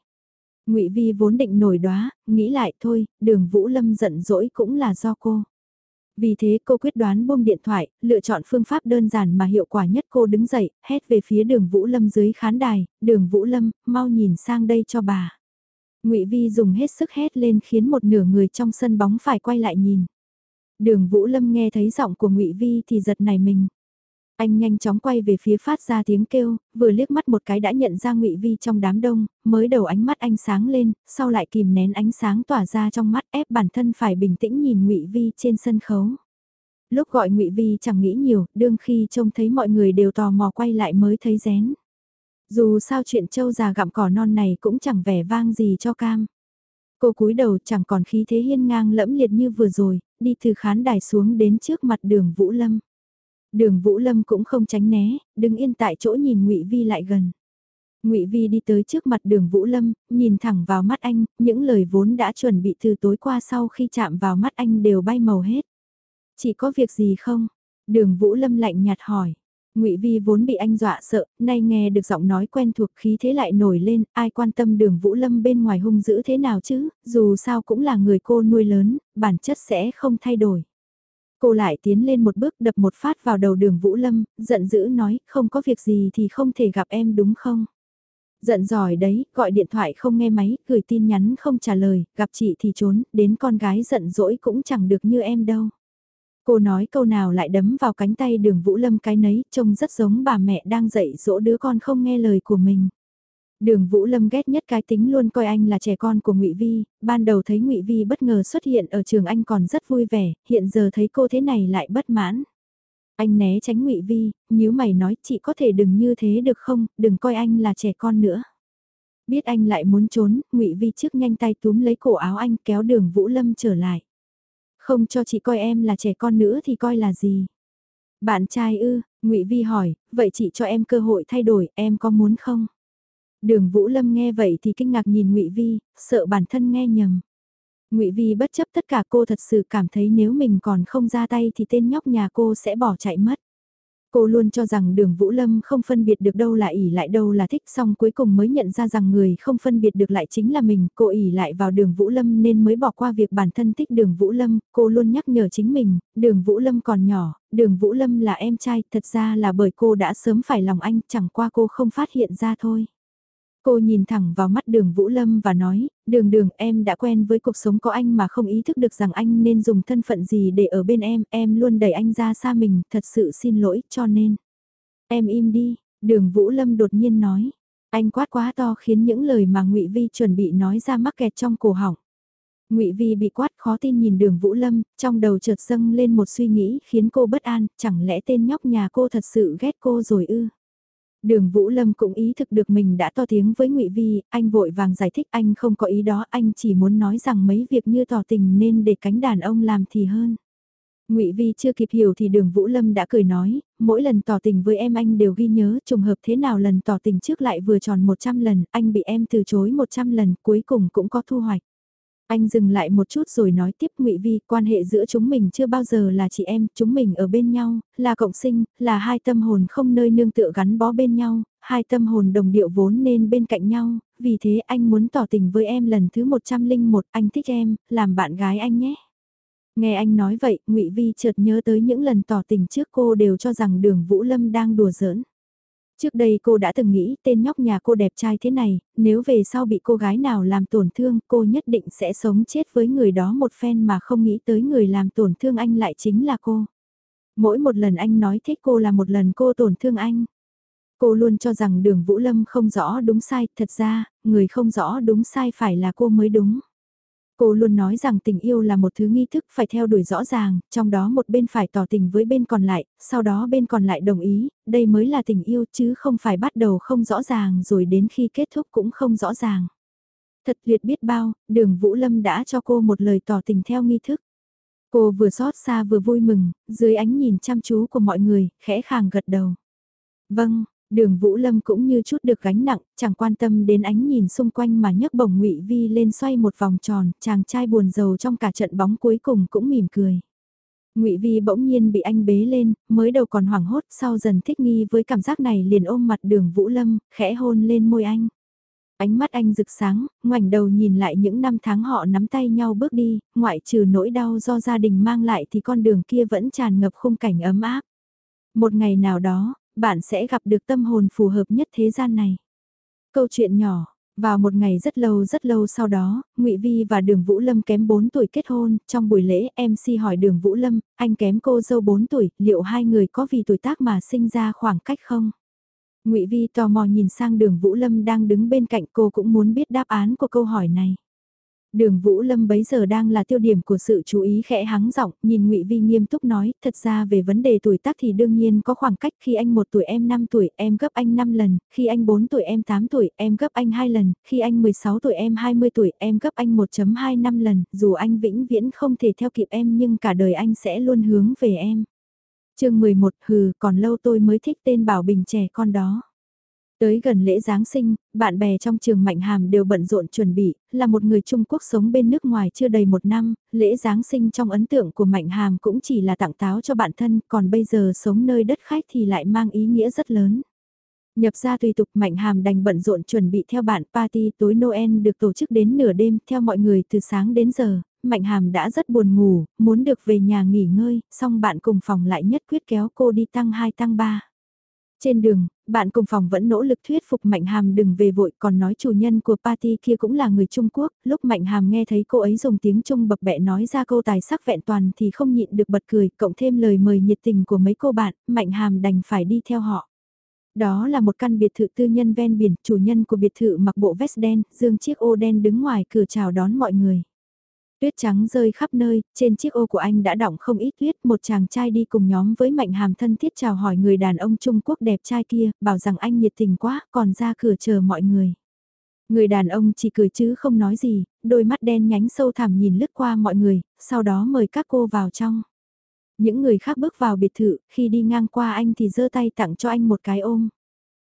Speaker 1: Ngụy Vi vốn định nổi đóa, nghĩ lại thôi, Đường Vũ Lâm giận dỗi cũng là do cô. Vì thế cô quyết đoán buông điện thoại, lựa chọn phương pháp đơn giản mà hiệu quả nhất cô đứng dậy, hét về phía đường Vũ Lâm dưới khán đài, đường Vũ Lâm, mau nhìn sang đây cho bà. ngụy Vi dùng hết sức hét lên khiến một nửa người trong sân bóng phải quay lại nhìn. Đường Vũ Lâm nghe thấy giọng của ngụy Vi thì giật nảy mình. Anh nhanh chóng quay về phía phát ra tiếng kêu, vừa liếc mắt một cái đã nhận ra ngụy Vi trong đám đông, mới đầu ánh mắt anh sáng lên, sau lại kìm nén ánh sáng tỏa ra trong mắt ép bản thân phải bình tĩnh nhìn ngụy Vi trên sân khấu. Lúc gọi ngụy Vi chẳng nghĩ nhiều, đương khi trông thấy mọi người đều tò mò quay lại mới thấy rén. Dù sao chuyện châu già gặm cỏ non này cũng chẳng vẻ vang gì cho cam. Cô cúi đầu chẳng còn khí thế hiên ngang lẫm liệt như vừa rồi, đi từ khán đài xuống đến trước mặt đường Vũ Lâm. Đường Vũ Lâm cũng không tránh né, đứng yên tại chỗ nhìn Ngụy Vi lại gần. Ngụy Vi đi tới trước mặt Đường Vũ Lâm, nhìn thẳng vào mắt anh, những lời vốn đã chuẩn bị từ tối qua sau khi chạm vào mắt anh đều bay màu hết. Chỉ có việc gì không? Đường Vũ Lâm lạnh nhạt hỏi. Ngụy Vi vốn bị anh dọa sợ, nay nghe được giọng nói quen thuộc khí thế lại nổi lên, ai quan tâm Đường Vũ Lâm bên ngoài hung dữ thế nào chứ, dù sao cũng là người cô nuôi lớn, bản chất sẽ không thay đổi. Cô lại tiến lên một bước đập một phát vào đầu đường Vũ Lâm, giận dữ nói, không có việc gì thì không thể gặp em đúng không? Giận giỏi đấy, gọi điện thoại không nghe máy, gửi tin nhắn không trả lời, gặp chị thì trốn, đến con gái giận dỗi cũng chẳng được như em đâu. Cô nói câu nào lại đấm vào cánh tay đường Vũ Lâm cái nấy, trông rất giống bà mẹ đang dạy dỗ đứa con không nghe lời của mình. Đường Vũ Lâm ghét nhất cái tính luôn coi anh là trẻ con của Ngụy Vi, ban đầu thấy Ngụy Vi bất ngờ xuất hiện ở trường anh còn rất vui vẻ, hiện giờ thấy cô thế này lại bất mãn. Anh né tránh Ngụy Vi, nếu mày nói chị có thể đừng như thế được không, đừng coi anh là trẻ con nữa. Biết anh lại muốn trốn, Ngụy Vi trước nhanh tay túm lấy cổ áo anh kéo đường Vũ Lâm trở lại. Không cho chị coi em là trẻ con nữa thì coi là gì? Bạn trai ư, Ngụy Vi hỏi, vậy chị cho em cơ hội thay đổi, em có muốn không? Đường Vũ Lâm nghe vậy thì kinh ngạc nhìn Ngụy Vi, sợ bản thân nghe nhầm. Ngụy Vi bất chấp tất cả cô thật sự cảm thấy nếu mình còn không ra tay thì tên nhóc nhà cô sẽ bỏ chạy mất. Cô luôn cho rằng đường Vũ Lâm không phân biệt được đâu là ỉ lại đâu là thích xong cuối cùng mới nhận ra rằng người không phân biệt được lại chính là mình. Cô ỉ lại vào đường Vũ Lâm nên mới bỏ qua việc bản thân thích đường Vũ Lâm. Cô luôn nhắc nhở chính mình, đường Vũ Lâm còn nhỏ, đường Vũ Lâm là em trai. Thật ra là bởi cô đã sớm phải lòng anh chẳng qua cô không phát hiện ra thôi. Cô nhìn thẳng vào mắt đường Vũ Lâm và nói, đường đường em đã quen với cuộc sống có anh mà không ý thức được rằng anh nên dùng thân phận gì để ở bên em, em luôn đẩy anh ra xa mình, thật sự xin lỗi, cho nên. Em im đi, đường Vũ Lâm đột nhiên nói, anh quát quá to khiến những lời mà ngụy Vi chuẩn bị nói ra mắc kẹt trong cổ họng. Ngụy Vi bị quát khó tin nhìn đường Vũ Lâm, trong đầu chợt dâng lên một suy nghĩ khiến cô bất an, chẳng lẽ tên nhóc nhà cô thật sự ghét cô rồi ư? Đường Vũ Lâm cũng ý thực được mình đã to tiếng với Ngụy Vi, anh vội vàng giải thích anh không có ý đó, anh chỉ muốn nói rằng mấy việc như tỏ tình nên để cánh đàn ông làm thì hơn. Ngụy Vi chưa kịp hiểu thì Đường Vũ Lâm đã cười nói, mỗi lần tỏ tình với em anh đều ghi nhớ trùng hợp thế nào lần tỏ tình trước lại vừa tròn 100 lần, anh bị em từ chối 100 lần, cuối cùng cũng có thu hoạch. Anh dừng lại một chút rồi nói tiếp ngụy Vi, quan hệ giữa chúng mình chưa bao giờ là chị em, chúng mình ở bên nhau, là cộng sinh, là hai tâm hồn không nơi nương tựa gắn bó bên nhau, hai tâm hồn đồng điệu vốn nên bên cạnh nhau, vì thế anh muốn tỏ tình với em lần thứ 101, anh thích em, làm bạn gái anh nhé. Nghe anh nói vậy, ngụy Vi chợt nhớ tới những lần tỏ tình trước cô đều cho rằng đường Vũ Lâm đang đùa giỡn. Trước đây cô đã từng nghĩ tên nhóc nhà cô đẹp trai thế này, nếu về sau bị cô gái nào làm tổn thương cô nhất định sẽ sống chết với người đó một phen mà không nghĩ tới người làm tổn thương anh lại chính là cô. Mỗi một lần anh nói thích cô là một lần cô tổn thương anh. Cô luôn cho rằng đường Vũ Lâm không rõ đúng sai, thật ra, người không rõ đúng sai phải là cô mới đúng. Cô luôn nói rằng tình yêu là một thứ nghi thức phải theo đuổi rõ ràng, trong đó một bên phải tỏ tình với bên còn lại, sau đó bên còn lại đồng ý, đây mới là tình yêu chứ không phải bắt đầu không rõ ràng rồi đến khi kết thúc cũng không rõ ràng. Thật tuyệt biết bao, đường Vũ Lâm đã cho cô một lời tỏ tình theo nghi thức. Cô vừa xót xa vừa vui mừng, dưới ánh nhìn chăm chú của mọi người, khẽ khàng gật đầu. Vâng, Đường Vũ Lâm cũng như chút được gánh nặng, chẳng quan tâm đến ánh nhìn xung quanh mà nhấc bổng Ngụy Vi lên xoay một vòng tròn, chàng trai buồn rầu trong cả trận bóng cuối cùng cũng mỉm cười. Ngụy Vi bỗng nhiên bị anh bế lên, mới đầu còn hoảng hốt, sau dần thích nghi với cảm giác này liền ôm mặt Đường Vũ Lâm, khẽ hôn lên môi anh. Ánh mắt anh rực sáng, ngoảnh đầu nhìn lại những năm tháng họ nắm tay nhau bước đi, ngoại trừ nỗi đau do gia đình mang lại thì con đường kia vẫn tràn ngập khung cảnh ấm áp. Một ngày nào đó, bạn sẽ gặp được tâm hồn phù hợp nhất thế gian này. Câu chuyện nhỏ, vào một ngày rất lâu rất lâu sau đó, Ngụy Vi và Đường Vũ Lâm kém 4 tuổi kết hôn, trong buổi lễ MC hỏi Đường Vũ Lâm, anh kém cô dâu 4 tuổi, liệu hai người có vì tuổi tác mà sinh ra khoảng cách không? Ngụy Vi tò mò nhìn sang Đường Vũ Lâm đang đứng bên cạnh cô cũng muốn biết đáp án của câu hỏi này. Đường Vũ Lâm bấy giờ đang là tiêu điểm của sự chú ý khẽ hắng giọng, nhìn Ngụy Vi nghiêm túc nói, thật ra về vấn đề tuổi tác thì đương nhiên có khoảng cách khi anh 1 tuổi em 5 tuổi, em gấp anh 5 lần, khi anh 4 tuổi em 8 tuổi, em gấp anh 2 lần, khi anh 16 tuổi em 20 tuổi, em gấp anh 1.2 năm lần, dù anh vĩnh viễn không thể theo kịp em nhưng cả đời anh sẽ luôn hướng về em. chương 11 hừ, còn lâu tôi mới thích tên Bảo Bình trẻ con đó. Tới gần lễ Giáng sinh, bạn bè trong trường Mạnh Hàm đều bận rộn chuẩn bị, là một người Trung Quốc sống bên nước ngoài chưa đầy một năm, lễ Giáng sinh trong ấn tượng của Mạnh Hàm cũng chỉ là tặng táo cho bạn thân, còn bây giờ sống nơi đất khách thì lại mang ý nghĩa rất lớn. Nhập ra tùy tục Mạnh Hàm đành bận rộn chuẩn bị theo bạn party tối Noel được tổ chức đến nửa đêm theo mọi người từ sáng đến giờ, Mạnh Hàm đã rất buồn ngủ, muốn được về nhà nghỉ ngơi, xong bạn cùng phòng lại nhất quyết kéo cô đi tăng 2 tăng 3. Trên đường, bạn cùng phòng vẫn nỗ lực thuyết phục Mạnh Hàm đừng về vội còn nói chủ nhân của party kia cũng là người Trung Quốc, lúc Mạnh Hàm nghe thấy cô ấy dùng tiếng Trung bập bẹ nói ra câu tài sắc vẹn toàn thì không nhịn được bật cười, cộng thêm lời mời nhiệt tình của mấy cô bạn, Mạnh Hàm đành phải đi theo họ. Đó là một căn biệt thự tư nhân ven biển, chủ nhân của biệt thự mặc bộ vest đen, dương chiếc ô đen đứng ngoài cửa chào đón mọi người. Tuyết trắng rơi khắp nơi, trên chiếc ô của anh đã đọng không ít tuyết, một chàng trai đi cùng nhóm với Mạnh Hàm thân thiết chào hỏi người đàn ông Trung Quốc đẹp trai kia, bảo rằng anh nhiệt tình quá, còn ra cửa chờ mọi người. Người đàn ông chỉ cười chứ không nói gì, đôi mắt đen nhánh sâu thẳm nhìn lướt qua mọi người, sau đó mời các cô vào trong. Những người khác bước vào biệt thự, khi đi ngang qua anh thì giơ tay tặng cho anh một cái ôm.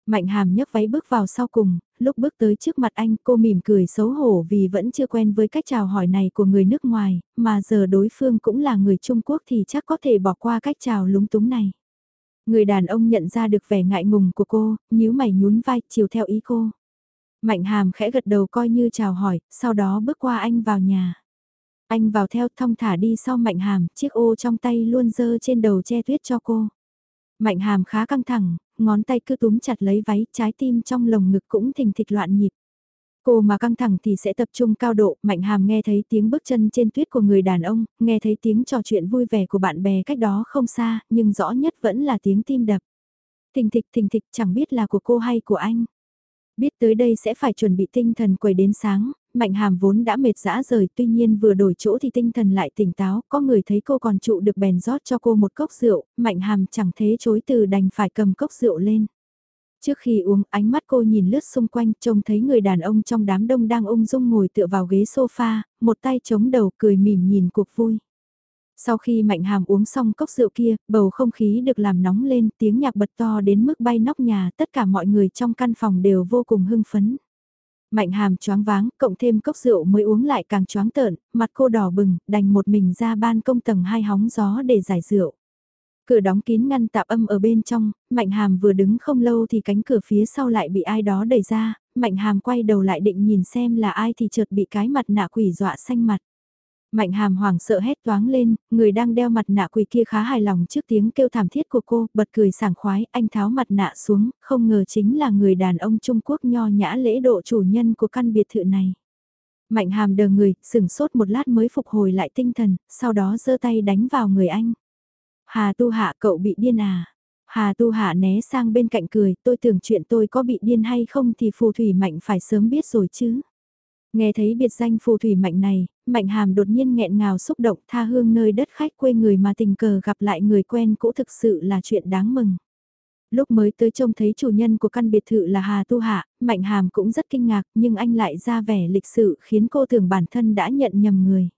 Speaker 1: Mạnh hàm nhấc váy bước vào sau cùng, lúc bước tới trước mặt anh cô mỉm cười xấu hổ vì vẫn chưa quen với cách chào hỏi này của người nước ngoài, mà giờ đối phương cũng là người Trung Quốc thì chắc có thể bỏ qua cách chào lúng túng này. Người đàn ông nhận ra được vẻ ngại ngùng của cô, nhíu mày nhún vai, chiều theo ý cô. Mạnh hàm khẽ gật đầu coi như chào hỏi, sau đó bước qua anh vào nhà. Anh vào theo thong thả đi sau mạnh hàm, chiếc ô trong tay luôn dơ trên đầu che tuyết cho cô. Mạnh hàm khá căng thẳng, ngón tay cứ túm chặt lấy váy, trái tim trong lồng ngực cũng thình thịch loạn nhịp. Cô mà căng thẳng thì sẽ tập trung cao độ, Mạnh Hàm nghe thấy tiếng bước chân trên tuyết của người đàn ông, nghe thấy tiếng trò chuyện vui vẻ của bạn bè cách đó không xa, nhưng rõ nhất vẫn là tiếng tim đập. Thình thịch thình thịch chẳng biết là của cô hay của anh. Biết tới đây sẽ phải chuẩn bị tinh thần quầy đến sáng, Mạnh Hàm vốn đã mệt dã rời tuy nhiên vừa đổi chỗ thì tinh thần lại tỉnh táo, có người thấy cô còn trụ được bèn rót cho cô một cốc rượu, Mạnh Hàm chẳng thế chối từ đành phải cầm cốc rượu lên. Trước khi uống, ánh mắt cô nhìn lướt xung quanh, trông thấy người đàn ông trong đám đông đang ung dung ngồi tựa vào ghế sofa, một tay chống đầu cười mỉm nhìn cuộc vui. Sau khi Mạnh Hàm uống xong cốc rượu kia, bầu không khí được làm nóng lên, tiếng nhạc bật to đến mức bay nóc nhà, tất cả mọi người trong căn phòng đều vô cùng hưng phấn. Mạnh hàm choáng váng, cộng thêm cốc rượu mới uống lại càng choáng tợn, mặt cô đỏ bừng, đành một mình ra ban công tầng hai hóng gió để giải rượu. Cửa đóng kín ngăn tạp âm ở bên trong, Mạnh Hàm vừa đứng không lâu thì cánh cửa phía sau lại bị ai đó đẩy ra, Mạnh Hàm quay đầu lại định nhìn xem là ai thì chợt bị cái mặt nạ quỷ dọa xanh mặt. Mạnh hàm hoảng sợ hét toáng lên, người đang đeo mặt nạ quỷ kia khá hài lòng trước tiếng kêu thảm thiết của cô, bật cười sảng khoái, anh tháo mặt nạ xuống, không ngờ chính là người đàn ông Trung Quốc nho nhã lễ độ chủ nhân của căn biệt thự này. Mạnh hàm đờ người, sửng sốt một lát mới phục hồi lại tinh thần, sau đó giơ tay đánh vào người anh. Hà tu hạ cậu bị điên à? Hà tu hạ né sang bên cạnh cười, tôi tưởng chuyện tôi có bị điên hay không thì phù thủy mạnh phải sớm biết rồi chứ. Nghe thấy biệt danh phù thủy mạnh này, Mạnh Hàm đột nhiên nghẹn ngào xúc động tha hương nơi đất khách quê người mà tình cờ gặp lại người quen cũ thực sự là chuyện đáng mừng. Lúc mới tới trông thấy chủ nhân của căn biệt thự là Hà Tu Hạ, Mạnh Hàm cũng rất kinh ngạc nhưng anh lại ra vẻ lịch sự khiến cô tưởng bản thân đã nhận nhầm người.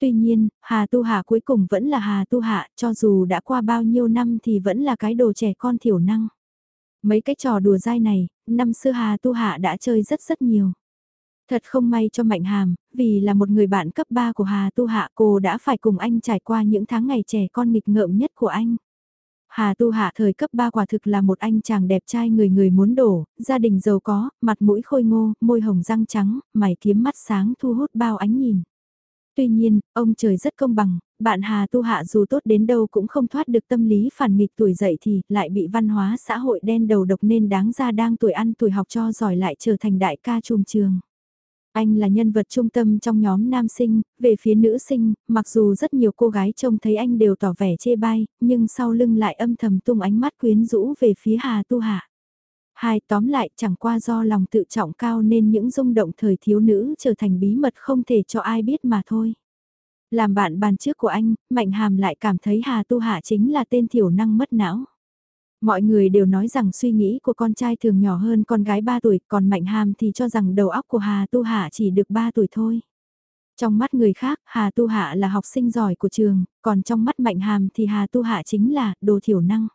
Speaker 1: Tuy nhiên, Hà Tu Hạ cuối cùng vẫn là Hà Tu Hạ, cho dù đã qua bao nhiêu năm thì vẫn là cái đồ trẻ con thiểu năng. Mấy cái trò đùa dai này, năm xưa Hà Tu Hạ đã chơi rất rất nhiều. Thật không may cho Mạnh Hàm, vì là một người bạn cấp 3 của Hà Tu Hạ cô đã phải cùng anh trải qua những tháng ngày trẻ con nghịch ngợm nhất của anh. Hà Tu Hạ thời cấp 3 quả thực là một anh chàng đẹp trai người người muốn đổ, gia đình giàu có, mặt mũi khôi ngô, môi hồng răng trắng, mày kiếm mắt sáng thu hút bao ánh nhìn. Tuy nhiên, ông trời rất công bằng, bạn Hà Tu Hạ dù tốt đến đâu cũng không thoát được tâm lý phản nghịch tuổi dậy thì lại bị văn hóa xã hội đen đầu độc nên đáng ra đang tuổi ăn tuổi học cho giỏi lại trở thành đại ca trùm trường. Anh là nhân vật trung tâm trong nhóm nam sinh, về phía nữ sinh, mặc dù rất nhiều cô gái trông thấy anh đều tỏ vẻ chê bai, nhưng sau lưng lại âm thầm tung ánh mắt quyến rũ về phía Hà Tu Hạ. Hai tóm lại chẳng qua do lòng tự trọng cao nên những rung động thời thiếu nữ trở thành bí mật không thể cho ai biết mà thôi. Làm bạn bàn trước của anh, Mạnh Hàm lại cảm thấy Hà Tu Hạ chính là tên thiểu năng mất não. Mọi người đều nói rằng suy nghĩ của con trai thường nhỏ hơn con gái 3 tuổi, còn Mạnh Hàm thì cho rằng đầu óc của Hà Tu Hạ chỉ được 3 tuổi thôi. Trong mắt người khác, Hà Tu Hạ là học sinh giỏi của trường, còn trong mắt Mạnh Hàm thì Hà Tu Hạ chính là đồ thiểu năng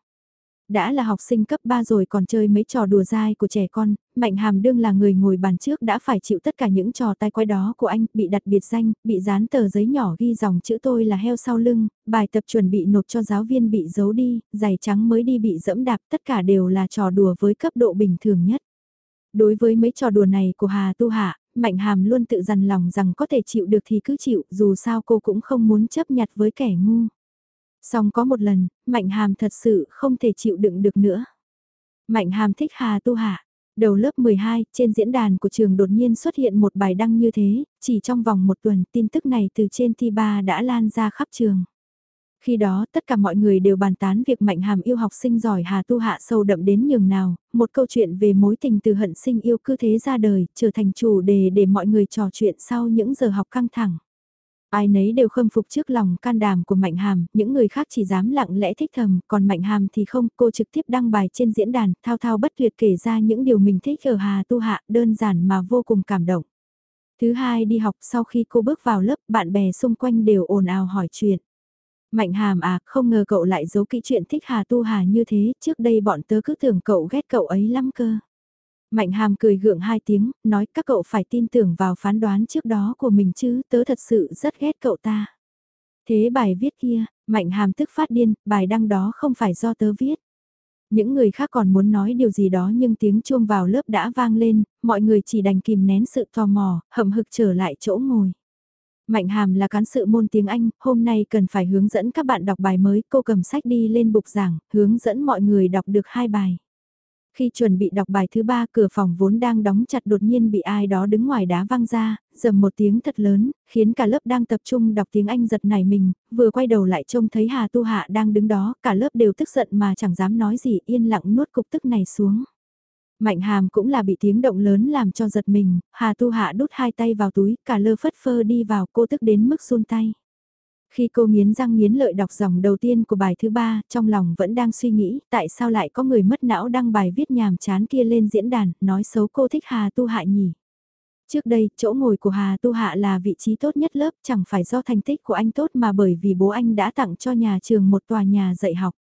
Speaker 1: đã là học sinh cấp 3 rồi còn chơi mấy trò đùa dai của trẻ con, Mạnh Hàm đương là người ngồi bàn trước đã phải chịu tất cả những trò tai quái đó của anh, bị đặt biệt danh, bị dán tờ giấy nhỏ ghi dòng chữ tôi là heo sau lưng, bài tập chuẩn bị nộp cho giáo viên bị giấu đi, giày trắng mới đi bị dẫm đạp, tất cả đều là trò đùa với cấp độ bình thường nhất. Đối với mấy trò đùa này của Hà Tu Hạ, Mạnh Hàm luôn tự dằn lòng rằng có thể chịu được thì cứ chịu, dù sao cô cũng không muốn chấp nhặt với kẻ ngu. Xong có một lần, Mạnh Hàm thật sự không thể chịu đựng được nữa. Mạnh Hàm thích Hà Tu Hạ. Đầu lớp 12, trên diễn đàn của trường đột nhiên xuất hiện một bài đăng như thế, chỉ trong vòng một tuần tin tức này từ trên thi ba đã lan ra khắp trường. Khi đó tất cả mọi người đều bàn tán việc Mạnh Hàm yêu học sinh giỏi Hà Tu Hạ sâu đậm đến nhường nào, một câu chuyện về mối tình từ hận sinh yêu cứ thế ra đời, trở thành chủ đề để mọi người trò chuyện sau những giờ học căng thẳng. Ai nấy đều khâm phục trước lòng can đảm của Mạnh Hàm, những người khác chỉ dám lặng lẽ thích thầm, còn Mạnh Hàm thì không, cô trực tiếp đăng bài trên diễn đàn, thao thao bất tuyệt kể ra những điều mình thích ở Hà Tu Hạ, đơn giản mà vô cùng cảm động. Thứ hai đi học sau khi cô bước vào lớp, bạn bè xung quanh đều ồn ào hỏi chuyện. Mạnh Hàm à, không ngờ cậu lại giấu kỹ chuyện thích Hà Tu Hà như thế, trước đây bọn tớ cứ tưởng cậu ghét cậu ấy lắm cơ. Mạnh hàm cười gượng hai tiếng, nói các cậu phải tin tưởng vào phán đoán trước đó của mình chứ, tớ thật sự rất ghét cậu ta. Thế bài viết kia, mạnh hàm tức phát điên, bài đăng đó không phải do tớ viết. Những người khác còn muốn nói điều gì đó nhưng tiếng chuông vào lớp đã vang lên, mọi người chỉ đành kìm nén sự tò mò, hậm hực trở lại chỗ ngồi. Mạnh Hàm là cán sự môn tiếng Anh, hôm nay cần phải hướng dẫn các bạn đọc bài mới, cô cầm sách đi lên bục giảng, hướng dẫn mọi người đọc được hai bài. Khi chuẩn bị đọc bài thứ ba cửa phòng vốn đang đóng chặt đột nhiên bị ai đó đứng ngoài đá văng ra, dầm một tiếng thật lớn, khiến cả lớp đang tập trung đọc tiếng Anh giật nảy mình, vừa quay đầu lại trông thấy Hà Tu Hạ đang đứng đó, cả lớp đều tức giận mà chẳng dám nói gì yên lặng nuốt cục tức này xuống. Mạnh hàm cũng là bị tiếng động lớn làm cho giật mình, Hà Tu Hạ đút hai tay vào túi, cả lơ phất phơ đi vào cô tức đến mức run tay. Khi cô nghiến răng nghiến lợi đọc dòng đầu tiên của bài thứ ba, trong lòng vẫn đang suy nghĩ tại sao lại có người mất não đăng bài viết nhàm chán kia lên diễn đàn, nói xấu cô thích Hà Tu Hạ nhỉ. Trước đây, chỗ ngồi của Hà Tu Hạ là vị trí tốt nhất lớp chẳng phải do thành tích của anh tốt mà bởi vì bố anh đã tặng cho nhà trường một tòa nhà dạy học.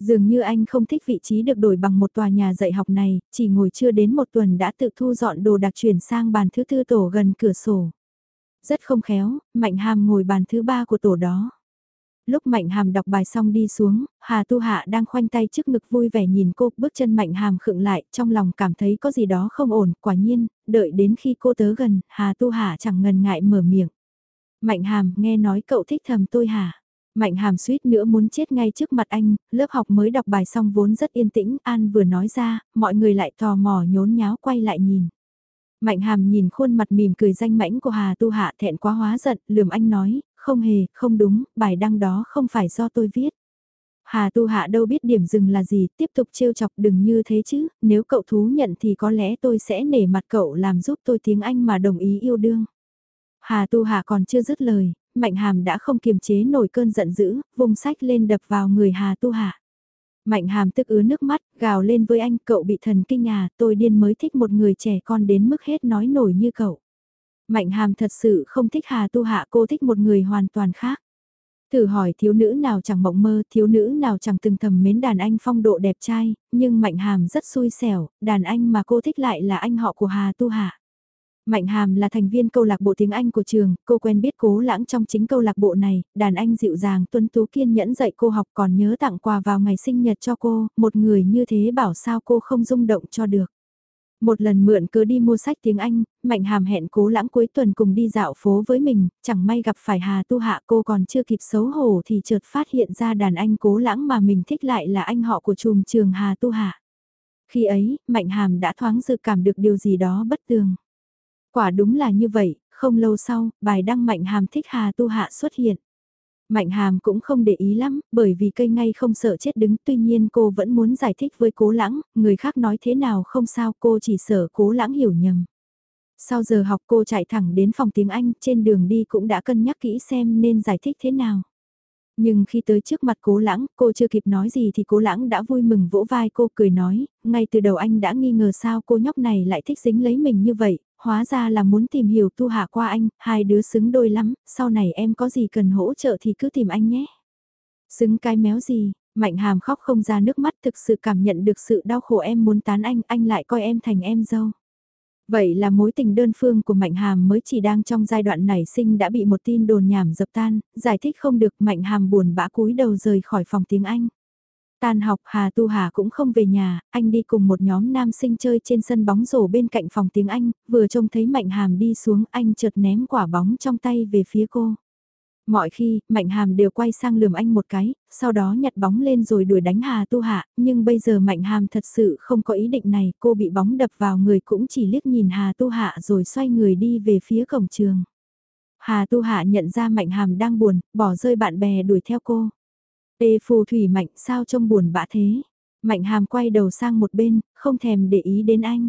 Speaker 1: Dường như anh không thích vị trí được đổi bằng một tòa nhà dạy học này, chỉ ngồi chưa đến một tuần đã tự thu dọn đồ đặc chuyển sang bàn thứ tư tổ gần cửa sổ. Rất không khéo, Mạnh Hàm ngồi bàn thứ ba của tổ đó. Lúc Mạnh Hàm đọc bài xong đi xuống, Hà Tu Hạ đang khoanh tay trước ngực vui vẻ nhìn cô, bước chân Mạnh Hàm khựng lại, trong lòng cảm thấy có gì đó không ổn, quả nhiên, đợi đến khi cô tớ gần, Hà Tu Hạ chẳng ngần ngại mở miệng. Mạnh Hàm, nghe nói cậu thích thầm tôi hả? Mạnh Hàm suýt nữa muốn chết ngay trước mặt anh, lớp học mới đọc bài xong vốn rất yên tĩnh, An vừa nói ra, mọi người lại tò mò nhốn nháo quay lại nhìn. Mạnh hàm nhìn khuôn mặt mỉm cười danh mãnh của Hà Tu Hạ thẹn quá hóa giận, lườm anh nói, không hề, không đúng, bài đăng đó không phải do tôi viết. Hà Tu Hạ đâu biết điểm dừng là gì, tiếp tục trêu chọc đừng như thế chứ, nếu cậu thú nhận thì có lẽ tôi sẽ nể mặt cậu làm giúp tôi tiếng Anh mà đồng ý yêu đương. Hà Tu Hạ còn chưa dứt lời, Mạnh Hàm đã không kiềm chế nổi cơn giận dữ, vùng sách lên đập vào người Hà Tu Hạ. Mạnh Hàm tức ứa nước mắt, gào lên với anh, cậu bị thần kinh à, tôi điên mới thích một người trẻ con đến mức hết nói nổi như cậu. Mạnh Hàm thật sự không thích Hà Tu Hạ, cô thích một người hoàn toàn khác. Thử hỏi thiếu nữ nào chẳng mộng mơ, thiếu nữ nào chẳng từng thầm mến đàn anh phong độ đẹp trai, nhưng Mạnh Hàm rất xui xẻo, đàn anh mà cô thích lại là anh họ của Hà Tu Hạ. Mạnh Hàm là thành viên câu lạc bộ tiếng Anh của trường, cô quen biết cố lãng trong chính câu lạc bộ này, đàn anh dịu dàng tuân tú kiên nhẫn dạy cô học còn nhớ tặng quà vào ngày sinh nhật cho cô, một người như thế bảo sao cô không rung động cho được. Một lần mượn cứ đi mua sách tiếng Anh, Mạnh Hàm hẹn cố lãng cuối tuần cùng đi dạo phố với mình, chẳng may gặp phải Hà Tu Hạ cô còn chưa kịp xấu hổ thì chợt phát hiện ra đàn anh cố lãng mà mình thích lại là anh họ của chùm trường Hà Tu Hạ. Khi ấy, Mạnh Hàm đã thoáng dự cảm được điều gì đó bất tường. Quả đúng là như vậy, không lâu sau, bài đăng Mạnh Hàm thích Hà Tu Hạ xuất hiện. Mạnh Hàm cũng không để ý lắm, bởi vì cây ngay không sợ chết đứng, tuy nhiên cô vẫn muốn giải thích với cố lãng, người khác nói thế nào không sao cô chỉ sợ cố lãng hiểu nhầm. Sau giờ học cô chạy thẳng đến phòng tiếng Anh, trên đường đi cũng đã cân nhắc kỹ xem nên giải thích thế nào. Nhưng khi tới trước mặt cố lãng, cô chưa kịp nói gì thì cố lãng đã vui mừng vỗ vai cô cười nói, ngay từ đầu anh đã nghi ngờ sao cô nhóc này lại thích dính lấy mình như vậy, hóa ra là muốn tìm hiểu tu hạ qua anh, hai đứa xứng đôi lắm, sau này em có gì cần hỗ trợ thì cứ tìm anh nhé. Xứng cái méo gì, Mạnh Hàm khóc không ra nước mắt thực sự cảm nhận được sự đau khổ em muốn tán anh, anh lại coi em thành em dâu. Vậy là mối tình đơn phương của Mạnh Hàm mới chỉ đang trong giai đoạn nảy sinh đã bị một tin đồn nhảm dập tan, giải thích không được Mạnh Hàm buồn bã cúi đầu rời khỏi phòng tiếng Anh. Tan học Hà Tu Hà cũng không về nhà, anh đi cùng một nhóm nam sinh chơi trên sân bóng rổ bên cạnh phòng tiếng Anh, vừa trông thấy Mạnh Hàm đi xuống anh chợt ném quả bóng trong tay về phía cô. Mọi khi, Mạnh Hàm đều quay sang lườm anh một cái, sau đó nhặt bóng lên rồi đuổi đánh Hà Tu Hạ, nhưng bây giờ Mạnh Hàm thật sự không có ý định này, cô bị bóng đập vào người cũng chỉ liếc nhìn Hà Tu Hạ rồi xoay người đi về phía cổng trường. Hà Tu Hạ nhận ra Mạnh Hàm đang buồn, bỏ rơi bạn bè đuổi theo cô. Ê phù thủy mạnh sao trông buồn bã thế. Mạnh hàm quay đầu sang một bên, không thèm để ý đến anh.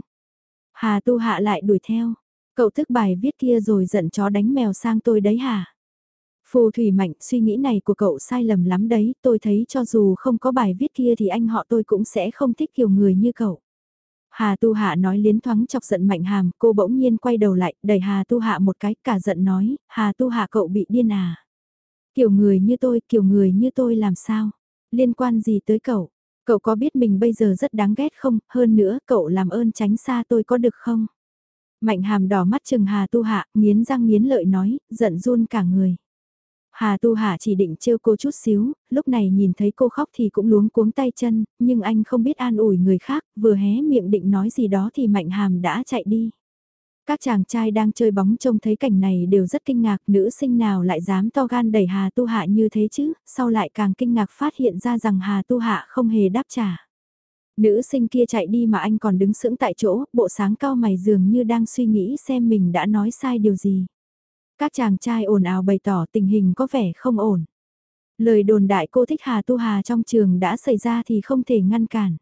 Speaker 1: Hà tu hạ lại đuổi theo. Cậu thức bài viết kia rồi giận chó đánh mèo sang tôi đấy hả? Phù thủy mạnh suy nghĩ này của cậu sai lầm lắm đấy, tôi thấy cho dù không có bài viết kia thì anh họ tôi cũng sẽ không thích kiểu người như cậu. Hà Tu Hạ nói liến thoáng chọc giận Mạnh Hàm, cô bỗng nhiên quay đầu lại, đẩy Hà Tu Hạ một cái, cả giận nói, Hà Tu Hạ cậu bị điên à. Kiểu người như tôi, kiểu người như tôi làm sao? Liên quan gì tới cậu? Cậu có biết mình bây giờ rất đáng ghét không? Hơn nữa, cậu làm ơn tránh xa tôi có được không? Mạnh hàm đỏ mắt chừng Hà Tu Hạ, nghiến răng nghiến lợi nói, giận run cả người. Hà Tu Hạ chỉ định trêu cô chút xíu, lúc này nhìn thấy cô khóc thì cũng luống cuống tay chân, nhưng anh không biết an ủi người khác, vừa hé miệng định nói gì đó thì Mạnh Hàm đã chạy đi. Các chàng trai đang chơi bóng trông thấy cảnh này đều rất kinh ngạc nữ sinh nào lại dám to gan đẩy Hà Tu Hạ như thế chứ, sau lại càng kinh ngạc phát hiện ra rằng Hà Tu Hạ không hề đáp trả. Nữ sinh kia chạy đi mà anh còn đứng sững tại chỗ, bộ sáng cao mày dường như đang suy nghĩ xem mình đã nói sai điều gì. Các chàng trai ồn ào bày tỏ tình hình có vẻ không ổn. Lời đồn đại cô thích Hà Tu Hà trong trường đã xảy ra thì không thể ngăn cản.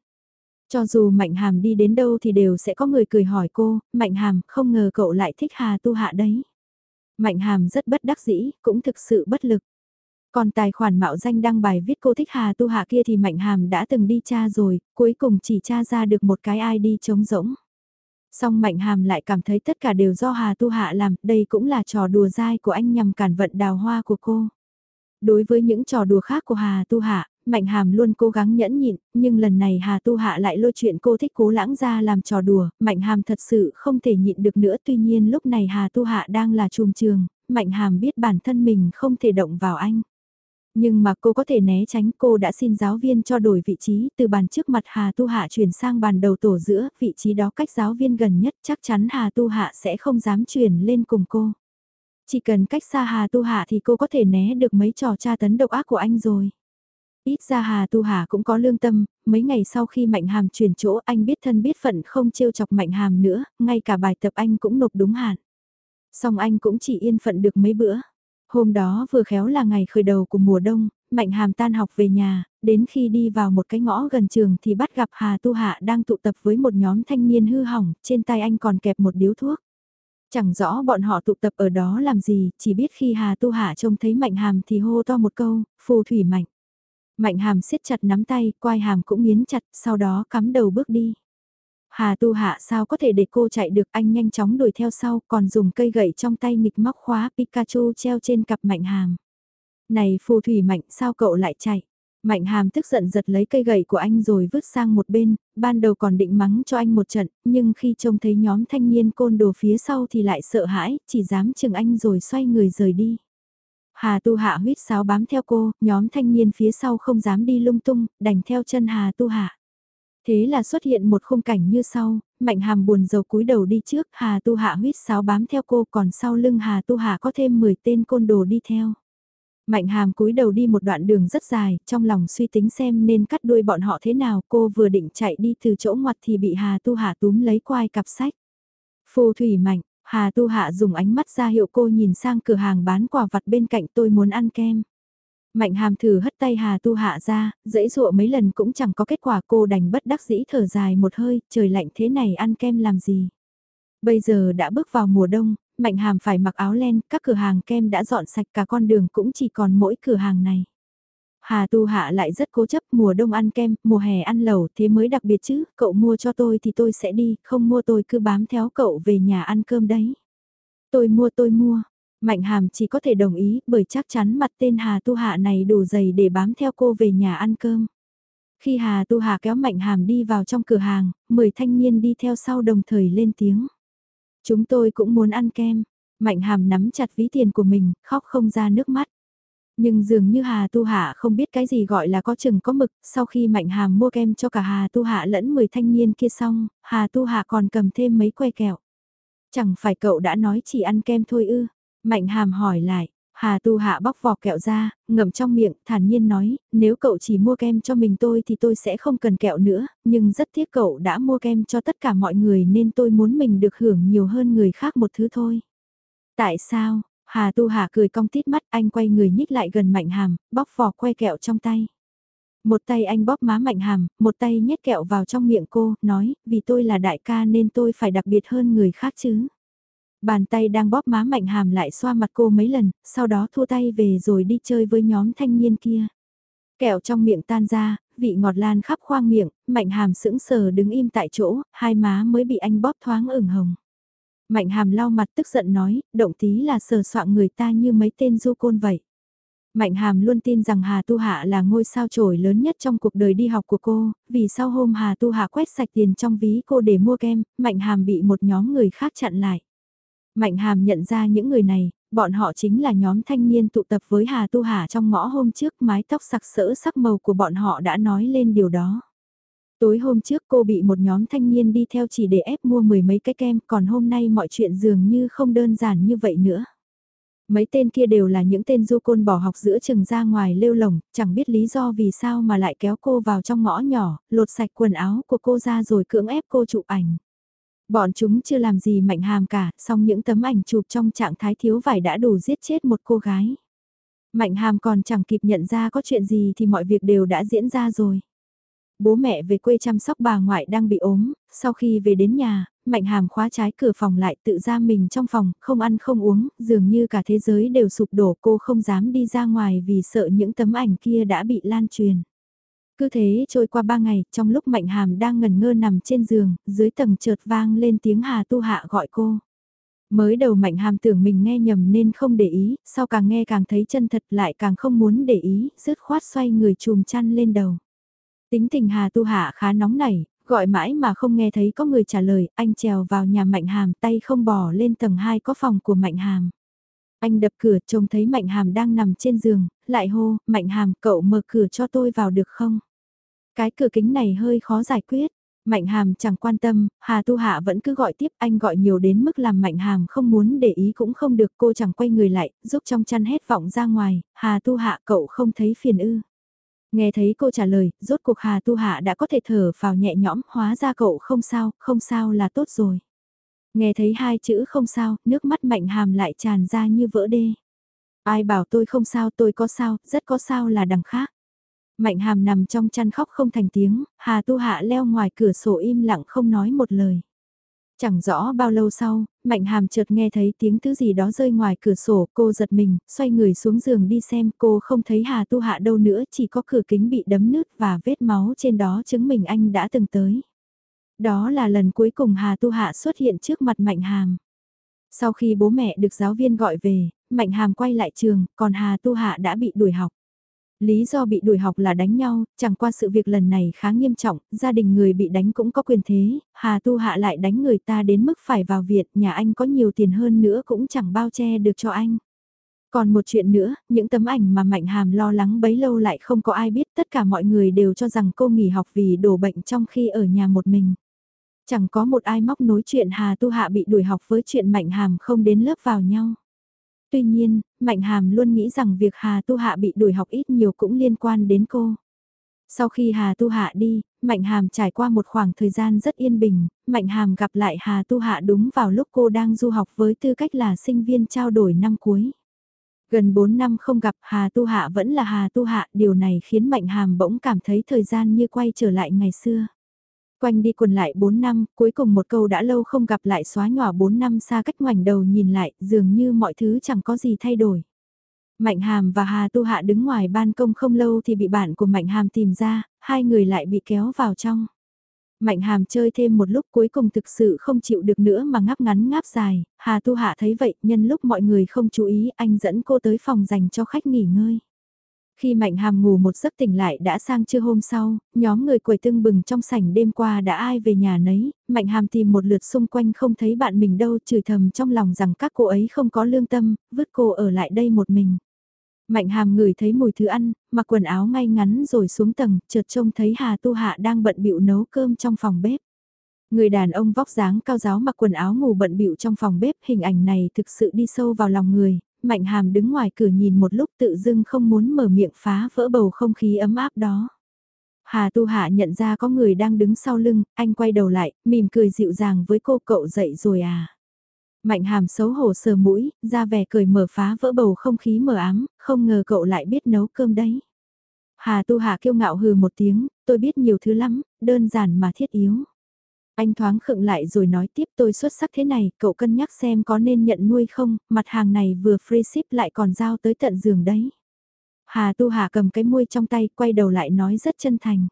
Speaker 1: Cho dù Mạnh Hàm đi đến đâu thì đều sẽ có người cười hỏi cô, Mạnh Hàm, không ngờ cậu lại thích Hà Tu Hạ đấy. Mạnh Hàm rất bất đắc dĩ, cũng thực sự bất lực. Còn tài khoản mạo danh đăng bài viết cô thích Hà Tu Hạ kia thì Mạnh Hàm đã từng đi tra rồi, cuối cùng chỉ tra ra được một cái ID trống rỗng. Song Mạnh Hàm lại cảm thấy tất cả đều do Hà Tu Hạ làm, đây cũng là trò đùa dai của anh nhằm cản vận đào hoa của cô. Đối với những trò đùa khác của Hà Tu Hạ, Mạnh Hàm luôn cố gắng nhẫn nhịn, nhưng lần này Hà Tu Hạ lại lôi chuyện cô thích cố lãng ra làm trò đùa, Mạnh Hàm thật sự không thể nhịn được nữa tuy nhiên lúc này Hà Tu Hạ đang là trùm trường, Mạnh Hàm biết bản thân mình không thể động vào anh. Nhưng mà cô có thể né tránh cô đã xin giáo viên cho đổi vị trí từ bàn trước mặt Hà Tu Hạ chuyển sang bàn đầu tổ giữa, vị trí đó cách giáo viên gần nhất chắc chắn Hà Tu Hạ sẽ không dám chuyển lên cùng cô. Chỉ cần cách xa Hà Tu Hạ thì cô có thể né được mấy trò tra tấn độc ác của anh rồi. Ít ra Hà Tu Hà cũng có lương tâm, mấy ngày sau khi Mạnh Hàm chuyển chỗ anh biết thân biết phận không trêu chọc Mạnh Hàm nữa, ngay cả bài tập anh cũng nộp đúng hạn. Song anh cũng chỉ yên phận được mấy bữa. Hôm đó vừa khéo là ngày khởi đầu của mùa đông, Mạnh Hàm tan học về nhà, đến khi đi vào một cái ngõ gần trường thì bắt gặp Hà Tu Hạ đang tụ tập với một nhóm thanh niên hư hỏng, trên tay anh còn kẹp một điếu thuốc. Chẳng rõ bọn họ tụ tập ở đó làm gì, chỉ biết khi Hà Tu Hạ trông thấy Mạnh Hàm thì hô to một câu, phù thủy mạnh. Mạnh Hàm siết chặt nắm tay, quai hàm cũng nghiến chặt, sau đó cắm đầu bước đi. Hà Tu Hạ sao có thể để cô chạy được anh nhanh chóng đuổi theo sau còn dùng cây gậy trong tay nghịch móc khóa Pikachu treo trên cặp Mạnh Hàm. Này phù thủy Mạnh sao cậu lại chạy? Mạnh hàm tức giận giật lấy cây gậy của anh rồi vứt sang một bên, ban đầu còn định mắng cho anh một trận, nhưng khi trông thấy nhóm thanh niên côn đồ phía sau thì lại sợ hãi, chỉ dám chừng anh rồi xoay người rời đi. Hà tu hạ huyết sáo bám theo cô, nhóm thanh niên phía sau không dám đi lung tung, đành theo chân Hà tu hạ. Thế là xuất hiện một khung cảnh như sau, mạnh hàm buồn rầu cúi đầu đi trước, Hà tu hạ huyết sáo bám theo cô còn sau lưng Hà tu hạ có thêm 10 tên côn đồ đi theo. Mạnh hàm cúi đầu đi một đoạn đường rất dài, trong lòng suy tính xem nên cắt đuôi bọn họ thế nào, cô vừa định chạy đi từ chỗ ngoặt thì bị Hà Tu Hạ túm lấy quai cặp sách. Phù thủy mạnh, Hà Tu Hạ dùng ánh mắt ra hiệu cô nhìn sang cửa hàng bán quà vặt bên cạnh tôi muốn ăn kem. Mạnh hàm thử hất tay Hà Tu Hạ ra, dễ dụa mấy lần cũng chẳng có kết quả cô đành bất đắc dĩ thở dài một hơi, trời lạnh thế này ăn kem làm gì. Bây giờ đã bước vào mùa đông, Mạnh Hàm phải mặc áo len, các cửa hàng kem đã dọn sạch cả con đường cũng chỉ còn mỗi cửa hàng này. Hà Tu Hạ lại rất cố chấp mùa đông ăn kem, mùa hè ăn lẩu thế mới đặc biệt chứ, cậu mua cho tôi thì tôi sẽ đi, không mua tôi cứ bám theo cậu về nhà ăn cơm đấy. Tôi mua tôi mua, Mạnh Hàm chỉ có thể đồng ý bởi chắc chắn mặt tên Hà Tu Hạ này đủ dày để bám theo cô về nhà ăn cơm. Khi Hà Tu Hạ kéo Mạnh Hàm đi vào trong cửa hàng, 10 thanh niên đi theo sau đồng thời lên tiếng. Chúng tôi cũng muốn ăn kem. Mạnh hàm nắm chặt ví tiền của mình, khóc không ra nước mắt. Nhưng dường như Hà Tu Hạ không biết cái gì gọi là có chừng có mực, sau khi Mạnh Hàm mua kem cho cả Hà Tu Hạ lẫn 10 thanh niên kia xong, Hà Tu Hạ còn cầm thêm mấy que kẹo. Chẳng phải cậu đã nói chỉ ăn kem thôi ư? Mạnh Hàm hỏi lại, Hà Tu Hạ bóc vỏ kẹo ra, ngậm trong miệng, thản nhiên nói, nếu cậu chỉ mua kem cho mình tôi thì tôi sẽ không cần kẹo nữa, nhưng rất tiếc cậu đã mua kem cho tất cả mọi người nên tôi muốn mình được hưởng nhiều hơn người khác một thứ thôi. Tại sao? Hà Tu Hà cười cong tít mắt anh quay người nhích lại gần Mạnh Hàm, bóc vỏ que kẹo trong tay. Một tay anh bóp má Mạnh Hàm, một tay nhét kẹo vào trong miệng cô, nói, vì tôi là đại ca nên tôi phải đặc biệt hơn người khác chứ. Bàn tay đang bóp má mạnh hàm lại xoa mặt cô mấy lần, sau đó thua tay về rồi đi chơi với nhóm thanh niên kia. Kẹo trong miệng tan ra, vị ngọt lan khắp khoang miệng, mạnh hàm sững sờ đứng im tại chỗ, hai má mới bị anh bóp thoáng ửng hồng. Mạnh hàm lau mặt tức giận nói, động tí là sờ soạn người ta như mấy tên du côn vậy. Mạnh Hàm luôn tin rằng Hà Tu Hạ là ngôi sao trổi lớn nhất trong cuộc đời đi học của cô, vì sau hôm Hà Tu Hạ quét sạch tiền trong ví cô để mua kem, Mạnh Hàm bị một nhóm người khác chặn lại. Mạnh hàm nhận ra những người này, bọn họ chính là nhóm thanh niên tụ tập với Hà Tu Hạ trong ngõ hôm trước mái tóc sặc sỡ sắc màu của bọn họ đã nói lên điều đó. Tối hôm trước cô bị một nhóm thanh niên đi theo chỉ để ép mua mười mấy cái kem, còn hôm nay mọi chuyện dường như không đơn giản như vậy nữa. Mấy tên kia đều là những tên du côn bỏ học giữa chừng ra ngoài lêu lồng, chẳng biết lý do vì sao mà lại kéo cô vào trong ngõ nhỏ, lột sạch quần áo của cô ra rồi cưỡng ép cô chụp ảnh. Bọn chúng chưa làm gì mạnh hàm cả, song những tấm ảnh chụp trong trạng thái thiếu vải đã đủ giết chết một cô gái. Mạnh hàm còn chẳng kịp nhận ra có chuyện gì thì mọi việc đều đã diễn ra rồi. Bố mẹ về quê chăm sóc bà ngoại đang bị ốm, sau khi về đến nhà, Mạnh hàm khóa trái cửa phòng lại tự ra mình trong phòng, không ăn không uống, dường như cả thế giới đều sụp đổ cô không dám đi ra ngoài vì sợ những tấm ảnh kia đã bị lan truyền. Cứ thế trôi qua ba ngày, trong lúc Mạnh Hàm đang ngần ngơ nằm trên giường, dưới tầng chợt vang lên tiếng Hà Tu Hạ gọi cô. Mới đầu Mạnh Hàm tưởng mình nghe nhầm nên không để ý, sau càng nghe càng thấy chân thật lại càng không muốn để ý, rứt khoát xoay người chùm chăn lên đầu. Tính tình Hà Tu Hạ khá nóng nảy, gọi mãi mà không nghe thấy có người trả lời, anh trèo vào nhà Mạnh Hàm tay không bỏ lên tầng 2 có phòng của Mạnh Hàm. Anh đập cửa trông thấy Mạnh Hàm đang nằm trên giường, lại hô, Mạnh Hàm cậu mở cửa cho tôi vào được không? Cái cửa kính này hơi khó giải quyết. Mạnh hàm chẳng quan tâm, Hà Tu Hạ vẫn cứ gọi tiếp anh gọi nhiều đến mức làm mạnh hàm không muốn để ý cũng không được cô chẳng quay người lại, giúp trong chăn hét vọng ra ngoài, Hà Tu Hạ cậu không thấy phiền ư. Nghe thấy cô trả lời, rốt cuộc Hà Tu Hạ đã có thể thở vào nhẹ nhõm, hóa ra cậu không sao, không sao là tốt rồi. Nghe thấy hai chữ không sao, nước mắt mạnh hàm lại tràn ra như vỡ đê. Ai bảo tôi không sao tôi có sao, rất có sao là đằng khác. Mạnh hàm nằm trong chăn khóc không thành tiếng, Hà Tu Hạ leo ngoài cửa sổ im lặng không nói một lời. Chẳng rõ bao lâu sau, Mạnh Hàm chợt nghe thấy tiếng thứ gì đó rơi ngoài cửa sổ, cô giật mình, xoay người xuống giường đi xem, cô không thấy Hà Tu Hạ đâu nữa, chỉ có cửa kính bị đấm nứt và vết máu trên đó chứng minh anh đã từng tới. Đó là lần cuối cùng Hà Tu Hạ xuất hiện trước mặt Mạnh Hàm. Sau khi bố mẹ được giáo viên gọi về, Mạnh Hàm quay lại trường, còn Hà Tu Hạ đã bị đuổi học. Lý do bị đuổi học là đánh nhau, chẳng qua sự việc lần này khá nghiêm trọng, gia đình người bị đánh cũng có quyền thế, Hà Tu Hạ lại đánh người ta đến mức phải vào viện, nhà anh có nhiều tiền hơn nữa cũng chẳng bao che được cho anh. Còn một chuyện nữa, những tấm ảnh mà Mạnh Hàm lo lắng bấy lâu lại không có ai biết, tất cả mọi người đều cho rằng cô nghỉ học vì đổ bệnh trong khi ở nhà một mình. Chẳng có một ai móc nối chuyện Hà Tu Hạ bị đuổi học với chuyện Mạnh Hàm không đến lớp vào nhau. Tuy nhiên, Mạnh Hàm luôn nghĩ rằng việc Hà Tu Hạ bị đuổi học ít nhiều cũng liên quan đến cô. Sau khi Hà Tu Hạ đi, Mạnh Hàm trải qua một khoảng thời gian rất yên bình, Mạnh Hàm gặp lại Hà Tu Hạ đúng vào lúc cô đang du học với tư cách là sinh viên trao đổi năm cuối. Gần 4 năm không gặp Hà Tu Hạ vẫn là Hà Tu Hạ, điều này khiến Mạnh Hàm bỗng cảm thấy thời gian như quay trở lại ngày xưa. Quanh đi quần lại 4 năm, cuối cùng một câu đã lâu không gặp lại xóa nhỏ 4 năm xa cách ngoảnh đầu nhìn lại, dường như mọi thứ chẳng có gì thay đổi. Mạnh Hàm và Hà Tu Hạ đứng ngoài ban công không lâu thì bị bạn của Mạnh Hàm tìm ra, hai người lại bị kéo vào trong. Mạnh Hàm chơi thêm một lúc cuối cùng thực sự không chịu được nữa mà ngáp ngắn ngáp dài, Hà Tu Hạ thấy vậy nhân lúc mọi người không chú ý anh dẫn cô tới phòng dành cho khách nghỉ ngơi. Khi Mạnh Hàm ngủ một giấc tỉnh lại đã sang trưa hôm sau, nhóm người quầy tưng bừng trong sảnh đêm qua đã ai về nhà nấy, Mạnh Hàm tìm một lượt xung quanh không thấy bạn mình đâu chửi thầm trong lòng rằng các cô ấy không có lương tâm, vứt cô ở lại đây một mình. Mạnh Hàm ngửi thấy mùi thứ ăn, mặc quần áo ngay ngắn rồi xuống tầng, chợt trông thấy Hà Tu Hạ đang bận bịu nấu cơm trong phòng bếp. Người đàn ông vóc dáng cao giáo mặc quần áo ngủ bận bịu trong phòng bếp, hình ảnh này thực sự đi sâu vào lòng người, Mạnh Hàm đứng ngoài cửa nhìn một lúc tự dưng không muốn mở miệng phá vỡ bầu không khí ấm áp đó. Hà Tu Hạ nhận ra có người đang đứng sau lưng, anh quay đầu lại, mỉm cười dịu dàng với cô cậu dậy rồi à. Mạnh hàm xấu hổ sờ mũi, ra vẻ cười mở phá vỡ bầu không khí mờ ám, không ngờ cậu lại biết nấu cơm đấy. Hà Tu Hạ kiêu ngạo hừ một tiếng, tôi biết nhiều thứ lắm, đơn giản mà thiết yếu. Anh thoáng khựng lại rồi nói tiếp tôi xuất sắc thế này, cậu cân nhắc xem có nên nhận nuôi không, mặt hàng này vừa free ship lại còn giao tới tận giường đấy. Hà Tu Hà cầm cái muôi trong tay, quay đầu lại nói rất chân thành.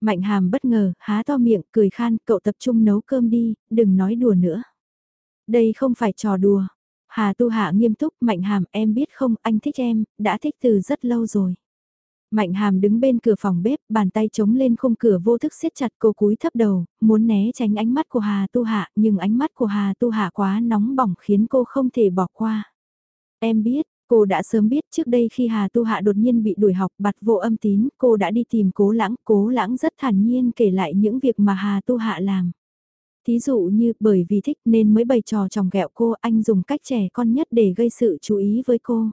Speaker 1: Mạnh hàm bất ngờ, há to miệng, cười khan, cậu tập trung nấu cơm đi, đừng nói đùa nữa. Đây không phải trò đùa. Hà Tu Hạ nghiêm túc, Mạnh hàm, em biết không, anh thích em, đã thích từ rất lâu rồi. Mạnh hàm đứng bên cửa phòng bếp, bàn tay chống lên khung cửa vô thức siết chặt cô cúi thấp đầu, muốn né tránh ánh mắt của Hà Tu Hạ, nhưng ánh mắt của Hà Tu Hạ quá nóng bỏng khiến cô không thể bỏ qua. Em biết, cô đã sớm biết trước đây khi Hà Tu Hạ đột nhiên bị đuổi học bặt vô âm tín, cô đã đi tìm cố lãng, cố lãng rất thản nhiên kể lại những việc mà Hà Tu Hạ làm. Thí dụ như bởi vì thích nên mới bày trò chồng ghẹo cô anh dùng cách trẻ con nhất để gây sự chú ý với cô.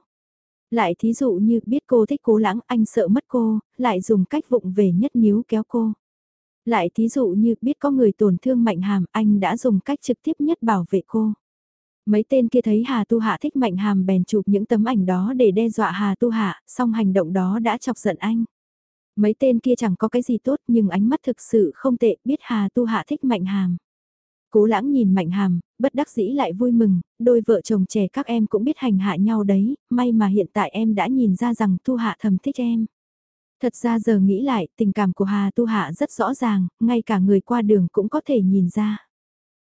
Speaker 1: Lại thí dụ như biết cô thích cố lãng anh sợ mất cô, lại dùng cách vụng về nhất níu kéo cô. Lại thí dụ như biết có người tổn thương Mạnh Hàm anh đã dùng cách trực tiếp nhất bảo vệ cô. Mấy tên kia thấy Hà Tu Hạ thích Mạnh Hàm bèn chụp những tấm ảnh đó để đe dọa Hà Tu Hạ, song hành động đó đã chọc giận anh. Mấy tên kia chẳng có cái gì tốt nhưng ánh mắt thực sự không tệ biết Hà Tu Hạ thích Mạnh Hàm. Cố lãng nhìn mạnh hàm, bất đắc dĩ lại vui mừng, đôi vợ chồng trẻ các em cũng biết hành hạ nhau đấy, may mà hiện tại em đã nhìn ra rằng Tu Hạ thầm thích em. Thật ra giờ nghĩ lại, tình cảm của Hà Tu Hạ rất rõ ràng, ngay cả người qua đường cũng có thể nhìn ra.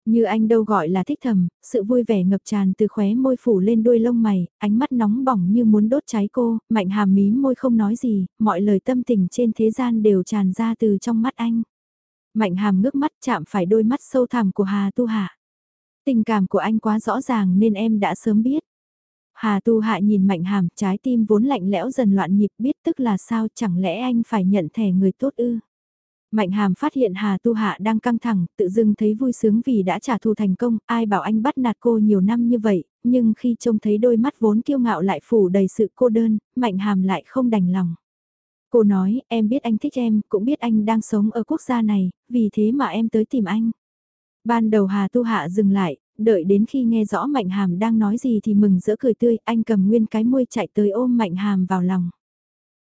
Speaker 1: Như anh đâu gọi là thích thầm, sự vui vẻ ngập tràn từ khóe môi phủ lên đuôi lông mày, ánh mắt nóng bỏng như muốn đốt cháy cô, mạnh hàm mím môi không nói gì, mọi lời tâm tình trên thế gian đều tràn ra từ trong mắt anh. Mạnh hàm ngước mắt chạm phải đôi mắt sâu thẳm của Hà Tu Hạ. Tình cảm của anh quá rõ ràng nên em đã sớm biết. Hà Tu Hạ nhìn Mạnh Hàm, trái tim vốn lạnh lẽo dần loạn nhịp biết tức là sao chẳng lẽ anh phải nhận thẻ người tốt ư. Mạnh Hàm phát hiện Hà Tu Hạ đang căng thẳng, tự dưng thấy vui sướng vì đã trả thù thành công, ai bảo anh bắt nạt cô nhiều năm như vậy, nhưng khi trông thấy đôi mắt vốn kiêu ngạo lại phủ đầy sự cô đơn, Mạnh Hàm lại không đành lòng. Cô nói, em biết anh thích em, cũng biết anh đang sống ở quốc gia này, vì thế mà em tới tìm anh. Ban đầu Hà Tu Hạ dừng lại, đợi đến khi nghe rõ Mạnh Hàm đang nói gì thì mừng rỡ cười tươi, anh cầm nguyên cái môi chạy tới ôm Mạnh Hàm vào lòng.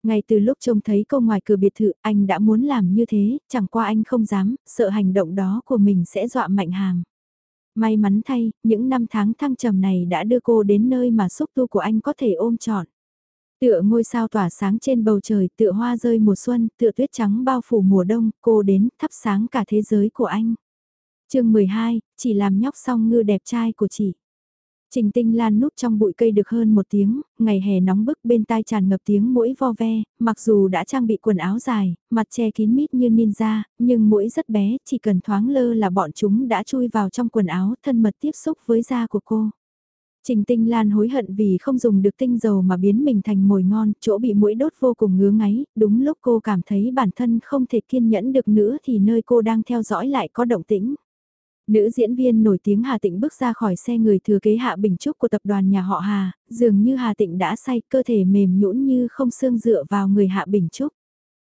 Speaker 1: Ngay từ lúc trông thấy cô ngoài cửa biệt thự, anh đã muốn làm như thế, chẳng qua anh không dám, sợ hành động đó của mình sẽ dọa Mạnh Hàm. May mắn thay, những năm tháng thăng trầm này đã đưa cô đến nơi mà xúc tu của anh có thể ôm trọn. Tựa ngôi sao tỏa sáng trên bầu trời, tựa hoa rơi mùa xuân, tựa tuyết trắng bao phủ mùa đông, cô đến thắp sáng cả thế giới của anh chương 12, chỉ làm nhóc xong ngư đẹp trai của chị. Trình Tinh Lan núp trong bụi cây được hơn một tiếng, ngày hè nóng bức bên tai tràn ngập tiếng mũi vo ve, mặc dù đã trang bị quần áo dài, mặt che kín mít như ninja, nhưng mũi rất bé, chỉ cần thoáng lơ là bọn chúng đã chui vào trong quần áo thân mật tiếp xúc với da của cô. Trình Tinh Lan hối hận vì không dùng được tinh dầu mà biến mình thành mồi ngon, chỗ bị mũi đốt vô cùng ngứa ngáy, đúng lúc cô cảm thấy bản thân không thể kiên nhẫn được nữa thì nơi cô đang theo dõi lại có động tĩnh. Nữ diễn viên nổi tiếng Hà Tịnh bước ra khỏi xe người thừa kế Hạ Bình Trúc của tập đoàn nhà họ Hà, dường như Hà Tịnh đã say cơ thể mềm nhũn như không xương dựa vào người Hạ Bình Trúc.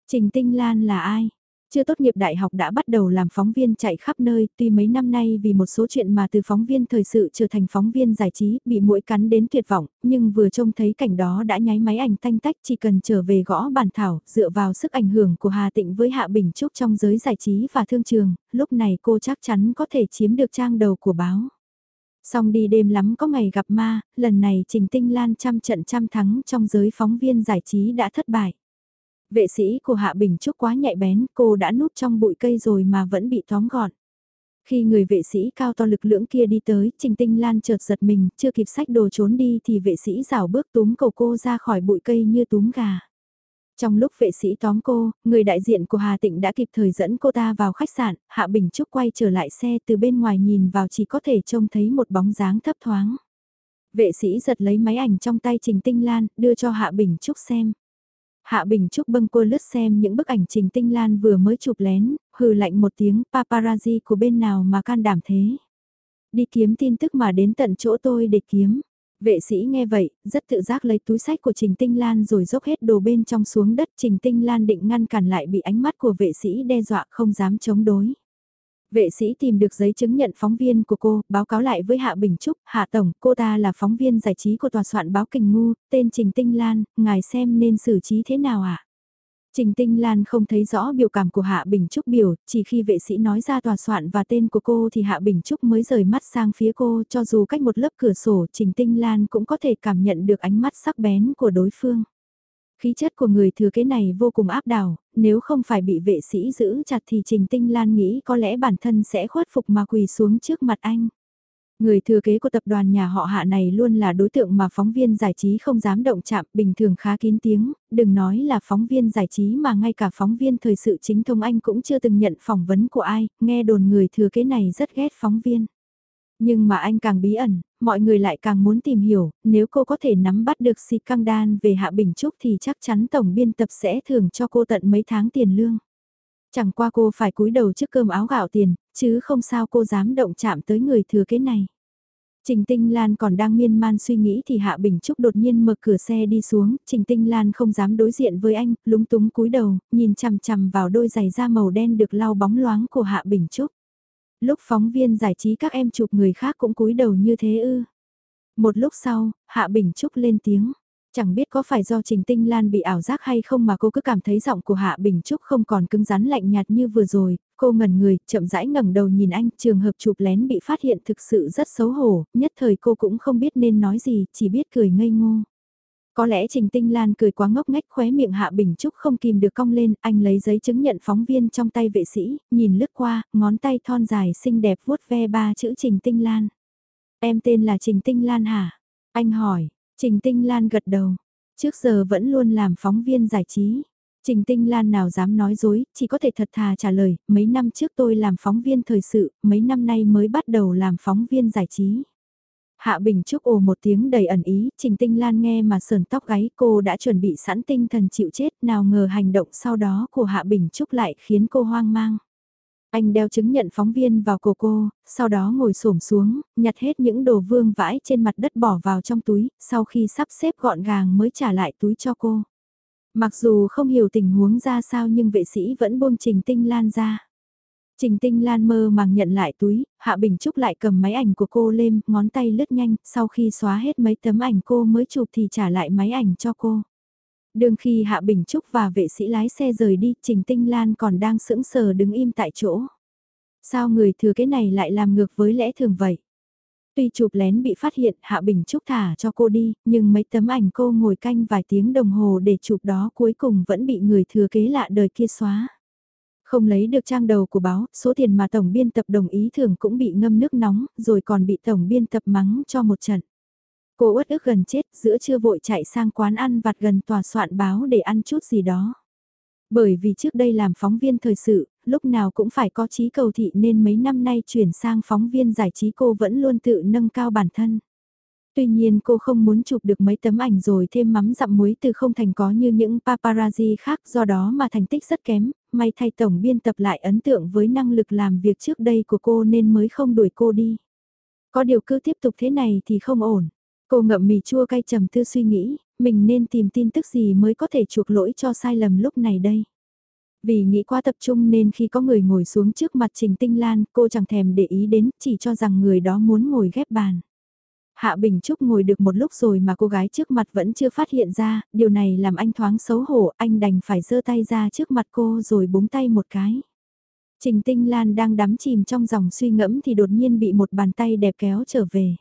Speaker 1: Trình Tinh Lan là ai? Chưa tốt nghiệp đại học đã bắt đầu làm phóng viên chạy khắp nơi, tuy mấy năm nay vì một số chuyện mà từ phóng viên thời sự trở thành phóng viên giải trí, bị mũi cắn đến tuyệt vọng, nhưng vừa trông thấy cảnh đó đã nháy máy ảnh tanh tách chỉ cần trở về gõ bàn thảo, dựa vào sức ảnh hưởng của Hà Tịnh với Hạ Bình Trúc trong giới giải trí và thương trường, lúc này cô chắc chắn có thể chiếm được trang đầu của báo. Xong đi đêm lắm có ngày gặp ma, lần này Trình Tinh Lan trăm trận trăm thắng trong giới phóng viên giải trí đã thất bại. Vệ sĩ của Hạ Bình Trúc quá nhạy bén, cô đã núp trong bụi cây rồi mà vẫn bị tóm gọn. Khi người vệ sĩ cao to lực lưỡng kia đi tới, Trình Tinh Lan chợt giật mình, chưa kịp sách đồ trốn đi thì vệ sĩ rảo bước túm cầu cô ra khỏi bụi cây như túm gà. Trong lúc vệ sĩ tóm cô, người đại diện của Hà Tịnh đã kịp thời dẫn cô ta vào khách sạn, Hạ Bình Trúc quay trở lại xe từ bên ngoài nhìn vào chỉ có thể trông thấy một bóng dáng thấp thoáng. Vệ sĩ giật lấy máy ảnh trong tay Trình Tinh Lan, đưa cho Hạ Bình Trúc xem. Hạ Bình Trúc bâng quơ lướt xem những bức ảnh Trình Tinh Lan vừa mới chụp lén, hừ lạnh một tiếng paparazzi của bên nào mà can đảm thế. Đi kiếm tin tức mà đến tận chỗ tôi để kiếm. Vệ sĩ nghe vậy, rất tự giác lấy túi sách của Trình Tinh Lan rồi dốc hết đồ bên trong xuống đất. Trình Tinh Lan định ngăn cản lại bị ánh mắt của vệ sĩ đe dọa không dám chống đối. Vệ sĩ tìm được giấy chứng nhận phóng viên của cô, báo cáo lại với Hạ Bình Trúc, Hạ Tổng, cô ta là phóng viên giải trí của tòa soạn báo Kình Ngu, tên Trình Tinh Lan, ngài xem nên xử trí thế nào ạ? À? Trình Tinh Lan không thấy rõ biểu cảm của Hạ Bình Trúc biểu, chỉ khi vệ sĩ nói ra tòa soạn và tên của cô thì Hạ Bình Trúc mới rời mắt sang phía cô cho dù cách một lớp cửa sổ Trình Tinh Lan cũng có thể cảm nhận được ánh mắt sắc bén của đối phương. Khí chất của người thừa kế này vô cùng áp đảo, nếu không phải bị vệ sĩ giữ chặt thì Trình Tinh Lan nghĩ có lẽ bản thân sẽ khuất phục mà quỳ xuống trước mặt anh. Người thừa kế của tập đoàn nhà họ hạ này luôn là đối tượng mà phóng viên giải trí không dám động chạm, bình thường khá kín tiếng, đừng nói là phóng viên giải trí mà ngay cả phóng viên thời sự chính thông anh cũng chưa từng nhận phỏng vấn của ai, nghe đồn người thừa kế này rất ghét phóng viên. Nhưng mà anh càng bí ẩn, mọi người lại càng muốn tìm hiểu, nếu cô có thể nắm bắt được si căng đan về Hạ Bình Trúc thì chắc chắn tổng biên tập sẽ thưởng cho cô tận mấy tháng tiền lương. Chẳng qua cô phải cúi đầu trước cơm áo gạo tiền, chứ không sao cô dám động chạm tới người thừa kế này. Trình Tinh Lan còn đang miên man suy nghĩ thì Hạ Bình Trúc đột nhiên mở cửa xe đi xuống, Trình Tinh Lan không dám đối diện với anh, lúng túng cúi đầu, nhìn chằm chằm vào đôi giày da màu đen được lau bóng loáng của Hạ Bình Trúc. Lúc phóng viên giải trí các em chụp người khác cũng cúi đầu như thế ư. Một lúc sau, Hạ Bình Trúc lên tiếng. Chẳng biết có phải do Trình Tinh Lan bị ảo giác hay không mà cô cứ cảm thấy giọng của Hạ Bình Trúc không còn cứng rắn lạnh nhạt như vừa rồi, cô ngẩn người, chậm rãi ngẩng đầu nhìn anh, trường hợp chụp lén bị phát hiện thực sự rất xấu hổ, nhất thời cô cũng không biết nên nói gì, chỉ biết cười ngây ngô. Có lẽ Trình Tinh Lan cười quá ngốc ngách khóe miệng Hạ Bình Trúc không kìm được cong lên, anh lấy giấy chứng nhận phóng viên trong tay vệ sĩ, nhìn lướt qua, ngón tay thon dài xinh đẹp vuốt ve ba chữ Trình Tinh Lan. Em tên là Trình Tinh Lan hả? Anh hỏi, Trình Tinh Lan gật đầu. Trước giờ vẫn luôn làm phóng viên giải trí. Trình Tinh Lan nào dám nói dối, chỉ có thể thật thà trả lời, mấy năm trước tôi làm phóng viên thời sự, mấy năm nay mới bắt đầu làm phóng viên giải trí. Hạ Bình Trúc ồ một tiếng đầy ẩn ý, Trình Tinh Lan nghe mà sờn tóc gáy cô đã chuẩn bị sẵn tinh thần chịu chết nào ngờ hành động sau đó của Hạ Bình Trúc lại khiến cô hoang mang. Anh đeo chứng nhận phóng viên vào cổ cô, sau đó ngồi xổm xuống, nhặt hết những đồ vương vãi trên mặt đất bỏ vào trong túi, sau khi sắp xếp gọn gàng mới trả lại túi cho cô. Mặc dù không hiểu tình huống ra sao nhưng vệ sĩ vẫn buông Trình Tinh Lan ra. Trình Tinh Lan mơ màng nhận lại túi, Hạ Bình Trúc lại cầm máy ảnh của cô lên, ngón tay lướt nhanh, sau khi xóa hết mấy tấm ảnh cô mới chụp thì trả lại máy ảnh cho cô. Đường khi Hạ Bình Trúc và vệ sĩ lái xe rời đi, Trình Tinh Lan còn đang sững sờ đứng im tại chỗ. Sao người thừa cái này lại làm ngược với lẽ thường vậy? Tuy chụp lén bị phát hiện Hạ Bình Trúc thả cho cô đi, nhưng mấy tấm ảnh cô ngồi canh vài tiếng đồng hồ để chụp đó cuối cùng vẫn bị người thừa kế lạ đời kia xóa. Không lấy được trang đầu của báo, số tiền mà tổng biên tập đồng ý thưởng cũng bị ngâm nước nóng, rồi còn bị tổng biên tập mắng cho một trận. Cô uất ức gần chết, giữa trưa vội chạy sang quán ăn vặt gần tòa soạn báo để ăn chút gì đó. Bởi vì trước đây làm phóng viên thời sự, lúc nào cũng phải có trí cầu thị nên mấy năm nay chuyển sang phóng viên giải trí cô vẫn luôn tự nâng cao bản thân. Tuy nhiên cô không muốn chụp được mấy tấm ảnh rồi thêm mắm dặm muối từ không thành có như những paparazzi khác do đó mà thành tích rất kém, may thay tổng biên tập lại ấn tượng với năng lực làm việc trước đây của cô nên mới không đuổi cô đi. Có điều cứ tiếp tục thế này thì không ổn. Cô ngậm mì chua cay trầm tư suy nghĩ, mình nên tìm tin tức gì mới có thể chuộc lỗi cho sai lầm lúc này đây. Vì nghĩ quá tập trung nên khi có người ngồi xuống trước mặt Trình Tinh Lan, cô chẳng thèm để ý đến, chỉ cho rằng người đó muốn ngồi ghép bàn. Hạ Bình Trúc ngồi được một lúc rồi mà cô gái trước mặt vẫn chưa phát hiện ra, điều này làm anh thoáng xấu hổ, anh đành phải giơ tay ra trước mặt cô rồi búng tay một cái. Trình Tinh Lan đang đắm chìm trong dòng suy ngẫm thì đột nhiên bị một bàn tay đẹp kéo trở về.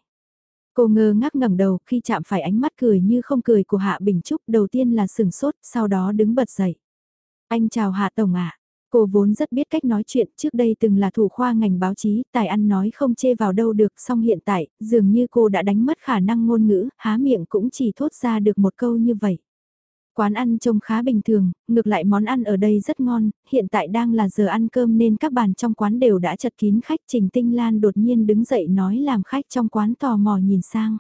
Speaker 1: Cô ngơ ngác ngẩng đầu khi chạm phải ánh mắt cười như không cười của Hạ Bình Trúc đầu tiên là sừng sốt, sau đó đứng bật dậy. Anh chào Hạ Tổng ạ. Cô vốn rất biết cách nói chuyện, trước đây từng là thủ khoa ngành báo chí, tài ăn nói không chê vào đâu được, song hiện tại, dường như cô đã đánh mất khả năng ngôn ngữ, há miệng cũng chỉ thốt ra được một câu như vậy. Quán ăn trông khá bình thường, ngược lại món ăn ở đây rất ngon, hiện tại đang là giờ ăn cơm nên các bàn trong quán đều đã chật kín khách. Trình Tinh Lan đột nhiên đứng dậy nói làm khách trong quán tò mò nhìn sang.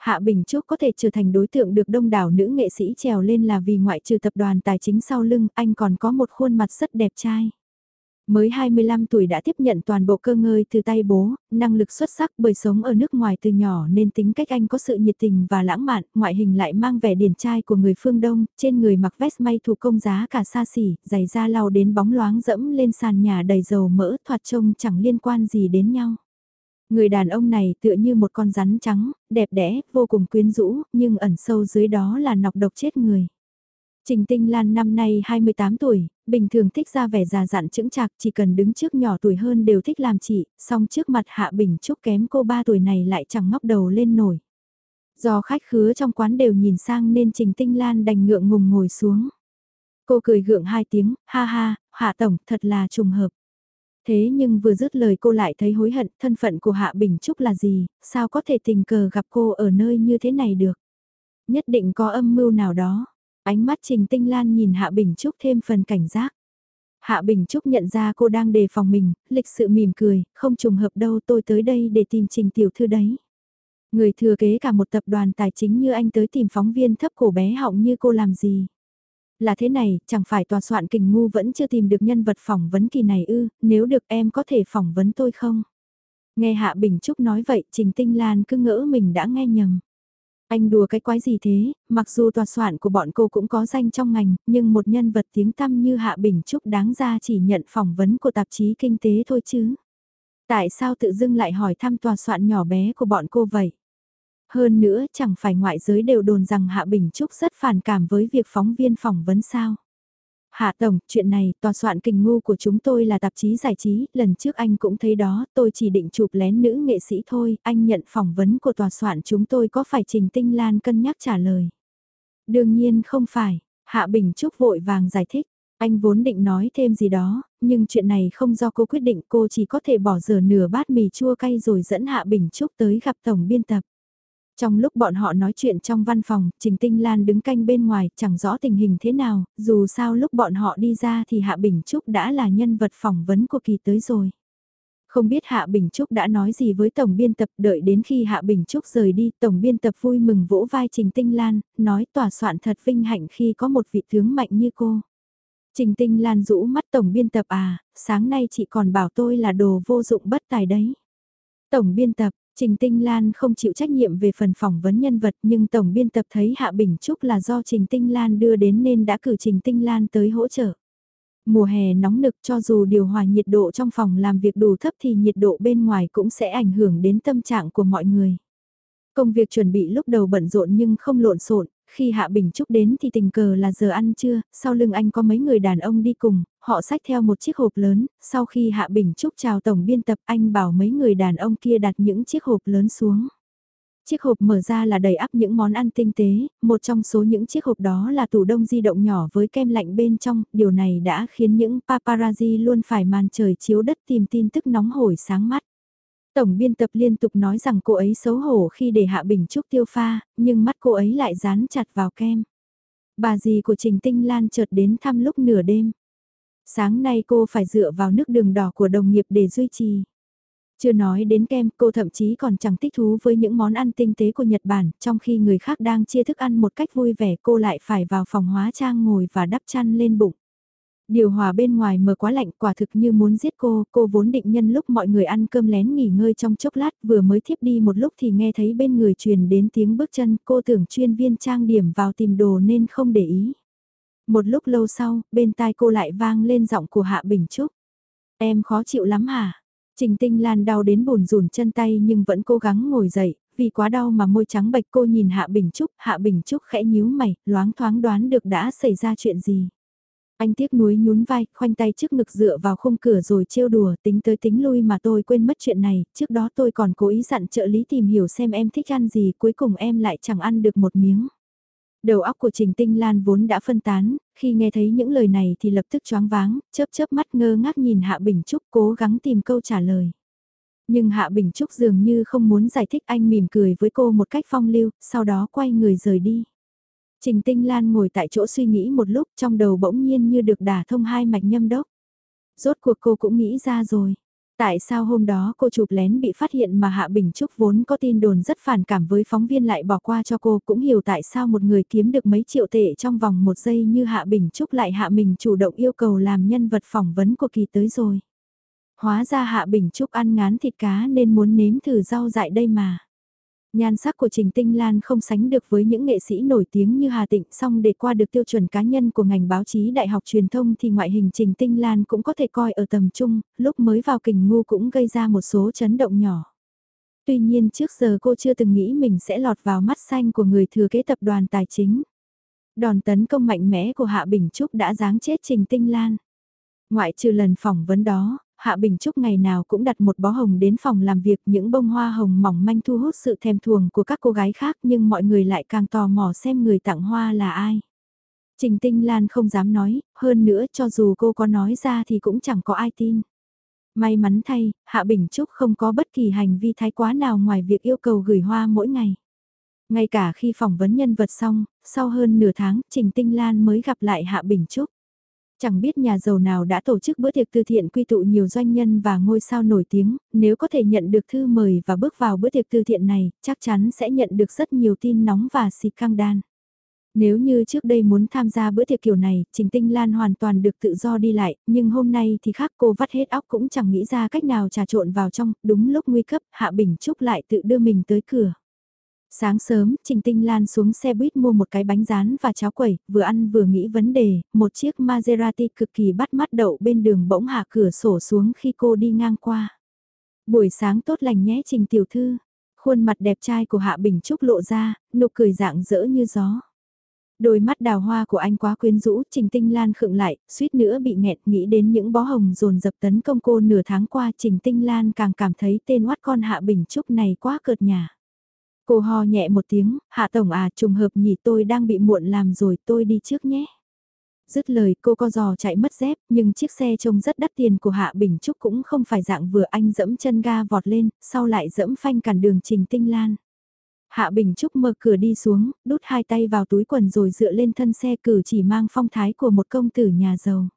Speaker 1: Hạ Bình Trúc có thể trở thành đối tượng được đông đảo nữ nghệ sĩ trèo lên là vì ngoại trừ tập đoàn tài chính sau lưng, anh còn có một khuôn mặt rất đẹp trai. Mới 25 tuổi đã tiếp nhận toàn bộ cơ ngơi từ tay bố, năng lực xuất sắc bởi sống ở nước ngoài từ nhỏ nên tính cách anh có sự nhiệt tình và lãng mạn, ngoại hình lại mang vẻ điển trai của người phương Đông, trên người mặc vest may thủ công giá cả xa xỉ, giày da lau đến bóng loáng dẫm lên sàn nhà đầy dầu mỡ thoạt trông chẳng liên quan gì đến nhau. Người đàn ông này tựa như một con rắn trắng, đẹp đẽ, vô cùng quyến rũ, nhưng ẩn sâu dưới đó là nọc độc chết người. Trình Tinh Lan năm nay 28 tuổi, bình thường thích ra vẻ già dặn chững chạc chỉ cần đứng trước nhỏ tuổi hơn đều thích làm chị, song trước mặt Hạ Bình Trúc kém cô 3 tuổi này lại chẳng ngóc đầu lên nổi. Do khách khứa trong quán đều nhìn sang nên Trình Tinh Lan đành ngượng ngùng ngồi xuống. Cô cười gượng hai tiếng, ha ha, Hạ Tổng, thật là trùng hợp. Thế nhưng vừa dứt lời cô lại thấy hối hận, thân phận của Hạ Bình Trúc là gì, sao có thể tình cờ gặp cô ở nơi như thế này được. Nhất định có âm mưu nào đó. Ánh mắt Trình Tinh Lan nhìn Hạ Bình Trúc thêm phần cảnh giác. Hạ Bình Trúc nhận ra cô đang đề phòng mình, lịch sự mỉm cười, không trùng hợp đâu tôi tới đây để tìm Trình Tiểu Thư đấy. Người thừa kế cả một tập đoàn tài chính như anh tới tìm phóng viên thấp cổ bé họng như cô làm gì. Là thế này, chẳng phải tòa soạn kình ngu vẫn chưa tìm được nhân vật phỏng vấn kỳ này ư, nếu được em có thể phỏng vấn tôi không? Nghe Hạ Bình Trúc nói vậy, Trình Tinh Lan cứ ngỡ mình đã nghe nhầm. Anh đùa cái quái gì thế, mặc dù tòa soạn của bọn cô cũng có danh trong ngành, nhưng một nhân vật tiếng tăm như Hạ Bình Trúc đáng ra chỉ nhận phỏng vấn của tạp chí kinh tế thôi chứ. Tại sao tự dưng lại hỏi thăm tòa soạn nhỏ bé của bọn cô vậy? Hơn nữa chẳng phải ngoại giới đều đồn rằng Hạ Bình Trúc rất phản cảm với việc phóng viên phỏng vấn sao. Hạ Tổng, chuyện này, tòa soạn kình ngu của chúng tôi là tạp chí giải trí, lần trước anh cũng thấy đó, tôi chỉ định chụp lén nữ nghệ sĩ thôi, anh nhận phỏng vấn của tòa soạn chúng tôi có phải Trình Tinh Lan cân nhắc trả lời. Đương nhiên không phải, Hạ Bình Trúc vội vàng giải thích, anh vốn định nói thêm gì đó, nhưng chuyện này không do cô quyết định cô chỉ có thể bỏ giờ nửa bát mì chua cay rồi dẫn Hạ Bình Trúc tới gặp Tổng biên tập. Trong lúc bọn họ nói chuyện trong văn phòng, Trình Tinh Lan đứng canh bên ngoài, chẳng rõ tình hình thế nào, dù sao lúc bọn họ đi ra thì Hạ Bình Trúc đã là nhân vật phỏng vấn của kỳ tới rồi. Không biết Hạ Bình Trúc đã nói gì với Tổng biên tập đợi đến khi Hạ Bình Trúc rời đi, Tổng biên tập vui mừng vỗ vai Trình Tinh Lan, nói tòa soạn thật vinh hạnh khi có một vị tướng mạnh như cô. Trình Tinh Lan rũ mắt Tổng biên tập à, sáng nay chị còn bảo tôi là đồ vô dụng bất tài đấy. Tổng biên tập, Trình Tinh Lan không chịu trách nhiệm về phần phỏng vấn nhân vật nhưng Tổng biên tập thấy Hạ Bình Trúc là do Trình Tinh Lan đưa đến nên đã cử Trình Tinh Lan tới hỗ trợ. Mùa hè nóng nực cho dù điều hòa nhiệt độ trong phòng làm việc đủ thấp thì nhiệt độ bên ngoài cũng sẽ ảnh hưởng đến tâm trạng của mọi người. Công việc chuẩn bị lúc đầu bận rộn nhưng không lộn xộn, khi Hạ Bình Trúc đến thì tình cờ là giờ ăn trưa, sau lưng anh có mấy người đàn ông đi cùng, họ xách theo một chiếc hộp lớn, sau khi Hạ Bình Trúc chào tổng biên tập anh bảo mấy người đàn ông kia đặt những chiếc hộp lớn xuống. Chiếc hộp mở ra là đầy ắp những món ăn tinh tế, một trong số những chiếc hộp đó là tủ đông di động nhỏ với kem lạnh bên trong, điều này đã khiến những paparazzi luôn phải màn trời chiếu đất tìm tin tức nóng hổi sáng mắt. Tổng biên tập liên tục nói rằng cô ấy xấu hổ khi để Hạ Bình Trúc tiêu pha, nhưng mắt cô ấy lại dán chặt vào kem. Bà dì của Trình Tinh Lan chợt đến thăm lúc nửa đêm. Sáng nay cô phải dựa vào nước đường đỏ của đồng nghiệp để duy trì. Chưa nói đến kem, cô thậm chí còn chẳng thích thú với những món ăn tinh tế của Nhật Bản, trong khi người khác đang chia thức ăn một cách vui vẻ cô lại phải vào phòng hóa trang ngồi và đắp chăn lên bụng. Điều hòa bên ngoài mở quá lạnh quả thực như muốn giết cô, cô vốn định nhân lúc mọi người ăn cơm lén nghỉ ngơi trong chốc lát vừa mới thiếp đi một lúc thì nghe thấy bên người truyền đến tiếng bước chân cô tưởng chuyên viên trang điểm vào tìm đồ nên không để ý. Một lúc lâu sau, bên tai cô lại vang lên giọng của Hạ Bình Trúc. Em khó chịu lắm hả? Trình Tinh Lan đau đến bùn rùn chân tay nhưng vẫn cố gắng ngồi dậy, vì quá đau mà môi trắng bệch cô nhìn Hạ Bình Trúc, Hạ Bình Trúc khẽ nhíu mày, loáng thoáng đoán được đã xảy ra chuyện gì. Anh tiếc nuối nhún vai, khoanh tay trước ngực dựa vào khung cửa rồi trêu đùa, tính tới tính lui mà tôi quên mất chuyện này, trước đó tôi còn cố ý dặn trợ lý tìm hiểu xem em thích ăn gì, cuối cùng em lại chẳng ăn được một miếng. Đầu óc của Trình Tinh Lan vốn đã phân tán, khi nghe thấy những lời này thì lập tức choáng váng, chớp chớp mắt ngơ ngác nhìn Hạ Bình Trúc cố gắng tìm câu trả lời. Nhưng Hạ Bình Trúc dường như không muốn giải thích anh mỉm cười với cô một cách phong lưu, sau đó quay người rời đi. Trình Tinh Lan ngồi tại chỗ suy nghĩ một lúc trong đầu bỗng nhiên như được đả thông hai mạch nhâm đốc. Rốt cuộc cô cũng nghĩ ra rồi. Tại sao hôm đó cô chụp lén bị phát hiện mà Hạ Bình Trúc vốn có tin đồn rất phản cảm với phóng viên lại bỏ qua cho cô, cũng hiểu tại sao một người kiếm được mấy triệu tệ trong vòng một giây như Hạ Bình Trúc lại Hạ Mình chủ động yêu cầu làm nhân vật phỏng vấn của kỳ tới rồi. Hóa ra Hạ Bình Trúc ăn ngán thịt cá nên muốn nếm thử rau dại đây mà. Nhan sắc của Trình Tinh Lan không sánh được với những nghệ sĩ nổi tiếng như Hà Tịnh song để qua được tiêu chuẩn cá nhân của ngành báo chí đại học truyền thông thì ngoại hình Trình Tinh Lan cũng có thể coi ở tầm trung, lúc mới vào kình ngu cũng gây ra một số chấn động nhỏ. Tuy nhiên trước giờ cô chưa từng nghĩ mình sẽ lọt vào mắt xanh của người thừa kế tập đoàn tài chính. Đòn tấn công mạnh mẽ của Hạ Bình Trúc đã giáng chết Trình Tinh Lan. Ngoại trừ lần phỏng vấn đó, Hạ Bình Trúc ngày nào cũng đặt một bó hồng đến phòng làm việc những bông hoa hồng mỏng manh thu hút sự thèm thuồng của các cô gái khác nhưng mọi người lại càng tò mò xem người tặng hoa là ai. Trình Tinh Lan không dám nói, hơn nữa cho dù cô có nói ra thì cũng chẳng có ai tin. May mắn thay, Hạ Bình Trúc không có bất kỳ hành vi thái quá nào ngoài việc yêu cầu gửi hoa mỗi ngày. Ngay cả khi phỏng vấn nhân vật xong, sau hơn nửa tháng, Trình Tinh Lan mới gặp lại Hạ Bình Trúc. Chẳng biết nhà giàu nào đã tổ chức bữa tiệc từ thiện quy tụ nhiều doanh nhân và ngôi sao nổi tiếng, nếu có thể nhận được thư mời và bước vào bữa tiệc từ thiện này, chắc chắn sẽ nhận được rất nhiều tin nóng và xịt căng đan. Nếu như trước đây muốn tham gia bữa tiệc kiểu này, Trình Tinh Lan hoàn toàn được tự do đi lại, nhưng hôm nay thì khác cô vắt hết óc cũng chẳng nghĩ ra cách nào trà trộn vào trong, đúng lúc nguy cấp, Hạ Bình Trúc lại tự đưa mình tới cửa. Sáng sớm, Trình Tinh Lan xuống xe buýt mua một cái bánh rán và cháo quẩy, vừa ăn vừa nghĩ vấn đề, một chiếc Maserati cực kỳ bắt mắt đậu bên đường bỗng hạ cửa sổ xuống khi cô đi ngang qua. Buổi sáng tốt lành nhé Trình Tiểu Thư, khuôn mặt đẹp trai của Hạ Bình Trúc lộ ra, nụ cười dạng dỡ như gió. Đôi mắt đào hoa của anh quá quyến rũ, Trình Tinh Lan khựng lại, suýt nữa bị nghẹt nghĩ đến những bó hồng dồn dập tấn công cô nửa tháng qua, Trình Tinh Lan càng cảm thấy tên oát con Hạ Bình Trúc này quá cợt nhà. Cô ho nhẹ một tiếng, hạ tổng à trùng hợp nhỉ tôi đang bị muộn làm rồi tôi đi trước nhé. Dứt lời cô co giò chạy mất dép nhưng chiếc xe trông rất đắt tiền của Hạ Bình Trúc cũng không phải dạng vừa anh dẫm chân ga vọt lên, sau lại dẫm phanh cản đường Trình Tinh Lan. Hạ Bình Trúc mở cửa đi xuống, đút hai tay vào túi quần rồi dựa lên thân xe cử chỉ mang phong thái của một công tử nhà giàu.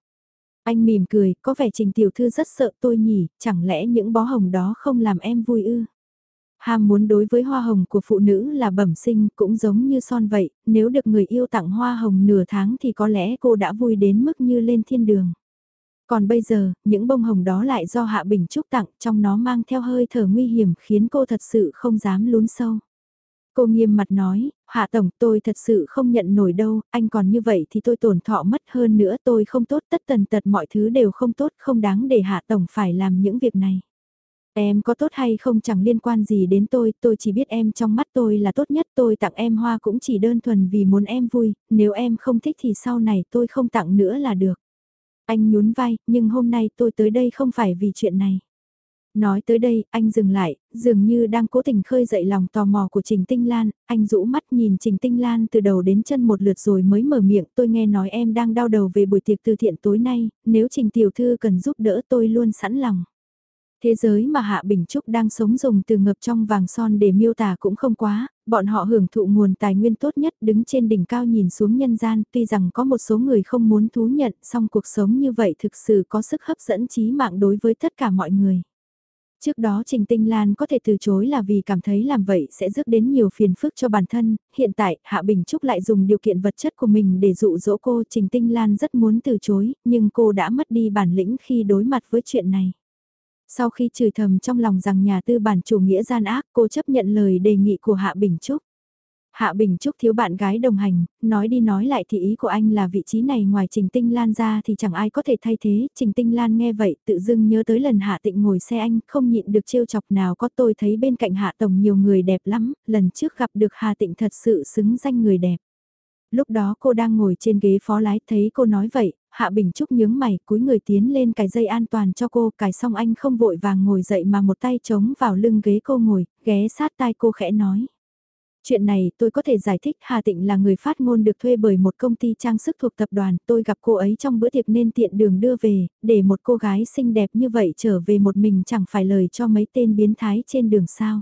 Speaker 1: Anh mỉm cười, có vẻ Trình Tiểu Thư rất sợ tôi nhỉ, chẳng lẽ những bó hồng đó không làm em vui ư? Ham muốn đối với hoa hồng của phụ nữ là bẩm sinh cũng giống như son vậy, nếu được người yêu tặng hoa hồng nửa tháng thì có lẽ cô đã vui đến mức như lên thiên đường. Còn bây giờ, những bông hồng đó lại do Hạ Bình Trúc tặng trong nó mang theo hơi thở nguy hiểm khiến cô thật sự không dám lún sâu. Cô nghiêm mặt nói, Hạ Tổng tôi thật sự không nhận nổi đâu, anh còn như vậy thì tôi tổn thọ mất hơn nữa tôi không tốt tất tần tật mọi thứ đều không tốt không đáng để Hạ Tổng phải làm những việc này. Em có tốt hay không chẳng liên quan gì đến tôi, tôi chỉ biết em trong mắt tôi là tốt nhất, tôi tặng em hoa cũng chỉ đơn thuần vì muốn em vui, nếu em không thích thì sau này tôi không tặng nữa là được. Anh nhún vai, nhưng hôm nay tôi tới đây không phải vì chuyện này. Nói tới đây, anh dừng lại, dường như đang cố tình khơi dậy lòng tò mò của Trình Tinh Lan, anh rũ mắt nhìn Trình Tinh Lan từ đầu đến chân một lượt rồi mới mở miệng, tôi nghe nói em đang đau đầu về buổi tiệc từ thiện tối nay, nếu Trình Tiểu Thư cần giúp đỡ tôi luôn sẵn lòng. Thế giới mà Hạ Bình Trúc đang sống dùng từ ngập trong vàng son để miêu tả cũng không quá, bọn họ hưởng thụ nguồn tài nguyên tốt nhất đứng trên đỉnh cao nhìn xuống nhân gian, tuy rằng có một số người không muốn thú nhận, song cuộc sống như vậy thực sự có sức hấp dẫn trí mạng đối với tất cả mọi người. Trước đó Trình Tinh Lan có thể từ chối là vì cảm thấy làm vậy sẽ rước đến nhiều phiền phức cho bản thân, hiện tại Hạ Bình Trúc lại dùng điều kiện vật chất của mình để dụ dỗ cô Trình Tinh Lan rất muốn từ chối, nhưng cô đã mất đi bản lĩnh khi đối mặt với chuyện này. Sau khi chửi thầm trong lòng rằng nhà tư bản chủ nghĩa gian ác cô chấp nhận lời đề nghị của Hạ Bình Trúc. Hạ Bình Trúc thiếu bạn gái đồng hành, nói đi nói lại thì ý của anh là vị trí này ngoài Trình Tinh Lan ra thì chẳng ai có thể thay thế. Trình Tinh Lan nghe vậy tự dưng nhớ tới lần Hạ Tịnh ngồi xe anh, không nhịn được trêu chọc nào có tôi thấy bên cạnh Hạ Tổng nhiều người đẹp lắm, lần trước gặp được Hạ Tịnh thật sự xứng danh người đẹp. Lúc đó cô đang ngồi trên ghế phó lái thấy cô nói vậy, Hạ Bình Trúc nhướng mày cúi người tiến lên cài dây an toàn cho cô, cài xong anh không vội vàng ngồi dậy mà một tay chống vào lưng ghế cô ngồi, ghé sát tai cô khẽ nói. Chuyện này tôi có thể giải thích Hà Tịnh là người phát ngôn được thuê bởi một công ty trang sức thuộc tập đoàn. Tôi gặp cô ấy trong bữa tiệc nên tiện đường đưa về, để một cô gái xinh đẹp như vậy trở về một mình chẳng phải lời cho mấy tên biến thái trên đường sao.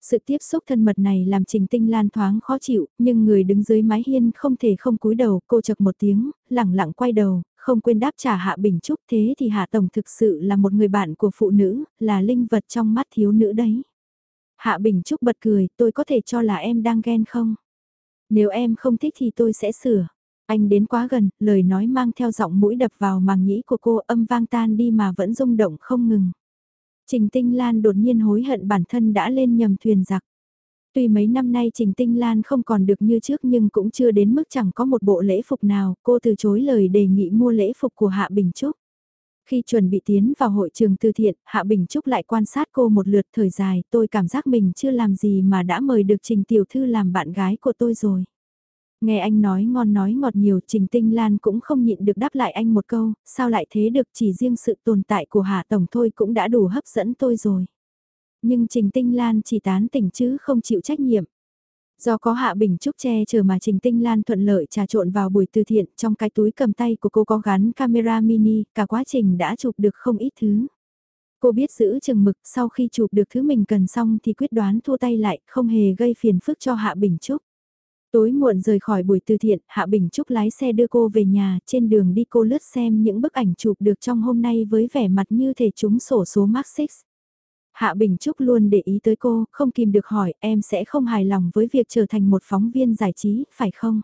Speaker 1: Sự tiếp xúc thân mật này làm Trình Tinh Lan thoáng khó chịu, nhưng người đứng dưới mái hiên không thể không cúi đầu, cô chật một tiếng, lẳng lặng quay đầu, không quên đáp trả Hạ Bình Trúc thế thì Hạ Tổng thực sự là một người bạn của phụ nữ, là linh vật trong mắt thiếu nữ đấy. Hạ Bình Trúc bật cười, tôi có thể cho là em đang ghen không? Nếu em không thích thì tôi sẽ sửa. Anh đến quá gần, lời nói mang theo giọng mũi đập vào màng nhĩ của cô âm vang tan đi mà vẫn rung động không ngừng. Trình Tinh Lan đột nhiên hối hận bản thân đã lên nhầm thuyền giặc. Tuy mấy năm nay Trình Tinh Lan không còn được như trước nhưng cũng chưa đến mức chẳng có một bộ lễ phục nào, cô từ chối lời đề nghị mua lễ phục của Hạ Bình Trúc. Khi chuẩn bị tiến vào hội trường từ thiện, Hạ Bình Trúc lại quan sát cô một lượt thời dài, tôi cảm giác mình chưa làm gì mà đã mời được Trình Tiểu Thư làm bạn gái của tôi rồi. Nghe anh nói ngon nói ngọt nhiều Trình Tinh Lan cũng không nhịn được đáp lại anh một câu, sao lại thế được chỉ riêng sự tồn tại của Hạ Tổng thôi cũng đã đủ hấp dẫn tôi rồi. Nhưng Trình Tinh Lan chỉ tán tỉnh chứ không chịu trách nhiệm. Do có Hạ Bình Trúc che chờ mà Trình Tinh Lan thuận lợi trà trộn vào buổi từ thiện trong cái túi cầm tay của cô có gắn camera mini, cả quá trình đã chụp được không ít thứ. Cô biết giữ chừng mực sau khi chụp được thứ mình cần xong thì quyết đoán thua tay lại, không hề gây phiền phức cho Hạ Bình Trúc. Tối muộn rời khỏi buổi từ thiện, Hạ Bình Trúc lái xe đưa cô về nhà, trên đường đi cô lướt xem những bức ảnh chụp được trong hôm nay với vẻ mặt như thể chúng sổ số Mark 6. Hạ Bình Trúc luôn để ý tới cô, không kìm được hỏi em sẽ không hài lòng với việc trở thành một phóng viên giải trí, phải không?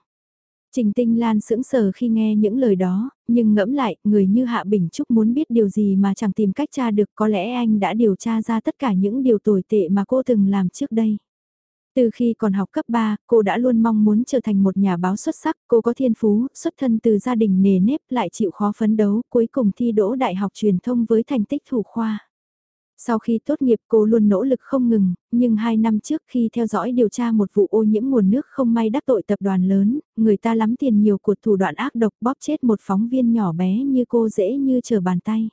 Speaker 1: Trình Tinh Lan sững sờ khi nghe những lời đó, nhưng ngẫm lại, người như Hạ Bình Trúc muốn biết điều gì mà chẳng tìm cách tra được có lẽ anh đã điều tra ra tất cả những điều tồi tệ mà cô từng làm trước đây. Từ khi còn học cấp 3, cô đã luôn mong muốn trở thành một nhà báo xuất sắc, cô có thiên phú, xuất thân từ gia đình nề nếp lại chịu khó phấn đấu, cuối cùng thi đỗ đại học truyền thông với thành tích thủ khoa. Sau khi tốt nghiệp cô luôn nỗ lực không ngừng, nhưng hai năm trước khi theo dõi điều tra một vụ ô nhiễm nguồn nước không may đắc tội tập đoàn lớn, người ta lắm tiền nhiều của thủ đoạn ác độc bóp chết một phóng viên nhỏ bé như cô dễ như trở bàn tay.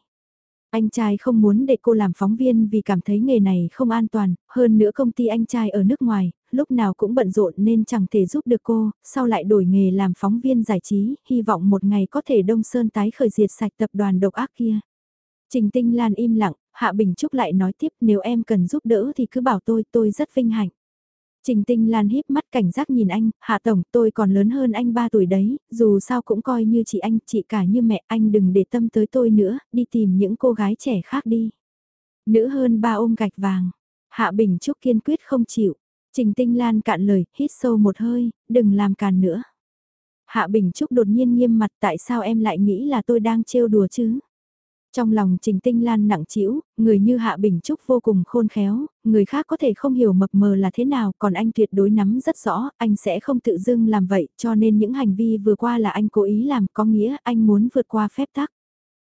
Speaker 1: Anh trai không muốn để cô làm phóng viên vì cảm thấy nghề này không an toàn, hơn nữa công ty anh trai ở nước ngoài, lúc nào cũng bận rộn nên chẳng thể giúp được cô, sau lại đổi nghề làm phóng viên giải trí, hy vọng một ngày có thể đông sơn tái khởi diệt sạch tập đoàn độc ác kia. Trình Tinh Lan im lặng, Hạ Bình Trúc lại nói tiếp nếu em cần giúp đỡ thì cứ bảo tôi, tôi rất vinh hạnh. Trình Tinh Lan híp mắt cảnh giác nhìn anh, Hạ Tổng tôi còn lớn hơn anh 3 tuổi đấy, dù sao cũng coi như chị anh, chị cả như mẹ anh đừng để tâm tới tôi nữa, đi tìm những cô gái trẻ khác đi. Nữ hơn ba ôm gạch vàng, Hạ Bình Trúc kiên quyết không chịu. Trình Tinh Lan cạn lời, hít sâu một hơi, đừng làm càn nữa. Hạ Bình Trúc đột nhiên nghiêm mặt tại sao em lại nghĩ là tôi đang trêu đùa chứ? Trong lòng Trình Tinh Lan nặng trĩu, người như Hạ Bình Trúc vô cùng khôn khéo, người khác có thể không hiểu mập mờ là thế nào, còn anh tuyệt đối nắm rất rõ, anh sẽ không tự dưng làm vậy, cho nên những hành vi vừa qua là anh cố ý làm, có nghĩa anh muốn vượt qua phép tắc.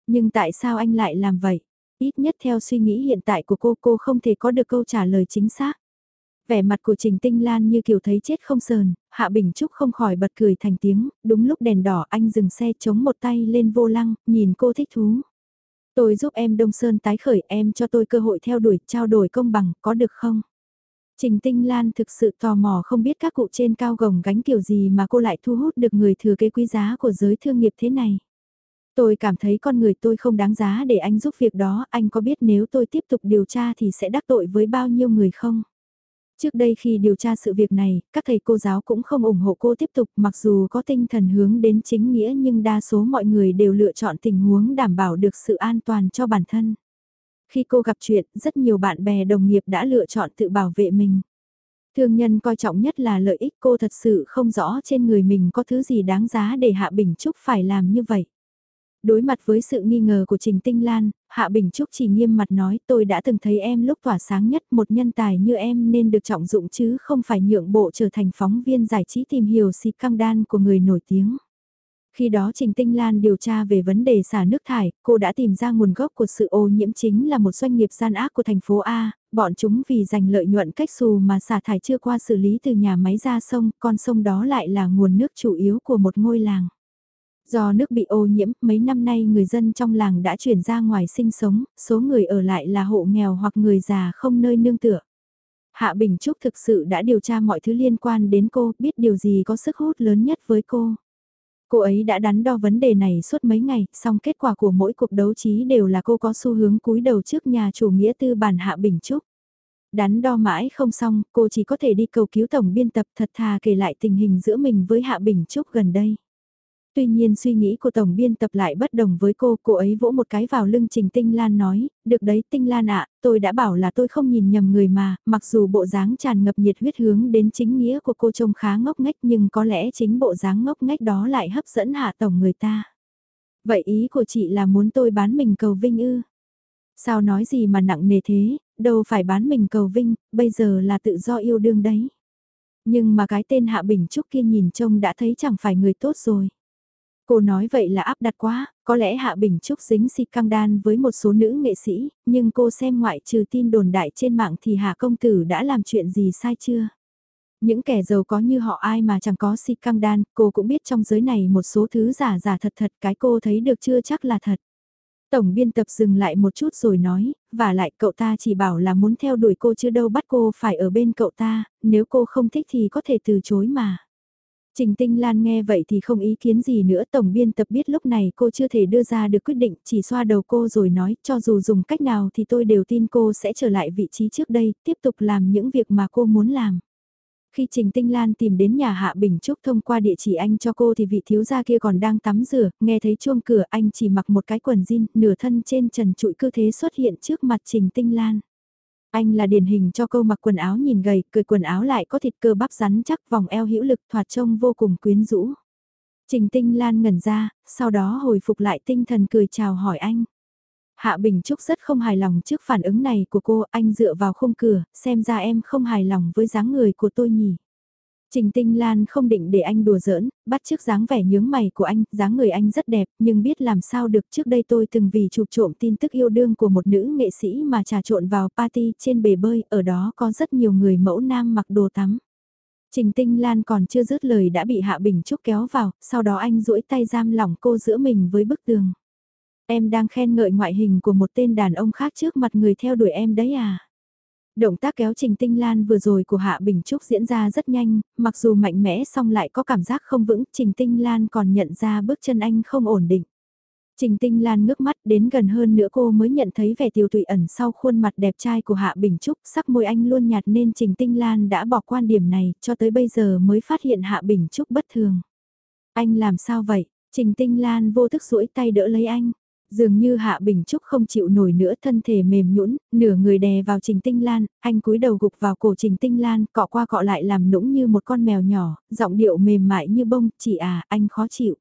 Speaker 1: Nhưng tại sao anh lại làm vậy? Ít nhất theo suy nghĩ hiện tại của cô, cô không thể có được câu trả lời chính xác. Vẻ mặt của Trình Tinh Lan như kiểu thấy chết không sờn, Hạ Bình Trúc không khỏi bật cười thành tiếng, đúng lúc đèn đỏ anh dừng xe chống một tay lên vô lăng, nhìn cô thích thú. Tôi giúp em Đông Sơn tái khởi em cho tôi cơ hội theo đuổi, trao đổi công bằng, có được không? Trình Tinh Lan thực sự tò mò không biết các cụ trên cao gồng gánh kiểu gì mà cô lại thu hút được người thừa kế quý giá của giới thương nghiệp thế này. Tôi cảm thấy con người tôi không đáng giá để anh giúp việc đó, anh có biết nếu tôi tiếp tục điều tra thì sẽ đắc tội với bao nhiêu người không? Trước đây khi điều tra sự việc này, các thầy cô giáo cũng không ủng hộ cô tiếp tục mặc dù có tinh thần hướng đến chính nghĩa nhưng đa số mọi người đều lựa chọn tình huống đảm bảo được sự an toàn cho bản thân. Khi cô gặp chuyện, rất nhiều bạn bè đồng nghiệp đã lựa chọn tự bảo vệ mình. Thương nhân coi trọng nhất là lợi ích cô thật sự không rõ trên người mình có thứ gì đáng giá để Hạ Bình Trúc phải làm như vậy. Đối mặt với sự nghi ngờ của Trình Tinh Lan, Hạ Bình Trúc chỉ nghiêm mặt nói tôi đã từng thấy em lúc tỏa sáng nhất một nhân tài như em nên được trọng dụng chứ không phải nhượng bộ trở thành phóng viên giải trí tìm hiểu xịt căng đan của người nổi tiếng. Khi đó Trình Tinh Lan điều tra về vấn đề xả nước thải, cô đã tìm ra nguồn gốc của sự ô nhiễm chính là một doanh nghiệp gian ác của thành phố A, bọn chúng vì giành lợi nhuận cách xù mà xả thải chưa qua xử lý từ nhà máy ra sông, con sông đó lại là nguồn nước chủ yếu của một ngôi làng. Do nước bị ô nhiễm, mấy năm nay người dân trong làng đã chuyển ra ngoài sinh sống, số người ở lại là hộ nghèo hoặc người già không nơi nương tựa. Hạ Bình Trúc thực sự đã điều tra mọi thứ liên quan đến cô, biết điều gì có sức hút lớn nhất với cô. Cô ấy đã đắn đo vấn đề này suốt mấy ngày, song kết quả của mỗi cuộc đấu trí đều là cô có xu hướng cúi đầu trước nhà chủ nghĩa tư bản Hạ Bình Trúc. Đắn đo mãi không xong, cô chỉ có thể đi cầu cứu tổng biên tập thật thà kể lại tình hình giữa mình với Hạ Bình Trúc gần đây. Tuy nhiên suy nghĩ của tổng biên tập lại bất đồng với cô, cô ấy vỗ một cái vào lưng Trình Tinh Lan nói, được đấy Tinh Lan ạ, tôi đã bảo là tôi không nhìn nhầm người mà, mặc dù bộ dáng tràn ngập nhiệt huyết hướng đến chính nghĩa của cô trông khá ngốc nghếch nhưng có lẽ chính bộ dáng ngốc nghếch đó lại hấp dẫn hạ tổng người ta. Vậy ý của chị là muốn tôi bán mình cầu vinh ư? Sao nói gì mà nặng nề thế, đâu phải bán mình cầu vinh, bây giờ là tự do yêu đương đấy. Nhưng mà cái tên Hạ Bình Trúc kia nhìn trông đã thấy chẳng phải người tốt rồi. Cô nói vậy là áp đặt quá, có lẽ Hạ Bình Trúc dính si căng đan với một số nữ nghệ sĩ, nhưng cô xem ngoại trừ tin đồn đại trên mạng thì Hạ Công Tử đã làm chuyện gì sai chưa? Những kẻ giàu có như họ ai mà chẳng có si căng đan, cô cũng biết trong giới này một số thứ giả giả thật thật cái cô thấy được chưa chắc là thật. Tổng biên tập dừng lại một chút rồi nói, và lại cậu ta chỉ bảo là muốn theo đuổi cô chứ đâu bắt cô phải ở bên cậu ta, nếu cô không thích thì có thể từ chối mà. Trình Tinh Lan nghe vậy thì không ý kiến gì nữa tổng biên tập biết lúc này cô chưa thể đưa ra được quyết định chỉ xoa đầu cô rồi nói cho dù dùng cách nào thì tôi đều tin cô sẽ trở lại vị trí trước đây, tiếp tục làm những việc mà cô muốn làm. Khi Trình Tinh Lan tìm đến nhà Hạ Bình Trúc thông qua địa chỉ anh cho cô thì vị thiếu gia kia còn đang tắm rửa, nghe thấy chuông cửa anh chỉ mặc một cái quần jean, nửa thân trên trần trụi cơ thế xuất hiện trước mặt Trình Tinh Lan. Anh là điển hình cho câu mặc quần áo nhìn gầy, cười quần áo lại có thịt cơ bắp rắn chắc vòng eo hữu lực thoạt trông vô cùng quyến rũ. Trình Tinh Lan ngẩn ra, sau đó hồi phục lại tinh thần cười chào hỏi anh. Hạ Bình Trúc rất không hài lòng trước phản ứng này của cô, anh dựa vào khung cửa, xem ra em không hài lòng với dáng người của tôi nhỉ. Trình Tinh Lan không định để anh đùa giỡn, bắt trước dáng vẻ nhướng mày của anh, dáng người anh rất đẹp, nhưng biết làm sao được trước đây tôi từng vì chụp trộm tin tức yêu đương của một nữ nghệ sĩ mà trà trộn vào party trên bể bơi, ở đó có rất nhiều người mẫu nam mặc đồ tắm. Trình Tinh Lan còn chưa dứt lời đã bị Hạ Bình Trúc kéo vào, sau đó anh duỗi tay giam lỏng cô giữa mình với bức tường. Em đang khen ngợi ngoại hình của một tên đàn ông khác trước mặt người theo đuổi em đấy à? Động tác kéo Trình Tinh Lan vừa rồi của Hạ Bình Trúc diễn ra rất nhanh, mặc dù mạnh mẽ song lại có cảm giác không vững, Trình Tinh Lan còn nhận ra bước chân anh không ổn định. Trình Tinh Lan ngước mắt đến gần hơn nữa cô mới nhận thấy vẻ tiêu tụy ẩn sau khuôn mặt đẹp trai của Hạ Bình Trúc, sắc môi anh luôn nhạt nên Trình Tinh Lan đã bỏ quan điểm này, cho tới bây giờ mới phát hiện Hạ Bình Trúc bất thường. Anh làm sao vậy? Trình Tinh Lan vô thức duỗi tay đỡ lấy anh. Dường như Hạ Bình Trúc không chịu nổi nữa thân thể mềm nhũn, nửa người đè vào Trình Tinh Lan, anh cúi đầu gục vào cổ Trình Tinh Lan, cọ qua cọ lại làm nũng như một con mèo nhỏ, giọng điệu mềm mại như bông, chị à, anh khó chịu.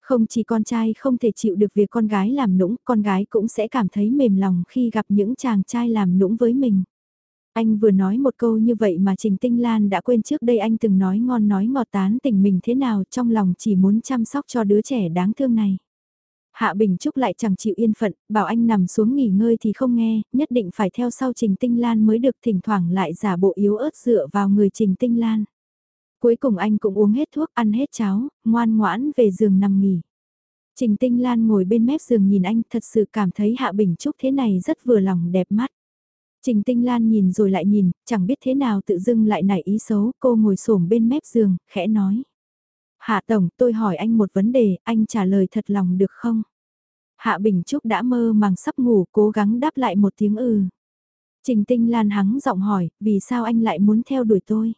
Speaker 1: Không chỉ con trai không thể chịu được việc con gái làm nũng, con gái cũng sẽ cảm thấy mềm lòng khi gặp những chàng trai làm nũng với mình. Anh vừa nói một câu như vậy mà Trình Tinh Lan đã quên trước đây anh từng nói ngon nói ngọt tán tình mình thế nào trong lòng chỉ muốn chăm sóc cho đứa trẻ đáng thương này. Hạ Bình Trúc lại chẳng chịu yên phận, bảo anh nằm xuống nghỉ ngơi thì không nghe, nhất định phải theo sau Trình Tinh Lan mới được thỉnh thoảng lại giả bộ yếu ớt dựa vào người Trình Tinh Lan. Cuối cùng anh cũng uống hết thuốc, ăn hết cháo, ngoan ngoãn về giường nằm nghỉ. Trình Tinh Lan ngồi bên mép giường nhìn anh thật sự cảm thấy Hạ Bình Trúc thế này rất vừa lòng đẹp mắt. Trình Tinh Lan nhìn rồi lại nhìn, chẳng biết thế nào tự dưng lại nảy ý xấu, cô ngồi xổm bên mép giường, khẽ nói. Hạ Tổng, tôi hỏi anh một vấn đề, anh trả lời thật lòng được không? Hạ Bình Trúc đã mơ màng sắp ngủ, cố gắng đáp lại một tiếng ừ. Trình Tinh Lan hắng giọng hỏi, vì sao anh lại muốn theo đuổi tôi?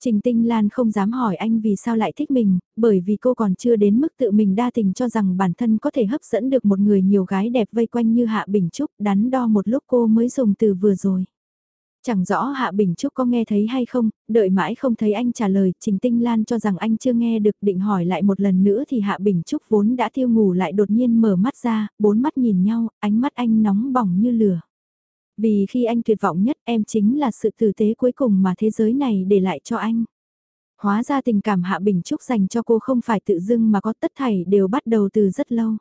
Speaker 1: Trình Tinh Lan không dám hỏi anh vì sao lại thích mình, bởi vì cô còn chưa đến mức tự mình đa tình cho rằng bản thân có thể hấp dẫn được một người nhiều gái đẹp vây quanh như Hạ Bình Trúc, đắn đo một lúc cô mới dùng từ vừa rồi. Chẳng rõ Hạ Bình Trúc có nghe thấy hay không, đợi mãi không thấy anh trả lời, Trình Tinh Lan cho rằng anh chưa nghe được định hỏi lại một lần nữa thì Hạ Bình Trúc vốn đã thiêu ngủ lại đột nhiên mở mắt ra, bốn mắt nhìn nhau, ánh mắt anh nóng bỏng như lửa. Vì khi anh tuyệt vọng nhất em chính là sự tử tế cuối cùng mà thế giới này để lại cho anh. Hóa ra tình cảm Hạ Bình Trúc dành cho cô không phải tự dưng mà có tất thảy đều bắt đầu từ rất lâu.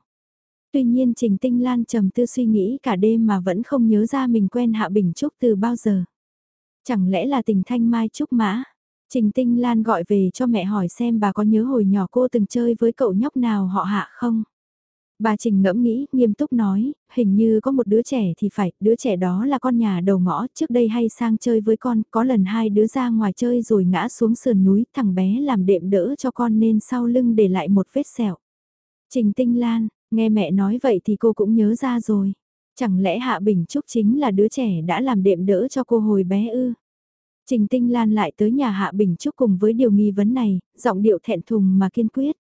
Speaker 1: Tuy nhiên Trình Tinh Lan trầm tư suy nghĩ cả đêm mà vẫn không nhớ ra mình quen Hạ Bình Trúc từ bao giờ. Chẳng lẽ là tình thanh mai trúc mã? Trình Tinh Lan gọi về cho mẹ hỏi xem bà có nhớ hồi nhỏ cô từng chơi với cậu nhóc nào họ hạ không? Bà Trình ngẫm nghĩ, nghiêm túc nói, hình như có một đứa trẻ thì phải, đứa trẻ đó là con nhà đầu ngõ, trước đây hay sang chơi với con, có lần hai đứa ra ngoài chơi rồi ngã xuống sườn núi, thằng bé làm đệm đỡ cho con nên sau lưng để lại một vết sẹo. Trình Tinh Lan, nghe mẹ nói vậy thì cô cũng nhớ ra rồi. Chẳng lẽ Hạ Bình Trúc chính là đứa trẻ đã làm đệm đỡ cho cô hồi bé ư? Trình Tinh Lan lại tới nhà Hạ Bình Trúc cùng với điều nghi vấn này, giọng điệu thẹn thùng mà kiên quyết.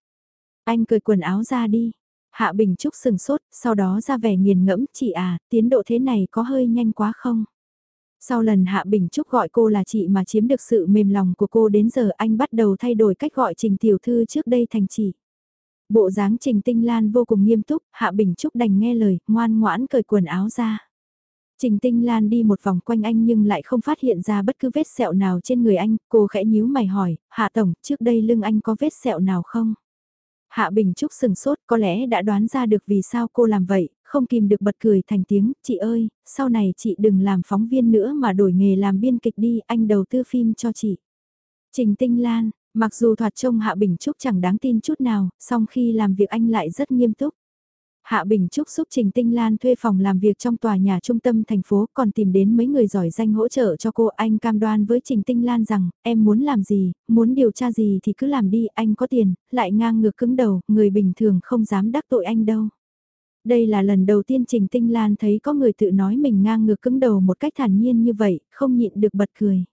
Speaker 1: Anh cởi quần áo ra đi. Hạ Bình Trúc sừng sốt, sau đó ra vẻ nghiền ngẫm, chị à, tiến độ thế này có hơi nhanh quá không? Sau lần Hạ Bình Trúc gọi cô là chị mà chiếm được sự mềm lòng của cô đến giờ anh bắt đầu thay đổi cách gọi Trình Tiểu Thư trước đây thành chị. Bộ dáng Trình Tinh Lan vô cùng nghiêm túc, Hạ Bình Trúc đành nghe lời, ngoan ngoãn cởi quần áo ra. Trình Tinh Lan đi một vòng quanh anh nhưng lại không phát hiện ra bất cứ vết sẹo nào trên người anh, cô khẽ nhíu mày hỏi, Hạ Tổng, trước đây lưng anh có vết sẹo nào không? Hạ Bình Trúc sừng sốt có lẽ đã đoán ra được vì sao cô làm vậy, không kìm được bật cười thành tiếng, chị ơi, sau này chị đừng làm phóng viên nữa mà đổi nghề làm biên kịch đi, anh đầu tư phim cho chị. Trình Tinh Lan, mặc dù thoạt trông Hạ Bình Trúc chẳng đáng tin chút nào, song khi làm việc anh lại rất nghiêm túc. Hạ Bình Trúc giúp Trình Tinh Lan thuê phòng làm việc trong tòa nhà trung tâm thành phố còn tìm đến mấy người giỏi danh hỗ trợ cho cô. Anh cam đoan với Trình Tinh Lan rằng, em muốn làm gì, muốn điều tra gì thì cứ làm đi, anh có tiền, lại ngang ngược cứng đầu, người bình thường không dám đắc tội anh đâu. Đây là lần đầu tiên Trình Tinh Lan thấy có người tự nói mình ngang ngược cứng đầu một cách thản nhiên như vậy, không nhịn được bật cười.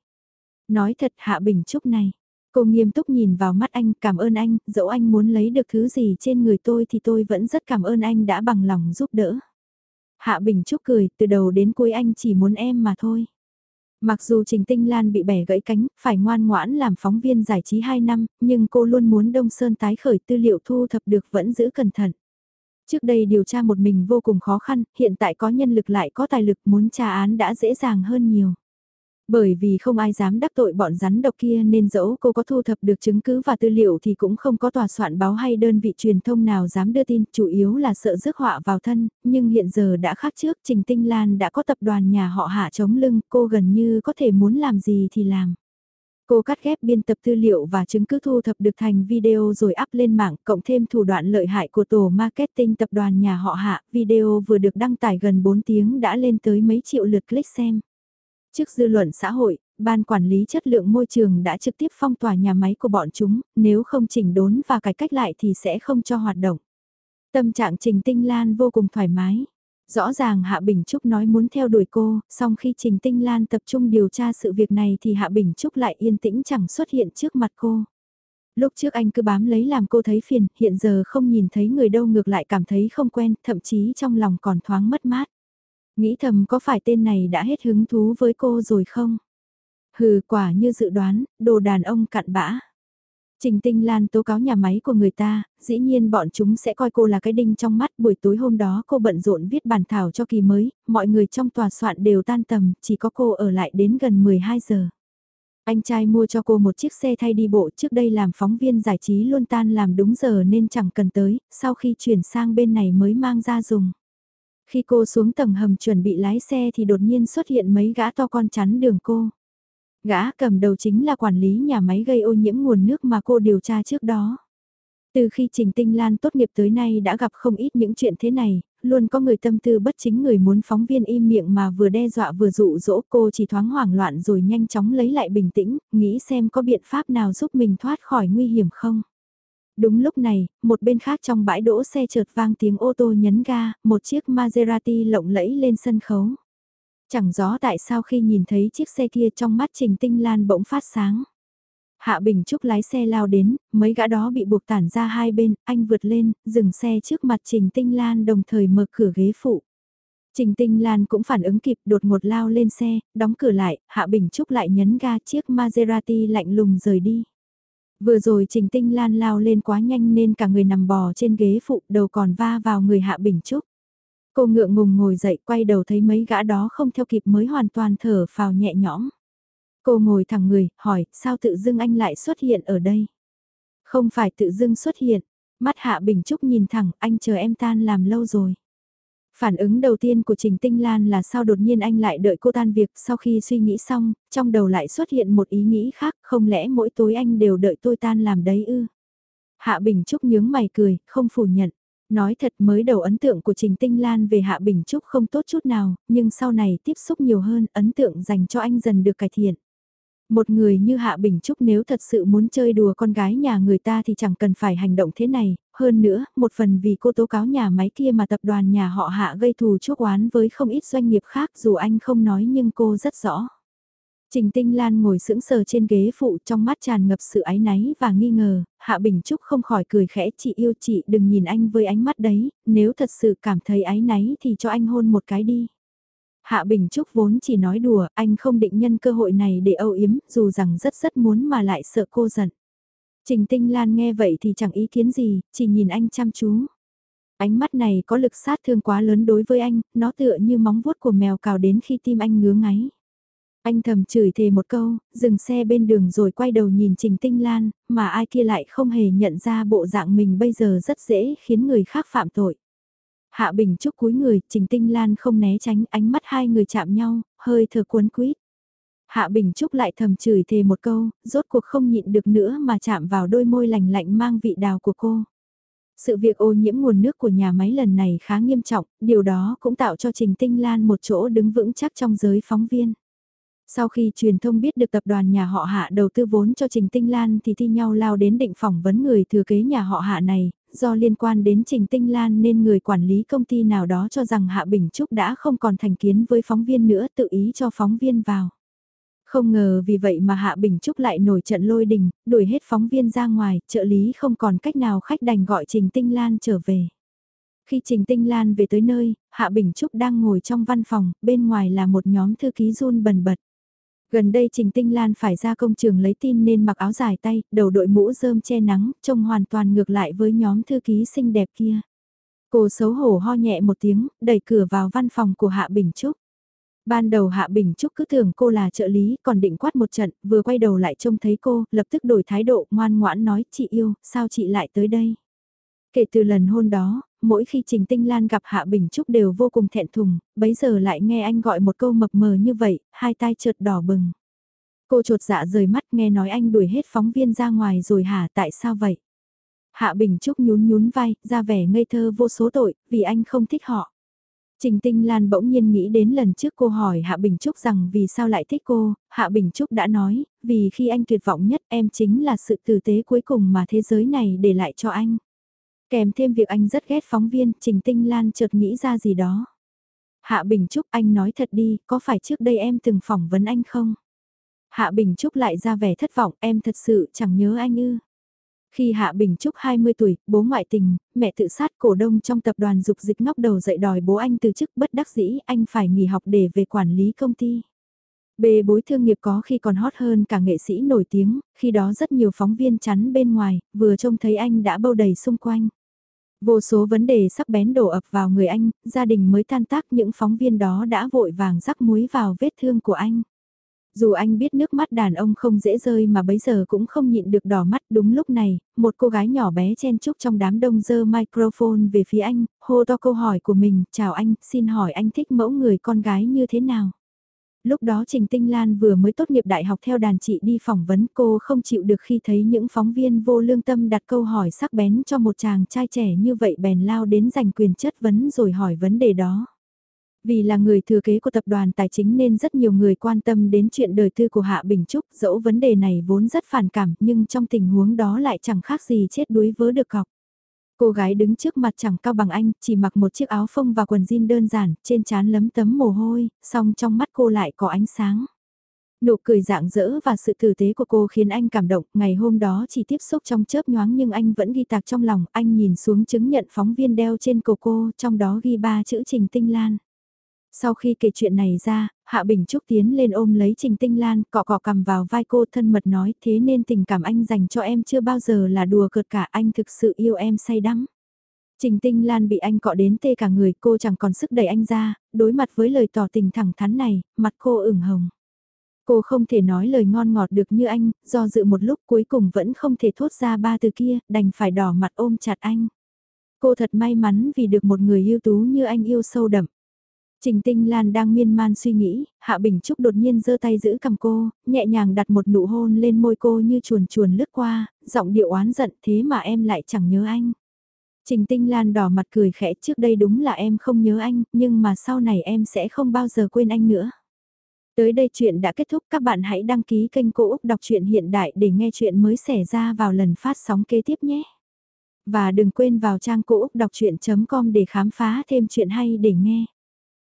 Speaker 1: Nói thật Hạ Bình Trúc này, Cô nghiêm túc nhìn vào mắt anh, cảm ơn anh, dẫu anh muốn lấy được thứ gì trên người tôi thì tôi vẫn rất cảm ơn anh đã bằng lòng giúp đỡ. Hạ Bình Trúc cười, từ đầu đến cuối anh chỉ muốn em mà thôi. Mặc dù Trình Tinh Lan bị bẻ gãy cánh, phải ngoan ngoãn làm phóng viên giải trí 2 năm, nhưng cô luôn muốn Đông Sơn tái khởi tư liệu thu thập được vẫn giữ cẩn thận. Trước đây điều tra một mình vô cùng khó khăn, hiện tại có nhân lực lại có tài lực muốn tra án đã dễ dàng hơn nhiều. Bởi vì không ai dám đắc tội bọn rắn độc kia nên dẫu cô có thu thập được chứng cứ và tư liệu thì cũng không có tòa soạn báo hay đơn vị truyền thông nào dám đưa tin, chủ yếu là sợ rước họa vào thân, nhưng hiện giờ đã khác trước, Trình Tinh Lan đã có tập đoàn nhà họ hạ chống lưng, cô gần như có thể muốn làm gì thì làm. Cô cắt ghép biên tập tư liệu và chứng cứ thu thập được thành video rồi up lên mạng, cộng thêm thủ đoạn lợi hại của tổ marketing tập đoàn nhà họ hạ, video vừa được đăng tải gần 4 tiếng đã lên tới mấy triệu lượt click xem. Trước dư luận xã hội, ban quản lý chất lượng môi trường đã trực tiếp phong tỏa nhà máy của bọn chúng, nếu không chỉnh đốn và cải cách lại thì sẽ không cho hoạt động. Tâm trạng Trình Tinh Lan vô cùng thoải mái. Rõ ràng Hạ Bình Trúc nói muốn theo đuổi cô, song khi Trình Tinh Lan tập trung điều tra sự việc này thì Hạ Bình Trúc lại yên tĩnh chẳng xuất hiện trước mặt cô. Lúc trước anh cứ bám lấy làm cô thấy phiền, hiện giờ không nhìn thấy người đâu ngược lại cảm thấy không quen, thậm chí trong lòng còn thoáng mất mát. Nghĩ thầm có phải tên này đã hết hứng thú với cô rồi không? Hừ quả như dự đoán, đồ đàn ông cặn bã. Trình Tinh Lan tố cáo nhà máy của người ta, dĩ nhiên bọn chúng sẽ coi cô là cái đinh trong mắt. Buổi tối hôm đó cô bận rộn viết bản thảo cho kỳ mới, mọi người trong tòa soạn đều tan tầm, chỉ có cô ở lại đến gần 12 giờ. Anh trai mua cho cô một chiếc xe thay đi bộ trước đây làm phóng viên giải trí luôn tan làm đúng giờ nên chẳng cần tới, sau khi chuyển sang bên này mới mang ra dùng. Khi cô xuống tầng hầm chuẩn bị lái xe thì đột nhiên xuất hiện mấy gã to con chắn đường cô. Gã cầm đầu chính là quản lý nhà máy gây ô nhiễm nguồn nước mà cô điều tra trước đó. Từ khi Trình Tinh Lan tốt nghiệp tới nay đã gặp không ít những chuyện thế này, luôn có người tâm tư bất chính người muốn phóng viên im miệng mà vừa đe dọa vừa dụ dỗ cô chỉ thoáng hoảng loạn rồi nhanh chóng lấy lại bình tĩnh, nghĩ xem có biện pháp nào giúp mình thoát khỏi nguy hiểm không. Đúng lúc này, một bên khác trong bãi đỗ xe chợt vang tiếng ô tô nhấn ga, một chiếc Maserati lộng lẫy lên sân khấu. Chẳng rõ tại sao khi nhìn thấy chiếc xe kia trong mắt Trình Tinh Lan bỗng phát sáng. Hạ Bình Trúc lái xe lao đến, mấy gã đó bị buộc tản ra hai bên, anh vượt lên, dừng xe trước mặt Trình Tinh Lan đồng thời mở cửa ghế phụ. Trình Tinh Lan cũng phản ứng kịp đột ngột lao lên xe, đóng cửa lại, Hạ Bình Trúc lại nhấn ga chiếc Maserati lạnh lùng rời đi. Vừa rồi Trình Tinh Lan lao lên quá nhanh nên cả người nằm bò trên ghế phụ đầu còn va vào người Hạ Bình Trúc. Cô ngượng ngùng ngồi dậy quay đầu thấy mấy gã đó không theo kịp mới hoàn toàn thở phào nhẹ nhõm. Cô ngồi thẳng người, hỏi, sao tự dưng anh lại xuất hiện ở đây? Không phải tự dưng xuất hiện, mắt Hạ Bình Trúc nhìn thẳng, anh chờ em tan làm lâu rồi. Phản ứng đầu tiên của Trình Tinh Lan là sao đột nhiên anh lại đợi cô tan việc sau khi suy nghĩ xong, trong đầu lại xuất hiện một ý nghĩ khác, không lẽ mỗi tối anh đều đợi tôi tan làm đấy ư? Hạ Bình Trúc nhướng mày cười, không phủ nhận. Nói thật mới đầu ấn tượng của Trình Tinh Lan về Hạ Bình Trúc không tốt chút nào, nhưng sau này tiếp xúc nhiều hơn, ấn tượng dành cho anh dần được cải thiện. Một người như Hạ Bình Trúc nếu thật sự muốn chơi đùa con gái nhà người ta thì chẳng cần phải hành động thế này, hơn nữa, một phần vì cô tố cáo nhà máy kia mà tập đoàn nhà họ Hạ gây thù chuốc oán với không ít doanh nghiệp khác dù anh không nói nhưng cô rất rõ. Trình Tinh Lan ngồi sững sờ trên ghế phụ trong mắt tràn ngập sự ái náy và nghi ngờ, Hạ Bình Trúc không khỏi cười khẽ chị yêu chị đừng nhìn anh với ánh mắt đấy, nếu thật sự cảm thấy ái náy thì cho anh hôn một cái đi. Hạ Bình Trúc vốn chỉ nói đùa, anh không định nhân cơ hội này để âu yếm, dù rằng rất rất muốn mà lại sợ cô giận. Trình Tinh Lan nghe vậy thì chẳng ý kiến gì, chỉ nhìn anh chăm chú. Ánh mắt này có lực sát thương quá lớn đối với anh, nó tựa như móng vuốt của mèo cào đến khi tim anh ngứa ngáy. Anh thầm chửi thề một câu, dừng xe bên đường rồi quay đầu nhìn Trình Tinh Lan, mà ai kia lại không hề nhận ra bộ dạng mình bây giờ rất dễ khiến người khác phạm tội. Hạ Bình Trúc cúi người, Trình Tinh Lan không né tránh ánh mắt hai người chạm nhau, hơi thở cuốn quýt. Hạ Bình Trúc lại thầm chửi thề một câu, rốt cuộc không nhịn được nữa mà chạm vào đôi môi lành lạnh mang vị đào của cô. Sự việc ô nhiễm nguồn nước của nhà máy lần này khá nghiêm trọng, điều đó cũng tạo cho Trình Tinh Lan một chỗ đứng vững chắc trong giới phóng viên. Sau khi truyền thông biết được tập đoàn nhà họ Hạ đầu tư vốn cho Trình Tinh Lan thì thi nhau lao đến định phỏng vấn người thừa kế nhà họ Hạ này, do liên quan đến Trình Tinh Lan nên người quản lý công ty nào đó cho rằng Hạ Bình Trúc đã không còn thành kiến với phóng viên nữa tự ý cho phóng viên vào. Không ngờ vì vậy mà Hạ Bình Trúc lại nổi trận lôi đình, đuổi hết phóng viên ra ngoài, trợ lý không còn cách nào khách đành gọi Trình Tinh Lan trở về. Khi Trình Tinh Lan về tới nơi, Hạ Bình Trúc đang ngồi trong văn phòng, bên ngoài là một nhóm thư ký run bần bật. Gần đây Trình Tinh Lan phải ra công trường lấy tin nên mặc áo dài tay, đầu đội mũ rơm che nắng, trông hoàn toàn ngược lại với nhóm thư ký xinh đẹp kia. Cô xấu hổ ho nhẹ một tiếng, đẩy cửa vào văn phòng của Hạ Bình Trúc. Ban đầu Hạ Bình Trúc cứ tưởng cô là trợ lý, còn định quát một trận, vừa quay đầu lại trông thấy cô, lập tức đổi thái độ, ngoan ngoãn nói, chị yêu, sao chị lại tới đây? Kể từ lần hôn đó, mỗi khi Trình Tinh Lan gặp Hạ Bình Trúc đều vô cùng thẹn thùng, bấy giờ lại nghe anh gọi một câu mập mờ như vậy, hai tai chợt đỏ bừng. Cô trột dạ rời mắt nghe nói anh đuổi hết phóng viên ra ngoài rồi hả tại sao vậy? Hạ Bình Trúc nhún nhún vai, ra vẻ ngây thơ vô số tội, vì anh không thích họ. Trình Tinh Lan bỗng nhiên nghĩ đến lần trước cô hỏi Hạ Bình Trúc rằng vì sao lại thích cô, Hạ Bình Trúc đã nói, vì khi anh tuyệt vọng nhất em chính là sự tử tế cuối cùng mà thế giới này để lại cho anh. Kèm thêm việc anh rất ghét phóng viên, Trình Tinh Lan chợt nghĩ ra gì đó. Hạ Bình Trúc anh nói thật đi, có phải trước đây em từng phỏng vấn anh không? Hạ Bình Trúc lại ra vẻ thất vọng, em thật sự chẳng nhớ anh ư. Khi Hạ Bình Trúc 20 tuổi, bố ngoại tình, mẹ tự sát cổ đông trong tập đoàn dục dịch ngóc đầu dậy đòi bố anh từ chức bất đắc dĩ anh phải nghỉ học để về quản lý công ty. Bề bối thương nghiệp có khi còn hot hơn cả nghệ sĩ nổi tiếng, khi đó rất nhiều phóng viên chắn bên ngoài, vừa trông thấy anh đã bâu đầy xung quanh. Vô số vấn đề sắc bén đổ ập vào người anh, gia đình mới tan tác những phóng viên đó đã vội vàng rắc muối vào vết thương của anh. Dù anh biết nước mắt đàn ông không dễ rơi mà bấy giờ cũng không nhịn được đỏ mắt đúng lúc này, một cô gái nhỏ bé chen chúc trong đám đông dơ microphone về phía anh, hô to câu hỏi của mình, chào anh, xin hỏi anh thích mẫu người con gái như thế nào? Lúc đó Trình Tinh Lan vừa mới tốt nghiệp đại học theo đàn chị đi phỏng vấn cô không chịu được khi thấy những phóng viên vô lương tâm đặt câu hỏi sắc bén cho một chàng trai trẻ như vậy bèn lao đến giành quyền chất vấn rồi hỏi vấn đề đó. Vì là người thừa kế của tập đoàn tài chính nên rất nhiều người quan tâm đến chuyện đời tư của Hạ Bình Trúc, dẫu vấn đề này vốn rất phản cảm nhưng trong tình huống đó lại chẳng khác gì chết đuối vớ được cọc. Cô gái đứng trước mặt chẳng cao bằng anh, chỉ mặc một chiếc áo phông và quần jean đơn giản, trên trán lấm tấm mồ hôi, song trong mắt cô lại có ánh sáng. Nụ cười dạng dỡ và sự tử tế của cô khiến anh cảm động, ngày hôm đó chỉ tiếp xúc trong chớp nhoáng nhưng anh vẫn ghi tạc trong lòng, anh nhìn xuống chứng nhận phóng viên đeo trên cổ cô, trong đó ghi ba chữ Trình Tinh Lan. Sau khi kể chuyện này ra, Hạ Bình Trúc tiến lên ôm lấy Trình Tinh Lan, cọ cọ cầm vào vai cô thân mật nói thế nên tình cảm anh dành cho em chưa bao giờ là đùa cợt cả anh thực sự yêu em say đắm. Trình Tinh Lan bị anh cọ đến tê cả người cô chẳng còn sức đẩy anh ra, đối mặt với lời tỏ tình thẳng thắn này, mặt cô ửng hồng. Cô không thể nói lời ngon ngọt được như anh, do dự một lúc cuối cùng vẫn không thể thốt ra ba từ kia, đành phải đỏ mặt ôm chặt anh. Cô thật may mắn vì được một người yêu tú như anh yêu sâu đậm. Trình Tinh Lan đang miên man suy nghĩ, Hạ Bình Trúc đột nhiên giơ tay giữ cầm cô, nhẹ nhàng đặt một nụ hôn lên môi cô như chuồn chuồn lướt qua, giọng điệu oán giận thế mà em lại chẳng nhớ anh. Trình Tinh Lan đỏ mặt cười khẽ trước đây đúng là em không nhớ anh, nhưng mà sau này em sẽ không bao giờ quên anh nữa. Tới đây chuyện đã kết thúc các bạn hãy đăng ký kênh Cô Úc Đọc truyện Hiện Đại để nghe chuyện mới xảy ra vào lần phát sóng kế tiếp nhé. Và đừng quên vào trang cô úc đọc chuyện.com để khám phá thêm chuyện hay để nghe.